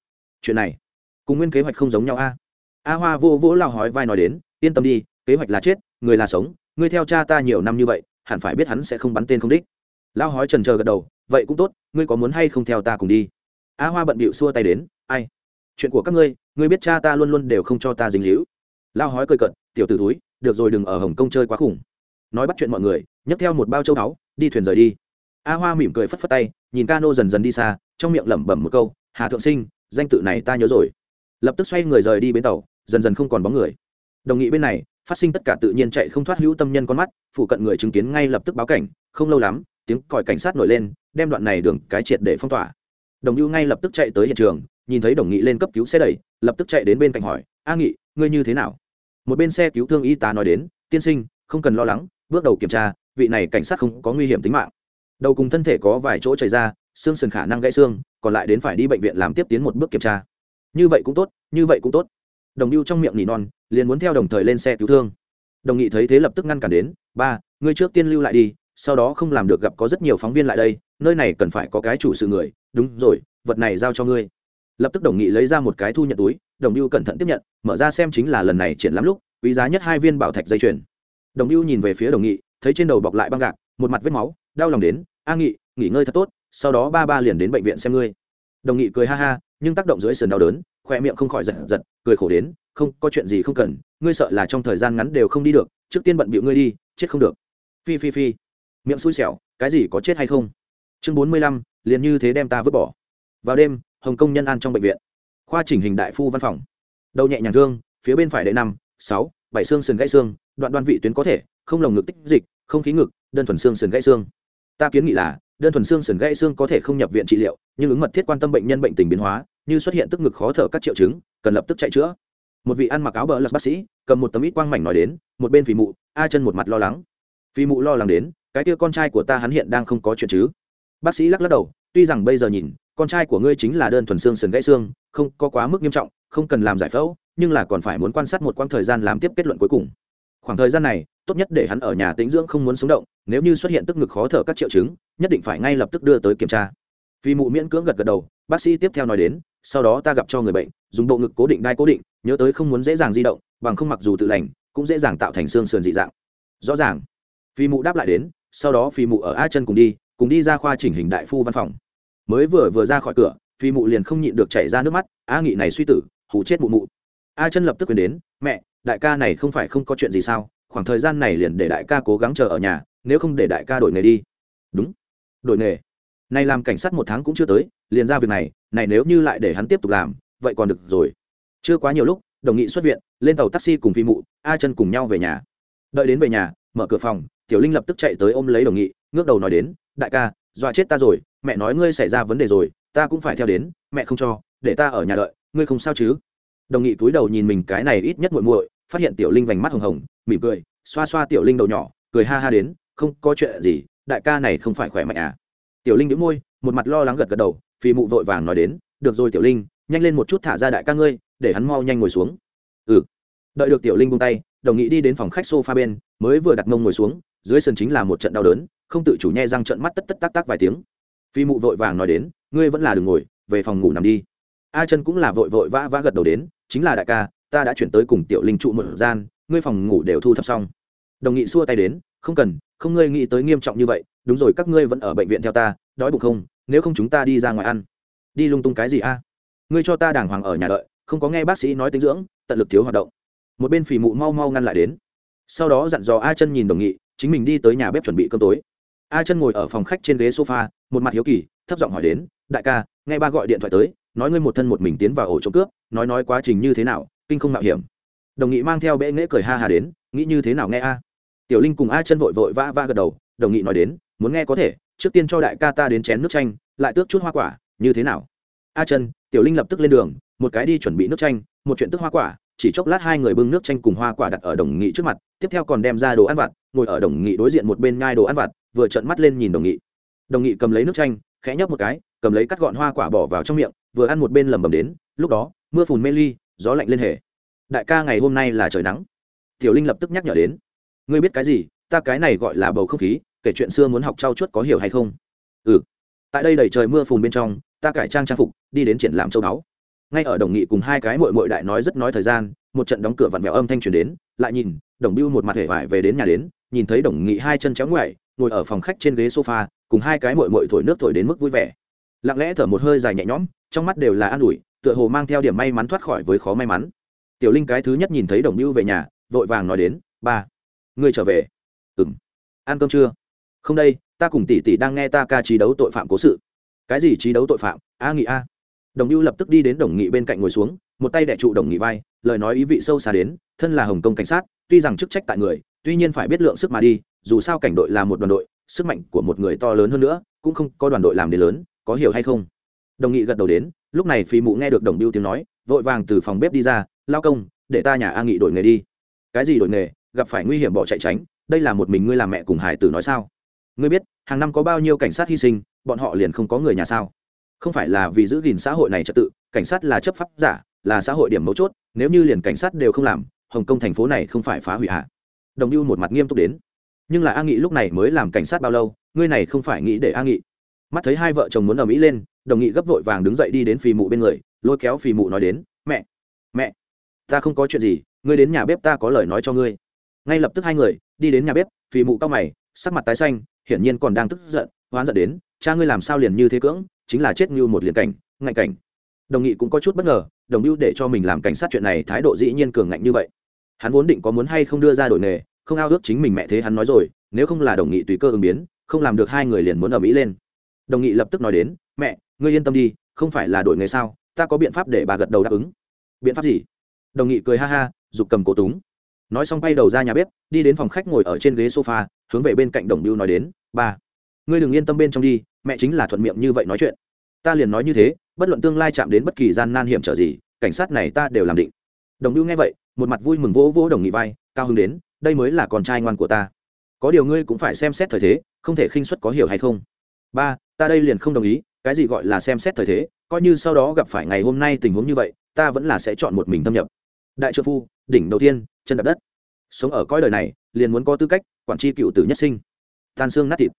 Chuyện này, cùng nguyên kế hoạch không giống nhau a. A hoa vô vỗ lao hói vai nói đến, yên tâm đi, kế hoạch là chết, người là sống, ngươi theo cha ta nhiều năm như vậy, hẳn phải biết hắn sẽ không bắn tên không đích. Lao hói trần chờ gật đầu, vậy cũng tốt, ngươi có muốn hay không theo ta cùng đi? A hoa bận bịu xua tay đến, ai? Chuyện của các ngươi ngươi biết cha ta luôn luôn đều không cho ta dính hữu lao hói cười cận tiểu t ử túi được rồi đừng ở hồng kông chơi quá khủng nói bắt chuyện mọi người, nhấc theo một bao châu báu, đi thuyền rời đi. A hoa mỉm cười phất phất tay, nhìn ca nô dần dần đi xa, trong miệng lẩm bẩm một câu, hà thượng sinh, danh tự này ta nhớ rồi. Lập tức xoay người rời đi bến tàu, dần dần không còn bóng người. Đồng nghị bên này, phát sinh tất cả tự nhiên chạy không thoát hữu tâm nhân con mắt, phụ cận người chứng kiến ngay lập tức báo cảnh, không lâu lắm, tiếng còi cảnh sát nổi lên, đem đoạn này đường cái triệt để phong tỏa. Đồng hữu ngay lập tức chạy tới hiện trường, nhìn thấy đồng nghị lên cấp cứu xe đẩy, lập tức chạy đến bên cạnh hỏi, a nghị, ngươi như thế nào? Một bên xe cứu thương y tá nói đến, tiên sinh, không cần lo lắng bước đầu kiểm tra, vị này cảnh sát không có nguy hiểm tính mạng. Đầu cùng thân thể có vài chỗ chảy ra, xương sườn khả năng gãy xương, còn lại đến phải đi bệnh viện làm tiếp tiến một bước kiểm tra. Như vậy cũng tốt, như vậy cũng tốt. Đồng lưu trong miệng nỉ non, liền muốn theo đồng thời lên xe cứu thương. Đồng nghị thấy thế lập tức ngăn cản đến, ba, ngươi trước tiên lưu lại đi, sau đó không làm được gặp có rất nhiều phóng viên lại đây, nơi này cần phải có cái chủ sự người. Đúng rồi, vật này giao cho ngươi. Lập tức đồng nghị lấy ra một cái thu nhận túi, đồng lưu cẩn thận tiếp nhận, mở ra xem chính là lần này triển lãm lúc, quý giá nhất hai viên bảo thạch dây chuyền đồng lưu nhìn về phía đồng nghị, thấy trên đầu bọc lại băng gạc, một mặt vết máu, đau lòng đến, a nghị, nghỉ ngơi thật tốt, sau đó ba ba liền đến bệnh viện xem ngươi. Đồng nghị cười ha ha, nhưng tác động dưới sườn đau đớn khoe miệng không khỏi giật giật, cười khổ đến, không, có chuyện gì không cần, ngươi sợ là trong thời gian ngắn đều không đi được, trước tiên bận bịu ngươi đi, chết không được. Phi phi phi. Miệng xui xẻo, cái gì có chết hay không? Chương bốn mươi lăm, liền như thế đem ta vứt bỏ. Vào đêm, hồng kông nhân an trong bệnh viện. Khoa chỉnh hình đại phu văn phòng. Đầu nhẹ nhàng thương, phía bên phải đệ năm, sáu, bảy xương sườn gãy xương đoạn đoan vị tuyến có thể, không lồng ngực tích dịch, không khí ngực, đơn thuần xương sườn gãy xương. Ta kiến nghị là, đơn thuần xương sườn gãy xương có thể không nhập viện trị liệu, nhưng ứng mật thiết quan tâm bệnh nhân bệnh tình biến hóa, như xuất hiện tức ngực khó thở các triệu chứng, cần lập tức chạy chữa. Một vị ăn mặc áo bờ lật bác sĩ, cầm một tấm ít quang mảnh nói đến, một bên phì mụ, a chân một mặt lo lắng. Phì mụ lo lắng đến, cái kia con trai của ta hắn hiện đang không có chuyện chứ? Bác sĩ lắc lắc đầu, tuy rằng bây giờ nhìn, con trai của ngươi chính là đơn thuần xương sườn gãy xương, không có quá mức nghiêm trọng, không cần làm giải phẫu, nhưng là còn phải muốn quan sát một quãng thời gian làm tiếp kết luận cuối cùng khoảng thời gian này, tốt nhất để hắn ở nhà tĩnh dưỡng không muốn sống động, nếu như xuất hiện tức ngực khó thở các triệu chứng, nhất định phải ngay lập tức đưa tới kiểm tra. Vì mụ miễn cưỡng gật gật đầu, bác sĩ tiếp theo nói đến, sau đó ta gặp cho người bệnh, dùng bộ ngực cố định đai cố định, nhớ tới không muốn dễ dàng di động, bằng không mặc dù tự lành, cũng dễ dàng tạo thành xương sườn dị dạng. Rõ ràng. Phi mụ đáp lại đến, sau đó phi mụ ở a chân cùng đi cùng đi ra khoa chỉnh hình đại phu văn phòng. Mới vừa vừa ra khỏi cửa, phi mụ liền không nhịn được chảy ra nước mắt, a nghị này suy tử hủ chết mụ mụ. A chân lập tức quyền đến, mẹ đại ca này không phải không có chuyện gì sao? Khoảng thời gian này liền để đại ca cố gắng chờ ở nhà, nếu không để đại ca đổi nghề đi. Đúng. Đổi nghề. Này làm cảnh sát một tháng cũng chưa tới, liền ra việc này này nếu như lại để hắn tiếp tục làm, vậy còn được rồi. Chưa quá nhiều lúc, đồng nghị xuất viện, lên tàu taxi cùng phi mụ, a chân cùng nhau về nhà. Đợi đến về nhà, mở cửa phòng, tiểu linh lập tức chạy tới ôm lấy đồng nghị, ngước đầu nói đến, đại ca, dọa chết ta rồi, mẹ nói ngươi xảy ra vấn đề rồi, ta cũng phải theo đến, mẹ không cho, để ta ở nhà đợi, ngươi không sao chứ? Đồng nghị cúi đầu nhìn mình cái này ít nhất muội muội, phát hiện tiểu linh vành mắt hồng hồng, mỉm cười, xoa xoa tiểu linh đầu nhỏ, cười ha ha đến, không có chuyện gì, đại ca này không phải khỏe mạnh à? Tiểu linh đĩu môi, một mặt lo lắng gật gật đầu, phi mụ vội vàng nói đến, được rồi tiểu linh, nhanh lên một chút thả ra đại ca ngươi, để hắn mau nhanh ngồi xuống. Ừ. Đợi được tiểu linh buông tay, đồng nghị đi đến phòng khách sofa bên, mới vừa đặt mông ngồi xuống, dưới sân chính là một trận đau đớn, không tự chủ nhe răng trận mắt tất tất tác tác vài tiếng. Phi mụ vội vàng nói đến, ngươi vẫn là đừng ngồi, về phòng ngủ nằm đi. A chân cũng là vội vội vã vã gật đầu đến chính là đại ca, ta đã chuyển tới cùng tiểu linh trụ một gian, ngươi phòng ngủ đều thu thập xong. Đồng nghị xua tay đến, không cần, không ngươi nghĩ tới nghiêm trọng như vậy, đúng rồi, các ngươi vẫn ở bệnh viện theo ta, đói bụng không, nếu không chúng ta đi ra ngoài ăn. Đi lung tung cái gì a? Ngươi cho ta đàng hoàng ở nhà đợi, không có nghe bác sĩ nói tính dưỡng, tận lực thiếu hoạt động. Một bên phì mụ mau mau ngăn lại đến. Sau đó dặn dò a chân nhìn đồng nghị, chính mình đi tới nhà bếp chuẩn bị cơm tối. A chân ngồi ở phòng khách trên ghế sofa, một mặt hiếu kỳ, thấp giọng hỏi đến đại ca, nghe ba gọi điện thoại tới, nói ngươi một thân một mình tiến vào ổ trộm cướp, nói nói quá trình như thế nào, kinh không mạo hiểm. Đồng nghị mang theo bệ nghễ cười ha hà đến, nghĩ như thế nào nghe a? Tiểu linh cùng a chân vội vội vã vã gật đầu, đồng nghị nói đến, muốn nghe có thể, trước tiên cho đại ca ta đến chén nước chanh, lại tước chút hoa quả, như thế nào? A chân, tiểu linh lập tức lên đường, một cái đi chuẩn bị nước chanh, một chuyện tước hoa quả, chỉ chốc lát hai người bưng nước chanh cùng hoa quả đặt ở đồng nghị trước mặt, tiếp theo còn đem ra đồ ăn vặt, ngồi ở đồng nghị đối diện một bên ngai đồ ăn vặt, vừa trợn mắt lên nhìn đồng nghị. Đồng nghị cầm lấy nước chanh, khẽ nhấp một cái cầm lấy cắt gọn hoa quả bỏ vào trong miệng, vừa ăn một bên lẩm bẩm đến, lúc đó, mưa phùn mê ly, gió lạnh lên hề. Đại ca ngày hôm nay là trời nắng. Tiểu linh lập tức nhắc nhở đến, ngươi biết cái gì? Ta cái này gọi là bầu không khí, kể chuyện xưa muốn học trao chuốt có hiểu hay không? Ừ. Tại đây đầy trời mưa phùn bên trong, ta cải trang trang phục, đi đến triển lãm châu báu. Ngay ở đồng nghị cùng hai cái mội mội đại nói rất nói thời gian, một trận đóng cửa vặn vẹo âm thanh truyền đến, lại nhìn, đồng biêu một mặt hể vải về đến nhà đến, nhìn thấy đồng nghị hai chân chéo ngoại, ngồi ở phòng khách trên ghế sofa, cùng hai cái mội mội thổi nước thổi đến mức vui vẻ lặng lẽ thở một hơi dài nhẹ nhõm, trong mắt đều là an ủi, tựa hồ mang theo điểm may mắn thoát khỏi với khó may mắn. Tiểu linh cái thứ nhất nhìn thấy đồng mưu về nhà, vội vàng nói đến, ba, ngươi trở về. Ừ m ăn cơm chưa? Không đây, ta cùng tỷ tỷ đang nghe ta ca trí đấu tội phạm cố sự. Cái gì trí đấu tội phạm? A nghị a. Đồng mưu lập tức đi đến đồng nghị bên cạnh ngồi xuống, một tay đẻ trụ đồng nghị vai, lời nói ý vị sâu xa đến, thân là hồng kông cảnh sát, tuy rằng chức trách tại người, tuy nhiên phải biết lượng sức mà đi, dù sao cảnh đội là một đoàn đội, sức mạnh của một người to lớn hơn nữa, cũng không có đoàn đội làm đến lớn có hiểu hay không? Đồng nghị gật đầu đến, lúc này phi mụ nghe được đồng biêu tiếng nói, vội vàng từ phòng bếp đi ra, lao công, để ta nhà a nghị đổi nghề đi. Cái gì đổi nghề? Gặp phải nguy hiểm bỏ chạy tránh, đây là một mình ngươi làm mẹ cùng hải tử nói sao? Ngươi biết, hàng năm có bao nhiêu cảnh sát hy sinh, bọn họ liền không có người nhà sao? Không phải là vì giữ gìn xã hội này trật tự, cảnh sát là chấp pháp giả, là xã hội điểm mấu chốt, nếu như liền cảnh sát đều không làm, hồng kông thành phố này không phải phá hủy hạ đồng lưu một mặt nghiêm túc đến. Nhưng là a nghị lúc này mới làm cảnh sát bao lâu, ngươi này không phải nghĩ để a nghị mắt thấy hai vợ chồng muốn ở mỹ lên, đồng nghị gấp vội vàng đứng dậy đi đến phì mụ bên người, lôi kéo phì mụ nói đến, mẹ mẹ, ta không có chuyện gì, ngươi đến nhà bếp ta có lời nói cho ngươi. Ngay lập tức hai người đi đến nhà bếp, phì mụ cao mày, sắc mặt tái xanh, hiển nhiên còn đang tức giận, hoán giận đến, cha ngươi làm sao liền như thế cưỡng, chính là chết như một liền cảnh, ngạnh cảnh. Đồng nghị cũng có chút bất ngờ, đồng mưu để cho mình làm cảnh sát chuyện này thái độ dĩ nhiên cường ngạnh như vậy. Hắn vốn định có muốn hay không đưa ra đổi nghề, không ao ước chính mình mẹ thế hắn nói rồi, nếu không là đồng nghị tùy cơ ứng biến, không làm được hai người liền muốn ở mỹ lên đồng nghị lập tức nói đến, mẹ, ngươi yên tâm đi, không phải là đổi nghề sao? Ta có biện pháp để bà gật đầu đáp ứng. Biện pháp gì? Đồng nghị cười ha ha giục cầm cổ túng. Nói xong bay đầu ra nhà bếp, đi đến phòng khách ngồi ở trên ghế sofa, hướng về bên cạnh đồng biêu nói đến, ba, ngươi đừng yên tâm bên trong đi, mẹ chính là thuận miệng như vậy nói chuyện. Ta liền nói như thế, bất luận tương lai chạm đến bất kỳ gian nan hiểm trở gì, cảnh sát này ta đều làm định. Đồng biêu nghe vậy, một mặt vui mừng vỗ vỗ đồng nghị vai, cao hứng đến, đây mới là con trai ngoan của ta. Có điều ngươi cũng phải xem xét thời thế, không thể khinh suất có hiểu hay không ba, ta đây liền không đồng ý, cái gì gọi là xem xét thời thế, coi như sau đó gặp phải ngày hôm nay tình huống như vậy, ta vẫn là sẽ chọn một mình thâm nhập. Đại trợ phu, đỉnh đầu tiên, chân đập đất. Sống ở cõi đời này, liền muốn có tư cách, quản tri cựu tử nhất sinh. Tan xương nát thịt.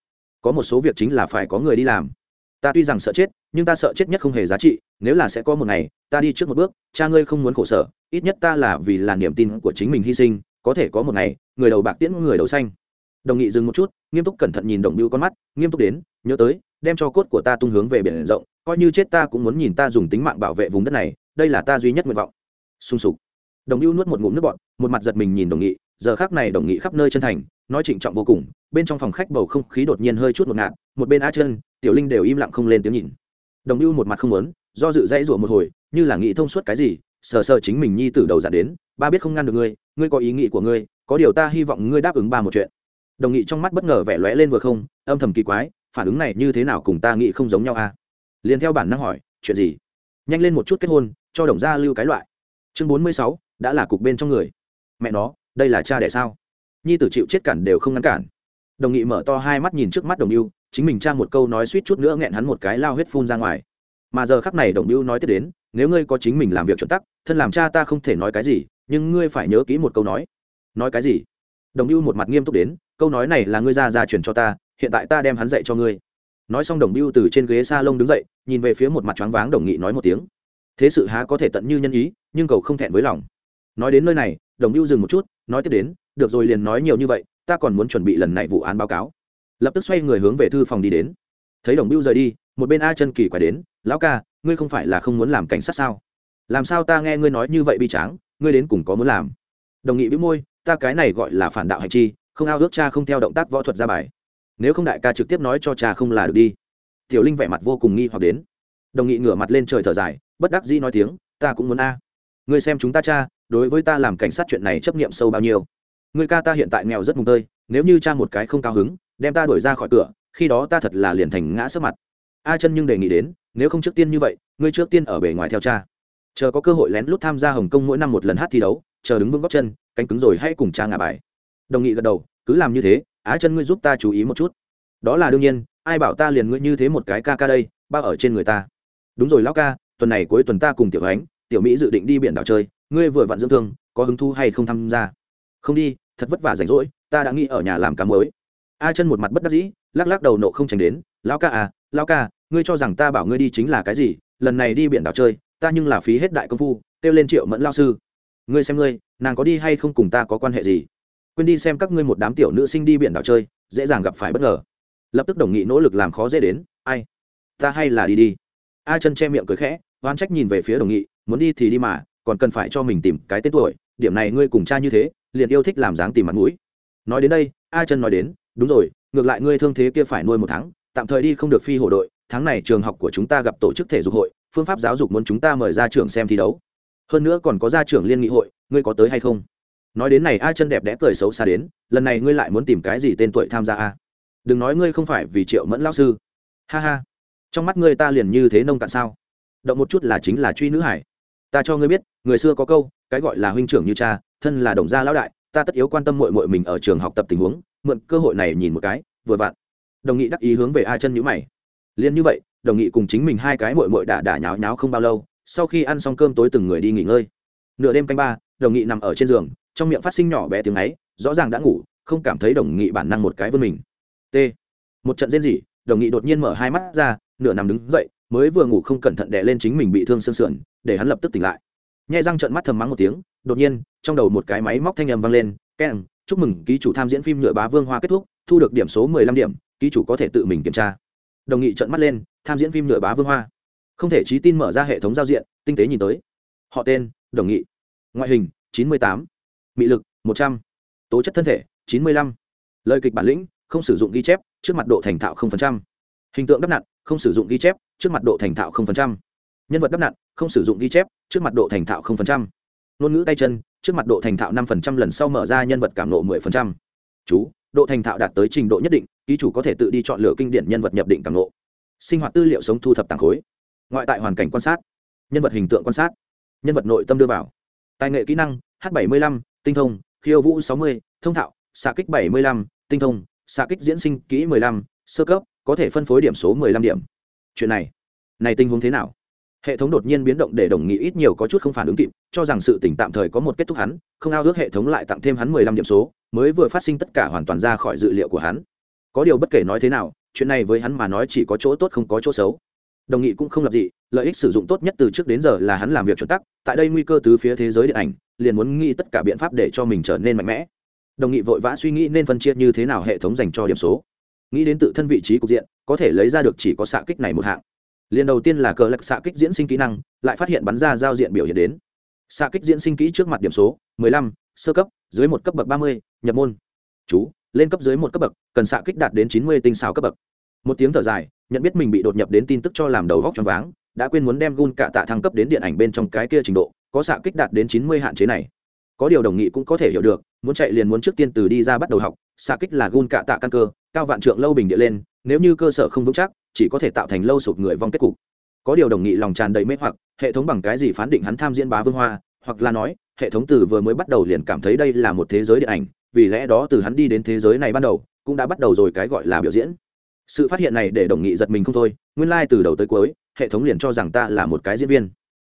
Có một số việc chính là phải có người đi làm. Ta tuy rằng sợ chết, nhưng ta sợ chết nhất không hề giá trị, nếu là sẽ có một ngày, ta đi trước một bước, cha ngươi không muốn khổ sở, ít nhất ta là vì là niềm tin của chính mình hy sinh, có thể có một ngày, người đầu bạc tiễn, người đầu xanh. Đồng nghị dừng một chút nghiêm túc cẩn thận nhìn đồng bưu con mắt, nghiêm túc đến, nhớ tới, đem cho cốt của ta tung hướng về biển rộng, coi như chết ta cũng muốn nhìn ta dùng tính mạng bảo vệ vùng đất này, đây là ta duy nhất nguyện vọng. Sung sục. Đồng bưu nuốt một ngụm nước bọt, một mặt giật mình nhìn đồng nghị, giờ khác này đồng nghị khắp nơi chân thành, nói trịnh trọng vô cùng, bên trong phòng khách bầu không khí đột nhiên hơi chút một ngạt, một bên á chân tiểu linh đều im lặng không lên tiếng nhìn. Đồng biêu một mặt không muốn, do dự dãy rủa một hồi, như là nghĩ thông suốt cái gì, sờ sờ chính mình nhi từ đầu dặn đến, ba biết không ngăn được ngươi ngươi có ý nghĩ của ngươi, có điều ta hy vọng ngươi đáp ứng ba một chuyện đồng nghị trong mắt bất ngờ vẻ lóe lên vừa không, âm thầm kỳ quái, phản ứng này như thế nào cùng ta nghĩ không giống nhau à? Liền theo bản năng hỏi, chuyện gì? Nhanh lên một chút kết hôn, cho đồng gia lưu cái loại. Chương bốn mươi sáu, đã là cục bên trong người. Mẹ nó, đây là cha đẻ sao? Nhi tử chịu chết cản đều không ngăn cản. Đồng nghị mở to hai mắt nhìn trước mắt đồng mưu chính mình tra một câu nói suýt chút nữa nghẹn hắn một cái lao huyết phun ra ngoài. Mà giờ khắc này đồng mưu nói tiếp đến, nếu ngươi có chính mình làm việc chuẩn tắc, thân làm cha ta không thể nói cái gì, nhưng ngươi phải nhớ kỹ một câu nói. Nói cái gì? Đồng mưu một mặt nghiêm túc đến câu nói này là ngươi ra ra truyền cho ta, hiện tại ta đem hắn dạy cho ngươi. Nói xong đồng biêu từ trên ghế s a lông đứng dậy, nhìn về phía một mặt choáng váng đồng nghị nói một tiếng. Thế sự há có thể tận như nhân ý, nhưng cầu không thẹn với lòng. Nói đến nơi này, đồng biêu dừng một chút, nói tiếp đến, được rồi liền nói nhiều như vậy, ta còn muốn chuẩn bị lần này vụ án báo cáo. Lập tức xoay người hướng về thư phòng đi đến. Thấy đồng biêu rời đi, một bên a chân kỳ quay đến, lão ca, ngươi không phải là không muốn làm cảnh sát sao? Làm sao ta nghe ngươi nói như vậy bi tráng, ngươi đến cùng có muốn làm? Đồng nghị bĩu môi, ta cái này gọi là phản đạo hành chi không ao ước cha không theo động tác võ thuật ra bài. Nếu không đại ca trực tiếp nói cho cha không là được đi. Tiểu linh vẻ mặt vô cùng nghi hoặc đến. Đồng nghị ngửa mặt lên trời thở dài, bất đắc dĩ nói tiếng, ta cũng muốn a. Ngươi xem chúng ta cha, đối với ta làm cảnh sát chuyện này chấp nghiệm sâu bao nhiêu. Người ca ta hiện tại nghèo rất mùng tơi, nếu như cha một cái không cao hứng, đem ta đuổi ra khỏi cửa, khi đó ta thật là liền thành ngã sấp mặt. A chân nhưng đề nghị đến, nếu không trước tiên như vậy, ngươi trước tiên ở bề ngoài theo cha. Chờ có cơ hội lén lút tham gia hồng kông mỗi năm một lần hát thi đấu, chờ đứng vững góc chân, cánh cứng rồi hãy cùng cha ngả bài đồng nghị gật đầu, cứ làm như thế, á chân ngươi giúp ta chú ý một chút. Đó là đương nhiên, ai bảo ta liền ngươi như thế một cái ca ca đây bao ở trên người ta. Đúng rồi lão ca, tuần này cuối tuần ta cùng tiểu ánh, tiểu mỹ dự định đi biển đảo chơi, ngươi vừa vặn dưỡng thương, có hứng thu hay không tham gia? Không đi, thật vất vả rảnh rỗi, ta đã nghĩ ở nhà làm cá mới a chân một mặt bất đắc dĩ, lắc lắc đầu nộ không tránh đến, lão ca à lão ca, ngươi cho rằng ta bảo ngươi đi chính là cái gì, lần này đi biển đảo chơi, ta nhưng là phí hết đại công phu, kêu lên triệu mẫn lao sư. Ngươi xem ngươi, nàng có đi hay không cùng ta có quan hệ gì? Quên đi xem các ngươi một đám tiểu nữ sinh đi biển đảo chơi, dễ dàng gặp phải bất ngờ. Lập tức đồng nghị nỗ lực làm khó dễ đến, ai? Ta hay là đi đi. A chân che miệng cười khẽ oan trách nhìn về phía đồng nghị, muốn đi thì đi mà, còn cần phải cho mình tìm cái tên tuổi, điểm này ngươi cùng cha như thế, liền yêu thích làm dáng tìm mặt mũi. Nói đến đây, a chân nói đến, đúng rồi, ngược lại ngươi thương thế kia phải nuôi một tháng, tạm thời đi không được phi hộ đội, tháng này trường học của chúng ta gặp tổ chức thể dục hội, phương pháp giáo dục muốn chúng ta mời ra trường xem thi đấu. Hơn nữa còn có gia trưởng liên nghị hội, ngươi có tới hay không? Nói đến này a chân đẹp đẽ cười xấu xa đến, lần này ngươi lại muốn tìm cái gì tên tuổi tham gia a? Đừng nói ngươi không phải vì triệu mẫn lao sư. Ha ha. Trong mắt ngươi ta liền như thế nông cạn sao? Động một chút là chính là truy nữ hải. Ta cho ngươi biết, người xưa có câu, cái gọi là huynh trưởng như cha, thân là đồng gia lão đại, ta tất yếu quan tâm mội mội mình ở trường học tập tình huống, mượn cơ hội này nhìn một cái, vừa vặn. Đồng nghị đắc ý hướng về a chân nhữ mày. Liền như vậy, đồng nghị cùng chính mình hai cái mội mội đả đả nháo nháo không bao lâu, sau khi ăn xong cơm tối từng người đi nghỉ ngơi. Nửa đêm canh ba, đồng nghị nằm ở trên giường trong miệng phát sinh nhỏ bé tiếng ấy, rõ ràng đã ngủ, không cảm thấy đồng nghị bản năng một cái vươn mình. T. Một trận rên rỉ, đồng nghị đột nhiên mở hai mắt ra, nửa nằm đứng dậy, mới vừa ngủ không cẩn thận đè lên chính mình bị thương xương sườn, để hắn lập tức tỉnh lại. Nhẹ răng trợn mắt thầm mắng một tiếng, đột nhiên, trong đầu một cái máy móc thanh âm vang lên, keng, chúc mừng, ký chủ tham diễn phim nhựa bá vương hoa kết thúc, thu được điểm số mười lăm điểm, ký chủ có thể tự mình kiểm tra. Đồng nghị trợn mắt lên, tham diễn phim nhựa bá vương hoa. Không thể trí tin mở ra hệ thống giao diện, tinh tế nhìn tới. Họ tên, đồng nghị. Ngoại hình, chín mươi tám mị lực, một trăm. Tố chất thân thể, chín mươi lăm. Lời kịch bản lĩnh, không sử dụng ghi chép, trước mặt độ thành thạo hình tượng đắp nặn, không sử dụng ghi chép, trước mặt độ thành thạo nhân vật đắp nặn, không sử dụng ghi chép, trước mặt độ thành thạo ngôn ngữ tay chân, trước mặt độ thành thạo năm lần sau mở ra nhân vật cảm nộ 10%. chú, độ thành thạo đạt tới trình độ nhất định, ký chủ có thể tự đi chọn lựa kinh điển nhân vật nhập định cảm nộ. Sinh hoạt tư liệu sống thu thập tàng khối. Ngoại tại hoàn cảnh quan sát. Nhân vật hình tượng quan sát. Nhân vật nội tâm đưa vào. Tài nghệ kỹ năng h 75 tinh thông khiêu vũ 60, thông thạo xạ kích 75, tinh thông xạ kích diễn sinh kỹ 15, sơ cấp có thể phân phối điểm số 15 điểm. Chuyện này này tình huống thế nào? Hệ thống đột nhiên biến động để đồng nghị ít nhiều có chút không phản ứng kịp cho rằng sự tỉnh tạm thời có một kết thúc hắn không ao ước hệ thống lại tặng thêm hắn 15 điểm số mới vừa phát sinh tất cả hoàn toàn ra khỏi dự liệu của hắn. Có điều bất kể nói thế nào chuyện này với hắn mà nói chỉ có chỗ tốt không có chỗ xấu đồng nghị cũng không lập dị lợi ích sử dụng tốt nhất từ trước đến giờ là hắn làm việc chuẩn tắc tại đây nguy cơ từ phía thế giới điện ảnh liền muốn nghĩ tất cả biện pháp để cho mình trở nên mạnh mẽ. Đồng nghị vội vã suy nghĩ nên phân chia như thế nào hệ thống dành cho điểm số. Nghĩ đến tự thân vị trí cục diện có thể lấy ra được chỉ có xạ kích này một hạng. Liền đầu tiên là cờ lạc xạ kích diễn sinh kỹ năng lại phát hiện bắn ra giao diện biểu hiện đến. Xạ kích diễn sinh kỹ trước mặt điểm số 15, sơ cấp dưới một cấp bậc 30, nhập môn. Chú lên cấp dưới một cấp bậc cần xạ kích đạt đến 90 tinh xảo cấp bậc. Một tiếng thở dài nhận biết mình bị đột nhập đến tin tức cho làm đầu góc choáng váng, đã quên muốn đem gun cả tạ thăng cấp đến điện ảnh bên trong cái kia trình độ, có xạ kích đạt đến 90 hạn chế này. Có điều đồng nghị cũng có thể hiểu được, muốn chạy liền muốn trước tiên từ đi ra bắt đầu học, xạ kích là gun cả tạ căn cơ, cao vạn trượng lâu bình địa lên, nếu như cơ sở không vững chắc, chỉ có thể tạo thành lâu sụp người vong kết cục. Có điều đồng nghị lòng tràn đầy mê hoặc, hệ thống bằng cái gì phán định hắn tham diễn bá vương hoa, hoặc là nói, hệ thống từ vừa mới bắt đầu liền cảm thấy đây là một thế giới điện ảnh, vì lẽ đó từ hắn đi đến thế giới này ban đầu, cũng đã bắt đầu rồi cái gọi là biểu diễn sự phát hiện này để đồng nghị giật mình không thôi, nguyên lai、like、từ đầu tới cuối, hệ thống liền cho rằng ta là một cái diễn viên.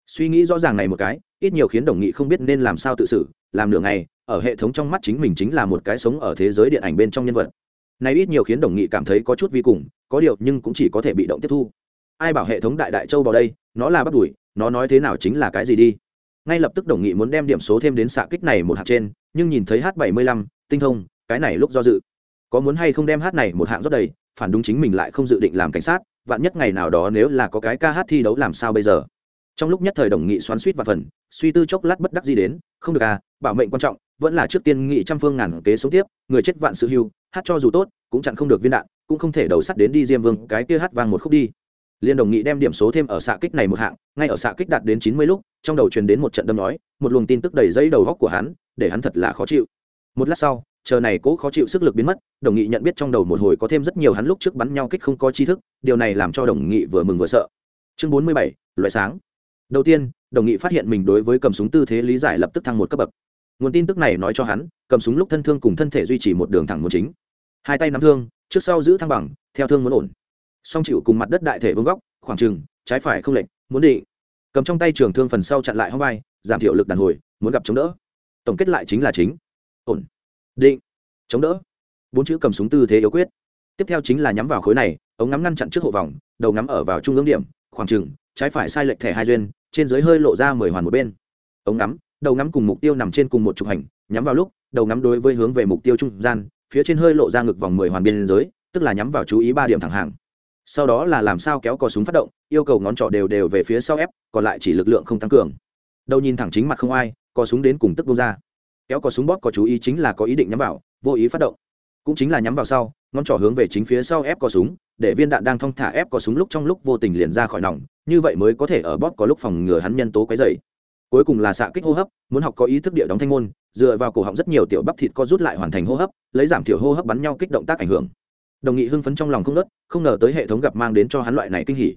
Suy nghĩ rõ ràng này một cái, ít nhiều khiến đồng nghị không biết nên làm sao tự xử, làm nửa ngày, ở hệ thống trong mắt chính mình chính là một cái sống ở thế giới điện ảnh bên trong nhân vật. Này ít nhiều khiến đồng nghị cảm thấy có chút vi cùng, có điều nhưng cũng chỉ có thể bị động tiếp thu. Ai bảo hệ thống đại đại châu vào đây, nó là bắt đuổi nó nói thế nào chính là cái gì đi. Ngay lập tức đồng nghị muốn đem điểm số thêm đến xạ kích này một hạt trên, nhưng nhìn thấy h bảy mươi lăm, tinh thông, cái này lúc do dự. Có muốn hay không đem hát này một hạng rót đầy phản đúng chính mình lại không dự định làm cảnh sát, vạn nhất ngày nào đó nếu là có cái ca hát thi đấu làm sao bây giờ? Trong lúc nhất thời đồng nghị xoắn suýt và phần, suy tư chốc lát bất đắc gì đến, không được à bảo mệnh quan trọng, vẫn là trước tiên nghị trăm phương ngàn kế sống tiếp, người chết vạn sự hưu, hát cho dù tốt, cũng chặn không được viên đạn, cũng không thể đầu sắt đến đi diêm vương, cái kia hát vang một khúc đi. Liên đồng nghị đem điểm số thêm ở xạ kích này một hạng, ngay ở xạ kích đạt đến chín mươi lúc, trong đầu truyền đến một trận đâm nói, một luồng tin tức đầy dây đầu góc của hắn, để hắn thật là khó chịu. Một lát sau chờ này cố khó chịu sức lực biến mất, đồng nghị nhận biết trong đầu một hồi có thêm rất nhiều hắn lúc trước bắn nhau kích không có tri thức, điều này làm cho đồng nghị vừa mừng vừa sợ. Chương bốn mươi bảy, loại sáng. Đầu tiên, đồng nghị phát hiện mình đối với cầm súng tư thế lý giải lập tức thăng một cấp bậc. Nguồn tin tức này nói cho hắn, cầm súng lúc thân thương cùng thân thể duy trì một đường thẳng một chính. Hai tay nắm thương, trước sau giữ thăng bằng, theo thương muốn ổn. Song chịu cùng mặt đất đại thể vương góc, khoảng trừng trái phải không lệch, muốn định. Cầm trong tay trường thương phần sau chặn lại hông vai, giảm thiểu lực đàn hồi, muốn gặp chống đỡ. Tổng kết lại chính là chính. Ổn định. Chống đỡ. Bốn chữ cầm súng tư thế yếu quyết. Tiếp theo chính là nhắm vào khối này, ống ngắm ngăn chặn trước hộ vòng, đầu ngắm ở vào trung ương điểm, khoảng trừng trái phải sai lệch thẻ hai duyên, trên dưới hơi lộ ra mười hoàn một bên. Ống ngắm, đầu ngắm cùng mục tiêu nằm trên cùng một trục hành, nhắm vào lúc, đầu ngắm đối với hướng về mục tiêu trung gian, phía trên hơi lộ ra ngực vòng mười hoàn biên giới tức là nhắm vào chú ý ba điểm thẳng hàng. Sau đó là làm sao kéo cò súng phát động, yêu cầu ngón trỏ đều đều về phía sau ép, còn lại chỉ lực lượng không tăng cường. Đầu nhìn thẳng chính mặt không ai, cò súng đến cùng tức bông ra kéo cò súng bóp có chú ý chính là có ý định nhắm vào, vô ý phát động. Cũng chính là nhắm vào sau, ngón trỏ hướng về chính phía sau ép cò súng, để viên đạn đang thong thả ép cò súng lúc trong lúc vô tình liền ra khỏi nòng, như vậy mới có thể ở bóp có lúc phòng ngừa hắn nhân tố quấy dày cuối cùng là xạ kích hô hấp, muốn học có ý thức địa đóng thanh môn, dựa vào cổ họng rất nhiều tiểu bắp thịt co rút lại hoàn thành hô hấp, lấy giảm thiểu hô hấp bắn nhau kích động tác ảnh hưởng. Đồng nghị hưng phấn trong lòng không nớt không ngờ tới hệ thống gặp mang đến cho hắn loại này kinh hỉ.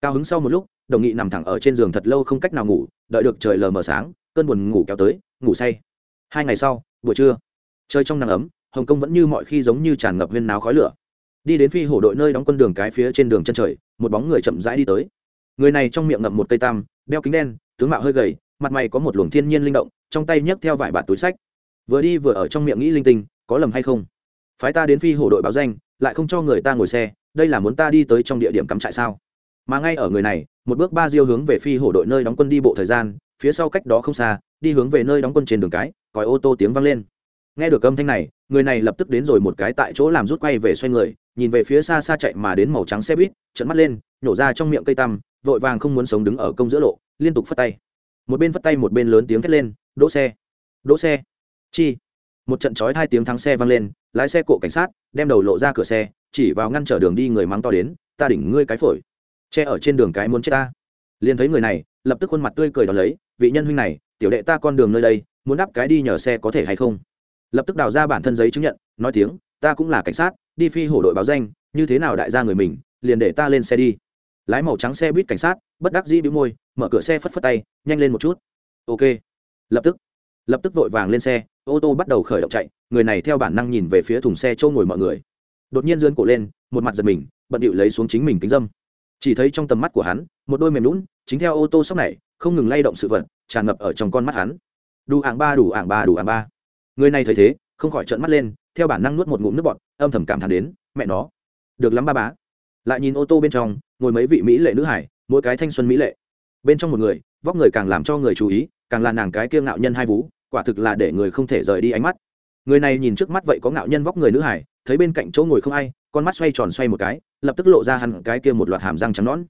Cao hứng sau một lúc, đồng nghị nằm thẳng ở trên giường thật lâu không cách nào ngủ, đợi được trời lờ mờ sáng, cơn buồn ngủ kéo tới, ngủ say hai ngày sau, buổi trưa chơi trong nắng ấm, hồng kông vẫn như mọi khi giống như tràn ngập huyên náo khói lửa. Đi đến phi hổ đội nơi đóng quân đường cái phía trên đường chân trời, một bóng người chậm rãi đi tới. Người này trong miệng ngậm một cây tam, đeo kính đen, tướng mạo hơi gầy, mặt mày có một luồng thiên nhiên linh động, trong tay nhấc theo vải bạt túi sách. Vừa đi vừa ở trong miệng nghĩ linh tinh, có lầm hay không? Phái ta đến phi hổ đội báo danh, lại không cho người ta ngồi xe, đây là muốn ta đi tới trong địa điểm cắm trại sao? Mà ngay ở người này, một bước ba diêu hướng về phi hổ đội nơi đóng quân đi bộ thời gian, phía sau cách đó không xa, đi hướng về nơi đóng quân trên đường cái còi ô tô tiếng vang lên. Nghe được âm thanh này, người này lập tức đến rồi một cái tại chỗ làm rút quay về xoay người, nhìn về phía xa xa chạy mà đến màu trắng xe buýt trận mắt lên, nhổ ra trong miệng cây tăm, vội vàng không muốn sống đứng ở công giữa lộ, liên tục phất tay. Một bên phất tay một bên lớn tiếng thét lên, đỗ xe! Đỗ xe! Chi! Một trận chói hai tiếng thắng xe vang lên, lái xe cộ cảnh sát, đem đầu lộ ra cửa xe, chỉ vào ngăn trở đường đi người mắng to đến, ta đỉnh ngươi cái phổi! Che ở trên đường cái muốn chết ta! Liền thấy người này, lập tức khuôn mặt tươi cười đón lấy, vị nhân huynh này, tiểu đệ ta con đường nơi đây muốn đắp cái đi nhờ xe có thể hay không? Lập tức đào ra bản thân giấy chứng nhận, nói tiếng, ta cũng là cảnh sát, đi phi hổ đội báo danh, như thế nào đại gia người mình, liền để ta lên xe đi. Lái màu trắng xe buýt cảnh sát, bất đắc dĩ bĩu môi, mở cửa xe phất phất tay, nhanh lên một chút. Ok. Lập tức lập tức vội vàng lên xe, ô tô bắt đầu khởi động chạy, người này theo bản năng nhìn về phía thùng xe trâu ngồi mọi người. Đột nhiên dươn cổ lên, một mặt giật mình, bận điệu lấy xuống chính mình kính dâm. Chỉ thấy trong tầm mắt của hắn, một đôi mềm lún chính theo ô tô sóc này, không ngừng lay động sự vật, tràn ngập ở trong con mắt hắn đủ ảng ba đủ ảng ba đủ ảng ba. Người này thấy thế, không khỏi trợn mắt lên, theo bản năng nuốt một ngụm nước bọt, âm thầm cảm thán đến, mẹ nó, được lắm ba bá. Lại nhìn ô tô bên trong, ngồi mấy vị mỹ lệ nữ hải, mỗi cái thanh xuân mỹ lệ. Bên trong một người, vóc người càng làm cho người chú ý, càng là nàng cái kiêng ngạo nhân hai vú, quả thực là để người không thể rời đi ánh mắt. Người này nhìn trước mắt vậy có ngạo nhân vóc người nữ hải, thấy bên cạnh chỗ ngồi không ai, con mắt xoay tròn xoay một cái, lập tức lộ ra hẳn cái kia một loạt hàm răng trắng nón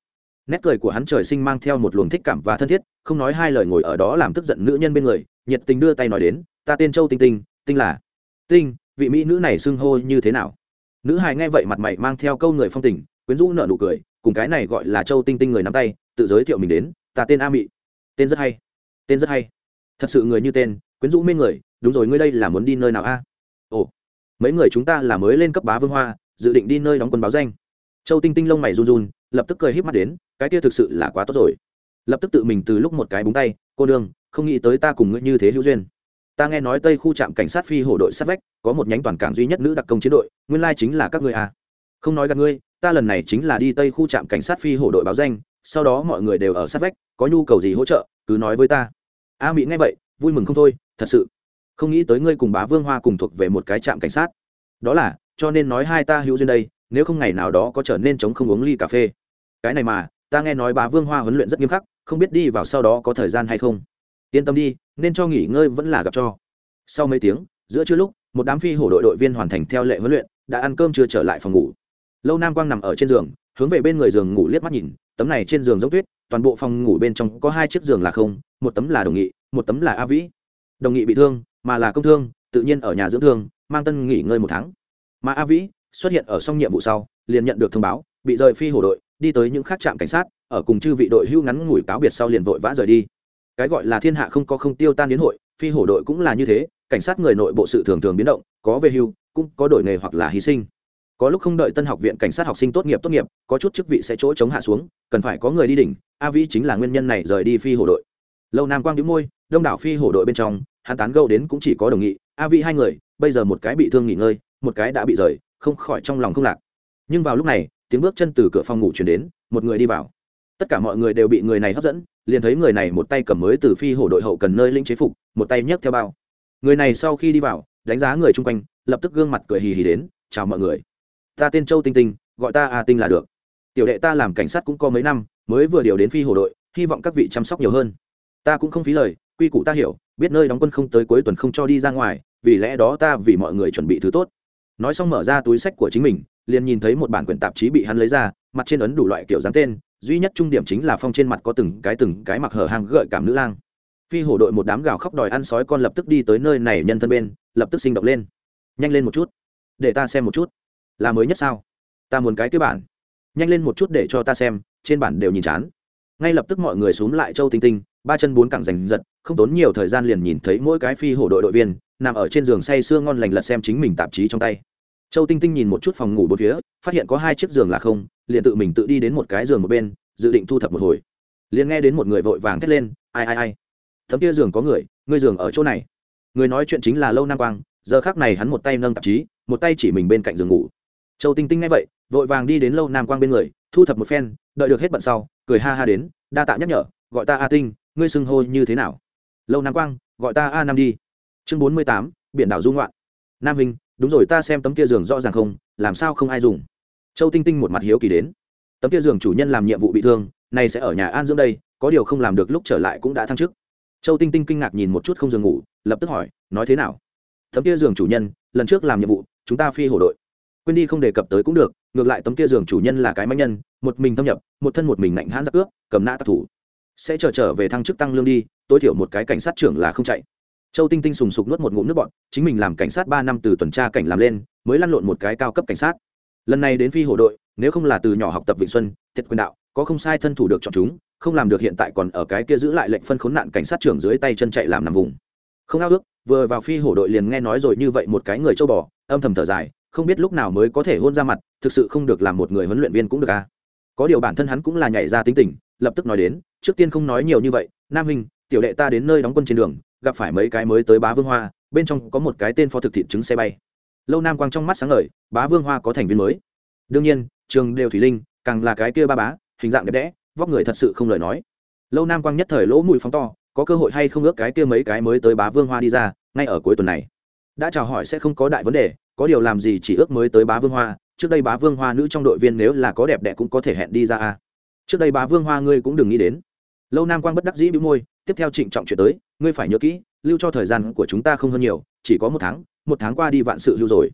nét cười của hắn trời sinh mang theo một luồng thích cảm và thân thiết, không nói hai lời ngồi ở đó làm tức giận nữ nhân bên người, nhiệt tình đưa tay nói đến, ta tên châu tinh tinh tinh là tinh, vị mỹ nữ này xưng hô như thế nào? Nữ hài nghe vậy mặt mày mang theo câu người phong tình, quyến rũ nợ nụ cười, cùng cái này gọi là châu tinh tinh người nắm tay, tự giới thiệu mình đến, ta tên a mị, tên rất hay, tên rất hay, thật sự người như tên, quyến rũ mê người, đúng rồi, ngươi đây là muốn đi nơi nào a? Ồ, mấy người chúng ta là mới lên cấp bá vương hoa, dự định đi nơi đóng quân báo danh. Châu tinh tinh lông mày run run lập tức cười híp mắt đến, cái kia thực sự là quá tốt rồi. Lập tức tự mình từ lúc một cái búng tay, cô đương không nghĩ tới ta cùng ngươi như thế hữu duyên. Ta nghe nói tây khu trạm cảnh sát phi hổ đội sát vách, có một nhánh toàn cảng duy nhất nữ đặc công chiến đội, nguyên lai chính là các ngươi à. không nói gặp ngươi, ta lần này chính là đi tây khu trạm cảnh sát phi hổ đội báo danh, sau đó mọi người đều ở sát vách, có nhu cầu gì hỗ trợ, cứ nói với ta. A mỹ nghe vậy, vui mừng không thôi, thật sự, không nghĩ tới ngươi cùng bá vương hoa cùng thuộc về một cái trạm cảnh sát. Đó là, cho nên nói hai ta hữu duyên đây, nếu không ngày nào đó có trở nên chống không uống ly cà phê cái này mà, ta nghe nói bà vương hoa huấn luyện rất nghiêm khắc, không biết đi vào sau đó có thời gian hay không. Yên tâm đi, nên cho nghỉ ngơi vẫn là gặp cho. Sau mấy tiếng, giữa trưa lúc, một đám phi hổ đội đội viên hoàn thành theo lệ huấn luyện, đã ăn cơm chưa trở lại phòng ngủ. Lâu nam quang nằm ở trên giường, hướng về bên người giường ngủ liếc mắt nhìn, tấm này trên giường giống tuyết, toàn bộ phòng ngủ bên trong có hai chiếc giường là không, một tấm là đồng nghị, một tấm là a vĩ. Đồng nghị bị thương, mà là công thương, tự nhiên ở nhà dưỡng thương, mang tân nghỉ ngơi một tháng. Mà a vĩ xuất hiện ở xong nhiệm vụ sau, liền nhận được thông báo, bị rời phi hổ đội đi tới những khác trạm cảnh sát, ở cùng chư vị đội hưu ngắn ngủi cáo biệt sau liền vội vã rời đi. Cái gọi là thiên hạ không có không tiêu tan đến hội, phi hổ đội cũng là như thế, cảnh sát người nội bộ sự thường thường biến động, có về hưu, cũng có đổi nghề hoặc là hy sinh. Có lúc không đợi tân học viện cảnh sát học sinh tốt nghiệp tốt nghiệp, có chút chức vị sẽ chỗ chống hạ xuống, cần phải có người đi đỉnh, a vĩ chính là nguyên nhân này rời đi phi hổ đội. Lâu nam quang đĩu môi, đông đảo phi hổ đội bên trong, hắn tán gâu đến cũng chỉ có đồng nghị, a vĩ hai người, bây giờ một cái bị thương nghỉ ngơi, một cái đã bị rời, không khỏi trong lòng không lạc. Nhưng vào lúc này tiếng bước chân từ cửa phòng ngủ chuyển đến, một người đi vào. Tất cả mọi người đều bị người này hấp dẫn, liền thấy người này một tay cầm mới từ phi hổ đội hậu cần nơi linh chế phục, một tay nhấc theo bao. Người này sau khi đi vào, đánh giá người chung quanh, lập tức gương mặt cười hì hì đến, chào mọi người. Ta tên châu tinh tinh, gọi ta a tinh là được. Tiểu đệ ta làm cảnh sát cũng có mấy năm, mới vừa điều đến phi hổ đội, hy vọng các vị chăm sóc nhiều hơn. Ta cũng không phí lời, quy củ ta hiểu, biết nơi đóng quân không tới cuối tuần không cho đi ra ngoài, vì lẽ đó ta vì mọi người chuẩn bị thứ tốt. Nói xong mở ra túi sách của chính mình liền nhìn thấy một bản quyển tạp chí bị hắn lấy ra, mặt trên ấn đủ loại kiểu dáng tên, duy nhất trung điểm chính là phong trên mặt có từng cái từng cái mặc hở hàng gợi cảm nữ lang. Phi hổ đội một đám gào khóc đòi ăn sói con lập tức đi tới nơi này nhân thân bên, lập tức sinh động lên. Nhanh lên một chút. Để ta xem một chút. Là mới nhất sao? Ta muốn cái cái bản. Nhanh lên một chút để cho ta xem, trên bản đều nhìn chán. Ngay lập tức mọi người xúm lại châu tinh tinh, ba chân bốn cẳng giành giật, không tốn nhiều thời gian liền nhìn thấy mỗi cái phi hổ đội đội viên, nằm ở trên giường say sưa ngon lành lật xem chính mình tạp chí trong tay châu tinh tinh nhìn một chút phòng ngủ bốn phía, phát hiện có hai chiếc giường là không, liền tự mình tự đi đến một cái giường một bên, dự định thu thập một hồi. Liền nghe đến một người vội vàng thét lên, ai ai ai? Thấm kia giường có người, ngươi giường ở chỗ này. Người nói chuyện chính là lâu nam quang, giờ khác này hắn một tay nâng tạp chí, một tay chỉ mình bên cạnh giường ngủ. Châu tinh tinh nghe vậy, vội vàng đi đến lâu nam quang bên người, thu thập một phen, đợi được hết bận sau, cười ha ha đến, đa tạ nhắc nhở, gọi ta a tinh, ngươi xưng hô như thế nào? Lâu nam quang, gọi ta a nam đi. Chương bốn mươi tám, biển đảo dung loạn nam hình đúng rồi, ta xem tấm kia giường rõ ràng không, làm sao không ai dùng? Châu tinh tinh một mặt hiếu kỳ đến. Tấm kia giường chủ nhân làm nhiệm vụ bị thương này sẽ ở nhà an dưỡng đây, có điều không làm được lúc trở lại cũng đã thăng chức. Châu tinh tinh kinh ngạc nhìn một chút không giường ngủ, lập tức hỏi, nói thế nào? Tấm kia giường chủ nhân, lần trước làm nhiệm vụ, chúng ta phi hổ đội. Quên đi không đề cập tới cũng được, ngược lại tấm kia giường chủ nhân là cái máy nhân, một mình thâm nhập, một thân một mình nạnh hãn giặc cướp, cầm nã tạc thủ. Sẽ chờ trở về thăng chức tăng lương đi, tối thiểu một cái cảnh sát trưởng là không chạy châu tinh tinh sùng sục nuốt một ngụm nước bọn chính mình làm cảnh sát ba năm từ tuần tra cảnh làm lên, mới lăn lộn một cái cao cấp cảnh sát. Lần này đến phi hổ đội, nếu không là từ nhỏ học tập vịnh xuân, thiệt quyền đạo, có không sai thân thủ được chọn chúng, không làm được hiện tại còn ở cái kia giữ lại lệnh phân khốn nạn cảnh sát trưởng dưới tay chân chạy làm nằm vùng. Không ao ước, vừa vào phi hổ đội liền nghe nói rồi như vậy một cái người châu bò, âm thầm thở dài, không biết lúc nào mới có thể hôn ra mặt, thực sự không được làm một người huấn luyện viên cũng được à. Có điều bản thân hắn cũng là nhảy ra tính tình, lập tức nói đến, trước tiên không nói nhiều như vậy, nam hình, tiểu đệ ta đến nơi đóng quân trên đường gặp phải mấy cái mới tới bá vương hoa, bên trong có một cái tên phó thực thị trứng xe bay. Lâu nam quang trong mắt sáng ngời, bá vương hoa có thành viên mới. Đương nhiên, trường đều thủy linh, càng là cái kia ba bá, hình dạng đẹp đẽ, vóc người thật sự không lời nói. Lâu nam quang nhất thời lỗ mùi phóng to, có cơ hội hay không ước cái kia mấy cái mới tới bá vương hoa đi ra, ngay ở cuối tuần này. Đã chào hỏi sẽ không có đại vấn đề, có điều làm gì chỉ ước mới tới bá vương hoa, trước đây bá vương hoa nữ trong đội viên nếu là có đẹp đẽ cũng có thể hẹn đi ra a trước đây bá vương hoa ngươi cũng đừng nghĩ đến. Lâu nam quang bất đắc dĩ bĩu môi tiếp theo trịnh trọng chuyện tới, ngươi phải nhớ kỹ, lưu cho thời gian của chúng ta không hơn nhiều, chỉ có một tháng một tháng qua đi vạn sự lưu rồi.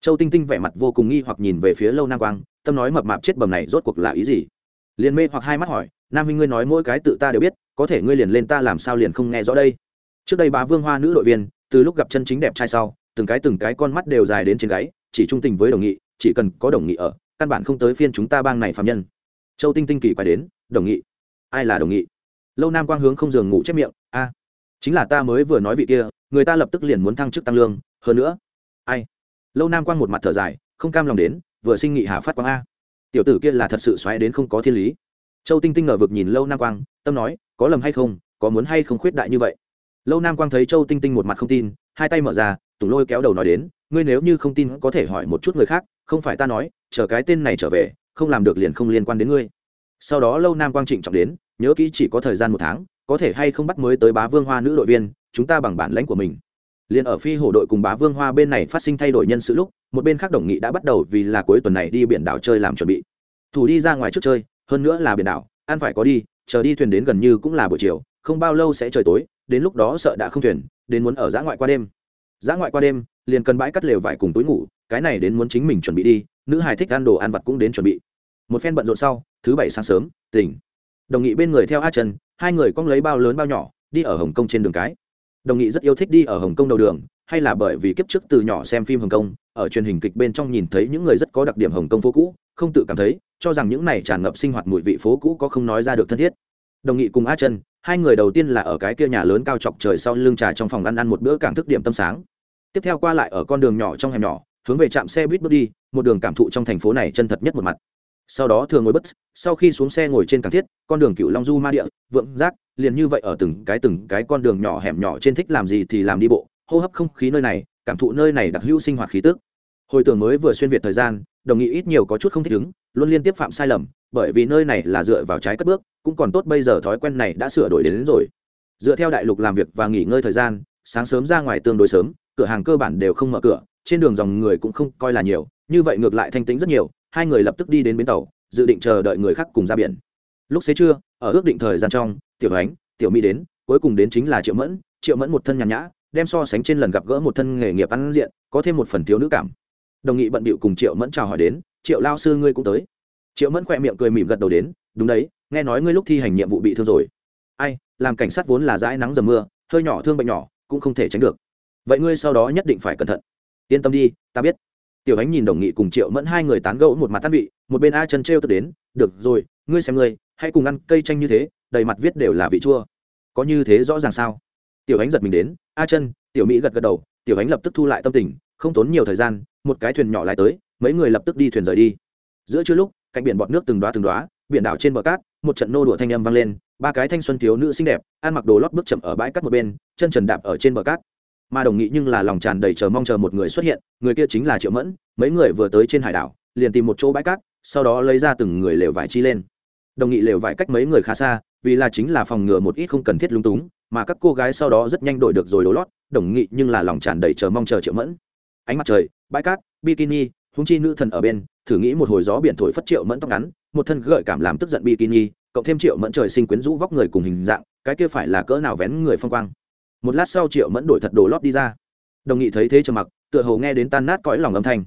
Châu tinh tinh vẻ mặt vô cùng nghi hoặc nhìn về phía lâu nam quang, tâm nói mập mạp chết bầm này rốt cuộc là ý gì? Liền mê hoặc hai mắt hỏi, nam huynh ngươi nói mỗi cái tự ta đều biết, có thể ngươi liền lên ta làm sao liền không nghe rõ đây? Trước đây bá vương hoa nữ đội viên, từ lúc gặp chân chính đẹp trai sau, từng cái từng cái con mắt đều dài đến trên gáy, chỉ trung tình với đồng nghị, chỉ cần có đồng nghị ở, căn bản không tới phiên chúng ta bang này phạm nhân. Châu tinh tinh kỳ quay đến, đồng nghị. Ai là đồng nghị? Lâu nam quang hướng không giường ngủ chép miệng, a, chính là ta mới vừa nói vị kia, người ta lập tức liền muốn thăng chức tăng lương, hơn nữa. Ai? Lâu nam quang một mặt thở dài, không cam lòng đến, vừa sinh nghị hà phát quang a. Tiểu tử kia là thật sự xoáy đến không có thiên lý. Châu tinh tinh ngờ vực nhìn lâu nam quang, tâm nói, có lầm hay không, có muốn hay không khuyết đại như vậy? Lâu nam quang thấy châu tinh tinh một mặt không tin, hai tay mở ra tùng lôi kéo đầu nói đến, ngươi nếu như không tin có thể hỏi một chút người khác, không phải ta nói, chờ cái tên này trở về, không làm được liền không liên quan đến ngươi. Sau đó lâu nam quang trịnh trọng đến nhớ kỹ chỉ có thời gian một tháng, có thể hay không bắt mới tới bá vương hoa nữ đội viên, chúng ta bằng bản lãnh của mình. Liền ở phi hổ đội cùng bá vương hoa bên này phát sinh thay đổi nhân sự lúc, một bên khác đồng nghị đã bắt đầu vì là cuối tuần này đi biển đảo chơi làm chuẩn bị. Thủ đi ra ngoài trước chơi, hơn nữa là biển đảo, ăn phải có đi, chờ đi thuyền đến gần như cũng là buổi chiều, không bao lâu sẽ trời tối, đến lúc đó sợ đã không thuyền, đến muốn ở giã ngoại qua đêm. Giã ngoại qua đêm, liền cần bãi cắt lều vải cùng túi ngủ, cái này đến muốn chính mình chuẩn bị đi, nữ hài thích ăn đồ ăn vặt cũng đến chuẩn bị. Một phen bận rộn sau, thứ bảy sáng sớm, tỉnh đồng nghị bên người theo a trần, hai người cong lấy bao lớn bao nhỏ, đi ở hồng kông trên đường cái. Đồng nghị rất yêu thích đi ở hồng kông đầu đường, hay là bởi vì kiếp trước từ nhỏ xem phim hồng kông, ở truyền hình kịch bên trong nhìn thấy những người rất có đặc điểm hồng kông phố cũ, không tự cảm thấy, cho rằng những này tràn ngập sinh hoạt mùi vị phố cũ có không nói ra được thân thiết. Đồng nghị cùng a chân hai người đầu tiên là ở cái kia nhà lớn cao chọc trời sau lưng trà trong phòng ăn ăn một bữa cảng thức điểm tâm sáng. Tiếp theo qua lại ở con đường nhỏ trong hẻm nhỏ, hướng về trạm xe buýt bước đi, một đường cảm thụ trong thành phố này chân thật nhất một mặt sau đó thường ngồi bất sau khi xuống xe ngồi trên cảng thiết con đường cựu long du ma địa vượng giác liền như vậy ở từng cái từng cái con đường nhỏ hẻm nhỏ trên thích làm gì thì làm đi bộ hô hấp không khí nơi này cảm thụ nơi này đặc hữu sinh hoạt khí tức. Hồi tưởng mới vừa xuyên việt thời gian đồng nghị ít nhiều có chút không thích ứng luôn liên tiếp phạm sai lầm bởi vì nơi này là dựa vào trái cất bước cũng còn tốt bây giờ thói quen này đã sửa đổi đến, đến rồi. Dựa theo đại lục làm việc và nghỉ ngơi thời gian sáng sớm ra ngoài tương đối sớm cửa hàng cơ bản đều không mở cửa trên đường dòng người cũng không coi là nhiều như vậy ngược lại thanh tĩnh rất nhiều hai người lập tức đi đến bến tàu, dự định chờ đợi người khác cùng ra biển. Lúc xế trưa, ở ước định thời gian trong, tiểu ánh, tiểu mỹ đến, cuối cùng đến chính là triệu mẫn. Triệu mẫn một thân nhàn nhã, đem so sánh trên lần gặp gỡ một thân nghề nghiệp ăn diện, có thêm một phần thiếu nữ cảm. Đồng nghị bận bịu cùng triệu mẫn chào hỏi đến, triệu lao sư ngươi cũng tới. Triệu mẫn khỏe miệng cười mỉm gật đầu đến, đúng đấy, nghe nói ngươi lúc thi hành nhiệm vụ bị thương rồi. Ai, làm cảnh sát vốn là dãi nắng dầm mưa, hơi nhỏ thương bệnh nhỏ, cũng không thể tránh được. Vậy ngươi sau đó nhất định phải cẩn thận. Yên tâm đi, ta biết tiểu ánh nhìn đồng nghị cùng triệu mẫn hai người tán gẫu một mặt tan vị, một bên a chân t r tức đến, được rồi, ngươi xem ngươi, hãy cùng ăn cây chanh như thế, đầy mặt viết đều là vị chua. Có như thế rõ ràng sao? Tiểu ánh giật mình đến, a chân, tiểu mỹ gật gật đầu, tiểu ánh lập tức thu lại tâm tình, không tốn nhiều thời gian, một cái thuyền nhỏ lại tới, mấy người lập tức đi thuyền rời đi. Giữa trưa lúc, cạnh biển bọt nước từng đoá từng đoá biển đảo trên bờ cát, một trận nô đùa thanh âm vang lên, ba cái thanh xuân thiếu nữ xinh đẹp, ăn mặc đồ lót bước chậm ở bãi cát một bên, chân trần đạp ở trên bờ cát mà đồng nghị nhưng là lòng tràn đầy chờ mong chờ một người xuất hiện, người kia chính là triệu mẫn, mấy người vừa tới trên hải đảo, liền tìm một chỗ bãi cát, sau đó lấy ra từng người lều vải chi lên. Đồng nghị lều vải cách mấy người khá xa, vì là chính là phòng ngừa một ít không cần thiết lung túng, mà các cô gái sau đó rất nhanh đổi được rồi đổ lót, đồng nghị nhưng là lòng tràn đầy chờ mong chờ triệu mẫn. Ánh mặt trời, bãi cát, bikini, húng chi nữ thần ở bên, thử nghĩ một hồi gió biển thổi phất triệu mẫn tóc ngắn, một thân gợi cảm làm tức giận bikini, cộng thêm triệu mẫn trời sinh quyến rũ vóc người cùng hình dạng, cái kia phải là cỡ nào vén người phong quang một lát sau triệu mẫn đổi thật đồ lót đi ra đồng nghị thấy thế trầm mặc tựa hồ nghe đến tan nát cõi lòng âm thanh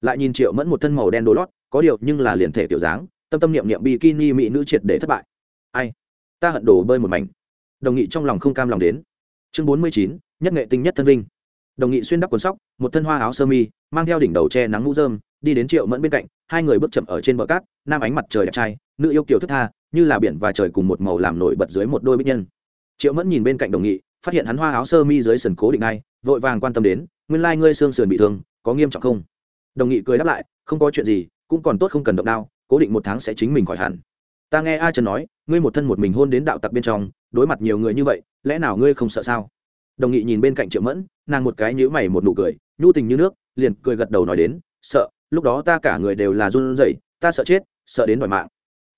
lại nhìn triệu mẫn một thân màu đen đồ lót có điều nhưng là liền thể kiểu dáng tâm tâm niệm niệm bikini mỹ nữ triệt để thất bại ai ta hận đồ bơi một mảnh đồng nghị trong lòng không cam lòng đến chương bốn mươi chín nhất nghệ tinh nhất thân vinh đồng nghị xuyên đắp quần sóc một thân hoa áo sơ mi mang theo đỉnh đầu che nắng mũ rơm đi đến triệu mẫn bên cạnh hai người bước chậm ở trên bờ cát nam ánh mặt trời đẹp trai nữ yêu kiều thức tha như là biển và trời cùng một màu làm nổi bật dưới một đôi bích nhân triệu mẫn nhìn bên cạnh đồng nghị phát hiện hắn hoa áo sơ mi dưới sườn cố định ngay, vội vàng quan tâm đến, nguyên lai ngươi xương sườn bị thương, có nghiêm trọng không? Đồng nghị cười đáp lại, không có chuyện gì, cũng còn tốt không cần động đao, cố định một tháng sẽ chính mình khỏi hẳn. Ta nghe a trần nói, ngươi một thân một mình hôn đến đạo tặc bên trong, đối mặt nhiều người như vậy, lẽ nào ngươi không sợ sao? Đồng nghị nhìn bên cạnh triệu mẫn, nàng một cái nhíu mày một nụ cười, nhu tình như nước, liền cười gật đầu nói đến, sợ, lúc đó ta cả người đều là run rẩy, ta sợ chết, sợ đến đòi mạng.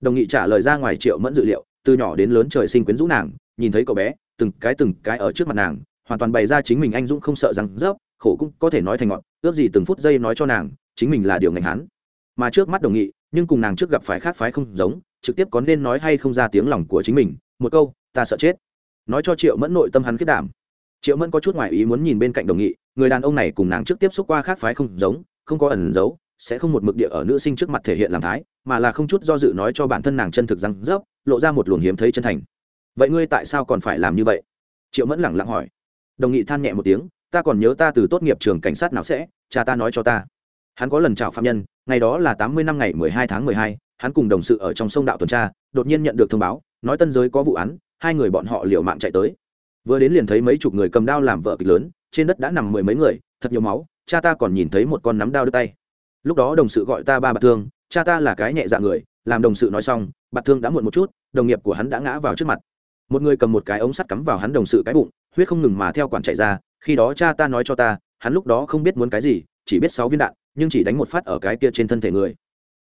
Đồng nghị trả lời ra ngoài triệu mẫn dự liệu, từ nhỏ đến lớn trời sinh quyến rũ nàng, nhìn thấy cậu bé từng cái từng cái ở trước mặt nàng, hoàn toàn bày ra chính mình anh dũng không sợ rằng rớp, khổ cũng có thể nói thành ngọn, ước gì từng phút giây nói cho nàng, chính mình là điều ngành hắn. Mà trước mắt đồng nghị, nhưng cùng nàng trước gặp phải khác phái không giống, trực tiếp có nên nói hay không ra tiếng lòng của chính mình, một câu, ta sợ chết. Nói cho triệu mẫn nội tâm hắn kết đảm. Triệu mẫn có chút ngoại ý muốn nhìn bên cạnh đồng nghị, người đàn ông này cùng nàng trước tiếp xúc qua khác phái không giống, không có ẩn giấu, sẽ không một mực địa ở nữ sinh trước mặt thể hiện làm thái, mà là không chút do dự nói cho bản thân nàng chân thực răng rớp, lộ ra một luồng hiếm thấy chân thành vậy ngươi tại sao còn phải làm như vậy? Triệu mẫn lẳng lặng hỏi. Đồng nghị than nhẹ một tiếng, ta còn nhớ ta từ tốt nghiệp trường cảnh sát nào sẽ, cha ta nói cho ta. Hắn có lần chào phạm nhân, ngày đó là tám mươi năm ngày mười hai tháng mười hai, hắn cùng đồng sự ở trong sông đạo tuần tra, đột nhiên nhận được thông báo, nói tân giới có vụ án, hai người bọn họ liều mạng chạy tới. Vừa đến liền thấy mấy chục người cầm đao làm vợ kịch lớn, trên đất đã nằm mười mấy người, thật nhiều máu, cha ta còn nhìn thấy một con nắm đao đưa tay. Lúc đó đồng sự gọi ta ba bạc thương, cha ta là cái nhẹ dạ người, làm đồng sự nói xong bạc thương đã muộn một chút, đồng nghiệp của hắn đã ngã vào trước mặt một người cầm một cái ống sắt cắm vào hắn đồng sự cái bụng, huyết không ngừng mà theo quản chạy ra, khi đó cha ta nói cho ta, hắn lúc đó không biết muốn cái gì, chỉ biết sáu viên đạn, nhưng chỉ đánh một phát ở cái kia trên thân thể người.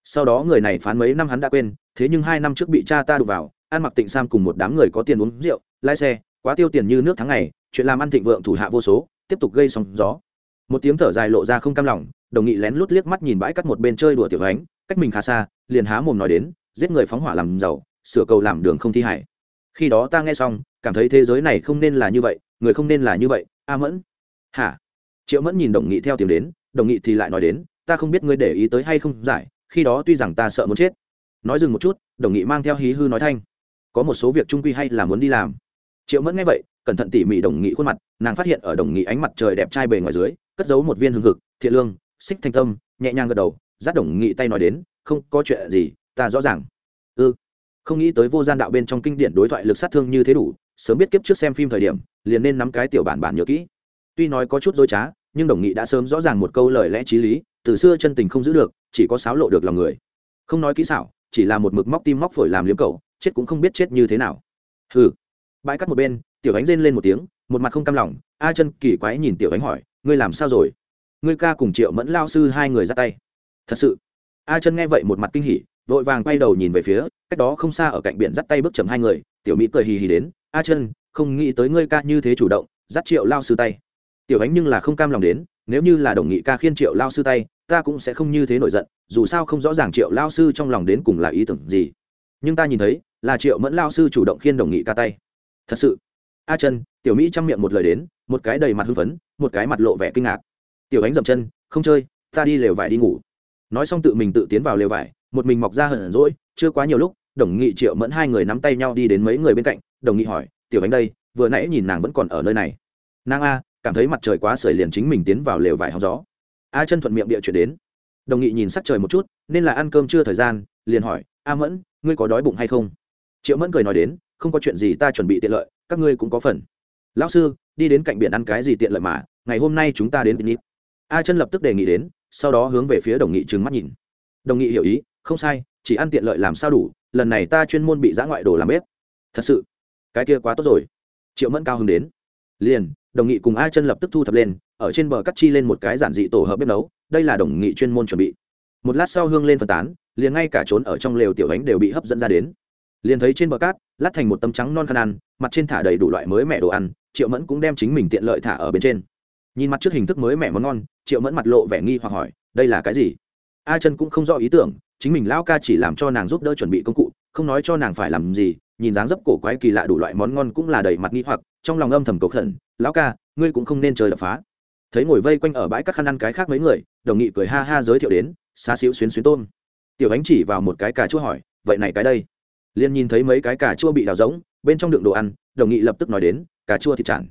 Sau đó người này phán mấy năm hắn đã quên, thế nhưng hai năm trước bị cha ta đụng vào ăn mặc tịnh sam cùng một đám người có tiền uống rượu, lái xe, quá tiêu tiền như nước tháng ngày, chuyện làm ăn thịnh vượng thủ hạ vô số, tiếp tục gây sóng gió. Một tiếng thở dài lộ ra không cam lòng, đồng nghị lén lút liếc mắt nhìn bãi cắt một bên chơi đùa tiểu ánh, cách mình khá xa, liền há mồm nói đến, giết người phóng hỏa làm giàu, sửa cầu làm đường không thi hải khi đó ta nghe xong, cảm thấy thế giới này không nên là như vậy, người không nên là như vậy, a mẫn. Hả? Triệu mẫn nhìn đồng nghị theo tiếng đến, đồng nghị thì lại nói đến, ta không biết ngươi để ý tới hay không giải, khi đó tuy rằng ta sợ muốn chết. Nói dừng một chút, đồng nghị mang theo hí hư nói thanh. Có một số việc trung quy hay là muốn đi làm. Triệu mẫn nghe vậy, cẩn thận tỉ mỉ đồng nghị khuôn mặt, nàng phát hiện ở đồng nghị ánh mặt trời đẹp trai bề ngoài dưới, cất giấu một viên hương hực, thiện lương, xích thanh tâm, nhẹ nhàng gật đầu, dắt đồng nghị tay nói đến, không có chuyện gì, ta rõ ràng. Ư ừ không nghĩ tới vô gian đạo bên trong kinh điển đối thoại lực sát thương như thế đủ, sớm biết kiếp trước xem phim thời điểm, liền nên nắm cái tiểu bản bản nhớ kỹ. Tuy nói có chút dối trá, nhưng đồng nghị đã sớm rõ ràng một câu lời lẽ t r í lý, từ xưa chân tình không giữ được, chỉ có sáo lộ được lòng người. Không nói kỹ xảo, chỉ là một mực móc tim móc phổi làm liếm cầu chết cũng không biết chết như thế nào. Hừ. Bãi cắt một bên, tiểu ánh rên lên một tiếng, một mặt không cam lòng, a chân kỳ quái nhìn tiểu ánh hỏi, ngươi làm sao rồi? Ngươi ca cùng triệu mẫn lao sư hai người ra tay. Thật sự. A chân nghe vậy một mặt kinh hỉ vội vàng quay đầu nhìn về phía, cách đó không xa ở cạnh biển dắt tay bước chầm hai người, tiểu mỹ cười hì hì đến, a chân không nghĩ tới ngươi ca như thế chủ động, dắt triệu lao sư tay. Tiểu ánh nhưng là không cam lòng đến, nếu như là đồng nghị ca khiên triệu lao sư tay, ta cũng sẽ không như thế nổi giận, dù sao không rõ ràng triệu lao sư trong lòng đến cùng là ý tưởng gì. Nhưng ta nhìn thấy, là triệu mẫn lao sư chủ động khiên đồng nghị ca tay. Thật sự? A chân tiểu mỹ chăm miệng một lời đến, một cái đầy mặt hưng phấn, một cái mặt lộ vẻ kinh ngạc. Tiểu ánh dậm chân, không chơi, ta đi lều vải đi ngủ. Nói xong tự mình tự tiến vào lều vải một mình mọc ra hận rỗi, chưa quá nhiều lúc, đồng nghị, triệu mẫn hai người nắm tay nhau đi đến mấy người bên cạnh, đồng nghị hỏi, tiểu ánh đây, vừa nãy nhìn nàng vẫn còn ở nơi này? Nàng a, cảm thấy mặt trời quá sưởi liền chính mình tiến vào lều vải hóng gió. A chân thuận miệng địa chuyển đến. Đồng nghị nhìn sắc trời một chút, nên là ăn cơm chưa thời gian? liền hỏi, a mẫn, ngươi có đói bụng hay không? Triệu mẫn cười nói đến, không có chuyện gì ta chuẩn bị tiện lợi, các ngươi cũng có phần. Lão sư, đi đến cạnh biển ăn cái gì tiện lợi mà, ngày hôm nay chúng ta đến picnic. A chân lập tức đề nghị đến, sau đó hướng về phía đồng nghị trừng mắt nhìn. Đồng nghị hiểu ý không sai, chỉ ăn tiện lợi làm sao đủ, lần này ta chuyên môn bị giã ngoại đồ làm bếp. Thật sự, cái kia quá tốt rồi. Triệu mẫn cao hứng đến. Liền, đồng nghị cùng a chân lập tức thu thập lên, ở trên bờ cắt chi lên một cái giản dị tổ hợp bếp nấu, đây là đồng nghị chuyên môn chuẩn bị. Một lát sau hương lên phân tán, liền ngay cả trốn ở trong lều tiểu ánh đều bị hấp dẫn ra đến. Liền thấy trên bờ cát, lát thành một tấm trắng non khăn ăn, mặt trên thả đầy đủ loại mới mẹ đồ ăn, triệu mẫn cũng đem chính mình tiện lợi thả ở bên trên. Nhìn mặt trước hình thức mới mẹ món ngon, triệu mẫn mặt lộ vẻ nghi hoặc hỏi, đây là cái gì? A chân cũng không rõ ý tưởng chính mình lão ca chỉ làm cho nàng giúp đỡ chuẩn bị công cụ, không nói cho nàng phải làm gì, nhìn dáng dấp cổ quái kỳ lạ đủ loại món ngon cũng là đầy mặt nghi hoặc, trong lòng âm thầm cầu khẩn, lão ca, ngươi cũng không nên chơi đập phá. Thấy ngồi vây quanh ở bãi các khăn ăn cái khác mấy người, đồng nghị cười ha ha giới thiệu đến xa xíu xuyến xuyến tôm. Tiểu ánh chỉ vào một cái cà chua hỏi, vậy này cái đây? Liền nhìn thấy mấy cái cà chua bị đào rỗng, bên trong đựng đồ ăn, đồng nghị lập tức nói đến, cà chua thịt chản.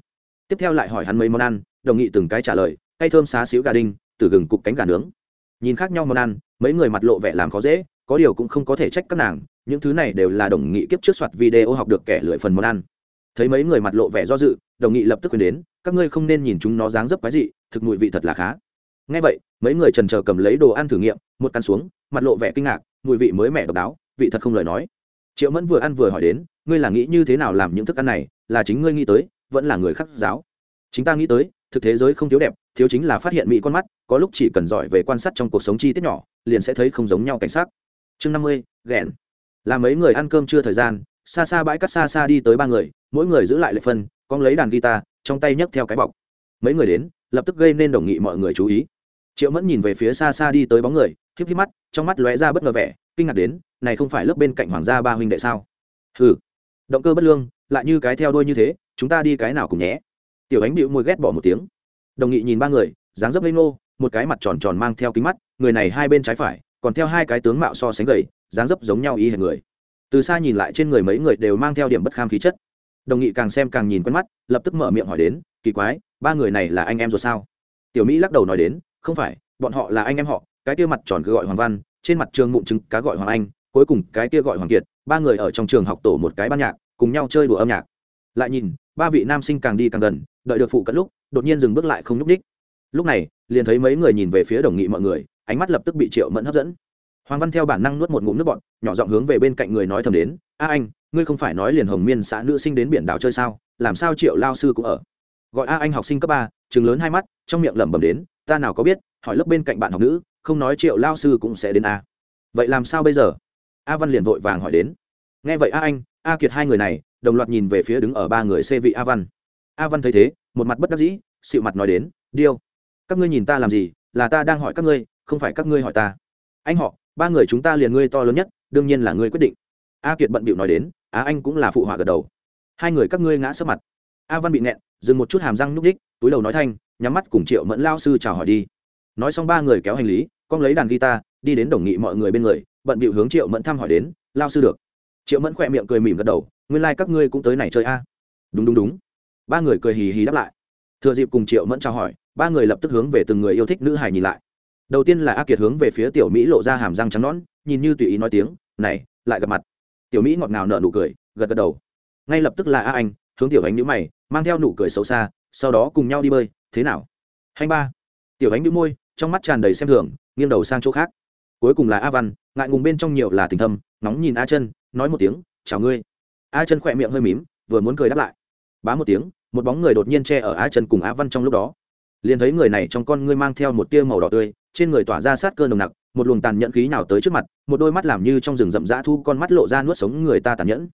Tiếp theo lại hỏi hắn mấy món ăn, đồng nghị từng cái trả lời, cay thơm xá xíu gà đinh, từ gừng cục cánh gà nướng nhìn khác nhau món ăn, mấy người mặt lộ vẻ làm khó dễ, có điều cũng không có thể trách các nàng, những thứ này đều là đồng nghị kiếp trước soạt video học được kẻ lưỡi phần món ăn. Thấy mấy người mặt lộ vẻ do dự, đồng nghị lập tức khuyên đến, các ngươi không nên nhìn chúng nó dáng dấp quái dị, thực mùi vị thật là khá. Ngay vậy, mấy người trần trờ cầm lấy đồ ăn thử nghiệm, một căn xuống, mặt lộ vẻ kinh ngạc, mùi vị mới mẻ độc đáo, vị thật không lời nói. Triệu mẫn vừa ăn vừa hỏi đến, ngươi là nghĩ như thế nào làm những thức ăn này, là chính ngươi nghĩ tới, vẫn là người khắc giáo. Chính ta nghĩ tới thực thế giới không thiếu đẹp, thiếu chính là phát hiện mỹ con mắt, có lúc chỉ cần giỏi về quan sát trong cuộc sống chi tiết nhỏ, liền sẽ thấy không giống nhau cảnh sát chương năm mươi, ghẹn. Là mấy người ăn cơm chưa thời gian, xa xa bãi cắt xa xa đi tới ba người, mỗi người giữ lại lệ phân con lấy đàn guitar, trong tay nhấc theo cái bọc. Mấy người đến, lập tức gây nên đồng nghị mọi người chú ý. Triệu mẫn nhìn về phía xa xa đi tới bóng người híp híp mắt, trong mắt lóe ra bất ngờ vẻ, kinh ngạc đến, này không phải lớp bên cạnh hoàng gia ba huynh đệ sao? Hừ. Động cơ bất lương, lại như cái theo đuôi như thế, chúng ta đi cái nào cùng nhé tiểu ánh bịu môi ghét bỏ một tiếng. Đồng nghị nhìn ba người, dáng dấp lê ngô, một cái mặt tròn tròn mang theo kính mắt, người này hai bên trái phải, còn theo hai cái tướng mạo so sánh gầy, dáng dấp giống nhau y hệt người. Từ xa nhìn lại trên người mấy người đều mang theo điểm bất kham khí chất. Đồng nghị càng xem càng nhìn quen mắt, lập tức mở miệng hỏi đến, kỳ quái, ba người này là anh em rồi sao? Tiểu mỹ lắc đầu nói đến, không phải, bọn họ là anh em họ, cái kia mặt tròn cứ gọi hoàng văn, trên mặt trường mụn trứng cá gọi hoàng anh, cuối cùng cái kia gọi hoàng kiệt, ba người ở trong trường học tổ một cái ban nhạc, cùng nhau chơi đùa âm nhạc. Lại nhìn ba vị nam sinh càng đi càng gần, đợi được phụ cận lúc, đột nhiên dừng bước lại không nhúc ních lúc này, liền thấy mấy người nhìn về phía đồng nghị mọi người, ánh mắt lập tức bị triệu mẫn hấp dẫn. Hoàng văn theo bản năng nuốt một ngụm nước bọn nhỏ giọng hướng về bên cạnh người nói thầm đến, a anh, ngươi không phải nói liền hồng miên xã nữ sinh đến biển đảo chơi sao? Làm sao triệu lao sư cũng ở? Gọi a anh học sinh cấp ba chừng lớn hai mắt, trong miệng lẩm bẩm đến, ta nào có biết, hỏi lớp bên cạnh bạn học nữ, không nói triệu lao sư cũng sẽ đến a. Vậy làm sao bây giờ? A văn liền vội vàng hỏi đến. Nghe vậy a anh, a kiệt hai người này đồng loạt nhìn về phía đứng ở ba người xê vị a văn. A văn thấy thế, một mặt bất đắc dĩ, xịu mặt nói đến, điêu, các ngươi nhìn ta làm gì? Là ta đang hỏi các ngươi, không phải các ngươi hỏi ta. Anh họ, ba người chúng ta liền ngươi to lớn nhất, đương nhiên là ngươi quyết định. A kiệt bận bịu nói đến, á, anh cũng là phụ họa gật đầu. Hai người các ngươi ngã sấp mặt. A văn bị nẹn, dừng một chút hàm răng núc đích túi đầu nói thanh, nhắm mắt cùng triệu mẫn lao sư chào hỏi đi. Nói xong ba người kéo hành lý, con lấy đàn guitar, đi đến đồng nghị mọi người bên người, bận bịu hướng triệu mẫn thăm hỏi đến, lao sư được. Triệu mẫn khỏe miệng cười mỉm gật đầu nguyên lai、like、các ngươi cũng tới này chơi a. Đúng đúng đúng. Ba người cười hì hì đáp lại. Thừa dịp cùng triệu mẫn chào hỏi, ba người lập tức hướng về từng người yêu thích nữ hải nhìn lại. Đầu tiên là a kiệt hướng về phía tiểu mỹ lộ ra hàm răng trắng nõn, nhìn như tùy ý nói tiếng, này, lại gặp mặt. Tiểu mỹ ngọt ngào nở nụ cười, gật gật đầu. Ngay lập tức là a anh, hướng tiểu ánh nhữ mày, mang theo nụ cười xấu xa, sau đó cùng nhau đi bơi, thế nào? Hai ba. Tiểu ánh nhữ môi, trong mắt tràn đầy xem thường, nghiêng đầu sang chỗ khác. Cuối cùng là a văn, ngại ngùng bên trong nhiều là tình thâm, nóng nhìn a chân, nói một tiếng, chào ngươi a chân khỏe miệng hơi mím, vừa muốn cười đáp lại. Bá một tiếng, một bóng người đột nhiên che ở a chân cùng a văn trong lúc đó. Liền thấy người này trong con ngươi mang theo một tia màu đỏ tươi, trên người tỏa ra sát cơ nồng nặc, một luồng tàn nhẫn khí nào tới trước mặt, một đôi mắt làm như trong rừng rậm rã thu, con mắt lộ ra nuốt sống người ta tàn nhẫn.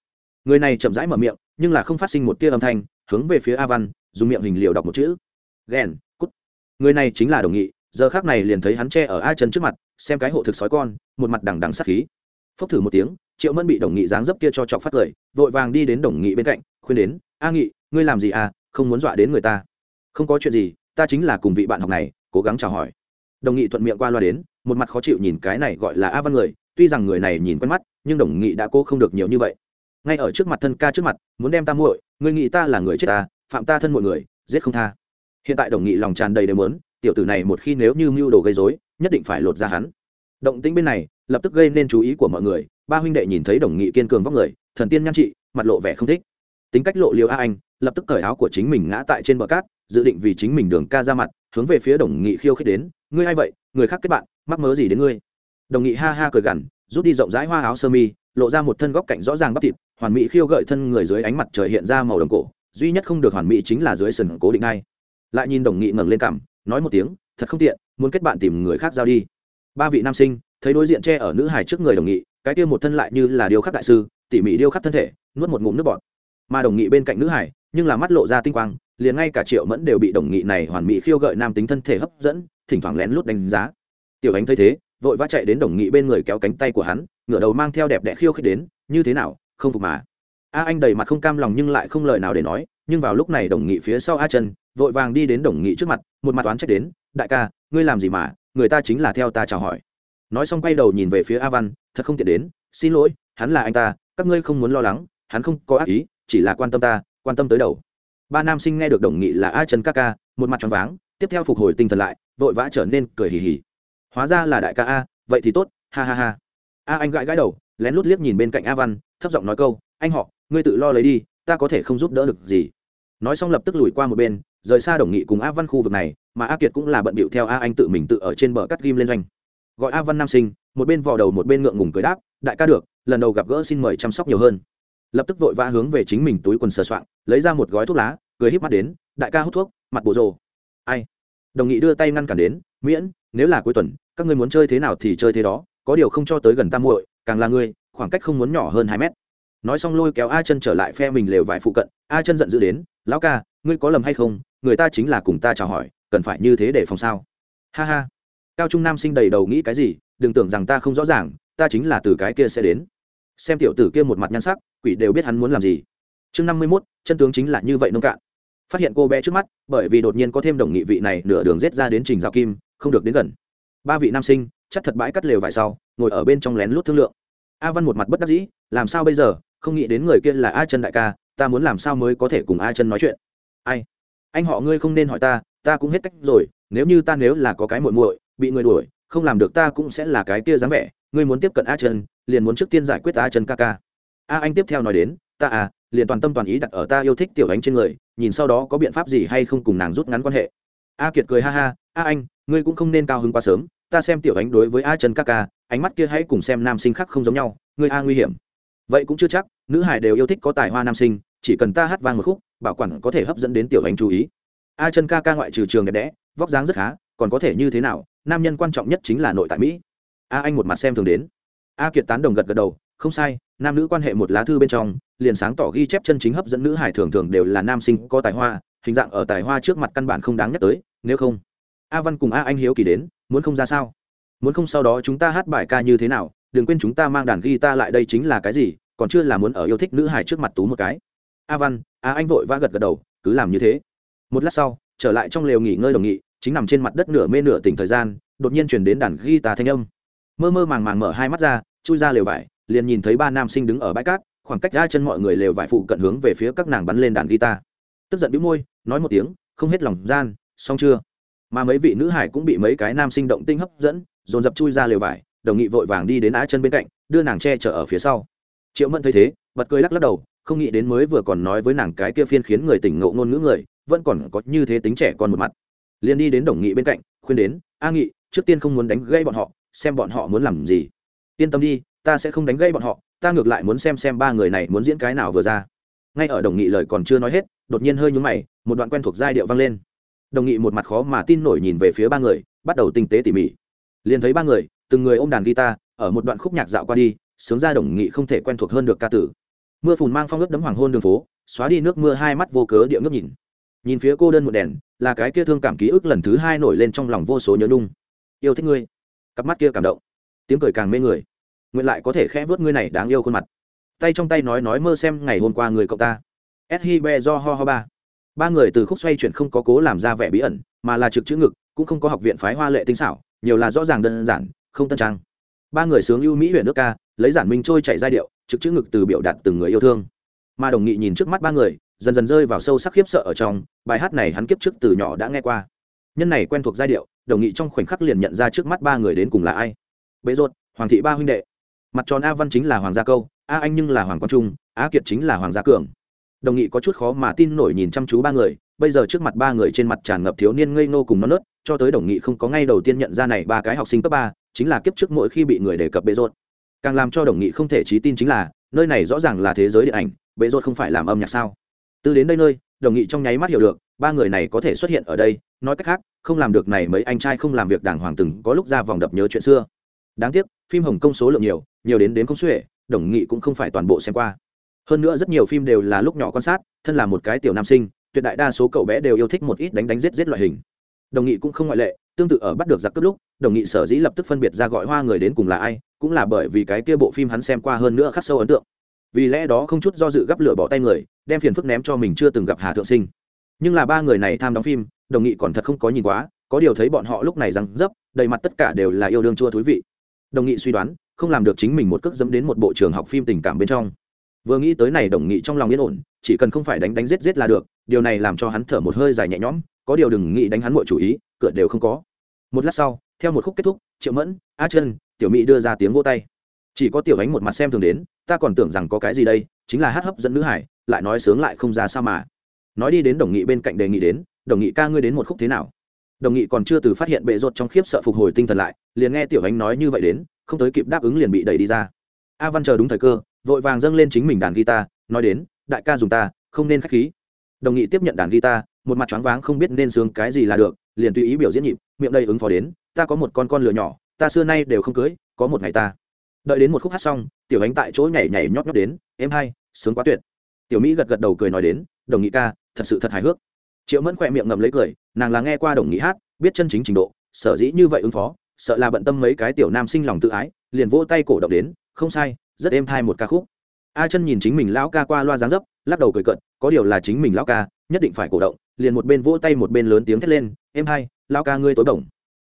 Người này chậm rãi mở miệng, nhưng là không phát sinh một tia âm thanh, hướng về phía a văn, dùng miệng hình liều đọc một chữ. Ghen, cút. Người này chính là đồng nghị, giờ khác này liền thấy hắn che ở a chân trước mặt, xem cái hộ thực sói con, một mặt đằng đằng sát khí. Phốc thử một tiếng triệu mẫn bị đồng nghị dáng dấp kia cho chọc phát cười vội vàng đi đến đồng nghị bên cạnh khuyên đến a nghị ngươi làm gì à? Không muốn dọa đến người ta. Không có chuyện gì ta chính là cùng vị bạn học này cố gắng chào hỏi. Đồng nghị thuận miệng qua loa đến một mặt khó chịu nhìn cái này gọi là a văn người tuy rằng người này nhìn quen mắt nhưng đồng nghị đã cố không được nhiều như vậy. Ngay ở trước mặt thân ca trước mặt muốn đem ta muội người nghị ta là người chết ta phạm ta thân mọi người giết không tha. Hiện tại đồng nghị lòng tràn đầy đều muốn tiểu tử này một khi nếu như mưu đồ gây rối, nhất định phải lột ra hắn. Động tĩnh bên này lập tức gây nên chú ý của mọi người. Ba huynh đệ nhìn thấy đồng nghị kiên cường vóc người, thần tiên nhan trị, mặt lộ vẻ không thích. Tính cách lộ liều a anh, lập tức cởi áo của chính mình ngã tại trên bờ cát, dự định vì chính mình đường ca ra mặt, hướng về phía đồng nghị khiêu khích đến. Ngươi hay vậy? Người khác kết bạn, mắc mớ gì đến ngươi? Đồng nghị ha ha cười gằn, rút đi rộng rãi hoa áo sơ mi, lộ ra một thân góc cạnh rõ ràng bắp thịt, hoàn mỹ khiêu gợi thân người dưới ánh mặt trời hiện ra màu đồng cổ, duy nhất không được hoàn mỹ chính là dưới sừng cố định ngay. Lại nhìn đồng nghị ngẩng lên cằm, nói một tiếng, thật không tiện, muốn kết bạn tìm người khác giao đi. Ba vị nam sinh thấy đối diện che ở nữ hải trước người đồng nghị, cái kia một thân lại như là điêu khắc đại sư, tỉ mỉ điêu khắc thân thể, nuốt một ngụm nước bọt. Mà đồng nghị bên cạnh nữ hải nhưng là mắt lộ ra tinh quang, liền ngay cả triệu mẫn đều bị đồng nghị này hoàn mỹ khiêu gợi nam tính thân thể hấp dẫn, thỉnh thoảng lén lút đánh giá. Tiểu ánh thấy thế, vội vã chạy đến đồng nghị bên người kéo cánh tay của hắn, ngửa đầu mang theo đẹp đẽ khiêu khích đến, như thế nào, không phục mà? A anh đầy mặt không cam lòng nhưng lại không lời nào để nói, nhưng vào lúc này đồng nghị phía sau a chân vội vàng đi đến đồng nghị trước mặt, một mặt oán trách đến, đại ca, ngươi làm gì mà, người ta chính là theo ta chào hỏi nói xong quay đầu nhìn về phía a văn thật không tiện đến, xin lỗi, hắn là anh ta, các ngươi không muốn lo lắng, hắn không có ác ý, chỉ là quan tâm ta, quan tâm tới đầu. Ba nam sinh nghe được đồng nghị là a Trần ca ca, một mặt tròn váng, tiếp theo phục hồi tinh thần lại, vội vã trở nên cười hì hì. Hóa ra là đại ca a, vậy thì tốt, ha ha ha. A anh gãi gãi đầu, lén lút liếc nhìn bên cạnh a văn thấp giọng nói câu, anh họ, ngươi tự lo lấy đi, ta có thể không giúp đỡ được gì. Nói xong lập tức lùi qua một bên, rời xa đồng nghị cùng a văn khu vực này, mà a kiệt cũng là bận bịu theo a anh tự mình tự ở trên bờ cắt ghim lên doanh gọi a văn nam sinh, một bên vò đầu một bên ngượng ngùng cười đáp, đại ca được, lần đầu gặp gỡ xin mời chăm sóc nhiều hơn. Lập tức vội vã hướng về chính mình túi quần sờ soạng, lấy ra một gói thuốc lá, cười híp mắt đến, đại ca hút thuốc, mặt bộ rồ. Ai? Đồng nghị đưa tay ngăn cản đến, miễn, nếu là cuối tuần, các ngươi muốn chơi thế nào thì chơi thế đó, có điều không cho tới gần tam muội, càng là ngươi, khoảng cách không muốn nhỏ hơn hai mét. Nói xong lôi kéo a chân trở lại phe mình lều vải phụ cận, a chân giận dữ đến, lão ca, ngươi có lầm hay không, người ta chính là cùng ta chào hỏi, cần phải như thế để phòng sao? Ha ha cao trung nam sinh đầy đầu nghĩ cái gì, đừng tưởng rằng ta không rõ ràng, ta chính là từ cái kia sẽ đến. Xem tiểu tử kia một mặt nhan sắc, quỷ đều biết hắn muốn làm gì. Chương năm mươi mốt, chân tướng chính là như vậy nông cạn. Phát hiện cô bé trước mắt, bởi vì đột nhiên có thêm đồng nghị vị này, nửa đường rết ra đến trình rào kim, không được đến gần. Ba vị nam sinh, chắc thật bãi cắt lều vải sau, ngồi ở bên trong lén lút thương lượng. A văn một mặt bất đắc dĩ, làm sao bây giờ, không nghĩ đến người kia là a chân đại ca, ta muốn làm sao mới có thể cùng a chân nói chuyện. Ai? Anh họ ngươi không nên hỏi ta ta cũng hết cách rồi, nếu như ta nếu là có cái muội muội bị người đuổi, không làm được ta cũng sẽ là cái kia dáng vẻ, ngươi muốn tiếp cận a chân liền muốn trước tiên giải quyết a chân ca ca. A anh tiếp theo nói đến, ta à liền toàn tâm toàn ý đặt ở ta yêu thích tiểu ánh trên người, nhìn sau đó có biện pháp gì hay không cùng nàng rút ngắn quan hệ. A kiệt cười ha ha, a anh, ngươi cũng không nên cao hứng quá sớm, ta xem tiểu ánh đối với a chân ca ca, ánh mắt kia hãy cùng xem nam sinh khác không giống nhau, ngươi a nguy hiểm. Vậy cũng chưa chắc, nữ hải đều yêu thích có tài hoa nam sinh, chỉ cần ta hát vang một khúc, bảo quản có thể hấp dẫn đến tiểu ánh chú ý. A chân ca ca ngoại trừ trường đẹp đẽ, vóc dáng rất khá, còn có thể như thế nào nam nhân quan trọng nhất chính là nội tại mỹ a anh một mặt xem thường đến a kiệt tán đồng gật gật đầu không sai nam nữ quan hệ một lá thư bên trong liền sáng tỏ ghi chép chân chính hấp dẫn nữ hải thường thường đều là nam sinh có tài hoa hình dạng ở tài hoa trước mặt căn bản không đáng nhắc tới nếu không a văn cùng a anh hiếu kỳ đến muốn không ra sao muốn không sau đó chúng ta hát bài ca như thế nào đừng quên chúng ta mang đàn guitar lại đây chính là cái gì còn chưa là muốn ở yêu thích nữ hải trước mặt tú một cái a văn a anh vội vã gật gật đầu cứ làm như thế một lát sau trở lại trong lều nghỉ ngơi đồng nghị chính nằm trên mặt đất nửa mê nửa tỉnh thời gian, đột nhiên chuyển đến đàn guitar thanh âm. Mơ mơ màng màng mở hai mắt ra, chui ra lều vải, liền nhìn thấy ba nam sinh đứng ở bãi cát, khoảng cách ra chân mọi người lều vải phụ cận hướng về phía các nàng bắn lên đàn guitar. Tức giận bĩu môi, nói một tiếng, không hết lòng gian, xong chưa? Mà mấy vị nữ hải cũng bị mấy cái nam sinh động tinh hấp dẫn, dồn dập chui ra lều vải, đồng nghị vội vàng đi đến á chân bên cạnh, đưa nàng che chở ở phía sau. Triệu mẫn thấy thế, bật cười lắc lắc đầu, không nghĩ đến mới vừa còn nói với nàng cái kia phiên khiến người tỉnh ngộ ngôn ngữ người, vẫn còn có như thế tính trẻ con một mặt liền đi đến đồng nghị bên cạnh, khuyên đến, a nghị, trước tiên không muốn đánh gây bọn họ, xem bọn họ muốn làm gì. Yên tâm đi, ta sẽ không đánh gây bọn họ, ta ngược lại muốn xem xem ba người này muốn diễn cái nào vừa ra. Ngay ở đồng nghị lời còn chưa nói hết, đột nhiên hơi nhúng mày, một đoạn quen thuộc giai điệu vang lên. Đồng nghị một mặt khó mà tin nổi nhìn về phía ba người, bắt đầu tinh tế tỉ mỉ. Liền thấy ba người, từng người ôm đàn guitar, ở một đoạn khúc nhạc dạo qua đi, sướng ra đồng nghị không thể quen thuộc hơn được ca tử. Mưa phùn mang phong ướt đấm hoàng hôn đường phố, xóa đi nước mưa hai mắt vô cớ địa ngước nhìn. Nhìn phía cô đơn một đèn là cái kia thương cảm ký ức lần thứ hai nổi lên trong lòng vô số nhớ nhung. Yêu thích ngươi. Cặp mắt kia cảm động. Tiếng cười càng mê người. Nguyện lại có thể khẽ vớt ngươi này đáng yêu khuôn mặt. Tay trong tay nói nói mơ xem ngày hôm qua người cậu ta. Ehi be do ho ho ba. Ba người từ khúc xoay chuyển không có cố làm ra vẻ bí ẩn, mà là trực chữ ngực, cũng không có học viện phái hoa lệ tinh xảo, nhiều là rõ ràng đơn giản, không tân trang. Ba người sướng ưu mỹ huyện nước ca, lấy giản minh trôi chạy giai điệu, trực chữ ngực từ biểu đạt từng người yêu thương. Mà đồng nghị nhìn trước mắt ba người dần dần rơi vào sâu sắc khiếp sợ ở trong, bài hát này hắn kiếp trước từ nhỏ đã nghe qua. Nhân này quen thuộc giai điệu, đồng nghị trong khoảnh khắc liền nhận ra trước mắt ba người đến cùng là ai. Bế rột hoàng thị ba huynh đệ. Mặt tròn a văn chính là hoàng gia câu, a anh nhưng là hoàng quang trung, a kiệt chính là hoàng gia cường. Đồng nghị có chút khó mà tin nổi nhìn chăm chú ba người, bây giờ trước mặt ba người trên mặt tràn ngập thiếu niên ngây ngô cùng non nớt, cho tới đồng nghị không có ngay đầu tiên nhận ra này ba cái học sinh cấp ba, chính là kiếp trước mỗi khi bị người đề cập bế rột càng làm cho đồng nghị không thể trí tin chính là, nơi này rõ ràng là thế giới điện ảnh, bế rột không phải làm âm nhạc sao? Từ đến đây nơi, đồng nghị trong nháy mắt hiểu được, ba người này có thể xuất hiện ở đây, nói cách khác, không làm được này mấy anh trai không làm việc đàng hoàng từng có lúc ra vòng đập nhớ chuyện xưa. Đáng tiếc, phim hồng công số lượng nhiều nhiều đến đến không xuể, đồng nghị cũng không phải toàn bộ xem qua. Hơn nữa rất nhiều phim đều là lúc nhỏ quan sát, thân là một cái tiểu nam sinh, tuyệt đại đa số cậu bé đều yêu thích một ít đánh đánh giết giết loại hình. Đồng nghị cũng không ngoại lệ, tương tự ở bắt được giặc cướp lúc, đồng nghị sở dĩ lập tức phân biệt ra gọi hoa người đến cùng là ai, cũng là bởi vì cái kia bộ phim hắn xem qua hơn nữa khắc sâu ấn tượng. Vì lẽ đó không chút do dự gấp lửa bỏ tay người đem phiền phức ném cho mình chưa từng gặp hà thượng sinh. Nhưng là ba người này tham đóng phim, đồng nghị còn thật không có nhìn quá, có điều thấy bọn họ lúc này răng dấp, đầy mặt tất cả đều là yêu đương chua thú vị. Đồng nghị suy đoán, không làm được chính mình một cước dẫm đến một bộ trường học phim tình cảm bên trong. Vừa nghĩ tới này đồng nghị trong lòng yên ổn, chỉ cần không phải đánh đánh giết giết là được, điều này làm cho hắn thở một hơi dài nhẹ nhõm, có điều đừng nghĩ đánh hắn mọi chủ ý, cửa đều không có. Một lát sau, theo một khúc kết thúc, triệu mẫn, a chân tiểu mỹ đưa ra tiếng vô tay. Chỉ có tiểu ánh một mặt xem thường đến, ta còn tưởng rằng có cái gì đây, chính là hát hấp dẫn nữ hải lại nói sướng lại không ra sao mà. Nói đi đến đồng nghị bên cạnh đề nghị đến, đồng nghị ca ngươi đến một khúc thế nào? Đồng nghị còn chưa từ phát hiện bệ rột trong khiếp sợ phục hồi tinh thần lại, liền nghe tiểu ánh nói như vậy đến, không tới kịp đáp ứng liền bị đẩy đi ra. A văn chờ đúng thời cơ, vội vàng dâng lên chính mình đàn guitar, nói đến, đại ca dùng ta, không nên k h á c h khí. Đồng nghị tiếp nhận đàn guitar, một mặt choáng váng không biết nên sướng cái gì là được, liền tùy ý biểu diễn nhịp, miệng đây ứng phó đến, ta có một con con lửa nhỏ, ta xưa nay đều không cưới, có một ngày ta. Đợi đến một khúc hát xong, tiểu ánh tại chỗ nhảy nhảy nhót nhót đến, em hay sướng quá tuyệt tiểu mỹ gật gật đầu cười nói đến, đồng nghị ca, thật sự thật hài hước. Triệu mẫn khỏe miệng ngậm lấy cười, nàng là nghe qua đồng nghị hát, biết chân chính trình độ, sở dĩ như vậy ứng phó, sợ là bận tâm mấy cái tiểu nam sinh lòng tự ái, liền vỗ tay cổ động đến, không sai, rất êm thai một ca khúc. A chân nhìn chính mình lão ca qua loa dáng dấp, lắc đầu cười cận có điều là chính mình lão ca, nhất định phải cổ động. Liền một bên vỗ tay một bên lớn tiếng thét lên, êm hai lão ca ngươi tối bổng.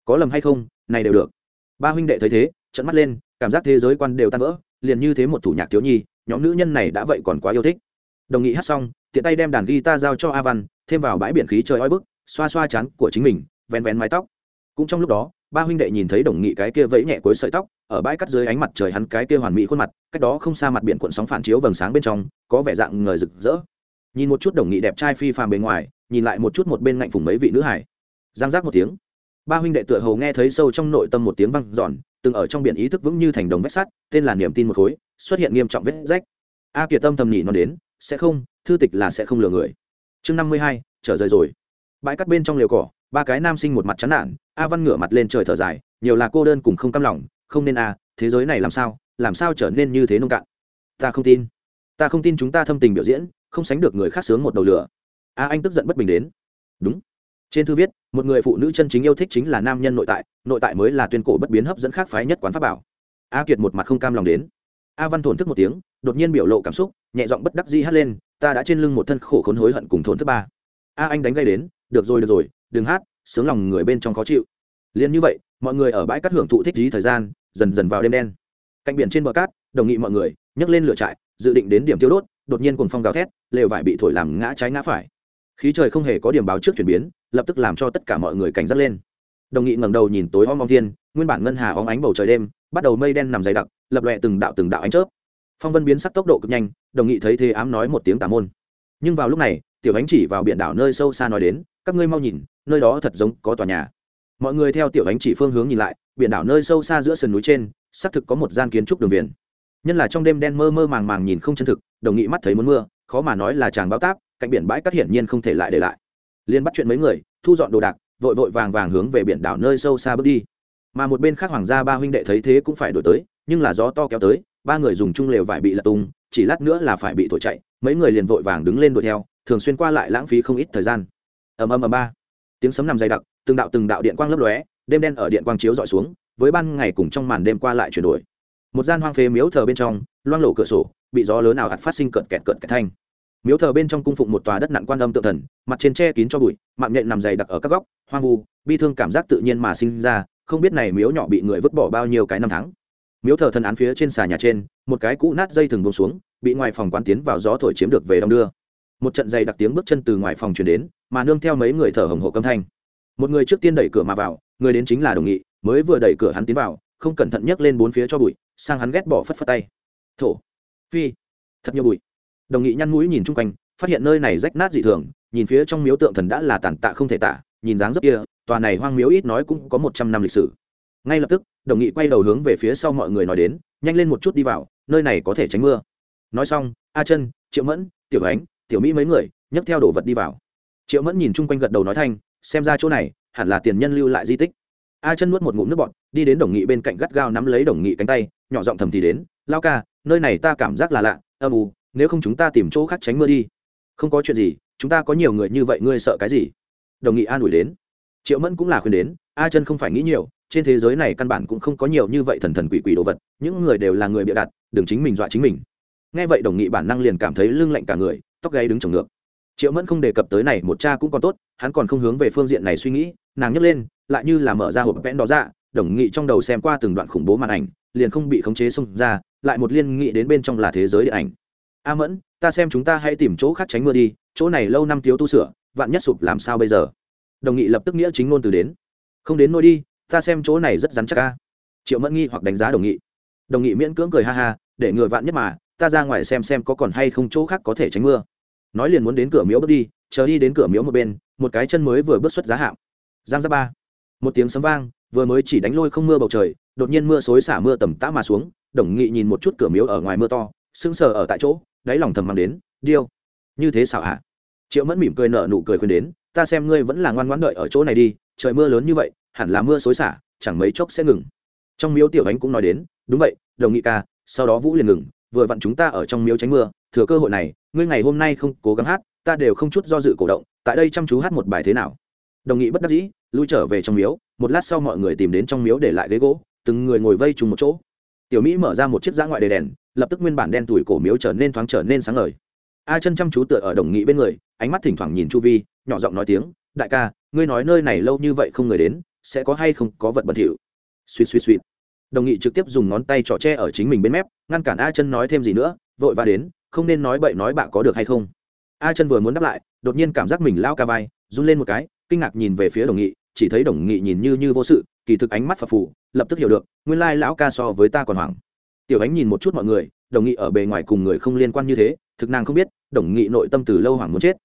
Có lầm hay không? Này đều được. Ba huynh đệ thấy thế trận mắt lên, cảm giác thế giới quan đều tan vỡ, liền như thế một thủ nhạc thiếu nhi, nhóm nữ nhân này đã vậy còn quá yêu thích đồng nghị hát xong, tiện tay đem đàn guitar giao cho a văn, thêm vào bãi biển khí trời oi bức, xoa xoa chán của chính mình, vén vén mái tóc. Cũng trong lúc đó, ba huynh đệ nhìn thấy đồng nghị cái kia vẫy nhẹ cuối sợi tóc, ở bãi cắt dưới ánh mặt trời hắn cái kia hoàn mỹ khuôn mặt, cách đó không xa mặt biển cuộn sóng phản chiếu vầng sáng bên trong, có vẻ dạng người rực rỡ. Nhìn một chút đồng nghị đẹp trai phi phàm bề ngoài, nhìn lại một chút một bên ngạnh phùng mấy vị nữ hải giang giác một tiếng. Ba huynh đệ tựa hồ nghe thấy sâu trong nội tâm một tiếng văng giòn từng ở trong biển ý thức vững như thành đồng vách sắt, tên là niềm tin một khối, xuất hiện nghiêm trọng vết rách. A kiệt tâm thầm nhị nó đến sẽ không, thư tịch là sẽ không lừa người. Chương năm mươi hai, trở rời rồi. Bãi cắt bên trong liều cỏ, ba cái nam sinh một mặt chán nản, a văn ngửa mặt lên trời thở dài, nhiều là cô đơn cùng không căm lòng, không nên a thế giới này làm sao làm sao trở nên như thế nông cạn? Ta không tin. Ta không tin chúng ta thâm tình biểu diễn, không sánh được người khác sướng một đầu lửa. A anh tức giận bất bình đến. Đúng. Trên thư viết, một người phụ nữ chân chính yêu thích chính là nam nhân nội tại nội tại mới là tuyên cổ bất biến hấp dẫn khác phái nhất quán pháp bảo. A kiệt một mặt không cam lòng đến a văn thổn thức một tiếng, đột nhiên biểu lộ cảm xúc, nhẹ giọng bất đắc dĩ hát lên, ta đã trên lưng một thân khổ khốn hối hận cùng thổn thức ba. A anh đánh gây đến, được rồi được rồi, đừng hát, sướng lòng người bên trong khó chịu. Liền như vậy, mọi người ở bãi cát hưởng thụ thích trí thời gian, dần dần vào đêm đen. Cạnh biển trên bờ cát, đồng nghị mọi người, nhấc lên lửa trại, dự định đến điểm tiêu đốt, đột nhiên cùng phong gào thét, lều vải bị thổi làm ngã trái ngã phải. Khí trời không hề có điểm báo trước chuyển biến, lập tức làm cho tất cả mọi người cảnh giác lên. Đồng nghị ngẩng đầu nhìn tối om om thiên, nguyên bản ngân hà óng ánh bầu trời đêm bắt đầu mây đen nằm dày đặc, lập lòe từng đạo từng đạo ánh chớp. Phong vân biến sắc tốc độ cực nhanh, đồng nghị thấy thế ám nói một tiếng tà môn. Nhưng vào lúc này, tiểu ánh chỉ vào biển đảo nơi sâu xa nói đến, các ngươi mau nhìn, nơi đó thật giống có tòa nhà. Mọi người theo tiểu ánh chỉ phương hướng nhìn lại, biển đảo nơi sâu xa giữa sườn núi trên, xác thực có một gian kiến trúc đường viền. Nhân là trong đêm đen mơ mơ màng màng nhìn không chân thực, đồng nghị mắt thấy muốn mưa, khó mà nói là chàng báo táp, cạnh biển bãi cát hiển nhiên không thể lại để lại. Liên bắt chuyện mấy người, thu dọn đồ đạc, vội vội vàng vàng hướng về biển đảo nơi sâu xa bước đi mà một bên khác hoàng gia ba huynh đệ thấy thế cũng phải đổi tới, nhưng là gió to kéo tới, ba người dùng chung lều vải bị lật tung, chỉ lát nữa là phải bị thổi chạy, mấy người liền vội vàng đứng lên đuổi theo, thường xuyên qua lại lãng phí không ít thời gian. Ầm ầm ầm ba. Tiếng sấm nằm dày đặc, từng đạo từng đạo điện quang lấp lóe, đêm đen ở điện quang chiếu dọi xuống, với ban ngày cùng trong màn đêm qua lại chuyển đổi. Một gian hoang phế miếu thờ bên trong, loang lổ cửa sổ, bị gió lớn nào hạt phát sinh cợt kẹt cợt kẹt thanh. Miếu thờ bên trong cung phụng một tòa đất nặng quan âm tự thần, mặt trên che kín cho bụi, mạng nhện nằm dày đặc ở các góc, hoang vu, bi thương cảm giác tự nhiên mà sinh ra không biết này miếu nhỏ bị người vứt bỏ bao nhiêu cái năm tháng. Miếu thờ thần án phía trên xà nhà trên, một cái cũ nát dây thừng bông xuống, bị ngoài phòng quán tiến vào gió thổi chiếm được về đông đưa. Một trận dày đặc tiếng bước chân từ ngoài phòng chuyển đến, mà nương theo mấy người thở hồng hộ câm thanh. Một người trước tiên đẩy cửa mà vào, người đến chính là đồng nghị, mới vừa đẩy cửa hắn tiến vào, không cẩn thận nhấc lên bốn phía cho bụi, sang hắn ghét bỏ phất phất tay. Thổ, phi, thật nhiều bụi. Đồng nghị nhăn mũi nhìn chung quanh, phát hiện nơi này rách nát dị thường, nhìn phía trong miếu tượng thần đã là tàn tạ không thể tả nhìn dáng dấp kia, tòa này hoang miếu ít nói cũng có một trăm năm lịch sử. Ngay lập tức, đồng nghị quay đầu hướng về phía sau mọi người nói đến, nhanh lên một chút đi vào, nơi này có thể tránh mưa. Nói xong, a chân triệu mẫn, tiểu ánh, tiểu mỹ mấy người, nhấc theo đồ vật đi vào. Triệu mẫn nhìn chung quanh gật đầu nói thanh, xem ra chỗ này, hẳn là tiền nhân lưu lại di tích. A chân nuốt một ngụm nước bọt, đi đến đồng nghị bên cạnh gắt gao nắm lấy đồng nghị cánh tay, nhỏ giọng thầm thì đến, lao ca, nơi này ta cảm giác là lạ, âm u, nếu không chúng ta tìm chỗ khác tránh mưa đi. Không có chuyện gì, chúng ta có nhiều người như vậy, ngươi sợ cái gì? Đồng nghị an ủi đến. Triệu mẫn cũng là khuyên đến, a chân không phải nghĩ nhiều, trên thế giới này căn bản cũng không có nhiều như vậy thần thần quỷ quỷ đồ vật, những người đều là người bịa đặt, đừng chính mình dọa chính mình. Nghe vậy đồng nghị bản năng liền cảm thấy lưng lạnh cả người, tóc gáy đứng trồng ngược. Triệu mẫn không đề cập tới này, một cha cũng còn tốt, hắn còn không hướng về phương diện này suy nghĩ, nàng nhấc lên, lại như là mở ra hộp vẽn đó ra dạ, đồng nghị trong đầu xem qua từng đoạn khủng bố màn ảnh, liền không bị khống chế xông ra, lại một liên nghị đến bên trong là thế giới điện ảnh. A mẫn, ta xem chúng ta hãy tìm chỗ khác tránh mưa đi, chỗ này lâu năm thiếu tu sửa vạn nhất sụp làm sao bây giờ? Đồng nghị lập tức nghĩa chính ngôn từ đến. Không đến nôi đi, ta xem chỗ này rất rắn chắc ca triệu mẫn nghi hoặc đánh giá đồng nghị. Đồng nghị miễn cưỡng cười ha ha, để người vạn nhất mà, ta ra ngoài xem xem có còn hay không chỗ khác có thể tránh mưa. Nói liền muốn đến cửa miếu bước đi, chờ đi đến cửa miếu một bên, một cái chân mới vừa bước xuất giá hạm. Giang ra ba. Một tiếng sấm vang, vừa mới chỉ đánh lôi không mưa bầu trời, đột nhiên mưa xối xả mưa tầm tã mà xuống, đồng nghị nhìn một chút cửa miếu ở ngoài mưa to, sững sờ ở tại chỗ, đáy lòng thầm mang đến, điêu, như thế xảo hả? Triệu mẫn mỉm cười nở nụ cười khuyên đến, ta xem ngươi vẫn là ngoan ngoãn đợi ở chỗ này đi, trời mưa lớn như vậy, hẳn là mưa xối xả, chẳng mấy chốc sẽ ngừng. Trong miếu tiểu ánh cũng nói đến, đúng vậy, đồng nghị ca, sau đó vũ liền ngừng, vừa vặn chúng ta ở trong miếu tránh mưa, thừa cơ hội này, ngươi ngày hôm nay không cố gắng hát, ta đều không chút do dự cổ động, tại đây chăm chú hát một bài thế nào? Đồng nghị bất đắc dĩ, lui trở về trong miếu, một lát sau mọi người tìm đến trong miếu để lại ghế gỗ, từng người ngồi vây trùng một chỗ. Tiểu mỹ mở ra một chiếc giã ngoại đề đèn, lập tức nguyên bản đen tuổi cổ miếu trở nên thoáng trở nên sáng ngời a chân chăm chú tựa ở đồng nghị bên người, ánh mắt thỉnh thoảng nhìn chu vi, nhỏ giọng nói tiếng, đại ca, ngươi nói nơi này lâu như vậy không người đến, sẽ có hay không có vật bẩn thỉu? Suýt suýt suýt. Đồng nghị trực tiếp dùng ngón tay trỏ tre ở chính mình bên mép, ngăn cản a chân nói thêm gì nữa, vội và đến, không nên nói bậy nói bạ có được hay không? A chân vừa muốn đáp lại, đột nhiên cảm giác mình lao ca vai, run lên một cái, kinh ngạc nhìn về phía đồng nghị, chỉ thấy đồng nghị nhìn như như vô sự, kỳ thực ánh mắt phập phù, lập tức hiểu được, nguyên lai lão ca so với ta còn hoảng. Tiểu ánh nhìn một chút mọi người đồng nghị ở bề ngoài cùng người không liên quan như thế, thực nàng không biết, đồng nghị nội tâm từ lâu hoảng muốn chết.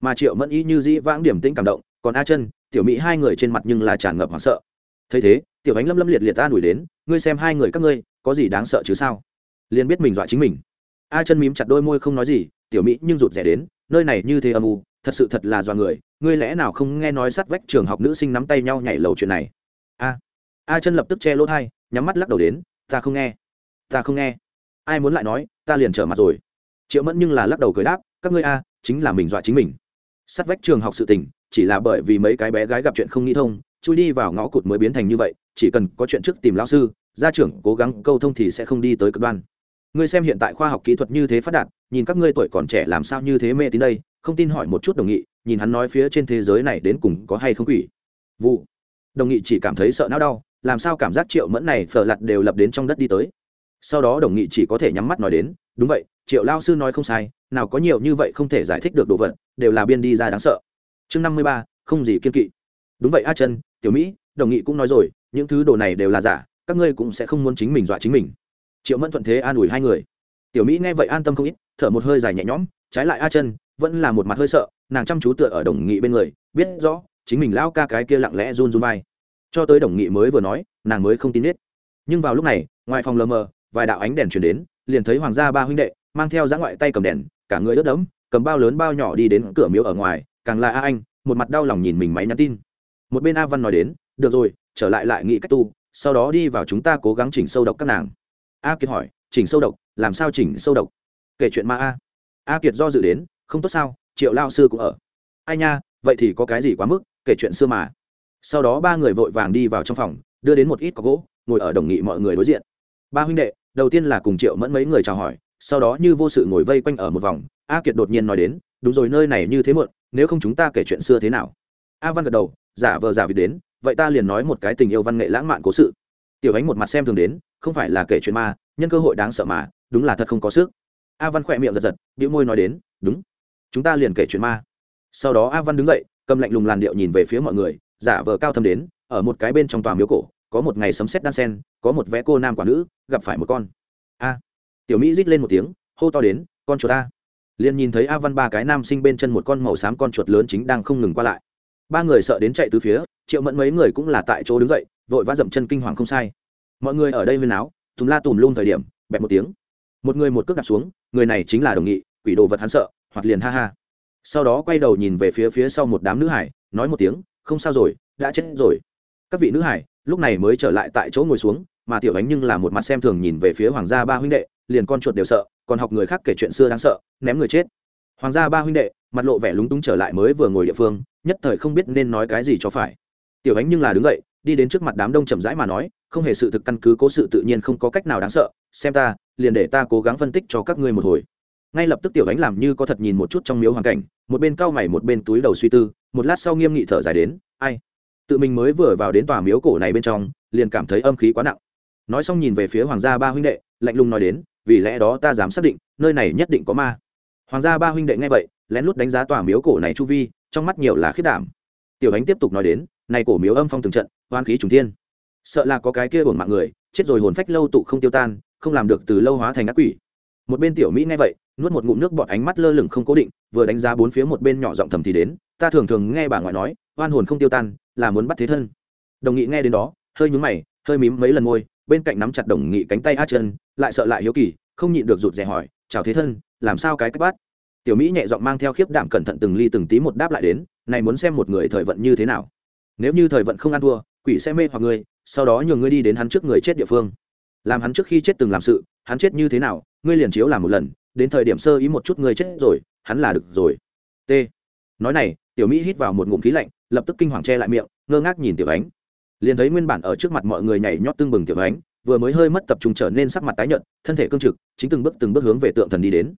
Mà triệu mẫn ý như dĩ vãng điểm tĩnh cảm động, còn a chân, tiểu mỹ hai người trên mặt nhưng là tràn ngập hoảng sợ. Thấy thế, tiểu ánh lâm lâm liệt liệt ta đuổi đến, ngươi xem hai người các ngươi, có gì đáng sợ chứ sao? Liền biết mình dọa chính mình. A chân mím chặt đôi môi không nói gì, tiểu mỹ nhưng rụt rè đến, nơi này như thế âm u, thật sự thật là dọa người, ngươi lẽ nào không nghe nói sát vách trường học nữ sinh nắm tay nhau nhảy lầu chuyện này? A. A chân lập tức che lỗ thai nhắm mắt lắc đầu đến, ta không nghe, ta không nghe ai muốn lại nói, ta liền trở mặt rồi. Triệu mẫn nhưng là lắc đầu cười đáp, các ngươi a, chính là mình dọa chính mình. Sát vách trường học sự tình, chỉ là bởi vì mấy cái bé gái gặp chuyện không nghĩ thông, chui đi vào ngõ cụt mới biến thành như vậy, chỉ cần có chuyện trước tìm lão sư, gia trưởng cố gắng câu thông thì sẽ không đi tới cực đoan. Ngươi xem hiện tại khoa học kỹ thuật như thế phát đạt, nhìn các ngươi tuổi còn trẻ làm sao như thế mê tín đây, không tin hỏi một chút đồng nghị, nhìn hắn nói phía trên thế giới này đến cùng có hay không quỷ. Vụ. Đồng nghị chỉ cảm thấy sợ não đau, làm sao cảm giác triệu mẫn này phở lặt đều lập đến trong đất đi tới sau đó đồng nghị chỉ có thể nhắm mắt nói đến, đúng vậy, triệu lao sư nói không sai, nào có nhiều như vậy không thể giải thích được đồ vật, đều là biên đi ra đáng sợ. Chương năm mươi ba, không gì kiên kỵ. Đúng vậy a chân tiểu mỹ, đồng nghị cũng nói rồi, những thứ đồ này đều là giả, các ngươi cũng sẽ không muốn chính mình dọa chính mình. Triệu mẫn thuận thế an ủi hai người. Tiểu mỹ nghe vậy an tâm không ít, thở một hơi dài nhẹ nhõm, trái lại a chân vẫn là một mặt hơi sợ, nàng chăm chú tựa ở đồng nghị bên người, biết rõ, chính mình lao ca cái kia lặng lẽ run run vai. Cho tới đồng nghị mới vừa nói, nàng mới không tin biết nhưng vào lúc này, ngoài phòng lờ mờ vài đạo ánh đèn chuyển đến, liền thấy hoàng gia ba huynh đệ mang theo giã ngoại tay cầm đèn, cả người ướt đẫm, cầm bao lớn bao nhỏ đi đến cửa miếu ở ngoài, càng là a anh, một mặt đau lòng nhìn mình máy nhắn tin. Một bên a văn nói đến, được rồi, trở lại lại nghị cách tu, sau đó đi vào chúng ta cố gắng chỉnh sâu độc các nàng. A kiệt hỏi, chỉnh sâu độc? Làm sao chỉnh sâu độc? Kể chuyện ma a. A kiệt do dự đến, không tốt sao, triệu lao sư cũng ở. Ai nha, vậy thì có cái gì quá mức, kể chuyện xưa mà. Sau đó ba người vội vàng đi vào trong phòng, đưa đến một ít có gỗ, ngồi ở đồng nghị mọi người đối diện. Ba huynh đệ đầu tiên là cùng triệu mẫn mấy người chào hỏi, sau đó như vô sự ngồi vây quanh ở một vòng, a kiệt đột nhiên nói đến, đúng rồi, nơi này như thế muộn, nếu không chúng ta kể chuyện xưa thế nào? A văn gật đầu, giả vờ giả vịt đến, vậy ta liền nói một cái tình yêu văn nghệ lãng mạn cố sự. Tiểu ánh một mặt xem thường đến, không phải là kể chuyện ma, nhân cơ hội đáng sợ mà, đúng là thật không có sức. A văn khỏe miệng giật giật đĩu môi nói đến, đúng, chúng ta liền kể chuyện ma. Sau đó a văn đứng dậy, cầm lạnh lùng làn điệu nhìn về phía mọi người, giả vờ cao thâm đến, ở một cái bên trong tòa miếu cổ có một ngày sấm sét đan sen, có một vé cô nam quả nữ, gặp phải một con. A. Tiểu mỹ rít lên một tiếng, hô to đến, con chuột ta. liền nhìn thấy a văn ba cái nam sinh bên chân một con màu xám con chuột lớn chính đang không ngừng qua lại. Ba người sợ đến chạy từ phía, triệu mẫn mấy người cũng là tại chỗ đứng dậy, vội vã dậm chân kinh hoàng không sai. Mọi người ở đây huyên áo tùm la tùm luôn thời điểm, bẹp một tiếng. Một người một cước đạp xuống, người này chính là đồng nghị, quỷ đồ vật hắn sợ, hoặc liền ha ha. Sau đó quay đầu nhìn về phía phía sau một đám nữ hải, nói một tiếng, không sao rồi, đã chết rồi. Các vị nữ hải lúc này mới trở lại tại chỗ ngồi xuống, mà tiểu ánh nhưng là một mặt xem thường nhìn về phía hoàng gia ba huynh đệ, liền con chuột đều sợ, còn học người khác kể chuyện xưa đáng sợ, ném người chết. Hoàng gia ba huynh đệ, mặt lộ vẻ lúng túng trở lại mới vừa ngồi địa phương, nhất thời không biết nên nói cái gì cho phải. Tiểu ánh nhưng là đứng dậy, đi đến trước mặt đám đông chậm rãi mà nói, không hề sự thực căn cứ cố sự tự nhiên không có cách nào đáng sợ, xem ta, liền để ta cố gắng phân tích cho các ngươi một hồi. Ngay lập tức tiểu ánh làm như có thật nhìn một chút trong miếu hoàn cảnh, một bên cau mày một bên túi đầu suy tư, một lát sau nghiêm nghị thở dài đến, ai? Tự mình mới vừa vào đến tòa miếu cổ này bên trong, liền cảm thấy âm khí quá nặng. Nói xong nhìn về phía hoàng gia ba huynh đệ, lạnh lùng nói đến, vì lẽ đó ta dám xác định, nơi này nhất định có ma. Hoàng gia ba huynh đệ nghe vậy, lén lút đánh giá tòa miếu cổ này chu vi, trong mắt nhiều là khiết đảm. Tiểu ánh tiếp tục nói đến, này cổ miếu âm phong từng trận, hoan khí trùng thiên. Sợ là có cái kia hồn mạng người, chết rồi hồn phách lâu tụ không tiêu tan, không làm được từ lâu hóa thành ác quỷ. Một bên tiểu mỹ nghe vậy, nuốt một ngụm nước bọt ánh mắt lơ lửng không cố định, vừa đánh giá bốn phía một bên nhỏ giọng thầm thì đến, ta thường thường nghe bà ngoại nói, oan hồn không tiêu tan là muốn bắt thế thân. Đồng nghị nghe đến đó, hơi nhúng mày, hơi mím mấy lần môi, bên cạnh nắm chặt đồng nghị cánh tay át chân, lại sợ lại hiếu kỳ, không nhịn được rụt rè hỏi, chào thế thân, làm sao cái cách bắt? Tiểu mỹ nhẹ giọng mang theo khiếp đảm cẩn thận từng ly từng tí một đáp lại đến, này muốn xem một người thời vận như thế nào. Nếu như thời vận không ăn thua, quỷ sẽ mê hoặc ngươi sau đó nhường ngươi đi đến hắn trước người chết địa phương. Làm hắn trước khi chết từng làm sự, hắn chết như thế nào, ngươi liền chiếu làm một lần, đến thời điểm sơ ý một chút ngươi chết rồi, hắn là được rồi. T. Nói này, tiểu mỹ hít vào một ngụm khí lạnh lập tức kinh hoàng che lại miệng, ngơ ngác nhìn tiểu ánh. Liền thấy nguyên bản ở trước mặt mọi người nhảy nhót tương bừng tiểu ánh, vừa mới hơi mất tập trung trở nên sắc mặt tái nhợt, thân thể cương trực, chính từng bước từng bước hướng về tượng thần đi đến.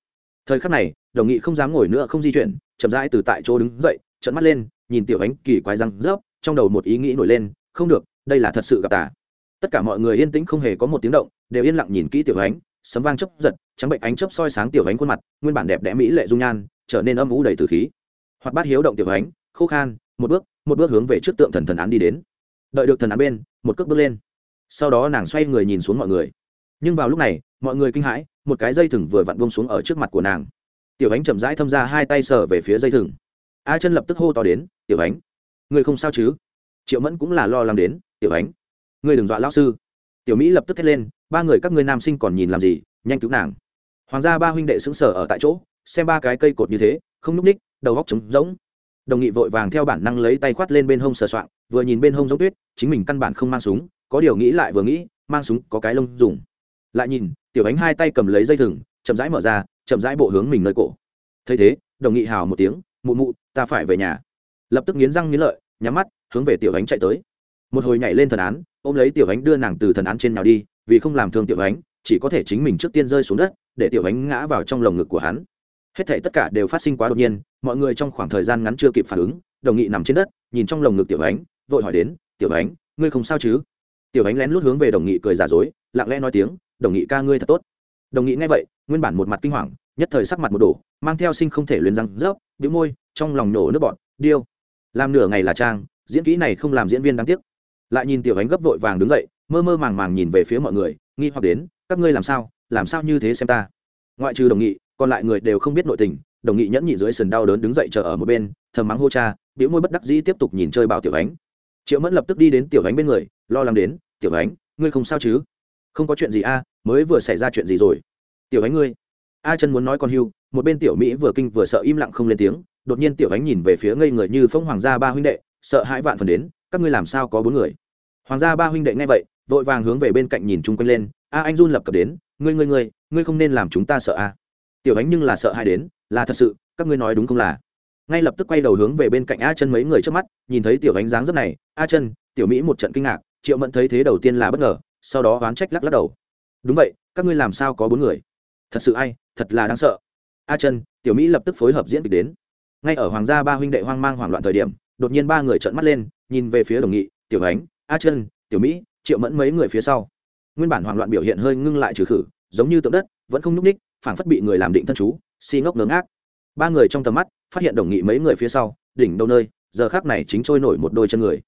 Thời khắc này, đồng nghị không dám ngồi nữa không di chuyển, chậm rãi từ tại chỗ đứng dậy, trợn mắt lên, nhìn tiểu ánh kỳ quái răng rớp, trong đầu một ý nghĩ nổi lên, không được, đây là thật sự gặp tà. Tất cả mọi người yên tĩnh không hề có một tiếng động, đều yên lặng nhìn kỹ tiểu ánh, sấm vang chớp giật, trắng bệnh ánh chớp soi sáng tiểu ánh khuôn mặt, nguyên bản đẹp đẽ mỹ lệ dung nhan, trở nên âm u đầy từ khí. Hoặc bát hiếu động tiểu ánh, khô khan một bước một bước hướng về trước tượng thần thần án đi đến. Đợi được thần án bên, một cước bước lên. Sau đó nàng xoay người nhìn xuống mọi người. Nhưng vào lúc này, mọi người kinh hãi, một cái dây thừng vừa vặn bông xuống ở trước mặt của nàng. Tiểu ánh chậm rãi thâm ra hai tay sờ về phía dây thừng. A chân lập tức hô to đến, tiểu ánh người không sao chứ? Triệu mẫn cũng là lo lắng đến, tiểu ánh người đừng dọa lão sư. Tiểu mỹ lập tức thét lên, ba người các ngươi nam sinh còn nhìn làm gì? Nhanh cứu nàng. Hoàng gia ba huynh đệ xứng sở ở tại chỗ, xem ba cái cây cột như thế, không n ú c ních, đầu góc trống rỗng đồng nghị vội vàng theo bản năng lấy tay khoát lên bên hông sờ soạng, vừa nhìn bên hông giống tuyết, chính mình căn bản không mang súng, có điều nghĩ lại vừa nghĩ, mang súng có cái lông dùng. Lại nhìn, tiểu ánh hai tay cầm lấy dây thừng, chậm rãi mở ra, chậm rãi bộ hướng mình nơi cổ. Thấy thế, đồng nghị hào một tiếng, mụ mụ, ta phải về nhà. Lập tức nghiến răng nghiến lợi, nhắm mắt, hướng về tiểu ánh chạy tới. Một hồi nhảy lên thần án, ôm lấy tiểu ánh đưa nàng từ thần án trên nào đi, vì không làm thương tiểu ánh, chỉ có thể chính mình trước tiên rơi xuống đất, để tiểu ánh ngã vào trong lồng ngực của hắn hết thảy tất cả đều phát sinh quá đột nhiên, mọi người trong khoảng thời gian ngắn chưa kịp phản ứng, đồng nghị nằm trên đất, nhìn trong lồng ngực tiểu ánh, vội hỏi đến, tiểu ánh, ngươi không sao chứ? Tiểu ánh lén lút hướng về đồng nghị cười giả dối, lặng lẽ nói tiếng, đồng nghị ca ngươi thật tốt. Đồng nghị nghe vậy, nguyên bản một mặt kinh hoàng, nhất thời sắc mặt một đổ, mang theo sinh không thể luyến răng rớp, bĩu môi, trong lòng nổ nước bọn điêu, làm nửa ngày là trang, diễn kỹ này không làm diễn viên đáng tiếc. Lại nhìn tiểu ánh gấp vội vàng đứng dậy, mơ mơ màng màng nhìn về phía mọi người, nghi hoặc đến, các ngươi làm sao làm sao như thế xem ta? Ngoại trừ đồng nghị còn lại người đều không biết nội tình, đồng nghị nhẫn nhị dưới sườn đau đớn đứng dậy chờ ở một bên, thầm mắng hô cha, biểu môi bất đắc dĩ tiếp tục nhìn chơi bảo tiểu ánh. Triệu mẫn lập tức đi đến tiểu ánh bên người, lo lắng đến, tiểu ánh, ngươi không sao chứ? Không có chuyện gì a, mới vừa xảy ra chuyện gì rồi? Tiểu ánh ngươi. A chân muốn nói con hưu, một bên tiểu mỹ vừa kinh vừa sợ im lặng không lên tiếng, đột nhiên tiểu ánh nhìn về phía ngây người như phong hoàng gia ba huynh đệ, sợ hãi vạn phần đến, các ngươi làm sao có bốn người? Hoàng gia ba huynh đệ nghe vậy, vội vàng hướng về bên cạnh nhìn chung quanh lên, a anh run lập cập đến, ngươi ngươi ngươi ngươi không nên làm chúng ta sợ a tiểu ánh nhưng là sợ hai đến, là thật sự, các ngươi nói đúng không là? Ngay lập tức quay đầu hướng về bên cạnh a chân mấy người trước mắt, nhìn thấy tiểu ánh dáng rất này, a chân, tiểu mỹ một trận kinh ngạc, triệu mẫn thấy thế đầu tiên là bất ngờ, sau đó oán trách lắc lắc đầu. Đúng vậy, các ngươi làm sao có bốn người? Thật sự ai, thật là đáng sợ. A chân, tiểu mỹ lập tức phối hợp diễn kịch đến. Ngay ở hoàng gia ba huynh đệ hoang mang hoảng loạn thời điểm, đột nhiên ba người trợn mắt lên, nhìn về phía đồng nghị, tiểu ánh a chân, tiểu mỹ, triệu mẫn mấy người phía sau. Nguyên bản hoảng loạn biểu hiện hơi ngưng lại trừ khử, giống như tượng đất, vẫn không nhúc ních phảng phất bị người làm định thân chú, si ngốc ngớ ngác. Ba người trong tầm mắt phát hiện đồng nghị mấy người phía sau, đỉnh đâu nơi, giờ khác này chính trôi nổi một đôi chân người.